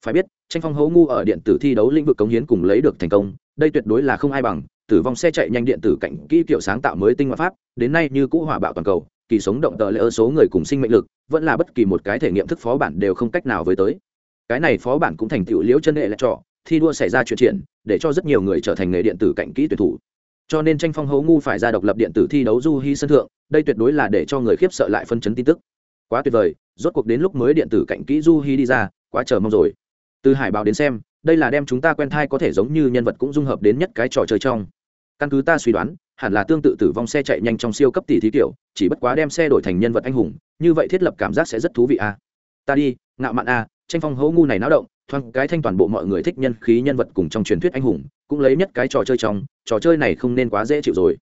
Phải biết, tranh phong hố ngu ở điện tử thi đấu lĩnh vực cống hiến cùng lấy được thành công, đây tuyệt đối là không ai bằng, tử vong xe chạy nhanh điện tử cảnh kỹ kiểu sáng tạo mới tinh ngoại pháp, đến nay như cũ hỏa bạo toàn cầu kỳ sống động tờ lệ ơ số người cùng sinh mệnh lực, vẫn là bất kỳ một cái thể nghiệm thức phó bản đều không cách nào với tới. Cái này phó bản cũng thành tựu liễu chân nghệ lại trọ thi đua xảy ra chuyện triển, để cho rất nhiều người trở thành nghề điện tử cảnh kỹ tuyển thủ. Cho nên tranh phong hấu ngu phải ra độc lập điện tử thi đấu du hy sân thượng, đây tuyệt đối là để cho người khiếp sợ lại phân chấn tin tức. Quá tuyệt vời, rốt cuộc đến lúc mới điện tử cảnh kỹ du hy đi ra, quá chờ mong rồi. Từ hải báo đến xem, đây là đem chúng ta quen thai có thể giống như nhân vật cũng dung hợp đến nhất cái trò chơi trong. Căn cứ ta suy đoán hẳn là tương tự tử vong xe chạy nhanh trong siêu cấp tỷ thí kiểu, chỉ bất quá đem xe đổi thành nhân vật anh hùng, như vậy thiết lập cảm giác sẽ rất thú vị a ta đi, ngạo mạn a tranh phong hấu ngu này náo động, thoáng cái thanh toàn bộ mọi người thích nhân khí nhân vật cùng trong truyền thuyết anh hùng, cũng lấy nhất cái trò chơi trong, trò chơi này không nên quá dễ chịu rồi.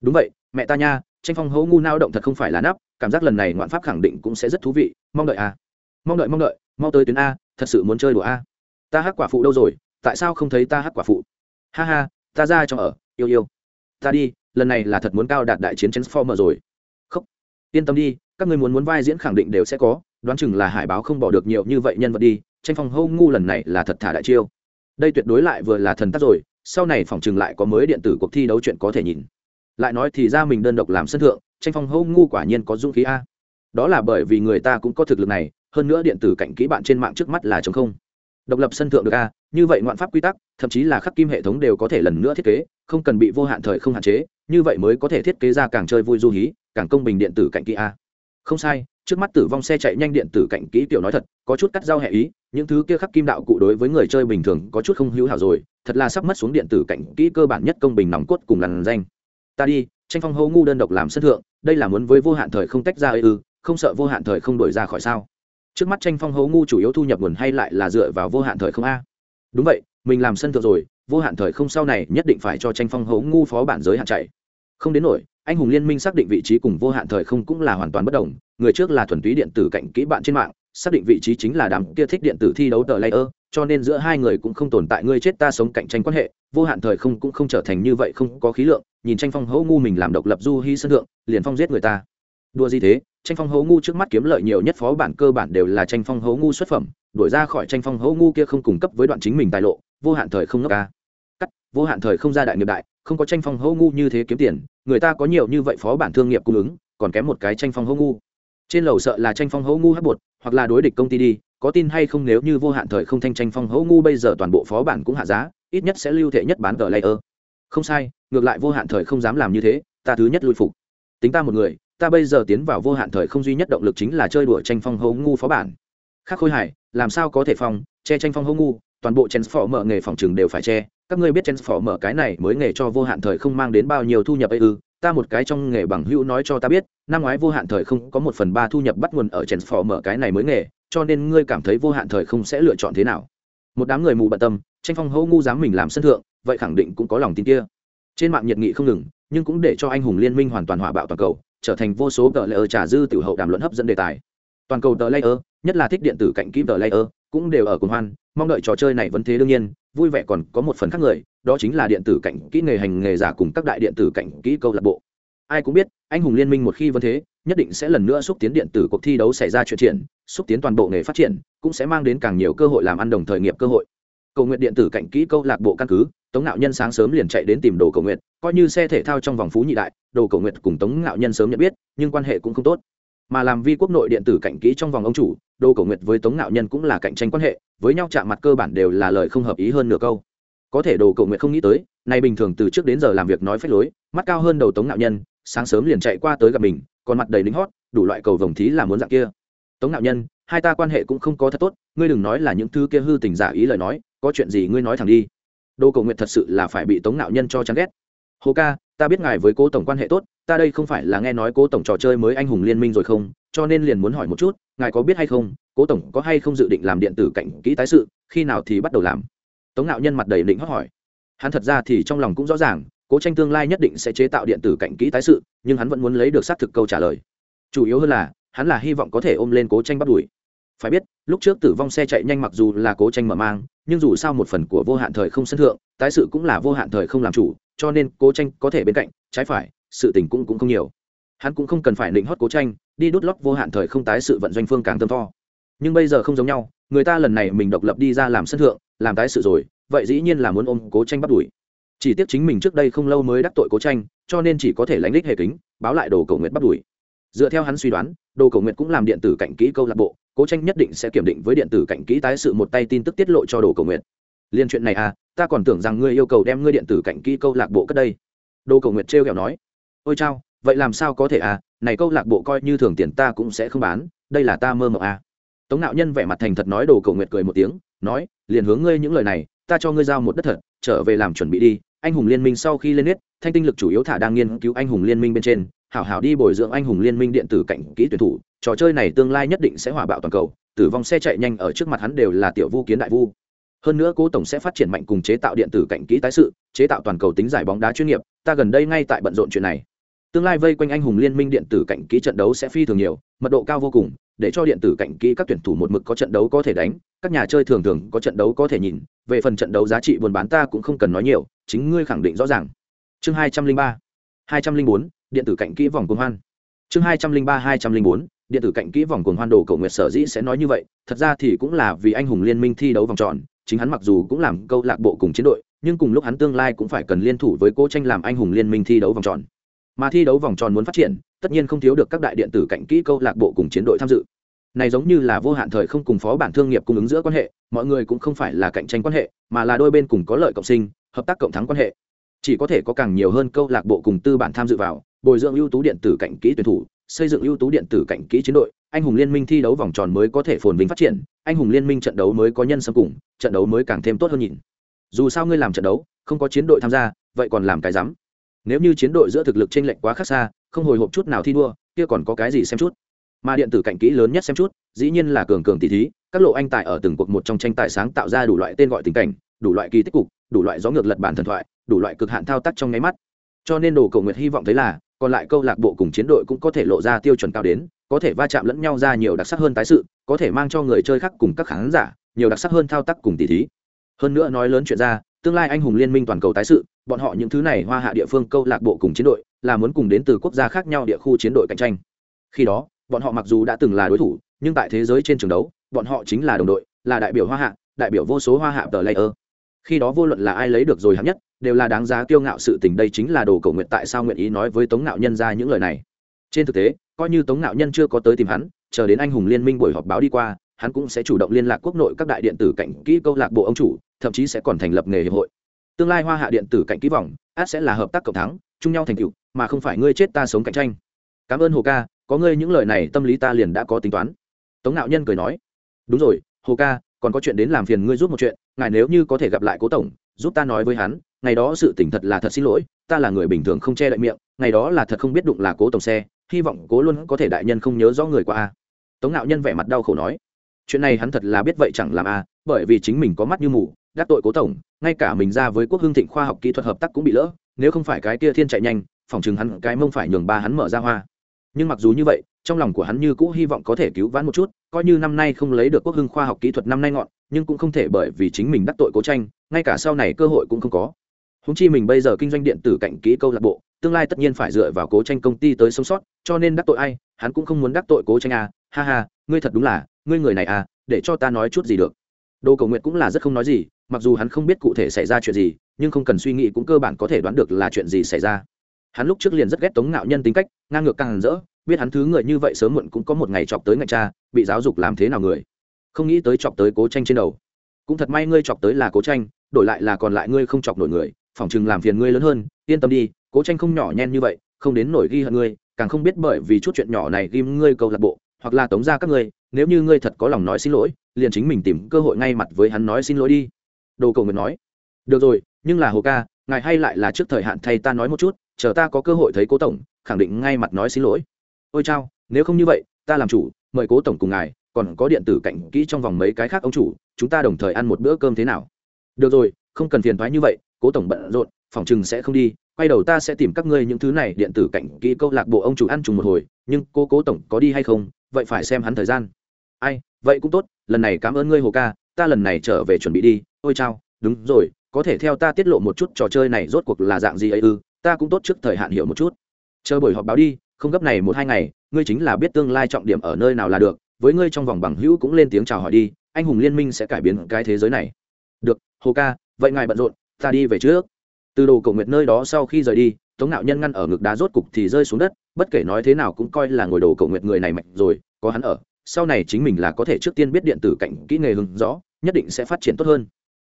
Đúng vậy, mẹ ta nha, tranh phong hấu ngu nao động thật không phải là nắp, cảm giác lần này ngoạn pháp khẳng định cũng sẽ rất thú vị, mong đợi a mong đợi mong đợi, mau tới tuyến a, thật sự muốn chơi đùa a. Ta hắc quả phụ đâu rồi, tại sao không thấy ta hắc quả phụ? Ha ha, ta ra trong ở, yêu yêu. Ta đi lần này là thật muốn cao đạt đại chiến transformer rồi. Không yên tâm đi, các người muốn muốn vai diễn khẳng định đều sẽ có, đoán chừng là hải báo không bỏ được nhiều như vậy nhân vật đi, tranh phong hâu ngu lần này là thật thả đại chiêu. Đây tuyệt đối lại vừa là thần tác rồi, sau này phòng chừng lại có mới điện tử cuộc thi đấu chuyện có thể nhìn. Lại nói thì ra mình đơn độc làm sân thượng, tranh phong hâu ngu quả nhiên có dũng khí a. Đó là bởi vì người ta cũng có thực lực này, hơn nữa điện tử cạnh kỹ bạn trên mạng trước mắt là chống không độc lập sân thượng được a, như vậy ngoạn pháp quy tắc, thậm chí là khắc kim hệ thống đều có thể lần nữa thiết kế, không cần bị vô hạn thời không hạn chế, như vậy mới có thể thiết kế ra càng chơi vui du hí, càng công bình điện tử cạnh kỹ a. Không sai, trước mắt tử vong xe chạy nhanh điện tử cạnh kỹ tiểu nói thật, có chút cắt giao hệ ý, những thứ kia khắc kim đạo cụ đối với người chơi bình thường có chút không hữu hảo rồi, thật là sắp mất xuống điện tử cạnh kỹ cơ bản nhất công bình nòng cốt cùng làn danh. Ta đi, tranh phong hô ngu đơn độc làm sân thượng, đây là muốn với vô hạn thời không tách ra ư, không sợ vô hạn thời không đổi ra khỏi sao? Trước mắt tranh phong hố ngu chủ yếu thu nhập nguồn hay lại là dựa vào vô hạn thời không a? Đúng vậy, mình làm sân thượng rồi, vô hạn thời không sau này nhất định phải cho tranh phong hố ngu phó bản giới hạn chạy. Không đến nổi, anh hùng liên minh xác định vị trí cùng vô hạn thời không cũng là hoàn toàn bất đồng. Người trước là thuần túy điện tử cạnh kỹ bạn trên mạng, xác định vị trí chính là đám kia thích điện tử thi đấu tờ layer, cho nên giữa hai người cũng không tồn tại ngươi chết ta sống cạnh tranh quan hệ. Vô hạn thời không cũng không trở thành như vậy, không có khí lượng. Nhìn tranh phong hấu ngu mình làm độc lập du hy sân thượng, liền phong giết người ta. Đua gì thế? Tranh phong hố ngu trước mắt kiếm lợi nhiều nhất phó bản cơ bản đều là tranh phong hố ngu xuất phẩm, đuổi ra khỏi tranh phong hố ngu kia không cung cấp với đoạn chính mình tài lộ, vô hạn thời không ngốc ca. Cắt, vô hạn thời không ra đại nghiệp đại, không có tranh phong hố ngu như thế kiếm tiền, người ta có nhiều như vậy phó bản thương nghiệp cung ứng, còn kém một cái tranh phong hố ngu. Trên lầu sợ là tranh phong hố ngu hấp bột, hoặc là đối địch công ty đi, có tin hay không nếu như vô hạn thời không thanh tranh phong hố ngu bây giờ toàn bộ phó bản cũng hạ giá, ít nhất sẽ lưu thể nhất bán tờ layer. Không sai, ngược lại vô hạn thời không dám làm như thế, ta thứ nhất lui phục. Tính ta một người ta bây giờ tiến vào vô hạn thời không duy nhất động lực chính là chơi đùa tranh phong hấu ngu phó bản. Khác khôi hải, làm sao có thể phong, che tranh phong hấu ngu, toàn bộ chen phỏ mở nghề phòng trường đều phải che. Các ngươi biết chen phỏ mở cái này mới nghề cho vô hạn thời không mang đến bao nhiêu thu nhập ấy ư? Ta một cái trong nghề bằng hữu nói cho ta biết, năm ngoái vô hạn thời không có một phần ba thu nhập bắt nguồn ở chen phỏ mở cái này mới nghề, cho nên ngươi cảm thấy vô hạn thời không sẽ lựa chọn thế nào? Một đám người mù bận tâm, tranh phong hấu ngu dám mình làm sân thượng, vậy khẳng định cũng có lòng tin kia. Trên mạng nhiệt nghị không ngừng nhưng cũng để cho anh hùng liên minh hoàn toàn hòa bạo toàn cầu, trở thành vô số tờ layer trả dư tiểu hậu đàm luận hấp dẫn đề tài. Toàn cầu tờ layer, nhất là thích điện tử cạnh kỹ tờ layer, cũng đều ở cùng hoan, mong đợi trò chơi này vẫn thế đương nhiên, vui vẻ còn có một phần khác người, đó chính là điện tử cạnh kỹ nghề hành nghề giả cùng các đại điện tử cạnh kỹ câu lạc bộ. Ai cũng biết, anh hùng liên minh một khi vẫn thế, nhất định sẽ lần nữa xúc tiến điện tử cuộc thi đấu xảy ra chuyện triển, xúc tiến toàn bộ nghề phát triển, cũng sẽ mang đến càng nhiều cơ hội làm ăn đồng thời nghiệp cơ hội cầu nguyện điện tử cạnh kỹ câu lạc bộ căn cứ, tống ngạo nhân sáng sớm liền chạy đến tìm đồ cầu nguyện, coi như xe thể thao trong vòng phú nhị đại, đồ cầu nguyện cùng tống ngạo nhân sớm nhận biết, nhưng quan hệ cũng không tốt. Mà làm vi quốc nội điện tử cạnh kỹ trong vòng ông chủ, đồ cầu nguyện với tống ngạo nhân cũng là cạnh tranh quan hệ, với nhau chạm mặt cơ bản đều là lời không hợp ý hơn nửa câu. Có thể đồ cầu nguyện không nghĩ tới, nay bình thường từ trước đến giờ làm việc nói phép lối, mắt cao hơn đầu tống nạo nhân, sáng sớm liền chạy qua tới gặp mình, còn mặt đầy lính hót, đủ loại cầu vồng thí là muốn dạng kia. Tống nạo nhân, hai ta quan hệ cũng không có thật tốt, ngươi đừng nói là những thứ kia hư tình giả ý lời nói có chuyện gì ngươi nói thẳng đi. Đô cầu nguyện thật sự là phải bị tống nạo nhân cho chán ghét. Hồ ca, ta biết ngài với cố tổng quan hệ tốt, ta đây không phải là nghe nói cố tổng trò chơi mới anh hùng liên minh rồi không, cho nên liền muốn hỏi một chút, ngài có biết hay không, cố tổng có hay không dự định làm điện tử cảnh kỹ tái sự, khi nào thì bắt đầu làm? Tống nạo nhân mặt đầy định hót hỏi. Hắn thật ra thì trong lòng cũng rõ ràng, cố tranh tương lai nhất định sẽ chế tạo điện tử cảnh kỹ tái sự, nhưng hắn vẫn muốn lấy được xác thực câu trả lời. Chủ yếu hơn là, hắn là hy vọng có thể ôm lên cố tranh bắt đuổi phải biết, lúc trước tử vong xe chạy nhanh mặc dù là cố tranh mở mang, nhưng dù sao một phần của vô hạn thời không sân thượng, tái sự cũng là vô hạn thời không làm chủ, cho nên cố tranh có thể bên cạnh, trái phải, sự tình cũng cũng không nhiều. Hắn cũng không cần phải định hót cố tranh, đi đút lót vô hạn thời không tái sự vận doanh phương càng tâm to. Nhưng bây giờ không giống nhau, người ta lần này mình độc lập đi ra làm sân thượng, làm tái sự rồi, vậy dĩ nhiên là muốn ôm cố tranh bắt đuổi. Chỉ tiếc chính mình trước đây không lâu mới đắc tội cố tranh, cho nên chỉ có thể lánh đích hệ kính, báo lại đồ cầu nguyện bắt đuổi. Dựa theo hắn suy đoán, đồ cầu nguyện cũng làm điện tử cạnh kỹ câu lạc bộ cố tranh nhất định sẽ kiểm định với điện tử cạnh kỹ tái sự một tay tin tức tiết lộ cho đồ cầu nguyện liên chuyện này à ta còn tưởng rằng ngươi yêu cầu đem ngươi điện tử cạnh kỹ câu lạc bộ cất đây. Đồ cầu nguyện trêu kẹo nói. Ôi chao, vậy làm sao có thể à này câu lạc bộ coi như thường tiền ta cũng sẽ không bán, đây là ta mơ mộng à. Tống nạo nhân vẻ mặt thành thật nói đồ cầu nguyện cười một tiếng, nói, liền hướng ngươi những lời này, ta cho ngươi giao một đất thật, trở về làm chuẩn bị đi, anh hùng liên minh sau khi lên nết, thanh tinh lực chủ yếu thả đang nghiên cứu anh hùng liên minh bên trên, hảo hảo đi bồi dưỡng anh hùng liên minh điện tử cảnh kỹ tuyển thủ trò chơi này tương lai nhất định sẽ hỏa bạo toàn cầu, tử vong xe chạy nhanh ở trước mặt hắn đều là tiểu vu kiến đại vu. Hơn nữa cố tổng sẽ phát triển mạnh cùng chế tạo điện tử cảnh kỹ tái sự, chế tạo toàn cầu tính giải bóng đá chuyên nghiệp, ta gần đây ngay tại bận rộn chuyện này. Tương lai vây quanh anh hùng liên minh điện tử cảnh kỹ trận đấu sẽ phi thường nhiều, mật độ cao vô cùng, để cho điện tử cảnh kỹ các tuyển thủ một mực có trận đấu có thể đánh, các nhà chơi thường thường có trận đấu có thể nhìn, về phần trận đấu giá trị buôn bán ta cũng không cần nói nhiều, chính ngươi khẳng định rõ ràng. Chương hai trăm linh ba, hai trăm linh bốn, điện tử cảnh kỹ vòng cung hoan. Chương hai trăm linh ba, hai trăm linh bốn điện tử cạnh kỹ vòng cuồng hoan đồ cầu nguyệt sở dĩ sẽ nói như vậy, thật ra thì cũng là vì anh hùng liên minh thi đấu vòng tròn, chính hắn mặc dù cũng làm câu lạc bộ cùng chiến đội, nhưng cùng lúc hắn tương lai cũng phải cần liên thủ với cô tranh làm anh hùng liên minh thi đấu vòng tròn. Mà thi đấu vòng tròn muốn phát triển, tất nhiên không thiếu được các đại điện tử cạnh kỹ câu lạc bộ cùng chiến đội tham dự. Này giống như là vô hạn thời không cùng phó bản thương nghiệp cung ứng giữa quan hệ, mọi người cũng không phải là cạnh tranh quan hệ, mà là đôi bên cùng có lợi cộng sinh, hợp tác cộng thắng quan hệ. Chỉ có thể có càng nhiều hơn câu lạc bộ cùng tư bản tham dự vào, bồi dưỡng ưu tú điện tử cạnh kỹ tuyển thủ xây dựng ưu tú điện tử cạnh kỹ chiến đội, anh hùng liên minh thi đấu vòng tròn mới có thể phồn vinh phát triển, anh hùng liên minh trận đấu mới có nhân xâm cùng, trận đấu mới càng thêm tốt hơn nhìn. Dù sao ngươi làm trận đấu, không có chiến đội tham gia, vậy còn làm cái rắm? Nếu như chiến đội giữa thực lực chênh lệch quá khác xa, không hồi hộp chút nào thi đua, kia còn có cái gì xem chút? Mà điện tử cạnh kỹ lớn nhất xem chút, dĩ nhiên là cường cường tỷ thí, các lộ anh tài ở từng cuộc một trong tranh tài sáng tạo ra đủ loại tên gọi tình cảnh, đủ loại kỳ tích cục, đủ loại gió ngược lật bản thần thoại, đủ loại cực hạn thao tác trong nháy mắt. Cho nên đồ cầu nguyện hy vọng thấy là còn lại câu lạc bộ cùng chiến đội cũng có thể lộ ra tiêu chuẩn cao đến, có thể va chạm lẫn nhau ra nhiều đặc sắc hơn tái sự, có thể mang cho người chơi khác cùng các khán giả nhiều đặc sắc hơn thao tác cùng tỷ thí. Hơn nữa nói lớn chuyện ra, tương lai anh hùng liên minh toàn cầu tái sự, bọn họ những thứ này hoa hạ địa phương câu lạc bộ cùng chiến đội là muốn cùng đến từ quốc gia khác nhau địa khu chiến đội cạnh tranh. Khi đó, bọn họ mặc dù đã từng là đối thủ, nhưng tại thế giới trên trường đấu, bọn họ chính là đồng đội, là đại biểu hoa hạ, đại biểu vô số hoa hạ tờ layer khi đó vô luận là ai lấy được rồi hạng nhất, đều là đáng giá kiêu ngạo sự tình. Đây chính là đồ cầu nguyện tại sao nguyện ý nói với tống ngạo nhân ra những lời này. Trên thực tế, coi như tống ngạo nhân chưa có tới tìm hắn, chờ đến anh hùng liên minh buổi họp báo đi qua, hắn cũng sẽ chủ động liên lạc quốc nội các đại điện tử cạnh kỹ câu lạc bộ ông chủ, thậm chí sẽ còn thành lập nghề hiệp hội. Tương lai hoa hạ điện tử cạnh kỹ vòng, át sẽ là hợp tác cộng thắng, chung nhau thành tựu, mà không phải ngươi chết ta sống cạnh tranh. Cảm ơn hồ ca, có ngươi những lời này tâm lý ta liền đã có tính toán. Tống nạo nhân cười nói, đúng rồi, hồ ca còn có chuyện đến làm phiền ngươi giúp một chuyện, ngài nếu như có thể gặp lại cố tổng, giúp ta nói với hắn, ngày đó sự tỉnh thật là thật xin lỗi, ta là người bình thường không che đậy miệng, ngày đó là thật không biết đụng là cố tổng xe, hy vọng cố luôn có thể đại nhân không nhớ rõ người qua a. Tống nạo nhân vẻ mặt đau khổ nói, chuyện này hắn thật là biết vậy chẳng làm a, bởi vì chính mình có mắt như mù, đắc tội cố tổng, ngay cả mình ra với quốc hương thịnh khoa học kỹ thuật hợp tác cũng bị lỡ, nếu không phải cái kia thiên chạy nhanh, phòng chừng hắn cái mông phải nhường ba hắn mở ra hoa. Nhưng mặc dù như vậy trong lòng của hắn như cũ hy vọng có thể cứu vãn một chút, coi như năm nay không lấy được quốc hưng khoa học kỹ thuật năm nay ngọn, nhưng cũng không thể bởi vì chính mình đắc tội cố tranh, ngay cả sau này cơ hội cũng không có. Húng chi mình bây giờ kinh doanh điện tử cạnh kỹ câu lạc bộ, tương lai tất nhiên phải dựa vào cố tranh công ty tới sống sót, cho nên đắc tội ai, hắn cũng không muốn đắc tội cố tranh à ha ha, ngươi thật đúng là, ngươi người này à để cho ta nói chút gì được. Đồ cầu nguyện cũng là rất không nói gì, mặc dù hắn không biết cụ thể xảy ra chuyện gì, nhưng không cần suy nghĩ cũng cơ bản có thể đoán được là chuyện gì xảy ra hắn lúc trước liền rất ghét tống ngạo nhân tính cách, ngang ngược càng hẳn rỡ, biết hắn thứ người như vậy sớm muộn cũng có một ngày chọc tới ngạch cha, bị giáo dục làm thế nào người. Không nghĩ tới chọc tới cố tranh trên đầu. Cũng thật may ngươi chọc tới là cố tranh, đổi lại là còn lại ngươi không chọc nổi người, phỏng chừng làm phiền ngươi lớn hơn, yên tâm đi, cố tranh không nhỏ nhen như vậy, không đến nổi ghi hận ngươi, càng không biết bởi vì chút chuyện nhỏ này ghim ngươi câu lạc bộ, hoặc là tống ra các ngươi, nếu như ngươi thật có lòng nói xin lỗi, liền chính mình tìm cơ hội ngay mặt với hắn nói xin lỗi đi. Đồ cầu nguyện nói. Được rồi, nhưng là hồ ca, ngài hay lại là trước thời hạn thay ta nói một chút chờ ta có cơ hội thấy cố tổng, khẳng định ngay mặt nói xin lỗi. Ôi chao, nếu không như vậy, ta làm chủ, mời cố tổng cùng ngài, còn có điện tử cạnh kỹ trong vòng mấy cái khác ông chủ, chúng ta đồng thời ăn một bữa cơm thế nào? Được rồi, không cần phiền thoái như vậy, cố tổng bận rộn, phòng chừng sẽ không đi, quay đầu ta sẽ tìm các ngươi những thứ này điện tử cạnh kỹ câu lạc bộ ông chủ ăn trùng một hồi, nhưng cô cố tổng có đi hay không, vậy phải xem hắn thời gian. Ai, vậy cũng tốt, lần này cảm ơn ngươi hồ ca, ta lần này trở về chuẩn bị đi. Ôi chao, đúng rồi, có thể theo ta tiết lộ một chút trò chơi này rốt cuộc là dạng gì ấy ư? Ta cũng tốt trước thời hạn hiểu một chút. Chờ buổi họp báo đi, không gấp này một hai ngày, ngươi chính là biết tương lai trọng điểm ở nơi nào là được. Với ngươi trong vòng bằng hữu cũng lên tiếng chào hỏi đi, anh hùng liên minh sẽ cải biến cái thế giới này. Được, hồ ca, vậy ngài bận rộn, ta đi về trước. Từ đồ cầu nguyệt nơi đó sau khi rời đi, tống nạo nhân ngăn ở ngực đá rốt cục thì rơi xuống đất, bất kể nói thế nào cũng coi là ngồi đồ cầu nguyệt người này mạnh rồi, có hắn ở, sau này chính mình là có thể trước tiên biết điện tử cạnh kỹ nghề hứng rõ, nhất định sẽ phát triển tốt hơn.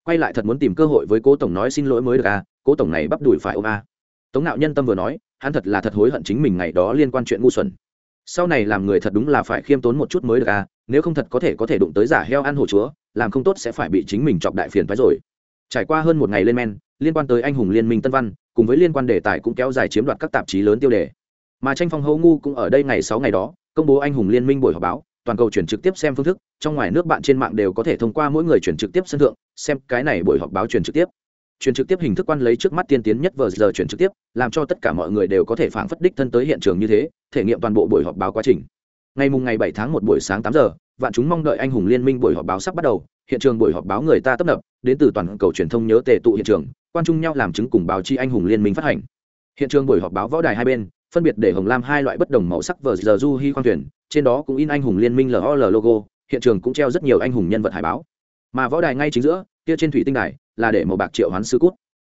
Quay lại thật muốn tìm cơ hội với cố tổng nói xin lỗi mới được à cố tổng này bắp đùi phải ôm à tống nạo nhân tâm vừa nói, hắn thật là thật hối hận chính mình ngày đó liên quan chuyện ngu xuẩn. Sau này làm người thật đúng là phải khiêm tốn một chút mới được à nếu không thật có thể có thể đụng tới giả heo ăn hổ chúa, làm không tốt sẽ phải bị chính mình chọc đại phiền phái rồi. Trải qua hơn một ngày lên men, liên quan tới anh hùng liên minh tân văn, cùng với liên quan đề tài cũng kéo dài chiếm đoạt các tạp chí lớn tiêu đề. Mà tranh phong hấu ngu cũng ở đây ngày sáu ngày đó, công bố anh hùng liên minh buổi họp báo, toàn cầu chuyển trực tiếp xem phương thức, trong ngoài nước bạn trên mạng đều có thể thông qua mỗi người chuyển trực tiếp sân thượng, xem cái này buổi họp báo truyền trực tiếp truyền trực tiếp hình thức quan lấy trước mắt tiên tiến nhất vờ giờ truyền trực tiếp, làm cho tất cả mọi người đều có thể phản phất đích thân tới hiện trường như thế, thể nghiệm toàn bộ buổi họp báo quá trình. Ngày mùng ngày bảy tháng một buổi sáng tám giờ, vạn chúng mong đợi anh hùng liên minh buổi họp báo sắp bắt đầu, hiện trường buổi họp báo người ta tấp nập, đến từ toàn cầu truyền thông nhớ tề tụ hiện trường, quan trung nhau làm chứng cùng báo chi anh hùng liên minh phát hành. Hiện trường buổi họp báo võ đài hai bên, phân biệt để hồng lam hai loại bất đồng màu sắc vờ giờ du hi khoan thuyền, trên đó cũng in anh hùng liên minh lol logo, hiện trường cũng treo rất nhiều anh hùng nhân vật hải báo. Mà võ đài ngay chính giữa, kia trên thủy tinh đài là để màu bạc triệu hoán sư cút.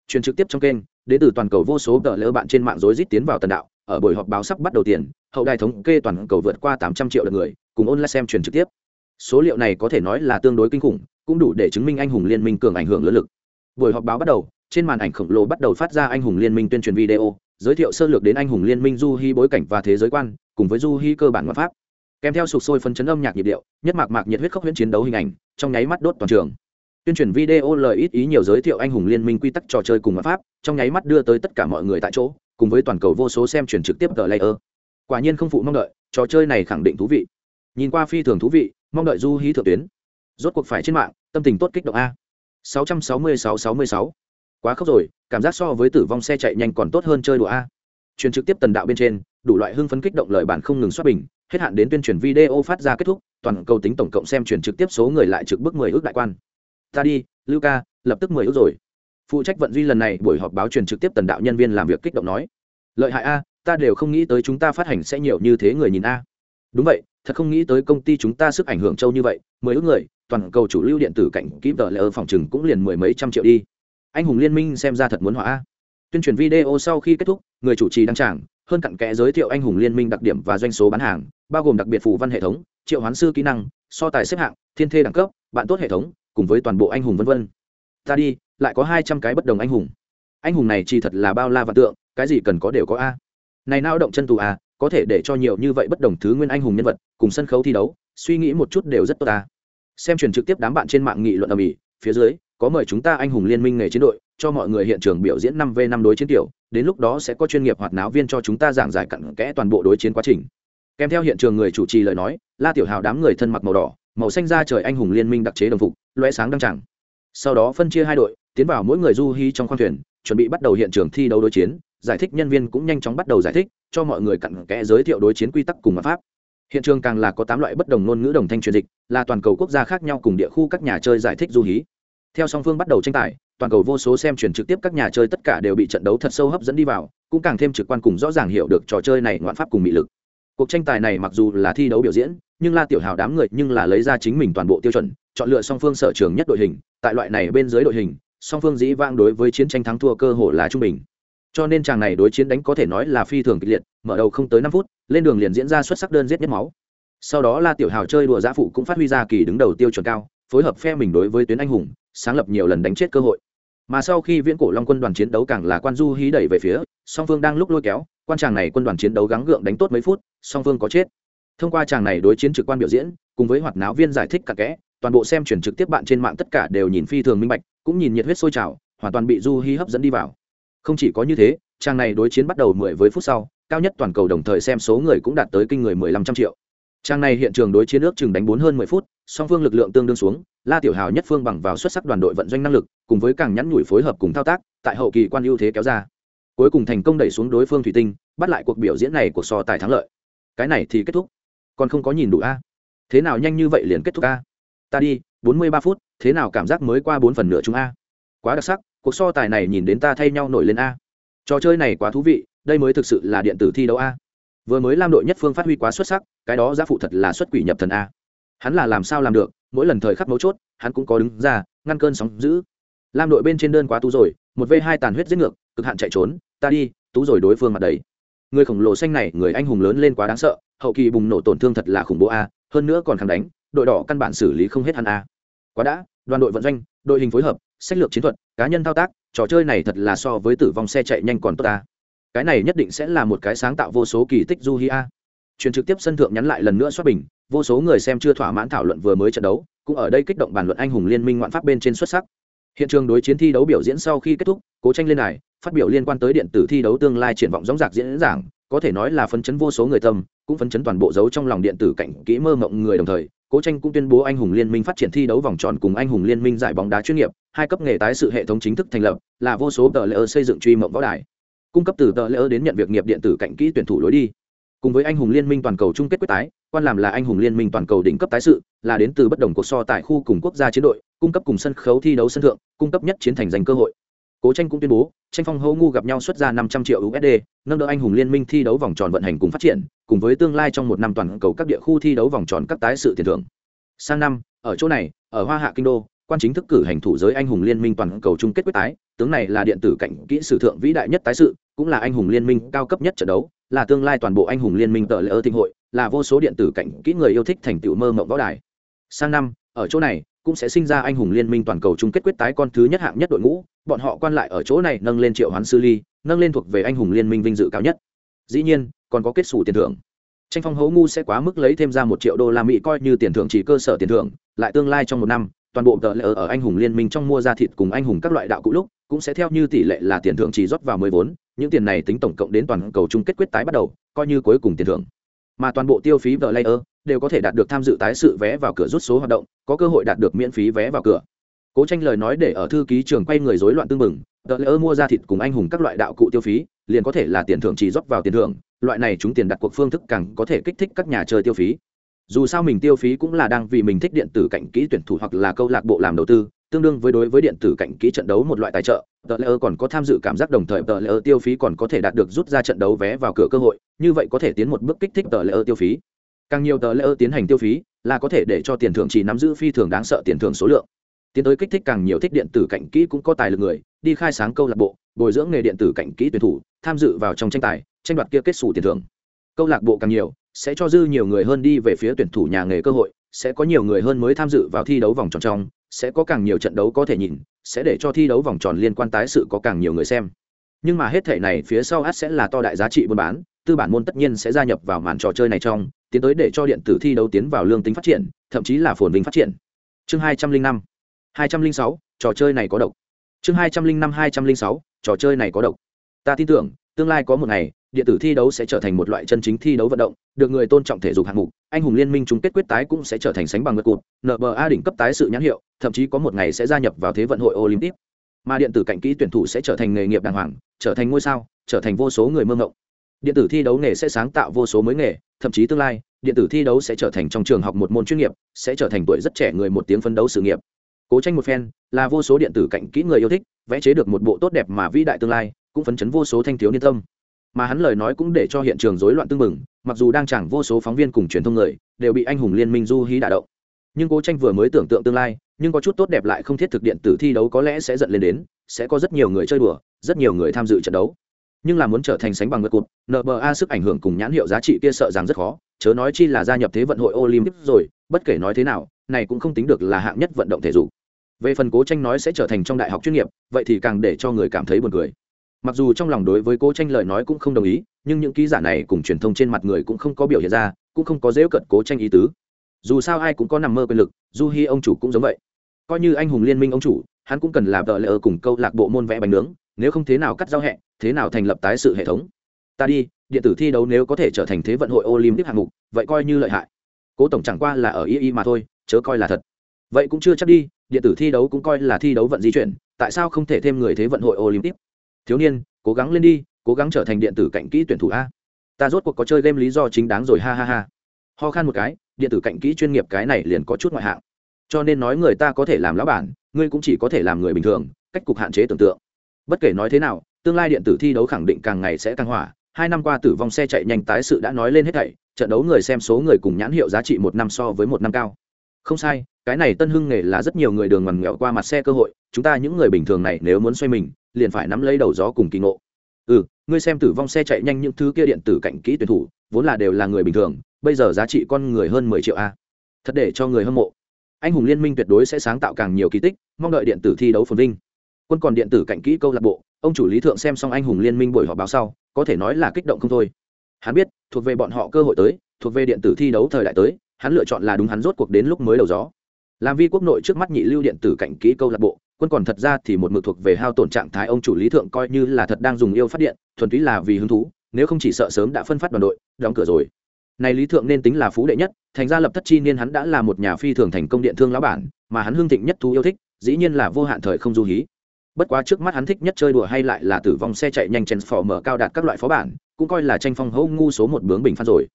Truyền trực tiếp trong kênh, đến từ toàn cầu vô số tờ lỡ bạn trên mạng rối rít tiến vào tần đạo. Ở buổi họp báo sắp bắt đầu tiền, hậu đài thống kê toàn cầu vượt qua tám trăm triệu lượt người, cùng ôn lại xem truyền trực tiếp. Số liệu này có thể nói là tương đối kinh khủng, cũng đủ để chứng minh anh hùng liên minh cường ảnh hưởng lớn lực. Buổi họp báo bắt đầu, trên màn ảnh khổng lồ bắt đầu phát ra anh hùng liên minh tuyên truyền video, giới thiệu sơ lược đến anh hùng liên minh du hy bối cảnh và thế giới quan, cùng với du hy cơ bản ngoại pháp. Kèm theo sụp sôi phân chấn âm nhạc nhịp điệu, nhất mạc mạc nhiệt huyết khốc huyễn chiến đấu hình ảnh, trong nháy mắt đốt toàn trường tuyên truyền video lời ít ý nhiều giới thiệu anh hùng liên minh quy tắc trò chơi cùng ngoại pháp, trong nháy mắt đưa tới tất cả mọi người tại chỗ, cùng với toàn cầu vô số xem truyền trực tiếp tờ layer. Quả nhiên không phụ mong đợi, trò chơi này khẳng định thú vị. Nhìn qua phi thường thú vị, mong đợi du hí thượng tuyến. Rốt cuộc phải trên mạng, tâm tình tốt kích động a. 666-66 quá khóc rồi, cảm giác so với tử vong xe chạy nhanh còn tốt hơn chơi đùa a. Truyền trực tiếp tần đạo bên trên, đủ loại hưng phấn kích động lời bản không ngừng xuất bình, hết hạn đến tuyên truyền video phát ra kết thúc, toàn cầu tính tổng cộng xem truyền trực tiếp số người lại trực bước mười ước đại quan ta đi, lưu ca, lập tức mười ước rồi. Phụ trách vận duy lần này buổi họp báo truyền trực tiếp tần đạo nhân viên làm việc kích động nói. Lợi hại a, ta đều không nghĩ tới chúng ta phát hành sẽ nhiều như thế người nhìn a. Đúng vậy, thật không nghĩ tới công ty chúng ta sức ảnh hưởng châu như vậy, mười ước người, toàn cầu chủ lưu điện tử cảnh kỹ tờ lệ ở phòng chừng cũng liền mười mấy trăm triệu đi. Anh hùng liên minh xem ra thật muốn hỏa tuyên truyền video sau khi kết thúc, người chủ trì đăng trảng hơn cặn kẽ giới thiệu anh hùng liên minh đặc điểm và doanh số bán hàng, bao gồm đặc biệt phù văn hệ thống, triệu hoán sư kỹ năng, so tài xếp hạng, thiên thê đẳng cấp, bạn tốt hệ thống cùng với toàn bộ anh hùng vân vân. Ta đi, lại có hai trăm cái bất đồng anh hùng. Anh hùng này chỉ thật là bao la và tượng, cái gì cần có đều có a. Này nao động chân tù a có thể để cho nhiều như vậy bất đồng thứ nguyên anh hùng nhân vật cùng sân khấu thi đấu, suy nghĩ một chút đều rất tốt ta xem truyền trực tiếp đám bạn trên mạng nghị luận ở mỹ phía dưới, có mời chúng ta anh hùng liên minh nghề chiến đội, cho mọi người hiện trường biểu diễn năm v năm đối chiến tiểu, đến lúc đó sẽ có chuyên nghiệp hoạt náo viên cho chúng ta giảng giải cặn kẽ toàn bộ đối chiến quá trình. Kèm theo hiện trường người chủ trì lời nói, la tiểu hào đám người thân mặc màu đỏ màu xanh ra trời anh hùng liên minh đặc chế đồng phục loe sáng đăng tràng. Sau đó phân chia hai đội, tiến vào mỗi người du hy trong khoang thuyền, chuẩn bị bắt đầu hiện trường thi đấu đối chiến. Giải thích nhân viên cũng nhanh chóng bắt đầu giải thích, cho mọi người cặn kẽ giới thiệu đối chiến quy tắc cùng mặt pháp. Hiện trường càng là có tám loại bất đồng ngôn ngữ đồng thanh truyền dịch, là toàn cầu quốc gia khác nhau cùng địa khu các nhà chơi giải thích du hí. Theo song phương bắt đầu tranh tài, toàn cầu vô số xem truyền trực tiếp các nhà chơi tất cả đều bị trận đấu thật sâu hấp dẫn đi vào, cũng càng thêm trực quan cùng rõ ràng hiểu được trò chơi này ngoạn pháp cùng mị lực cuộc tranh tài này mặc dù là thi đấu biểu diễn, nhưng la tiểu hào đám người nhưng là lấy ra chính mình toàn bộ tiêu chuẩn, chọn lựa song phương sở trường nhất đội hình, tại loại này bên dưới đội hình, song phương dĩ vang đối với chiến tranh thắng thua cơ hội là trung bình. Cho nên chàng này đối chiến đánh có thể nói là phi thường kịch liệt, mở đầu không tới năm phút, lên đường liền diễn ra xuất sắc đơn giết nhất máu. Sau đó la tiểu hào chơi đùa giã phụ cũng phát huy ra kỳ đứng đầu tiêu chuẩn cao, phối hợp phe mình đối với tuyến anh hùng, sáng lập nhiều lần đánh chết cơ hội. Mà sau khi viễn cổ long quân đoàn chiến đấu càng là quan du hí đẩy về phía, song phương đang lúc lôi kéo quan tràng này quân đoàn chiến đấu gắng gượng đánh tốt mấy phút, song phương có chết. Thông qua tràng này đối chiến trực quan biểu diễn, cùng với hoạt náo viên giải thích cặn kẽ, toàn bộ xem chuyển trực tiếp bạn trên mạng tất cả đều nhìn phi thường minh bạch, cũng nhìn nhiệt huyết sôi trào, hoàn toàn bị du hi hấp dẫn đi vào. Không chỉ có như thế trang này đối chiến bắt đầu mười với phút sau, cao nhất toàn cầu đồng thời xem số người cũng đạt tới kinh người mười lăm trăm triệu. Trang này hiện trường đối chiến ước chừng đánh bốn hơn mười phút, song phương lực lượng tương đương xuống, la tiểu hào nhất phương bằng vào xuất sắc đoàn đội vận doanh năng lực, cùng với càng nhắn nhủi phối hợp cùng thao tác, tại hậu kỳ quan ưu thế kéo ra cuối cùng thành công đẩy xuống đối phương thủy tinh, bắt lại cuộc biểu diễn này của so tài thắng lợi. Cái này thì kết thúc. Còn không có nhìn đủ a? Thế nào nhanh như vậy liền kết thúc a? Ta đi, bốn mươi ba phút, thế nào cảm giác mới qua bốn phần nửa chúng a? Quá đặc sắc, cuộc so tài này nhìn đến ta thay nhau nổi lên a. Trò chơi này quá thú vị, đây mới thực sự là điện tử thi đấu a. Vừa mới lam đội nhất phương phát huy quá xuất sắc, cái đó giá phụ thật là xuất quỷ nhập thần a. Hắn là làm sao làm được, mỗi lần thời khắc mấu chốt, hắn cũng có đứng ra, ngăn cơn sóng giữ lam đội bên trên đơn quá tú rồi, một v hai tàn huyết giết ngược, cực hạn chạy trốn ta đi, tú rồi đối phương mặt đấy. người khổng lồ xanh này, người anh hùng lớn lên quá đáng sợ, hậu kỳ bùng nổ tổn thương thật là khủng bố a, hơn nữa còn khẳng đánh, đội đỏ căn bản xử lý không hết hắn a. Quá đã, đoàn đội vận doanh, đội hình phối hợp, sách lược chiến thuật, cá nhân thao tác, trò chơi này thật là so với tử vong xe chạy nhanh còn tốt ta cái này nhất định sẽ là một cái sáng tạo vô số kỳ tích du hi a. Truyền trực tiếp sân thượng nhắn lại lần nữa xuất bình, vô số người xem chưa thỏa mãn thảo luận vừa mới trận đấu, cũng ở đây kích động bàn luận anh hùng liên minh ngoạn pháp bên trên xuất sắc hiện trường đối chiến thi đấu biểu diễn sau khi kết thúc, cố tranh lên này phát biểu liên quan tới điện tử thi đấu tương lai triển vọng giống rạc diễn giảng, có thể nói là phấn chấn vô số người tâm, cũng phấn chấn toàn bộ dấu trong lòng điện tử cảnh kỹ mơ mộng người đồng thời, cố tranh cũng tuyên bố anh hùng liên minh phát triển thi đấu vòng tròn cùng anh hùng liên minh giải bóng đá chuyên nghiệp, hai cấp nghề tái sự hệ thống chính thức thành lập, là vô số tờ lễ xây dựng truy mộng võ đài. Cung cấp từ tờ lễ đến nhận việc nghiệp điện tử cạnh kỹ tuyển thủ lối đi. Cùng với anh hùng liên minh toàn cầu chung kết quyết tái, quan làm là anh hùng liên minh toàn cầu đỉnh cấp tái sự, là đến từ bất đồng cuộc so tại khu cùng quốc gia chiến đội cung cấp cùng sân khấu thi đấu sân thượng, cung cấp nhất chiến thành giành cơ hội. Cố tranh cũng tuyên bố, tranh phong hô ngu gặp nhau xuất ra năm trăm triệu usd nâng đỡ anh hùng liên minh thi đấu vòng tròn vận hành cùng phát triển, cùng với tương lai trong một năm toàn cầu các địa khu thi đấu vòng tròn các tái sự tiền thưởng. Sang năm, ở chỗ này, ở hoa hạ kinh đô, quan chính thức cử hành thủ giới anh hùng liên minh toàn cầu chung kết quyết tái, tướng này là điện tử cảnh kỹ sử thượng vĩ đại nhất tái sự, cũng là anh hùng liên minh cao cấp nhất trận đấu, là tương lai toàn bộ anh hùng liên minh tờ lễ ơ tinh hội, là vô số điện tử cảnh kỹ người yêu thích thành tựu mơ mộng võ đài. Sang năm, ở chỗ này cũng sẽ sinh ra anh hùng liên minh toàn cầu chung kết quyết tái con thứ nhất hạng nhất đội ngũ, bọn họ quan lại ở chỗ này nâng lên triệu hoán sư ly, nâng lên thuộc về anh hùng liên minh vinh dự cao nhất. Dĩ nhiên, còn có kết xù tiền thưởng. Tranh phong hấu ngu sẽ quá mức lấy thêm ra một triệu đô la mỹ coi như tiền thưởng chỉ cơ sở tiền thưởng, lại tương lai trong một năm, toàn bộ tờ lệ ở anh hùng liên minh trong mua ra thịt cùng anh hùng các loại đạo cũ lúc, cũng sẽ theo như tỷ lệ là tiền thưởng chỉ rót vào mới vốn, những tiền này tính tổng cộng đến toàn cầu chung kết quyết tái bắt đầu, coi như cuối cùng tiền thưởng. Mà toàn bộ tiêu phí vợ layer đều có thể đạt được tham dự tái sự vé vào cửa rút số hoạt động, có cơ hội đạt được miễn phí vé vào cửa. Cố tranh lời nói để ở thư ký trường quay người rối loạn tương mừng đợt layer mua ra thịt cùng anh hùng các loại đạo cụ tiêu phí, liền có thể là tiền thưởng chỉ rót vào tiền thưởng, loại này chúng tiền đặt cuộc phương thức càng có thể kích thích các nhà chơi tiêu phí. Dù sao mình tiêu phí cũng là đang vì mình thích điện tử cạnh kỹ tuyển thủ hoặc là câu lạc bộ làm đầu tư, tương đương với đối với điện tử cạnh kỹ trận đấu một loại tài trợ tờ lễ còn có tham dự cảm giác đồng thời tờ lễ tiêu phí còn có thể đạt được rút ra trận đấu vé vào cửa cơ hội, như vậy có thể tiến một bước kích thích tờ lễ tiêu phí càng nhiều tờ lễ tiến hành tiêu phí là có thể để cho tiền thưởng chỉ nắm giữ phi thường đáng sợ tiền thưởng số lượng. Tiến tới kích thích càng nhiều thích điện tử cạnh kỹ cũng có tài lực người, đi khai sáng câu lạc bộ, bồi dưỡng nghề điện tử cạnh kỹ tuyển thủ, tham dự vào trong tranh tài, tranh đoạt kia kết xù tiền thưởng. Câu lạc bộ càng nhiều, sẽ cho dư nhiều người hơn đi về phía tuyển thủ nhà nghề cơ hội, sẽ có nhiều người hơn mới tham dự vào thi đấu vòng tròn trong, sẽ có càng nhiều trận đấu có thể nhìn, sẽ để cho thi đấu vòng tròn liên quan tái sự có càng nhiều người xem. Nhưng mà hết thể này phía sau át sẽ là to đại giá trị buôn bán, tư bản môn tất nhiên sẽ gia nhập vào màn trò chơi này trong tiến tới để cho điện tử thi đấu tiến vào lương tính phát triển, thậm chí là phồn vinh phát triển. Chương hai trăm linh năm, hai trăm linh sáu, trò chơi này có độc. Chương hai trăm linh năm, hai trăm linh sáu, trò chơi này có độc. Ta tin tưởng, tương lai có một ngày, điện tử thi đấu sẽ trở thành một loại chân chính thi đấu vận động, được người tôn trọng thể dục hạng mục, anh hùng liên minh chung kết quyết tái cũng sẽ trở thành sánh bằng ngược cụt nba đỉnh cấp tái sự nhãn hiệu, thậm chí có một ngày sẽ gia nhập vào thế vận hội olympic. Mà điện tử cạnh kỹ tuyển thủ sẽ trở thành nghề nghiệp đàng hoàng, trở thành ngôi sao, trở thành vô số người mơ ngộng điện tử thi đấu nghề sẽ sáng tạo vô số mới nghề, thậm chí tương lai, điện tử thi đấu sẽ trở thành trong trường học một môn chuyên nghiệp, sẽ trở thành tuổi rất trẻ người một tiếng phấn đấu sự nghiệp. Cố tranh một phen, là vô số điện tử cạnh kỹ người yêu thích, vẽ chế được một bộ tốt đẹp mà vĩ đại tương lai, cũng phấn chấn vô số thanh thiếu niên tâm. Mà hắn lời nói cũng để cho hiện trường rối loạn tương mừng mặc dù đang chẳng vô số phóng viên cùng truyền thông người, đều bị anh hùng liên minh du hí đả động. Nhưng cố tranh vừa mới tưởng tượng tương lai, nhưng có chút tốt đẹp lại không thiết thực điện tử thi đấu có lẽ sẽ dẫn lên đến, sẽ có rất nhiều người chơi đùa, rất nhiều người tham dự trận đấu nhưng là muốn trở thành sánh bằng ngược cụt nba sức ảnh hưởng cùng nhãn hiệu giá trị kia sợ rằng rất khó, chớ nói chi là gia nhập thế vận hội olympic rồi, bất kể nói thế nào, này cũng không tính được là hạng nhất vận động thể dục. Về phần cố tranh nói sẽ trở thành trong đại học chuyên nghiệp, vậy thì càng để cho người cảm thấy buồn cười. Mặc dù trong lòng đối với cố tranh lời nói cũng không đồng ý, nhưng những ký giả này cùng truyền thông trên mặt người cũng không có biểu hiện ra, cũng không có dễ cận cố tranh ý tứ. Dù sao ai cũng có nằm mơ quyền lực, du hi ông chủ cũng giống vậy. Coi như anh hùng liên minh ông chủ, hắn cũng cần làm tợ lệ ở cùng câu lạc bộ môn vẽ bánh nướng nếu không thế nào cắt giao hẹ, thế nào thành lập tái sự hệ thống? Ta đi, điện tử thi đấu nếu có thể trở thành thế vận hội olympic hạng mục, vậy coi như lợi hại. Cố tổng chẳng qua là ở y y mà thôi, chớ coi là thật. Vậy cũng chưa chắc đi, điện tử thi đấu cũng coi là thi đấu vận di chuyển, tại sao không thể thêm người thế vận hội olympic? Thiếu niên, cố gắng lên đi, cố gắng trở thành điện tử cạnh kỹ tuyển thủ a. Ta rốt cuộc có chơi game lý do chính đáng rồi, ha ha ha. Ho khan một cái, điện tử cạnh kỹ chuyên nghiệp cái này liền có chút ngoại hạng. Cho nên nói người ta có thể làm lão bản, ngươi cũng chỉ có thể làm người bình thường, cách cục hạn chế tưởng tượng bất kể nói thế nào, tương lai điện tử thi đấu khẳng định càng ngày sẽ tăng hỏa hai năm qua tử vong xe chạy nhanh tái sự đã nói lên hết thảy, trận đấu người xem số người cùng nhãn hiệu giá trị một năm so với một năm cao. Không sai, cái này tân hưng nghề là rất nhiều người đường ngoằn nghèo qua mặt xe cơ hội, chúng ta những người bình thường này nếu muốn xoay mình, liền phải nắm lấy đầu gió cùng kỳ ngộ. Ừ ngươi xem tử vong xe chạy nhanh những thứ kia điện tử cạnh kỹ tuyển thủ, vốn là đều là người bình thường, bây giờ giá trị con người hơn mười triệu a. Thật để cho người hâm mộ. Anh hùng liên minh tuyệt đối sẽ sáng tạo càng nhiều kỳ tích, mong đợi điện tử thi đấu phồn vinh quân còn điện tử cảnh kỹ câu lạc bộ, ông chủ lý thượng xem xong anh hùng liên minh buổi họp báo sau, có thể nói là kích động không thôi. Hắn biết, thuộc về bọn họ cơ hội tới, thuộc về điện tử thi đấu thời đại tới, hắn lựa chọn là đúng hắn rốt cuộc đến lúc mới đầu gió. Làm vi quốc nội trước mắt nhị lưu điện tử cảnh kỹ câu lạc bộ, quân còn thật ra thì một mực thuộc về hao tổn trạng thái ông chủ lý thượng coi như là thật đang dùng yêu phát điện, thuần túy là vì hứng thú, nếu không chỉ sợ sớm đã phân phát đoàn đội, đóng cửa rồi. Này lý thượng nên tính là phú đệ nhất, thành ra lập thất chi niên hắn đã là một nhà phi thường thành công điện thương lão bản, mà hắn hương thịnh nhất thú yêu thích, dĩ nhiên là vô hạn thời không du hí bất quá trước mắt hắn thích nhất chơi đùa hay lại là tử vong xe chạy nhanh chèn phò mở cao đạt các loại phó bản, cũng coi là tranh phong hâu ngu số một bướng bình phan rồi.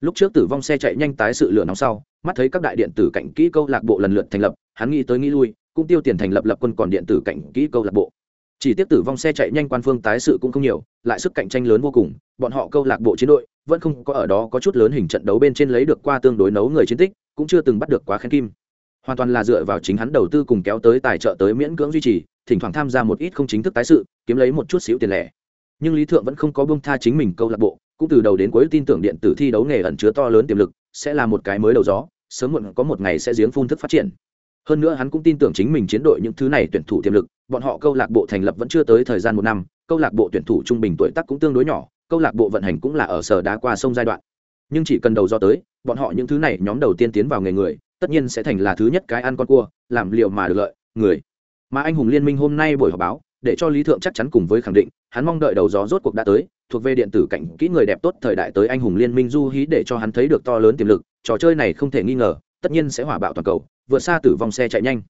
Lúc trước tử vong xe chạy nhanh tái sự lửa nóng sau, mắt thấy các đại điện tử cảnh kỹ câu lạc bộ lần lượt thành lập, hắn nghĩ tới nghĩ lui, cũng tiêu tiền thành lập lập quân còn điện tử cảnh kỹ câu lạc bộ. Chỉ tiếp tử vong xe chạy nhanh quan phương tái sự cũng không nhiều, lại sức cạnh tranh lớn vô cùng, bọn họ câu lạc bộ chiến đội vẫn không có ở đó có chút lớn hình trận đấu bên trên lấy được qua tương đối nấu người chiến tích, cũng chưa từng bắt được quá khen kim hoàn toàn là dựa vào chính hắn đầu tư cùng kéo tới tài trợ tới miễn cưỡng duy trì, thỉnh thoảng tham gia một ít không chính thức tái sự, kiếm lấy một chút xíu tiền lẻ. Nhưng lý thượng vẫn không có bông tha chính mình câu lạc bộ, cũng từ đầu đến cuối tin tưởng điện tử thi đấu nghề ẩn chứa to lớn tiềm lực, sẽ là một cái mới đầu gió, sớm muộn có một ngày sẽ giếng phun thức phát triển. Hơn nữa hắn cũng tin tưởng chính mình chiến đội những thứ này tuyển thủ tiềm lực, bọn họ câu lạc bộ thành lập vẫn chưa tới thời gian một năm, câu lạc bộ tuyển thủ trung bình tuổi tác cũng tương đối nhỏ, câu lạc bộ vận hành cũng là ở sở đá qua sông giai đoạn. Nhưng chỉ cần đầu do tới, bọn họ những thứ này nhóm đầu tiên tiến vào nghề người tất nhiên sẽ thành là thứ nhất cái ăn con cua, làm liệu mà được lợi, người. Mà anh hùng liên minh hôm nay buổi họp báo, để cho lý thượng chắc chắn cùng với khẳng định, hắn mong đợi đầu gió rốt cuộc đã tới, thuộc về điện tử cảnh kỹ người đẹp tốt thời đại tới anh hùng liên minh du hí để cho hắn thấy được to lớn tiềm lực, trò chơi này không thể nghi ngờ, tất nhiên sẽ hỏa bạo toàn cầu, vượt xa tử vong xe chạy nhanh.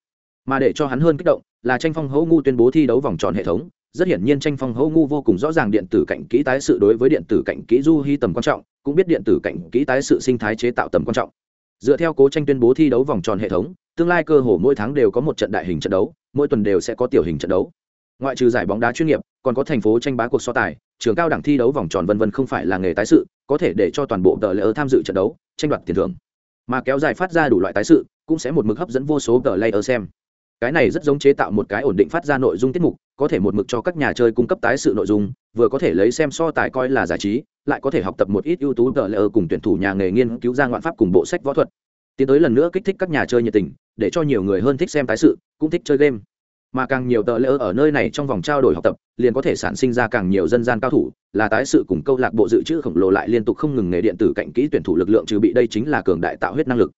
Mà để cho hắn hơn kích động, là tranh phong hấu ngu tuyên bố thi đấu vòng tròn hệ thống, rất hiển nhiên tranh phong hấu ngu vô cùng rõ ràng điện tử cảnh kỹ tái sự đối với điện tử cảnh kỹ du hy tầm quan trọng, cũng biết điện tử cảnh kỹ tái sự sinh thái chế tạo tầm quan trọng dựa theo cố tranh tuyên bố thi đấu vòng tròn hệ thống, tương lai cơ hồ mỗi tháng đều có một trận đại hình trận đấu, mỗi tuần đều sẽ có tiểu hình trận đấu. Ngoại trừ giải bóng đá chuyên nghiệp, còn có thành phố tranh bá cuộc so tài, trường cao đẳng thi đấu vòng tròn vân vân không phải là nghề tái sự, có thể để cho toàn bộ tờ lễ tham dự trận đấu, tranh đoạt tiền thưởng. Mà kéo dài phát ra đủ loại tái sự, cũng sẽ một mực hấp dẫn vô số tờ lễ xem. Cái này rất giống chế tạo một cái ổn định phát ra nội dung tiết mục, có thể một mực cho các nhà chơi cung cấp tái sự nội dung, vừa có thể lấy xem so tài coi là giải trí lại có thể học tập một ít ưu tú tờ layer cùng tuyển thủ nhà nghề nghiên cứu ra ngoạn pháp cùng bộ sách võ thuật. Tiến tới lần nữa kích thích các nhà chơi nhiệt tình, để cho nhiều người hơn thích xem tái sự, cũng thích chơi game. Mà càng nhiều tờ lỡ ở nơi này trong vòng trao đổi học tập, liền có thể sản sinh ra càng nhiều dân gian cao thủ, là tái sự cùng câu lạc bộ dự trữ khổng lồ lại liên tục không ngừng nghề điện tử cạnh kỹ tuyển thủ lực lượng trừ bị đây chính là cường đại tạo huyết năng lực.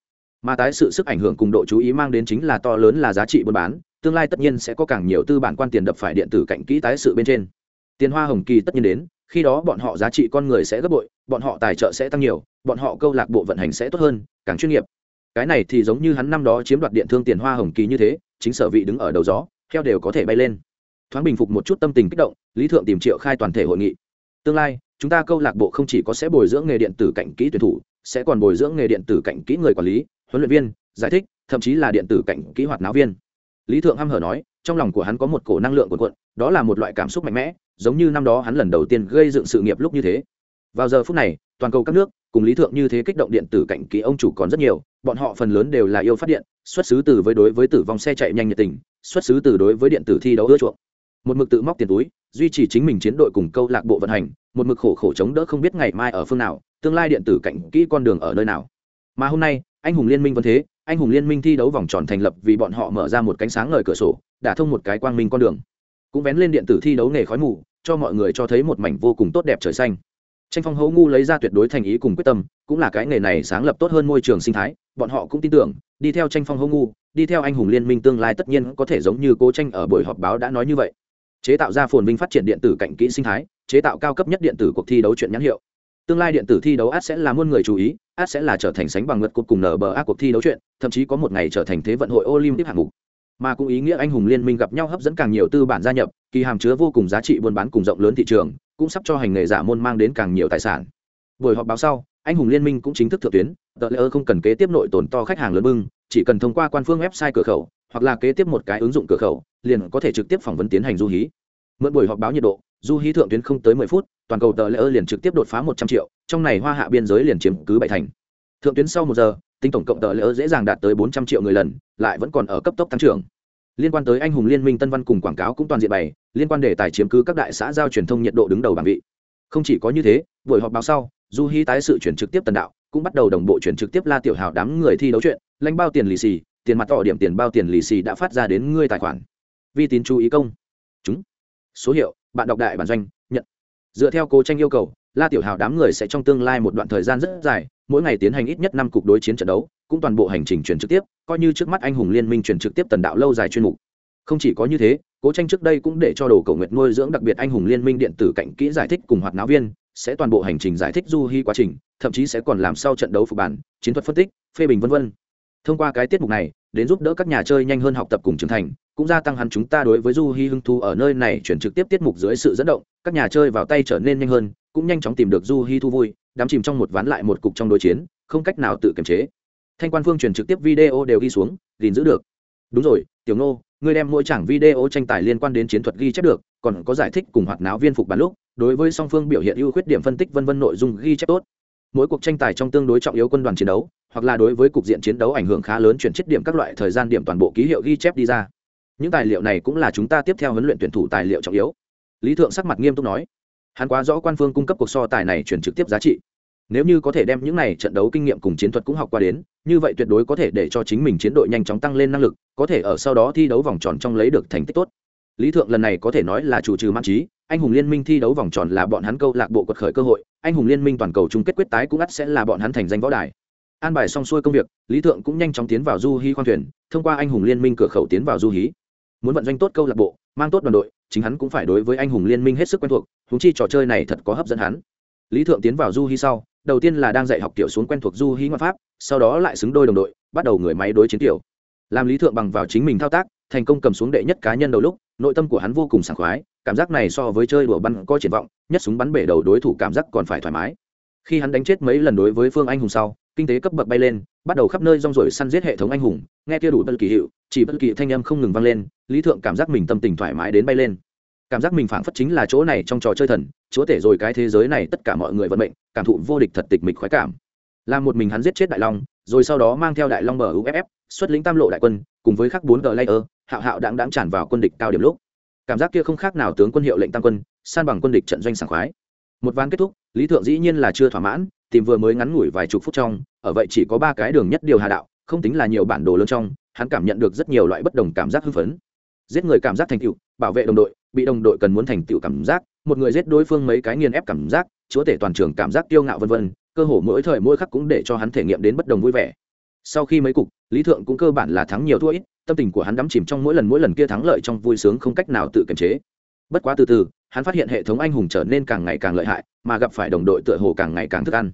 Mà tái sự sức ảnh hưởng cùng độ chú ý mang đến chính là to lớn là giá trị buôn bán, tương lai tất nhiên sẽ có càng nhiều tư bản quan tiền đập phải điện tử cạnh kỹ tái sự bên trên tiền hoa hồng kỳ tất nhiên đến, khi đó bọn họ giá trị con người sẽ gấp bội, bọn họ tài trợ sẽ tăng nhiều, bọn họ câu lạc bộ vận hành sẽ tốt hơn, càng chuyên nghiệp. Cái này thì giống như hắn năm đó chiếm đoạt điện thương tiền hoa hồng kỳ như thế, chính sở vị đứng ở đầu gió theo đều có thể bay lên. Thoáng bình phục một chút tâm tình kích động, lý thượng tìm triệu khai toàn thể hội nghị. Tương lai, chúng ta câu lạc bộ không chỉ có sẽ bồi dưỡng nghề điện tử cạnh kỹ tuyển thủ, sẽ còn bồi dưỡng nghề điện tử cạnh kỹ người quản lý, huấn luyện viên, giải thích, thậm chí là điện tử cạnh kỹ hoạt náo viên. Lý thượng hăm hở nói, trong lòng của hắn có một cổ năng lượng cuộn cuộn, đó là một loại cảm xúc mạnh mẽ giống như năm đó hắn lần đầu tiên gây dựng sự nghiệp lúc như thế. Vào giờ phút này, toàn cầu các nước, cùng lý thượng như thế kích động điện tử cạnh kỹ ông chủ còn rất nhiều, bọn họ phần lớn đều là yêu phát điện, xuất xứ từ với đối với tử vong xe chạy nhanh nhiệt tình, xuất xứ từ đối với điện tử thi đấu ưa chuộng. Một mực tự móc tiền túi, duy trì chính mình chiến đội cùng câu lạc bộ vận hành, một mực khổ khổ chống đỡ không biết ngày mai ở phương nào, tương lai điện tử cạnh kỹ con đường ở nơi nào. Mà hôm nay, anh hùng liên minh vẫn thế, anh hùng liên minh thi đấu vòng tròn thành lập vì bọn họ mở ra một cánh sáng ngời cửa sổ, đả thông một cái quang minh con đường. Cũng vén lên điện tử thi đấu nghề khói mù cho mọi người cho thấy một mảnh vô cùng tốt đẹp trời xanh. Tranh phong hấu ngu lấy ra tuyệt đối thành ý cùng quyết tâm, cũng là cái nghề này sáng lập tốt hơn môi trường sinh thái, bọn họ cũng tin tưởng, đi theo tranh phong hấu ngu, đi theo anh hùng liên minh tương lai tất nhiên có thể giống như cố tranh ở buổi họp báo đã nói như vậy. Chế tạo ra phồn vinh phát triển điện tử cạnh kỹ sinh thái, chế tạo cao cấp nhất điện tử cuộc thi đấu chuyện nhãn hiệu. Tương lai điện tử thi đấu át sẽ là muôn người chú ý, át sẽ là trở thành sánh bằng ngật cuộc cùng nở bờ ác cuộc thi đấu chuyện, thậm chí có một ngày trở thành thế vận hội olympic hạng mục mà cũng ý nghĩa anh hùng liên minh gặp nhau hấp dẫn càng nhiều tư bản gia nhập, kỳ hàm chứa vô cùng giá trị buôn bán cùng rộng lớn thị trường, cũng sắp cho hành nghề giả môn mang đến càng nhiều tài sản. Buổi họp báo sau, anh hùng liên minh cũng chính thức thượng tuyến tờ lễ ơ không cần kế tiếp nội tồn to khách hàng lớn bưng, chỉ cần thông qua quan phương website cửa khẩu, hoặc là kế tiếp một cái ứng dụng cửa khẩu, liền có thể trực tiếp phỏng vấn tiến hành du hí. Mượn buổi họp báo nhiệt độ, du hí thượng tuyến không tới mười phút, toàn cầu tờ lễ ơ liền trực tiếp đột phá một trăm triệu, trong này hoa hạ biên giới liền chiếm cứ bảy thành. Thượng tuyến sau một giờ tính tổng cộng tờ lỡ dễ dàng đạt tới bốn trăm triệu người lần, lại vẫn còn ở cấp tốc tăng trưởng. Liên quan tới anh hùng liên minh tân văn cùng quảng cáo cũng toàn diện bày, liên quan đề tài chiếm cứ các đại xã giao truyền thông nhiệt độ đứng đầu bảng vị. Không chỉ có như thế, buổi họp báo sau, du hy tái sự chuyển trực tiếp tần đạo, cũng bắt đầu đồng bộ chuyển trực tiếp la tiểu hào đám người thi đấu chuyện, lãnh bao tiền lì xì, tiền mặt tỏ điểm tiền bao tiền lì xì đã phát ra đến ngươi tài khoản. Vi tín chú ý công. Chúng. Số hiệu, bạn đọc đại bản doanh, nhận. Dựa theo cố tranh yêu cầu, la tiểu hào đám người sẽ trong tương lai một đoạn thời gian rất dài mỗi ngày tiến hành ít nhất năm cuộc đối chiến trận đấu, cũng toàn bộ hành trình truyền trực tiếp, coi như trước mắt anh hùng liên minh truyền trực tiếp tần đạo lâu dài chuyên mục không chỉ có như thế, cố tranh trước đây cũng để cho đồ cầu nguyệt nuôi dưỡng đặc biệt anh hùng liên minh điện tử cạnh kỹ giải thích cùng hoạt náo viên, sẽ toàn bộ hành trình giải thích du hy quá trình, thậm chí sẽ còn làm sau trận đấu phục bản, chiến thuật phân tích, phê bình vân vân. thông qua cái tiết mục này, đến giúp đỡ các nhà chơi nhanh hơn học tập cùng trưởng thành, cũng gia tăng hắn chúng ta đối với du hy hưng thu ở nơi này chuyển trực tiếp tiết mục dưới sự dẫn động, các nhà chơi vào tay trở nên nhanh hơn cũng nhanh chóng tìm được du hi thu vui, đắm chìm trong một ván lại một cục trong đối chiến, không cách nào tự kiềm chế. Thanh quan phương truyền trực tiếp video đều ghi xuống, gìn giữ được. Đúng rồi, tiểu nô ngươi đem mỗi chẳng video tranh tài liên quan đến chiến thuật ghi chép được, còn có giải thích cùng hoạt náo viên phục bản lúc, đối với song phương biểu hiện ưu khuyết điểm phân tích vân vân nội dung ghi chép tốt. Mỗi cuộc tranh tài trong tương đối trọng yếu quân đoàn chiến đấu, hoặc là đối với cục diện chiến đấu ảnh hưởng khá lớn chuyển chết điểm các loại thời gian điểm toàn bộ ký hiệu ghi chép đi ra. Những tài liệu này cũng là chúng ta tiếp theo huấn luyện tuyển thủ tài liệu trọng yếu. Lý thượng sắc mặt nghiêm túc nói hắn quá rõ quan phương cung cấp cuộc so tài này chuyển trực tiếp giá trị. Nếu như có thể đem những này trận đấu kinh nghiệm cùng chiến thuật cũng học qua đến, như vậy tuyệt đối có thể để cho chính mình chiến đội nhanh chóng tăng lên năng lực, có thể ở sau đó thi đấu vòng tròn trong lấy được thành tích tốt. Lý thượng lần này có thể nói là chủ trừ man trí, anh hùng liên minh thi đấu vòng tròn là bọn hắn câu lạc bộ quật khởi cơ hội, anh hùng liên minh toàn cầu chung kết quyết tái cũng ắt sẽ là bọn hắn thành danh võ đài. An bài xong xuôi công việc, lý thượng cũng nhanh chóng tiến vào du hí khoang thuyền, thông qua anh hùng liên minh cửa khẩu tiến vào du hí. Muốn vận doanh tốt câu lạc bộ, mang tốt đoàn đội, chính hắn cũng phải đối với anh hùng liên minh hết sức quen thuộc húng chi trò chơi này thật có hấp dẫn hắn. Lý thượng tiến vào du hi sau, đầu tiên là đang dạy học tiểu xuống quen thuộc du hí ngoại pháp, sau đó lại xứng đôi đồng đội, bắt đầu người máy đối chiến tiểu làm lý thượng bằng vào chính mình thao tác, thành công cầm xuống đệ nhất cá nhân đầu lúc, nội tâm của hắn vô cùng sảng khoái, cảm giác này so với chơi đùa bắn có triển vọng, nhất súng bắn bể đầu đối thủ cảm giác còn phải thoải mái. Khi hắn đánh chết mấy lần đối với phương anh hùng sau, kinh tế cấp bậc bay lên, bắt đầu khắp nơi rong rổi săn giết hệ thống anh hùng, nghe kia đủ bất kỳ hiệu, chỉ bất kỳ thanh âm không ngừng vang lên, lý thượng cảm giác mình tâm tình thoải mái đến bay lên cảm giác mình phảng phất chính là chỗ này trong trò chơi thần, chúa tể rồi cái thế giới này tất cả mọi người vận mệnh, cảm thụ vô địch thật tịch mịch khoái cảm. Là một mình hắn giết chết đại long, rồi sau đó mang theo đại long bờ uff xuất lĩnh tam lộ đại quân, cùng với khắc bốn g layer, hạo hạo đáng đáng tràn vào quân địch cao điểm lúc. Cảm giác kia không khác nào tướng quân hiệu lệnh tam quân, san bằng quân địch trận doanh sảng khoái. Một ván kết thúc, lý thượng dĩ nhiên là chưa thỏa mãn, tìm vừa mới ngắn ngủi vài chục phút trong, ở vậy chỉ có ba cái đường nhất điều hà đạo, không tính là nhiều bản đồ lớn trong, hắn cảm nhận được rất nhiều loại bất đồng cảm giác hưng phấn. Giết người cảm giác thành tựu bảo vệ đồng đội, bị đồng đội cần muốn thành tựu cảm giác, một người giết đối phương mấy cái nghiền ép cảm giác, chúa tể toàn trường cảm giác tiêu ngạo vân vân, cơ hồ mỗi thời mỗi khắc cũng để cho hắn thể nghiệm đến bất đồng vui vẻ. Sau khi mấy cục, lý thượng cũng cơ bản là thắng nhiều thua ít, tâm tình của hắn đắm chìm trong mỗi lần mỗi lần kia thắng lợi trong vui sướng không cách nào tự kiềm chế. Bất quá từ từ, hắn phát hiện hệ thống anh hùng trở nên càng ngày càng lợi hại, mà gặp phải đồng đội tựa hồ càng ngày càng thức ăn.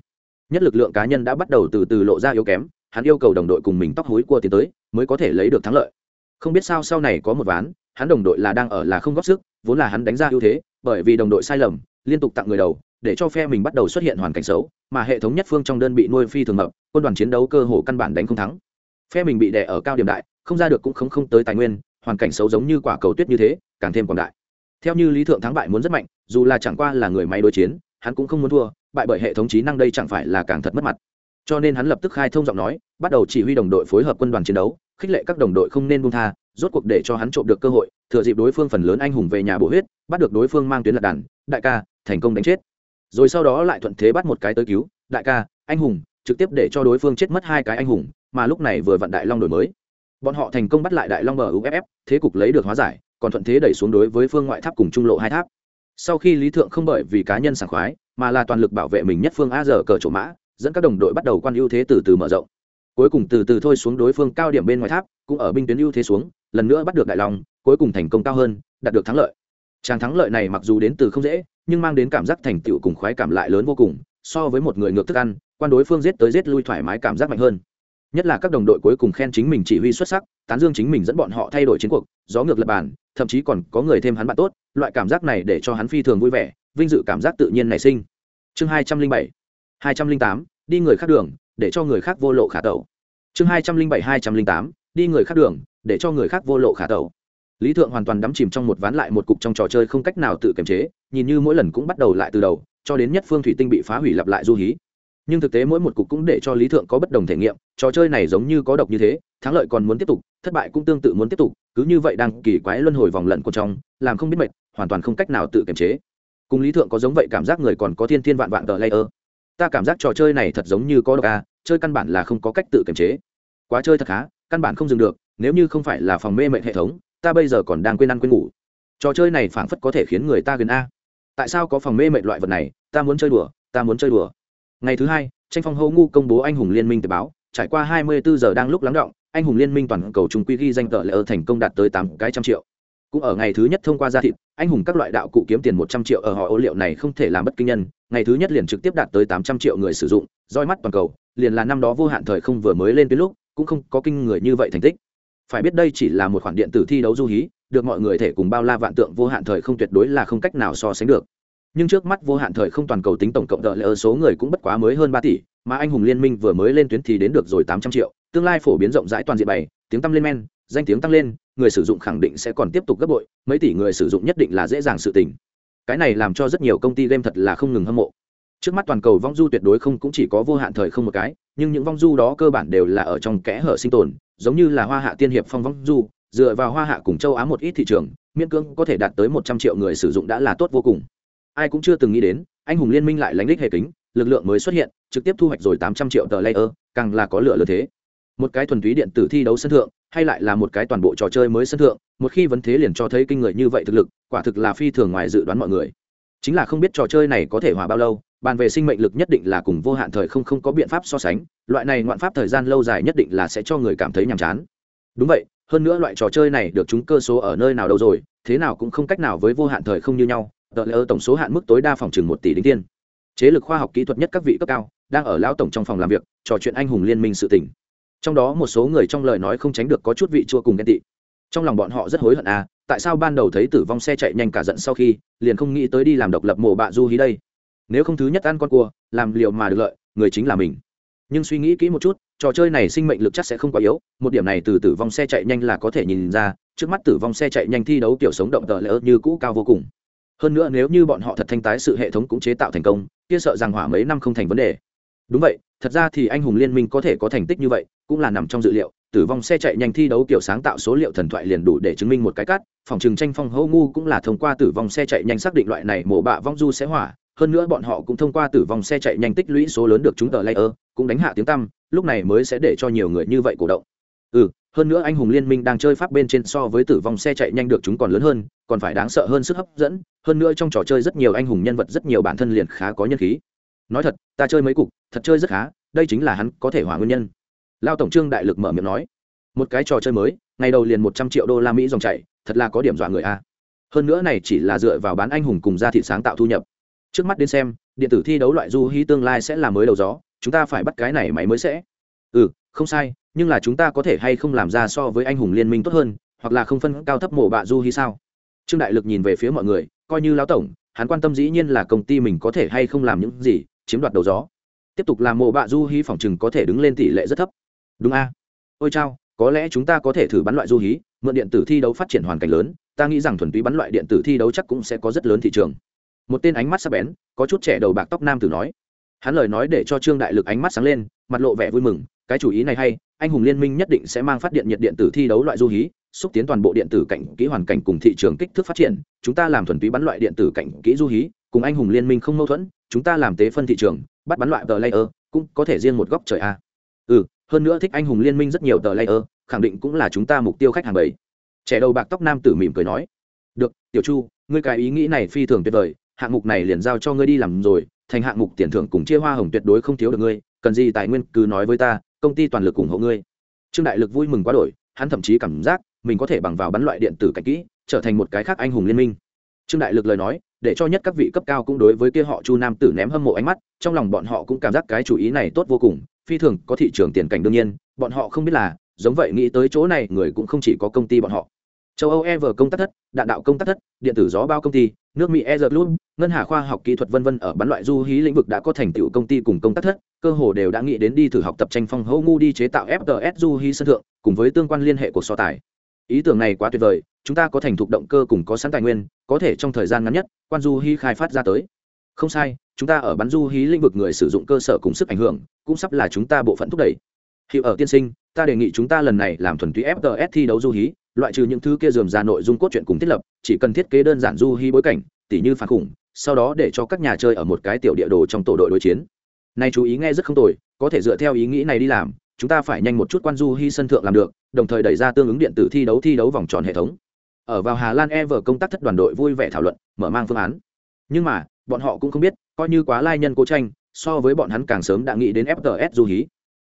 Nhất lực lượng cá nhân đã bắt đầu từ từ lộ ra yếu kém, hắn yêu cầu đồng đội cùng mình tóc hối cua tiến tới, mới có thể lấy được thắng lợi. Không biết sao sau này có một ván hắn đồng đội là đang ở là không góp sức, vốn là hắn đánh ra ưu thế, bởi vì đồng đội sai lầm, liên tục tặng người đầu, để cho phe mình bắt đầu xuất hiện hoàn cảnh xấu, mà hệ thống nhất phương trong đơn bị nuôi phi thường mập, quân đoàn chiến đấu cơ hồ căn bản đánh không thắng. Phe mình bị đè ở cao điểm đại, không ra được cũng không không tới tài nguyên, hoàn cảnh xấu giống như quả cầu tuyết như thế, càng thêm quảng đại. Theo như lý thượng thắng bại muốn rất mạnh, dù là chẳng qua là người máy đối chiến, hắn cũng không muốn thua, bại bởi hệ thống trí năng đây chẳng phải là càng thật mất mặt. Cho nên hắn lập tức khai thông giọng nói, bắt đầu chỉ huy đồng đội phối hợp quân đoàn chiến đấu khích lệ các đồng đội không nên buông tha, rốt cuộc để cho hắn trộm được cơ hội, thừa dịp đối phương phần lớn anh hùng về nhà bổ huyết, bắt được đối phương mang tuyến lật đàn, đại ca, thành công đánh chết. Rồi sau đó lại thuận thế bắt một cái tới cứu, đại ca, anh hùng, trực tiếp để cho đối phương chết mất hai cái anh hùng, mà lúc này vừa vặn đại long đổi mới. Bọn họ thành công bắt lại đại long bờ uff thế cục lấy được hóa giải, còn thuận thế đẩy xuống đối với phương ngoại tháp cùng trung lộ hai tháp. Sau khi lý thượng không bởi vì cá nhân sảng khoái, mà là toàn lực bảo vệ mình nhất phương a giờ cờ chỗ mã, dẫn các đồng đội bắt đầu quan ưu thế từ từ mở rộng cuối cùng từ từ thôi xuống đối phương cao điểm bên ngoài tháp, cũng ở binh tuyến ưu thế xuống, lần nữa bắt được đại long cuối cùng thành công cao hơn, đạt được thắng lợi. Tràng thắng lợi này mặc dù đến từ không dễ, nhưng mang đến cảm giác thành tựu cùng khoái cảm lại lớn vô cùng, so với một người ngược thức ăn, quan đối phương giết tới giết lui thoải mái cảm giác mạnh hơn. Nhất là các đồng đội cuối cùng khen chính mình chỉ huy xuất sắc, tán dương chính mình dẫn bọn họ thay đổi chiến cuộc, gió ngược lập bàn, thậm chí còn có người thêm hắn bạn tốt, loại cảm giác này để cho hắn phi thường vui vẻ, vinh dự cảm giác tự nhiên nảy sinh. Chương hai trăm linh bảy, hai trăm linh tám, đi người khác đường để cho người khác vô lộ khả tẩu. Chương hai trăm linh bảy, hai trăm linh tám, đi người khác đường, để cho người khác vô lộ khả tẩu. Lý thượng hoàn toàn đắm chìm trong một ván lại một cục trong trò chơi không cách nào tự kiềm chế, nhìn như mỗi lần cũng bắt đầu lại từ đầu, cho đến nhất phương thủy tinh bị phá hủy lặp lại du hí. Nhưng thực tế mỗi một cục cũng để cho lý thượng có bất đồng thể nghiệm, trò chơi này giống như có độc như thế, thắng lợi còn muốn tiếp tục, thất bại cũng tương tự muốn tiếp tục, cứ như vậy đang kỳ quái luân hồi vòng lận của trong, làm không biết mệt, hoàn toàn không cách nào tự kiềm chế. Cùng lý thượng có giống vậy cảm giác người còn có thiên thiên vạn vạn tờ layer ta cảm giác trò chơi này thật giống như có độc a, chơi căn bản là không có cách tự kiềm chế. Quá chơi thật khá, căn bản không dừng được, nếu như không phải là phòng mê mệnh hệ thống, ta bây giờ còn đang quên ăn quên ngủ. Trò chơi này phảng phất có thể khiến người ta gần a. Tại sao có phòng mê mệnh loại vật này, ta muốn chơi đùa, ta muốn chơi đùa. Ngày thứ hai, tranh phong hô ngu công bố anh hùng liên minh tờ báo, trải qua 24 giờ đang lúc lắng động, anh hùng liên minh toàn cầu trung quy ghi danh tờ lỡ thành công đạt tới tám cái trăm triệu cũng ở ngày thứ nhất thông qua gia thịt, anh hùng các loại đạo cụ kiếm tiền một trăm triệu ở họ ô liệu này không thể làm bất kinh nhân, ngày thứ nhất liền trực tiếp đạt tới tám trăm triệu người sử dụng, roi mắt toàn cầu, liền là năm đó vô hạn thời không vừa mới lên tới lúc, cũng không có kinh người như vậy thành tích. Phải biết đây chỉ là một khoản điện tử thi đấu du hí, được mọi người thể cùng bao la vạn tượng vô hạn thời không tuyệt đối là không cách nào so sánh được. Nhưng trước mắt vô hạn thời không toàn cầu tính tổng cộng đợi lỡ số người cũng bất quá mới hơn ba tỷ, mà anh hùng liên minh vừa mới lên tuyến thì đến được rồi tám trăm triệu, tương lai phổ biến rộng rãi toàn diện bày, tiếng tăm lên men, danh tiếng tăng lên người sử dụng khẳng định sẽ còn tiếp tục gấp bội, mấy tỷ người sử dụng nhất định là dễ dàng sự tình. Cái này làm cho rất nhiều công ty game thật là không ngừng hâm mộ. Trước mắt toàn cầu vong du tuyệt đối không cũng chỉ có vô hạn thời không một cái, nhưng những vong du đó cơ bản đều là ở trong kẽ hở sinh tồn, giống như là hoa hạ tiên hiệp phong vong du, dựa vào hoa hạ cùng châu á một ít thị trường, miễn cưỡng có thể đạt tới một trăm triệu người sử dụng đã là tốt vô cùng. Ai cũng chưa từng nghĩ đến, anh hùng liên minh lại lánh đích hệ kính, lực lượng mới xuất hiện, trực tiếp thu hoạch rồi tám trăm triệu tờ layer, càng là có lựa lợi thế. Một cái thuần túy điện tử thi đấu sân thượng hay lại là một cái toàn bộ trò chơi mới sân thượng, một khi vấn thế liền cho thấy kinh người như vậy thực lực, quả thực là phi thường ngoài dự đoán mọi người. Chính là không biết trò chơi này có thể hòa bao lâu, bàn về sinh mệnh lực nhất định là cùng vô hạn thời không không có biện pháp so sánh, loại này ngoạn pháp thời gian lâu dài nhất định là sẽ cho người cảm thấy nhàm chán. Đúng vậy, hơn nữa loại trò chơi này được chúng cơ số ở nơi nào đâu rồi, thế nào cũng không cách nào với vô hạn thời không như nhau, tờ lỡ tổng số hạn mức tối đa phòng chừng một tỷ đính tiên. Chế lực khoa học kỹ thuật nhất các vị cấp cao, đang ở lão tổng trong phòng làm việc, trò chuyện anh hùng liên minh sự tỉnh trong đó một số người trong lời nói không tránh được có chút vị chua cùng ghen tị. Trong lòng bọn họ rất hối hận à tại sao ban đầu thấy tử vong xe chạy nhanh cả giận sau khi, liền không nghĩ tới đi làm độc lập mổ bạ du hí đây. Nếu không thứ nhất ăn con cua, làm liều mà được lợi, người chính là mình. Nhưng suy nghĩ kỹ một chút, trò chơi này sinh mệnh lực chắc sẽ không quá yếu, một điểm này từ tử vong xe chạy nhanh là có thể nhìn ra, trước mắt tử vong xe chạy nhanh thi đấu kiểu sống động tờ lỡ như cũ cao vô cùng. Hơn nữa nếu như bọn họ thật thanh tái sự hệ thống cũng chế tạo thành công, kia sợ rằng hỏa mấy năm không thành vấn đề. Đúng vậy, thật ra thì anh hùng liên minh có thể có thành tích như vậy cũng là nằm trong dự liệu, tử vong xe chạy nhanh thi đấu kiểu sáng tạo số liệu thần thoại liền đủ để chứng minh một cái cắt, phòng trừng tranh phong hô ngu cũng là thông qua tử vong xe chạy nhanh xác định loại này mổ bạ vong du sẽ hỏa, hơn nữa bọn họ cũng thông qua tử vong xe chạy nhanh tích lũy số lớn được chúng tờ layer, cũng đánh hạ tiếng tăm, lúc này mới sẽ để cho nhiều người như vậy cổ động. Ừ hơn nữa anh hùng liên minh đang chơi pháp bên trên so với tử vong xe chạy nhanh được chúng còn lớn hơn, còn phải đáng sợ hơn sức hấp dẫn, hơn nữa trong trò chơi rất nhiều anh hùng nhân vật rất nhiều bản thân liền khá có nhân khí. Nói thật, ta chơi mấy cục, thật chơi rất khá, đây chính là hắn có thể hỏa nguyên nhân lao tổng trương đại lực mở miệng nói, một cái trò chơi mới, ngày đầu liền một trăm triệu đô la mỹ dòng chảy, thật là có điểm dọa người a. Hơn nữa này chỉ là dựa vào bán anh hùng cùng gia thị sáng tạo thu nhập. Trước mắt đến xem, điện tử thi đấu loại du hí tương lai sẽ là mới đầu gió, chúng ta phải bắt cái này máy mới sẽ. Ừ không sai, nhưng là chúng ta có thể hay không làm ra so với anh hùng liên minh tốt hơn, hoặc là không phân cao thấp mổ bạ du hí sao? Trương đại lực nhìn về phía mọi người, coi như lão tổng, hắn quan tâm dĩ nhiên là công ty mình có thể hay không làm những gì, chiếm đoạt đầu gió. Tiếp tục làm mộ bạ du hí phòng chừng có thể đứng lên tỷ lệ rất thấp đúng a. Ôi chao, có lẽ chúng ta có thể thử bắn loại du hí, mượn điện tử thi đấu phát triển hoàn cảnh lớn, ta nghĩ rằng thuần túy bắn loại điện tử thi đấu chắc cũng sẽ có rất lớn thị trường. Một tên ánh mắt sắc bén, có chút trẻ đầu bạc tóc nam tử nói. Hắn lời nói để cho trương đại lực ánh mắt sáng lên, mặt lộ vẻ vui mừng, cái chủ ý này hay, anh hùng liên minh nhất định sẽ mang phát điện nhiệt điện tử thi đấu loại du hí, xúc tiến toàn bộ điện tử cảnh kỹ hoàn cảnh cùng thị trường kích thước phát triển, chúng ta làm thuần túy bắn loại điện tử cảnh kỹ du hí, cùng anh hùng liên minh không mâu thuẫn, chúng ta làm tế phân thị trường, bắt bắn loại tờ layer cũng có thể riêng một góc trời a. Ừ hơn nữa thích anh hùng liên minh rất nhiều tờ layer, khẳng định cũng là chúng ta mục tiêu khách hàng bảy. Trẻ đầu bạc tóc nam tử mỉm cười nói, được, tiểu chu, ngươi cái ý nghĩ này phi thường tuyệt vời, hạng mục này liền giao cho ngươi đi làm rồi, thành hạng mục tiền thưởng cùng chia hoa hồng tuyệt đối không thiếu được ngươi, cần gì tài nguyên cứ nói với ta, công ty toàn lực ủng hộ ngươi. Trương đại lực vui mừng quá đổi, hắn thậm chí cảm giác mình có thể bằng vào bắn loại điện tử cảnh kỹ, trở thành một cái khác anh hùng liên minh. Trương đại lực lời nói để cho nhất các vị cấp cao cũng đối với kia họ chu nam tử ném hâm mộ ánh mắt, trong lòng bọn họ cũng cảm giác cái chủ ý này tốt vô cùng, phi thường, có thị trường tiền cảnh đương nhiên, bọn họ không biết là, giống vậy nghĩ tới chỗ này, người cũng không chỉ có công ty bọn họ. Châu âu ever công tác thất, đạn đạo công tác thất, điện tử gió bao công ty, nước mỹ ever club ngân hà khoa học kỹ thuật vân vân ở bắn loại du hí lĩnh vực đã có thành tựu công ty cùng công tác thất, cơ hồ đều đã nghĩ đến đi thử học tập tranh phong hậu ngu đi chế tạo fts du hí sân thượng, cùng với tương quan liên hệ của so tài ý tưởng này quá tuyệt vời, chúng ta có thành thục động cơ cùng có sẵn tài nguyên, có thể trong thời gian ngắn nhất, quan du hí khai phát ra tới. Không sai, chúng ta ở bắn du hí lĩnh vực người sử dụng cơ sở cùng sức ảnh hưởng, cũng sắp là chúng ta bộ phận thúc đẩy. Hiệu ở tiên sinh, ta đề nghị chúng ta lần này làm thuần túy fts thi đấu du hí loại trừ những thứ kia dườm ra nội dung cốt truyện cùng thiết lập, chỉ cần thiết kế đơn giản du hí bối cảnh, tỉ như phản khủng, sau đó để cho các nhà chơi ở một cái tiểu địa đồ trong tổ đội đối chiến. Này chú ý nghe rất không tồi, có thể dựa theo ý nghĩ này đi làm chúng ta phải nhanh một chút quan du hy sân thượng làm được, đồng thời đẩy ra tương ứng điện tử thi đấu thi đấu vòng tròn hệ thống. Ở vào hà lan ever công tác thất đoàn đội vui vẻ thảo luận, mở mang phương án. Nhưng mà, bọn họ cũng không biết, coi như quá lai nhân cố tranh, so với bọn hắn càng sớm đã nghĩ đến fts du hí.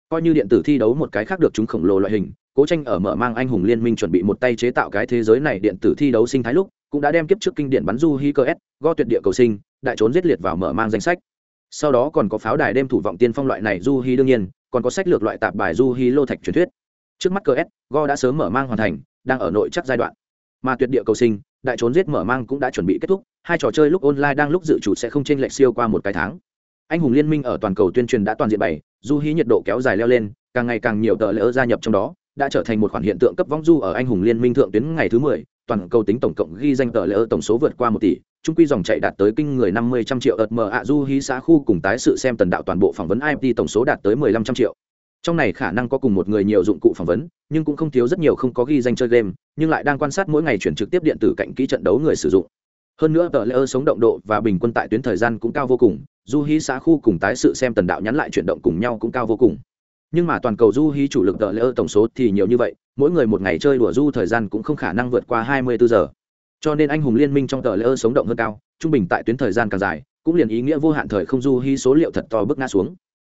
Coi như điện tử thi đấu một cái khác được chúng khổng lồ loại hình, cố tranh ở mở mang anh hùng liên minh chuẩn bị một tay chế tạo cái thế giới này điện tử thi đấu sinh thái lúc, cũng đã đem kiếp trước kinh điển bắn du hi cơ s, go tuyệt địa cầu sinh, đại trốn giết liệt vào mở mang danh sách. Sau đó còn có pháo đài đêm thủ vọng tiên phong loại này du hi đương nhiên còn có sách lược loại tạp bài du hí lô thạch truyền thuyết. Trước mắt cơ s, go đã sớm mở mang hoàn thành, đang ở nội chắc giai đoạn. Mà tuyệt địa cầu sinh, đại trốn giết mở mang cũng đã chuẩn bị kết thúc, hai trò chơi lúc online đang lúc dự chủ sẽ không chênh lệch siêu qua một cái tháng. Anh hùng liên minh ở toàn cầu tuyên truyền đã toàn diện bày du hí nhiệt độ kéo dài leo lên, càng ngày càng nhiều tờ lỡ gia nhập trong đó, đã trở thành một khoản hiện tượng cấp vong du ở anh hùng liên minh thượng tuyến ngày thứ mười, toàn cầu tính tổng cộng ghi danh tờ lỡ tổng số vượt qua một tỷ trung quy dòng chạy đạt tới kinh người năm mươi trăm triệu ợt mờ ạ du hí xã khu cùng tái sự xem tần đạo toàn bộ phỏng vấn imt tổng số đạt tới mười lăm trăm triệu. Trong này khả năng có cùng một người nhiều dụng cụ phỏng vấn, nhưng cũng không thiếu rất nhiều không có ghi danh chơi game, nhưng lại đang quan sát mỗi ngày chuyển trực tiếp điện tử cạnh kỹ trận đấu người sử dụng. Hơn nữa, tờ layer sống động độ và bình quân tại tuyến thời gian cũng cao vô cùng, du hí xã khu cùng tái sự xem tần đạo nhắn lại chuyển động cùng nhau cũng cao vô cùng. Nhưng mà toàn cầu du hí chủ lực tờ layer tổng số thì nhiều như vậy, mỗi người một ngày chơi đùa du thời gian cũng không khả năng vượt qua hai mươi bốn giờ cho nên anh hùng liên minh trong tờ lỡ sống động hơn cao, trung bình tại tuyến thời gian càng dài, cũng liền ý nghĩa vô hạn thời không du hy số liệu thật to bước ngã xuống.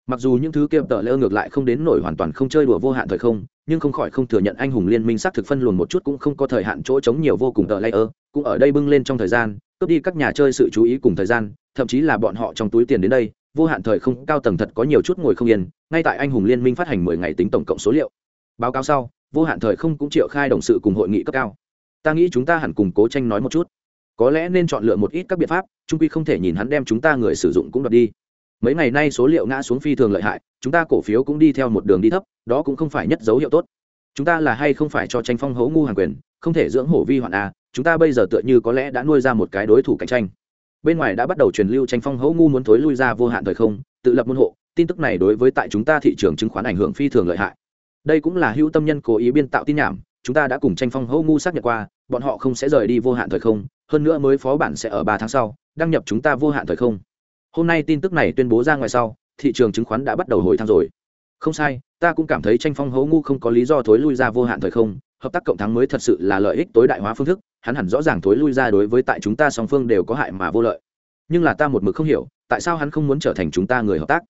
Mặc dù những thứ kia tờ lỡ ngược lại không đến nổi hoàn toàn không chơi đùa vô hạn thời không, nhưng không khỏi không thừa nhận anh hùng liên minh xác thực phân luồn một chút cũng không có thời hạn chỗ chống nhiều vô cùng tờ layer cũng ở đây bưng lên trong thời gian, cướp đi các nhà chơi sự chú ý cùng thời gian, thậm chí là bọn họ trong túi tiền đến đây, vô hạn thời không cao tầng thật có nhiều chút ngồi không yên, ngay tại anh hùng liên minh phát hành mười ngày tính tổng cộng số liệu. Báo cáo sau, vô hạn thời không cũng triệu khai đồng sự cùng hội nghị cấp cao ta nghĩ chúng ta hẳn cùng cố tranh nói một chút. Có lẽ nên chọn lựa một ít các biện pháp trung quy không thể nhìn hắn đem chúng ta người sử dụng cũng đoạt đi. Mấy ngày nay số liệu ngã xuống phi thường lợi hại, chúng ta cổ phiếu cũng đi theo một đường đi thấp, đó cũng không phải nhất dấu hiệu tốt. Chúng ta là hay không phải cho tranh phong hấu ngu hàng quyền, không thể dưỡng hổ vi hoạn a chúng ta bây giờ tựa như có lẽ đã nuôi ra một cái đối thủ cạnh tranh. Bên ngoài đã bắt đầu truyền lưu tranh phong hấu ngu muốn thối lui ra vô hạn thời không, tự lập môn hộ, tin tức này đối với tại chúng ta thị trường chứng khoán ảnh hưởng phi thường lợi hại. Đây cũng là hữu tâm nhân cố ý biên tạo tin nhảm chúng ta đã cùng tranh phong hô ngu xác nhận qua, bọn họ không sẽ rời đi vô hạn thời không, hơn nữa mới phó bản sẽ ở ba tháng sau, đăng nhập chúng ta vô hạn thời không. Hôm nay tin tức này tuyên bố ra ngoài sau, thị trường chứng khoán đã bắt đầu hồi thăng rồi. Không sai, ta cũng cảm thấy tranh phong hấu ngu không có lý do thối lui ra vô hạn thời không, hợp tác cộng thắng mới thật sự là lợi ích tối đại hóa phương thức, hắn hẳn rõ ràng thối lui ra đối với tại chúng ta song phương đều có hại mà vô lợi. Nhưng là ta một mực không hiểu, tại sao hắn không muốn trở thành chúng ta người hợp tác?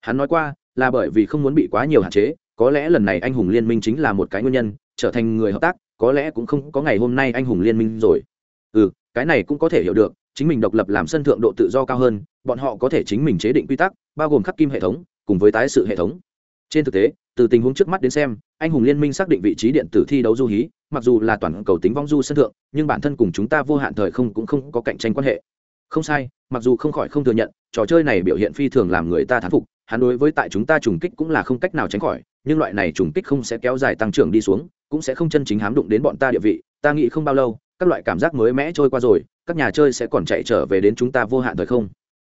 Hắn nói qua, là bởi vì không muốn bị quá nhiều hạn chế, có lẽ lần này anh hùng liên minh chính là một cái nguyên nhân trở thành người hợp tác, có lẽ cũng không có ngày hôm nay anh hùng liên minh rồi. Ừ cái này cũng có thể hiểu được, chính mình độc lập làm sân thượng độ tự do cao hơn, bọn họ có thể chính mình chế định quy tắc, bao gồm khắc kim hệ thống, cùng với tái sự hệ thống. Trên thực tế, từ tình huống trước mắt đến xem, anh hùng liên minh xác định vị trí điện tử thi đấu du hí, mặc dù là toàn cầu tính vong du sân thượng, nhưng bản thân cùng chúng ta vô hạn thời không cũng không có cạnh tranh quan hệ. Không sai, mặc dù không khỏi không thừa nhận, trò chơi này biểu hiện phi thường làm người ta thán phục, hắn đối với tại chúng ta trùng kích cũng là không cách nào tránh khỏi, nhưng loại này trùng kích không sẽ kéo dài tăng trưởng đi xuống cũng sẽ không chân chính hám đụng đến bọn ta địa vị, ta nghĩ không bao lâu, các loại cảm giác mới mẽ trôi qua rồi, các nhà chơi sẽ còn chạy trở về đến chúng ta vô hạn thời không.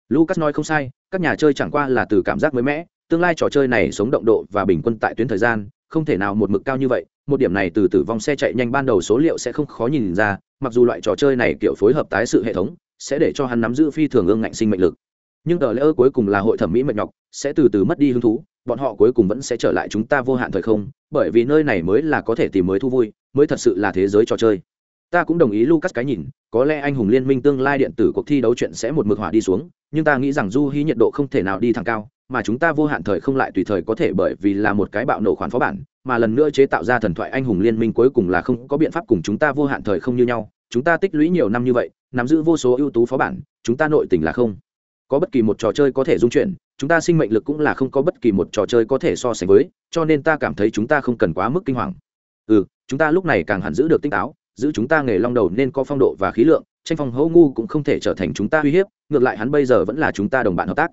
Lucas nói không sai, các nhà chơi chẳng qua là từ cảm giác mới mẽ tương lai trò chơi này sống động độ và bình quân tại tuyến thời gian, không thể nào một mực cao như vậy, một điểm này từ tử vong xe chạy nhanh ban đầu số liệu sẽ không khó nhìn ra, mặc dù loại trò chơi này kiểu phối hợp tái sự hệ thống, sẽ để cho hắn nắm giữ phi thường ương ngạnh sinh mệnh lực. Nhưng tờ lễ ơ cuối cùng là hội thẩm mỹ mệt nhọc, sẽ từ từ mất đi hứng thú bọn họ cuối cùng vẫn sẽ trở lại chúng ta vô hạn thời không, bởi vì nơi này mới là có thể tìm mới thú vui, mới thật sự là thế giới trò chơi. Ta cũng đồng ý lucas cái nhìn, có lẽ anh hùng liên minh tương lai điện tử cuộc thi đấu chuyện sẽ một mực hỏa đi xuống, nhưng ta nghĩ rằng du hy nhiệt độ không thể nào đi thẳng cao, mà chúng ta vô hạn thời không lại tùy thời có thể bởi vì là một cái bạo nổ khoản phó bản, mà lần nữa chế tạo ra thần thoại anh hùng liên minh cuối cùng là không có biện pháp cùng chúng ta vô hạn thời không như nhau. Chúng ta tích lũy nhiều năm như vậy, nắm giữ vô số ưu tú phó bản, chúng ta nội tình là không có bất kỳ một trò chơi có thể dung chuyển, chúng ta sinh mệnh lực cũng là không có bất kỳ một trò chơi có thể so sánh với, cho nên ta cảm thấy chúng ta không cần quá mức kinh hoàng. Ừ chúng ta lúc này càng hẳn giữ được tinh táo, giữ chúng ta nghề long đầu nên có phong độ và khí lượng, tranh phong hậu ngu cũng không thể trở thành chúng ta uy hiếp, ngược lại hắn bây giờ vẫn là chúng ta đồng bạn hợp tác.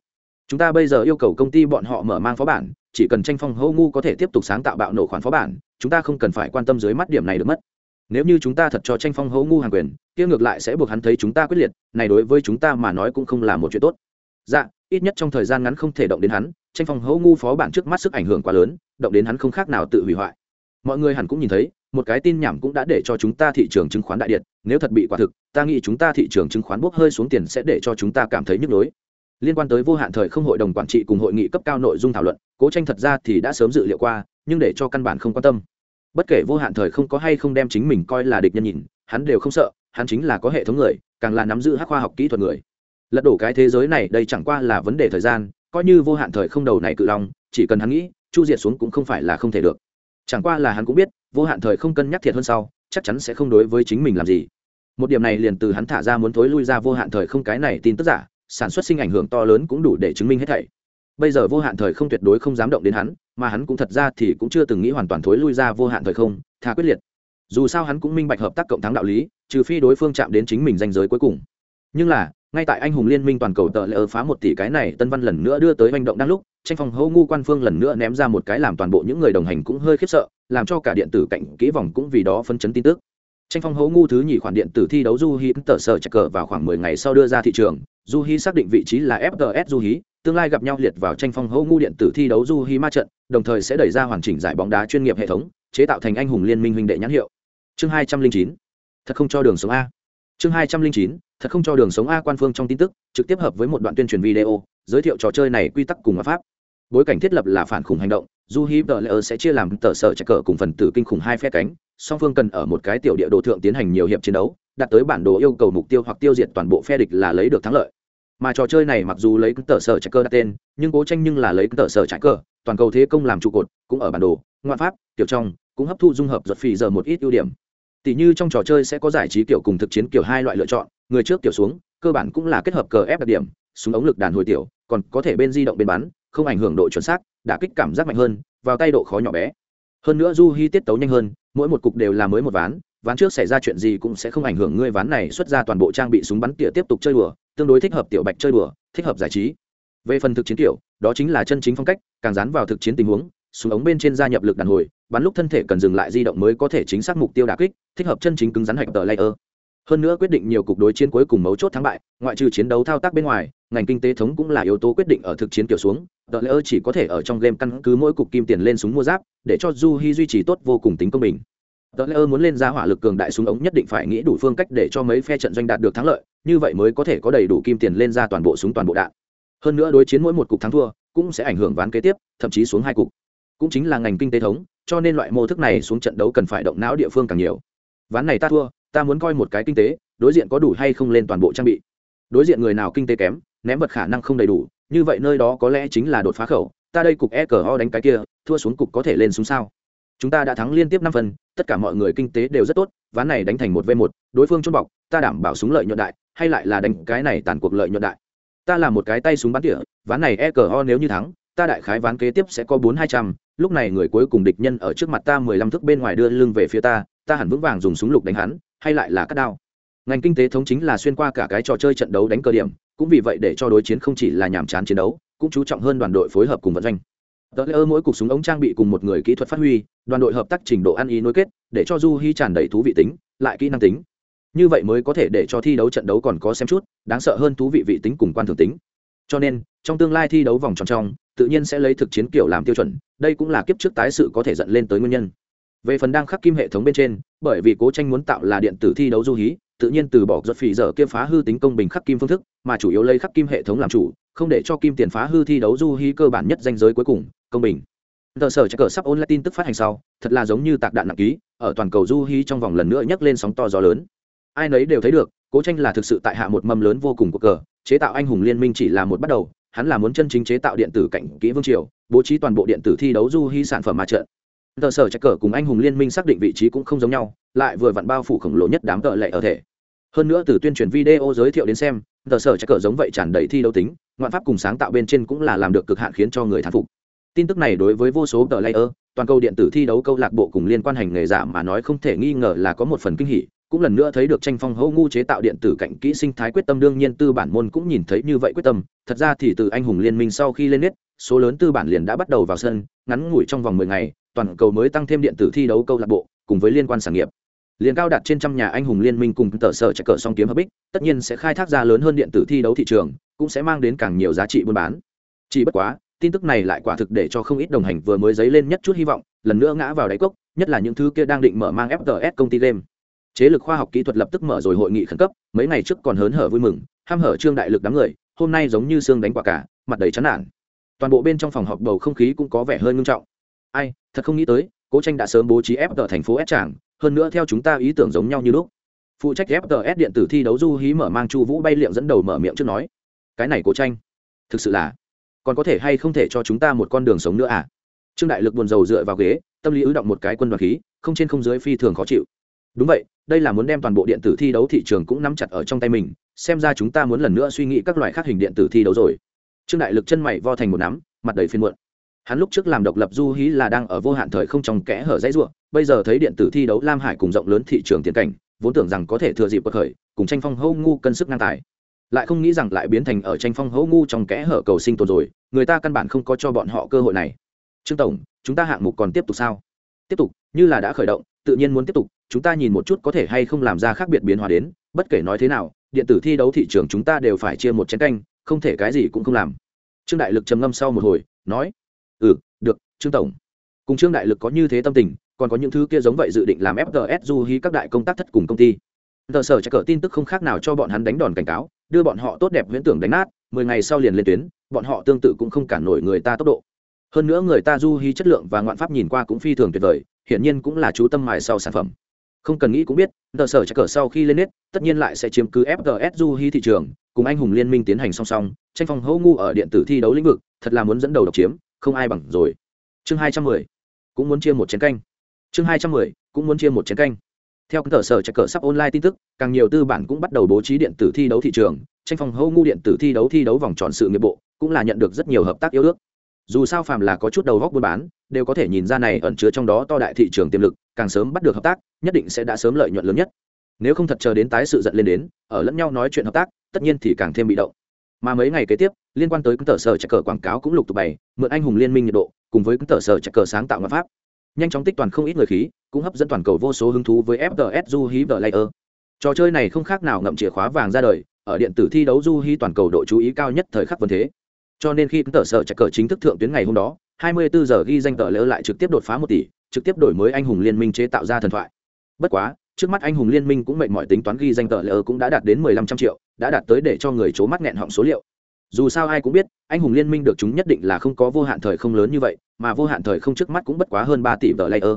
Chúng ta bây giờ yêu cầu công ty bọn họ mở mang phó bản, chỉ cần tranh phong hậu ngu có thể tiếp tục sáng tạo bạo nổ khoản phó bản, chúng ta không cần phải quan tâm dưới mắt điểm này được mất nếu như chúng ta thật cho tranh phong hấu ngu hàng quyền, kia ngược lại sẽ buộc hắn thấy chúng ta quyết liệt, này đối với chúng ta mà nói cũng không là một chuyện tốt. Dạ ít nhất trong thời gian ngắn không thể động đến hắn, tranh phong hấu ngu phó bản trước mắt sức ảnh hưởng quá lớn, động đến hắn không khác nào tự hủy hoại. Mọi người hẳn cũng nhìn thấy, một cái tin nhảm cũng đã để cho chúng ta thị trường chứng khoán đại điện, nếu thật bị quả thực, ta nghĩ chúng ta thị trường chứng khoán bốc hơi xuống tiền sẽ để cho chúng ta cảm thấy nhức nhối. Liên quan tới vô hạn thời không hội đồng quản trị cùng hội nghị cấp cao nội dung thảo luận, cố tranh thật ra thì đã sớm dự liệu qua, nhưng để cho căn bản không quan tâm bất kể vô hạn thời không có hay không đem chính mình coi là địch nhân nhìn, hắn đều không sợ, hắn chính là có hệ thống người, càng là nắm giữ hắc khoa học kỹ thuật người. Lật đổ cái thế giới này đây chẳng qua là vấn đề thời gian, coi như vô hạn thời không đầu này cự long, chỉ cần hắn nghĩ, chu diệt xuống cũng không phải là không thể được. Chẳng qua là hắn cũng biết, vô hạn thời không cân nhắc thiệt hơn sau, chắc chắn sẽ không đối với chính mình làm gì. Một điểm này liền từ hắn thả ra muốn thối lui ra vô hạn thời không cái này tin tức giả, sản xuất sinh ảnh hưởng to lớn cũng đủ để chứng minh hết thảy. Bây giờ vô hạn thời không tuyệt đối không dám động đến hắn mà hắn cũng thật ra thì cũng chưa từng nghĩ hoàn toàn thối lui ra vô hạn thời không, tha quyết liệt. Dù sao hắn cũng minh bạch hợp tác cộng thắng đạo lý, trừ phi đối phương chạm đến chính mình danh giới cuối cùng. Nhưng là, ngay tại anh hùng liên minh toàn cầu tờ lỡ phá một tỷ cái này, tân văn lần nữa đưa tới manh động đang lúc, tranh phòng hô ngu quan phương lần nữa ném ra một cái làm toàn bộ những người đồng hành cũng hơi khiếp sợ, làm cho cả điện tử cạnh kỹ vòng cũng vì đó phân chấn tin tức. Tranh phong hấu ngu thứ nhì khoản điện tử thi đấu du hí tờ sở check cờ vào khoảng mười ngày sau đưa ra thị trường du hí xác định vị trí là fts du hí tương lai gặp nhau liệt vào tranh phong hấu ngu điện tử thi đấu du hí ma trận đồng thời sẽ đẩy ra hoàn chỉnh giải bóng đá chuyên nghiệp hệ thống, chế tạo thành anh hùng liên minh huynh đệ nhãn hiệu. Chương hai trăm linh chín, thật không cho đường sống a. Chương hai trăm linh chín, thật không cho đường sống a quan phương trong tin tức, trực tiếp hợp với một đoạn tuyên truyền video, giới thiệu trò chơi này quy tắc cùng pháp. Bối cảnh thiết lập là phản khủng hành động du hi tờ lỡ sẽ chia làm tờ sở chạy cờ cùng phần tử kinh khủng hai phe cánh, song phương cần ở một cái tiểu địa đồ thượng tiến hành nhiều hiệp chiến đấu, đạt tới bản đồ yêu cầu mục tiêu hoặc tiêu diệt toàn bộ phe địch là lấy được thắng lợi mà trò chơi này mặc dù lấy tờ sở chạy cờ đặt tên, nhưng cố tranh nhưng là lấy tờ sở chạy cờ toàn cầu thế công làm trụ cột, cũng ở bản đồ ngoại pháp, tiểu trong, cũng hấp thu dung hợp giật phì giờ một ít ưu điểm. Tỷ như trong trò chơi sẽ có giải trí kiểu cùng thực chiến kiểu hai loại lựa chọn, người trước kiểu xuống, cơ bản cũng là kết hợp cờ ép đặc điểm, súng ống lực đàn hồi tiểu, còn có thể bên di động bên bắn, không ảnh hưởng độ chuẩn xác đã kích cảm giác mạnh hơn, vào tay độ khó nhỏ bé. Hơn nữa du hi tiết tấu nhanh hơn, mỗi một cục đều là mới một ván ván trước xảy ra chuyện gì cũng sẽ không ảnh hưởng, ngươi ván này xuất ra toàn bộ trang bị súng bắn tỉa tiếp tục chơi đùa tương đối thích hợp tiểu bạch chơi đùa thích hợp giải trí. Về phần thực chiến tiểu, đó chính là chân chính phong cách càng dán vào thực chiến tình huống súng ống bên trên gia nhập lực đàn hồi bắn lúc thân thể cần dừng lại di động mới có thể chính xác mục tiêu đả kích thích hợp chân chính cứng rắn hạch tờ layer. Hơn nữa quyết định nhiều cục đối chiến cuối cùng mấu chốt thắng bại ngoại trừ chiến đấu thao tác bên ngoài ngành kinh tế thống cũng là yếu tố quyết định ở thực chiến kiểu xuống. Tờ layer chỉ có thể ở trong game căn cứ mỗi cục kim tiền lên súng mua giáp để cho du hi duy trì tốt vô cùng tính công bình tờ layer muốn lên ra hỏa lực cường đại súng ống nhất định phải nghĩ đủ phương cách để cho mấy phe trận doanh đạt được thắng lợi, như vậy mới có thể có đầy đủ kim tiền lên ra toàn bộ súng toàn bộ đạn. Hơn nữa đối chiến mỗi một cục thắng thua, cũng sẽ ảnh hưởng ván kế tiếp, thậm chí xuống hai cục. Cũng chính là ngành kinh tế thống, cho nên loại mô thức này xuống trận đấu cần phải động não địa phương càng nhiều. Ván này ta thua, ta muốn coi một cái kinh tế, đối diện có đủ hay không lên toàn bộ trang bị. Đối diện người nào kinh tế kém, ném vật khả năng không đầy đủ, như vậy nơi đó có lẽ chính là đột phá khẩu, ta đây cục e cờ ho đánh cái kia, thua xuống cục có thể lên xuống sao? Chúng ta đã thắng liên tiếp năm phần, tất cả mọi người kinh tế đều rất tốt, ván này đánh thành một v một, đối phương chôn bọc, ta đảm bảo súng lợi nhuận đại, hay lại là đánh cái này tàn cuộc lợi nhuận đại. Ta là một cái tay súng bắn tỉa, ván này e cờ ho nếu như thắng, ta đại khái ván kế tiếp sẽ có bốn hai trăm, lúc này người cuối cùng địch nhân ở trước mặt ta mười lăm thước bên ngoài đưa lưng về phía ta ta hẳn vững vàng dùng súng lục đánh hắn, hay lại là cắt đao. Ngành kinh tế thống chính là xuyên qua cả cái trò chơi trận đấu đánh cơ điểm, cũng vì vậy để cho đối chiến không chỉ là nhàm chán chiến đấu, cũng chú trọng hơn đoàn đội phối hợp cùng vận doanh tờ lễ mỗi cục súng ống trang bị cùng một người kỹ thuật phát huy, đoàn đội hợp tác trình độ ăn ý nối kết, để cho du hy tràn đầy thú vị tính, lại kỹ năng tính. Như vậy mới có thể để cho thi đấu trận đấu còn có xem chút, đáng sợ hơn thú vị vị tính cùng quan thường tính. Cho nên, trong tương lai thi đấu vòng tròn trong, tự nhiên sẽ lấy thực chiến kiểu làm tiêu chuẩn, đây cũng là kiếp trước tái sự có thể dẫn lên tới nguyên nhân. Về phần đang khắc kim hệ thống bên trên, bởi vì cố tranh muốn tạo là điện tử thi đấu du hí tự nhiên từ bỏ giật phỉ giờ kia phá hư tính công bình khắc kim phương thức, mà chủ yếu lấy khắc kim hệ thống làm chủ, không để cho kim tiền phá hư thi đấu du hí cơ bản nhất danh giới cuối cùng công bình. Tờ sở chắc cờ sắp ôn lại tin tức phát hành sau, thật là giống như tạc đạn nặng ký, ở toàn cầu du hí trong vòng lần nữa nhấc lên sóng to gió lớn. Ai nấy đều thấy được, cố tranh là thực sự tại hạ một mâm lớn vô cùng của cờ, chế tạo anh hùng liên minh chỉ là một bắt đầu, hắn là muốn chân chính chế tạo điện tử cảnh kỹ vương triều, bố trí toàn bộ điện tử thi đấu du hy sản phẩm mà trận. Tờ sở chạy cờ cùng anh hùng liên minh xác định vị trí cũng không giống nhau, lại vừa vặn bao phủ khổng lồ nhất đám tợ lệ ở thể. Hơn nữa từ tuyên truyền video giới thiệu đến xem, tờ sở chạy cờ giống vậy tràn đầy thi đấu tính, ngoạn pháp cùng sáng tạo bên trên cũng là làm được cực hạn khiến cho người thán phục tin tức này đối với vô số tờ layer, toàn cầu điện tử thi đấu câu lạc bộ cùng liên quan hành nghề giả mà nói không thể nghi ngờ là có một phần kinh hỉ. Cũng lần nữa thấy được tranh phong hậu ngu chế tạo điện tử cảnh kỹ sinh thái quyết tâm đương nhiên tư bản môn cũng nhìn thấy như vậy quyết tâm. Thật ra thì từ anh hùng liên minh sau khi lên nét số lớn tư bản liền đã bắt đầu vào sân, ngắn ngủi trong vòng mười ngày, toàn cầu mới tăng thêm điện tử thi đấu câu lạc bộ, cùng với liên quan sản nghiệp. Liền cao đạt trên trăm nhà anh hùng liên minh cùng tờ sở chạy cờ song kiếm hợp bích, tất nhiên sẽ khai thác ra lớn hơn điện tử thi đấu thị trường, cũng sẽ mang đến càng nhiều giá trị buôn bán. Chỉ bất quá tin tức này lại quả thực để cho không ít đồng hành vừa mới dấy lên nhất chút hy vọng, lần nữa ngã vào đáy cốc, nhất là những thứ kia đang định mở mang fts công ty game. Chế lực khoa học kỹ thuật lập tức mở rồi hội nghị khẩn cấp, mấy ngày trước còn hớn hở vui mừng, ham hở trương đại lực đám người, hôm nay giống như xương đánh quả cả, mặt đầy chán nản. Toàn bộ bên trong phòng họp bầu không khí cũng có vẻ hơi ngưng trọng. Ai, thật không nghĩ tới, cố tranh đã sớm bố trí FTS thành phố s tràng, hơn nữa theo chúng ta ý tưởng giống nhau như lúc. Phụ trách fts điện tử thi đấu du hí mở mang chu vũ bay liệm dẫn đầu mở miệng trước nói. Cái này cố tranh, thực sự là còn có thể hay không thể cho chúng ta một con đường sống nữa à? Trương đại lực buồn rầu dựa vào ghế, tâm lý ứ động một cái quân đoàn khí, không trên không dưới phi thường khó chịu. Đúng vậy, đây là muốn đem toàn bộ điện tử thi đấu thị trường cũng nắm chặt ở trong tay mình, xem ra chúng ta muốn lần nữa suy nghĩ các loại khác hình điện tử thi đấu rồi. Trương đại lực chân mày vo thành một nắm, mặt đầy phiên muộn. Hắn lúc trước làm độc lập du hí là đang ở vô hạn thời không trong kẽ hở dãy ruộng, bây giờ thấy điện tử thi đấu lam hải cùng rộng lớn thị trường tiền cảnh, vốn tưởng rằng có thể thừa dịp bậc khởi, cùng tranh phong hô ngu cân sức ngang tài lại không nghĩ rằng lại biến thành ở tranh phong hấu ngu trong kẽ hở cầu sinh tồn rồi, người ta căn bản không có cho bọn họ cơ hội này. Trương tổng, chúng ta hạng mục còn tiếp tục sao? Tiếp tục, như là đã khởi động, tự nhiên muốn tiếp tục, chúng ta nhìn một chút có thể hay không làm ra khác biệt biến hóa đến, bất kể nói thế nào, điện tử thi đấu thị trường chúng ta đều phải chia một chén canh, không thể cái gì cũng không làm. Trương đại lực trầm ngâm sau một hồi, nói ừ được, trương tổng. Cùng trương đại lực có như thế tâm tình, còn có những thứ kia giống vậy dự định làm fts du hí các đại công tác thất cùng công ty. Tờ sở chắc cờ tin tức không khác nào cho bọn hắn đánh đòn cảnh cáo đưa bọn họ tốt đẹp huyễn tưởng đánh nát, mười ngày sau liền lên tuyến, bọn họ tương tự cũng không cản nổi người ta tốc độ. Hơn nữa người ta du hí chất lượng và ngoạn pháp nhìn qua cũng phi thường tuyệt vời, hiển nhiên cũng là chú tâm mài sau sản phẩm. Không cần nghĩ cũng biết, tờ sở chắc cỡ sau khi lên nét tất nhiên lại sẽ chiếm cứ fgs du hí thị trường, cùng anh hùng liên minh tiến hành song song, tranh phong hữu ngu ở điện tử thi đấu lĩnh vực, thật là muốn dẫn đầu độc chiếm, không ai bằng rồi. Chương hai trăm mười, cũng muốn chia một chén canh. Chương hai trăm mười, cũng muốn chia một chén canh theo cơ sở chạy cờ sắp online tin tức, càng nhiều tư bản cũng bắt đầu bố trí điện tử thi đấu thị trường, tranh phòng hâu ngu điện tử thi đấu thi đấu vòng tròn sự nghiệp bộ, cũng là nhận được rất nhiều hợp tác yêu ước. Dù sao phàm là có chút đầu góc buôn bán, đều có thể nhìn ra này ẩn chứa trong đó to đại thị trường tiềm lực, càng sớm bắt được hợp tác, nhất định sẽ đã sớm lợi nhuận lớn nhất. Nếu không thật chờ đến tái sự giận lên đến, ở lẫn nhau nói chuyện hợp tác, tất nhiên thì càng thêm bị động. Mà mấy ngày kế tiếp, liên quan tới tờ sở chạy cờ quảng cáo cũng lục tục bày, mượn anh hùng liên minh nhiệt độ, cùng với tờ sở chạy cờ sáng tạo ngoại pháp nhanh chóng tích toàn không ít người khí, cũng hấp dẫn toàn cầu vô số hứng thú với fts du hí the layer trò chơi này không khác nào ngậm chìa khóa vàng ra đời, ở điện tử thi đấu du hí toàn cầu độ chú ý cao nhất thời khắc vân thế. Cho nên khi tờ sở chạy cờ chính thức thượng tuyến ngày hôm đó 24 giờ ghi danh tờ lỡ lại trực tiếp đột phá một tỷ, trực tiếp đổi mới anh hùng liên minh chế tạo ra thần thoại. Bất quá, trước mắt anh hùng liên minh cũng mệnh mọi tính toán ghi danh tờ lỡ cũng đã đạt đến 1500 triệu, đã đạt tới để cho người chố mắt nghẹn họng số liệu dù sao ai cũng biết, anh hùng liên minh được chúng nhất định là không có vô hạn thời không lớn như vậy, mà vô hạn thời không trước mắt cũng bất quá hơn ba tỷ tờ layer.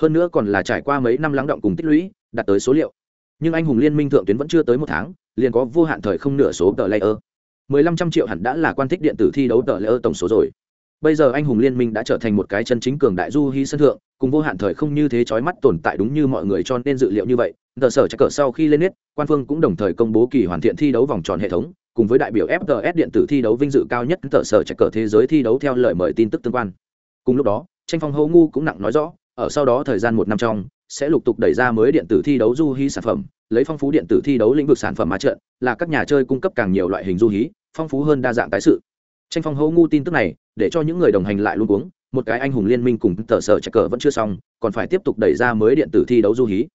Hơn nữa còn là trải qua mấy năm lắng động cùng tích lũy, đạt tới số liệu. Nhưng anh hùng liên minh thượng tuyến vẫn chưa tới một tháng, liền có vô hạn thời không nửa số tờ layer. mười lăm trăm triệu hẳn đã là quan thích điện tử thi đấu tờ layer tổng số rồi. Bây giờ anh hùng liên minh đã trở thành một cái chân chính cường đại du hy sân thượng, cùng vô hạn thời không như thế chói mắt tồn tại đúng như mọi người cho nên dự liệu như vậy. Tờ sở chắc cờ sau khi lên nét quan phương cũng đồng thời công bố kỳ hoàn thiện thi đấu vòng tròn hệ thống cùng với đại biểu fts điện tử thi đấu vinh dự cao nhất tờ sở chắc cờ thế giới thi đấu theo lời mời tin tức tương quan. Cùng lúc đó, tranh phong hô ngu cũng nặng nói rõ, ở sau đó thời gian một năm trong, sẽ lục tục đẩy ra mới điện tử thi đấu du hí sản phẩm, lấy phong phú điện tử thi đấu lĩnh vực sản phẩm mà trận là các nhà chơi cung cấp càng nhiều loại hình du hí, phong phú hơn đa dạng tái sự. Tranh phong hô ngu tin tức này, để cho những người đồng hành lại luôn uống một cái anh hùng liên minh cùng tờ sở chạy cờ vẫn chưa xong, còn phải tiếp tục đẩy ra mới điện tử thi đấu du hí.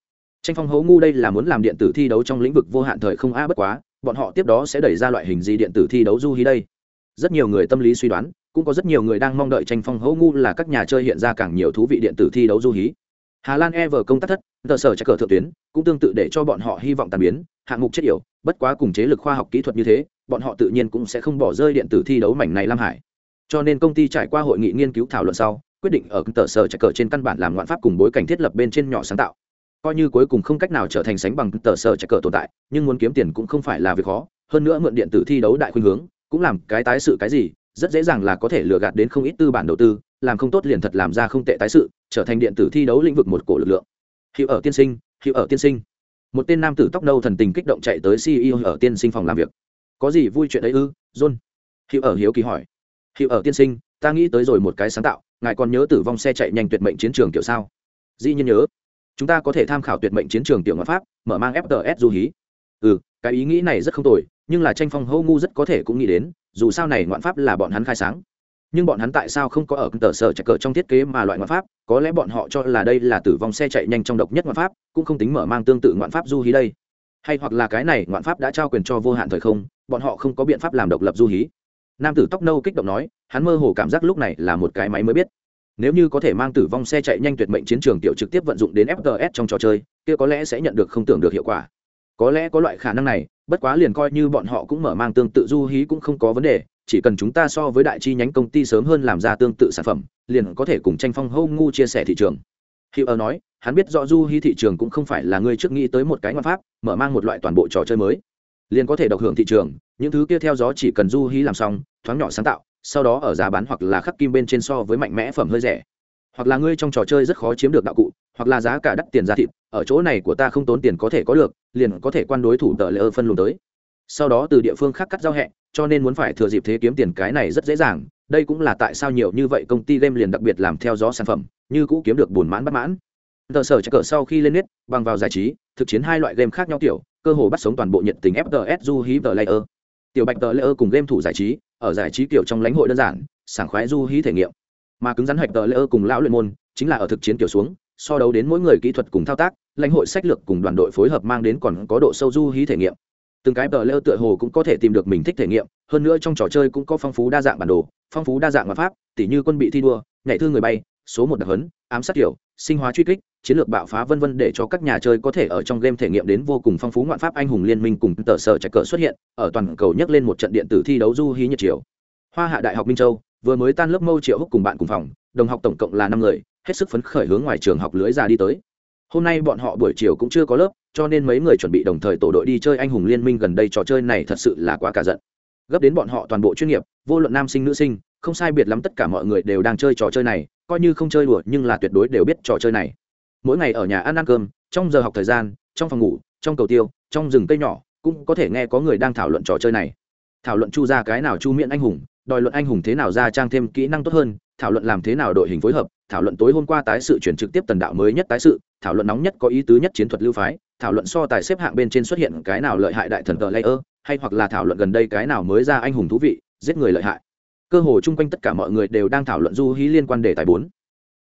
Tranh phong hố ngu đây là muốn làm điện tử thi đấu trong lĩnh vực vô hạn thời không a bất quá bọn họ tiếp đó sẽ đẩy ra loại hình gì điện tử thi đấu du hí đây? Rất nhiều người tâm lý suy đoán, cũng có rất nhiều người đang mong đợi tranh phong hấu ngu là các nhà chơi hiện ra càng nhiều thú vị điện tử thi đấu du hí. Hà lan ever công tác thất, tờ sở chắc cờ thượng tuyến, cũng tương tự để cho bọn họ hy vọng tàn biến, hạng mục chết yểu, bất quá cùng chế lực khoa học kỹ thuật như thế, bọn họ tự nhiên cũng sẽ không bỏ rơi điện tử thi đấu mảnh này lam hải. Cho nên công ty trải qua hội nghị nghiên cứu thảo luận sau, quyết định ở tờ sở chạy cờ trên căn bản làm ngoạn pháp cùng bối cảnh thiết lập bên trên nhỏ sáng tạo coi như cuối cùng không cách nào trở thành sánh bằng tờ sở chạy cờ tồn tại, nhưng muốn kiếm tiền cũng không phải là việc khó, hơn nữa mượn điện tử thi đấu đại khuynh hướng, cũng làm cái tái sự cái gì, rất dễ dàng là có thể lừa gạt đến không ít tư bản đầu tư, làm không tốt liền thật làm ra không tệ tái sự, trở thành điện tử thi đấu lĩnh vực một cổ lực lượng. Hiệu ở tiên sinh, hiệu ở tiên sinh. Một tên nam tử tóc nâu thần tình kích động chạy tới ceo ở tiên sinh phòng làm việc. Có gì vui chuyện ấy ư, john? Hiệu ở hiếu kỳ hỏi. Hiệu ở tiên sinh, ta nghĩ tới rồi một cái sáng tạo, ngài còn nhớ tử vong xe chạy nhanh tuyệt mệnh chiến trường kiểu sao? Dĩ nhiên nhớ chúng ta có thể tham khảo tuyệt mệnh chiến trường tiểu ngoại pháp, mở mang fts du hí. Ừ cái ý nghĩ này rất không tồi, nhưng là tranh phong hô ngu rất có thể cũng nghĩ đến, dù sao này ngoạn pháp là bọn hắn khai sáng. Nhưng bọn hắn tại sao không có ở tờ sở chạy cờ trong thiết kế mà loại ngoạn pháp? Có lẽ bọn họ cho là đây là tử vong xe chạy nhanh trong độc nhất ngoạn pháp, cũng không tính mở mang tương tự ngoạn pháp du hí đây. Hay hoặc là cái này ngoạn pháp đã trao quyền cho vô hạn thời không, bọn họ không có biện pháp làm độc lập du hí. Nam tử tóc nâu kích động nói, hắn mơ hồ cảm giác lúc này là một cái máy mới biết nếu như có thể mang tử vong xe chạy nhanh tuyệt mệnh chiến trường tiểu trực tiếp vận dụng đến fts trong trò chơi, kia có lẽ sẽ nhận được không tưởng được hiệu quả. Có lẽ có loại khả năng này, bất quá liền coi như bọn họ cũng mở mang tương tự du hí cũng không có vấn đề, chỉ cần chúng ta so với đại chi nhánh công ty sớm hơn làm ra tương tự sản phẩm, liền có thể cùng tranh phong hâu ngu chia sẻ thị trường. Hiệu ở nói, hắn biết rõ du hí thị trường cũng không phải là người trước nghĩ tới một cái ngoại pháp, mở mang một loại toàn bộ trò chơi mới. Liền có thể độc hưởng thị trường, những thứ kia theo gió chỉ cần du hí làm xong, thoáng nhỏ sáng tạo sau đó ở giá bán hoặc là khắc kim bên trên so với mạnh mẽ phẩm hơi rẻ. Hoặc là ngươi trong trò chơi rất khó chiếm được đạo cụ, hoặc là giá cả đắt tiền giá thịt, ở chỗ này của ta không tốn tiền có thể có được, liền có thể quan đối thủ tờ lễ ơ phân luồng tới. Sau đó từ địa phương khác cắt giao hẹ, cho nên muốn phải thừa dịp thế kiếm tiền cái này rất dễ dàng, đây cũng là tại sao nhiều như vậy công ty game liền đặc biệt làm theo gió sản phẩm, như cũ kiếm được buồn mãn bất mãn. Tờ sở chắc cờ sau khi lên nét, bằng vào giải trí, thực chiến hai loại game khác nhau kiểu, cơ hồ bắt sống toàn bộ nhiệt tình fts du hí tờ layer tiểu bạch tờ layer cùng game thủ giải trí, ở giải trí kiểu trong lãnh hội đơn giản, sảng khoái du hí thể nghiệm. Mà cứng rắn hạch tờ layer cùng lão luyện môn, chính là ở thực chiến kiểu xuống, so đấu đến mỗi người kỹ thuật cùng thao tác, lãnh hội sách lược cùng đoàn đội phối hợp mang đến còn có độ sâu du hí thể nghiệm. Từng cái tờ lêu tựa hồ cũng có thể tìm được mình thích thể nghiệm, hơn nữa trong trò chơi cũng có phong phú đa dạng bản đồ, phong phú đa dạng mặt pháp, tỉ như quân bị thi đua, nhảy thương người bay số một đặc hấn ám sát kiểu sinh hóa truy kích, chiến lược bạo phá vân vân để cho các nhà chơi có thể ở trong game thể nghiệm đến vô cùng phong phú ngoạn pháp anh hùng liên minh cùng tờ sở chạy cờ xuất hiện, ở toàn cầu nhắc lên một trận điện tử thi đấu du hí nhật chiều hoa hạ đại học minh châu, vừa mới tan lớp mâu triệu húc cùng bạn cùng phòng, đồng học tổng cộng là năm người, hết sức phấn khởi hướng ngoài trường học lưới ra đi tới. Hôm nay bọn họ buổi chiều cũng chưa có lớp, cho nên mấy người chuẩn bị đồng thời tổ đội đi chơi anh hùng liên minh gần đây trò chơi này thật sự là quá cả giận. Gấp đến bọn họ toàn bộ chuyên nghiệp, vô luận nam sinh, nữ sinh, không sai biệt lắm tất cả mọi người đều đang chơi trò chơi này coi như không chơi đùa nhưng là tuyệt đối đều biết trò chơi này. Mỗi ngày ở nhà ăn ăn cơm, trong giờ học thời gian, trong phòng ngủ, trong cầu tiêu, trong rừng cây nhỏ, cũng có thể nghe có người đang thảo luận trò chơi này. Thảo luận chu ra cái nào chu miệng anh hùng, đòi luận anh hùng thế nào ra trang thêm kỹ năng tốt hơn, thảo luận làm thế nào đội hình phối hợp, thảo luận tối hôm qua tái sự chuyển trực tiếp tần đạo mới nhất tái sự, thảo luận nóng nhất có ý tứ nhất chiến thuật lưu phái, thảo luận so tài xếp hạng bên trên xuất hiện cái nào lợi hại đại thần tờ layer, hay hoặc là thảo luận gần đây cái nào mới ra anh hùng thú vị, giết người lợi hại cơ hồ chung quanh tất cả mọi người đều đang thảo luận du hí liên quan đề tài bốn.